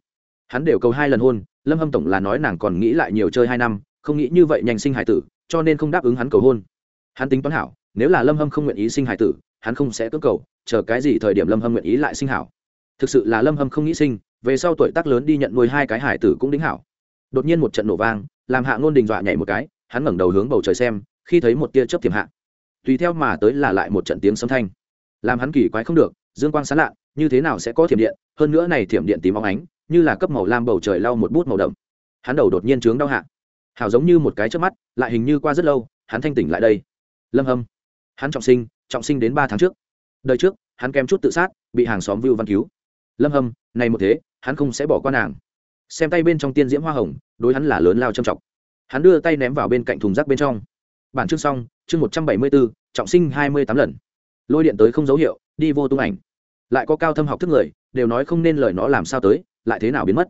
Hắn đều cầu hai lần hôn, lâm hâm tổng là nói nàng còn nghĩ lại nhiều chơi hai năm, không nghĩ như vậy nhanh sinh hải tử, cho nên không đáp ứng hắn cầu hôn. Hắn tính toán hảo, nếu là lâm hâm không nguyện ý sinh hải tử, hắn không sẽ cưỡng cầu, chờ cái gì thời điểm lâm hâm nguyện ý lại sinh hảo. Thực sự là lâm hâm không nghĩ sinh về sau tuổi tác lớn đi nhận nuôi hai cái hải tử cũng đính hảo. Đột nhiên một trận nổ vang, làm hạ ngôn đình dọa nhảy một cái, hắn ngẩng đầu hướng bầu trời xem, khi thấy một tia chớp thiểm hạ. Tùy theo mà tới là lại một trận tiếng sấm thanh. Làm hắn kỳ quái không được, dương quang sán lạ, như thế nào sẽ có thiểm điện, hơn nữa này thiểm điện tím óng ánh, như là cấp màu lam bầu trời lau một bút màu đậm. Hắn đầu đột nhiên trướng đau hạ. Hảo giống như một cái trước mắt, lại hình như qua rất lâu, hắn thanh tỉnh lại đây. Lâm hâm. Hắn trọng sinh trọng sinh đến ba tháng trước. Đời trước, hắn kém chút tự sát, bị hàng xóm vưu văn cứu. Lâm hâm, này một thế hắn không sẽ bỏ qua nàng. Xem tay bên trong tiên diễm hoa hồng, đối hắn là lớn lao trầm trọng. Hắn đưa tay ném vào bên cạnh thùng rác bên trong. Bản chương xong, chương một trăm bảy mươi bốn, trọng sinh hai mươi tám lần. Lôi điện tới không dấu hiệu, đi vô tung ảnh. Lại có cao thâm học thức người, đều nói không nên lời nó làm sao tới, lại thế nào biến mất.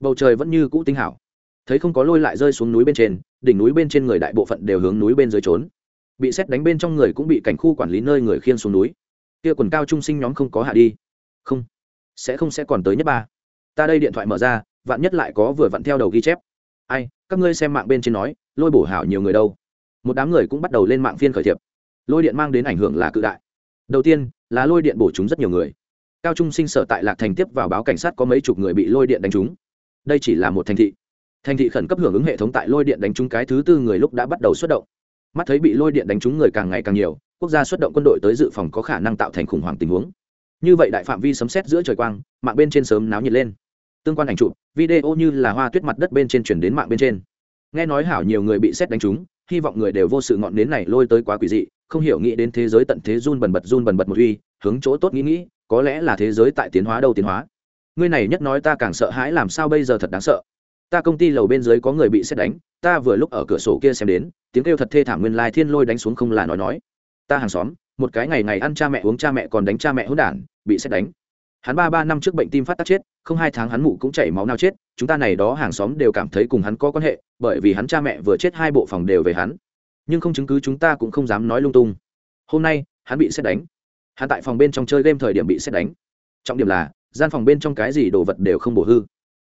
Bầu trời vẫn như cũ tinh hảo. Thấy không có lôi lại rơi xuống núi bên trên, đỉnh núi bên trên người đại bộ phận đều hướng núi bên dưới trốn. Bị xét đánh bên trong người cũng bị cảnh khu quản lý nơi người khiên xuống núi. Kia quần cao trung sinh nhóm không có hạ đi. Không. Sẽ không sẽ còn tới nhất ba ta đây điện thoại mở ra, vạn nhất lại có vừa vặn theo đầu ghi chép. Ai, các ngươi xem mạng bên trên nói, lôi bổ hảo nhiều người đâu. Một đám người cũng bắt đầu lên mạng phiên khởi thiệp. Lôi điện mang đến ảnh hưởng là cự đại. Đầu tiên, là lôi điện bổ chúng rất nhiều người. Cao trung sinh sở tại lạc thành tiếp vào báo cảnh sát có mấy chục người bị lôi điện đánh trúng. Đây chỉ là một thành thị. Thành thị khẩn cấp hưởng ứng hệ thống tại lôi điện đánh trúng cái thứ tư người lúc đã bắt đầu xuất động. Mắt thấy bị lôi điện đánh trúng người càng ngày càng nhiều, quốc gia xuất động quân đội tới dự phòng có khả năng tạo thành khủng hoảng tình huống như vậy đại phạm vi sấm xét giữa trời quang, mạng bên trên sớm náo nhiệt lên. Tương quan ảnh chụp, video như là hoa tuyết mặt đất bên trên chuyển đến mạng bên trên. Nghe nói hảo nhiều người bị xét đánh trúng, hy vọng người đều vô sự ngọn nến này lôi tới quá quỷ dị, không hiểu nghĩ đến thế giới tận thế run bần bật run bần bật một uy, hướng chỗ tốt nghĩ nghĩ, có lẽ là thế giới tại tiến hóa đâu tiến hóa. Ngươi này nhất nói ta càng sợ hãi làm sao bây giờ thật đáng sợ. Ta công ty lầu bên dưới có người bị xét đánh, ta vừa lúc ở cửa sổ kia xem đến, tiếng kêu thật thê thảm nguyên lai thiên lôi đánh xuống không là nói nói. Ta hàng xóm một cái ngày ngày ăn cha mẹ uống cha mẹ còn đánh cha mẹ hỗn đản, bị xét đánh. Hắn ba ba năm trước bệnh tim phát tác chết, không hai tháng hắn mụ cũng chảy máu nào chết, chúng ta này đó hàng xóm đều cảm thấy cùng hắn có quan hệ, bởi vì hắn cha mẹ vừa chết hai bộ phòng đều về hắn. Nhưng không chứng cứ chúng ta cũng không dám nói lung tung. Hôm nay, hắn bị xét đánh. Hắn tại phòng bên trong chơi game thời điểm bị xét đánh. Trọng điểm là, gian phòng bên trong cái gì đồ vật đều không bổ hư.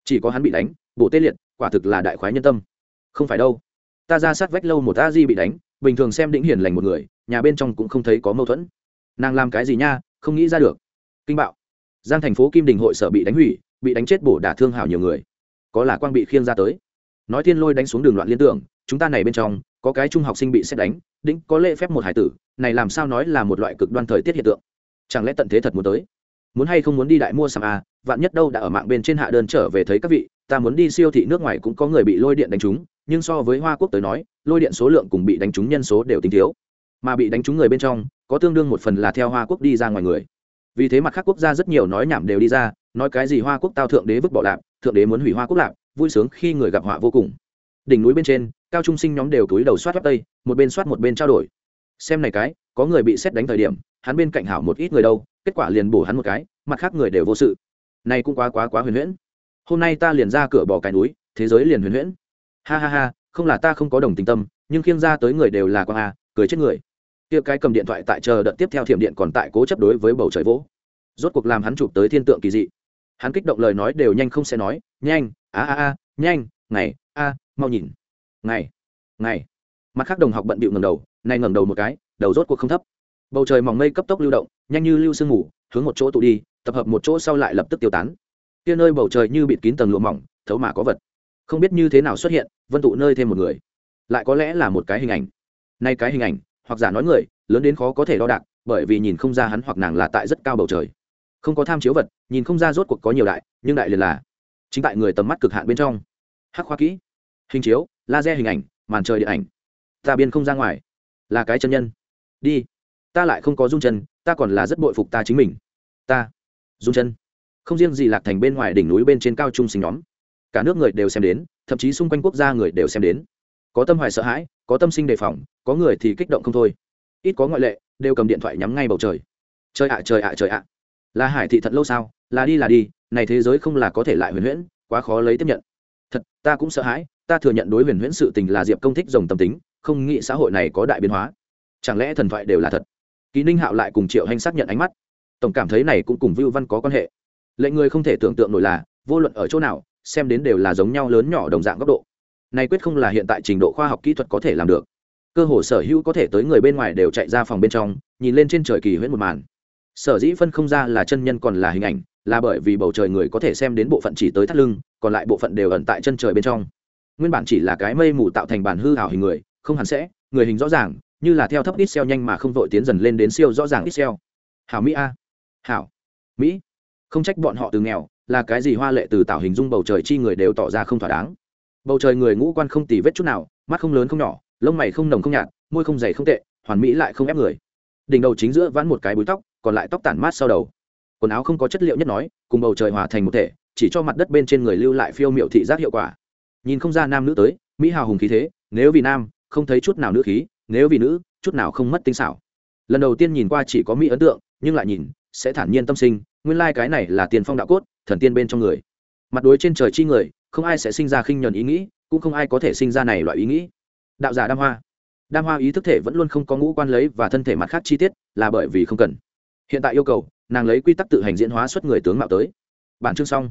Chỉ có hắn bị đánh, bổ tê liệt, quả thực là đại khoái nhân tâm. Không phải đâu. Ta ra sát vách lâu một a di bị đánh, bình thường xem đĩnh hiền lành một người nhà bên trong cũng không thấy có mâu thuẫn. Nàng làm cái gì nha, không nghĩ ra được. Kinh bạo. Giang thành phố kim đình hội sở bị đánh hủy, bị đánh chết bổ đả thương hảo nhiều người. Có là quang bị khiêng ra tới. Nói thiên lôi đánh xuống đường loạn liên tưởng, chúng ta này bên trong, có cái trung học sinh bị xét đánh đĩnh có lễ phép một hải tử, này làm sao nói là một loại cực đoan thời tiết hiện tượng. Chẳng lẽ tận thế thật muốn tới? Muốn hay không muốn đi đại mua sắm à vạn nhất đâu đã ở mạng bên trên hạ đơn trở về thấy các vị, ta muốn đi siêu thị nước ngoài cũng có người bị lôi điện đánh trúng, nhưng so với hoa quốc tới nói, lôi điện số lượng cùng bị đánh trúng nhân số đều tính thiếu mà bị đánh trúng người bên trong, có tương đương một phần là theo hoa quốc đi ra ngoài người. Vì thế mặt khác quốc gia rất nhiều nói nhảm đều đi ra, nói cái gì hoa quốc tao thượng đế vứt bỏ lạp, thượng đế muốn hủy hoa quốc lạp, vui sướng khi người gặp họa vô cùng. Đỉnh núi bên trên, cao trung sinh nhóm đều túi đầu soát web tây, một bên soát một bên trao đổi. Xem này cái, có người bị xét đánh thời điểm, hắn bên cạnh hảo một ít người đâu, kết quả liền bổ hắn một cái, mặt khác người đều vô sự. Này cũng quá quá quá huyền huyễn. Hôm nay ta liền ra cửa bỏ cái núi, thế giới liền huyền huyễn. Ha ha ha, không là ta không có đồng tình tâm, nhưng khiêng ra tới người đều là quang a cười chết người kia cái cầm điện thoại tại chờ đợt tiếp theo thiểm điện còn tại cố chấp đối với bầu trời vỗ. Rốt cuộc làm hắn chụp tới thiên tượng kỳ dị. Hắn kích động lời nói đều nhanh không sẽ nói, nhanh, a a a, nhanh, ngày, a, mau nhìn, ngày ngày. Mặt khác đồng học bận bịu ngầm đầu nay ngầm đầu một cái, đầu rốt cuộc không thấp. Bầu trời mỏng mây cấp tốc lưu động, nhanh như lưu sương ngủ hướng một chỗ tụ đi, tập hợp một chỗ sau lại lập tức tiêu tán. Kia nơi bầu trời như bịt kín tầng lụa mỏng, thấu mà có vật. Không biết như thế nào xuất hiện, vân tụ nơi thêm một người. Lại có lẽ là một cái hình ảnh. Nay cái hình ảnh hoặc giả nói người, lớn đến khó có thể đo đạc, bởi vì nhìn không ra hắn hoặc nàng là tại rất cao bầu trời. Không có tham chiếu vật, nhìn không ra rốt cuộc có nhiều đại, nhưng đại liền là chính tại người tầm mắt cực hạn bên trong. Hắc khoa kỹ, hình chiếu, laser hình ảnh, màn trời điện ảnh. Ta biên không ra ngoài. Là cái chân nhân. Đi. Ta lại không có rung chân, ta còn là rất bội phục ta chính mình. Ta. Rung chân. Không riêng gì lạc thành bên ngoài đỉnh núi bên trên cao trung sinh nhóm. Cả nước người đều xem đến, thậm chí xung quanh quốc gia người đều xem đến có tâm hoài sợ hãi, có tâm sinh đề phòng, có người thì kích động không thôi. Ít có ngoại lệ, đều cầm điện thoại nhắm ngay bầu trời. Trời ạ trời ạ trời ạ. Là hải thị thật lâu sao? Là đi là đi, này thế giới không là có thể lại huyền huyễn, quá khó lấy tiếp nhận. Thật, ta cũng sợ hãi, ta thừa nhận đối huyền huyễn sự tình là diệp công thích dòng tâm tính, không nghĩ xã hội này có đại biến hóa. Chẳng lẽ thần thoại đều là thật? Ký ninh hạo lại cùng triệu hành xác nhận ánh mắt. Tổng cảm thấy này cũng cùng vưu văn có quan hệ. Lệnh người không thể tưởng tượng nổi là, vô luận ở chỗ nào, xem đến đều là giống nhau lớn nhỏ đồng dạng góc độ này quyết không là hiện tại trình độ khoa học kỹ thuật có thể làm được. Cơ hồ sở hữu có thể tới người bên ngoài đều chạy ra phòng bên trong, nhìn lên trên trời kỳ huyễn một màn. Sở dĩ phân không ra là chân nhân còn là hình ảnh, là bởi vì bầu trời người có thể xem đến bộ phận chỉ tới thắt lưng, còn lại bộ phận đều ẩn tại chân trời bên trong. Nguyên bản chỉ là cái mây mù tạo thành bản hư hảo hình người, không hẳn sẽ, người hình rõ ràng, như là theo thấp ít xeo nhanh mà không vội tiến dần lên đến siêu rõ ràng ít xeo. Hảo mỹ a. Hảo mỹ. Không trách bọn họ từ nghèo, là cái gì hoa lệ từ tạo hình dung bầu trời chi người đều tỏ ra không thỏa đáng bầu trời người ngũ quan không tì vết chút nào, mắt không lớn không nhỏ, lông mày không nồng không nhạt, môi không dày không tệ, hoàn mỹ lại không ép người. Đỉnh đầu chính giữa vãn một cái búi tóc, còn lại tóc tản mát sau đầu. Quần áo không có chất liệu nhất nói, cùng bầu trời hòa thành một thể, chỉ cho mặt đất bên trên người lưu lại phiêu miệu thị giác hiệu quả. Nhìn không ra nam nữ tới, mỹ hào hùng khí thế, nếu vì nam, không thấy chút nào nữ khí, nếu vì nữ, chút nào không mất tinh xảo. Lần đầu tiên nhìn qua chỉ có mỹ ấn tượng, nhưng lại nhìn, sẽ thản nhiên tâm sinh, nguyên lai、like、cái này là tiền phong đạo cốt, thần tiên bên trong người. Mặt đối trên trời chi người không ai sẽ sinh ra khinh nhuần ý nghĩ, cũng không ai có thể sinh ra này loại ý nghĩ. Đạo giả đam hoa. Đam hoa ý thức thể vẫn luôn không có ngũ quan lấy và thân thể mặt khác chi tiết, là bởi vì không cần. Hiện tại yêu cầu, nàng lấy quy tắc tự hành diễn hóa xuất người tướng mạo tới. Bản chương xong.